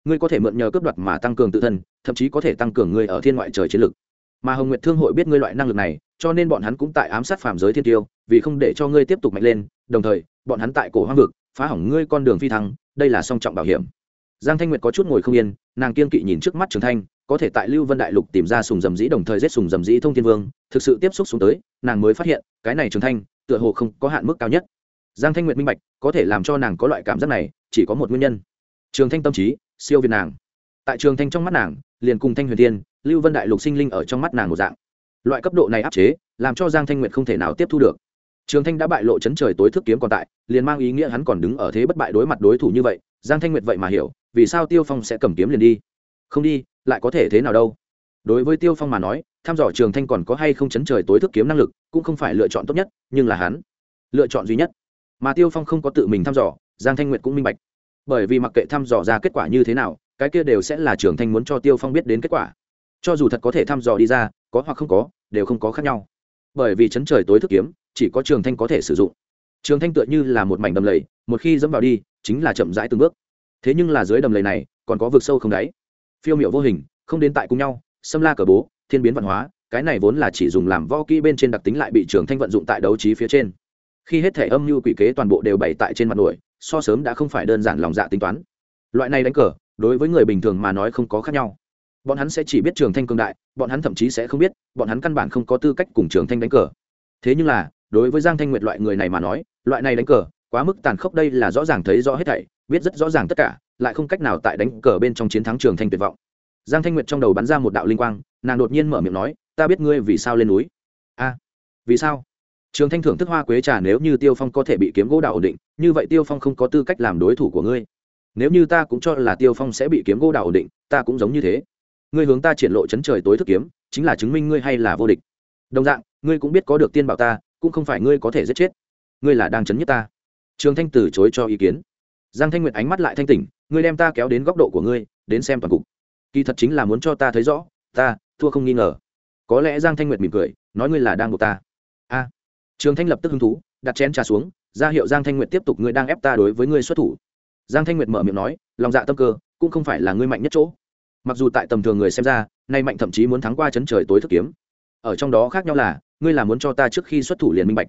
[SPEAKER 1] Ngươi có thể mượn nhờ cướp đoạt mà tăng cường tự thân, thậm chí có thể tăng cường ngươi ở thiên ngoại trời chiến lực mà hồng nguyệt thương hội biết ngươi loại năng lực này cho nên bọn hắn cũng tại ám sát phàm giới thiên tiêu, vì không để cho ngươi tiếp tục mạnh lên, đồng thời, bọn hắn tại cổ hoang vực, phá hỏng ngươi con đường phi thăng, đây là song trọng bảo hiểm. Giang thanh nguyệt có chút ngồi không yên, nàng kiên kỵ nhìn trước mắt trường thanh, có thể tại lưu vân đại lục tìm ra sùng dầm dĩ đồng thời giết sùng dầm dĩ thông thiên vương, thực sự tiếp xúc xuống tới, nàng mới phát hiện, cái này trường thanh, tựa hồ không có hạn mức cao nhất. Giang thanh nguyệt minh bạch, có thể làm cho nàng có loại cảm giác này, chỉ có một nguyên nhân. Trường thanh tâm trí, siêu việt nàng. Tại trường thanh trong mắt nàng, liền cùng thanh huyền tiên lưu vân đại lục sinh linh ở trong mắt nàng một dạng loại cấp độ này áp chế, làm cho giang thanh nguyệt không thể nào tiếp thu được. Trường thanh đã bại lộ chấn trời tối thức kiếm còn tại, liền mang ý nghĩa hắn còn đứng ở thế bất bại đối mặt đối thủ như vậy, giang thanh nguyệt vậy mà hiểu, vì sao tiêu phong sẽ cầm kiếm liền đi. Không đi, lại có thể thế nào đâu? Đối với tiêu phong mà nói, thăm dò trường thanh còn có hay không chấn trời tối thức kiếm năng lực, cũng không phải lựa chọn tốt nhất, nhưng là hắn lựa chọn duy nhất. Mà tiêu phong không có tự mình thăm dò, giang thanh nguyệt cũng minh bạch. Bởi vì mặc kệ thăm dò ra kết quả như thế nào, cái kia đều sẽ là trường thanh muốn cho tiêu phong biết đến kết quả. Cho dù thật có thể thăm dò đi ra có hoặc không có, đều không có khác nhau. Bởi vì chấn trời tối thức kiếm, chỉ có trường thanh có thể sử dụng. Trường thanh tựa như là một mảnh đầm lầy, một khi dẫm vào đi, chính là chậm rãi từng bước. Thế nhưng là dưới đầm lầy này, còn có vực sâu không đáy. Phiêu miệu vô hình, không đến tại cùng nhau, xâm la cờ bố, thiên biến văn hóa, cái này vốn là chỉ dùng làm vo kỹ bên trên đặc tính lại bị trường thanh vận dụng tại đấu trí phía trên. Khi hết thể âm mưu quỷ kế toàn bộ đều bày tại trên mặt nổi, so sớm đã không phải đơn giản lòng dạ tính toán. Loại này đánh cờ, đối với người bình thường mà nói không có khác nhau bọn hắn sẽ chỉ biết trường thanh cường đại, bọn hắn thậm chí sẽ không biết, bọn hắn căn bản không có tư cách cùng trường thanh đánh cờ. Thế nhưng là, đối với giang thanh nguyệt loại người này mà nói, loại này đánh cờ, quá mức tàn khốc đây là rõ ràng thấy rõ hết thảy, biết rất rõ ràng tất cả, lại không cách nào tại đánh cờ bên trong chiến thắng trường thanh tuyệt vọng. Giang thanh nguyệt trong đầu bắn ra một đạo linh quang, nàng đột nhiên mở miệng nói, ta biết ngươi vì sao lên núi. A, vì sao? Trường thanh thưởng thức hoa quế trà nếu như tiêu phong có thể bị kiếm gỗ đạo ổn định, như vậy tiêu phong không có tư cách làm đối thủ của ngươi. Nếu như ta cũng cho là tiêu phong sẽ bị kiếm gỗ đạo ổn định, ta cũng giống như thế ngươi hướng ta triển lộ chấn trời tối thức kiếm, chính là chứng minh ngươi hay là vô địch. Đồng dạng, ngươi cũng biết có được tiên bảo ta, cũng không phải ngươi có thể giết chết. Ngươi là đang chấn nhất ta. Trường thanh từ chối cho ý kiến. Giang thanh nguyệt ánh mắt lại thanh tỉnh, ngươi đem ta kéo đến góc độ của ngươi, đến xem toàn cục. Kỳ thật chính là muốn cho ta thấy rõ, ta, thua không nghi ngờ. Có lẽ giang thanh nguyệt mỉm cười, nói ngươi là đang buộc ta. A. Trường thanh lập tức hứng thú, đặt chén trà xuống, ra hiệu giang thanh nguyệt tiếp tục ngươi đang ép ta đối với ngươi xuất thủ. Giang thanh nguyệt mở miệng nói, lòng dạ tâm cơ, cũng không phải là ngươi mạnh nhất chỗ mặc dù tại tầm thường người xem ra, nay mạnh thậm chí muốn thắng qua chấn trời tối thức kiếm. Ở trong đó khác nhau là, ngươi là muốn cho ta trước khi xuất thủ liền minh bạch.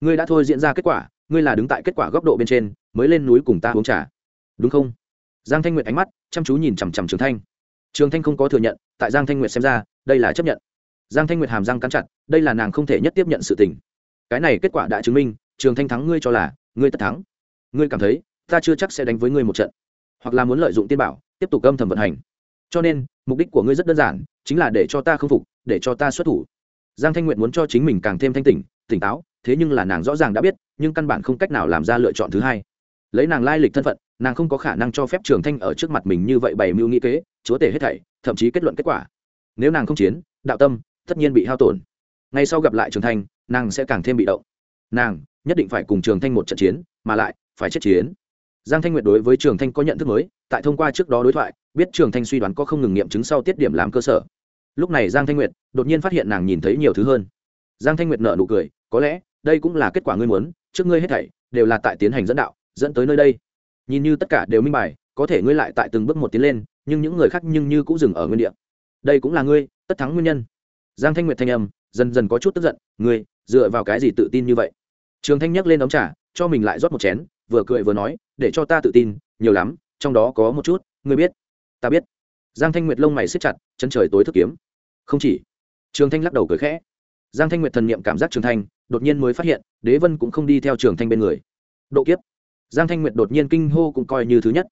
[SPEAKER 1] Ngươi đã thôi diễn ra kết quả, ngươi là đứng tại kết quả góc độ bên trên, mới lên núi cùng ta uống trà. Đúng không? Giang thanh nguyệt ánh mắt chăm chú nhìn chằm chằm trường thanh. Trường thanh không có thừa nhận, tại giang thanh nguyệt xem ra, đây là chấp nhận. Giang thanh nguyệt hàm Giang cắn chặt, đây là nàng không thể nhất tiếp nhận sự tình. Cái này kết quả đã chứng minh, trường thanh thắng ngươi cho là, ngươi tất thắng. Ngươi cảm thấy, ta chưa chắc sẽ đánh với ngươi một trận. Hoặc là muốn lợi dụng tiên bảo, tiếp tục âm thầm vận hành cho nên, mục đích của ngươi rất đơn giản, chính là để cho ta k phục, để cho ta xuất thủ. Giang thanh nguyện muốn cho chính mình càng thêm thanh tỉnh tỉnh táo, thế nhưng là nàng rõ ràng đã biết, nhưng căn bản không cách nào làm ra lựa chọn thứ hai. Lấy nàng lai lịch thân phận, nàng không có khả năng cho phép trường thanh ở trước mặt mình như vậy bày mưu nghĩ kế, chúa tể hết thảy, thậm chí kết luận kết quả. Nếu nàng không chiến, đạo tâm tất nhiên bị hao tổn. Ngay sau gặp lại trường thanh, nàng sẽ càng thêm bị động. Nàng nhất định phải cùng trường thanh một trận chiến, mà lại phải chết chiến giang thanh nguyệt đối với trường thanh có nhận thức mới, tại thông qua trước đó đối thoại, biết trường thanh suy đoán có không ngừng nghiệm chứng sau tiết điểm làm cơ sở. Lúc này giang thanh nguyệt đột nhiên phát hiện nàng nhìn thấy nhiều thứ hơn. Giang thanh nguyệt nở nụ cười, có lẽ, đây cũng là kết quả ngươi muốn, trước ngươi hết thảy đều là tại tiến hành dẫn đạo, dẫn tới nơi đây. Nhìn như tất cả đều minh bài, có thể ngươi lại tại từng bước một tiến lên, nhưng những người khác nhưng như cũng dừng ở nguyên địa. Đây cũng là ngươi, tất thắng nguyên nhân. Giang thanh nguyệt thanh âm dần dần có chút tức giận, ngươi, dựa vào cái gì tự tin như vậy? Trường thanh nhắc lên ống trà, cho mình lại rót một chén, vừa cười vừa nói để cho ta tự tin, nhiều lắm, trong đó có một chút, ngươi biết, ta biết. Giang thanh nguyệt lông mày xếp chặt, chân trời tối thức kiếm. Không chỉ. Trường thanh lắc đầu cười khẽ. Giang thanh nguyệt thần niệm cảm giác trường thanh, đột nhiên mới phát hiện, đế vân cũng không đi theo trường thanh bên người. Độ kiếp. Giang thanh nguyệt đột nhiên kinh hô cũng coi như thứ nhất.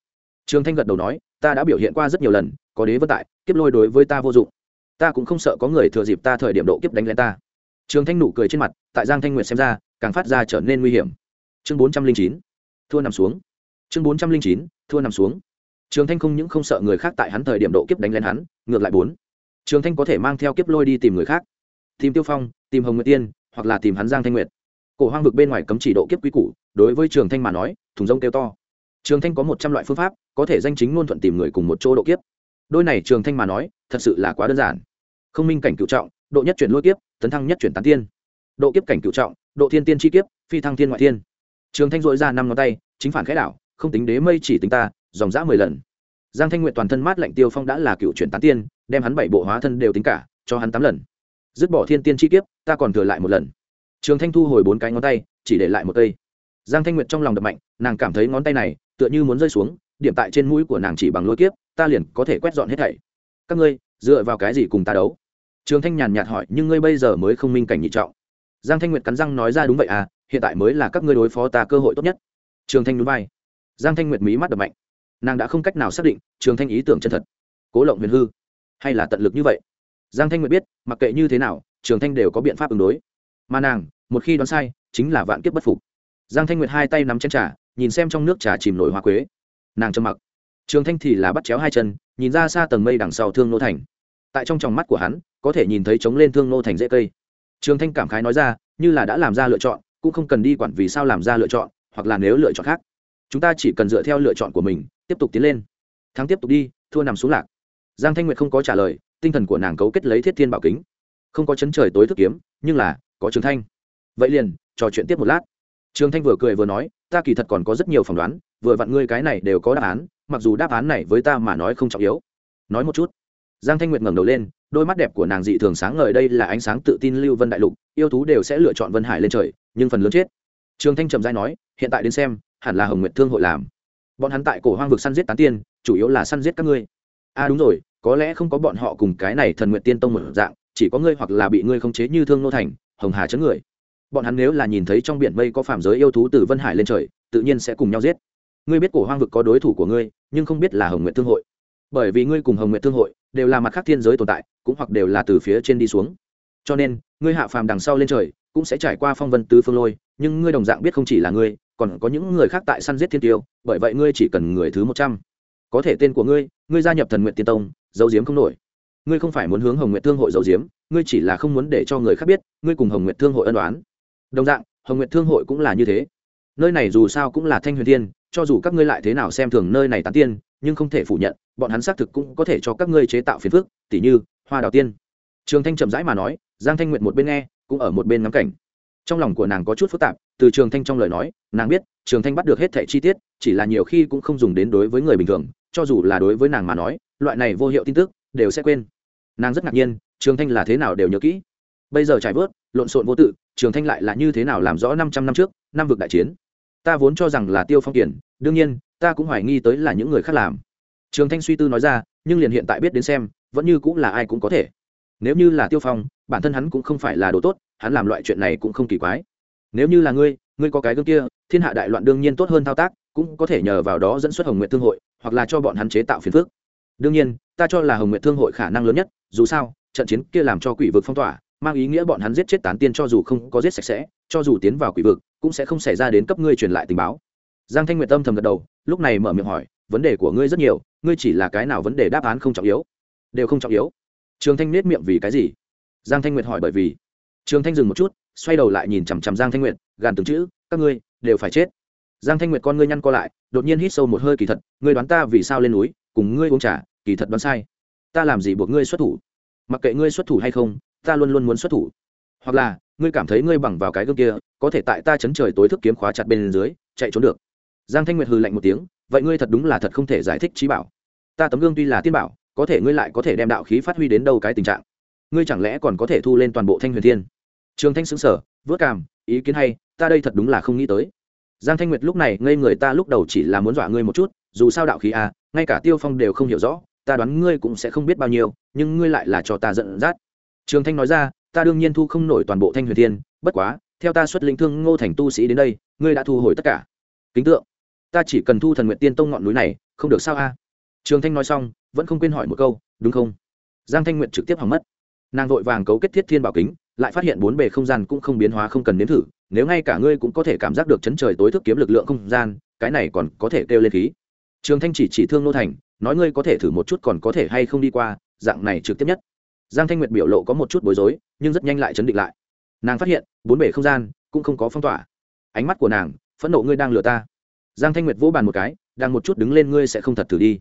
[SPEAKER 1] Trường thanh gật đầu nói, ta đã biểu hiện qua rất nhiều lần, có đế vân tại, kiếp lôi đối với ta vô dụng. Ta cũng không sợ có người thừa dịp ta thời điểm độ kiếp đánh lên ta. Trường thanh nụ cười trên mặt, tại giang thanh nguyệt xem ra, càng phát ra trở nên nguy hiểm. Chương bốn trăm linh chín. Thua nằm xuống chương bốn trăm linh chín, thua nằm xuống. Trường thanh không những không sợ người khác tại hắn thời điểm độ kiếp đánh lên hắn, ngược lại bốn. Trường thanh có thể mang theo kiếp lôi đi tìm người khác. Tìm tiêu phong, tìm hồng nguyệt tiên, hoặc là tìm hắn giang thanh nguyệt. Cổ hoang vực bên ngoài cấm chỉ độ kiếp quy củ, đối với trường thanh mà nói, thùng rông kêu to. Trường thanh có một trăm loại phương pháp, có thể danh chính ngôn thuận tìm người cùng một chỗ độ kiếp. Đôi này trường thanh mà nói, thật sự là quá đơn giản. Không minh cảnh cựu trọng, độ nhất chuyển lôi kiếp, tấn thăng nhất chuyển tán tiên. Độ kiếp cảnh cựu trọng, độ thiên tiên chi kiếp, phi thăng thiên ngoại thiên. Trường thanh dội ra năm ngón tay, chính phản khẽ đảo không tính đế mây chỉ tính ta, dòng dã mười lần. Giang thanh nguyện toàn thân mát lạnh tiêu phong đã là cựu chuyển tán tiên, đem hắn bảy bộ hóa thân đều tính cả, cho hắn tám lần. Dứt bỏ thiên tiên chi kiếp, ta còn thừa lại một lần. Trường thanh thu hồi bốn cái ngón tay, chỉ để lại một cây. Giang thanh nguyệt trong lòng đập mạnh, nàng cảm thấy ngón tay này, tựa như muốn rơi xuống, điểm tại trên mũi của nàng chỉ bằng lôi kiếp, ta liền có thể quét dọn hết thảy. Các ngươi, dựa vào cái gì cùng ta đấu? Trường thanh nhàn nhạt hỏi, nhưng ngươi bây giờ mới không minh cảnh nhị trọng. Giang thanh nguyệt cắn răng nói ra đúng vậy à hiện tại mới là các ngươi đối phó ta cơ hội tốt nhất. Trường thanh núi vai giang thanh nguyệt mí mắt đập mạnh. Nàng đã không cách nào xác định trường thanh ý tưởng chân thật. Cố lộng huyền hư, hay là tận lực như vậy? Giang thanh nguyệt biết, mặc kệ như thế nào, trường thanh đều có biện pháp ứng đối. Mà nàng, một khi đoán sai, chính là vạn kiếp bất phục. Giang thanh nguyệt hai tay nắm chén trà, nhìn xem trong nước trà chìm nổi hoa quế. Nàng trầm mặc. Trường thanh thì là bắt chéo hai chân, nhìn ra xa tầng mây đằng sau thương nô thành. Tại trong tròng mắt của hắn, có thể nhìn thấy trống lên thương nô thành dễ cây. Trường thanh cảm khái nói ra, như là đã làm ra lựa chọn, cũng không cần đi quản vì sao làm ra lựa chọn, hoặc là nếu lựa chọn khác chúng ta chỉ cần dựa theo lựa chọn của mình, tiếp tục tiến lên. Thắng tiếp tục đi, thua nằm xuống lạc. Giang thanh nguyệt không có trả lời, tinh thần của nàng cấu kết lấy thiết thiên bảo kính. Không có chấn trời tối thức kiếm, nhưng là, có trường thanh. Vậy liền, trò chuyện tiếp một lát. Trường thanh vừa cười vừa nói, ta kỳ thật còn có rất nhiều phỏng đoán, vừa vặn ngươi cái này đều có đáp án, mặc dù đáp án này với ta mà nói không trọng yếu. Nói một chút. Giang thanh nguyệt ngẩng đầu lên, đôi mắt đẹp của nàng dị thường sáng ngời, đây là ánh sáng tự tin lưu vân đại lục, yêu thú đều sẽ lựa chọn vân hải lên trời, nhưng phần lớn chết. Trường thanh trầm dai nói, hiện tại đến xem hẳn là hồng nguyệt thương hội làm. Bọn hắn tại cổ hoang vực săn giết tán tiên, chủ yếu là săn giết các ngươi. A à đúng rồi, có lẽ không có bọn họ cùng cái này thần nguyện tiên tông một dạng, chỉ có ngươi hoặc là bị ngươi khống chế như thương nô thành, hồng hà chấn người. Bọn hắn nếu là nhìn thấy trong biển mây có phạm giới yêu thú từ vân hải lên trời, tự nhiên sẽ cùng nhau giết. Ngươi biết cổ hoang vực có đối thủ của ngươi, nhưng không biết là hồng nguyện thương hội. Bởi vì ngươi cùng hồng nguyện thương hội đều là mặt khác thiên giới tồn tại, cũng hoặc đều là từ phía trên đi xuống. Cho nên, ngươi hạ phàm đằng sau lên trời, cũng sẽ trải qua phong vân tứ phương lôi, nhưng ngươi đồng dạng biết không chỉ là ngươi còn có những người khác tại săn giết thiên tiêu, bởi vậy ngươi chỉ cần người thứ một trăm. Có thể tên của ngươi ngươi gia nhập thần nguyện tiên tông, giấu diếm không nổi. Ngươi không phải muốn hướng hồng nguyện thương hội giấu diếm ngươi chỉ là không muốn để cho người khác biết, ngươi cùng hồng nguyện thương hội ân đoán đồng dạng, hồng nguyện thương hội cũng là như thế. Nơi này dù sao cũng là thanh huyền tiên cho dù các ngươi lại thế nào xem thường nơi này tán tiên, nhưng không thể phủ nhận, bọn hắn xác thực cũng có thể cho các ngươi chế tạo phiền phức, tỉ như, hoa đào tiên. Trường thanh chậm rãi mà nói, giang thanh nguyện một bên nghe, cũng ở một bên ngắm cảnh trong lòng của nàng có chút phức tạp, từ trường thanh trong lời nói, nàng biết, trường thanh bắt được hết thẻ chi tiết, chỉ là nhiều khi cũng không dùng đến đối với người bình thường, cho dù là đối với nàng mà nói, loại này vô hiệu tin tức, đều sẽ quên. Nàng rất ngạc nhiên, trường thanh là thế nào đều nhớ kỹ. Bây giờ trải vớt, lộn xộn vô tự, trường thanh lại là như thế nào làm rõ năm trăm năm trước, năm vực đại chiến? Ta vốn cho rằng là tiêu phong kiển, đương nhiên, ta cũng hoài nghi tới là những người khác làm. Trường thanh suy tư nói ra, nhưng liền hiện tại biết đến xem, vẫn như cũng là ai cũng có thể. Nếu như là tiêu phong, bản thân hắn cũng không phải là đồ tốt hắn làm loại chuyện này cũng không kỳ quái. Nếu như là ngươi ngươi có cái gương kia, thiên hạ đại loạn đương nhiên tốt hơn thao tác, cũng có thể nhờ vào đó dẫn xuất hồng nguyện thương hội, hoặc là cho bọn hắn chế tạo phiền phước đương nhiên, ta cho là hồng nguyện thương hội khả năng lớn nhất, dù sao, trận chiến kia làm cho quỷ vực phong tỏa, mang ý nghĩa bọn hắn giết chết tán tiên cho dù không có giết sạch sẽ, cho dù tiến vào quỷ vực, cũng sẽ không xảy ra đến cấp ngươi truyền lại tình báo. Giang thanh nguyệt tâm thầm gật đầu, lúc này mở miệng hỏi, vấn đề của ngươi rất nhiều, ngươi chỉ là cái nào vấn đề đáp án không trọng yếu? Đều không trọng yếu. Trường thanh nết miệng vì cái gì? Giang thanh nguyệt hỏi bởi vì trường thanh dừng một chút, xoay đầu lại nhìn chằm chằm giang thanh nguyệt, gàn từng chữ, các ngươi đều phải chết. Giang thanh nguyệt con ngươi nhăn co lại, đột nhiên hít sâu một hơi kỳ thật, ngươi đoán ta vì sao lên núi, cùng ngươi uống trà, kỳ thật đoán sai. Ta làm gì buộc ngươi xuất thủ? Mặc kệ ngươi xuất thủ hay không, ta luôn luôn muốn xuất thủ. Hoặc là, ngươi cảm thấy ngươi bằng vào cái gương kia, có thể tại ta chấn trời tối thức kiếm khóa chặt bên dưới, chạy trốn được. Giang thanh nguyệt hừ lạnh một tiếng, vậy ngươi thật đúng là thật không thể giải thích trí bảo. Ta tấm gương tuy là tiên bảo, có thể ngươi lại có thể đem đạo khí phát huy đến đâu cái tình trạng? Ngươi chẳng lẽ còn có thể thu lên toàn bộ thanh huyền thiên? Trường thanh xứng sở vớt cảm ý kiến hay, ta đây thật đúng là không nghĩ tới. Giang thanh nguyệt lúc này ngây người ta lúc đầu chỉ là muốn dọa ngươi một chút, dù sao đạo khí à ngay cả tiêu phong đều không hiểu rõ, ta đoán ngươi cũng sẽ không biết bao nhiêu, nhưng ngươi lại là cho ta giận dắt. Trường thanh nói ra, ta đương nhiên thu không nổi toàn bộ thanh huyền thiên, bất quá, theo ta xuất linh thương ngô thành tu sĩ đến đây, ngươi đã thu hồi tất cả. Kính tượng, ta chỉ cần thu thần nguyện tiên tông ngọn núi này, không được sao a? Trường thanh nói xong, vẫn không quên hỏi một câu, đúng không? Giang thanh nguyện trực tiếp hỏng mất. Nàng vội vàng cấu kết thiết thiên bảo kính lại phát hiện bốn bề không gian cũng không biến hóa không cần nếm thử, nếu ngay cả ngươi cũng có thể cảm giác được chấn trời tối thức kiếm lực lượng không gian, cái này còn có thể kêu lên khí. Trường thanh chỉ chỉ thương nô thành, nói ngươi có thể thử một chút còn có thể hay không đi qua, dạng này trực tiếp nhất. Giang thanh nguyệt biểu lộ có một chút bối rối, nhưng rất nhanh lại chấn định lại. Nàng phát hiện, bốn bể không gian cũng không có phong tỏa. Ánh mắt của nàng phẫn nộ ngươi đang lừa ta. Giang thanh nguyệt vỗ bàn một cái, đang một chút đứng lên ngươi sẽ không thật thử đi.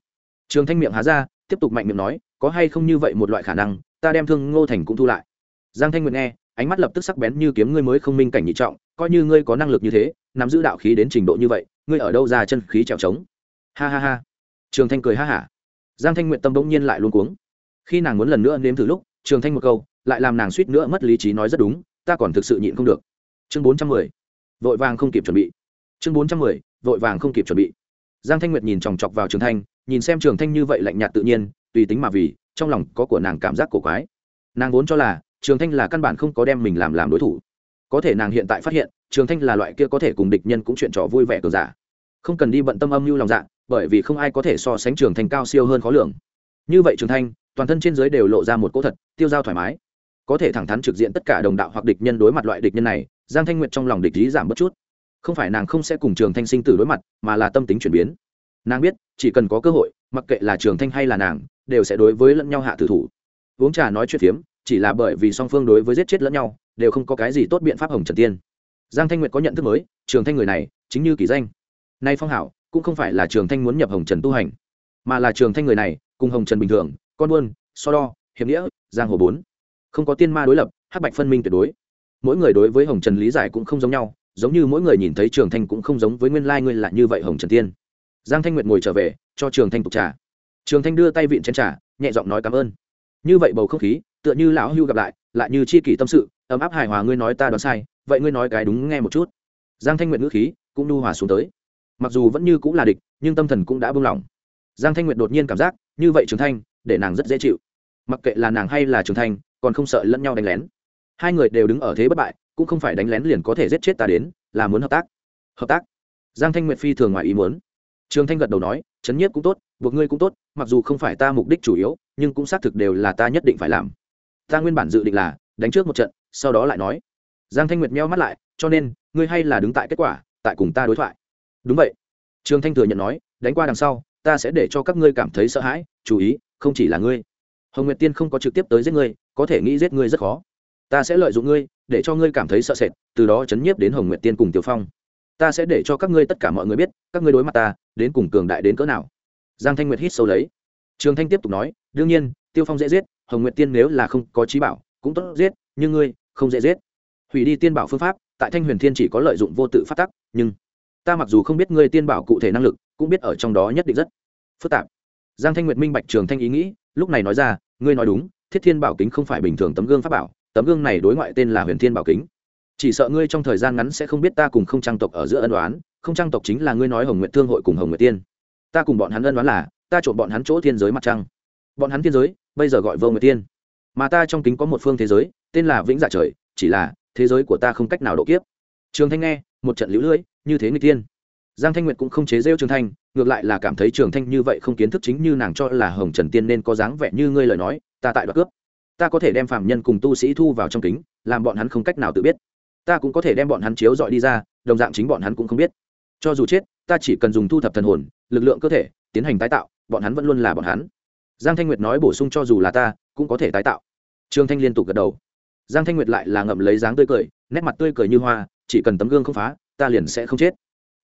[SPEAKER 1] Trường thanh miệng há ra, tiếp tục mạnh miệng nói, có hay không như vậy một loại khả năng, ta đem thương ngô thành cũng thu lại giang thanh nguyệt nghe, ánh mắt lập tức sắc bén như kiếm ngươi mới không minh cảnh nhị trọng, coi như ngươi có năng lực như thế, nắm giữ đạo khí đến trình độ như vậy, ngươi ở đâu ra chân khí trèo trống? Ha ha ha. Trường thanh cười ha hả. Giang thanh nguyện tâm bỗng nhiên lại luôn cuống. Khi nàng muốn lần nữa nếm thử lúc, trường thanh một câu, lại làm nàng suýt nữa mất lý trí nói rất đúng, ta còn thực sự nhịn không được. Chương bốn trăm mười. Vội vàng không kịp chuẩn bị. Chương bốn trăm mười, vội vàng không kịp chuẩn bị. Giang thanh nguyệt nhìn chòng chọc vào trường thanh, nhìn xem trường thanh như vậy lạnh nhạt tự nhiên, tùy tính mà vì, trong lòng có của nàng cảm giác cổ quái. Nàng vốn cho là trường thanh là căn bản không có đem mình làm làm đối thủ. Có thể nàng hiện tại phát hiện, trường thanh là loại kia có thể cùng địch nhân cũng chuyện trò vui vẻ cờ giả. Không cần đi bận tâm âm mưu lòng dạ bởi vì không ai có thể so sánh trường thanh cao siêu hơn khó lường. Như vậy trường thanh, toàn thân trên giới đều lộ ra một cỗ thật, tiêu dao thoải mái. Có thể thẳng thắn trực diện tất cả đồng đạo hoặc địch nhân đối mặt loại địch nhân này, giang thanh nguyện trong lòng địch lý giảm bất chút. Không phải nàng không sẽ cùng trường thanh sinh tử đối mặt, mà là tâm tính chuyển biến. Nàng biết, chỉ cần có cơ hội, mặc kệ là trường thanh hay là nàng, đều sẽ đối với lẫn nhau hạ tử thủ. Uống trà nói chuyện phiếm chỉ là bởi vì song phương đối với giết chết lẫn nhau, đều không có cái gì tốt biện pháp hồng trần tiên. Giang thanh nguyệt có nhận thức mới, trường thanh người này, chính như kỳ danh. Nay phong hảo, cũng không phải là trường thanh muốn nhập hồng trần tu hành, mà là trường thanh người này, cùng hồng trần bình thường, con buôn, so đo, hiệp nghĩa, giang hồ bốn. Không có tiên ma đối lập, hắc bạch phân minh tuyệt đối. Mỗi người đối với hồng trần lý giải cũng không giống nhau, giống như mỗi người nhìn thấy trường thanh cũng không giống với nguyên lai ngươi là như vậy hồng trần tiên. Giang thanh nguyệt ngồi trở về, cho trường thanh tục trà. Trường thanh đưa tay vịn chén trà, nhẹ giọng nói cảm ơn như vậy bầu không khí, tựa như lão hưu gặp lại lại như chi kỷ tâm sự, ấm áp hài hòa ngươi nói ta đoán sai, vậy ngươi nói cái đúng nghe một chút. Giang thanh nguyện ngữ khí cũng nu hòa xuống tới. Mặc dù vẫn như cũng là địch, nhưng tâm thần cũng đã buông lỏng. Giang thanh nguyện đột nhiên cảm giác, như vậy trường thanh để nàng rất dễ chịu. Mặc kệ là nàng hay là trường thanh còn không sợ lẫn nhau đánh lén. Hai người đều đứng ở thế bất bại, cũng không phải đánh lén liền có thể giết chết ta đến, là muốn hợp tác. Hợp tác? Giang thanh nguyện phi thường ngoài ý muốn trường thanh gật đầu nói, chấn nhiếp cũng tốt, buộc ngươi cũng tốt, mặc dù không phải ta mục đích chủ yếu, nhưng cũng xác thực đều là ta nhất định phải làm. Ta nguyên bản dự định là đánh trước một trận, sau đó lại nói. Giang thanh nguyệt meo mắt lại, cho nên, ngươi hay là đứng tại kết quả, tại cùng ta đối thoại. Đúng vậy. Trường thanh thừa nhận nói, đánh qua đằng sau, ta sẽ để cho các ngươi cảm thấy sợ hãi, chú ý, không chỉ là ngươi. Hồng nguyệt tiên không có trực tiếp tới giết ngươi, có thể nghĩ giết ngươi rất khó. Ta sẽ lợi dụng ngươi, để cho ngươi cảm thấy sợ sệt, từ đó chấn nhiếp đến hồng nguyệt tiên cùng tiểu phong ta sẽ để cho các ngươi tất cả mọi người biết, các ngươi đối mặt ta, đến cùng cường đại đến cỡ nào. Giang thanh nguyệt hít sâu lấy. Trường thanh tiếp tục nói, đương nhiên, tiêu phong dễ giết, hồng nguyệt tiên nếu là không có trí bảo, cũng tốt giết, nhưng ngươi không dễ giết. Hủy đi tiên bảo phương pháp, tại thanh huyền thiên chỉ có lợi dụng vô tự phát tắc, nhưng ta mặc dù không biết ngươi tiên bảo cụ thể năng lực, cũng biết ở trong đó nhất định rất phức tạp. Giang thanh nguyệt minh bạch trường thanh ý nghĩ, lúc này nói ra, ngươi nói đúng, thiết thiên bảo kính không phải bình thường tấm gương pháp bảo, tấm gương này đối ngoại tên là huyền thiên bảo kính chỉ sợ ngươi trong thời gian ngắn sẽ không biết ta cùng không trang tộc ở giữa ân đoán không trang tộc chính là ngươi nói hồng nguyện thương hội cùng hồng nguyện tiên. Ta cùng bọn hắn ân đoán là, ta trộn bọn hắn chỗ thiên giới mặt trăng. Bọn hắn thiên giới, bây giờ gọi vô nguyện tiên. Mà ta trong kính có một phương thế giới, tên là vĩnh dạ trời, chỉ là, thế giới của ta không cách nào độ kiếp. Trường thanh nghe, một trận lũ lưỡi như thế người tiên. Giang thanh nguyệt cũng không chế rêu trường thanh, ngược lại là cảm thấy trường thanh như vậy không kiến thức chính như nàng cho là hồng trần tiên nên có dáng vẻ như ngươi lời nói, ta tại đoạt cướp. Ta có thể đem phạm nhân cùng tu sĩ thu vào trong kính, làm bọn hắn không cách nào tự biết ta cũng có thể đem bọn hắn chiếu dọi đi ra, đồng dạng chính bọn hắn cũng không biết. Cho dù chết, ta chỉ cần dùng thu thập thần hồn, lực lượng cơ thể, tiến hành tái tạo, bọn hắn vẫn luôn là bọn hắn. Giang thanh nguyệt nói bổ sung cho dù là ta, cũng có thể tái tạo. Trương thanh liên tục gật đầu. Giang thanh nguyệt lại là ngậm lấy dáng tươi cười, nét mặt tươi cười như hoa, chỉ cần tấm gương không phá, ta liền sẽ không chết.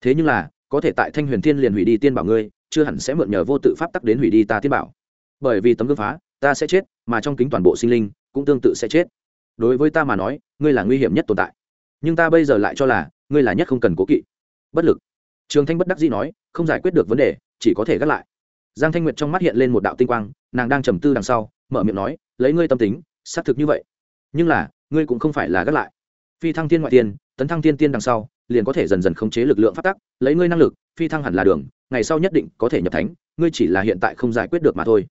[SPEAKER 1] Thế nhưng là, có thể tại thanh huyền thiên liền hủy đi tiên bảo ngươi, chưa hẳn sẽ mượn nhờ vô tự pháp tắc đến hủy đi ta tiên bảo. Bởi vì tấm gương phá, ta sẽ chết, mà trong kính toàn bộ sinh linh cũng tương tự sẽ chết. Đối với ta mà nói, ngươi là nguy hiểm nhất tồn tại nhưng ta bây giờ lại cho là, ngươi là nhất không cần cố kỵ. Bất lực. Trường thanh bất đắc dĩ nói, không giải quyết được vấn đề, chỉ có thể gác lại. Giang thanh nguyệt trong mắt hiện lên một đạo tinh quang, nàng đang trầm tư đằng sau, mở miệng nói, lấy ngươi tâm tính, xác thực như vậy. Nhưng là, ngươi cũng không phải là gác lại. Phi thăng tiên ngoại tiên, tấn thăng tiên tiên đằng sau, liền có thể dần dần khống chế lực lượng phát tắc, lấy ngươi năng lực, phi thăng hẳn là đường, ngày sau nhất định có thể nhập thánh, ngươi chỉ là hiện tại không giải quyết được mà thôi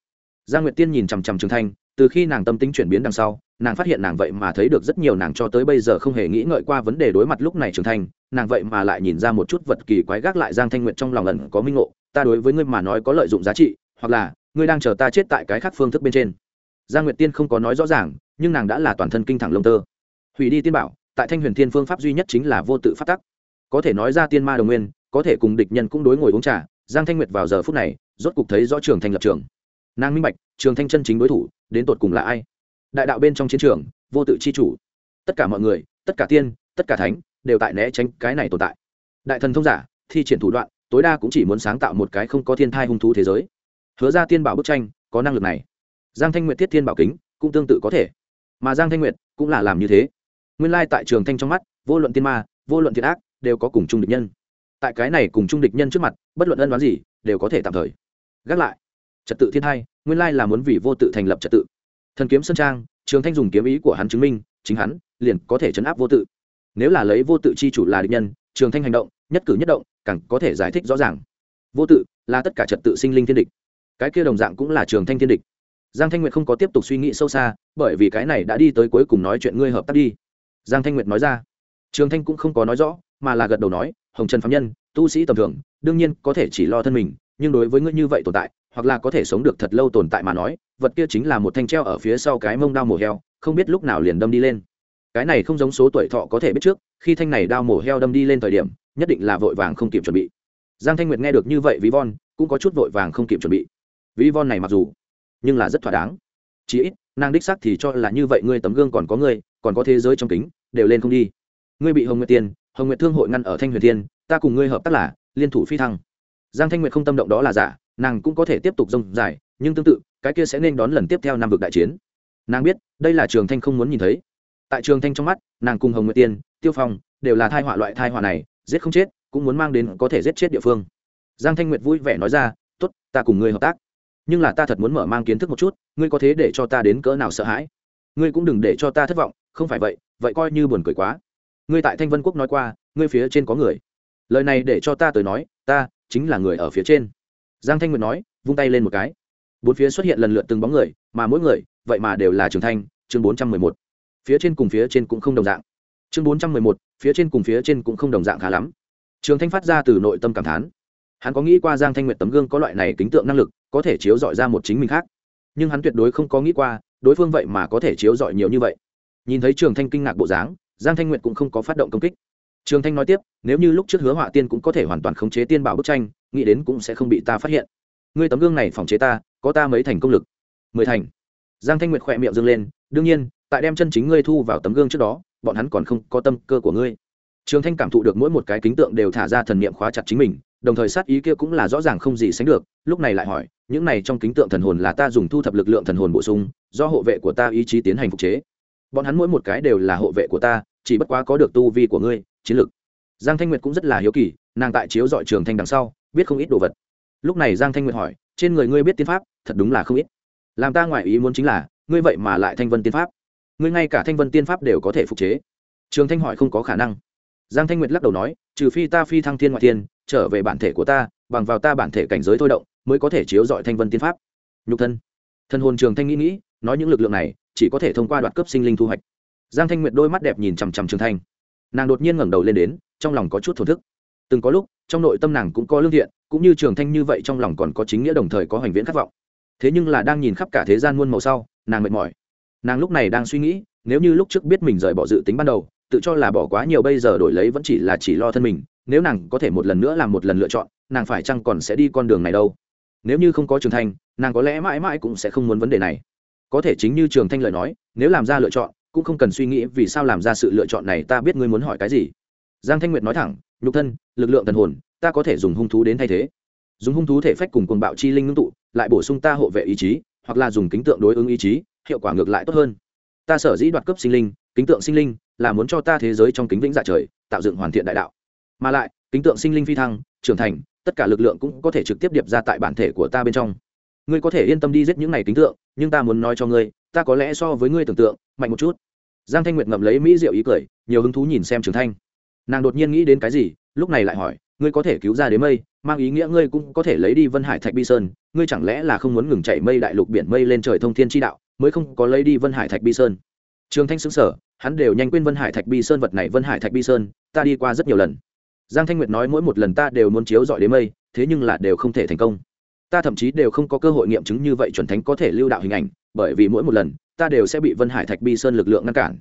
[SPEAKER 1] giang nguyệt tiên nhìn chằm chằm trường thanh, từ khi nàng tâm tính chuyển biến đằng sau, nàng phát hiện nàng vậy mà thấy được rất nhiều nàng cho tới bây giờ không hề nghĩ ngợi qua vấn đề đối mặt lúc này trưởng thành nàng vậy mà lại nhìn ra một chút vật kỳ quái gác lại giang thanh nguyệt trong lòng ẩn có minh ngộ, ta đối với ngươi mà nói có lợi dụng giá trị, hoặc là, ngươi đang chờ ta chết tại cái khác phương thức bên trên. Giang nguyệt tiên không có nói rõ ràng, nhưng nàng đã là toàn thân kinh thẳng lông tơ. Hủy đi tiên bảo, tại thanh huyền thiên phương pháp duy nhất chính là vô tự phát tắc. Có thể nói ra tiên ma đồng nguyên, có thể cùng địch nhân cũng đối ngồi uống trà, giang thanh nguyệt vào giờ phút này, rốt cục thấy rõ trường thành lập trường nàng minh bạch, trường thanh chân chính đối thủ, đến tột cùng là ai? Đại đạo bên trong chiến trường, vô tự chi chủ. Tất cả mọi người, tất cả tiên, tất cả thánh, đều tại né tránh cái này tồn tại. Đại thần thông giả, thi triển thủ đoạn, tối đa cũng chỉ muốn sáng tạo một cái không có thiên thai hung thú thế giới. Hứa ra tiên bảo bức tranh, có năng lực này. Giang thanh nguyệt thiết thiên bảo kính, cũng tương tự có thể. Mà giang thanh nguyệt cũng là làm như thế. Nguyên lai tại trường thanh trong mắt, vô luận tiên ma, vô luận thiện ác, đều có cùng chung địch nhân. Tại cái này cùng chung địch nhân trước mặt, bất luận ân đoán gì, đều có thể tạm thời. Gác lại trật tự thiên hai, nguyên lai là muốn vì vô tự thành lập trật tự. Thần kiếm sơn trang, trường thanh dùng kiếm ý của hắn chứng minh, chính hắn liền có thể chấn áp vô tự. Nếu là lấy vô tự chi chủ là địch nhân, trường thanh hành động, nhất cử nhất động, càng có thể giải thích rõ ràng. Vô tự là tất cả trật tự sinh linh thiên địch. Cái kia đồng dạng cũng là trường thanh thiên địch. Giang thanh nguyệt không có tiếp tục suy nghĩ sâu xa, bởi vì cái này đã đi tới cuối cùng nói chuyện ngươi hợp tác đi. Giang thanh nguyệt nói ra. Trường thanh cũng không có nói rõ, mà là gật đầu nói, hồng trần phạm nhân, tu sĩ tầm thường, đương nhiên có thể chỉ lo thân mình, nhưng đối với ngươi như vậy tồn tại hoặc là có thể sống được thật lâu tồn tại mà nói, vật kia chính là một thanh treo ở phía sau cái mông đao mổ heo, không biết lúc nào liền đâm đi lên. Cái này không giống số tuổi thọ có thể biết trước, khi thanh này đao mổ heo đâm đi lên thời điểm, nhất định là vội vàng không kịp chuẩn bị. Giang thanh nguyệt nghe được như vậy ví von cũng có chút vội vàng không kịp chuẩn bị. Ví von này mặc dù, nhưng là rất thỏa đáng. Chí ít, nàng đích xác thì cho là như vậy ngươi tấm gương còn có ngươi, còn có thế giới trong kính, đều lên không đi. Ngươi bị hồng nguyệt tiên, hồng nguyệt thương hội ngăn ở thanh huyền tiên ta cùng ngươi hợp tác là liên thủ phi thăng. Giang thanh nguyệt không tâm động đó là giả nàng cũng có thể tiếp tục rông dài, nhưng tương tự, cái kia sẽ nên đón lần tiếp theo năm vực đại chiến. Nàng biết, đây là trường thanh không muốn nhìn thấy. Tại trường thanh trong mắt, nàng cùng hồng nguyệt tiên, tiêu phong, đều là thai họa loại thai họa này, giết không chết, cũng muốn mang đến có thể giết chết địa phương. Giang thanh nguyệt vui vẻ nói ra t ố t ta cùng ngươi hợp tác. Nhưng là ta thật muốn mở mang kiến thức một chút, ngươi có thế để cho ta đến cỡ nào sợ hãi? Ngươi cũng đừng để cho ta thất vọng, không phải vậy vậy coi như buồn cười quá. Ngươi tại thanh vân quốc nói qua, ngươi phía trên có người. Lời này để cho ta tới nói, ta chính là người ở phía trên giang thanh nguyệt nói, vung tay lên một cái. Bốn phía xuất hiện lần lượt từng bóng người, mà mỗi người, vậy mà đều là trường thanh chương bốn trăm mười một. Phía trên cùng phía trên cũng không đồng dạng. Chương bốn trăm mười một, phía trên cùng phía trên cũng không đồng dạng khá lắm. Trường thanh phát ra từ nội tâm cảm thán. Hắn có nghĩ qua giang thanh nguyệt tấm gương có loại này kính tượng năng lực, có thể chiếu dọi ra một chính mình khác. Nhưng hắn tuyệt đối không có nghĩ qua, đối phương vậy mà có thể chiếu dọi nhiều như vậy. Nhìn thấy trường thanh kinh ngạc bộ dáng, giang thanh nguyệt cũng không có phát động công kích. Trường thanh nói tiếp, nếu như lúc trước hứa họa tiên cũng có thể hoàn toàn khống chế tiên bảo bức tranh nghĩ đến cũng sẽ không bị ta phát hiện. Ngươi tấm gương này phòng chế ta, có ta mấy thành công lực? Mười thành. Giang thanh nguyệt khỏe miệng dâng lên, đương nhiên, tại đem chân chính ngươi thu vào tấm gương trước đó, bọn hắn còn không có tâm cơ của ngươi. Trường thanh cảm thụ được mỗi một cái kính tượng đều thả ra thần niệm khóa chặt chính mình, đồng thời sát ý kia cũng là rõ ràng không gì sánh được, lúc này lại hỏi, những này trong kính tượng thần hồn là ta dùng thu thập lực lượng thần hồn bổ sung, do hộ vệ của ta ý chí tiến hành phục chế. Bọn hắn mỗi một cái đều là hộ vệ của ta, chỉ bất quá có được tu vi của ngươi, chiến lực. Giang thanh nguyệt cũng rất là hiếu kỳ, nàng tại chiếu dọi trường thanh đằng sau biết không ít đồ vật. Lúc này giang thanh nguyệt hỏi, trên người ngươi biết tiên pháp, thật đúng là không ít. Làm ta ngoại ý muốn chính là, ngươi vậy mà lại thanh vân tiên pháp. Ngươi ngay cả thanh vân tiên pháp đều có thể phục chế. Trường thanh hỏi, không có khả năng. Giang thanh nguyệt lắc đầu nói, trừ phi ta phi thăng thiên ngoại thiên, trở về bản thể của ta, bằng vào ta bản thể cảnh giới thôi động, mới có thể chiếu dọi thanh vân tiên pháp. Nhục thân. Thân hồn trường thanh nghĩ nghĩ, nói những lực lượng này, chỉ có thể thông qua đoạt cấp sinh linh thu hoạch. Giang thanh nguyệt đôi mắt đẹp nhìn chằm chằm trường thanh. Nàng đột nhiên ngẩng đầu lên đến, trong lòng có chút thổn thức từng có lúc, trong nội tâm nàng cũng có lương thiện, cũng như trường thanh như vậy trong lòng còn có chính nghĩa đồng thời có hoành viễn khát vọng. Thế nhưng là đang nhìn khắp cả thế gian muôn màu sau, nàng mệt mỏi. Nàng lúc này đang suy nghĩ, nếu như lúc trước biết mình rời bỏ dự tính ban đầu, tự cho là bỏ quá nhiều bây giờ đổi lấy vẫn chỉ là chỉ lo thân mình, nếu nàng có thể một lần nữa làm một lần lựa chọn, nàng phải chăng còn sẽ đi con đường này đâu? Nếu như không có trường thanh, nàng có lẽ mãi mãi cũng sẽ không muốn vấn đề này. Có thể chính như trường thanh lời nói, nếu làm ra lựa chọn, cũng không cần suy nghĩ vì sao làm ra sự lựa chọn này, ta biết ngươi muốn hỏi cái gì. Giang thanh nguyệt nói thẳng nhục thân, lực lượng thần hồn, ta có thể dùng hung thú đến thay thế. Dùng hung thú thể phách cùng cuồng bạo chi linh ngưng tụ, lại bổ sung ta hộ vệ ý chí, hoặc là dùng kính tượng đối ứng ý chí, hiệu quả ngược lại tốt hơn. Ta sở dĩ đoạt cấp sinh linh, kính tượng sinh linh, là muốn cho ta thế giới trong kính vĩnh dạ trời, tạo dựng hoàn thiện đại đạo. Mà lại, kính tượng sinh linh phi thăng, trưởng thành, tất cả lực lượng cũng có thể trực tiếp điệp ra tại bản thể của ta bên trong. Ngươi có thể yên tâm đi giết những này kính tượng, nhưng ta muốn nói cho ngươi, ta có lẽ so với ngươi tưởng tượng, mạnh một chút. Giang thanh nguyệt ngậm lấy mỹ diệu ý cười, nhiều hứng thú nhìn xem trường thanh nàng đột nhiên nghĩ đến cái gì, lúc này lại hỏi, ngươi có thể cứu ra đến mây, mang ý nghĩa ngươi cũng có thể lấy đi vân hải thạch bi sơn. Ngươi chẳng lẽ là không muốn ngừng chạy mây đại lục biển mây lên trời thông thiên tri đạo, mới không có lấy đi vân hải thạch bi sơn? Trường thanh xứng sở hắn đều nhanh quên vân hải thạch bi sơn vật này, vân hải thạch bi sơn, ta đi qua rất nhiều lần. Giang thanh nguyệt nói mỗi một lần ta đều muốn chiếu dọi đến mây, thế nhưng là đều không thể thành công. Ta thậm chí đều không có cơ hội nghiệm chứng như vậy chuẩn thánh có thể lưu đạo hình ảnh, bởi vì mỗi một lần, ta đều sẽ bị vân hải thạch bi sơn lực lượng ngăn cản.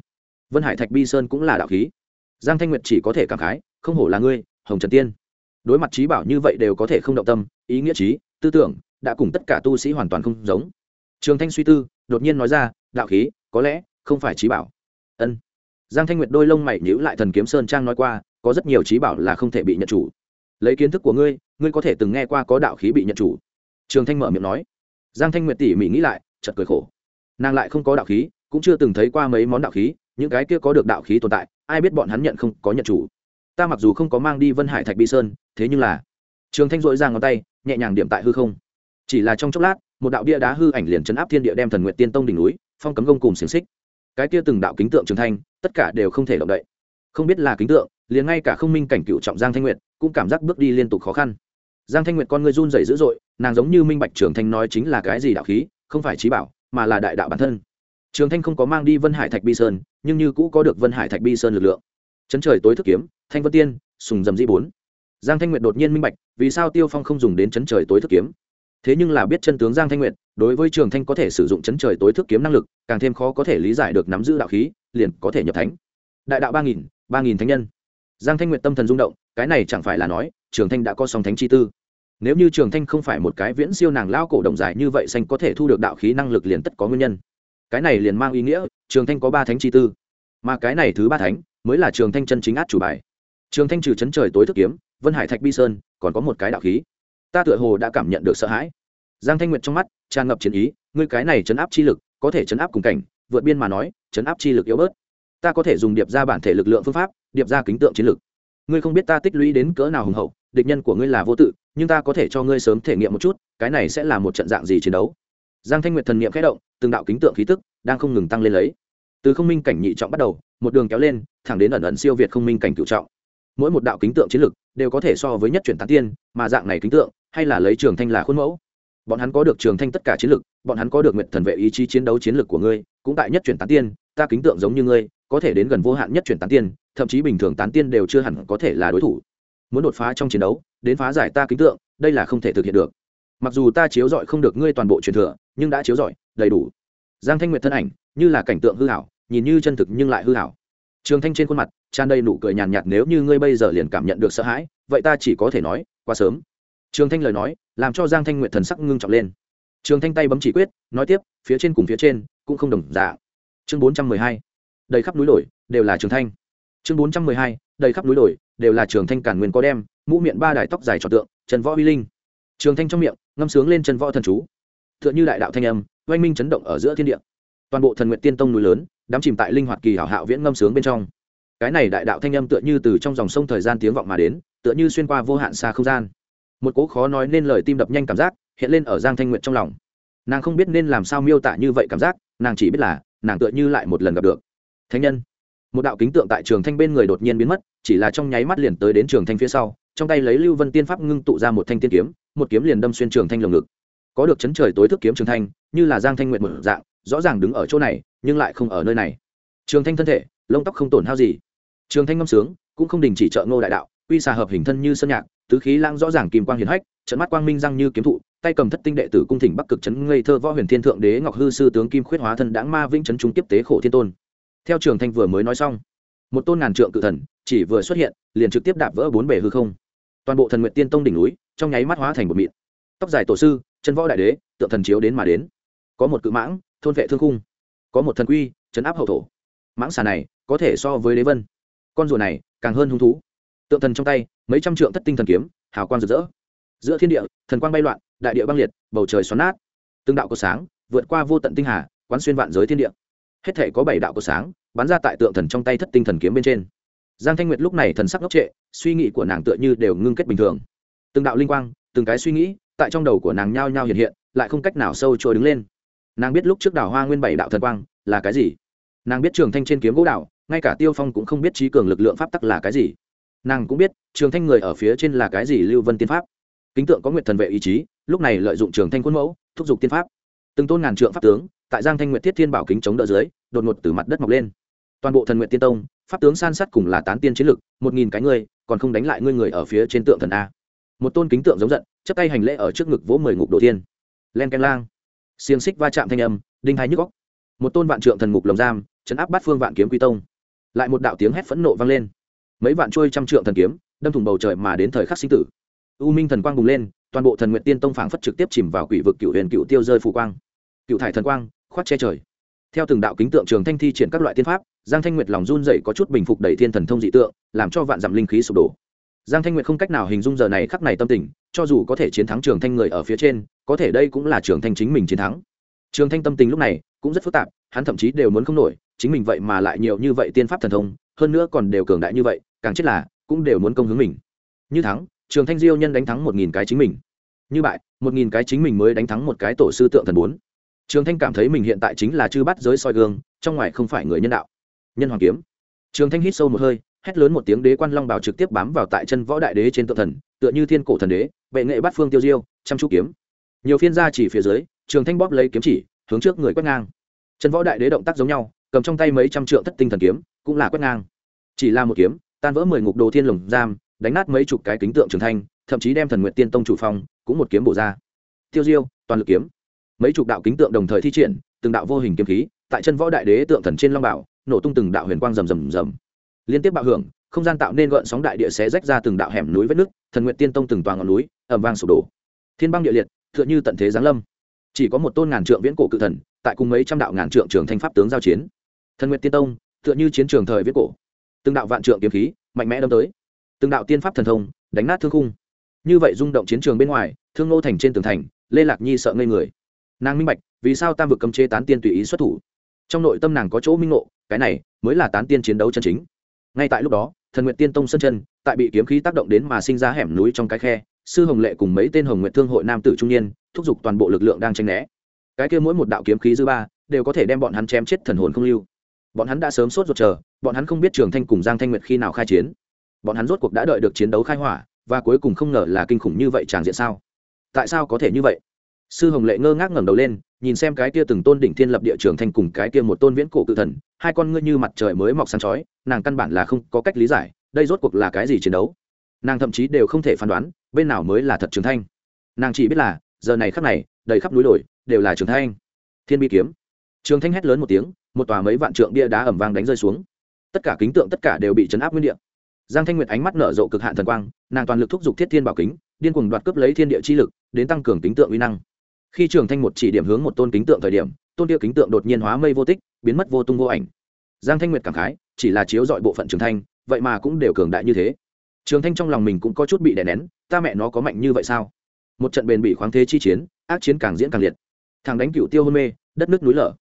[SPEAKER 1] Vân hải thạch bi sơn cũng là đạo khí giang thanh nguyệt chỉ có thể cảm khái, không hổ là ngươi, hồng trần tiên. Đối mặt trí bảo như vậy đều có thể không động tâm, ý nghĩa trí, tư tưởng đã cùng tất cả tu sĩ hoàn toàn không giống. Trường thanh suy tư, đột nhiên nói ra, đạo khí, có lẽ không phải trí bảo. Ân. Giang thanh nguyệt đôi lông mày nhíu lại thần kiếm sơn trang nói qua, có rất nhiều trí bảo là không thể bị nhận chủ. Lấy kiến thức của ngươi ngươi có thể từng nghe qua có đạo khí bị nhận chủ. Trường thanh mở miệng nói. Giang thanh nguyệt tỉ mỉ nghĩ lại chật cười khổ. Nàng lại không có đạo khí, cũng chưa từng thấy qua mấy món đạo khí những cái kia có được đạo khí tồn tại, ai biết bọn hắn nhận không có nhận chủ. Ta mặc dù không có mang đi vân hải thạch bi sơn, thế nhưng là trường thanh dội ra ngón tay, nhẹ nhàng điểm tại hư không. Chỉ là trong chốc lát, một đạo bia đá hư ảnh liền chấn áp thiên địa đem thần nguyện tiên tông đỉnh núi, phong cấm gông cùng xiềng xích. Cái kia từng đạo kính tượng trường thanh, tất cả đều không thể động đậy. Không biết là kính tượng, liền ngay cả không minh cảnh cựu trọng giang thanh nguyệt, cũng cảm giác bước đi liên tục khó khăn. Giang thanh nguyệt con người run rẩy dữ dội, nàng giống như minh bạch trường thanh nói chính là cái gì đạo khí, không phải trí bảo, mà là đại đạo bản thân trường thanh không có mang đi vân hải thạch bi sơn, nhưng như cũ có được vân hải thạch bi sơn lực lượng. Chấn trời tối thức kiếm, thanh vân tiên, sùng dầm dĩ bốn. Giang thanh nguyệt đột nhiên minh bạch, vì sao tiêu phong không dùng đến chấn trời tối thức kiếm? Thế nhưng là biết chân tướng giang thanh nguyệt, đối với trường thanh có thể sử dụng chấn trời tối thức kiếm năng lực, càng thêm khó có thể lý giải được nắm giữ đạo khí, liền có thể nhập thánh. Đại đạo ba nghìn ba nghìn thánh nhân. Giang thanh nguyệt tâm thần rung động, cái này chẳng phải là nói, trường thanh đã có song thánh chi tư. Nếu như trường thanh không phải một cái viễn siêu nàng lao cổ đồng dài như vậy xanh có thể thu được đạo khí năng lực liền tất có nguyên nhân cái này liền mang ý nghĩa, trường thanh có ba thánh chi tư. Mà cái này thứ ba thánh, mới là trường thanh chân chính át chủ bài. Trường thanh trừ chấn trời tối thức kiếm, vân hải thạch bi sơn, còn có một cái đạo khí. Ta tựa hồ đã cảm nhận được sợ hãi. Giang thanh nguyệt trong mắt, tràn ngập chiến ý, ngươi cái này chấn áp chi lực, có thể chấn áp cùng cảnh, vượt biên mà nói, chấn áp chi lực yếu bớt. Ta có thể dùng điệp ra bản thể lực lượng phương pháp, điệp ra kính tượng chiến lực. Ngươi không biết ta tích lũy đến cỡ nào hùng hậu, địch nhân của ngươi là vô tự, nhưng ta có thể cho ngươi sớm thể nghiệm một chút, cái này sẽ là một trận dạng gì chiến đấu? Giang thanh nguyệt thần niệm khẽ động, từng đạo kính tượng khí tức đang không ngừng tăng lên lấy. Từ không minh cảnh nhị trọng bắt đầu, một đường kéo lên, thẳng đến ẩn ẩn siêu việt không minh cảnh cựu trọng. Mỗi một đạo kính tượng chiến lực đều có thể so với nhất chuyển tán tiên, mà dạng này kính tượng hay là lấy trường thanh là khuôn mẫu. Bọn hắn có được trường thanh tất cả chiến lực, bọn hắn có được nguyện thần vệ ý chí chiến đấu chiến lực của ngươi, cũng tại nhất chuyển tán tiên, ta kính tượng giống như ngươi, có thể đến gần vô hạn nhất chuyển tán tiên, thậm chí bình thường tán tiên đều chưa hẳn có thể là đối thủ. Muốn đột phá trong chiến đấu, đến phá giải ta kính tượng, đây là không thể thực hiện được mặc dù ta chiếu rọi không được ngươi toàn bộ truyền thừa, nhưng đã chiếu rọi, đầy đủ. Giang thanh nguyệt thân ảnh, như là cảnh tượng hư hảo, nhìn như chân thực nhưng lại hư hảo. Trường thanh trên khuôn mặt, tràn đầy nụ cười nhàn nhạt nếu như ngươi bây giờ liền cảm nhận được sợ hãi, vậy ta chỉ có thể nói, quá sớm. Trường thanh lời nói, làm cho giang thanh nguyệt thần sắc ngưng trọng lên. Trường thanh tay bấm chỉ quyết, nói tiếp, phía trên cùng phía trên, cũng không đồng dạ chương bốn trăm mười hai, đầy khắp núi đồi, đều là trường thanh. Chương bốn trăm mười hai, đầy khắp núi đồi, đều là trường thanh cản nguyên có đem, mũ miệng ba đài tóc dài trọt tượng, trần võ uy linh. Trường thanh trong miệng ngâm sướng lên chân võ thần chú. T h ư ợ n h ư đại đạo thanh âm, oanh minh chấn động ở giữa thiên địa. Toàn bộ thần nguyện tiên tông núi lớn đám chìm tại linh hoạt kỳ hảo hạo viễn ngâm sướng bên trong. Cái này đại đạo thanh âm tựa như từ trong dòng sông thời gian tiếng vọng mà đến, tựa như xuyên qua vô hạn xa không gian. Một cố khó nói nên lời tim đập nhanh cảm giác hiện lên ở giang thanh nguyện trong lòng. Nàng không biết nên làm sao miêu tả như vậy cảm giác, nàng chỉ biết là nàng tựa như lại một lần gặp được. Thánh nhân. Một đạo kính tượng tại trường thanh bên người đột nhiên biến mất, chỉ là trong nháy mắt liền tới đến trường thanh phía sau trong tay lấy lưu vân tiên pháp ngưng tụ ra một thanh tiên kiếm, một kiếm liền đâm xuyên trường thanh lồng ngực. Có được chấn trời tối thức kiếm trường thanh, như là giang thanh nguyện một dạng, rõ ràng đứng ở chỗ này, nhưng lại không ở nơi này. Trường thanh thân thể, lông tóc không tổn hao gì. Trường thanh ngâm sướng, cũng không đình chỉ trợ ngô đại đạo, quy xà hợp hình thân như sơn nhạc, tứ khí lãng rõ ràng kim quang hiền hách, trận mắt quang minh răng như kiếm thụ, tay cầm thất tinh đệ tử cung thỉnh bắc cực chấn ngây thơ võ huyền thiên thượng đế ngọc hư sư tướng kim khuyết hóa thân đãng ma vĩnh chấn trung tiếp tế khổ thiên tôn. Theo trường thanh vừa mới nói xong, một tôn ngàn trượng cự thần chỉ vừa xuất hiện, liền trực tiếp đạp vỡ bốn bể hư không. Toàn bộ thần nguyện tiên tông đỉnh núi, trong nháy mắt hóa thành một mịn. Tóc dài tổ sư, chân võ đại đế, tượng thần chiếu đến mà đến. Có một cự mãng, thôn vệ thương khung. Có một thần quy chấn áp hậu thổ. Mãng xà này, có thể so với đế vân. Con rùa này, càng hơn hung thú. Tượng thần trong tay, mấy trăm trượng thất tinh thần kiếm, hào quang rực rỡ. Giữa thiên địa, thần quang bay loạn, đại địa băng liệt, bầu trời xoắn nát. Từng đạo có sáng, vượt qua vô tận tinh hà, quán xuyên vạn giới thiên địa. Hết thể có bảy đạo có sáng, bắn ra tại tượng thần trong tay thất tinh thần kiếm bên trên giang thanh nguyệt lúc này thần sắc ngốc trệ, suy nghĩ của nàng tựa như đều ngưng kết bình thường. Từng đạo linh quang, từng cái suy nghĩ tại trong đầu của nàng nhao nhao hiện hiện, lại không cách nào sâu trôi đứng lên. Nàng biết lúc trước đào hoa nguyên bảy đạo thần quang là cái gì. Nàng biết trường thanh trên kiếm gỗ đạo ngay cả tiêu phong cũng không biết trí cường lực lượng pháp tắc là cái gì. Nàng cũng biết trường thanh người ở phía trên là cái gì lưu vân tiên pháp. Kính tượng có nguyện thần vệ ý chí, lúc này lợi dụng trường thanh khuôn mẫu, thúc giục tiên pháp. Từng tôn ngàn trượng pháp tướng, tại giang thanh nguyện thiết thiên bảo kính chống đỡ dưới, đột ngột từ mặt đất mọc lên toàn bộ thần nguyện tiên tông pháp tướng san sát cùng là tán tiên chiến lực một nghìn cái ngươi, còn không đánh lại ngươi người ở phía trên tượng thần a. Một tôn kính tượng giống giận chấp tay hành lễ ở trước ngực vỗ mười ngục đồ thiên. Len canh lang. Xiềng xích va chạm thanh âm đinh hai nhức góc một tôn vạn trượng thần ngục lồng giam chấn áp bát phương vạn kiếm quy tông. Lại một đạo tiếng hét phẫn nộ vang lên. Mấy vạn trôi trăm trượng thần kiếm đâm thủng bầu trời mà đến thời khắc sinh tử. U minh thần quang bùng lên toàn bộ thần nguyện tiên tông phảng phất trực tiếp chìm vào quỷ vực cựu huyền cựu tiêu rơi phù quang. Cựu thải thần quang khoát che trời. Theo từng đạo kính tượng trường thanh thi triển các loại tiên pháp giang thanh nguyệt lòng run dậy có chút bình phục đẩy thiên thần thông dị tượng, làm cho vạn dặm linh khí sụp đổ. Giang thanh nguyệt không cách nào hình dung giờ này khắc này tâm tình, cho dù có thể chiến thắng trường thanh người ở phía trên, có thể đây cũng là trường thanh chính mình chiến thắng. Trường thanh tâm tình lúc này cũng rất phức tạp, hắn thậm chí đều muốn không nổi, chính mình vậy mà lại nhiều như vậy tiên pháp thần thông, hơn nữa còn đều cường đại như vậy, càng chết là cũng đều muốn công hướng mình. Như thắng, trường thanh diêu nhân đánh thắng một nghìn cái chính mình. Như bại, một nghìn cái chính mình mới đánh thắng một cái tổ sư tượng thần bốn. Trường thanh cảm thấy mình hiện tại chính là chư bắt giới soi gương, trong ngoài không phải người nhân đạo nhân hoàng kiếm. Trường thanh hít sâu một hơi, hét lớn một tiếng đế quan long bảo trực tiếp bám vào tại chân võ đại đế trên tự thần, tựa như thiên cổ thần đế vệ nghệ bát phương tiêu diêu, chăm chú kiếm. Nhiều phiên gia chỉ phía dưới, trường thanh bóp lấy kiếm chỉ, hướng trước người quét ngang. Chân võ đại đế động tác giống nhau, cầm trong tay mấy trăm trượng thất tinh thần kiếm, cũng là quét ngang. Chỉ là một kiếm, tan vỡ mười ngục đồ thiên lồng giam, đánh nát mấy chục cái kính tượng trường thanh, thậm chí đem thần nguyện tiên tông chủ phong, cũng một kiếm bổ ra. Tiêu diêu, toàn lực kiếm. Mấy chục đạo kính tượng đồng thời thi triển, từng đạo vô hình kiếm khí, tại chân võ đại đế tượng thần trên long bảo nổ tung từng đạo huyền quang rầm rầm rầm. Liên tiếp bạo hưởng, không gian tạo nên gợn sóng đại địa xé rách ra từng đạo hẻm núi vết nước thần nguyện tiên tông từng toàn ngọn núi ẩm vang sụp đổ. Thiên băng địa liệt, tựa như tận thế giáng lâm. Chỉ có một tôn ngàn trượng viễn cổ cự thần, tại cùng mấy trăm đạo ngàn trượng trường thanh pháp tướng giao chiến. Thần nguyện tiên tông, tựa như chiến trường thời viễn cổ. Từng đạo vạn trượng kiếm khí, mạnh mẽ đâm tới. Từng đạo tiên pháp thần thông, đánh nát thương khung. Như vậy rung động chiến trường bên ngoài, thương nô thành trên tường thành, lê lạc nhi sợ ngây người. Nàng minh bạch, vì sao tam vực cấm chế tán tiên tùy ý xuất thủ trong nội tâm nàng có chỗ minh ngộ, cái này mới là tán tiên chiến đấu chân chính. Ngay tại lúc đó, thần nguyện tiên tông sân chân, tại bị kiếm khí tác động đến mà sinh ra hẻm núi trong cái khe, sư hồng lệ cùng mấy tên hồng nguyện thương hội nam tử trung niên, thúc giục toàn bộ lực lượng đang tranh né. Cái kia mỗi một đạo kiếm khí dư ba, đều có thể đem bọn hắn chém chết thần hồn không lưu. Bọn hắn đã sớm sốt ruột chờ, bọn hắn không biết trường thanh cùng giang thanh nguyệt khi nào khai chiến. Bọn hắn rốt cuộc đã đợi được chiến đấu khai hỏa, và cuối cùng không ngờ là kinh khủng như vậy tràng diện sao? Tại sao có thể như vậy? Sư hồng lệ ngơ ngác ngẩng đầu lên nhìn xem cái kia từng tôn đỉnh thiên lập địa trường thành cùng cái kia một tôn viễn cổ cự thần, hai con ngươi như mặt trời mới mọc sáng chói, nàng căn bản là không có cách lý giải, đây rốt cuộc là cái gì chiến đấu? Nàng thậm chí đều không thể phán đoán, bên nào mới là thật trường thanh. Nàng chỉ biết là, giờ này khắc này, đầy khắp núi đồi, đều là trường thanh. Thiên bi kiếm. Trường thanh hét lớn một tiếng, một tòa mấy vạn trượng bia đá ẩm vang đánh rơi xuống. Tất cả kính tượng tất cả đều bị chấn áp nguyên địa. Giang thanh nguyệt ánh mắt nở rộ cực hạn thần quang, nàng toàn lực thúc giục thiết thiên bảo kính, điên cuồng đoạt cướp lấy thiên địa chi lực, đến tăng cường tính tượng uy năng khi trường thanh một chỉ điểm hướng một tôn kính tượng thời điểm, tôn kia kính tượng đột nhiên hóa mây vô tích, biến mất vô tung vô ảnh. Giang thanh nguyệt cảm khái, chỉ là chiếu dọi bộ phận trường thanh, vậy mà cũng đều cường đại như thế. Trường thanh trong lòng mình cũng có chút bị đè nén, ta mẹ nó có mạnh như vậy sao? Một trận bền bị khoáng thế chi chiến, ác chiến càng diễn càng liệt. Thằng đánh cựu tiêu hôn mê, đất nước núi lở.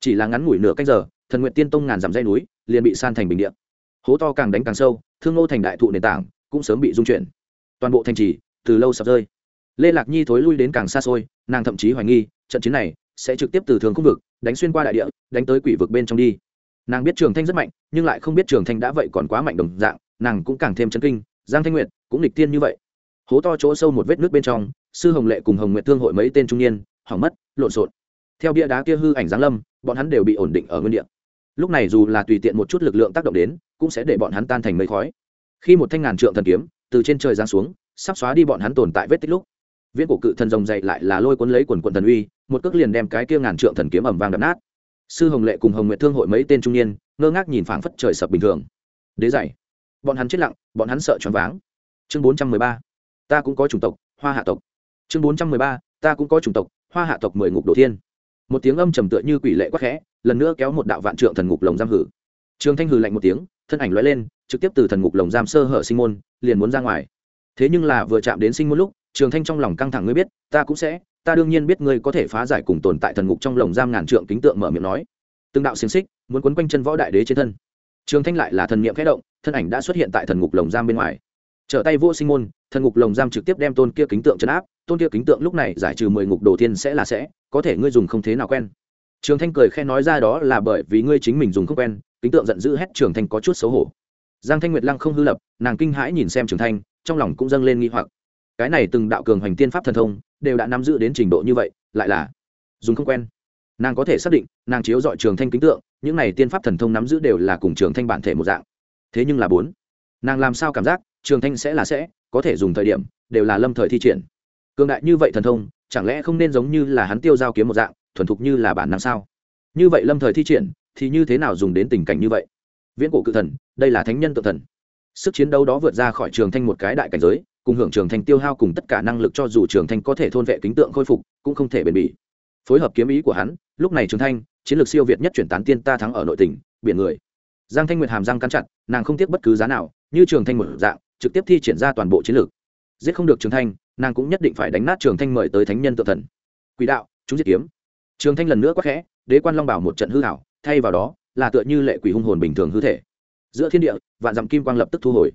[SPEAKER 1] Chỉ là ngắn ngủi nửa canh giờ, thần nguyện tiên tông ngàn dặm dây núi, liền bị san thành bình điện hố to càng đánh càng sâu, thương ngô thành đại thụ nền tảng, cũng sớm bị dung chuyển. Toàn bộ thành trì, từ lâu sập rơi lê lạc nhi thối lui đến càng xa xôi, nàng thậm chí hoài nghi, trận chiến này sẽ trực tiếp từ thường khu vực, đánh xuyên qua đại địa, đánh tới quỷ vực bên trong đi. Nàng biết trường thanh rất mạnh, nhưng lại không biết trường thanh đã vậy còn quá mạnh đồng dạng, nàng cũng càng thêm chấn kinh, giang thanh nguyệt cũng lịch tiên như vậy. Hố to chỗ sâu một vết nước bên trong, sư hồng lệ cùng hồng nguyệt thương hội mấy tên trung niên, hỏng mất, lộn xộn. Theo bia đá kia hư ảnh giáng lâm, bọn hắn đều bị ổn định ở nguyên địa. Lúc này dù là tùy tiện một chút lực lượng tác động đến, cũng sẽ để bọn hắn tan thành mây khói. Khi một thanh ngàn trượng thần kiếm từ trên trời giáng xuống, sắp xóa đi bọn hắn tồn tại vết tích lúc viễn cổ cự thần rồng dậy lại là lôi cuốn lấy quần quần thần uy, một cước liền đem cái kia ngàn trượng thần kiếm ẩm vang đập nát. Sư hồng lệ cùng hồng nguyệt thương hội mấy tên trung niên, ngơ ngác nhìn phảng phất trời sập bình thường. Đế dày bọn hắn chết lặng, bọn hắn sợ choáng váng. Chương bốn trăm mười ba. Ta cũng có chủng tộc, hoa hạ tộc. Chương bốn trăm mười ba. Ta cũng có chủng tộc, hoa hạ tộc mười ngục đồ thiên. Một tiếng âm trầm tựa như quỷ lệ quắc khẽ, lần nữa kéo một đạo vạn trượng thần ngục lồng giam hử. Trường thanh hừ lạnh một tiếng, thân ảnh lóe lên, trực tiếp từ thần ngục lồng giam sơ hở sinh môn, liền muốn ra ngoài. Thế nhưng là vừa chạm đến sinh môn lúc trường thanh trong lòng căng thẳng ngươi biết, ta cũng sẽ, ta đương nhiên biết ngươi có thể phá giải cùng tồn tại thần ngục trong lồng giam ngàn trượng kính tượng mở miệng nói. Từng đạo xiềng xích muốn quấn quanh chân võ đại đế trên thân. Trường thanh lại là thần niệm khẽ động, thân ảnh đã xuất hiện tại thần ngục lồng giam bên ngoài. Trở tay vô sinh môn, thần ngục lồng giam trực tiếp đem tôn kia kính tượng chấn áp, tôn kia kính tượng lúc này giải trừ mười ngục đồ thiên sẽ là sẽ, có thể ngươi dùng không thế nào quen. Trường thanh cười khe nói ra đó là bởi vì ngươi chính mình dùng không quen, kính tượng giận dữ hét trường thanh có chút xấu hổ. Giang thanh nguyệt lăng không hư lập, nàng kinh hãi nhìn xem trường thanh, trong lòng cũng dâng lên nghi hoặc cái này từng đạo cường hoành tiên pháp thần thông đều đã nắm giữ đến trình độ như vậy, lại là dùng không quen. Nàng có thể xác định, nàng chiếu dọi trường thanh kính tượng, những này tiên pháp thần thông nắm giữ đều là cùng trường thanh bản thể một dạng. Thế nhưng là bốn, nàng làm sao cảm giác, trường thanh sẽ là sẽ, có thể dùng thời điểm, đều là lâm thời thi triển. Cường đại như vậy thần thông, chẳng lẽ không nên giống như là hắn tiêu giao kiếm một dạng, thuần thục như là bản năng sao? Như vậy lâm thời thi triển, thì như thế nào dùng đến tình cảnh như vậy? Viễn cổ cự thần, đây là thánh nhân tự thần. Sức chiến đấu đó vượt ra khỏi trường thanh một cái đại cảnh giới cùng hưởng trường thành tiêu hao cùng tất cả năng lực cho dù trường thanh có thể thôn vệ kính tượng khôi phục, cũng không thể bền bỉ. Phối hợp kiếm ý của hắn, lúc này trường thanh, chiến lược siêu việt nhất chuyển tán tiên ta thắng ở nội tỉnh, biển người. Giang thanh nguyệt hàm răng cắn chặt, nàng không tiếc bất cứ giá nào, như trường thanh một dạng, trực tiếp thi triển ra toàn bộ chiến lược. Giết không được trường thanh, nàng cũng nhất định phải đánh nát trường thanh mời tới thánh nhân tự thần. Quỷ đạo, chúng diệt kiếm. Trường thanh lần nữa quắc khẽ, đế quan long bảo một trận hư hảo, thay vào đó, là tựa như lệ quỷ hung hồn bình thường hư thể. Giữa thiên địa, vạn dặm kim quang lập tức thu hồi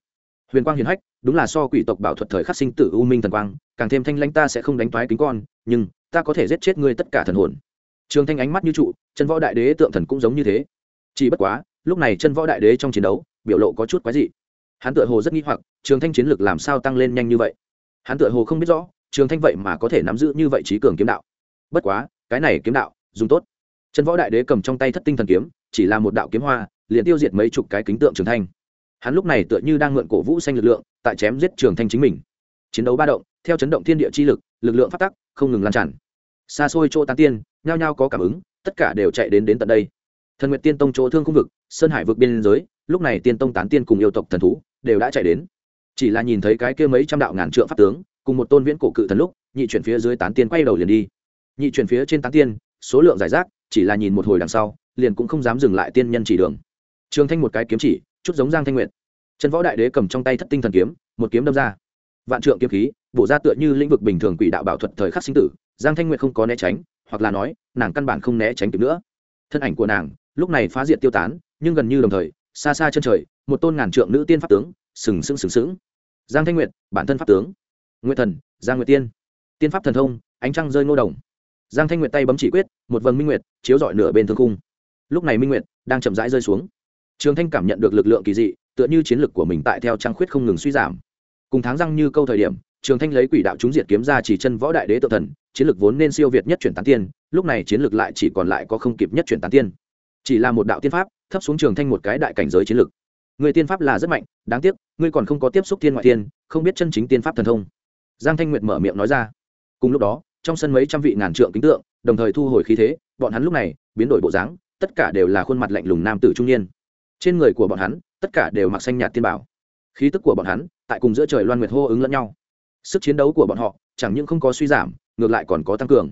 [SPEAKER 1] huyền quang hiền hách, đúng là so quỷ tộc bảo thuật thời khắc sinh tử u minh thần quang, càng thêm thanh lãnh ta sẽ không đánh toái kính con, nhưng, ta có thể giết chết ngươi tất cả thần hồn. Trường thanh ánh mắt như trụ, chân võ đại đế tượng thần cũng giống như thế. Chỉ bất quá, lúc này chân võ đại đế trong chiến đấu, biểu lộ có chút quái dị. Hắn tựa hồ rất nghi hoặc, trường thanh chiến lực làm sao tăng lên nhanh như vậy? Hắn tựa hồ không biết rõ, trường thanh vậy mà có thể nắm giữ như vậy trí cường kiếm đạo. Bất quá, cái này kiếm đạo, dùng tốt. Chân võ đại đế cầm trong tay thất tinh thần kiếm, chỉ là một đạo kiếm hoa, liền tiêu diệt mấy chục cái kính tượng trường thanh hắn lúc này tựa như đang mượn cổ vũ xanh lực lượng, tại chém giết trường thanh chính mình. Chiến đấu ba động, theo chấn động thiên địa chi lực lực lượng phát tắc, không ngừng lan tràn. Xa xôi chỗ tán tiên, nhao nhao có cảm ứng, tất cả đều chạy đến đến tận đây. Thần nguyệt tiên tông chỗ thương khu vực, sơn hải vực biên giới, lúc này tiên tông tán tiên cùng yêu tộc thần thú đều đã chạy đến. Chỉ là nhìn thấy cái kia mấy trăm đạo ngàn trượng pháp tướng, cùng một tôn viễn cổ cự thần lúc, nhị chuyển phía dưới tán tiên quay đầu liền đi. Nhị chuyển phía trên tán tiên, số lượng giải rác, chỉ là nhìn một hồi đằng sau, liền cũng không dám dừng lại tiên nhân chỉ đường. Trường thanh một cái kiếm chỉ chút giống giang thanh nguyện trần võ đại đế cầm trong tay thất tinh thần kiếm, một kiếm đâm ra. Vạn trượng kiếm khí, bổ ra tựa như lĩnh vực bình thường quỷ đạo bảo thuật thời khắc sinh tử, giang thanh nguyện không có né tránh, hoặc là nói, nàng căn bản không né tránh kịp nữa. Thân ảnh của nàng, lúc này phá diệt tiêu tán, nhưng gần như đồng thời, xa xa chân trời, một tôn ngàn trượng nữ tiên pháp tướng, sừng sững sừng sững. Giang thanh nguyệt, bản thân pháp tướng. Nguyệt thần, giang nguyệt tiên. Tiên pháp thần thông, ánh trăng rơi ngô đồng. Giang thanh nguyệt tay bấm chỉ quyết, một vầng minh nguyệt, chiếu rọi nửa bên thương cung lúc này minh nguyệt đang chậm rãi rơi xuống trường thanh cảm nhận được lực lượng kỳ dị, tựa như chiến lực của mình tại theo trăng khuyết không ngừng suy giảm. Cùng tháng răng như câu thời điểm, trường thanh lấy quỷ đạo chúng diệt kiếm ra chỉ chân võ đại đế tự thần, chiến lực vốn nên siêu việt nhất chuyển tán tiên, lúc này chiến lực lại chỉ còn lại có không kịp nhất chuyển tán tiên. Chỉ là một đạo tiên pháp, thấp xuống trường thanh một cái đại cảnh giới chiến lực. Người tiên pháp là rất mạnh, đáng tiếc, ngươi còn không có tiếp xúc thiên ngoại tiên, không biết chân chính tiên pháp thần thông. Giang thanh nguyệt mở miệng nói ra. Cùng lúc đó, trong sân mấy trăm vị ngàn trượng kính tượng, đồng thời thu hồi khí thế, bọn hắn lúc này, biến đổi bộ dáng, tất cả đều là khuôn mặt lạnh lùng nam tử trung niên trên người của bọn hắn, tất cả đều mặc xanh nhạt tiên bảo. Khí tức của bọn hắn, tại cùng giữa trời loan nguyệt hô ứng lẫn nhau. Sức chiến đấu của bọn họ, chẳng những không có suy giảm, ngược lại còn có tăng cường.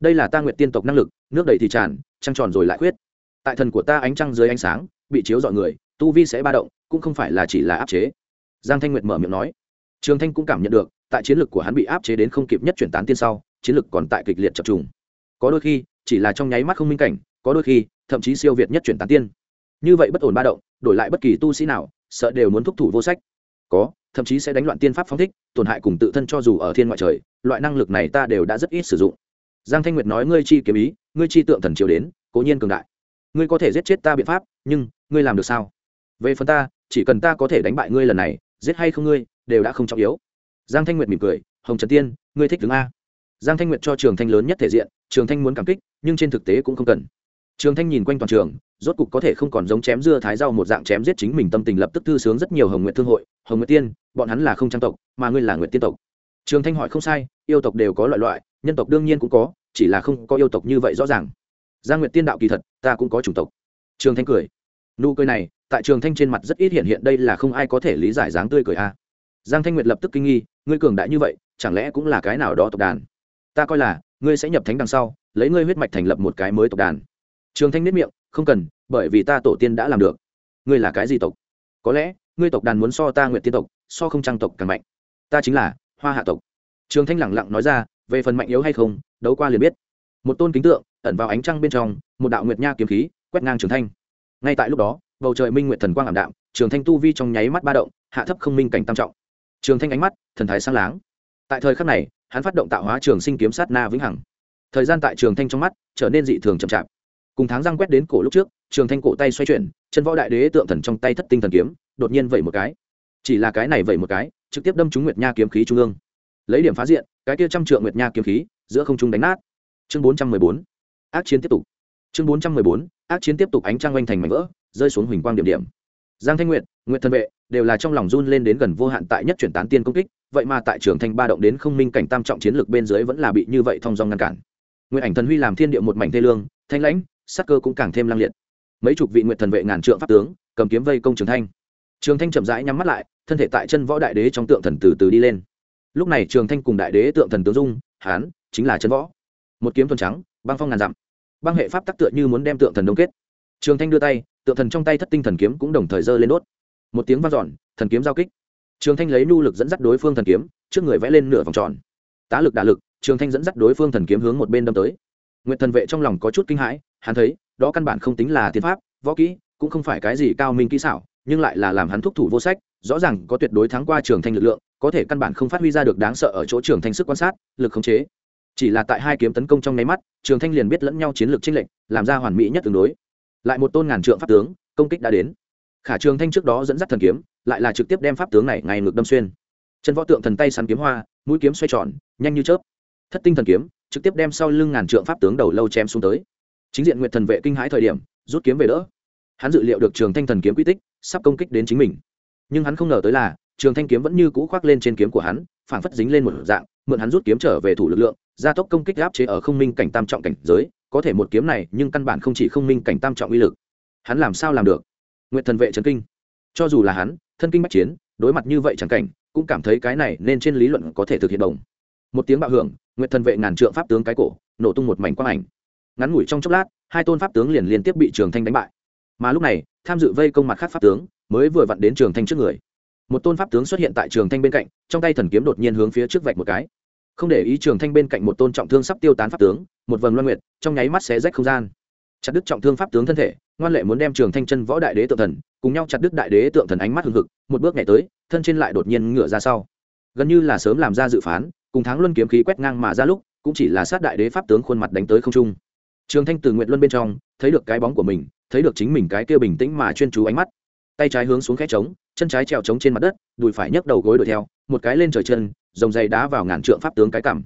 [SPEAKER 1] Đây là ta nguyệt tiên tộc năng lực, nước đầy thì tràn, trăng tròn rồi lại khuyết. Tại thần của ta ánh trăng dưới ánh sáng, bị chiếu dọi người, tu vi sẽ ba động, cũng không phải là chỉ là áp chế. Giang thanh nguyệt mở miệng nói. Trường thanh cũng cảm nhận được, tại chiến lực của hắn bị áp chế đến không kịp nhất chuyển tán tiên sau, chiến lực còn tại kịch liệt chập trùng. Có đôi khi, chỉ là trong nháy mắt không minh cảnh, có đôi khi, thậm chí siêu việt nhất chuyển tán tiên như vậy bất ổn ba động, đổi lại bất kỳ tu sĩ nào, sợ đều muốn thúc thủ vô sách. Có, thậm chí sẽ đánh loạn tiên pháp phong thích, tổn hại cùng tự thân cho dù ở thiên ngoại trời, loại năng lực này ta đều đã rất ít sử dụng. Giang thanh nguyệt nói ngươi chi kiếm ý, ngươi chi tượng thần triều đến, cố nhiên cường đại. Ngươi có thể giết chết ta biện pháp, nhưng, ngươi làm được sao? Về phần ta, chỉ cần ta có thể đánh bại ngươi lần này, giết hay không ngươi, đều đã không trọng yếu. Giang thanh nguyệt mỉm cười, hồng trần tiên, ngươi thích đứng a. Giang thanh nguyệt cho trường thanh lớn nhất thể diện, trường thanh muốn cảm kích, nhưng trên thực tế cũng không cần. Trường thanh nhìn quanh toàn trường rốt cục có thể không còn giống chém dưa thái rau một dạng chém giết chính mình tâm tình lập tức thư sướng rất nhiều hồng nguyện thương hội, hồng nguyện tiên, bọn hắn là không trang tộc, mà ngươi là nguyện tiên tộc. Trường thanh hỏi không sai, yêu tộc đều có loại loại, nhân tộc đương nhiên cũng có, chỉ là không có yêu tộc như vậy rõ ràng. Gia nguyện tiên đạo kỳ thật, ta cũng có chủng tộc. Trường thanh cười. Nụ cười này, tại trường thanh trên mặt rất ít hiện hiện, đây là không ai có thể lý giải dáng tươi cười a. Giang thanh nguyệt lập tức kinh nghi, ngươi cường đại như vậy, chẳng lẽ cũng là cái nào đó tộc đàn? Ta coi là, ngươi sẽ nhập thánh đằng sau, lấy ngươi huyết mạch thành lập một cái mới tộc đàn. Trường thanh nếp miệng không cần, bởi vì ta tổ tiên đã làm được. Ngươi là cái gì tộc? Có lẽ, ngươi tộc đàn muốn so ta nguyện tiên tộc, so không trang tộc càng mạnh. Ta chính là hoa hạ tộc. Trường thanh lẳng lặng nói ra, về phần mạnh yếu hay không, đấu qua liền biết. Một tôn kính tượng, ẩn vào ánh trăng bên trong, một đạo nguyệt nha kiếm khí, quét ngang trường thanh. Ngay tại lúc đó, bầu trời minh nguyệt thần quang ảm đạm, trường thanh tu vi trong nháy mắt ba động, hạ thấp không minh cảnh tam trọng. Trường thanh ánh mắt, thần thái sáng láng. Tại thời khắc này, hắn phát động tạo hóa trường sinh kiếm sát na vĩnh hằng. Thời gian tại trường thanh trong mắt, trở nên dị thường chậm chạp cùng tháng răng quét đến cổ lúc trước, trường thanh cổ tay xoay chuyển, chân võ đại đế tượng thần trong tay thất tinh thần kiếm, đột nhiên vẩy một cái. Chỉ là cái này vẩy một cái, trực tiếp đâm trúng nguyệt nha kiếm khí trung ương. Lấy điểm phá diện, cái kia trăm trượng nguyệt nha kiếm khí, giữa không trung đánh nát. Chương bốn trăm mười bốn, ác chiến tiếp tục. Chương bốn trăm mười bốn, ác chiến tiếp tục ánh trăng oanh thành mảnh vỡ, rơi xuống huỳnh quang điểm điểm. Giang thanh nguyệt nguyệt thân vệ đều là trong lòng run lên đến gần vô hạn tại nhất chuyển tán tiên công kích, vậy mà tại trường thanh ba động đến không minh cảnh tam trọng chiến lược bên dưới vẫn là bị như vậy thông dong ngăn cản. Nguyện ảnh thần huy làm thiên địa một mảnh thê lương, thanh lãnh sắc cơ cũng càng thêm lang liệt. Mấy chục vị nguyện thần vệ ngàn trượng pháp tướng, cầm kiếm vây công trường thanh. Trường thanh chậm rãi nhắm mắt lại, thân thể tại chân võ đại đế trong tượng thần từ từ đi lên. Lúc này trường thanh cùng đại đế tượng thần tướng dung, hán, chính là chân võ. Một kiếm thuần trắng, băng phong ngàn dặm. Băng hệ pháp tắc tựa như muốn đem tượng thần đông kết. Trường thanh đưa tay, tượng thần trong tay thất tinh thần kiếm cũng đồng thời giơ lên đốt. Một tiếng vang dọn, thần kiếm giao kích. Trường thanh lấy nhu lực dẫn dắt đối phương thần kiếm, trước người vẽ lên nửa vòng tròn. Tá lực đả lực, trường thanh dẫn dắt đối phương thần kiếm hướng một bên đâm tới nguyện thần vệ trong lòng có chút kinh hãi, hắn thấy, đó căn bản không tính là tiến pháp, võ kỹ, cũng không phải cái gì cao minh kỹ xảo, nhưng lại là làm hắn thúc thủ vô sách, rõ ràng có tuyệt đối thắng qua trường thanh lực lượng, có thể căn bản không phát huy ra được đáng sợ ở chỗ trường thanh sức quan sát, lực khống chế. Chỉ là tại hai kiếm tấn công trong nháy mắt, trường thanh liền biết lẫn nhau chiến lược tranh lệch, làm ra hoàn mỹ nhất tương đối. Lại một tôn ngàn trượng pháp tướng, công kích đã đến. Khả trường thanh trước đó dẫn dắt thần kiếm, lại là trực tiếp đem pháp tướng này ngay ngược đâm xuyên. Chân võ tượng thần tay sắn kiếm hoa, mũi kiếm xoay tròn, nhanh như chớp. Thất tinh thần kiếm trực tiếp đem sau lưng ngàn trượng pháp tướng đầu lâu chém xuống tới. Chính diện nguyệt thần vệ kinh hãi thời điểm, rút kiếm về đỡ. Hắn dự liệu được trường thanh thần kiếm quy tích sắp công kích đến chính mình. Nhưng hắn không ngờ tới là, trường thanh kiếm vẫn như cũ khoác lên trên kiếm của hắn, phảng phất dính lên một dạng, mượn hắn rút kiếm trở về thủ lực lượng, gia tốc công kích áp chế ở không minh cảnh tam trọng cảnh giới, có thể một kiếm này nhưng căn bản không chỉ không minh cảnh tam trọng uy lực. Hắn làm sao làm được? Nguyện thần vệ trấn kinh. Cho dù là hắn, thân kinh bách chiến, đối mặt như vậy chẳng cảnh, cũng cảm thấy cái này nên trên lý luận có thể thực hiện đồng. Một tiếng bạo hưởng Nguyệt thần vệ ngàn trượng pháp tướng cái cổ, nổ tung một mảnh quang ảnh. Ngắn ngủi trong chốc lát, hai tôn pháp tướng liền liên tiếp bị trường thanh đánh bại. Mà lúc này, tham dự vây công mặt khác pháp tướng, mới vừa vặn đến trường thanh trước người. Một tôn pháp tướng xuất hiện tại trường thanh bên cạnh, trong tay thần kiếm đột nhiên hướng phía trước vạch một cái. Không để ý trường thanh bên cạnh một tôn trọng thương sắp tiêu tán pháp tướng, một vầng loan nguyệt, trong nháy mắt xé rách không gian. Chặt đứt trọng thương pháp tướng thân thể, ngoan lệ muốn đem trường thanh chân võ đại đế tượng thần, cùng nhau chặt đứt đại đế tượng thần ánh mắt hừng hực, một bước nhảy tới, thân trên lại đột nhiên ngửa ra sau gần như là sớm làm ra dự phán, cùng thắng luân kiếm khí quét ngang mà ra lúc, cũng chỉ là sát đại đế pháp tướng khuôn mặt đánh tới không trung. Trường thanh từ nguyện luân bên trong, thấy được cái bóng của mình, thấy được chính mình cái kia bình tĩnh mà chuyên chú ánh mắt. Tay trái hướng xuống khẽ trống, chân trái trèo trống trên mặt đất, đùi phải nhấc đầu gối đuổi theo, một cái lên trời chân dòng dày đá vào ngàn trượng pháp tướng cái cảm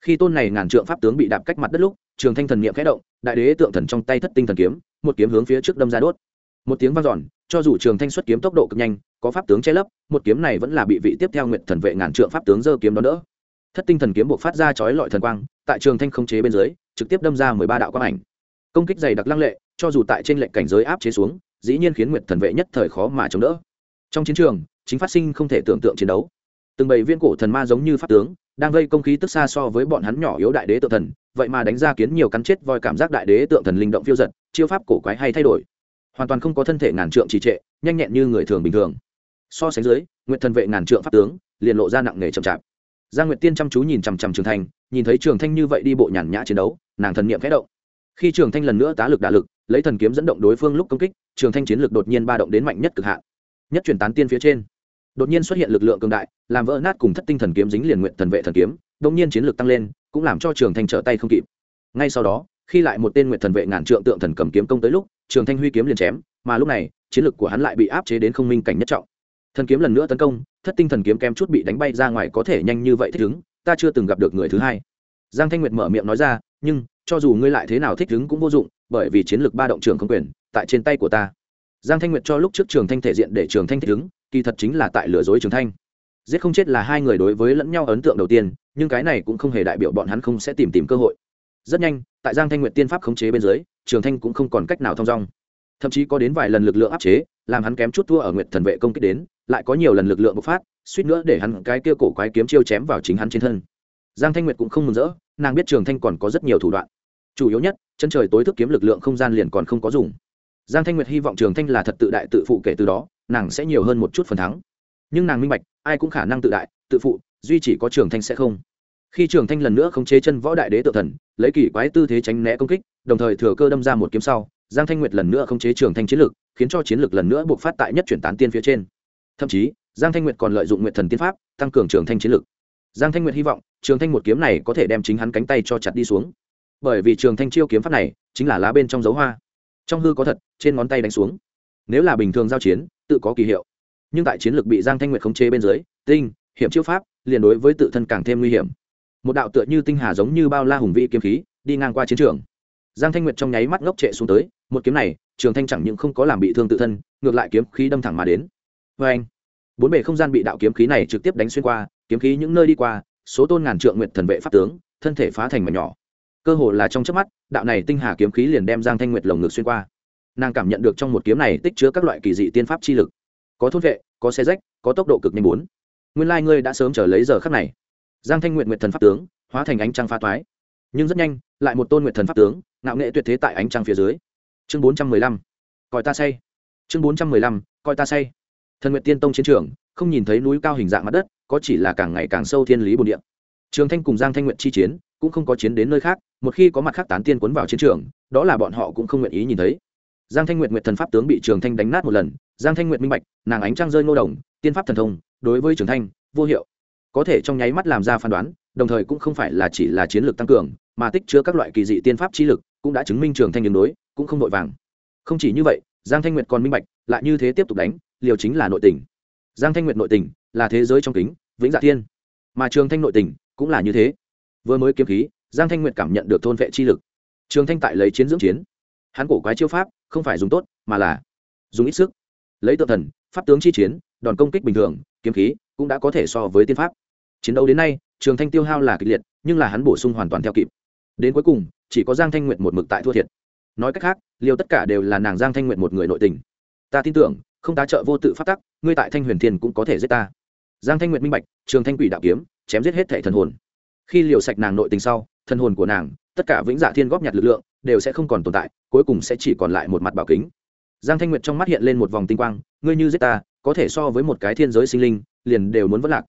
[SPEAKER 1] khi tôn này ngàn trượng pháp tướng bị đạp cách mặt đất lúc, trường thanh thần niệm khẽ động, đại đế tượng thần trong tay thất tinh thần kiếm, một kiếm hướng phía trước đâm ra đốt. Một tiếng vang dọn cho dù trường thanh xuất kiếm tốc độ cực nhanh, có pháp tướng che lấp, một kiếm này vẫn là bị vị tiếp theo nguyện thần vệ ngàn trượng pháp tướng giơ kiếm đón đỡ. Thất tinh thần kiếm buộc phát ra chói lọi thần quang, tại trường thanh không chế bên dưới, trực tiếp đâm ra mười ba đạo quang ảnh. Công kích dày đặc lăng lệ, cho dù tại trên lệnh cảnh giới áp chế xuống, dĩ nhiên khiến nguyệt thần vệ nhất thời khó mà chống đỡ. Trong chiến trường, chính phát sinh không thể tưởng tượng chiến đấu. Từng bảy viên cổ thần ma giống như pháp tướng, đang gây công khí tức xa so với bọn hắn nhỏ yếu đại đế tượng thần, vậy mà đánh ra kiến nhiều cắn chết voi cảm giác đại đế tượng thần linh động phiêu giật, chiêu pháp cổ quái hay thay đổi hoàn toàn không có thân thể ngàn trượng trì trệ, nhanh nhẹn như người thường bình thường. So sánh dưới nguyện thần vệ ngàn trượng pháp tướng, liền lộ ra nặng nề chậm chạp. Gia nguyệt tiên chăm chú nhìn chằm chằm trường thanh, nhìn thấy trường thanh như vậy đi bộ nhàn nhã chiến đấu, nàng thần niệm khẽ động. Khi trường thanh lần nữa tá lực đả lực, lấy thần kiếm dẫn động đối phương lúc công kích, trường thanh chiến lực đột nhiên ba động đến mạnh nhất cực hạn. Nhất chuyển tán tiên phía trên, đột nhiên xuất hiện lực lượng cường đại, làm vỡ nát cùng thất tinh thần kiếm dính liền nguyện thần vệ thần kiếm đột nhiên chiến lực tăng lên, cũng làm cho trường thanh trở tay không kịp. Ngay sau đó, khi lại một tên nguyện thần vệ ngàn trượng tượng thần cầm kiếm công tới lúc trường thanh huy kiếm liền chém, mà lúc này, chiến lực của hắn lại bị áp chế đến không minh cảnh nhất trọng. Thần kiếm lần nữa tấn công, thất tinh thần kiếm kem chút bị đánh bay ra ngoài có thể nhanh như vậy thích ứng, ta chưa từng gặp được người thứ hai. Giang thanh nguyệt mở miệng nói ra, nhưng, cho dù ngươi lại thế nào thích ứng cũng vô dụng, bởi vì chiến lược ba động trường không quyền, tại trên tay của ta. Giang thanh nguyệt cho lúc trước trường thanh thể diện để trường thanh thích ứng, kỳ thật chính là tại lừa dối trường thanh. Giết không chết là hai người đối với lẫn nhau ấn tượng đầu tiên, nhưng cái này cũng không hề đại biểu bọn hắn không sẽ tìm tìm cơ hội rất nhanh, tại giang thanh nguyệt tiên pháp khống chế bên dưới, trường thanh cũng không còn cách nào thong dong. Thậm chí có đến vài lần lực lượng áp chế, làm hắn kém chút thua ở nguyệt thần vệ công kích đến, lại có nhiều lần lực lượng bộc phát, suýt nữa để hắn cái kia cổ quái kiếm chiêu chém vào chính hắn trên thân. Giang thanh nguyệt cũng không mừng rỡ, nàng biết trường thanh còn có rất nhiều thủ đoạn. Chủ yếu nhất, chân trời tối thức kiếm lực lượng không gian liền còn không có dùng. Giang thanh nguyệt hy vọng trường thanh là thật tự đại tự phụ kể từ đó, nàng sẽ nhiều hơn một chút phần thắng. Nhưng nàng minh bạch, ai cũng khả năng tự đại, tự phụ, duy chỉ có trường thanh sẽ không khi trường thanh lần nữa không chế chân võ đại đế tự thần, lấy kỳ quái tư thế tránh né công kích, đồng thời thừa cơ đâm ra một kiếm sau, giang thanh nguyệt lần nữa không chế trường thanh chiến lực, khiến cho chiến lực lần nữa buộc phát tại nhất chuyển tán tiên phía trên. Thậm chí, giang thanh nguyệt còn lợi dụng nguyện thần tiên pháp, tăng cường trường thanh chiến lực. Giang thanh nguyệt hy vọng, trường thanh một kiếm này có thể đem chính hắn cánh tay cho chặt đi xuống. Bởi vì trường thanh chiêu kiếm pháp này, chính là lá bên trong dấu hoa. Trong hư có thật, trên ngón tay đánh xuống. Nếu là bình thường giao chiến, tự có kỳ hiệu. Nhưng tại chiến lược bị giang thanh nguyệt khống chế bên dưới, tinh, hiểm chiêu pháp, liền đối với tự thân càng thêm nguy hiểm một đạo tựa như tinh hà giống như bao la hùng vĩ kiếm khí, đi ngang qua chiến trường. Giang thanh nguyệt trong nháy mắt ngốc trệ xuống tới, một kiếm này, trường thanh chẳng những không có làm bị thương tự thân, ngược lại kiếm khí đâm thẳng mà đến. Vê anh, bốn bề không gian bị đạo kiếm khí này trực tiếp đánh xuyên qua, kiếm khí những nơi đi qua, số tôn ngàn trượng nguyệt thần vệ pháp tướng, thân thể phá thành mà nhỏ. Cơ hồ là trong chớp mắt, đạo này tinh hà kiếm khí liền đem giang thanh nguyệt lồng ngực xuyên qua. Nàng cảm nhận được trong một kiếm này tích chứa các loại kỳ dị tiên pháp chi lực. Có thôn vệ, có xe rách, có tốc độ cực nhanh bốn. Nguyên lai ngươi đã sớm chờ lấy giờ khắc này giang thanh nguyện nguyện thần pháp tướng, hóa thành ánh trăng pha toái nhưng rất nhanh, lại một tôn nguyện thần pháp tướng, ngạo nghệ tuyệt thế tại ánh trăng phía dưới. Chương bốn trăm mười lăm, coi ta say. Chương bốn trăm mười lăm, coi ta say. Thần nguyện tiên tông chiến trường, không nhìn thấy núi cao hình dạng mặt đất, có chỉ là càng ngày càng sâu thiên lý bồn điện trường thanh cùng giang thanh nguyện chi chiến, cũng không có chiến đến nơi khác, một khi có mặt khác tán tiên cuốn vào chiến trường, đó là bọn họ cũng không nguyện ý nhìn thấy. Giang thanh nguyện nguyện thần pháp tướng bị trường thanh đánh nát một lần, giang thanh nguyện minh bạch, nàng ánh trăng rơi ngô đồng, tiên pháp thần thông, đối với trường thanh, vô hiệu có thể trong nháy mắt làm ra phán đoán, đồng thời cũng không phải là chỉ là chiến lược tăng cường, mà tích chứa các loại kỳ dị tiên pháp chi lực, cũng đã chứng minh trường thanh đường đối, cũng không vội vàng. Không chỉ như vậy, giang thanh nguyệt còn minh bạch, lại như thế tiếp tục đánh, liều chính là nội tình. Giang thanh nguyệt nội tình là thế giới trong kính, vĩnh dạ thiên. Mà trường thanh nội tình cũng là như thế. Vừa mới kiếm khí, giang thanh nguyệt cảm nhận được thôn vệ chi lực. Trường thanh tại lấy chiến dưỡng chiến. Hắn cổ quái chiêu pháp, không phải dùng tốt, mà là dùng ít sức. Lấy tự thần, pháp tướng chi chiến, đòn công kích bình thường, kiếm khí cũng đã có thể so với tiên pháp chiến đấu đến nay, trường thanh tiêu hao là kịch liệt, nhưng là hắn bổ sung hoàn toàn theo kịp. Đến cuối cùng, chỉ có giang thanh nguyện một mực tại thua thiệt. Nói cách khác liều tất cả đều là nàng giang thanh nguyện một người nội tình. Ta tin tưởng, không tá trợ vô tự phát tắc, ngươi tại thanh huyền thiên cũng có thể giết ta. Giang thanh nguyện minh bạch, trường thanh quỷ đạo kiếm, chém giết hết thể thần hồn. Khi liều sạch nàng nội tình sau, thần hồn của nàng, tất cả vĩnh dạ thiên góp nhặt lực lượng, đều sẽ không còn tồn tại, cuối cùng sẽ chỉ còn lại một mặt bảo kính. Giang thanh nguyệt trong mắt hiện lên một vòng tinh quang, ngươi như giết ta, có thể so với một cái thiên giới sinh linh, liền đều muốn vất lạc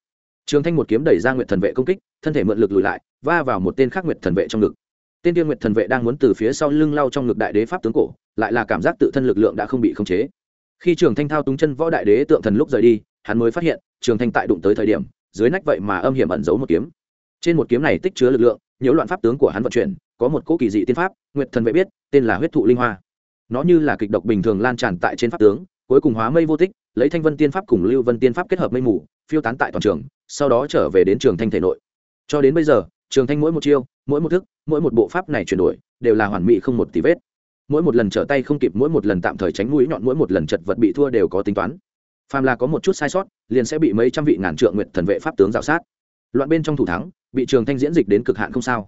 [SPEAKER 1] trường thanh một kiếm đẩy ra nguyệt thần vệ công kích, thân thể mượn lực lùi lại, va vào một tên khác nguyệt thần vệ trong ngực. Tên tiên nguyệt thần vệ đang muốn từ phía sau lưng lao trong ngực đại đế pháp tướng cổ, lại là cảm giác tự thân lực lượng đã không bị khống chế. Khi trường thanh thao túng chân võ đại đế tượng thần lúc rời đi, hắn mới phát hiện, trường thanh tại đụng tới thời điểm, dưới nách vậy mà âm hiểm ẩn giấu một kiếm. Trên một kiếm này tích chứa lực lượng, nhiễu loạn pháp tướng của hắn vận chuyển, có một cỗ kỳ dị tiên pháp, nguyệt thần vệ biết, tên là huyết thụ linh hoa. Nó như là kịch độc bình thường lan tràn tại trên pháp tướng, cuối cùng hóa mây vô tích, lấy thanh vân tiên pháp cùng lưu vân tiên pháp kết hợp mây mù, phiêu tán tại toàn trường sau đó trở về đến trường thanh thể nội. Cho đến bây giờ, trường thanh mỗi một chiêu, mỗi một thức, mỗi một bộ pháp này chuyển đổi, đều là hoàn mỹ không một tí vết. Mỗi một lần trở tay không kịp, mỗi một lần tạm thời tránh mũi nhọn, mỗi một lần chật vật bị thua đều có tính toán. Phàm là có một chút sai sót, liền sẽ bị mấy trăm vị ngàn trượng nguyện thần vệ pháp tướng rào sát. Loạn bên trong thủ thắng, bị trường thanh diễn dịch đến cực hạn không sao.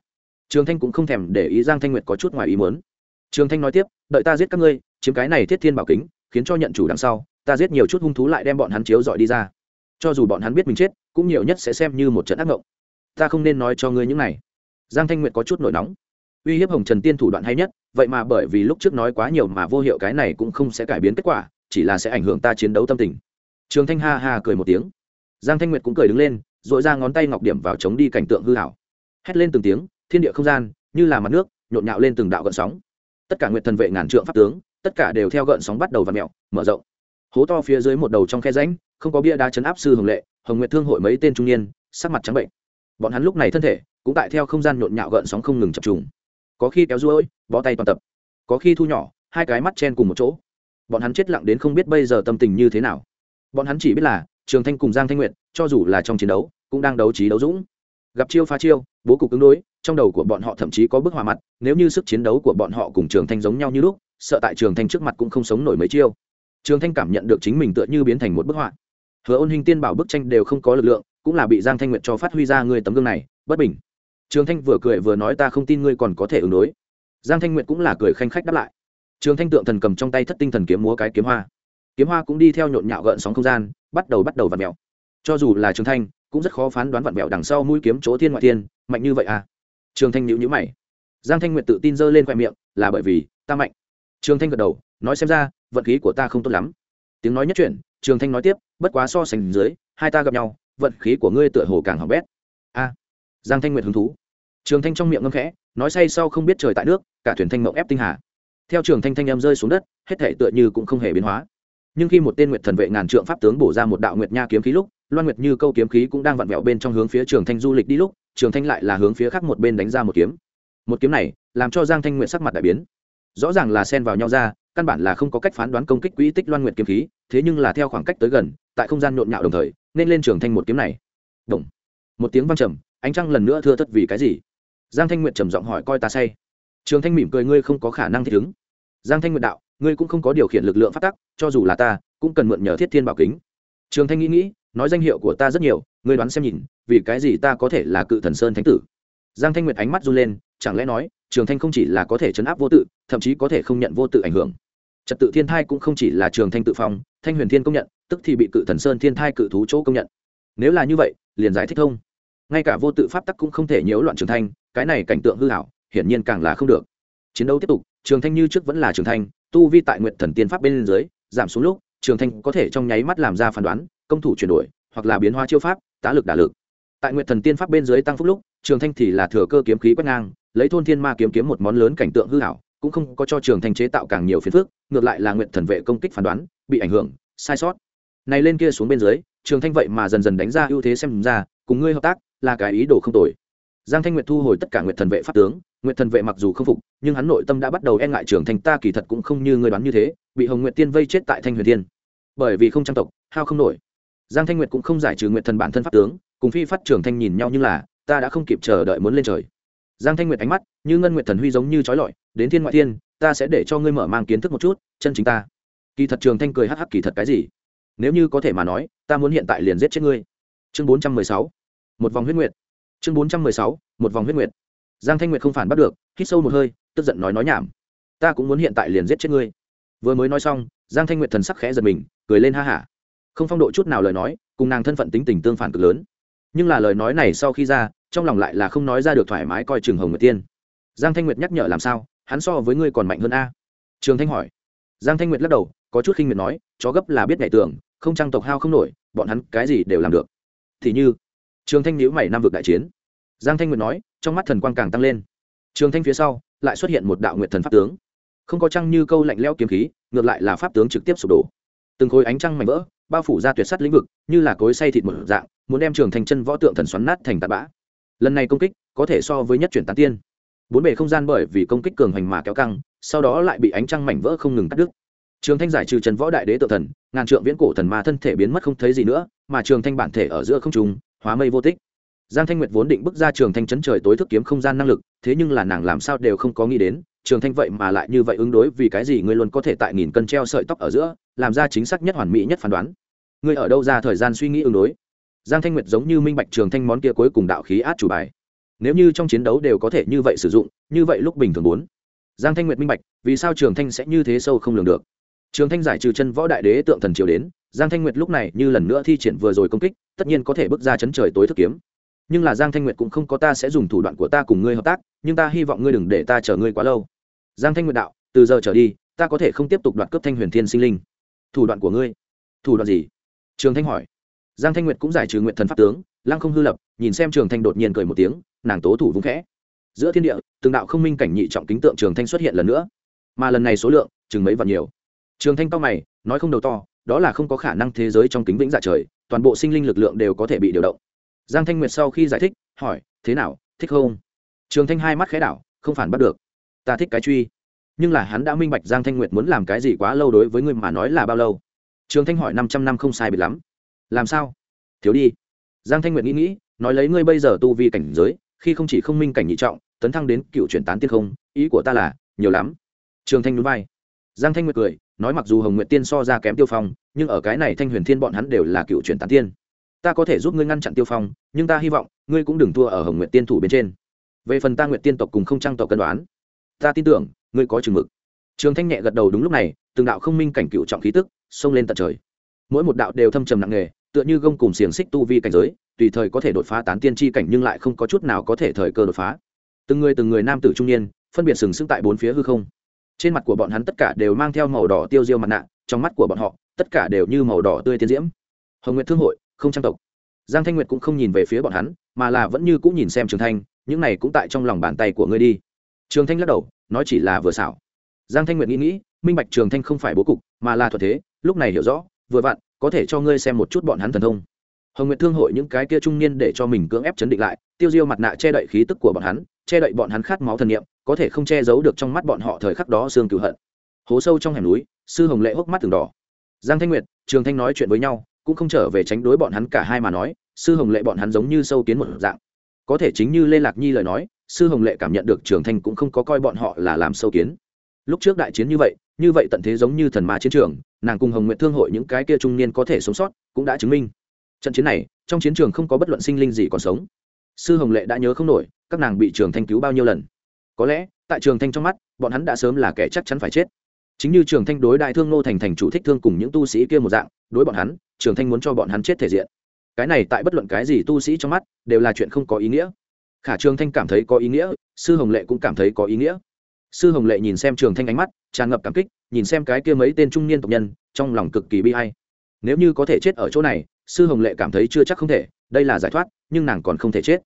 [SPEAKER 1] Trường thanh cũng không thèm để ý giang thanh nguyệt có chút ngoài ý muốn. Trường thanh nói tiếp, đợi ta giết các ngươi, chiếm cái này thiết thiên bảo kính, khiến cho nhận chủ đằng sau, ta giết nhiều chút hung thú lại đem bọn hắn chiếu dọi đi ra. Cho dù bọn hắn biết mình chết cũng nhiều nhất sẽ xem như một trận ác ngộng. Ta không nên nói cho ngươi những này. Giang thanh nguyệt có chút nổi nóng. Uy hiếp hồng trần tiên thủ đoạn hay nhất, vậy mà bởi vì lúc trước nói quá nhiều mà vô hiệu cái này cũng không sẽ cải biến kết quả, chỉ là sẽ ảnh hưởng ta chiến đấu tâm tình. Trường thanh ha ha cười một tiếng. Giang thanh nguyệt cũng cười đứng lên dội ra ngón tay ngọc điểm vào chống đi cảnh tượng hư hảo hét lên từng tiếng, thiên địa không gian, như là mặt nước, nhộn nhạo lên từng đạo gợn sóng. Tất cả nguyệt thần vệ ngàn trượng pháp tướng, tất cả đều theo gợn sóng bắt đầu và mẹo mở rộng. Hố to phía dưới một đầu trong khe ránh không có bia đá chấn áp sư hồng lệ hồng nguyệt thương hội mấy tên trung niên, sắc mặt trắng bệnh. Bọn hắn lúc này thân thể cũng tại theo không gian nhộn nhạo gợn sóng không ngừng chập trùng. Có khi kéo ruôi, bó tay toàn tập. Có khi thu nhỏ, hai cái mắt chen cùng một chỗ. Bọn hắn chết lặng đến không biết bây giờ tâm tình như thế nào. Bọn hắn chỉ biết là trường thanh cùng giang thanh nguyệt, cho dù là trong chiến đấu, cũng đang đấu trí đấu dũng. Gặp chiêu phá chiêu, bố cục ứng đối, trong đầu của bọn họ thậm chí có bức hỏa mặt, nếu như sức chiến đấu của bọn họ cùng trường thanh giống nhau như lúc, sợ tại trường thanh trước mặt cũng không sống nổi mấy chiêu. Trường thanh cảm nhận được chính mình tựa như biến thành một bức họa hứa ôn hình tiên bảo bức tranh đều không có lực lượng, cũng là bị giang thanh nguyệt cho phát huy ra ngươi tấm gương này, bất bình. Trường thanh vừa cười vừa nói ta không tin ngươi còn có thể ứng đối. Giang thanh nguyệt cũng là cười khanh khách đáp lại. Trường thanh tượng thần cầm trong tay thất tinh thần kiếm múa cái kiếm hoa. Kiếm hoa cũng đi theo nhộn nhạo gợn sóng không gian, bắt đầu bắt đầu vặn mèo cho dù là trường thanh, cũng rất khó phán đoán vặn mèo đằng sau mũi kiếm chỗ thiên ngoại thiên, mạnh như vậy à? Trường thanh nhữ nhữ mày. Giang thanh nguyệt tự tin giơ lên khoe miệng, là bởi vì ta mạnh. Trường thanh gật đầu, nói xem ra, vận khí của ta không tốt lắm. Tiếng nói nhất chuyển trường thanh nói tiếp, bất quá so sánh dưới, hai ta gặp nhau, vận khí của ngươi tựa hồ càng hỏng bét. A. Giang thanh nguyệt hứng thú. Trường thanh trong miệng ngâm khẽ, nói say sau không biết trời tại nước, cả thuyền thanh mộng ép tinh hà. Theo trường thanh thanh em rơi xuống đất, hết thể tựa như cũng không hề biến hóa. Nhưng khi một tên nguyệt thần vệ ngàn trượng pháp tướng bổ ra một đạo nguyệt nha kiếm khí lúc, loan nguyệt như câu kiếm khí cũng đang vặn vẹo bên trong hướng phía trường thanh du lịch đi lúc, trường thanh lại là hướng phía khác một bên đánh ra một kiếm. Một kiếm này, làm cho giang thanh nguyệt sắc mặt đại biến. Rõ ràng là xen vào nhau ra căn bản là không có cách phán đoán công kích quỹ tích loan nguyệt kiếm khí, thế nhưng là theo khoảng cách tới gần, tại không gian nhộn nhạo đồng thời, nên lên trường thanh một kiếm này. Động. một tiếng văng trầm, ánh trăng lần nữa thưa thất vì cái gì? Giang thanh nguyệt trầm giọng hỏi coi ta say. Trường thanh mỉm cười ngươi không có khả năng thích ứng. Giang thanh nguyệt đạo, ngươi cũng không có điều khiển lực lượng phát tắc, cho dù là ta, cũng cần mượn nhờ thiết thiên bảo kính. Trường thanh nghĩ nghĩ, nói danh hiệu của ta rất nhiều, ngươi đoán xem nhìn, vì cái gì ta có thể là cự thần sơn thánh tử? Giang thanh nguyệt ánh mắt run lên, chẳng lẽ nói trường thanh không chỉ là có thể chấn áp vô tự, thậm chí có thể không nhận vô tự ảnh hưởng. Trật tự thiên thai cũng không chỉ là trường thanh tự phong, thanh huyền thiên công nhận, tức thì bị cự thần sơn thiên thai cự thú chỗ công nhận. Nếu là như vậy, liền giải thích thông ngay cả vô tự pháp tắc cũng không thể nhiễu loạn trường thanh, cái này cảnh tượng hư hảo hiển nhiên càng là không được. Chiến đấu tiếp tục, trường thanh như trước vẫn là trường thanh, tu vi tại nguyện thần tiên pháp bên dưới, giảm xuống lúc, trường thanh có thể trong nháy mắt làm ra phán đoán, công thủ chuyển đổi, hoặc là biến hóa chiêu pháp, tá lực đả lực. Tại nguyện thần tiên pháp bên dưới tăng phúc lúc, trường thanh thì là thừa cơ kiếm khí quét ngang lấy thôn thiên ma kiếm kiếm một món lớn cảnh tượng hư hảo, cũng không có cho trường thanh chế tạo càng nhiều phiền phức, ngược lại là nguyện thần vệ công kích phán đoán, bị ảnh hưởng, sai sót. Này lên kia xuống bên dưới, trường thanh vậy mà dần dần đánh ra ưu thế xem ra, cùng ngươi hợp tác, là cái ý đồ không tồi. Giang thanh nguyệt thu hồi tất cả nguyệt thần vệ pháp tướng nguyệt thần vệ mặc dù không phục, nhưng hắn nội tâm đã bắt đầu e ngại trường thanh ta kỳ thật cũng không như ngươi đoán như thế, bị hồng nguyệt tiên vây chết tại thanh huyền tiên bởi vì không trang tộc, hao không nổi. Giang thanh nguyệt cũng không giải trừ nguyệt thần bản thân pháp tướng, cùng phi phát trường thanh nhìn nhau như là, ta đã không kịp chờ đợi muốn lên trời giang thanh nguyệt ánh mắt như ngân nguyệt thần huy giống như trói lọi, đến thiên ngoại thiên, ta sẽ để cho ngươi mở mang kiến thức một chút, chân chính ta. Kỳ thật trường thanh cười hắc hắc kỳ thật cái gì? Nếu như có thể mà nói, ta muốn hiện tại liền giết chết ngươi. Chương bốn trăm mười sáu, một vòng huyết nguyệt. Chương bốn trăm mười sáu, một vòng huyết nguyệt. Giang thanh nguyệt không phản bắt được, hít sâu một hơi, tức giận nói nói nhảm. Ta cũng muốn hiện tại liền giết chết ngươi. Vừa mới nói xong, giang thanh nguyệt thần sắc khẽ giật mình, cười lên ha hả. Không phong độ chút nào lời nói, cùng nàng thân phận tính tình tương phản cực lớn. Nhưng là lời nói này sau khi ra trong lòng lại là không nói ra được thoải mái coi trường hồng nguyệt tiên. Giang thanh nguyệt nhắc nhở làm sao, hắn so với ngươi còn mạnh hơn a? Trường thanh hỏi. Giang thanh nguyệt lắc đầu, có chút khinh miệt nói, chó gấp là biết nhảy tưởng không trang tộc hao không nổi, bọn hắn cái gì đều làm được. Thì như, trường thanh nhữ mày năm vực đại chiến. Giang thanh nguyệt nói, trong mắt thần quang càng tăng lên. Trường thanh phía sau, lại xuất hiện một đạo nguyệt thần pháp tướng. Không có trăng như câu lạnh leo kiếm khí, ngược lại là pháp tướng trực tiếp sụp đổ. Từng khối ánh trăng mảnh vỡ, bao phủ ra tuyệt sắt lĩnh vực, như là cối say thịt một dạng, muốn đem trường thanh chân võ tượng thần xoắn nát thành tạt bã lần này công kích có thể so với nhất chuyển tán tiên. Bốn bề không gian bởi vì công kích cường hành mà kéo căng, sau đó lại bị ánh trăng mảnh vỡ không ngừng cắt đứt. Trường thanh giải trừ trần võ đại đế tự thần, ngàn trượng viễn cổ thần ma thân thể biến mất không thấy gì nữa, mà trường thanh bản thể ở giữa không trùng hóa mây vô tích. Giang thanh nguyệt vốn định bước ra trường thanh chấn trời tối thức kiếm không gian năng lực, thế nhưng là nàng làm sao đều không có nghĩ đến, trường thanh vậy mà lại như vậy ứng đối, vì cái gì ngươi luôn có thể tại nghìn cân treo sợi tóc ở giữa, làm ra chính xác nhất hoàn mỹ nhất phán đoán? Ngươi ở đâu ra thời gian suy nghĩ ứng đối? Giang thanh nguyệt giống như minh bạch trường thanh món kia cuối cùng đạo khí át chủ bài. Nếu như trong chiến đấu đều có thể như vậy sử dụng, như vậy lúc bình thường muốn giang thanh nguyệt minh bạch, vì sao trường thanh sẽ như thế sâu không lường được? Trường thanh giải trừ chân võ đại đế tượng thần triều đến, giang thanh nguyệt lúc này như lần nữa thi triển vừa rồi công kích, tất nhiên có thể bước ra chấn trời tối thức kiếm. Nhưng là giang thanh nguyệt cũng không có ta sẽ dùng thủ đoạn của ta cùng ngươi hợp tác, nhưng ta hy vọng ngươi đừng để ta chờ ngươi quá lâu. Giang thanh nguyệt đạo, từ giờ trở đi, ta có thể không tiếp tục đoạt cướp thanh huyền thiên sinh linh. Thủ đoạn của ngươi. Thủ đoạn gì? Trường thanh hỏi giang thanh nguyệt cũng giải trừ nguyện thần pháp tướng, lăng không hư lập, nhìn xem trường thanh đột nhiên cười một tiếng, nàng tố thủ vung khẽ. Giữa thiên địa, từng đạo không minh cảnh nhị trọng kính tượng trường thanh xuất hiện lần nữa. Mà lần này số lượng, chừng mấy vạn nhiều. Trường thanh cao mày, nói không đầu to, đó là không có khả năng thế giới trong kính vĩnh dạ trời, toàn bộ sinh linh lực lượng đều có thể bị điều động. Giang thanh nguyệt sau khi giải thích, hỏi, thế nào, thích không? Trường thanh hai mắt khẽ đảo, không phản bắt được. Ta thích cái truy. Nhưng là hắn đã minh bạch giang thanh nguyệt muốn làm cái gì quá lâu đối với người mà nói là bao lâu. Trường thanh hỏi, năm trăm năm không sai biệt lắm làm sao? Thiếu đi. Giang thanh nguyệt nghĩ nghĩ, nói lấy ngươi bây giờ tu vi cảnh giới, khi không chỉ không minh cảnh nhị trọng, tấn thăng đến cựu chuyển tán tiên không, ý của ta là, nhiều lắm. Trường thanh núi vai. Giang thanh nguyệt cười, nói mặc dù hồng nguyệt tiên so ra kém tiêu phong, nhưng ở cái này thanh huyền thiên bọn hắn đều là cựu chuyển tán tiên. Ta có thể giúp ngươi ngăn chặn tiêu phong, nhưng ta hy vọng, ngươi cũng đừng thua ở hồng nguyệt tiên thủ bên trên. Về phần ta nguyệt tiên tộc cùng không trang tộc cân đoán, ta tin tưởng, ngươi có chừng mực. Trường thanh nhẹ gật đầu đúng lúc này, từng đạo không minh cảnh cựu trọng khí tức xông lên tận trời. Mỗi một đạo đều thâm trầm nặng nề tựa như gông cùng xiềng xích tu vi cảnh giới, tùy thời có thể đột phá tán tiên tri cảnh nhưng lại không có chút nào có thể thời cơ đột phá. Từng người từng người nam tử trung niên, phân biệt sừng sững tại bốn phía hư không. Trên mặt của bọn hắn tất cả đều mang theo màu đỏ tiêu diêu mặt nạ, trong mắt của bọn họ, tất cả đều như màu đỏ tươi tiên diễm. Hồng nguyệt thương hội, không trang tộc. Giang thanh nguyệt cũng không nhìn về phía bọn hắn, mà là vẫn như cũng nhìn xem trường thanh, những này cũng tại trong lòng bàn tay của ngươi đi. Trường thanh lắc đầu, nói chỉ là vừa xảo. Giang thanh nguyệt nghĩ nghĩ, minh bạch trường thanh không phải bố cục, mà là thuật thế, lúc này hiểu rõ, vừa vặn có thể cho ngươi xem một chút bọn hắn thần thông. Hồng nguyệt thương hội những cái kia trung niên để cho mình cưỡng ép chấn định lại, tiêu diêu mặt nạ che đậy khí tức của bọn hắn, che đậy bọn hắn khát máu thần niệm, có thể không che giấu được trong mắt bọn họ thời khắc đó xương cửu hận. Hố sâu trong hẻm núi, sư hồng lệ hốc mắt từng đỏ. Giang thanh nguyệt, trường thanh nói chuyện với nhau, cũng không trở về tránh đối bọn hắn cả hai mà nói, sư hồng lệ bọn hắn giống như sâu kiến một dạng. Có thể chính như lê lạc nhi lời nói, sư hồng lệ cảm nhận được trường thanh cũng không có coi bọn họ là làm sâu kiến. Lúc trước đại chiến như vậy như vậy tận thế giống như thần ma chiến trường, nàng cùng hồng nguyện thương hội những cái kia trung niên có thể sống sót, cũng đã chứng minh. Trận chiến này, trong chiến trường không có bất luận sinh linh gì còn sống. Sư hồng lệ đã nhớ không nổi, các nàng bị trường thanh cứu bao nhiêu lần. Có lẽ, tại trường thanh trong mắt, bọn hắn đã sớm là kẻ chắc chắn phải chết. Chính như trường thanh đối đại thương nô thành thành chủ thích thương cùng những tu sĩ kia một dạng, đối bọn hắn, trường thanh muốn cho bọn hắn chết thể diện. Cái này tại bất luận cái gì tu sĩ trong mắt, đều là chuyện không có ý nghĩa. Khả trường thanh cảm thấy có ý nghĩa, sư hồng lệ cũng cảm thấy có ý nghĩa sư hồng lệ nhìn xem trường thanh ánh mắt, tràn ngập cảm kích, nhìn xem cái kia mấy tên trung niên tộc nhân, trong lòng cực kỳ bi hay nếu như có thể chết ở chỗ này, sư hồng lệ cảm thấy chưa chắc không thể, đây là giải thoát, nhưng nàng còn không thể chết.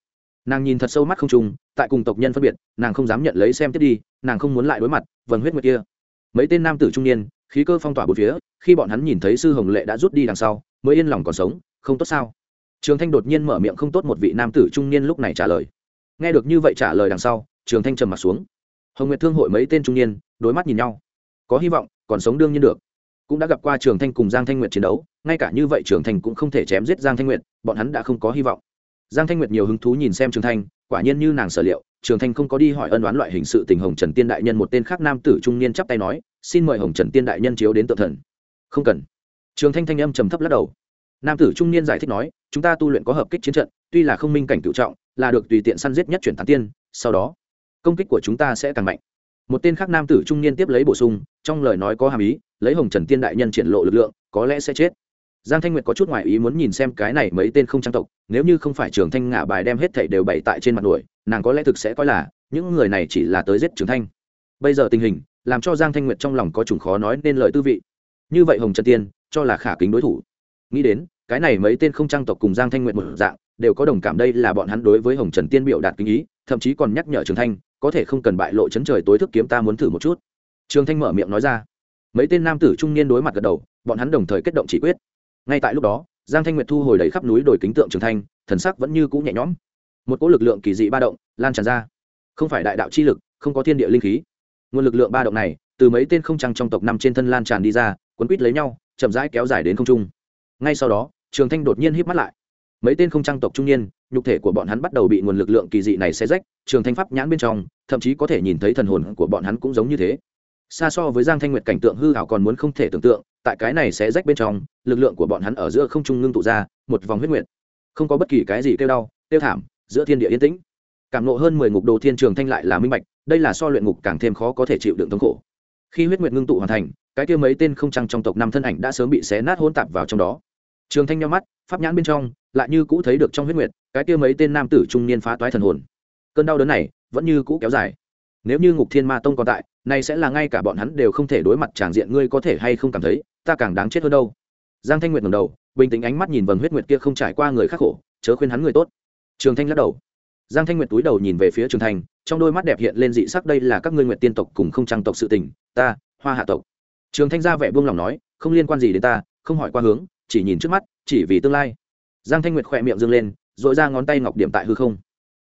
[SPEAKER 1] Nàng nhìn thật sâu mắt không trùng tại cùng tộc nhân phân biệt, nàng không dám nhận lấy xem tiếp đi, nàng không muốn lại đối mặt vần huyết nguyệt kia. Mấy tên nam tử trung niên, khí cơ phong tỏa bốn phía, khi bọn hắn nhìn thấy sư hồng lệ đã rút đi đằng sau, mới yên lòng còn sống, không tốt sao? Trường thanh đột nhiên mở miệng không tốt một vị nam tử trung niên lúc này trả lời. Nghe được như vậy trả lời đằng sau, trường thanh trầm m ặ t xuống hồng nguyệt thương hội mấy tên trung niên đối mắt nhìn nhau có hy vọng còn sống đương nhiên được cũng đã gặp qua trường thanh cùng giang thanh nguyệt chiến đấu ngay cả như vậy trường thanh cũng không thể chém giết giang thanh nguyệt bọn hắn đã không có hy vọng giang thanh nguyệt nhiều hứng thú nhìn xem trường thanh quả nhiên như nàng sở liệu trường thanh không có đi hỏi ân đoán loại hình sự tình hồng trần tiên đại nhân một tên khác nam tử trung niên chắp tay nói xin mời hồng trần tiên đại nhân chiếu đến tự thần không cần trường thanh thanh âm trầm thấp lắc đầu nam tử trung niên giải thích nói chúng ta tu luyện có hợp kích chiến trận tuy là không minh cảnh tự trọng là được tùy tiện săn giết nhất chuyển tán tiên sau đó công kích của chúng ta sẽ càng mạnh. Một tên khác nam tử trung niên tiếp lấy bổ sung, trong lời nói có hàm ý, lấy hồng trần tiên đại nhân triển lộ lực lượng, có lẽ sẽ chết. Giang thanh nguyệt có chút ngoại ý muốn nhìn xem cái này mấy tên không trang tộc, nếu như không phải trường thanh ngả bài đem hết thảy đều bày tại trên mặt nổi nàng có lẽ thực sẽ coi là, những người này chỉ là tới giết trường thanh. Bây giờ tình hình, làm cho giang thanh nguyệt trong lòng có chủng khó nói nên lời tư vị. Như vậy hồng trần tiên, cho là khả kính đối thủ. Nghĩ đến, cái này mấy tên không trang tộc cùng giang thanh nguyệt một dạng, đều có đồng cảm đây là bọn hắn đối với hồng trần tiên biểu đạt kính ý, thậm chí còn nhắc nhở trường thanh có thể không cần bại lộ chấn trời tối thức kiếm ta muốn thử một chút. Trường thanh mở miệng nói ra. Mấy tên nam tử trung niên đối mặt gật đầu, bọn hắn đồng thời kết động chỉ quyết. Ngay tại lúc đó, giang thanh nguyệt thu hồi đầy khắp núi đồi kính tượng trường thanh, thần sắc vẫn như cũ nhẹ nhõm. Một cỗ lực lượng kỳ dị ba động lan tràn ra. Không phải đại đạo chi lực, không có thiên địa linh khí. Nguồn lực lượng ba động này, từ mấy tên không trăng trong tộc năm trên thân lan tràn đi ra, quấn quýt lấy nhau, chậm rãi kéo dài đến không trung. Ngay sau đó, trường thanh đột nhiên híp mắt lại. Mấy tên không trang tộc trung niên nhục thể của bọn hắn bắt đầu bị nguồn lực lượng kỳ dị này xé rách, trường thanh pháp nhãn bên trong, thậm chí có thể nhìn thấy thần hồn của bọn hắn cũng giống như thế. Xa so với giang thanh nguyệt cảnh tượng hư hảo còn muốn không thể tưởng tượng, tại cái này xé rách bên trong, lực lượng của bọn hắn ở giữa không trung ngưng tụ ra, một vòng huyết nguyệt. Không có bất kỳ cái gì kêu đau, kêu thảm, giữa thiên địa yên tĩnh. Cảm nộ hơn mười ngục đồ thiên trường thanh lại là minh bạch, đây là so luyện ngục càng thêm khó có thể chịu đựng thống khổ. Khi huyết nguyệt ngưng tụ hoàn thành, cái kia mấy tên không trăng trong tộc năm thân ảnh đã sớm bị xé nát hôn tạp vào trong đó trường thanh nhau mắt, pháp nhãn bên trong, lại như cũ thấy được trong huyết nguyệt, cái kia mấy tên nam tử trung niên phá toái thần hồn. Cơn đau đớn này vẫn như cũ kéo dài. Nếu như ngục thiên ma tông còn tại này sẽ là ngay cả bọn hắn đều không thể đối mặt tràng diện, ngươi có thể hay không cảm thấy, ta càng đáng chết hơn đâu. Giang thanh nguyệt ngầm đầu, bình tĩnh ánh mắt nhìn vầng huyết nguyệt kia không trải qua người khắc khổ, chớ khuyên hắn người tốt. Trường thanh lắc đầu. Giang thanh nguyệt túi đầu nhìn về phía trường thanh, trong đôi mắt đẹp hiện lên dị sắc đây là các ngươi nguyệt tiên tộc cùng không trang tộc sự tình, ta, hoa hạ tộc. Trường thanh ra vẻ buông lòng nói, không liên quan gì đến ta, không hỏi qua hướng chỉ nhìn trước mắt, chỉ vì tương lai. Giang thanh nguyệt khỏe miệng dâng lên rồi ra ngón tay ngọc điểm tại hư không.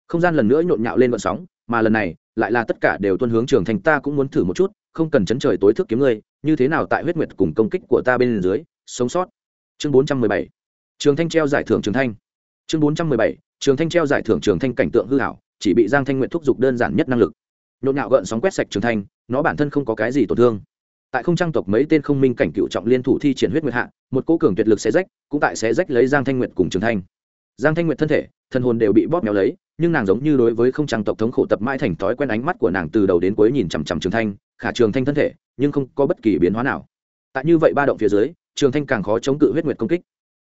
[SPEAKER 1] Không gian lần nữa nhộn nhạo lên vận sóng, mà lần này, lại là tất cả đều tuân hướng trường thành, ta cũng muốn thử một chút, không cần chấn trời tối thức kiếm ngươi, như thế nào tại huyết nguyệt cùng công kích của ta bên dưới, sống sót. Chương bốn trăm mười bảy, trường thanh treo giải thưởng trường thanh. Chương bốn trăm mười bảy, trường thanh treo giải thưởng trường thanh cảnh tượng hư hảo, chỉ bị giang thanh nguyện thúc giục đơn giản nhất năng lực. Nhộn nhạo gợn sóng quét sạch trường thanh, nó bản thân không có cái gì tổn thương tại không trang tộc mấy tên không minh cảnh cựu trọng liên thủ thi triển huyết nguyệt hạ, một cố cường tuyệt lực xé rách, cũng tại xé rách lấy giang thanh nguyệt cùng trường thanh. Giang thanh nguyệt thân thể thân hồn đều bị bóp méo lấy, nhưng nàng giống như đối với không trang tộc thống khổ tập mãi thành thói quen ánh mắt của nàng từ đầu đến cuối nhìn chằm chằm trường thanh, khả trường thanh thân thể, nhưng không có bất kỳ biến hóa nào. Tại như vậy ba động phía dưới, trường thanh càng khó chống cự huyết nguyệt công kích.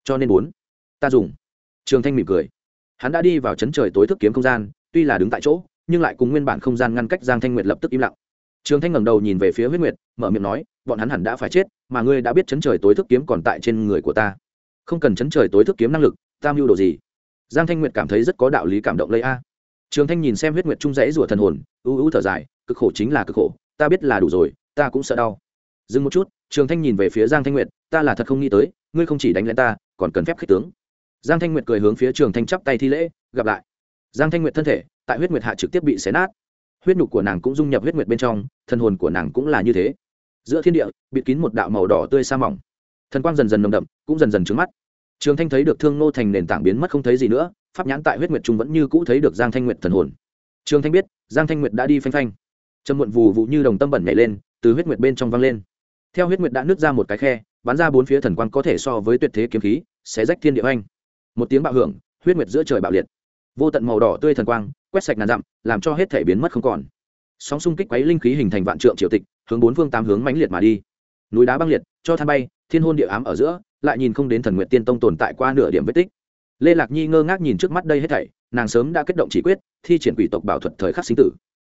[SPEAKER 1] Cho nên bốn ta dùng. Trường thanh mỉm cười. Hắn đã đi vào chấn trời tối thức kiếm không gian, tuy là đứng tại chỗ, nhưng lại cùng nguyên bản không gian ngăn cách giang thanh nguyệt lập tức im lặng trường thanh ngẩng đầu nhìn về phía huyết nguyệt, mở miệng nói, bọn hắn hẳn đã phải chết, mà ngươi đã biết chấn trời tối thức kiếm còn tại trên người của ta. Không cần chấn trời tối thức kiếm năng lực, ta mưu đồ gì? Giang thanh nguyệt cảm thấy rất có đạo lý cảm động lấy a. Trường thanh nhìn xem huyết nguyệt trung rẫy rủa thần hồn ưu ưu thở dài, cực khổ chính là cực khổ, ta biết là đủ rồi, ta cũng sợ đau. Dừng một chút, trường thanh nhìn về phía giang thanh nguyệt, ta là thật không nghĩ tới, ngươi không chỉ đánh lên ta, còn cần phép khích tướng. Giang thanh nguyệt cười hướng phía trường thanh chắp tay thi lễ, gặp lại. Giang thanh nguyệt thân thể, tại huyết nguyệt hạ trực tiếp bị xé nát huyết nhục của nàng cũng dung nhập huyết nguyệt bên trong thân hồn của nàng cũng là như thế. Giữa thiên địa, bịt kín một đạo màu đỏ tươi sa mỏng. Thần quang dần dần nồng đậm, cũng dần dần trứng mắt. Trường thanh thấy được thương nô thành nền tảng biến mất không thấy gì nữa, pháp nhãn tại huyết nguyệt trung vẫn như cũ thấy được giang thanh nguyệt thần hồn. Trường thanh biết, giang thanh nguyệt đã đi phanh phanh. Trầm muộn vù vụ như đồng tâm bẩn nhảy lên, từ huyết nguyệt bên trong văng lên. Theo huyết nguyệt đã nứt ra một cái khe, bắn ra bốn phía thần quang có thể so với tuyệt thế kiếm khí, xé rách thiên địa oanh. Một tiếng bạo hưởng, huyết nguyệt giữa trời bạo liệt. Vô tận màu đỏ tươi thần quang quét sạch ngàn dặm, làm cho hết thể biến mất không còn. Sóng xung kích quấy linh khí hình thành vạn trượng triều tịch, hướng bốn phương tám hướng mãnh liệt mà đi. Núi đá băng liệt, cho than bay, thiên hôn địa ám ở giữa, lại nhìn không đến thần nguyện tiên tông tồn tại qua nửa điểm vết tích. Lê lạc nhi ngơ ngác nhìn trước mắt đây hết thảy, nàng sớm đã kết động chỉ quyết, thi triển quỷ tộc bảo thuật thời khắc sinh tử.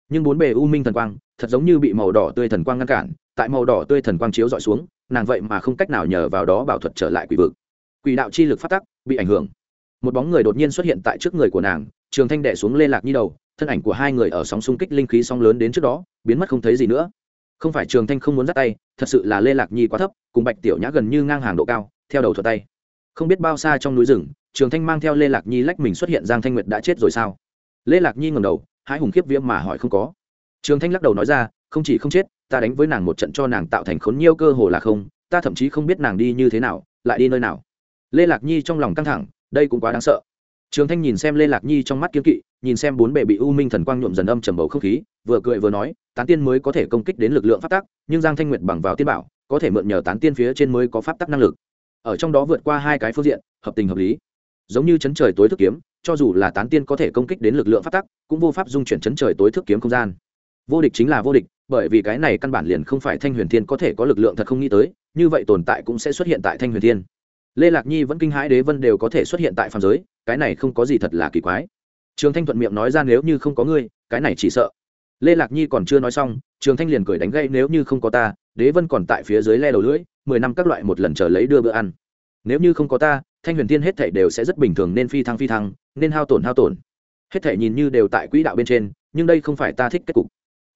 [SPEAKER 1] Nhưng bốn bề u minh thần quang, thật giống như bị màu đỏ tươi thần quang ngăn cản, tại màu đỏ tươi thần quang chiếu dọi xuống, nàng vậy mà không cách nào nhờ vào đó bảo thuật trở lại quỷ vực. Quỷ đạo chi lực phát tắc, bị ảnh hưởng. Một bóng người đột nhiên xuất hiện tại trước người của nàng trường thanh đệ xuống lê lạc nhi đầu, thân ảnh của hai người ở sóng xung kích linh khí sóng lớn đến trước đó, biến mất không thấy gì nữa. Không phải trường thanh không muốn dắt tay, thật sự là lê lạc nhi quá thấp, cùng bạch tiểu nhã gần như ngang hàng độ cao, theo đầu thuật tay. Không biết bao xa trong núi rừng, trường thanh mang theo lê lạc nhi lách mình xuất hiện giang thanh nguyệt đã chết rồi sao? Lê lạc nhi ngầm đầu hai hùng khiếp viêm mà hỏi không có. Trường thanh lắc đầu nói ra, không chỉ không chết, ta đánh với nàng một trận cho nàng tạo thành khốn nhiêu cơ hồ là không, ta thậm chí không biết nàng đi như thế nào, lại đi nơi nào. Lê lạc nhi trong lòng căng thẳng, đây cũng quá đáng sợ trường thanh nhìn xem lê lạc nhi trong mắt kiếm kỵ, nhìn xem bốn bề bị u minh thần quang nhuộm dần âm trầm bầu không khí, vừa cười vừa nói, tán tiên mới có thể công kích đến lực lượng pháp tắc, nhưng giang thanh nguyệt bằng vào tiên bảo, có thể mượn nhờ tán tiên phía trên mới có pháp tắc năng lực. Ở trong đó vượt qua hai cái phương diện, hợp tình hợp lý. Giống như chấn trời tối thức kiếm, cho dù là tán tiên có thể công kích đến lực lượng pháp tắc, cũng vô pháp dung chuyển chấn trời tối thức kiếm không gian. Vô địch chính là vô địch, bởi vì cái này căn bản liền không phải thanh huyền thiên có thể có lực lượng thật không nghĩ tới, như vậy tồn tại cũng sẽ xuất hiện tại thanh huyền thiên. Lê lạc nhi vẫn kinh hãi đế vân đều có thể xuất hiện tại phàm giới cái này không có gì thật là kỳ quái. Trường thanh thuận miệng nói ra nếu như không có ngươi, cái này chỉ sợ. Lê lạc nhi còn chưa nói xong, trường thanh liền cười đánh gây nếu như không có ta, đế vân còn tại phía dưới le đầu lưỡi, mười năm các loại một lần chờ lấy đưa bữa ăn. Nếu như không có ta, thanh huyền tiên hết thảy đều sẽ rất bình thường nên phi thăng phi thăng, nên hao tổn hao tổn. Hết thảy nhìn như đều tại quỹ đạo bên trên, nhưng đây không phải ta thích kết cục.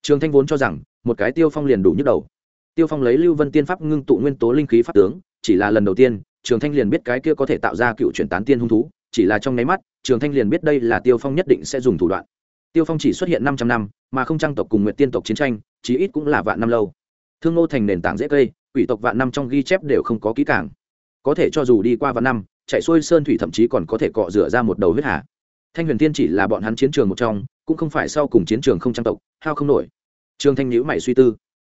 [SPEAKER 1] Trường thanh vốn cho rằng, một cái tiêu phong liền đủ nhức đầu. Tiêu phong lấy lưu vân tiên pháp ngưng tụ nguyên tố linh khí pháp tướng, chỉ là lần đầu tiên, trường thanh liền biết cái kia có thể tạo ra cựu chuyển tán tiên hung thú chỉ là trong nháy mắt, trường thanh liền biết đây là tiêu phong nhất định sẽ dùng thủ đoạn. Tiêu phong chỉ xuất hiện năm trăm năm, mà không trang tộc cùng nguyện tiên tộc chiến tranh, chí ít cũng là vạn năm lâu. Thương ngô thành nền tảng dễ cây, quỷ tộc vạn năm trong ghi chép đều không có kỹ cảng có thể cho dù đi qua vạn năm, chạy xuôi sơn thủy thậm chí còn có thể cọ rửa ra một đầu huyết hà. Thanh huyền tiên chỉ là bọn hắn chiến trường một trong, cũng không phải sau cùng chiến trường không trang tộc, hao không nổi. Trường thanh nhữ mày suy tư.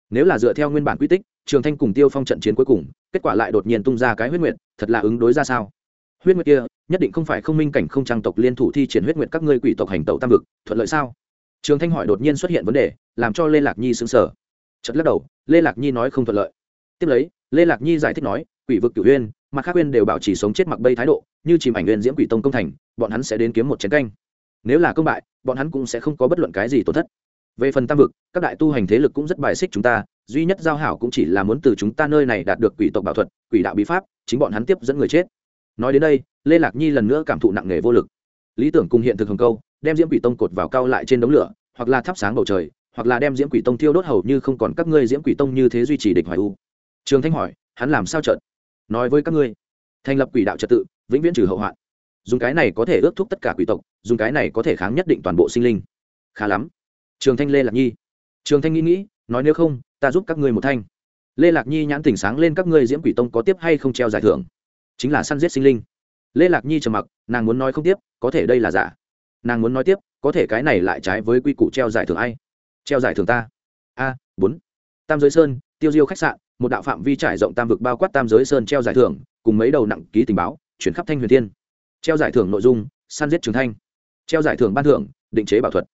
[SPEAKER 1] Nếu là dựa theo nguyên bản quy tích, trường thanh cùng tiêu phong trận chiến cuối cùng, kết quả lại đột nhiên tung ra cái huyết nguyệt, thật là ứng đối ra sao? Huyết nguyệt kia nhất định không phải không minh cảnh không trang tộc liên thủ thi triển huyết nguyệt các ngươi quỷ tộc hành tẩu tam vực, thuận lợi sao? Trường thanh hỏi đột nhiên xuất hiện vấn đề, làm cho lê lạc nhi xứng sở chật lắc đầu, lê lạc nhi nói không thuận lợi. Tiếp lấy, lê lạc nhi giải thích nói, quỷ vực cửu huyên mặt khác huyên đều bảo trì sống chết mặc bây thái độ, như chìm ảnh huyên diễm quỷ tông công thành, bọn hắn sẽ đến kiếm một chiến canh. Nếu là công bại, bọn hắn cũng sẽ không có bất luận cái gì tổn thất. Về phần tam vực, các đại tu hành thế lực cũng rất bài xích chúng ta, duy nhất giao hảo cũng chỉ là muốn từ chúng ta nơi này đạt được quỷ tộc bảo thuật, quỷ đạo bí pháp, chính bọn hắn tiếp dẫn người chết nói đến đây, lê lạc nhi lần nữa cảm thụ nặng nề vô lực. Lý tưởng cùng hiện thực hồng câu, đem diễm quỷ tông cột vào cao lại trên đống lửa, hoặc là thắp sáng bầu trời, hoặc là đem diễm quỷ tông thiêu đốt hầu như không còn các ngươi diễm quỷ tông như thế duy trì địch hoài u. Trường thanh hỏi, hắn làm sao trợn nói với các ngươi, thành lập quỷ đạo trật tự, vĩnh viễn trừ hậu hoạn. Dùng cái này có thể ước thúc tất cả quỷ tộc, dùng cái này có thể kháng nhất định toàn bộ sinh linh. Khá lắm. Trường thanh lê lạc nhi. Trường thanh nghĩ nghĩ, nói nếu không, ta giúp các ngươi một thanh. Lê lạc nhi nhãn tỉnh sáng lên các ngươi diễm quỷ tông có tiếp hay không treo giải thưởng chính là săn giết sinh linh. Lê lạc nhi trầm mặc, nàng muốn nói không tiếp, có thể đây là giả. Nàng muốn nói tiếp, có thể cái này lại trái với quy củ treo giải thưởng ai? Treo giải thưởng ta. A, bốn. Tam giới sơn, tiêu diêu khách sạn, một đạo phạm vi trải rộng tam vực bao quát tam giới sơn treo giải thưởng, cùng mấy đầu nặng ký tình báo, chuyển khắp thanh huyền thiên. Treo giải thưởng nội dung, săn giết trường thanh. Treo giải thưởng ban thưởng, định chế bảo thuật.